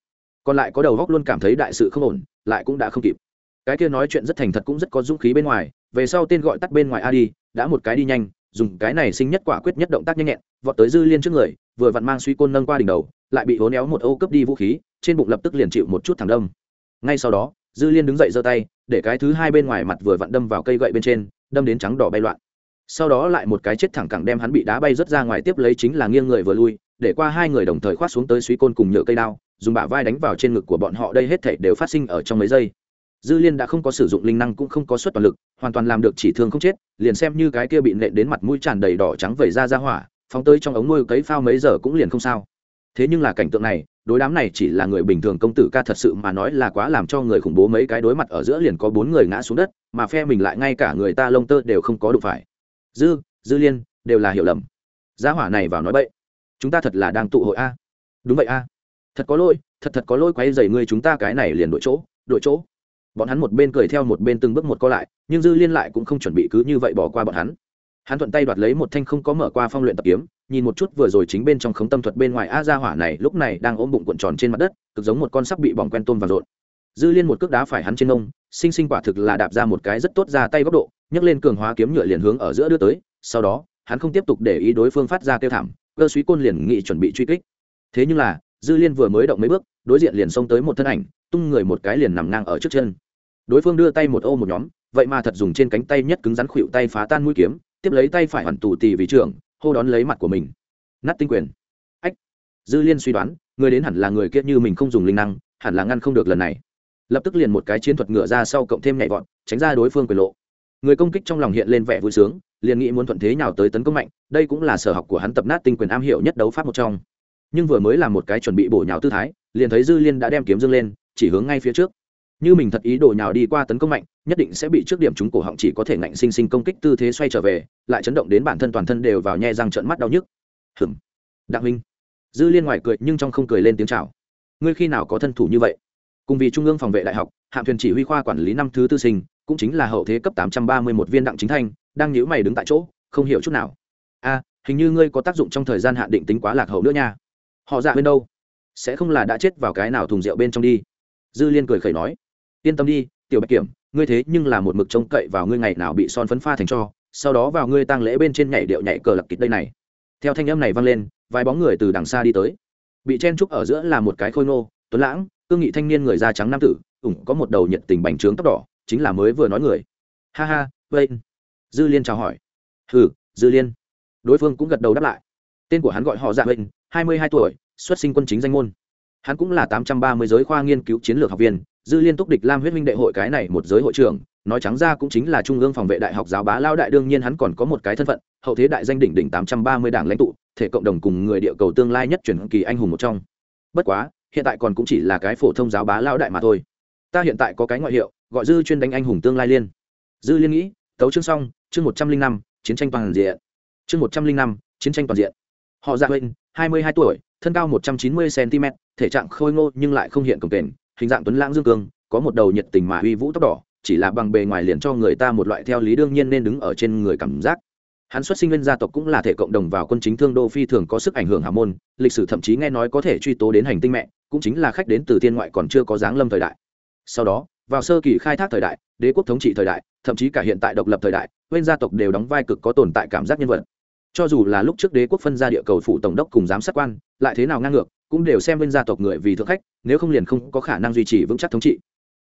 Còn lại có đầu góc luôn cảm thấy đại sự không ổn, lại cũng đã không kịp. Cái kia nói chuyện rất thành thật cũng rất có dũng khí bên ngoài, về sau tên gọi tắt bên ngoài a đi đã một cái đi nhanh, dùng cái này sinh nhất quả quyết nhất động tác nhanh nhẹn, vọt tới dư liên trước người, vừa vặn mang suy côn nâng qua đỉnh đầu, lại bị hố néo một ô cướp đi vũ khí, trên bụng lập tức liền chịu một chút thẳng đâm. Ngay sau đó, dư liên đứng dậy giơ tay, để cái thứ hai bên ngoài mặt vừa vặn đâm vào cây gậy bên trên, đâm đến trắng đỏ bay loạn. Sau đó lại một cái chết thẳng cẳng đem hắn bị đá bay rớt ra ngoài tiếp lấy chính là nghiêng người vừa lui để qua hai người đồng thời khoát xuống tới suy côn cùng nhựa cây đao, dùng bả vai đánh vào trên ngực của bọn họ, đây hết thể đều phát sinh ở trong mấy giây. Dư liên đã không có sử dụng linh năng cũng không có suất toàn lực, hoàn toàn làm được chỉ thương không chết, liền xem như cái kia bị nện đến mặt mũi tràn đầy đỏ trắng vẩy ra ra hỏa, phóng tới trong ống nuôi cấy phao mấy giờ cũng liền không sao. Thế nhưng là cảnh tượng này, đối đám này chỉ là người bình thường công tử ca thật sự mà nói là quá làm cho người khủng bố mấy cái đối mặt ở giữa liền có bốn người ngã xuống đất, mà phe mình lại ngay cả người ta lông tơ đều không có đụng phải. Dư dư liên, đều là hiểu lầm. Gia hỏa này vào nói bậy chúng ta thật là đang tụ hội a. Đúng vậy a. Thật có lỗi, thật thật có lỗi quay dày ngươi chúng ta cái này liền đội chỗ đội chỗ. Bọn hắn một bên cười theo một bên từng bước một co lại, nhưng dư liên lại cũng không chuẩn bị cứ như vậy bỏ qua bọn hắn. Hắn thuận tay đoạt lấy một thanh không có mở qua phong luyện tập kiếm, nhìn một chút vừa rồi chính bên trong khống tâm thuật bên ngoài a ra hỏa này lúc này đang ôm bụng cuộn tròn trên mặt đất, cực giống một con sắp bị bỏng quen tôm và rộn. Dư liên một cước đá phải hắn trên ông, sinh sinh quả thực là đạp ra một cái rất tốt ra tay góc độ, nhấc lên cường hóa kiếm nhựa liền hướng ở giữa đưa tới, sau đó, hắn không tiếp tục để ý đối phương phát ra kêu thảm cơ suý côn liền nghị chuẩn bị truy kích. Thế nhưng là, dư liên vừa mới động mấy bước, đối diện liền xông tới một thân ảnh, tung người một cái liền nằm ngang ở trước chân. Đối phương đưa tay một ô một nhóm, vậy mà thật dùng trên cánh tay nhất cứng rắn khuỵu tay phá tan mũi kiếm, tiếp lấy tay phải hoàn tù tì vì trưởng, hô đón lấy mặt của mình. Nát tinh quyền. Ách. Dư liên suy đoán, người đến hẳn là người kia như mình không dùng linh năng, hẳn là ngăn không được lần này. Lập tức liền một cái chiến thuật ngựa ra sau cộng thêm nhảy vọt, tránh ra đối phương quyền lộ người công kích trong lòng hiện lên vẻ vui sướng, liền nghĩ muốn thuận thế nào tới tấn công mạnh, đây cũng là sở học của hắn tập nát tinh quyền am hiểu nhất đấu pháp một trong. Nhưng vừa mới làm một cái chuẩn bị bổ nhào tư thái, liền thấy dư liên đã đem kiếm dương lên, chỉ hướng ngay phía trước. Như mình thật ý đồ nhào đi qua tấn công mạnh, nhất định sẽ bị trước điểm chúng cổ họng chỉ có thể ngạnh sinh sinh công kích tư thế xoay trở về, lại chấn động đến bản thân toàn thân đều vào nhe răng trợn mắt đau nhức. Hừm đặng minh dư liên ngoài cười, nhưng trong không cười lên tiếng chào. Ngươi khi nào có thân thủ như vậy? Cùng vì trung ương phòng vệ đại học, hạm thuyền chỉ huy khoa quản lý năm thứ tư sinh cũng chính là hậu thế cấp tám trăm ba mươi một viên đặng chính thanh, đang nhíu mày đứng tại chỗ, không hiểu chút nào. A hình như ngươi có tác dụng trong thời gian hạn định tính quá lạc hậu nữa nha. Họ dạ bên đâu? Sẽ không là đã chết vào cái nào thùng rượu bên trong đi. Dư liên cười khẩy nói. Yên tâm đi, tiểu bạch kiểm, ngươi thế nhưng là một mực trông cậy vào ngươi ngày nào bị son phấn pha thành cho, sau đó vào ngươi tăng lễ bên trên nhảy điệu nhảy cờ lặc kịch đây này. Theo thanh âm này vang lên, vài bóng người từ đằng xa đi tới. Bị chen trúc ở giữa là một cái khôi ngô, tuấn lãng cương nghị thanh niên người da trắng nam tử, ủng có một đầu nhiệt tình bành trướng tóc đỏ chính là mới vừa nói người. Ha ha vậy dư liên chào hỏi. Hừ, dư liên. Đối phương cũng gật đầu đáp lại. Tên của hắn gọi họ dạ vây hai mươi hai tuổi, xuất sinh quân chính danh môn. Hắn cũng là tám trăm ba mươi giới khoa nghiên cứu chiến lược học viên, dư liên túc địch lam huyết minh đệ hội cái này một giới hội trưởng, nói trắng ra cũng chính là trung ương phòng vệ đại học giáo bá lao đại, đương nhiên hắn còn có một cái thân phận, hậu thế đại danh đỉnh đỉnh tám trăm ba mươi đảng lãnh tụ, thể cộng đồng cùng người địa cầu tương lai nhất chuyển kỳ anh hùng một trong. Bất quá, hiện tại còn cũng chỉ là cái phổ thông giáo bá lao đại mà thôi ta hiện tại có cái ngoại hiệu, gọi dư chuyên đánh anh hùng tương lai liên. Dư liên nghĩ, tấu chương xong, chương một trăm linh năm, chiến tranh toàn diện. Chương một trăm linh năm, chiến tranh toàn diện. Họ dạ huynh hai mươi hai tuổi, thân cao một trăm chín mươi cm thể trạng khôi ngô nhưng lại không hiện cổng kềnh, hình dạng tuấn lãng dương cương, có một đầu nhiệt tình mà uy vũ tóc đỏ, chỉ là bằng bề ngoài liền cho người ta một loại theo lý đương nhiên nên đứng ở trên người cảm giác. Hắn xuất sinh lên gia tộc cũng là thể cộng đồng vào quân chính thương đô phi thường có sức ảnh hưởng hào môn, lịch sử thậm chí nghe nói có thể truy tố đến hành tinh mẹ, cũng chính là khách đến từ thiên ngoại còn chưa có dáng lâm thời đại sau đó, vào sơ kỳ khai thác thời đại, đế quốc thống trị thời đại, thậm chí cả hiện tại độc lập thời đại bên gia tộc đều đóng vai cực có tồn tại cảm giác nhân vật. Cho dù là lúc trước đế quốc phân ra địa cầu phủ tổng đốc cùng giám sát quan, lại thế nào ngang ngược, cũng đều xem bên gia tộc người vì thượng khách, nếu không liền không có khả năng duy trì vững chắc thống trị.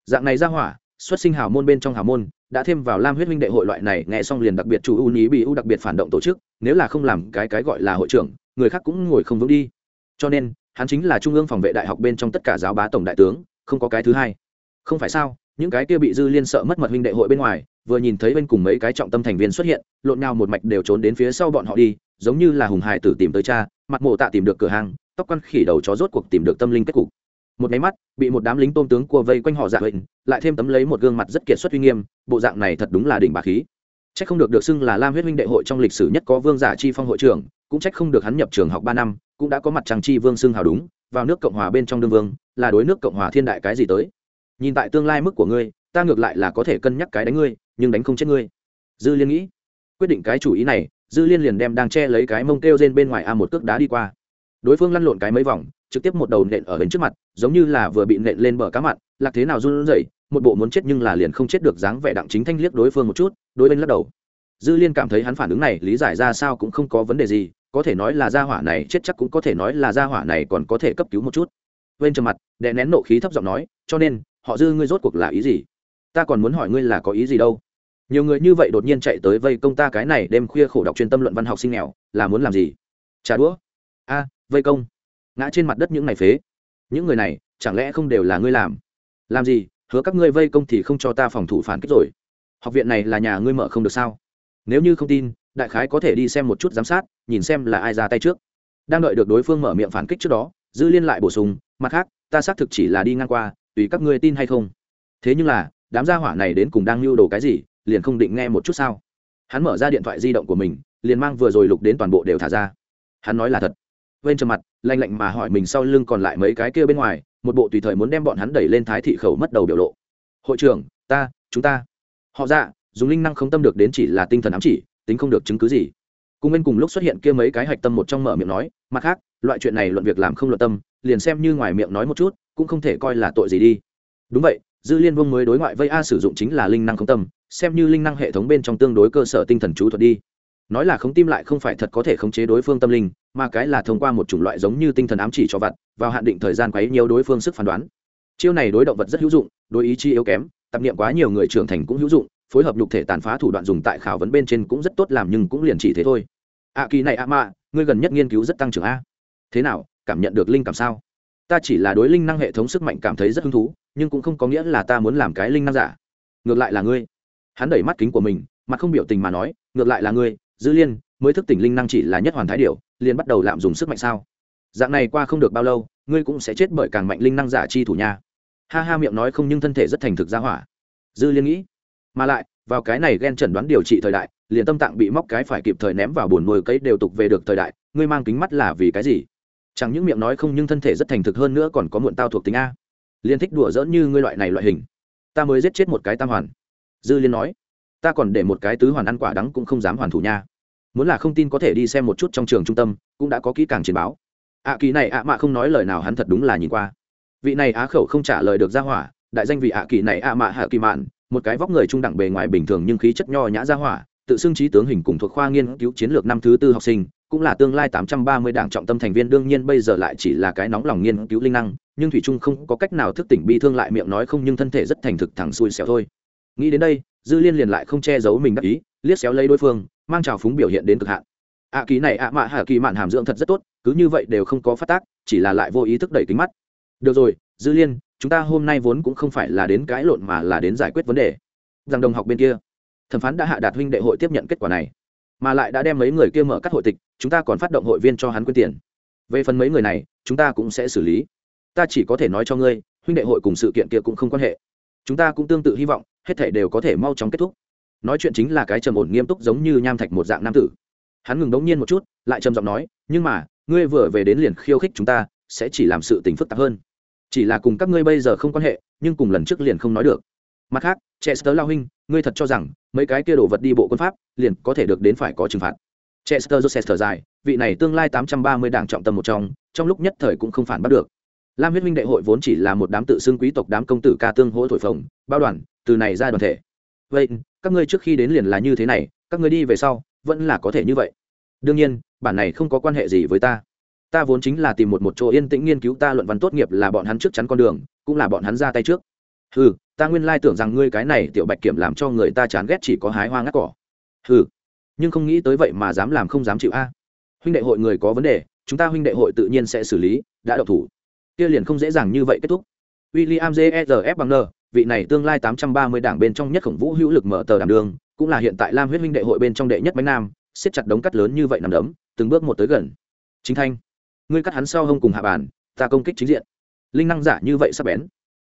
Dạng này ra hỏa, xuất sinh hào môn bên trong hào môn, đã thêm vào lam huyết minh đệ hội loại này, nghe xong liền đặc biệt chủ ưu ý bị ưu đặc biệt phản động tổ chức, nếu là không làm cái cái gọi là hội trưởng, người khác cũng ngồi không vững đi. Cho nên, hắn chính là trung ương phòng vệ đại học bên trong tất cả giáo bá tổng đại tướng, không có cái thứ hai không phải sao, những cái kia bị dư liên sợ mất mật huynh đệ hội bên ngoài, vừa nhìn thấy bên cùng mấy cái trọng tâm thành viên xuất hiện, lộn nhau một mạch đều trốn đến phía sau bọn họ đi, giống như là hùng hải tử tìm tới cha, mặt mộ tạ tìm được cửa hàng, tóc quan khỉ đầu chó rốt cuộc tìm được tâm linh kết cục. Một máy mắt, bị một đám lính tôm tướng cua vây quanh họ dạ huỳnh, lại thêm tấm lấy một gương mặt rất kiệt xuất uy nghiêm, bộ dạng này thật đúng là đỉnh bà khí. Trách không được được xưng là lam huyết huynh đệ hội trong lịch sử nhất có vương giả chi phong hội trưởng, cũng trách không được hắn nhập trường học ba năm, cũng đã có mặt trang chi vương xưng hào đúng, vào nước cộng hòa bên trong đương vương, là đối nước cộng hòa thiên đại cái gì tới nhìn tại tương lai mức của ngươi, ta ngược lại là có thể cân nhắc cái đánh ngươi, nhưng đánh không chết ngươi. Dư liên nghĩ. Quyết định cái chủ ý này, dư liên liền đem đang che lấy cái mông kêu trên bên ngoài a một cước đá đi qua. Đối phương lăn lộn cái mấy vòng, trực tiếp một đầu nện ở bên trước mặt, giống như là vừa bị nện lên bờ cá mặn, lạc thế nào run rẩy, một bộ muốn chết nhưng là liền không chết được dáng vẻ đặng chính thanh liếc đối phương một chút, đối bên lắc đầu. Dư liên cảm thấy hắn phản ứng này, lý giải ra sao cũng không có vấn đề gì, có thể nói là gia hỏa này chết chắc cũng có thể nói là gia hỏa này còn có thể cấp cứu một chút. Bên trầm mặt, đè nén nộ khí thấp giọng nói, cho nên họ dư ngươi rốt cuộc là ý gì? Ta còn muốn hỏi ngươi là có ý gì đâu? Nhiều người như vậy đột nhiên chạy tới vây công ta cái này đêm khuya khổ đọc chuyên tâm luận văn học sinh nghèo, là muốn làm gì? Trả đũa. A, vây công. Ngã trên mặt đất những ngày phế. Những người này, chẳng lẽ không đều là ngươi làm? Làm gì? Hứa các ngươi vây công thì không cho ta phòng thủ phản kích rồi. Học viện này là nhà ngươi mở không được sao? Nếu như không tin, đại khái có thể đi xem một chút giám sát, nhìn xem là ai ra tay trước. Đang đợi được đối phương mở miệng phản kích trước đó, dư liên lại bổ sung, mặt khác, ta xác thực chỉ là đi ngang qua tùy các ngươi tin hay không. Thế nhưng là, đám gia hỏa này đến cùng đang lưu đồ cái gì, liền không định nghe một chút sao? Hắn mở ra điện thoại di động của mình, liền mang vừa rồi lục đến toàn bộ đều thả ra. Hắn nói là thật. Bên trầm mặt lanh lạnh mà hỏi mình sau lưng còn lại mấy cái kia bên ngoài, một bộ tùy thời muốn đem bọn hắn đẩy lên thái thị khẩu mất đầu biểu lộ. Hội trưởng, ta, chúng ta. Họ dạ dùng linh năng không tâm được đến chỉ là tinh thần ám chỉ, tính không được chứng cứ gì. Cùng bên cùng lúc xuất hiện kia mấy cái hạch tâm một trong mở miệng nói, mặt khác, loại chuyện này luận việc làm không luận tâm, liền xem như ngoài miệng nói một chút cũng không thể coi là tội gì đi. Đúng vậy, dư liên vương mới đối ngoại vây a sử dụng chính là linh năng không tâm, xem như linh năng hệ thống bên trong tương đối cơ sở tinh thần chú thuật đi. Nói là không tim lại không phải thật có thể khống chế đối phương tâm linh, mà cái là thông qua một chủng loại giống như tinh thần ám chỉ cho vật vào hạn định thời gian quấy nhiều đối phương sức phán đoán. Chiêu này đối động vật rất hữu dụng, đối ý chí yếu kém tập niệm quá nhiều người trưởng thành cũng hữu dụng, phối hợp nhục thể tàn phá thủ đoạn dùng tại khảo vấn bên trên cũng rất tốt làm nhưng cũng liền chỉ thế thôi. Ạ kỳ này ạ mạ ngươi gần nhất nghiên cứu rất tăng trưởng a. Thế nào, cảm nhận được linh cảm sao? Ta chỉ là đối linh năng hệ thống sức mạnh cảm thấy rất hứng thú nhưng cũng không có nghĩa là ta muốn làm cái linh năng giả. Ngược lại là ngươi. Hắn đẩy mắt kính của mình mặt không biểu tình mà nói ngược lại là ngươi dư liên mới thức tỉnh linh năng chỉ là nhất hoàn thái điều, liền bắt đầu lạm dùng sức mạnh sao? Dạng này qua không được bao lâu ngươi cũng sẽ chết bởi càng mạnh linh năng giả chi thủ nha. Ha ha miệng nói không nhưng thân thể rất thành thực ra hỏa. Dư liên nghĩ mà lại vào cái này ghen chẩn đoán điều trị thời đại liền tâm tạng bị móc cái phải kịp thời ném vào bồn nuôi cấy đều tục về được thời đại ngươi mang kính mắt là vì cái gì? Chẳng những miệng nói không nhưng thân thể rất thành thực hơn nữa còn có muộn tao thuộc tính a. Liên thích đùa dỡn như ngươi loại này loại hình. Ta mới giết chết một cái tam hoàn. Dư liên nói. Ta còn để một cái tứ hoàn ăn quả đắng cũng không dám hoàn thủ nha. Muốn là không tin có thể đi xem một chút trong trường trung tâm, cũng đã có kỹ càng chiến báo. Ạ kỳ này ạ mạ không nói lời nào hắn thật đúng là nhìn qua. Vị này á khẩu không trả lời được ra hỏa, đại danh vị ạ kỳ này ạ mạ hạ kỳ mạn, một cái vóc người trung đẳng bề ngoài bình thường nhưng khí chất nho nhã ra hỏa, tự xưng trí tướng hình cùng thuộc khoa nghiên cứu chiến lược năm thứ tư học sinh cũng là tương lai tám trăm ba mươi đảng trọng tâm thành viên đương nhiên bây giờ lại chỉ là cái nóng lòng nghiên cứu linh năng nhưng thủy trung không có cách nào thức tỉnh bi thương lại miệng nói không nhưng thân thể rất thành thực thẳng xui xẻo thôi. Nghĩ đến đây dư liên liền lại không che giấu mình đắc ý liếc xéo lấy đối phương mang trào phúng biểu hiện đến cực hạn. Ạ à, ký này ạ mạ hạ kỳ mạn hàm dưỡng thật rất tốt cứ như vậy đều không có phát tác chỉ là lại vô ý thức đẩy kính mắt. Được rồi dư liên chúng ta hôm nay vốn cũng không phải là đến cãi lộn mà là đến giải quyết vấn đề. Rằng đồng học bên kia thẩm phán đã hạ đạt huynh đệ hội tiếp nhận kết quả này mà lại đã đem mấy người kia mở các hội tịch, chúng ta còn phát động hội viên cho hắn quyên tiền. Về phần mấy người này, chúng ta cũng sẽ xử lý. Ta chỉ có thể nói cho ngươi, huynh đệ hội cùng sự kiện kia cũng không quan hệ. Chúng ta cũng tương tự hy vọng, hết thể đều có thể mau chóng kết thúc. Nói chuyện chính là cái trầm ổn nghiêm túc giống như nham thạch một dạng nam tử. Hắn ngừng đống nhiên một chút, lại trầm giọng nói, nhưng mà, ngươi vừa về đến liền khiêu khích chúng ta, sẽ chỉ làm sự tình phức tạp hơn. Chỉ là cùng các ngươi bây giờ không quan hệ, nhưng cùng lần trước liền không nói được. Mặt khác, chester lao huynh ngươi thật cho rằng mấy cái kia đồ vật đi bộ quân pháp liền có thể được đến phải có trừng phạt? Chester joseph thở dài, vị này tương lai tám trăm ba mươi đảng trọng tâm một trong trong lúc nhất thời cũng không phản bắt được. Lam huyết minh đại hội vốn chỉ là một đám tự xưng quý tộc đám công tử ca tương hỗ thổi phồng, bao đoàn, từ này ra đoàn thể. Vậy, các ngươi trước khi đến liền là như thế này, các ngươi đi về sau, vẫn là có thể như vậy. Đương nhiên, bản này không có quan hệ gì với ta. Ta vốn chính là tìm một một chỗ yên tĩnh nghiên cứu ta luận văn tốt nghiệp là bọn hắn trước chắn con đường, cũng là bọn hắn ra tay trước hừ, ta nguyên lai tưởng rằng ngươi cái này tiểu bạch kiểm làm cho người ta chán ghét chỉ có hái hoa ngắt cỏ hừ, nhưng không nghĩ tới vậy mà dám làm không dám chịu a à. huynh đệ hội người có vấn đề chúng ta huynh đệ hội tự nhiên sẽ xử lý đã độc thủ kia liền không dễ dàng như vậy kết thúc William J.R.F. bằng N, vị này tương lai 830 đảng bên trong nhất khổng vũ hữu lực mở tờ đảm đường, cũng là hiện tại Lam huyết huynh đệ hội bên trong đệ nhất bánh nam, siết chặt đống cắt lớn như vậy nằm đấm, từng bước một tới gần. Chính thanh, ngươi cắt hắn sau hông cùng hạ bàn, ta công kích chính diện. Linh năng giả như vậy sắp bén,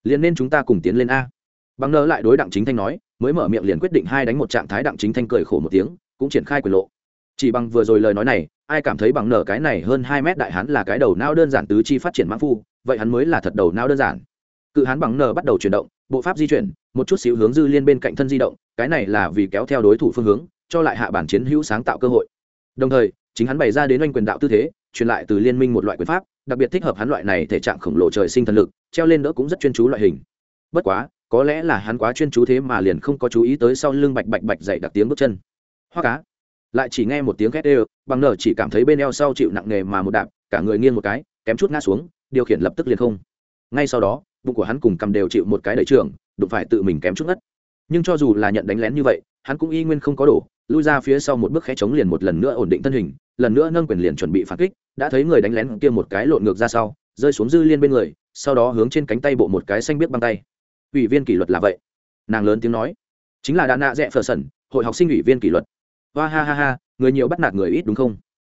liền nên chúng ta cùng tiến lên a. Bằng nơ lại đối đặng chính thanh nói, mới mở miệng liền quyết định hai đánh một trạng thái đặng chính thanh cười khổ một tiếng, cũng triển khai quyền lộ. Chỉ bằng vừa rồi lời nói này, ai cảm thấy bằng nở cái này hơn hai mét đại hắn là cái đầu não đơn giản tứ chi phát triển mãn phu, vậy hắn mới là thật đầu não đơn giản cự hắn bằng nở bắt đầu chuyển động bộ pháp di chuyển một chút xíu hướng dư liên bên cạnh thân di động cái này là vì kéo theo đối thủ phương hướng cho lại hạ bản chiến hữu sáng tạo cơ hội đồng thời chính hắn bày ra đến oanh quyền đạo tư thế truyền lại từ liên minh một loại quyền pháp đặc biệt thích hợp hắn loại này thể trạng khổng lồ trời sinh thần lực treo lên đỡ cũng rất chuyên chú loại hình. Bất quá, có lẽ là hắn quá chuyên chú thế mà liền không có chú ý tới sau lưng bạch bạch bạch dậy đặc tiếng bước chân. Hoa cá. Lại chỉ nghe một tiếng két đều, bằng nở chỉ cảm thấy bên eo sau chịu nặng nề mà một đạp, cả người nghiêng một cái, kém chút ngã xuống, điều khiển lập tức liền không. Ngay sau đó, bụng của hắn cùng cầm đều chịu một cái đẩy trưởng, đụng phải tự mình kém chút ngất. Nhưng cho dù là nhận đánh lén như vậy, hắn cũng y nguyên không có đổ, lui ra phía sau một bước khẽ chống liền một lần nữa ổn định thân hình, lần nữa nâng quyền liền chuẩn bị phản kích, đã thấy người đánh lén kia một cái lộn ngược ra sau rơi xuống dư liên bên người, sau đó hướng trên cánh tay bộ một cái xanh biết băng tay. Ủy viên kỷ luật là vậy. Nàng lớn tiếng nói. Chính là đà nạ dạ rẽ phờ sẩn, hội học sinh ủy viên kỷ luật. Hoa ha ha ha, người nhiều bắt nạt người ít đúng không?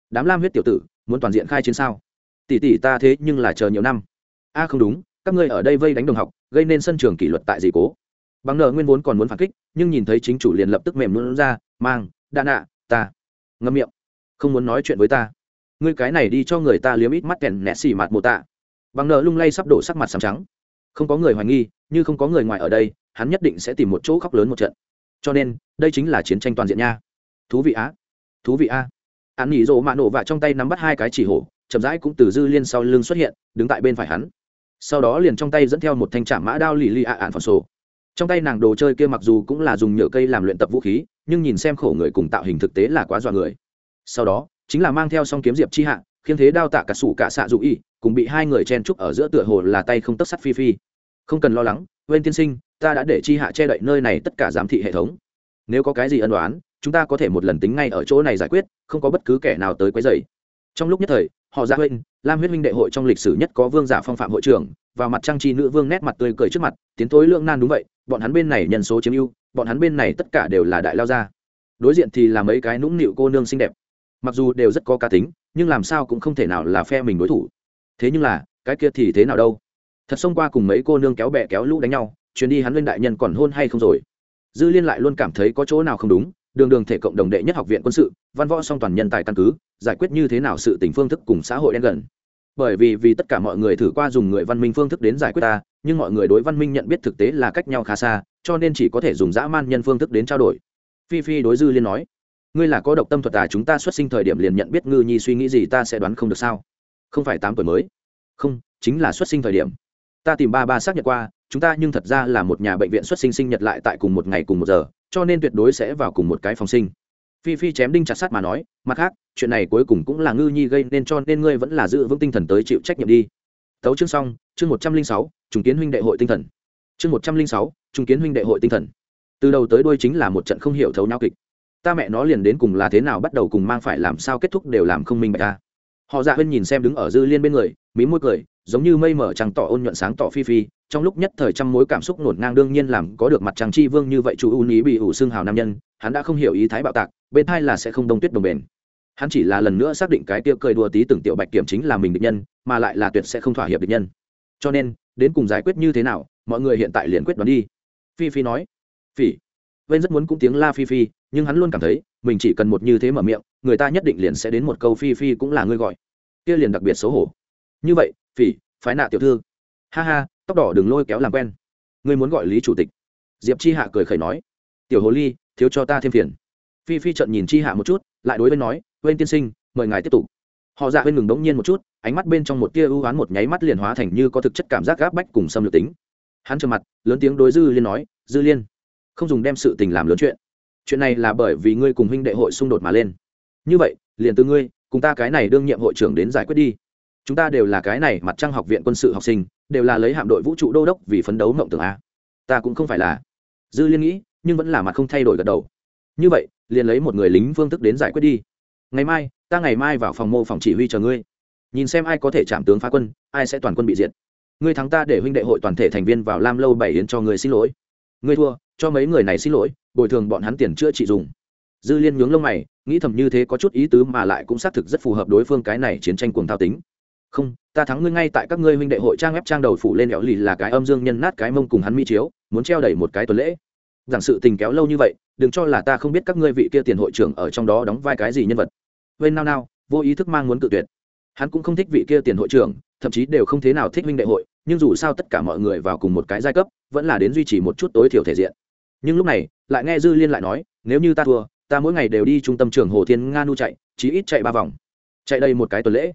Đám lam huyết tiểu tử, muốn toàn diện khai chiến sao? Tỷ tỷ ta thế nhưng là chờ nhiều năm. A, không đúng, các ngươi ở đây vây đánh đồng học, gây nên sân trường kỷ luật tại gì cố? Bằng nợ nguyên vốn còn muốn phản kích, nhưng nhìn thấy chính chủ liền lập tức mềm luôn ra, mang đa nạ, ta. Ngâm miệng. Không muốn nói chuyện với ta. Ngươi cái này đi cho người ta liếm ít mắt kèn nẹ xì mặt mô tạ bằng nợ lung lay sắp đổ sắc mặt sàm trắng. Không có người hoài nghi, như không có người ngoài ở đây, hắn nhất định sẽ tìm một chỗ khóc lớn một trận. Cho nên, đây chính là chiến tranh toàn diện nha. Thú vị á. Thú vị a hắn nghỉ rộ mạ nổ vạ trong tay nắm bắt hai cái chỉ hổ, chậm rãi cũng từ dư liên sau lưng xuất hiện, đứng tại bên phải hắn. Sau đó liền trong tay dẫn theo một thanh trạm mã đao lì lì ạ ạn phòn sổ. Trong tay nàng đồ chơi kia mặc dù cũng là dùng nhựa cây làm luyện tập vũ khí, nhưng nhìn xem khổ người cùng tạo hình thực tế là quá dọa người. Sau đó, chính là mang theo song kiếm diệp chi hạ khiến thế đao tạ cả sủ cả xạ dụ y cùng bị hai người chen trúc ở giữa tựa hồ là tay không tất sắt phi phi. Không cần lo lắng quên tiên sinh, ta đã để chi hạ che đậy nơi này tất cả giám thị hệ thống. Nếu có cái gì ân đoán chúng ta có thể một lần tính ngay ở chỗ này giải quyết, không có bất cứ kẻ nào tới quấy rầy. Trong lúc nhất thời, họ dạ ra huynh lam huyết huynh đệ hội trong lịch sử nhất có vương giả phong phạm hội trưởng, và mặt trang chi nữ vương nét mặt tươi cười trước mặt, tiến tối lượng nan đúng vậy, bọn hắn bên này nhân số chiếm ưu, bọn hắn bên này tất cả đều là đại lao gia. Đối diện thì là mấy cái nũng nịu cô nương xinh đẹp. Mặc dù đều rất có cá tính, nhưng làm sao cũng không thể nào là phe mình đối thủ thế nhưng là, cái kia thì thế nào đâu? Thật xông qua cùng mấy cô nương kéo bẹ kéo lũ đánh nhau, chuyến đi hắn lên đại nhân còn hôn hay không rồi? Dư liên lại luôn cảm thấy có chỗ nào không đúng, đường đường thể cộng đồng đệ nhất học viện quân sự, văn võ song toàn nhân tài căn cứ, giải quyết như thế nào sự tình phương thức cùng xã hội đen gần. Bởi vì vì tất cả mọi người thử qua dùng người văn minh phương thức đến giải quyết ta, nhưng mọi người đối văn minh nhận biết thực tế là cách nhau khá xa, cho nên chỉ có thể dùng dã man nhân phương thức đến trao đổi. Phi phi đối dư liên nói, ngươi là có độc tâm thuật à chúng ta xuất sinh thời điểm liền nhận biết ngư nhi suy nghĩ gì ta sẽ đoán không được sao? Không phải tám tuổi mới. Không, chính là xuất sinh thời điểm. Ta tìm ba ba xác nhận qua, chúng ta nhưng thật ra là một nhà bệnh viện xuất sinh sinh nhật lại tại cùng một ngày cùng một giờ, cho nên tuyệt đối sẽ vào cùng một cái phòng sinh. Phi phi chém đinh chặt sắt mà nói, mặt khác, chuyện này cuối cùng cũng là ngư nhi gây nên cho nên ngươi vẫn là giữ vững tinh thần tới chịu trách nhiệm đi. Tấu chương xong, chương một trăm linh sáu, trùng kiến huynh đệ hội tinh thần. Chương một trăm linh sáu, trùng kiến huynh đệ hội tinh thần. Từ đầu tới đuôi chính là một trận không hiểu thấu nhau kịch. Ta mẹ nó liền đến cùng là thế nào bắt đầu cùng mang phải làm sao kết thúc đều làm không minh bạch ta họ dạ bên nhìn xem đứng ở dư liên bên người mí môi cười giống như mây mở trăng tỏ ôn nhuận sáng tỏ phi phi trong lúc nhất thời trăm mối cảm xúc nổn ngang đương nhiên làm có được mặt trăng chi vương như vậy chủ ưu ý bị ủ xương hào nam nhân hắn đã không hiểu ý thái bạo tạc bên hai là sẽ không đông tuyết đồng bền. Hắn chỉ là lần nữa xác định cái tiêu cười đùa tí từng tiểu bạch kiểm chính là mình địch nhân mà lại là tuyệt sẽ không thỏa hiệp địch nhân. Cho nên đến cùng giải quyết như thế nào mọi người hiện tại liền quyết đoán đi. Phi phi nói phi, vên rất muốn cũng tiếng la phi phi nhưng hắn luôn cảm thấy mình chỉ cần một như thế mở miệng, người ta nhất định liền sẽ đến một câu phi phi cũng là ngươi gọi. Kia liền đặc biệt xấu hổ. Như vậy, phỉ, phái nạ tiểu thư. Ha ha, tóc đỏ đừng lôi kéo làm quen. Ngươi muốn gọi lý chủ tịch. Diệp chi hạ cười khẩy nói. Tiểu hồ ly, thiếu cho ta thêm phiền. Phi phi trận nhìn chi hạ một chút, lại đối bên nói bên tiên sinh, mời ngài tiếp tục. Họ dạ bên ngừng đống nhiên một chút, ánh mắt bên trong một tia ưu oán một nháy mắt liền hóa thành như có thực chất cảm giác gáp bách cùng xâm lược tính. Hắn trầm mặt, lớn tiếng đối dư liên nói, dư liên, không dùng đem sự tình làm lớn chuyện chuyện này là bởi vì ngươi cùng huynh đệ hội xung đột mà lên. Như vậy, liền từ ngươi, cùng ta cái này đương nhiệm hội trưởng đến giải quyết đi. Chúng ta đều là cái này mặt trăng học viện quân sự học sinh, đều là lấy hạm đội vũ trụ đô đốc vì phấn đấu mộng tưởng a. Ta cũng không phải là. Dư liên nghĩ, nhưng vẫn là mặt không thay đổi gật đầu. Như vậy, liền lấy một người lính phương thức đến giải quyết đi. Ngày mai, ta ngày mai vào phòng mô phòng chỉ huy chờ ngươi. Nhìn xem ai có thể chạm tướng phá quân, ai sẽ toàn quân bị diệt. Ngươi thắng ta để huynh đệ hội toàn thể thành viên vào lam lâu bảy yến cho ngươi xin lỗi. Ngươi thua cho mấy người này xin lỗi, bồi thường bọn hắn tiền chữa trị dùng. Dư liên nhướng lông mày, nghĩ thầm như thế có chút ý tứ mà lại cũng xác thực rất phù hợp đối phương cái này chiến tranh cuồng thao tính. Không, ta thắng ngươi ngay tại các ngươi huynh đệ hội trang ép trang đầu phủ lên éo lì là cái âm dương nhân nát cái mông cùng hắn mỹ chiếu, muốn treo đẩy một cái tuần lễ. Giảng sự tình kéo lâu như vậy, đừng cho là ta không biết các ngươi vị kia tiền hội trưởng ở trong đó đóng vai cái gì nhân vật. Bên nao nao, vô ý thức mang muốn cự tuyệt. Hắn cũng không thích vị kia tiền hội trưởng, thậm chí đều không thế nào thích huynh đệ hội, nhưng dù sao tất cả mọi người vào cùng một cái giai cấp, vẫn là đến duy trì một chút tối thiểu thể diện nhưng lúc này, lại nghe dư liên lại nói, nếu như ta thua, ta mỗi ngày đều đi trung tâm trường hồ thiên nga nu chạy, chí ít chạy ba vòng. Chạy đây một cái tuần lễ.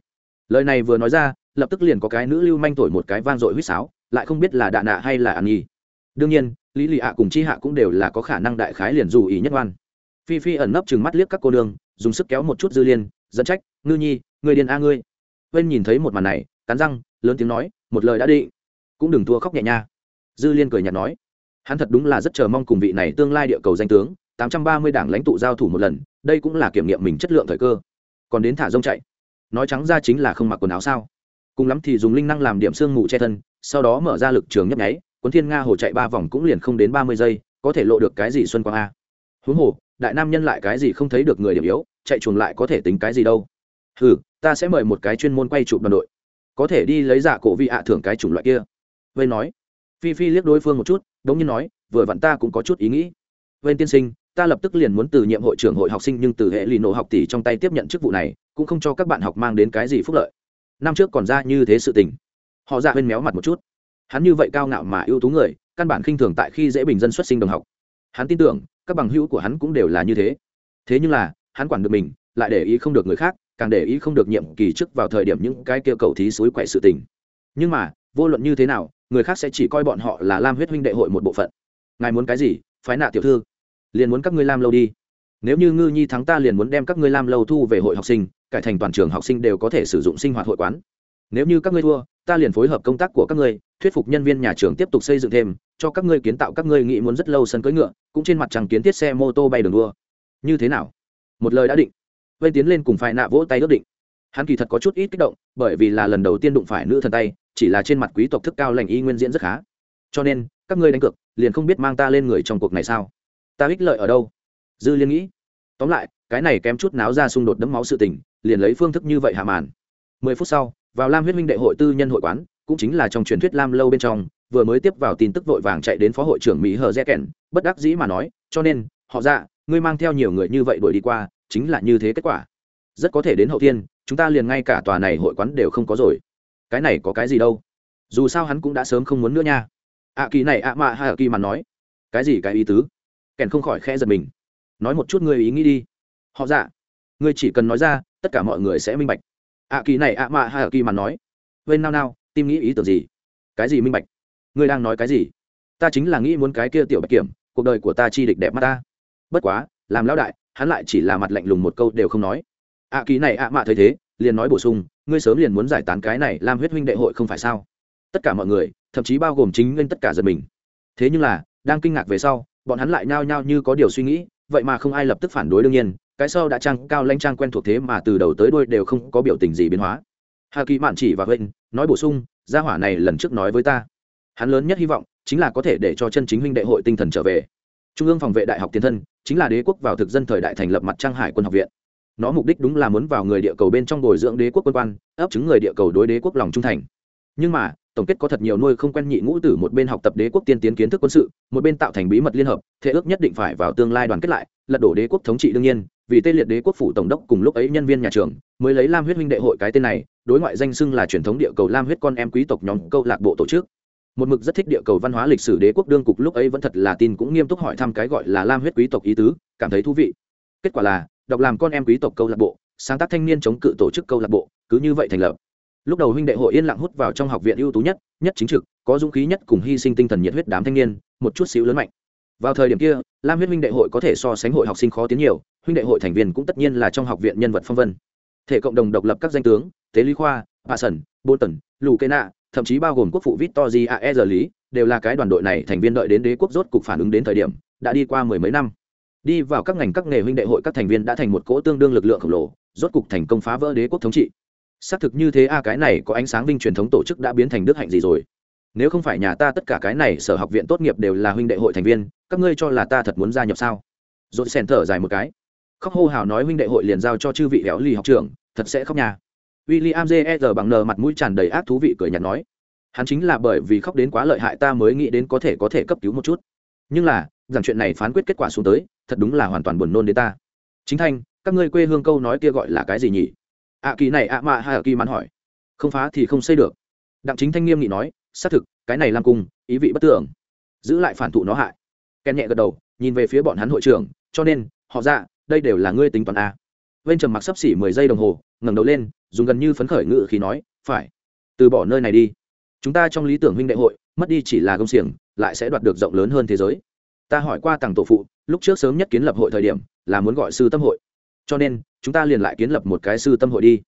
Lời này vừa nói ra, lập tức liền có cái nữ lưu manh thổi một cái vang dội huýt sáo, lại không biết là đạ nạ hay là ăn nhi. Đương nhiên, lý lì ạ cùng chi hạ cũng đều là có khả năng đại khái liền dù ý nhất oan. Phi phi ẩn nấp chừng mắt liếc các cô nương, dùng sức kéo một chút dư liên, dẫn trách, ngư nhi, người điền a ngươi. Quên nhìn thấy một màn này, cắn răng, lớn tiếng nói, một lời đã định, cũng đừng thua khóc nhẹ nha. Dư liên cười nhạt nói hắn thật đúng là rất chờ mong cùng vị này tương lai địa cầu danh tướng, tám trăm ba mươi đảng lãnh tụ giao thủ một lần, đây cũng là kiểm nghiệm mình chất lượng thời cơ. Còn đến thả rông chạy. Nói trắng ra chính là không mặc quần áo sao. Cùng lắm thì dùng linh năng làm điểm xương mù che thân, sau đó mở ra lực trường nhấp nháy, cuốn thiên nga hồ chạy ba vòng cũng liền không đến ba mươi giây, có thể lộ được cái gì xuân quang a. Huống hồ, đại nam nhân lại cái gì không thấy được người điểm yếu, chạy chuồng lại có thể tính cái gì đâu. Ừ ta sẽ mời một cái chuyên môn quay chụp đoàn đội. Có thể đi lấy giả cổ vị ạ thưởng cái chủng loại kia. Vây nói phi phi liếc đối phương một chút, đống nhiên nói, vừa vặn ta cũng có chút ý nghĩ. Vên tiên sinh, ta lập tức liền muốn từ nhiệm hội trưởng hội học sinh nhưng từ hệ lì nổ học tỷ trong tay tiếp nhận chức vụ này, cũng không cho các bạn học mang đến cái gì phúc lợi. Năm trước còn ra như thế sự tình. Họ dạ ra bên méo mặt một chút. Hắn như vậy cao ngạo mà ưu tú người, căn bản khinh thường tại khi dễ bình dân xuất sinh đồng học. Hắn tin tưởng, các bằng hữu của hắn cũng đều là như thế. Thế nhưng là, hắn quản được mình, lại để ý không được người khác, càng để ý không được nhiệm kỳ trước vào thời điểm những cái kia cầu thí suối quậy sự tình. Nhưng mà, vô luận như thế nào người khác sẽ chỉ coi bọn họ là lam huyết huynh đệ hội một bộ phận. Ngài muốn cái gì? Phái nạ tiểu thư. Liền muốn các ngươi lam lâu đi. Nếu như ngư nhi thắng ta liền muốn đem các ngươi lam lâu thu về hội học sinh, cải thành toàn trường học sinh đều có thể sử dụng sinh hoạt hội quán. Nếu như các ngươi thua, ta liền phối hợp công tác của các ngươi, thuyết phục nhân viên nhà trường tiếp tục xây dựng thêm, cho các ngươi kiến tạo các ngươi nghĩ muốn rất lâu sân cưỡi ngựa, cũng trên mặt chẳng kiến thiết xe mô tô bay đường đua. Như thế nào? Một lời đã định. Vây tiến lên cùng phải nạ vỗ tay ước định. Hắn kỳ thật có chút ít kích động, bởi vì là lần đầu tiên đụng phải nữ thần tay chỉ là trên mặt quý tộc thức cao lành y nguyên diễn rất khá. Cho nên, các ngươi đánh cược, liền không biết mang ta lên người trong cuộc này sao? Ta ích lợi ở đâu? Dư liên nghĩ. Tóm lại, cái này kém chút náo ra xung đột đấm máu sự tình, liền lấy phương thức như vậy hạ màn. Mười phút sau, vào lam huyết minh đệ hội tư nhân hội quán, cũng chính là trong truyền thuyết lam lâu bên trong, vừa mới tiếp vào tin tức vội vàng chạy đến phó hội trưởng mỹ hờ rẽ kèn, bất đắc dĩ mà nói, cho nên, họ ra ngươi mang theo nhiều người như vậy đuổi đi qua, chính là như thế kết quả. Rất có thể đến hậu thiên, chúng ta liền ngay cả tòa này hội quán đều không có rồi cái này có cái gì đâu. Dù sao hắn cũng đã sớm không muốn nữa nha. Ạ kỳ này à, ạ mạ hay ạ kỳ mà nói. Cái gì, cái ý tứ? Kèn không khỏi khẽ giật mình. Nói một chút ngươi ý nghĩ đi. Họ dạ ngươi chỉ cần nói ra, tất cả mọi người sẽ minh bạch. Ạ kỳ này ạ mạ hay ạ kỳ mà nói. Vên nao nao tim nghĩ ý tưởng gì? Cái gì minh bạch? Ngươi đang nói cái gì? Ta chính là nghĩ muốn cái kia tiểu bạch kiểm, cuộc đời của ta chi địch đẹp mắt ta. Bất quá, làm lão đại, hắn lại chỉ là mặt lạnh lùng một câu đều không nói. Ạ kỳ này ạ mạ thấy thế, liền nói bổ sung ngươi sớm liền muốn giải tán cái này làm huyết huynh đệ hội không phải sao? Tất cả mọi người, thậm chí bao gồm chính nguyên tất cả giật mình. Thế nhưng là, đang kinh ngạc về sau, bọn hắn lại nhao nhao như có điều suy nghĩ, vậy mà không ai lập tức phản đối đương nhiên, cái sau đã trang cao lanh trang quen thuộc thế mà từ đầu tới đuôi đều không có biểu tình gì biến hóa. Hà kỳ mạn chỉ và huynh nói bổ sung, gia hỏa này lần trước nói với ta, hắn lớn nhất hy vọng chính là có thể để cho chân chính huynh đệ hội tinh thần trở về. Trung ương phòng vệ đại học tiền thân, chính là đế quốc vào thực dân thời đại thành lập mặt trang hải quân học viện nó mục đích đúng là muốn vào người địa cầu bên trong bồi dưỡng đế quốc quân quan, ấp chứng người địa cầu đối đế quốc lòng trung thành. Nhưng mà, tổng kết có thật nhiều nuôi không quen nhị ngũ tử một bên học tập đế quốc tiên tiến kiến thức quân sự, một bên tạo thành bí mật liên hợp, thế ước nhất định phải vào tương lai đoàn kết lại, lật đổ đế quốc thống trị đương nhiên, vì tê liệt đế quốc phủ tổng đốc cùng lúc ấy nhân viên nhà trường, mới lấy lam huyết huynh đệ hội cái tên này, đối ngoại danh xưng là truyền thống địa cầu lam huyết con em quý tộc nhóm câu lạc bộ tổ chức. Một mực rất thích địa cầu văn hóa lịch sử đế quốc đương cục lúc ấy vẫn thật là tin cũng nghiêm túc hỏi thăm cái gọi là lam huyết quý tộc ý tứ, cảm thấy thú vị. Kết quả là đọc làm con em quý tộc câu lạc bộ, sáng tác thanh niên chống cự tổ chức câu lạc bộ, cứ như vậy thành lập. Lúc đầu huynh đệ hội yên lặng hút vào trong học viện ưu tú nhất nhất chính trực, có dũng khí nhất cùng hy sinh tinh thần nhiệt huyết đám thanh niên, một chút xíu lớn mạnh. Vào thời điểm kia, lam huyết huynh đệ hội có thể so sánh hội học sinh khó tiến nhiều, huynh đệ hội thành viên cũng tất nhiên là trong học viện nhân vật phong vân. Thể cộng đồng độc lập các danh tướng, tế lý khoa bà sần bôn tần, lù kê nạ thậm chí bao gồm quốc phụ victor ae giờ lý, đều là cái đoàn đội này thành viên đợi đến đế quốc rốt cục phản ứng đến thời điểm, đã đi qua mười mấy năm đi vào các ngành các nghề huynh đệ hội các thành viên đã thành một cỗ tương đương lực lượng khổng lồ, rốt cục thành công phá vỡ đế quốc thống trị. Xác thực như thế a cái này có ánh sáng vinh truyền thống tổ chức đã biến thành đức hạnh gì rồi? Nếu không phải nhà ta tất cả cái này sở học viện tốt nghiệp đều là huynh đệ hội thành viên, các ngươi cho là ta thật muốn gia nhập sao? Dội xèn thở dài một cái. Khóc hô hào nói huynh đệ hội liền giao cho chư vị béo lì học trưởng, thật sẽ khóc nhà William J.R. E. bằng nờ mặt mũi tràn đầy ác thú vị cười nhạt nói. Hắn chính là bởi vì khóc đến quá lợi hại ta mới nghĩ đến có thể có thể cấp cứu một chút. Nhưng là, rằng chuyện này phán quyết kết quả xuống tới thật đúng là hoàn toàn buồn nôn đến ta. Chính thanh các ngươi quê hương câu nói kia gọi là cái gì nhỉ? Ạ kỳ này ạ mạ hay kỳ mắn hỏi. Không phá thì không xây được. Đặng chính thanh nghiêm nghị nói xác thực cái này làm cùng, ý vị bất tưởng giữ lại phản thụ nó hại. Ken nhẹ gật đầu nhìn về phía bọn hắn hội trưởng cho nên họ ra đây đều là ngươi tính toán a. Vên trầm mặc sấp xỉ mười giây đồng hồ ngẩng đầu lên dùng gần như phấn khởi ngự khí nói phải từ bỏ nơi này đi. Chúng ta trong lý tưởng huynh đệ hội mất đi chỉ là công xiềng lại sẽ đoạt được rộng lớn hơn thế giới ta hỏi qua tàng tổ phụ, lúc trước sớm nhất kiến lập hội thời điểm, là muốn gọi sư tâm hội. Cho nên, chúng ta liền lại kiến lập một cái sư tâm hội đi.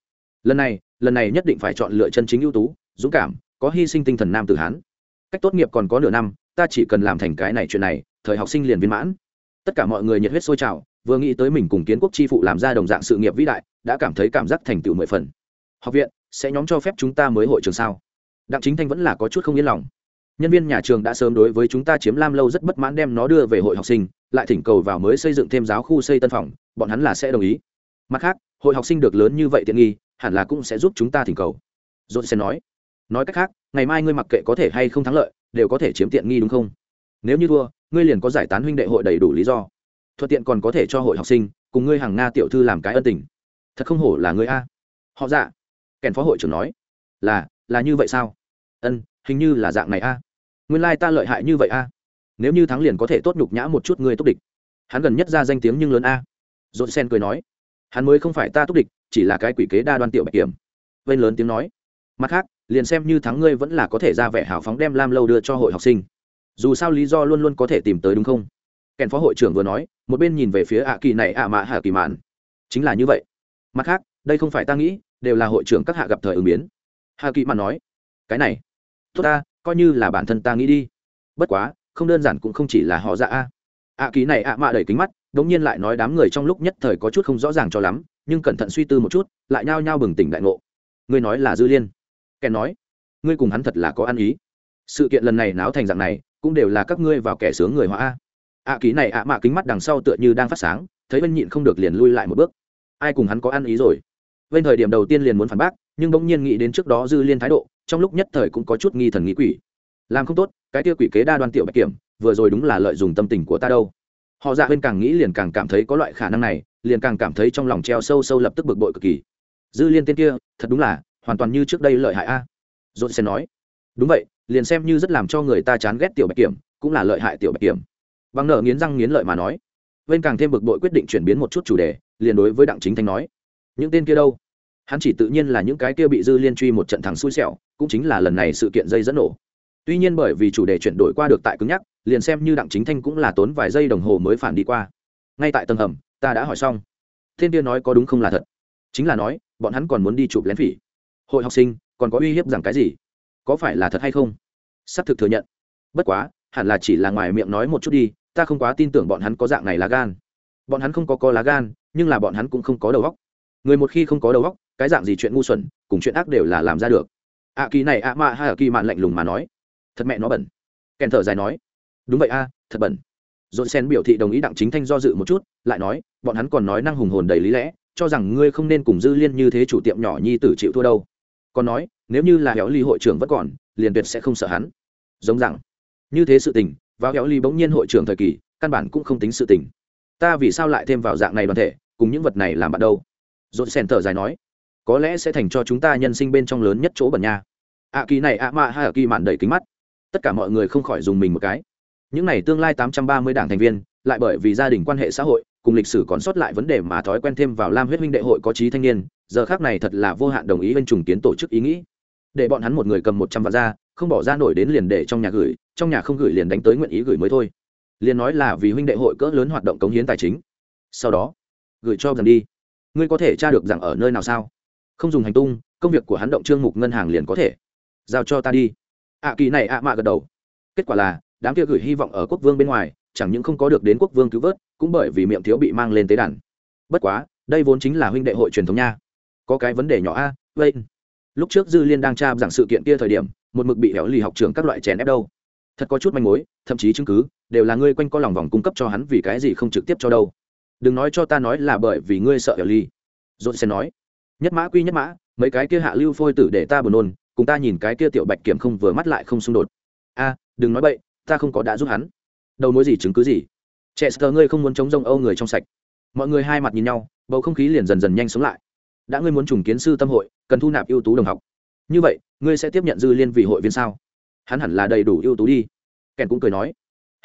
Lần này lần này nhất định phải chọn lựa chân chính ưu tú, dũng cảm, có hy sinh tinh thần nam tử hán. Cách tốt nghiệp còn có nửa năm, ta chỉ cần làm thành cái này chuyện này, thời học sinh liền viên mãn. Tất cả mọi người nhiệt huyết sôi trào, vừa nghĩ tới mình cùng kiến quốc chi phụ làm ra đồng dạng sự nghiệp vĩ đại, đã cảm thấy cảm giác thành tựu mười phần. Học viện sẽ nhóm cho phép chúng ta mới hội trường sao? Đặng chính thanh vẫn là có chút không yên lòng nhân viên nhà trường đã sớm đối với chúng ta chiếm lam lâu rất bất mãn đem nó đưa về hội học sinh, lại thỉnh cầu vào mới xây dựng thêm giáo khu xây tân phòng, bọn hắn là sẽ đồng ý. Mặt khác, hội học sinh được lớn như vậy tiện nghi, hẳn là cũng sẽ giúp chúng ta thỉnh cầu. Dồn sẽ nói. Nói cách khác, ngày mai ngươi mặc kệ có thể hay không thắng lợi, đều có thể chiếm tiện nghi đúng không? Nếu như thua, ngươi liền có giải tán huynh đệ hội đầy đủ lý do. Thuận tiện còn có thể cho hội học sinh, cùng ngươi hàng nga tiểu thư làm cái ân tình. Thật không hổ là ngươi a. Họ dạ. Kèn phó hội trưởng nói. Là là như vậy sao? Ân, hình như là dạng này a nguyên lai ta lợi hại như vậy a? Nếu như thắng liền có thể tốt nhục nhã một chút ngươi tốt địch. Hắn gần nhất ra danh tiếng nhưng lớn a. Dồn sen cười nói, hắn mới không phải ta tốt địch, chỉ là cái quỷ kế đa đoan tiểu bạch kiểm. Vên lớn tiếng nói, mặt khác, liền xem như thắng ngươi vẫn là có thể ra vẻ hào phóng đem lam lâu đưa cho hội học sinh. Dù sao lý do luôn luôn có thể tìm tới đúng không? Kèn phó hội trưởng vừa nói, một bên nhìn về phía ạ kỳ này ạ mạ hạ kỳ mạn. Chính là như vậy. Mặt khác, đây không phải ta nghĩ, đều là hội trưởng các hạ gặp thời ứng biến. Hạ kỳ mạn nói, cái này, tốt ta coi như là bản thân ta nghĩ đi. Bất quá, không đơn giản cũng không chỉ là họ dạ a. Ạ ký này ạ mạ đẩy kính mắt đ ỗ n g nhiên lại nói đám người trong lúc nhất thời có chút không rõ ràng cho lắm, nhưng cẩn thận suy tư một chút, lại nhao nhao bừng tỉnh đại ngộ. Ngươi nói là dư liên. Kẻ nói, ngươi cùng hắn thật là có ăn ý. Sự kiện lần này náo thành dạng này, cũng đều là các ngươi vào kẻ sướng người hóa a. Ạ ký này ạ mạ kính mắt đằng sau tựa như đang phát sáng, thấy bên nhịn không được liền lui lại một bước. Ai cùng hắn có ăn ý rồi? Bên thời điểm đầu tiên liền muốn phản bác, nhưng bỗng nhiên nghĩ đến trước đó dư liên thái độ trong lúc nhất thời cũng có chút nghi thần nghĩ quỷ. Làm không tốt, cái tia quỷ kế đa đoan tiểu bạch kiểm, vừa rồi đúng là lợi dụng tâm tình của ta đâu. Họ dạ bên càng nghĩ liền càng cảm thấy có loại khả năng này, liền càng cảm thấy trong lòng treo sâu sâu lập tức bực bội cực kỳ. Dư liên tên kia, thật đúng là, hoàn toàn như trước đây lợi hại a. À. dốt sẽ nói, đúng vậy, liền xem như rất làm cho người ta chán ghét tiểu bạch kiểm, cũng là lợi hại tiểu bạch kiểm. Bằng nợ nghiến răng nghiến lợi mà nói, bên càng thêm bực bội quyết định chuyển biến một chút chủ đề, liền đối với đặng chính thanh nói, những tên kia đâu? Hắn chỉ tự nhiên là những cái kia bị dư liên truy một trận thắng xui xẻo, cũng chính là lần này sự kiện dây dẫn nổ. Tuy nhiên bởi vì chủ đề chuyển đổi qua được tại cứng nhắc, liền xem như đặng chính thanh cũng là tốn vài giây đồng hồ mới phản đi qua. Ngay tại tầng hầm, ta đã hỏi xong. Thiên kia nói có đúng không là thật? Chính là nói, bọn hắn còn muốn đi chụp lén phỉ. Hội học sinh, còn có uy hiếp rằng cái gì? Có phải là thật hay không? Xác thực thừa nhận. Bất quá, hẳn là chỉ là ngoài miệng nói một chút đi, ta không quá tin tưởng bọn hắn có dạng này lá gan. Bọn hắn không có có lá gan, nhưng là bọn hắn cũng không có đầu óc. Người một khi không có đầu óc cái dạng gì chuyện ngu xuẩn, cùng chuyện ác đều là làm ra được. Ạ kỳ này ạ mạ hay ạ kỳ mạn lạnh lùng mà nói. Thật mẹ nó bẩn. Kèn thở dài nói. Đúng vậy a, thật bẩn. Dồn sen biểu thị đồng ý đặng chính thanh do dự một chút, lại nói, bọn hắn còn nói năng hùng hồn đầy lý lẽ, cho rằng ngươi không nên cùng dư liên như thế chủ tiệm nhỏ nhi tử chịu thua đâu. Còn nói, nếu như là héo ly hội trưởng vẫn còn, liền tuyệt sẽ không sợ hắn. Giống rằng như thế sự tình, vào héo ly bỗng nhiên hội trưởng thời kỳ, căn bản cũng không tính sự tình. Ta vì sao lại thêm vào dạng này đoàn thể, cùng những vật này làm bạn đâu? Dồn sen thở dài nói có lẽ sẽ thành cho chúng ta nhân sinh bên trong lớn nhất chỗ bẩn nha. Ạ kỳ này ạ mạ hay ạ kỳ mạn đầy kính mắt. Tất cả mọi người không khỏi dùng mình một cái. Những n à y tương lai tám trăm ba mươi đảng thành viên, lại bởi vì gia đình quan hệ xã hội, cùng lịch sử còn sót lại vấn đề mà thói quen thêm vào lam huyết minh đệ hội có trí thanh niên, giờ khác này thật là vô hạn đồng ý bên trùng kiến tổ chức ý nghĩ. Để bọn hắn một người cầm một trăm vạn ra, không bỏ ra nổi đến liền để trong nhà gửi, trong nhà không gửi liền đánh tới nguyện ý gửi mới thôi. Liền nói là vì huynh đệ hội cỡ lớn hoạt động cống hiến tài chính. Sau đó, gửi cho dần đi. Ngươi có thể tra được rằng ở nơi nào sao? Không dùng hành tung, công việc của hắn động trương mục ngân hàng liền có thể. Giao cho ta đi. Ạ kỳ này ạ, mạ gật đầu. Kết quả là, đám kia gửi hy vọng ở quốc vương bên ngoài, chẳng những không có được đến quốc vương cứu vớt, cũng bởi vì miệng thiếu bị mang lên tế đàn. Bất quá, đây vốn chính là huynh đệ hội truyền thống nha. Có cái vấn đề nhỏ a, vậy. Lúc trước dư liên đang tra rằng sự kiện kia thời điểm, một mực bị héo lì học trường các loại chèn ép đâu. Thật có chút manh mối, thậm chí chứng cứ, đều là ngươi quanh co lòng vòng cung cấp cho hắn vì cái gì không trực tiếp cho đâu. Đừng nói cho ta nói là bởi vì ngươi sợ héo lì. Dốt sẽ nói nhất mã quy nhất mã, mấy cái kia hạ lưu phôi tử để ta buồn nôn, cùng ta nhìn cái kia tiểu bạch kiểm không vừa mắt lại không xung đột. A, đừng nói bậy, ta không có đã giúp hắn. Đầu mối gì chứng cứ gì? Trẻ sờ ngươi không muốn chống rông âu người trong sạch. Mọi người hai mặt nhìn nhau, bầu không khí liền dần dần nhanh sống lại. Đã ngươi muốn trùng kiến sư tâm hội, cần thu nạp ưu tú đồng học. Như vậy, ngươi sẽ tiếp nhận dư liên vị hội viên sao? Hắn hẳn là đầy đủ ưu tú đi. Kèn cũng cười nói.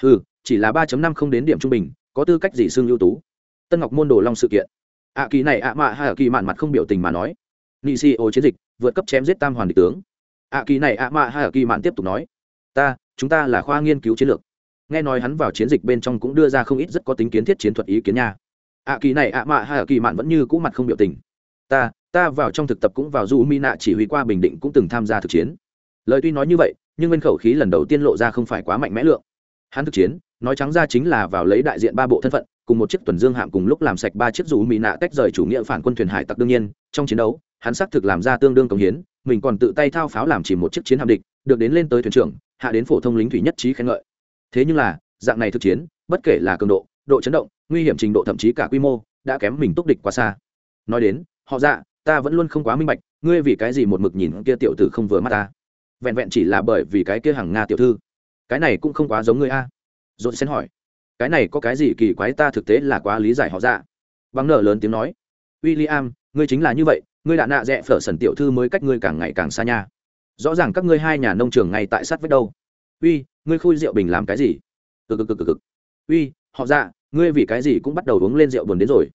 Ừ chỉ là ba năm không đến điểm trung bình, có tư cách gì xưng ưu tú? Tân ngọc môn đồ long sự kiện ạ kỳ này ạ mạ hay ạ kỳ mạn mặt không biểu tình mà nói. Nị xì ô chiến dịch, vượt cấp chém giết tam hoàn địch tướng. Ạ kỳ này ạ mạ hay ạ kỳ mạn tiếp tục nói. Ta, chúng ta là khoa nghiên cứu chiến lược. Nghe nói hắn vào chiến dịch bên trong cũng đưa ra không ít rất có tính kiến thiết chiến thuật ý kiến nha. Ạ kỳ này ạ mạ hay ạ kỳ mạn vẫn như cũ mặt không biểu tình. Ta ta vào trong thực tập cũng vào du mi nạ chỉ huy qua bình định cũng từng tham gia thực chiến. Lời tuy nói như vậy, nhưng bên khẩu khí lần đầu tiên lộ ra không phải quá mạnh mẽ lượng. Hắn thực chiến, nói trắng ra chính là vào lấy đại diện ba bộ thân phận cùng một chiếc tuần dương hạm cùng lúc làm sạch ba chiếc dù mỹ nạ tách rời chủ nghĩa phản quân thuyền hải tặc đương nhiên, trong chiến đấu, hắn xác thực làm ra tương đương công hiến, mình còn tự tay thao pháo làm chỉ một chiếc chiến hạm địch, được đến lên tới thuyền trưởng, hạ đến phổ thông lính thủy nhất trí khen ngợi. Thế nhưng là, dạng này thực chiến, bất kể là cường độ độ chấn động, nguy hiểm trình độ thậm chí cả quy mô, đã kém mình túc địch quá xa. Nói đến, họ dạ ta vẫn luôn không quá minh bạch, ngươi vì cái gì một mực nhìn kia tiểu tử không vừa mắt ta? Vẹn vẹn chỉ là bởi vì cái kia hàng nga tiểu thư. Cái này cũng không quá giống ngươi a. Dồn xen hỏi cái này có cái gì kỳ quái ta thực tế là quá lý giải họ dạ. Bằng nở lớn tiếng nói. W i l l i am ngươi chính là như vậy, ngươi đã nạ rẽ phở sần tiểu thư mới cách ngươi càng ngày càng xa nha. Rõ ràng các ngươi hai nhà nông trường ngay tại sát vết đâu. Uy, ngươi khui rượu bình làm cái gì? Cực cực cực cực cực. Uy, họ dạ ngươi vì cái gì cũng bắt đầu uống lên rượu buồn đến rồi.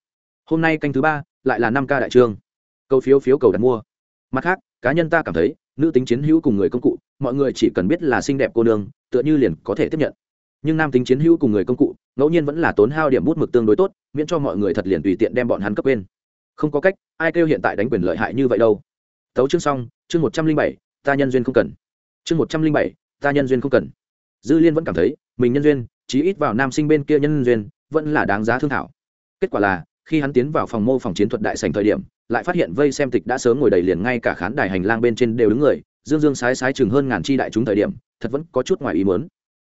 Hôm nay canh thứ ba, lại là năm ca đại trương. Câu phiếu phiếu cầu đặt mua. Mặt khác, cá nhân ta cảm thấy, nữ tính chiến hữu cùng người công cụ, mọi người chỉ cần biết là xinh đẹp cô nương, tựa như liền có thể tiếp nhận nhưng nam tính chiến hữu cùng người công cụ, ngẫu nhiên vẫn là tốn hao điểm bút mực tương đối tốt, miễn cho mọi người thật liền tùy tiện đem bọn hắn cấp quên. Không có cách, ai kêu hiện tại đánh quyền lợi hại như vậy đâu. Tấu chương xong, chương một trăm linh bảy, ta nhân duyên không cần. Chương một trăm linh bảy, ta nhân duyên không cần. Dư liên vẫn cảm thấy, mình nhân duyên, chí ít vào nam sinh bên kia nhân duyên, vẫn là đáng giá thương thảo. Kết quả là, khi hắn tiến vào phòng mô phòng chiến thuật đại sành thời điểm, lại phát hiện vây xem tịch đã sớm ngồi đầy liền ngay cả khán đài hành lang bên trên đều đứng người, dương dương sái sái chừng hơn ngàn chi đại chúng thời điểm, thật vẫn có chút ngoài ý muốn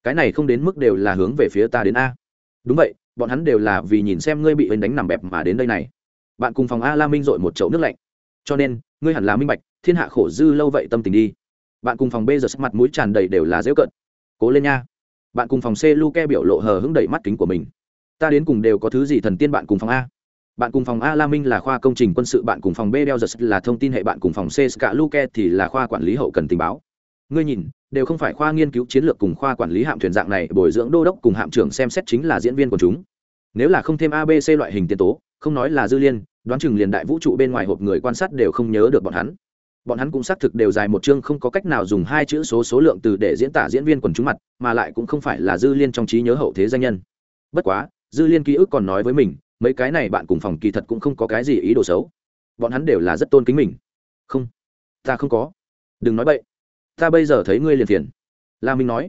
cái này không đến mức đều là hướng về phía ta đến a. Đúng vậy, bọn hắn đều là vì nhìn xem ngươi bị ấn đánh nằm bẹp mà đến đây này. Bạn cùng phòng a la minh dội một chậu nước lạnh. Cho nên, ngươi hẳn là minh bạch, thiên hạ khổ dư lâu vậy tâm tình đi. Bạn cùng phòng b giờ sắc mặt mũi tràn đầy đều là dễu cận cố lên nha. Bạn cùng phòng c lu ke biểu lộ hờ hững đẩy mắt kính của mình. Ta đến cùng đều có thứ gì thần tiên bạn cùng phòng a? Bạn cùng phòng a la minh là khoa công trình quân sự, bạn cùng phòng b đeo giật là thông tin hệ, bạn cùng phòng c ska luke thì là khoa quản lý hậu cần tình báo ngươi nhìn, đều không phải khoa nghiên cứu chiến lược cùng khoa quản lý hạm thuyền dạng này, bồi dưỡng đô đốc cùng hạm trưởng xem xét chính là diễn viên của chúng. Nếu là không thêm abc loại hình tiền tố, không nói là dư liên, đoán chừng liền đại vũ trụ bên ngoài hộp người quan sát đều không nhớ được bọn hắn. Bọn hắn cũng xác thực đều dài một chương không có cách nào dùng hai chữ số số lượng từ để diễn tả diễn viên quần chúng mặt, mà lại cũng không phải là dư liên trong trí nhớ hậu thế danh nhân. Bất quá, dư liên ký ức còn nói với mình, mấy cái này bạn cùng phòng kỳ thật cũng không có cái gì ý đồ xấu. Bọn hắn đều là rất tôn kính mình. Không, ta không có. Đừng nói vậy ta bây giờ thấy ngươi liền phiền. La minh nói.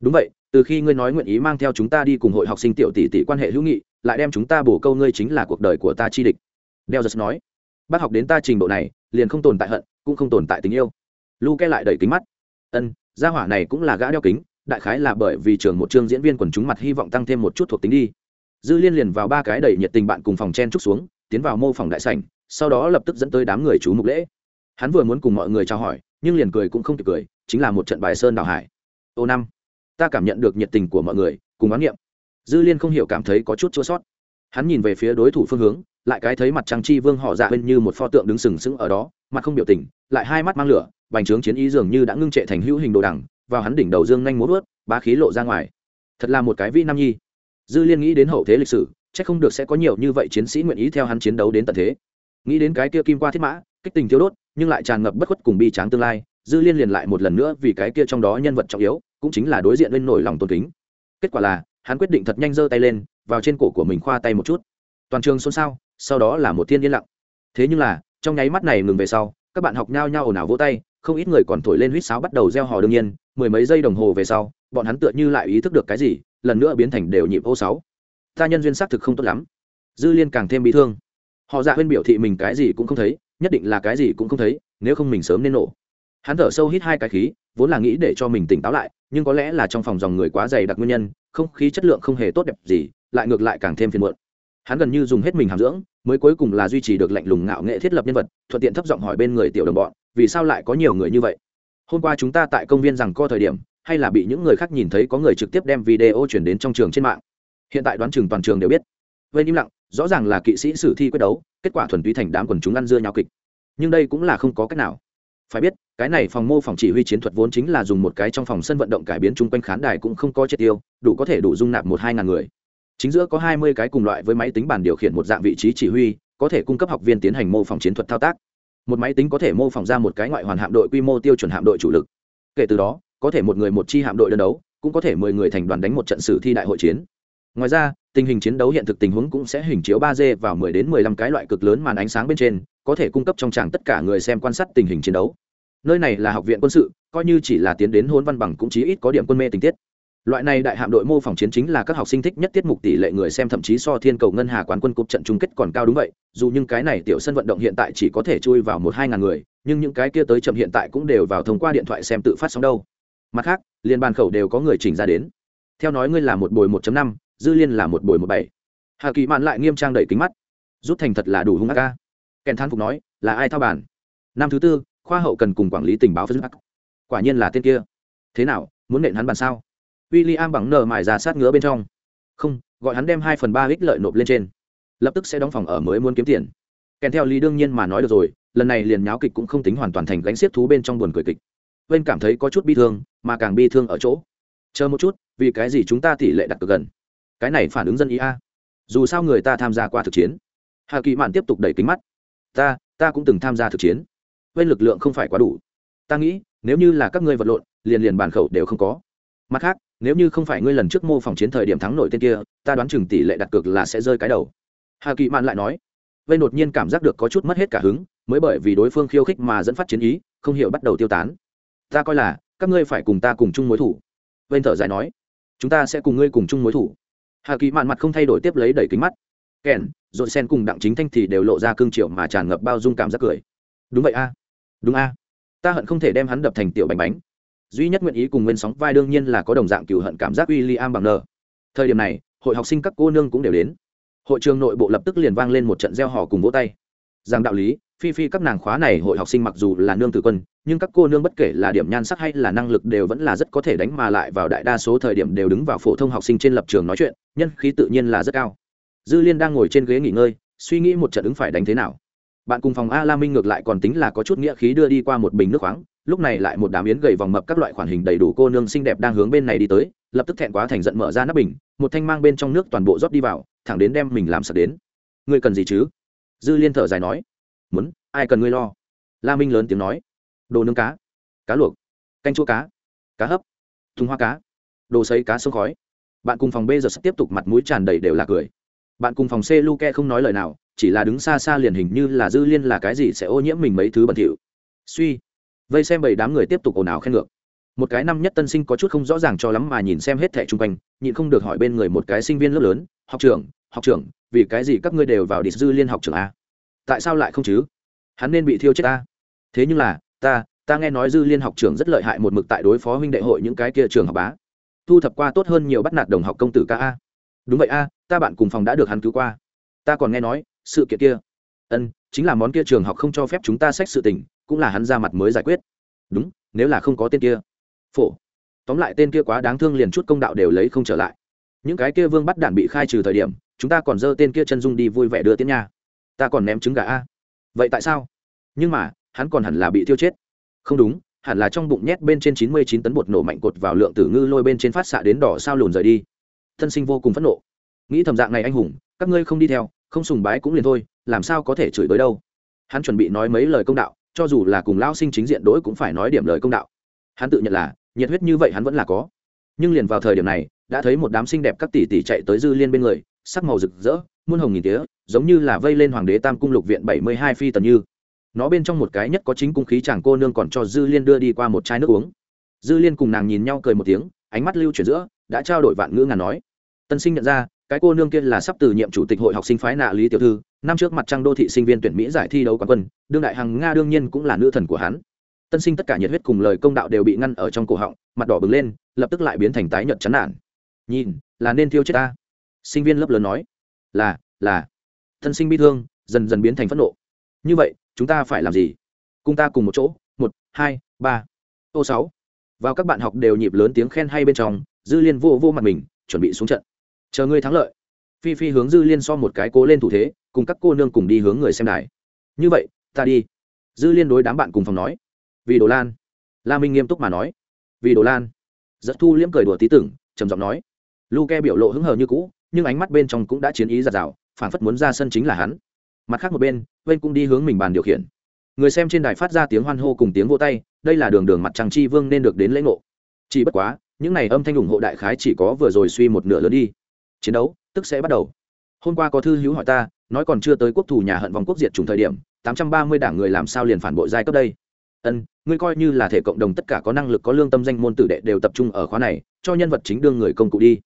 Đúng vậy, từ khi ngươi nói nguyện ý mang theo chúng ta đi cùng hội học sinh tiểu tỷ tỷ quan hệ hữu nghị, lại đem chúng ta bổ câu ngươi chính là cuộc đời của ta chi địch. Đeo giật nói. Bác học đến ta trình độ này, liền không tồn tại hận, cũng không tồn tại tình yêu. Lu ke lại đẩy kính mắt. Ân, gia hỏa này cũng là gã đeo kính, đại khái là bởi vì trường một chương diễn viên quần chúng mặt hy vọng tăng thêm một chút thuộc tính đi. Dư liên liền vào ba cái đầy nhiệt tình bạn cùng phòng chen trúc xuống, tiến vào mô phòng đại sảnh, sau đó lập tức dẫn tới đám người chú mục lễ. Hắn vừa muốn cùng mọi người chào hỏi nhưng liền cười cũng không kịp cười, chính là một trận bài sơn đào hải. Ô năm, ta cảm nhận được nhiệt tình của mọi người, cùng bán niệm. Dư liên không hiểu cảm thấy có chút chua sót. Hắn nhìn về phía đối thủ phương hướng, lại cái thấy mặt trăng chi vương họ dạ bên như một pho tượng đứng sừng sững ở đó, mặt không biểu tình, lại hai mắt mang lửa, bành trướng chiến ý dường như đã ngưng trệ thành hữu hình đồ đằng, vào hắn đỉnh đầu dương nhanh muốn vớt, bá khí lộ ra ngoài. Thật là một cái vi nam nhi. Dư liên nghĩ đến hậu thế lịch sử c h ắ c không được sẽ có nhiều như vậy chiến sĩ nguyện ý theo hắn chiến đấu đến tận thế. Nghĩ đến cái kia kim qua thiết mã, kích tình thiếu đốt nhưng lại tràn ngập bất khuất cùng bi tráng tương lai, dư liên liền lại một lần nữa vì cái kia trong đó nhân vật trọng yếu, cũng chính là đối diện lên nổi lòng tôn kính. Kết quả là, hắn quyết định thật nhanh giơ tay lên, vào trên cổ của mình khoa tay một chút. Toàn trường xôn xao, sau đó là một thiên yên lặng. Thế nhưng là, trong nháy mắt này ngừng về sau, các bạn học nhao nhao ồn ào vỗ tay, không ít người còn thổi lên huýt sáo bắt đầu gieo hò đương nhiên, mười mấy giây đồng hồ về sau, bọn hắn tựa như lại ý thức được cái gì, lần nữa biến thành đều nhịp ô sáu. Ta nhân duyên xác thực không tốt lắm. Dư liên càng thêm bị thương. Họ dạ huyên biểu thị mình cái gì cũng không thấy nhất định là cái gì cũng không thấy, nếu không mình sớm nên nổ. Hắn thở sâu hít hai cái khí, vốn là nghĩ để cho mình tỉnh táo lại, nhưng có lẽ là trong phòng dòng người quá dày đặc nguyên nhân, không khí chất lượng không hề tốt đẹp gì, lại ngược lại càng thêm phiền muộn. Hắn gần như dùng hết mình hàm dưỡng, mới cuối cùng là duy trì được lạnh lùng ngạo nghệ thiết lập nhân vật, thuận tiện thấp giọng hỏi bên người tiểu đồng bọn, vì sao lại có nhiều người như vậy? Hôm qua chúng ta tại công viên rằng co thời điểm, hay là bị những người khác nhìn thấy có người trực tiếp đem video chuyển đến trong trường trên mạng? Hiện tại đoán chừng toàn trường đều biết vây im lặng, rõ ràng là kỵ sĩ sử thi quyết đấu, kết quả thuần túy thành đám quần chúng ăn dưa nhau kịch. Nhưng đây cũng là không có cách nào. Phải biết, cái này phòng mô phòng chỉ huy chiến thuật vốn chính là dùng một cái trong phòng sân vận động cải biến chung quanh khán đài cũng không có triệt tiêu, đủ có thể đủ dung nạp một hai ngàn người. Chính giữa có hai mươi cái cùng loại với máy tính bàn điều khiển một dạng vị trí chỉ huy, có thể cung cấp học viên tiến hành mô phỏng chiến thuật thao tác. Một máy tính có thể mô phỏng ra một cái ngoại hoàn hạm đội quy mô tiêu chuẩn hạm đội chủ lực. Kể từ đó, có thể một người một chi hạm đội đơn đấu, cũng có thể mười người thành đoàn đánh một trận sử thi đại hội chiến. Ngoài ra tình hình chiến đấu hiện thực tình huống cũng sẽ hình chiếu ba d vào mười đến mười lăm cái loại cực lớn màn ánh sáng bên trên, có thể cung cấp trong tràng tất cả người xem quan sát tình hình chiến đấu. Nơi này là học viện quân sự, coi như chỉ là tiến đến hôn văn bằng cũng chí ít có điểm quân mê tình tiết. Loại này đại hạm đội mô phỏng chiến chính là các học sinh thích nhất tiết mục tỷ lệ người xem, thậm chí so thiên cầu ngân hà quán quân cúp trận chung kết còn cao đúng vậy, dù những cái này tiểu sân vận động hiện tại chỉ có thể chui vào một hai ngàn người, nhưng những cái kia tới chậm hiện tại cũng đều vào thông qua điện thoại xem tự phát sóng đâu. Mặt khác, liên bàn khẩu đều có người chỉnh ra đến. Theo nói ngươi là một bồi một năm dư liên là một bồi một bảy. Hà kỳ mạn lại nghiêm trang đẩy kính mắt. Rút thành thật là đủ hung ác ca. Kèn thán phục nói, là ai thao bản năm thứ tư, khoa hậu cần cùng quản lý tình báo phân quả nhiên là tên kia. Thế nào, muốn nện hắn bàn sao? W i l l i am bằng nờ mài ra sát ngứa bên trong. Không, gọi hắn đem hai phần ba ích lợi nộp lên trên. Lập tức sẽ đóng phòng ở mới muốn kiếm tiền. Kèm theo lý đương nhiên mà nói được rồi, lần này liền nháo kịch cũng không tính hoàn toàn thành gánh xiết thú bên trong buồn cười kịch. Vên cảm thấy có chút bi thương, mà càng bi thương ở chỗ. Chờ một chút, vì cái gì chúng ta tỷ lệ đặt cực gần? Cái này phản ứng dân ý a. Dù sao người ta tham gia qua thực chiến. Hà kỳ mạn tiếp tục đẩy kính mắt. Ta ta cũng từng tham gia thực chiến. Bên lực lượng không phải quá đủ. Ta nghĩ, nếu như là các ngươi vật lộn, liền liền bản khẩu đều không có. Mặt khác, nếu như không phải ngươi lần trước mô phỏng chiến thời điểm thắng nổi tên kia, ta đoán chừng tỷ lệ đặt cược là sẽ rơi cái đầu. Hà kỳ mạn lại nói. Vây đột nhiên cảm giác được có chút mất hết cả hứng, mới bởi vì đối phương khiêu khích mà dẫn phát chiến ý, không hiểu bắt đầu tiêu tán. Ta coi là, các ngươi phải cùng ta cùng chung mối thủ. Vây thở dài nói. Chúng ta sẽ cùng ngươi cùng chung mối thủ hà kỳ mạn mặt không thay đổi tiếp lấy đẩy kính mắt. Kèn dội sen cùng đặng chính thanh thì đều lộ ra cương triệu mà tràn ngập bao dung cảm giác cười. Đúng vậy a. Đúng a. Ta hận không thể đem hắn đập thành tiểu bánh bánh. Duy nhất nguyện ý cùng nguyên sóng vai đương nhiên là có đồng dạng cựu hận cảm giác w i l l i am bằng n thời điểm này, hội học sinh các cô nương cũng đều đến. Hội trường nội bộ lập tức liền vang lên một trận gieo hò cùng vỗ tay. Rằng đạo lý, phi phi các nàng khóa này hội học sinh mặc dù là nương tử quân nhưng các cô nương bất kể là điểm nhan sắc hay là năng lực đều vẫn là rất có thể đánh mà lại vào đại đa số thời điểm đều đứng vào phổ thông học sinh trên lập trường nói chuyện, nhân khí tự nhiên là rất cao. Dư liên đang ngồi trên ghế nghỉ ngơi, suy nghĩ một trận ứng phải đánh thế nào. Bạn cùng phòng a la minh ngược lại còn tính là có chút nghĩa khí đưa đi qua một bình nước khoáng, lúc này lại một đám yến gầy vòng mập các loại khoản hình đầy đủ cô nương xinh đẹp đang hướng bên này đi tới, lập tức thẹn quá thành giận mở ra nắp bình, một thanh mang bên trong nước toàn bộ rót đi vào, thẳng đến đem mình làm sạch đến. Ngươi cần gì chứ? Dư liên thở dài nói. Muốn, ai cần ngươi lo? La minh lớn tiếng nói đồ nướng cá cá luộc, canh chua cá cá hấp, thùng hoa cá, đồ xấy cá sông khói. Bạn cùng phòng b giờ sắp tiếp tục mặt mũi tràn đầy đều là cười. Bạn cùng phòng c luke không nói lời nào, chỉ là đứng xa xa liền hình như là dư liên là cái gì sẽ ô nhiễm mình mấy thứ bẩn thỉu. Suy, vây xem bảy đám người tiếp tục ồn ào khen ngược. Một cái năm nhất tân sinh có chút không rõ ràng cho lắm mà nhìn xem hết thẻ chung quanh, nhịn không được hỏi bên người một cái sinh viên lớp lớn, học trưởng học trưởng, vì cái gì các ngươi đều vào đi dư liên học trưởng a? Tại sao lại không chứ? Hắn nên bị thiêu chết ta thế nhưng là ta ta nghe nói dư liên học trưởng rất lợi hại một mực tại đối phó huynh đệ hội những cái kia trường học bá. Thu thập qua tốt hơn nhiều bắt nạt đồng học công tử ca a. Đúng vậy a, ta bạn cùng phòng đã được hắn cứu qua. Ta còn nghe nói, sự kiện kia. Ân, chính là món kia trường học không cho phép chúng ta xét sự tình, cũng là hắn ra mặt mới giải quyết. Đúng, nếu là không có tên kia. Phổ. Tóm lại tên kia quá đáng thương liền chút công đạo đều lấy không trở lại. Những cái kia vương bắt đạn bị khai trừ thời điểm, chúng ta còn dơ tên kia chân dung đi vui vẻ đưa tiến nhà ta còn ném trứng gà a. Vậy tại sao? Nhưng mà hắn còn hẳn là bị tiêu chết. Không đúng, hẳn là trong bụng nhét bên trên chín mươi chín tấn bột nổ mạnh cột vào lượng tử ngư lôi bên trên phát xạ đến đỏ sao lùn rời đi. Thân sinh vô cùng phẫn nộ. Nghĩ thầm dạng này anh hùng, các ngươi không đi theo, không sùng bái cũng liền thôi, làm sao có thể chửi tới đâu? Hắn chuẩn bị nói mấy lời công đạo, cho dù là cùng lao sinh chính diện đối cũng phải nói điểm lời công đạo. Hắn tự nhận là, nhiệt huyết như vậy hắn vẫn là có. Nhưng liền vào thời điểm này, đã thấy một đám xinh đẹp các tỷ tỷ chạy tới dư liên bên người, sắc màu rực rỡ, muôn hồng nghìn tía, giống như là vây lên hoàng đế tam cung lục viện bảy mươi hai phi tần như nó bên trong một cái nhất có chính cung khí chàng cô nương còn cho dư liên đưa đi qua một chai nước uống. Dư liên cùng nàng nhìn nhau cười một tiếng, ánh mắt lưu chuyển giữa, đã trao đổi vạn ngữ ngàn nói. Tân sinh nhận ra, cái cô nương kia là sắp từ nhiệm chủ tịch hội học sinh phái nạ lý tiểu thư, năm trước mặt trăng đô thị sinh viên tuyển mỹ giải thi đấu quán quân, đương đại hằng nga đương nhiên cũng là nữ thần của hắn. Tân sinh tất cả nhiệt huyết cùng lời công đạo đều bị ngăn ở trong cổ họng, mặt đỏ bừng lên, lập tức lại biến thành tái nhợt chán nản. Nhìn, là nên thiêu chết ta. Sinh viên lớp lớn nói. Là là. Tân sinh bi thương, dần dần biến thành phẫn nộ. Như vậy chúng ta phải làm gì? Cùng ta cùng một chỗ, một, hai, ba. Ô sáu. Vào các bạn học đều nhịp lớn tiếng khen hay bên trong, dư liên vô vô mặt mình, chuẩn bị xuống trận. Chờ ngươi thắng lợi. Phi phi hướng dư liên so một cái cố lên thủ thế, cùng các cô nương cùng đi hướng người xem đài. Như vậy, ta đi. Dư liên đối đám bạn cùng phòng nói. Vì đồ lan. La minh nghiêm túc mà nói. Vì đồ lan. Giật thu liễm cười đùa tí tưởng, trầm giọng nói. Lu ke biểu lộ hứng hờ như cũ, nhưng ánh mắt bên trong cũng đã chiến ý giạt rào phản phất muốn ra sân chính là hắn mặt khác một bên bên cũng đi hướng mình bàn điều khiển. Người xem trên đài phát ra tiếng hoan hô cùng tiếng vô tay, đây là đường đường mặt trăng chi vương nên được đến lễ ngộ. Chỉ bất quá, những này âm thanh ủng hộ đại khái chỉ có vừa rồi suy một nửa lớn đi. Chiến đấu, tức sẽ bắt đầu. Hôm qua có thư hữu hỏi ta, nói còn chưa tới quốc thủ nhà hận vòng quốc diệt trùng thời điểm, tám trăm ba mươi đảng người làm sao liền phản bội giai cấp đây? Ân, ngươi coi như là thể cộng đồng tất cả có năng lực có lương tâm danh môn tử đệ đều tập trung ở khóa này, cho nhân vật chính đương người công cụ đi.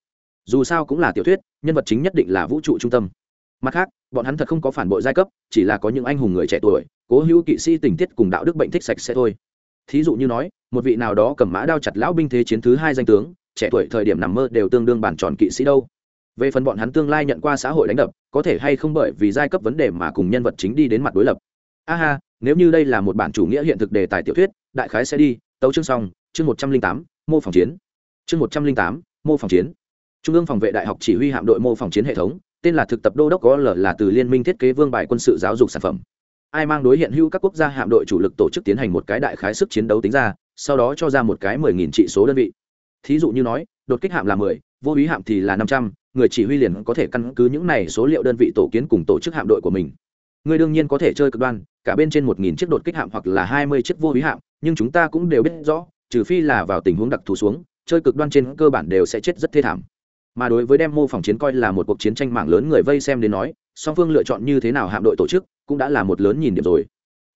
Dù sao cũng là tiểu thuyết, nhân vật chính nhất định là vũ trụ trung tâm mặt khác, bọn hắn thật không có phản bội giai cấp, chỉ là có những anh hùng người trẻ tuổi, cố hữu kỵ sĩ tình tiết cùng đạo đức bệnh thích sạch sẽ thôi. Thí dụ như nói, một vị nào đó cầm mã đao chặt lão binh thế chiến thứ hai danh tướng, trẻ tuổi thời điểm nằm mơ đều tương đương bản tròn kỵ sĩ đâu. Về phần bọn hắn tương lai nhận qua xã hội đánh đập, có thể hay không bởi vì giai cấp vấn đề mà cùng nhân vật chính đi đến mặt đối lập. Aha nếu như đây là một bản chủ nghĩa hiện thực đề tài tiểu thuyết, đại khái sẽ đi, tấu chương xong, chương một trăm linh tám, mô phỏng chiến. Chương một trăm linh tám, mô phỏng chiến. Trung ương phòng vệ đại học chỉ huy hạm đội mô phỏng chiến hệ thống tên là thực tập đô đốc có l là từ liên minh thiết kế vương bài quân sự giáo dục sản phẩm. Ai mang đối hiện hữu các quốc gia hạm đội chủ lực tổ chức tiến hành một cái đại khái sức chiến đấu tính ra, sau đó cho ra một cái mười nghìn trị số đơn vị. Thí dụ như nói, đột kích hạm là mười, vô ý hạm thì là năm trăm, người chỉ huy liền có thể căn cứ những này số liệu đơn vị tổ kiến cùng tổ chức hạm đội của mình. Người đương nhiên có thể chơi cực đoan, cả bên trên một nghìn chiếc đột kích hạm hoặc là hai mươi chiếc vô ý hạm, nhưng chúng ta cũng đều biết rõ, trừ phi là vào tình huống đặc thù xuống, chơi cực đoan trên cơ bản đều sẽ chết rất thê thảm mà đối với đem mô phỏng chiến coi là một cuộc chiến tranh mạng lớn người vây xem đến nói, song phương lựa chọn như thế nào hạm đội tổ chức cũng đã là một lớn nhìn điểm rồi.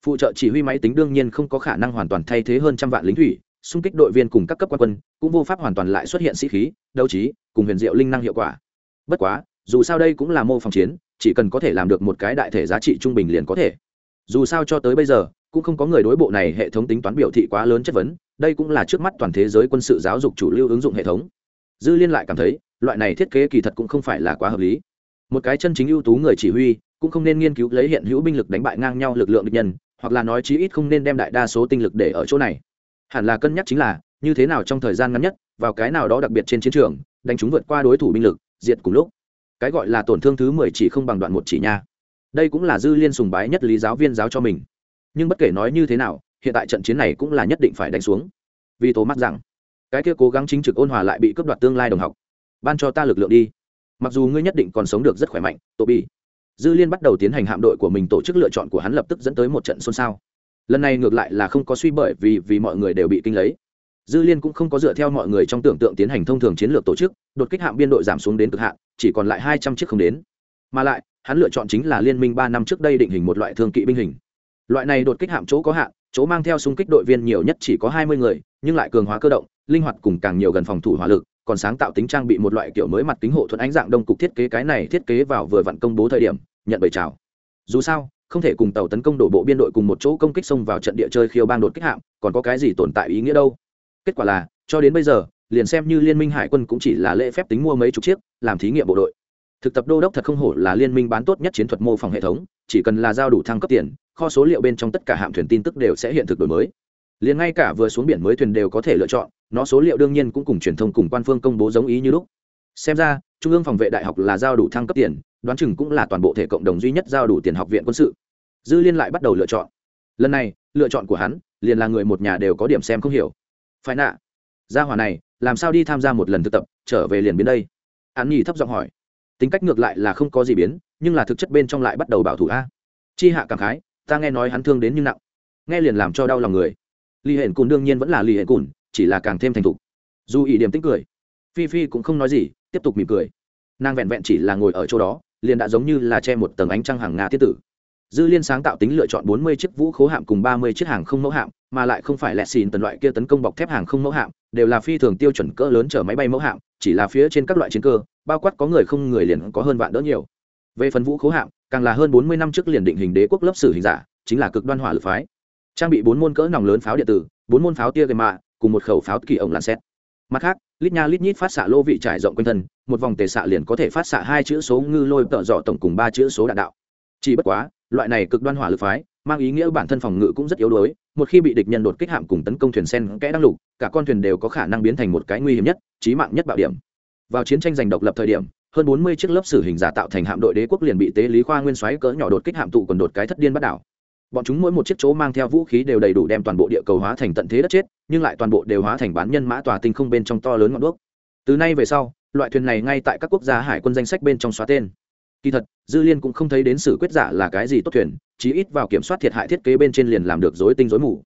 Phụ trợ chỉ huy máy tính đương nhiên không có khả năng hoàn toàn thay thế hơn trăm vạn lính thủy, xung kích đội viên cùng các cấp quan quân cũng vô pháp hoàn toàn lại xuất hiện sĩ khí, đấu trí cùng huyền diệu linh năng hiệu quả. Bất quá, dù sao đây cũng là mô phỏng chiến, chỉ cần có thể làm được một cái đại thể giá trị trung bình liền có thể. Dù sao cho tới bây giờ, cũng không có người đối bộ này hệ thống tính toán biểu thị quá lớn chất vấn, đây cũng là trước mắt toàn thế giới quân sự giáo dục chủ lưu ứng dụng hệ thống. Dư liên lại cảm thấy loại này thiết kế kỳ thật cũng không phải là quá hợp lý. Một cái chân chính ưu tú người chỉ huy, cũng không nên nghiên cứu lấy hiện hữu binh lực đánh bại ngang nhau lực lượng địch nhân, hoặc là nói chí ít không nên đem đại đa số tinh lực để ở chỗ này. Hẳn là cân nhắc chính là, như thế nào trong thời gian ngắn nhất, vào cái nào đó đặc biệt trên chiến trường, đánh chúng vượt qua đối thủ binh lực, diệt cùng lúc. Cái gọi là tổn thương thứ mười chỉ không bằng đoạn một chỉ nha. Đây cũng là dư liên sùng bái nhất lý giáo viên giáo cho mình. Nhưng bất kể nói như thế nào, hiện tại trận chiến này cũng là nhất định phải đánh xuống. Vì tố mắt rằng, cái kia cố gắng chính trực ôn hòa lại bị cướp đoạt tương lai đồng học ban cho ta lực lượng đi. Mặc dù ngươi nhất định còn sống được rất khỏe mạnh tổ bi dư liên bắt đầu tiến hành hạm đội của mình tổ chức lựa chọn của hắn lập tức dẫn tới một trận xôn xao. Lần này ngược lại là không có suy bởi vì vì mọi người đều bị kinh lấy. Dư liên cũng không có dựa theo mọi người trong tưởng tượng tiến hành thông thường chiến lược tổ chức, đột kích hạm biên đội giảm xuống đến cực hạn, chỉ còn lại hai trăm chiếc không đến. Mà lại, hắn lựa chọn chính là liên minh ba năm trước đây định hình một loại thương kỵ binh hình. Loại này đột kích hạm chỗ có hạn, chỗ mang theo xung kích đội viên nhiều nhất chỉ có hai mươi người, nhưng lại cường hóa cơ động, linh hoạt cùng càng nhiều gần phòng thủ hỏa lực còn sáng tạo tính trang bị một loại kiểu mới mặt kính hộ thuận ánh dạng đông cục thiết kế cái này thiết kế vào vừa vặn công bố thời điểm, nhận bày chào. Dù sao, không thể cùng tàu tấn công đổ bộ biên đội cùng một chỗ công kích xông vào trận địa chơi khiêu bang đột kích hạm, còn có cái gì tồn tại ý nghĩa đâu? Kết quả là, cho đến bây giờ, liền xem như liên minh hải quân cũng chỉ là lễ phép tính mua mấy chục chiếc, làm thí nghiệm bộ đội. Thực tập đô đốc thật không hổ là liên minh bán tốt nhất chiến thuật mô phỏng hệ thống, chỉ cần là giao đủ thăng cấp tiền, kho số liệu bên trong tất cả hạm thuyền tin tức đều sẽ hiện thực đổi mới. Liền ngay cả vừa xuống biển mới thuyền đều có thể lựa chọn nó số liệu đương nhiên cũng cùng truyền thông cùng quan phương công bố giống ý như lúc. Xem ra, trung ương phòng vệ đại học là giao đủ thăng cấp tiền, đoán chừng cũng là toàn bộ thể cộng đồng duy nhất giao đủ tiền học viện quân sự. Dư liên lại bắt đầu lựa chọn. Lần này, lựa chọn của hắn, liền là người một nhà đều có điểm xem không hiểu. Phải nạ, gia hòa này, làm sao đi tham gia một lần thực tập, trở về liền biến đây? An nhi thấp giọng hỏi. Tính cách ngược lại là không có gì biến, nhưng là thực chất bên trong lại bắt đầu bảo thủ a. Chi hạ cảm khái, ta nghe nói hắn thương đến như nặng. Nghe liền làm cho đau lòng người. Ly hển cùn đương nhiên vẫn là ly hển cùn chỉ là càng thêm thành thục. Dù ỷ điểm tích cười, phi phi cũng không nói gì, tiếp tục mỉm cười. Nàng vẹn vẹn chỉ là ngồi ở chỗ đó, liền đã giống như là che một tầng ánh trăng hàng nga tiết tử. Dư liên sáng tạo tính lựa chọn 40 chiếc vũ khố hạm cùng 30 chiếc hàng không mẫu hạm, mà lại không phải lẹ xìn tần loại kia tấn công bọc thép hàng không mẫu hạm, đều là phi thường tiêu chuẩn cỡ lớn chở máy bay mẫu hạm, chỉ là phía trên các loại chiến cơ, bao quát có người không người liền có hơn vạn đỡ nhiều. Về phần vũ khố hạm, càng là hơn 40 năm trước liền định hình đế quốc lớp sử hình giả, chính là cực đoan hỏa lực phái. Trang bị bốn môn cỡ nòng lớn pháo điện tử, bốn môn pháo tia gây mạ cùng một khẩu pháo kỳ ổng làn xét mặt khác, lít nha lít nhít phát xạ lô vị trải rộng quanh thân, một vòng tề xạ liền có thể phát xạ hai chữ số ngư lôi tợ dọ tổng cùng ba chữ số đạn đạo. Chỉ bất quá, loại này cực đoan hỏa lực phái, mang ý nghĩa bản thân phòng ngự cũng rất yếu đuối, một khi bị địch nhân đột kích hạm cùng tấn công thuyền sen kẽ đăng lục, cả con thuyền đều có khả năng biến thành một cái nguy hiểm nhất trí mạng nhất bạo điểm. Vào chiến tranh giành độc lập thời điểm, hơn bốn mươi chiếc lớp sử hình giả tạo thành hạm đội đế quốc liền bị tế lý khoa nguyên xoáy cỡ nhỏ đột kích hạm tụ còn đột cái thất điên bắt đảo bọn chúng mỗi một chiếc chỗ mang theo vũ khí đều đầy đủ đem toàn bộ địa cầu hóa thành tận thế đất chết, nhưng lại toàn bộ đều hóa thành bán nhân mã tòa tinh không bên trong to lớn ngọn đuốc. Từ nay về sau, loại thuyền này ngay tại các quốc gia hải quân danh sách bên trong xóa tên. Kỳ thật, dư liên cũng không thấy đến sử quyết giả là cái gì tốt thuyền, chí ít vào kiểm soát thiệt hại thiết kế bên trên liền làm được dối tinh dối mù.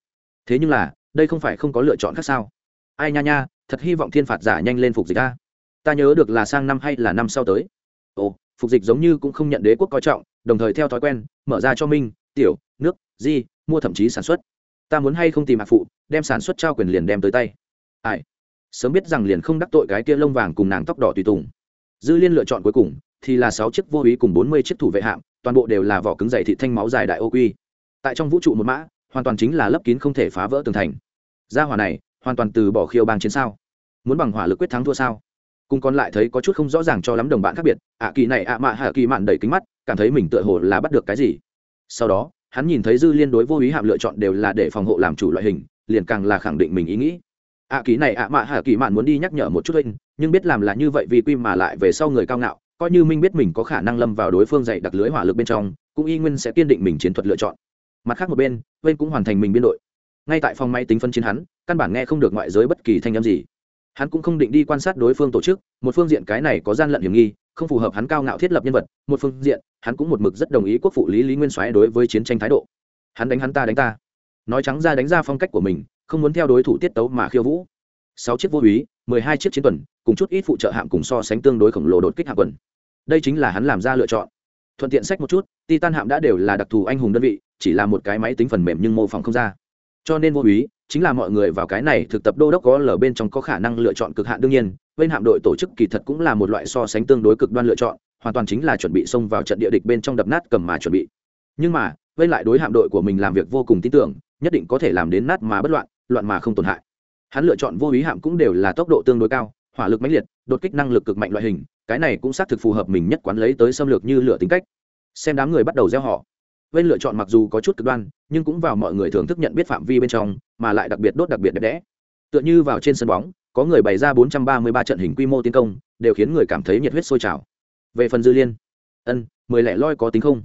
Thế nhưng là, đây không phải không có lựa chọn khác sao? Ai nha nha, thật hy vọng thiên phạt giả nhanh lên phục dịch ta. Ta nhớ được là sang năm hay là năm sau tới. Ồ, phục dịch giống như cũng không nhận đế quốc coi trọng, đồng thời theo thói quen, mở ra cho minh tiểu, nước, di, mua thậm chí sản xuất. Ta muốn hay không tìm hạc phụ, đem sản xuất trao quyền liền đem tới tay. Ai? Sớm biết rằng liền không đắc tội cái kia lông vàng cùng nàng tóc đỏ tùy tùng. Dư liên lựa chọn cuối cùng, thì là sáu chiếc vô ý cùng bốn mươi chiếc thủ vệ hạm, toàn bộ đều là vỏ cứng dày thị thanh máu dài đại ô quy. Tại trong vũ trụ một mã, hoàn toàn chính là lấp kín không thể phá vỡ tường thành. Gia hỏa này, hoàn toàn từ bỏ khiêu bang chiến sao? Muốn bằng hỏa lực quyết thắng thua sao? Cùng còn lại thấy có chút không rõ ràng cho lắm đồng bạn khác biệt, ạ kỳ này ạ mạ hạ kỳ mạn đầy kính mắt, cảm thấy mình tựa hồ là bắt được cái gì? Sau đó, hắn nhìn thấy dư liên đối vô ý hạm lựa chọn đều là để phòng hộ làm chủ loại hình, liền càng là khẳng định mình ý nghĩ. À, ạ ký này à, ạ mạ hạ kỳ mạn muốn đi nhắc nhở một chút hình nhưng biết làm là như vậy vì quy mà lại về sau người cao ngạo, coi như minh biết mình có khả năng lâm vào đối phương dạy đặc lưới hỏa lực bên trong, cũng y nguyên sẽ kiên định mình chiến thuật lựa chọn. Mặt khác một bên bên cũng hoàn thành mình biên đội. Ngay tại phòng máy tính phân chiến hắn, căn bản nghe không được ngoại giới bất kỳ thanh âm gì. Hắn cũng không định đi quan sát đối phương tổ chức, một phương diện cái này có gian lận hiểm nghi không phù hợp hắn cao ngạo thiết lập nhân vật, một phương diện, hắn cũng một mực rất đồng ý quốc phụ lý lý nguyên soái đối với chiến tranh thái độ. Hắn đánh hắn ta đánh ta. Nói trắng ra đánh ra phong cách của mình, không muốn theo đối thủ tiết tấu mà khiêu vũ. Sáu chiếc vô úy, mười hai chiếc chiến tuần, cùng chút ít phụ trợ hạm cùng so sánh tương đối khổng lồ đột kích hạ quần. Đây chính là hắn làm ra lựa chọn. Thuận tiện sách một chút, titan hạm đã đều là đặc thù anh hùng đơn vị, chỉ là một cái máy tính phần mềm nhưng mô phỏng không ra. Cho nên vô úy chính là mọi người vào cái này thực tập đô đốc có lở bên trong có khả năng lựa chọn cực hạn đương nhiên, bên hạm đội tổ chức kỳ thật cũng là một loại so sánh tương đối cực đoan lựa chọn, hoàn toàn chính là chuẩn bị xông vào trận địa địch bên trong đập nát cầm mà chuẩn bị. Nhưng mà, bên lại đối hạm đội của mình làm việc vô cùng tin tưởng, nhất định có thể làm đến nát mà bất loạn loạn mà không tổn hại. Hắn lựa chọn vô ý hạm cũng đều là tốc độ tương đối cao, hỏa lực mãnh liệt, đột kích năng lực cực mạnh loại hình, cái này cũng xác thực phù hợp mình nhất quán lấy tới xâm lược như lửa tính cách. Xem đám người bắt đầu gieo họ bên lựa chọn mặc dù có chút cực đoan, nhưng cũng vào mọi người thưởng thức nhận biết phạm vi bên trong, mà lại đặc biệt đốt đặc biệt đẹp đẽ. Tựa như vào trên sân bóng, có người bày ra 433 trận hình quy mô tiến công, đều khiến người cảm thấy nhiệt huyết sôi trào. Về phần dư liên, ân, mười lẻ loi có tính không?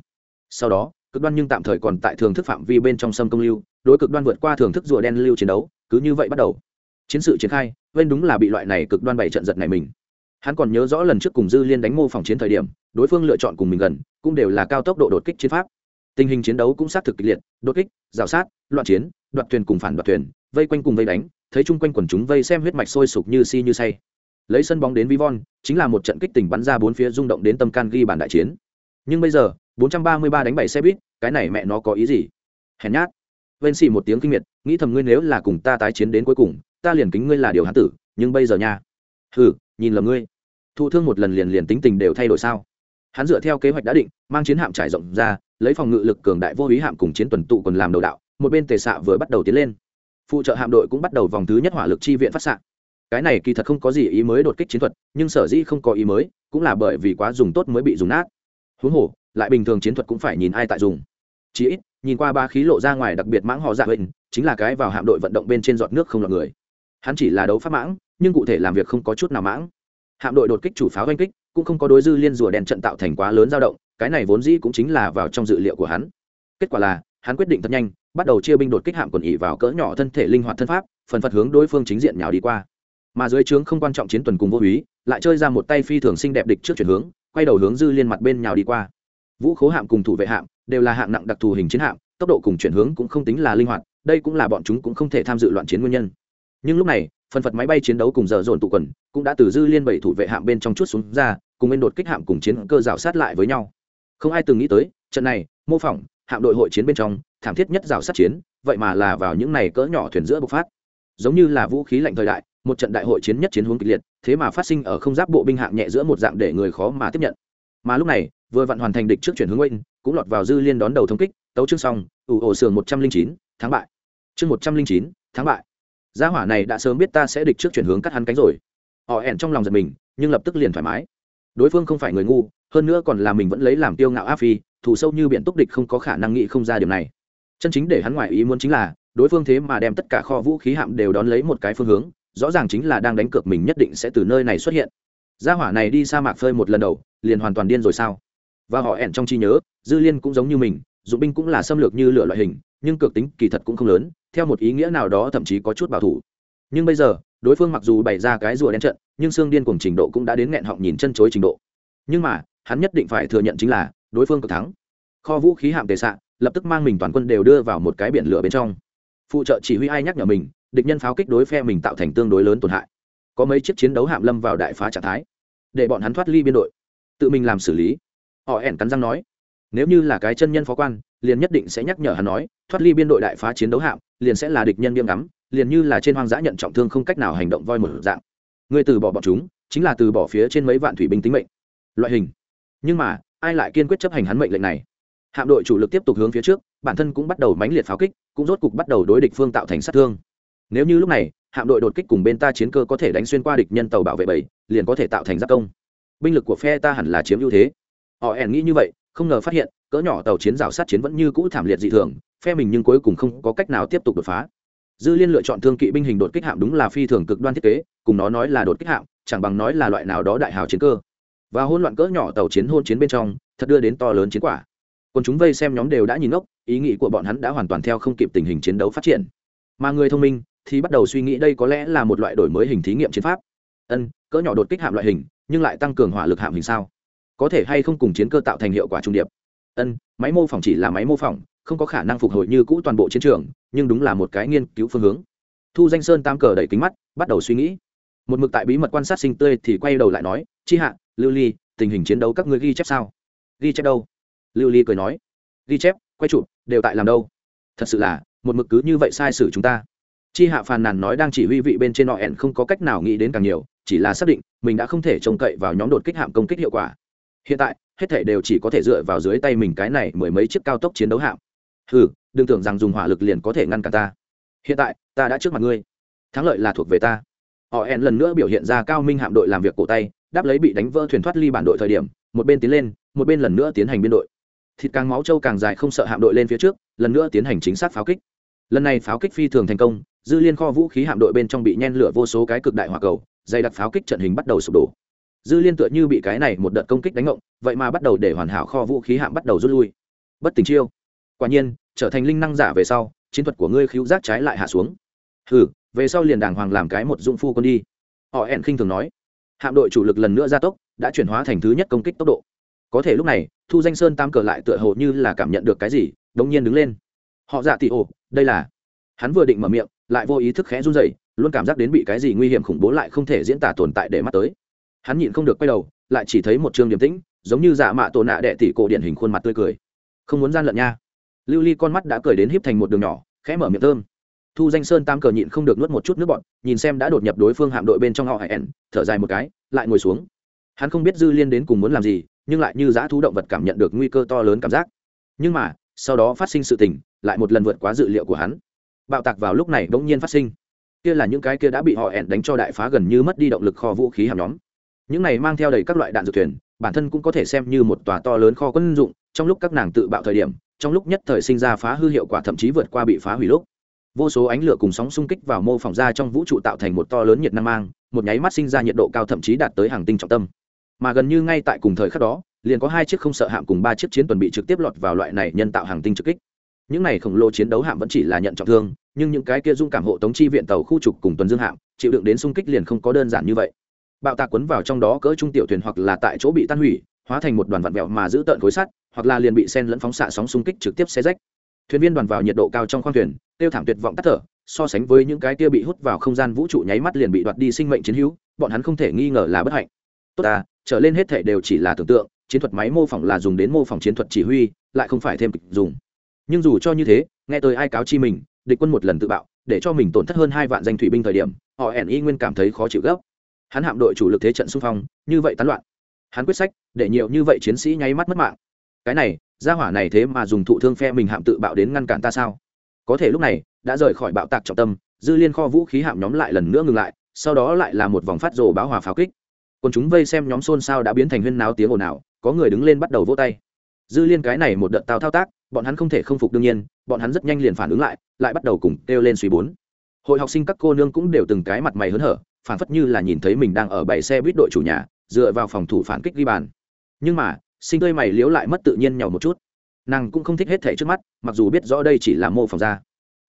Sau đó, cực đoan nhưng tạm thời còn tại thưởng thức phạm vi bên trong sâm công lưu, đối cực đoan vượt qua thưởng thức rùa đen lưu chiến đấu, cứ như vậy bắt đầu. Chiến sự triển khai bên đúng là bị loại này cực đoan bảy trận giật này mình. Hắn còn nhớ rõ lần trước cùng dư liên đánh mô phòng chiến thời điểm, đối phương lựa chọn cùng mình gần, cũng đều là cao tốc độ đột kích chiến pháp tình hình chiến đấu cũng xác thực kịch liệt, đột kích, rào sát, loạn chiến, đoạt thuyền cùng phản đoạt thuyền, vây quanh cùng vây đánh, thấy chung quanh quần chúng vây xem huyết mạch sôi sục như si như say. Lấy sân bóng đến vi von chính là một trận kích tình bắn ra bốn phía rung động đến tâm can ghi bản đại chiến. Nhưng bây giờ 433 đánh bảy xe buýt, cái này mẹ nó có ý gì? Hèn nhát. Ven xì một tiếng kinh miệt, nghĩ thầm ngươi nếu là cùng ta tái chiến đến cuối cùng, ta liền kính ngươi là điều hán tử, nhưng bây giờ nha. Hừ, nhìn lầm ngươi. Thụ thương một lần liền liền tính tình đều thay đổi sao? Hắn dựa theo kế hoạch đã định mang chiến hạm trải rộng ra lấy phòng ngự lực cường đại vô ý hạm cùng chiến tuần tụ còn làm đầu đạo một bên tề xạ vừa bắt đầu tiến lên. Phụ trợ hạm đội cũng bắt đầu vòng thứ nhất hỏa lực chi viện phát xạ. Cái này kỳ thật không có gì ý mới đột kích chiến thuật nhưng sở dĩ không có ý mới cũng là bởi vì quá dùng tốt mới bị dùng nát. Huống hồ lại bình thường chiến thuật cũng phải nhìn ai tại dùng. Chí ít nhìn qua ba khí lộ ra ngoài đặc biệt mãng họ dạ bệnh, chính là cái vào hạm đội vận động bên trên giọt nước không lọt người. Hắn chỉ là đấu pháp mãng nhưng cụ thể làm việc không có chút nào mãng. Hạm đội đột kích chủ pháo oanh kích cũng không có đối dư liên rùa đen trận tạo thành quá lớn dao động, cái này vốn dĩ cũng chính là vào trong dự liệu của hắn. Kết quả là, hắn quyết định thật nhanh, bắt đầu chia binh đột kích hạm quần ỉ vào cỡ nhỏ thân thể linh hoạt thân pháp, phần phật hướng đối phương chính diện nhào đi qua. Mà dưới trướng không quan trọng chiến tuần cùng vô úy, lại chơi ra một tay phi thường xinh đẹp địch trước chuyển hướng, quay đầu hướng dư liên mặt bên nhào đi qua. Vũ khố hạm cùng thủ vệ hạm đều là hạng nặng đặc thù hình chiến hạm, tốc độ cùng chuyển hướng cũng không tính là linh hoạt, đây cũng là bọn chúng cũng không thể tham dự loạn chiến nguyên nhân. Nhưng lúc này phần phật máy bay chiến đấu cùng giờ dồn tụ quần, cũng đã từ dư liên bảy thủ vệ hạm bên trong chút xuống ra, cùng bên đột kích hạm cùng chiến cơ rào sát lại với nhau. Không ai từng nghĩ tới, trận này, mô phỏng, hạm đội hội chiến bên trong, thảm thiết nhất rào sát chiến, vậy mà là vào những này cỡ nhỏ thuyền giữa bộc phát. Giống như là vũ khí lạnh thời đại, một trận đại hội chiến nhất chiến hướng kịch liệt, thế mà phát sinh ở không giáp bộ binh hạng nhẹ giữa một dạng để người khó mà tiếp nhận. Mà lúc này, vừa vặn hoàn thành địch trước chuyển hướng oanh cũng lọt vào dư liên đón đầu thống kích, tấu chương xong, ủ ổ sườn một trăm linh chín tháng bại. Chương một trăm linh chín tháng bại gia hỏa này đã sớm biết ta sẽ địch trước chuyển hướng cắt hắn cánh rồi. Họ ẻn trong lòng giật mình, nhưng lập tức liền thoải mái. Đối phương không phải người ngu, hơn nữa còn là mình vẫn lấy làm tiêu ngạo áp phi thủ sâu như biện túc địch không có khả năng nghĩ không ra điều này. Chân chính để hắn ngoại ý muốn chính là, đối phương thế mà đem tất cả kho vũ khí hạm đều đón lấy một cái phương hướng, rõ ràng chính là đang đánh cược mình nhất định sẽ từ nơi này xuất hiện. Gia hỏa này đi sa mạc phơi một lần đầu, liền hoàn toàn điên rồi sao? Và họ ẻn trong trí nhớ, dư liên cũng giống như mình, dụng binh cũng là xâm lược như lửa loại hình nhưng cực tính kỳ thật cũng không lớn, theo một ý nghĩa nào đó thậm chí có chút bảo thủ. Nhưng bây giờ, đối phương mặc dù bày ra cái rùa đen trận, nhưng xương điên cùng trình độ cũng đã đến nghẹn họng nhìn chân chối trình độ. Nhưng mà, hắn nhất định phải thừa nhận chính là, đối phương cực thắng. Kho vũ khí hạm tề xạ, lập tức mang mình toàn quân đều đưa vào một cái biển lửa bên trong. Phụ trợ chỉ huy ai nhắc nhở mình, địch nhân pháo kích đối phe mình tạo thành tương đối lớn tổn hại. Có mấy chiếc chiến đấu hạm lâm vào đại phá trạng thái, để bọn hắn thoát ly biên đội, tự mình làm xử lý. Họ ẻn cắn răng nói nếu như là cái chân nhân phó quan, liền nhất định sẽ nhắc nhở hắn nói, thoát ly biên đội đại phá chiến đấu hạm, liền sẽ là địch nhân nghiêm ngắm, liền như là trên hoang dã nhận trọng thương không cách nào hành động voi một dạng. Người từ bỏ bọn chúng, chính là từ bỏ phía trên mấy vạn thủy binh tính mệnh. Loại hình. Nhưng mà, ai lại kiên quyết chấp hành hắn mệnh lệnh này? Hạm đội chủ lực tiếp tục hướng phía trước, bản thân cũng bắt đầu mánh liệt pháo kích, cũng rốt cục bắt đầu đối địch phương tạo thành sát thương. Nếu như lúc này, hạm đội đột kích cùng bên ta chiến cơ có thể đánh xuyên qua địch nhân tàu bảo vệ bảy, liền có thể tạo thành giáp công. Binh lực của phe ta hẳn là chiếm ưu thế. Họ ẻn nghĩ như vậy không ngờ phát hiện, cỡ nhỏ tàu chiến rào sát chiến vẫn như cũ thảm liệt dị thường, phe mình nhưng cuối cùng không có cách nào tiếp tục đột phá. Dư liên lựa chọn thương kỵ binh hình đột kích hạm đúng là phi thường cực đoan thiết kế, cùng nó nói là đột kích hạm, chẳng bằng nói là loại nào đó đại hào chiến cơ. Và hỗn loạn cỡ nhỏ tàu chiến hôn chiến bên trong, thật đưa đến to lớn chiến quả. Còn chúng vây xem nhóm đều đã nhìn ngốc, ý nghĩ của bọn hắn đã hoàn toàn theo không kịp tình hình chiến đấu phát triển. Mà người thông minh thì bắt đầu suy nghĩ đây có lẽ là một loại đổi mới hình thí nghiệm chiến pháp. Ân, cỡ nhỏ đột kích hạm loại hình, nhưng lại tăng cường hỏa lực hạm hình sao? Có thể hay không cùng chiến cơ tạo thành hiệu quả trung điệp. Ân, máy mô phỏng chỉ là máy mô phỏng, không có khả năng phục hồi như cũ toàn bộ chiến trường, nhưng đúng là một cái nghiên cứu phương hướng. Thu danh sơn tam cờ đẩy kính mắt, bắt đầu suy nghĩ. Một mực tại bí mật quan sát sinh tươi thì quay đầu lại nói, chi hạ, lưu ly, tình hình chiến đấu các ngươi ghi chép sao? Ghi chép đâu? Lưu ly cười nói. Ghi chép, quay chụp, đều tại làm đâu? Thật sự là, một mực cứ như vậy sai sử chúng ta. Chi hạ phàn nàn nói đang chỉ huy vị bên trên nọ ẻn không có cách nào nghĩ đến càng nhiều, chỉ là xác định mình đã không thể trông cậy vào nhóm đột kích hạm công kích hiệu quả hiện tại, hết thể đều chỉ có thể dựa vào dưới tay mình cái này mười mấy chiếc cao tốc chiến đấu hạm. Ừ đừng tưởng rằng dùng hỏa lực liền có thể ngăn cả ta. Hiện tại, ta đã trước mặt ngươi. Thắng lợi là thuộc về ta. Họ hẹn lần nữa biểu hiện ra cao minh hạm đội làm việc cổ tay, đáp lấy bị đánh vỡ thuyền thoát ly bản đội thời điểm, một bên tiến lên, một bên lần nữa tiến hành biên đội. Thịt càng máu trâu càng dài không sợ hạm đội lên phía trước, lần nữa tiến hành chính xác pháo kích. Lần này pháo kích phi thường thành công, dư liên kho vũ khí hạm đội bên trong bị nhen lửa vô số cái cực đại hỏa cầu, dày đặc pháo kích trận hình bắt đầu sụp đổ dư liên tựa như bị cái này một đợt công kích đánh ngộng vậy mà bắt đầu để hoàn hảo kho vũ khí hạm bắt đầu rút lui. Bất tình chiêu. Quả nhiên trở thành linh năng giả về sau chiến thuật của ngươi khiếu giác trái lại hạ xuống. Hừ, về sau liền đàng hoàng làm cái một dụng phu con đi. Họ hẹn khinh thường nói. Hạm đội chủ lực lần nữa gia tốc đã chuyển hóa thành thứ nhất công kích tốc độ. Có thể lúc này thu danh sơn tam cờ lại tựa hồ như là cảm nhận được cái gì đống nhiên đứng lên. Họ dạ tị ồ đây là. Hắn vừa định mở miệng lại vô ý thức khẽ run rẩy luôn cảm giác đến bị cái gì nguy hiểm khủng bố lại không thể diễn tả tồn tại để mắt tới hắn nhịn không được quay đầu, lại chỉ thấy một trường điềm tĩnh, giống như dạ mạ tổ nạ đệ tỷ cổ điển hình khuôn mặt tươi cười. Không muốn gian lận nha. Lưu ly con mắt đã cười đến híp thành một đường nhỏ, khẽ mở miệng thơm. Thu danh sơn tam cờ nhịn không được nuốt một chút nước bọn nhìn xem đã đột nhập đối phương hạm đội bên trong họ hải ẻn thở dài một cái, lại ngồi xuống. Hắn không biết dư liên đến cùng muốn làm gì, nhưng lại như giã thú động vật cảm nhận được nguy cơ to lớn cảm giác. Nhưng mà, sau đó phát sinh sự tình, lại một lần vượt quá dự liệu của hắn. Bạo tạc vào lúc này bỗng nhiên phát sinh. Kia là những cái kia đã bị họ ẻn đánh cho đại phá gần như mất đi động lực kho vũ khí hàm nhóm những này mang theo đầy các loại đạn dược thuyền, bản thân cũng có thể xem như một tòa to lớn kho quân dụng, trong lúc các nàng tự bạo thời điểm, trong lúc nhất thời sinh ra phá hư hiệu quả thậm chí vượt qua bị phá hủy lúc. Vô số ánh lửa cùng sóng xung kích vào mô phỏng ra trong vũ trụ tạo thành một to lớn nhiệt năng mang, một nháy mắt sinh ra nhiệt độ cao thậm chí đạt tới hàng tinh trọng tâm. Mà gần như ngay tại cùng thời khắc đó, liền có hai chiếc không sợ hạm cùng ba chiếc chiến tuần bị trực tiếp lọt vào loại này nhân tạo hàng tinh trực kích. Những này khổng lồ chiến đấu hạm vẫn chỉ là nhận trọng thương, nhưng những cái kia dung cảm hộ tống chi viện tàu khu trục cùng tuần dương hạm, chịu đựng đến xung kích liền không có đơn giản như vậy bạo tạc quấn vào trong đó cỡ trung tiểu thuyền hoặc là tại chỗ bị tan hủy, hóa thành một đoàn vặn vẹo mà giữ tợn khối sắt, hoặc là liền bị sen lẫn phóng xạ sóng xung kích trực tiếp xe rách. Thuyền viên đoàn vào nhiệt độ cao trong khoang thuyền, tiêu thảm tuyệt vọng tắt thở, so sánh với những cái kia bị hút vào không gian vũ trụ nháy mắt liền bị đoạt đi sinh mệnh chiến hữu, bọn hắn không thể nghi ngờ là bất hạnh. Tốt à trở lên hết thể đều chỉ là tưởng tượng, chiến thuật máy mô phỏng là dùng đến mô phỏng chiến thuật chỉ huy, lại không phải thêm kịch dùng. Nhưng dù cho như thế, nghe tôi ai cáo chi mình, địch quân một lần tự bạo, để cho mình tổn thất hơn hai vạn danh thủy binh thời điểm, họ ẻn y nguyên cảm thấy khó chịu gấp hắn hạm đội chủ lực thế trận xung phong, như vậy tán loạn. Hắn quyết sách, để nhiều như vậy chiến sĩ nháy mắt mất mạng. Cái này, gia hỏa này thế mà dùng thụ thương phe mình hạm tự bạo đến ngăn cản ta sao? Có thể lúc này, đã rời khỏi bạo tạc trọng tâm, dư liên kho vũ khí hạm nhóm lại lần nữa ngừng lại, sau đó lại là một vòng phát rồ báo hòa pháo kích. Còn chúng vây xem nhóm xôn xao đã biến thành huyên náo tiếng ồn ào, có người đứng lên bắt đầu vỗ tay. Dư liên cái này một đợt tao thao tác, bọn hắn không thể không phục đương nhiên, bọn hắn rất nhanh liền phản ứng lại lại bắt đầu cùng kêu lên suy bốn. Hội học sinh các cô nương cũng đều từng cái mặt mày hớn hở phản phất như là nhìn thấy mình đang ở bảy xe buýt đội chủ nhà, dựa vào phòng thủ phản kích ghi bàn. Nhưng mà, sinh tươi mày liếu lại mất tự nhiên nhỏ một chút. Nàng cũng không thích hết thẻ trước mắt, mặc dù biết rõ đây chỉ là mô phỏng ra.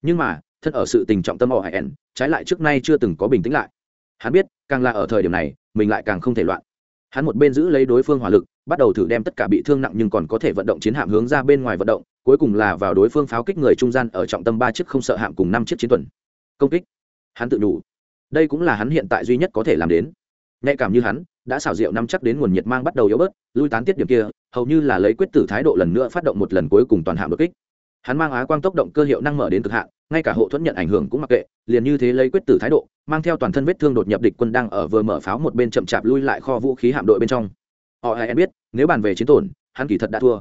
Nhưng mà, thân ở sự tình trọng tâm họ hải ẩn trái lại trước nay chưa từng có bình tĩnh lại. Hắn biết, càng là ở thời điểm này, mình lại càng không thể loạn. Hắn một bên giữ lấy đối phương hỏa lực, bắt đầu thử đem tất cả bị thương nặng nhưng còn có thể vận động chiến hạm hướng ra bên ngoài vận động, cuối cùng là vào đối phương pháo kích người trung gian ở trọng tâm ba chiếc không sợ hạm cùng năm chiếc chiến tuần. Công kích. Hắn tự đủ đây cũng là hắn hiện tại duy nhất có thể làm đến. Nhạy cảm như hắn, đã xảo diệu nắm chắc đến nguồn nhiệt mang bắt đầu yếu bớt, lui tán tiết điểm kia, hầu như là lấy quyết tử thái độ lần nữa phát động một lần cuối cùng toàn hạm đột kích. Hắn mang á quang tốc động cơ hiệu năng mở đến cực hạn, ngay cả hộ thuẫn nhận ảnh hưởng cũng mặc kệ, liền như thế lấy quyết tử thái độ, mang theo toàn thân vết thương đột nhập địch quân đang ở vừa mở pháo một bên chậm chạp lui lại kho vũ khí hạm đội bên trong. Họ hay biết, nếu bàn về chiến tổn, hắn kỳ thật đã thua.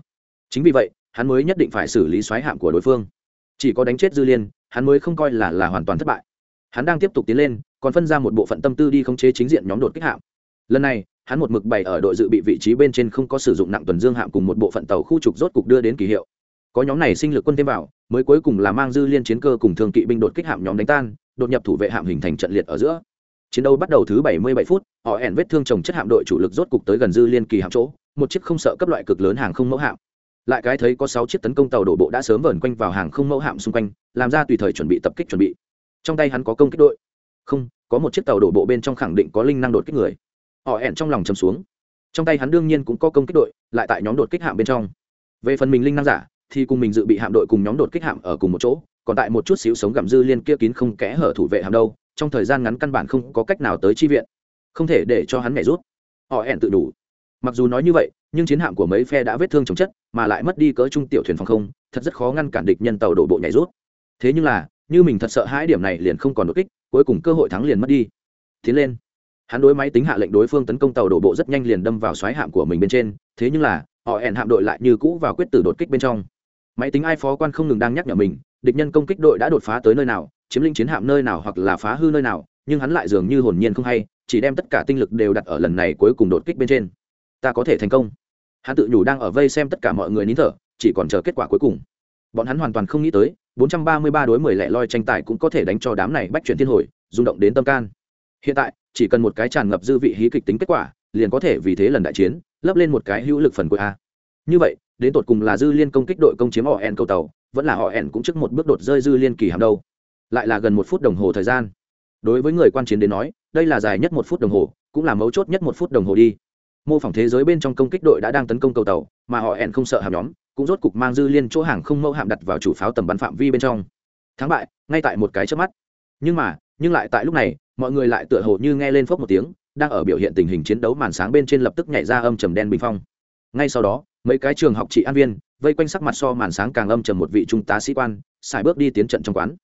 Chính vì vậy, hắn mới nhất định phải xử lý xoáy hạm của đối phương. Chỉ có đánh chết dư liên, hắn mới không coi là là hoàn toàn thất bại. Hắn đang tiếp tục tiến lên còn phân ra một bộ phận tâm tư đi khống chế chính diện nhóm đột kích hạm. Lần này, hắn một mực bày ở đội dự bị vị trí bên trên không có sử dụng nặng tuần dương hạm cùng một bộ phận tàu khu trục rốt cục đưa đến kỳ hiệu. Có nhóm này sinh lực quân thêm vào, mới cuối cùng là mang dư liên chiến cơ cùng thường kỵ binh đột kích hạm nhóm đánh tan, đột nhập thủ vệ hạm hình thành trận liệt ở giữa. Chiến đấu bắt đầu thứ 77 phút, họ ẻn vết thương chồng chất hạm đội chủ lực rốt cục tới gần dư liên kỳ hạm chỗ, một chiếc không sợ cấp loại cực lớn hàng không mẫu hạm. Lại cái thấy có sáu chiếc tấn công tàu đổ bộ đã sớm vờn quanh vào hàng không mẫu hạm xung quanh, làm ra tùy thời chuẩn bị tập kích chuẩn bị. Trong tay hắn có công kích đội không, có một chiếc tàu đổ bộ bên trong khẳng định có linh năng đột kích người. Họ ẻn trong lòng chầm xuống. Trong tay hắn đương nhiên cũng có công kích đội, lại tại nhóm đột kích hạm bên trong. Về phần mình linh năng giả, thì cùng mình dự bị hạm đội cùng nhóm đột kích hạm ở cùng một chỗ, còn tại một chút xíu sống gặm dư liên kia kín không kẽ hở thủ vệ hạm đâu, trong thời gian ngắn căn bản không có cách nào tới chi viện. Không thể để cho hắn nhảy rút. Họ hẹn tự đủ. Mặc dù nói như vậy, nhưng chiến hạm của mấy phe đã vết thương chồng chất, mà lại mất đi cỡ trung tiểu thuyền phòng không, thật rất khó ngăn cản địch nhân tàu đổ bộ nhảy rút. Thế nhưng là, như mình thật sợ hai điểm này liền không còn đột kích cuối cùng cơ hội thắng liền mất đi. Tiến lên. Hắn đối máy tính hạ lệnh đối phương tấn công tàu đổ bộ rất nhanh liền đâm vào xoáy hạm của mình bên trên, thế nhưng là, họ hẹn hạm đội lại như cũ vào quyết tử đột kích bên trong. Máy tính ai phó quan không ngừng đang nhắc nhở mình, địch nhân công kích đội đã đột phá tới nơi nào, chiếm lĩnh chiến hạm nơi nào hoặc là phá hư nơi nào, nhưng hắn lại dường như hồn nhiên không hay, chỉ đem tất cả tinh lực đều đặt ở lần này cuối cùng đột kích bên trên. Ta có thể thành công. Hắn tự nhủ đang ở vây xem tất cả mọi người nín thở, chỉ còn chờ kết quả cuối cùng bọn hắn hoàn toàn không nghĩ tới 433 đối 10 lẻ loi tranh tài cũng có thể đánh cho đám này bách chuyển thiên hồi, rung động đến tâm can. Hiện tại, chỉ cần một cái tràn ngập dư vị hí kịch tính kết quả, liền có thể vì thế lần đại chiến, lấp lên một cái hữu lực phần của a. Như vậy, đến tột cùng là dư liên công kích đội công chiếm họ en cầu tàu, vẫn là họ en cũng trước một bước đột rơi dư liên kỳ hàm đâu. Lại là gần một phút đồng hồ thời gian. Đối với người quan chiến đến nói, đây là dài nhất một phút đồng hồ, cũng là mấu chốt nhất một phút đồng hồ đi. Mô phỏng thế giới bên trong công kích đội đã đang tấn công cầu tàu, mà họ hẹn không sợ hàm nhóm cũng rốt cục mang dư liên chỗ hàng không mẫu hạm đặt vào chủ pháo tầm bắn phạm vi bên trong. Thắng bại, ngay tại một cái trước mắt. Nhưng mà, nhưng lại tại lúc này, mọi người lại tựa hồ như nghe lên phốc một tiếng, đang ở biểu hiện tình hình chiến đấu màn sáng bên trên lập tức nhảy ra âm trầm đen bình phong. Ngay sau đó, mấy cái trường học trị an viên, vây quanh sắc mặt so màn sáng càng âm trầm một vị trung tá sĩ quan xài bước đi tiến trận trong quán.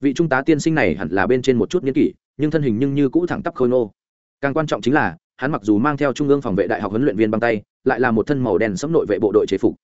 Vị trung tá tiên sinh này hẳn là bên trên một chút nghiên kỷ, nhưng thân hình nhưng như cũ thẳng tắp khôi nô càng quan trọng chính là, hắn mặc dù mang theo trung ương phòng vệ đại học huấn luyện viên băng tay, lại là một thân màu đen sẫm nội vệ bộ đội chế phục.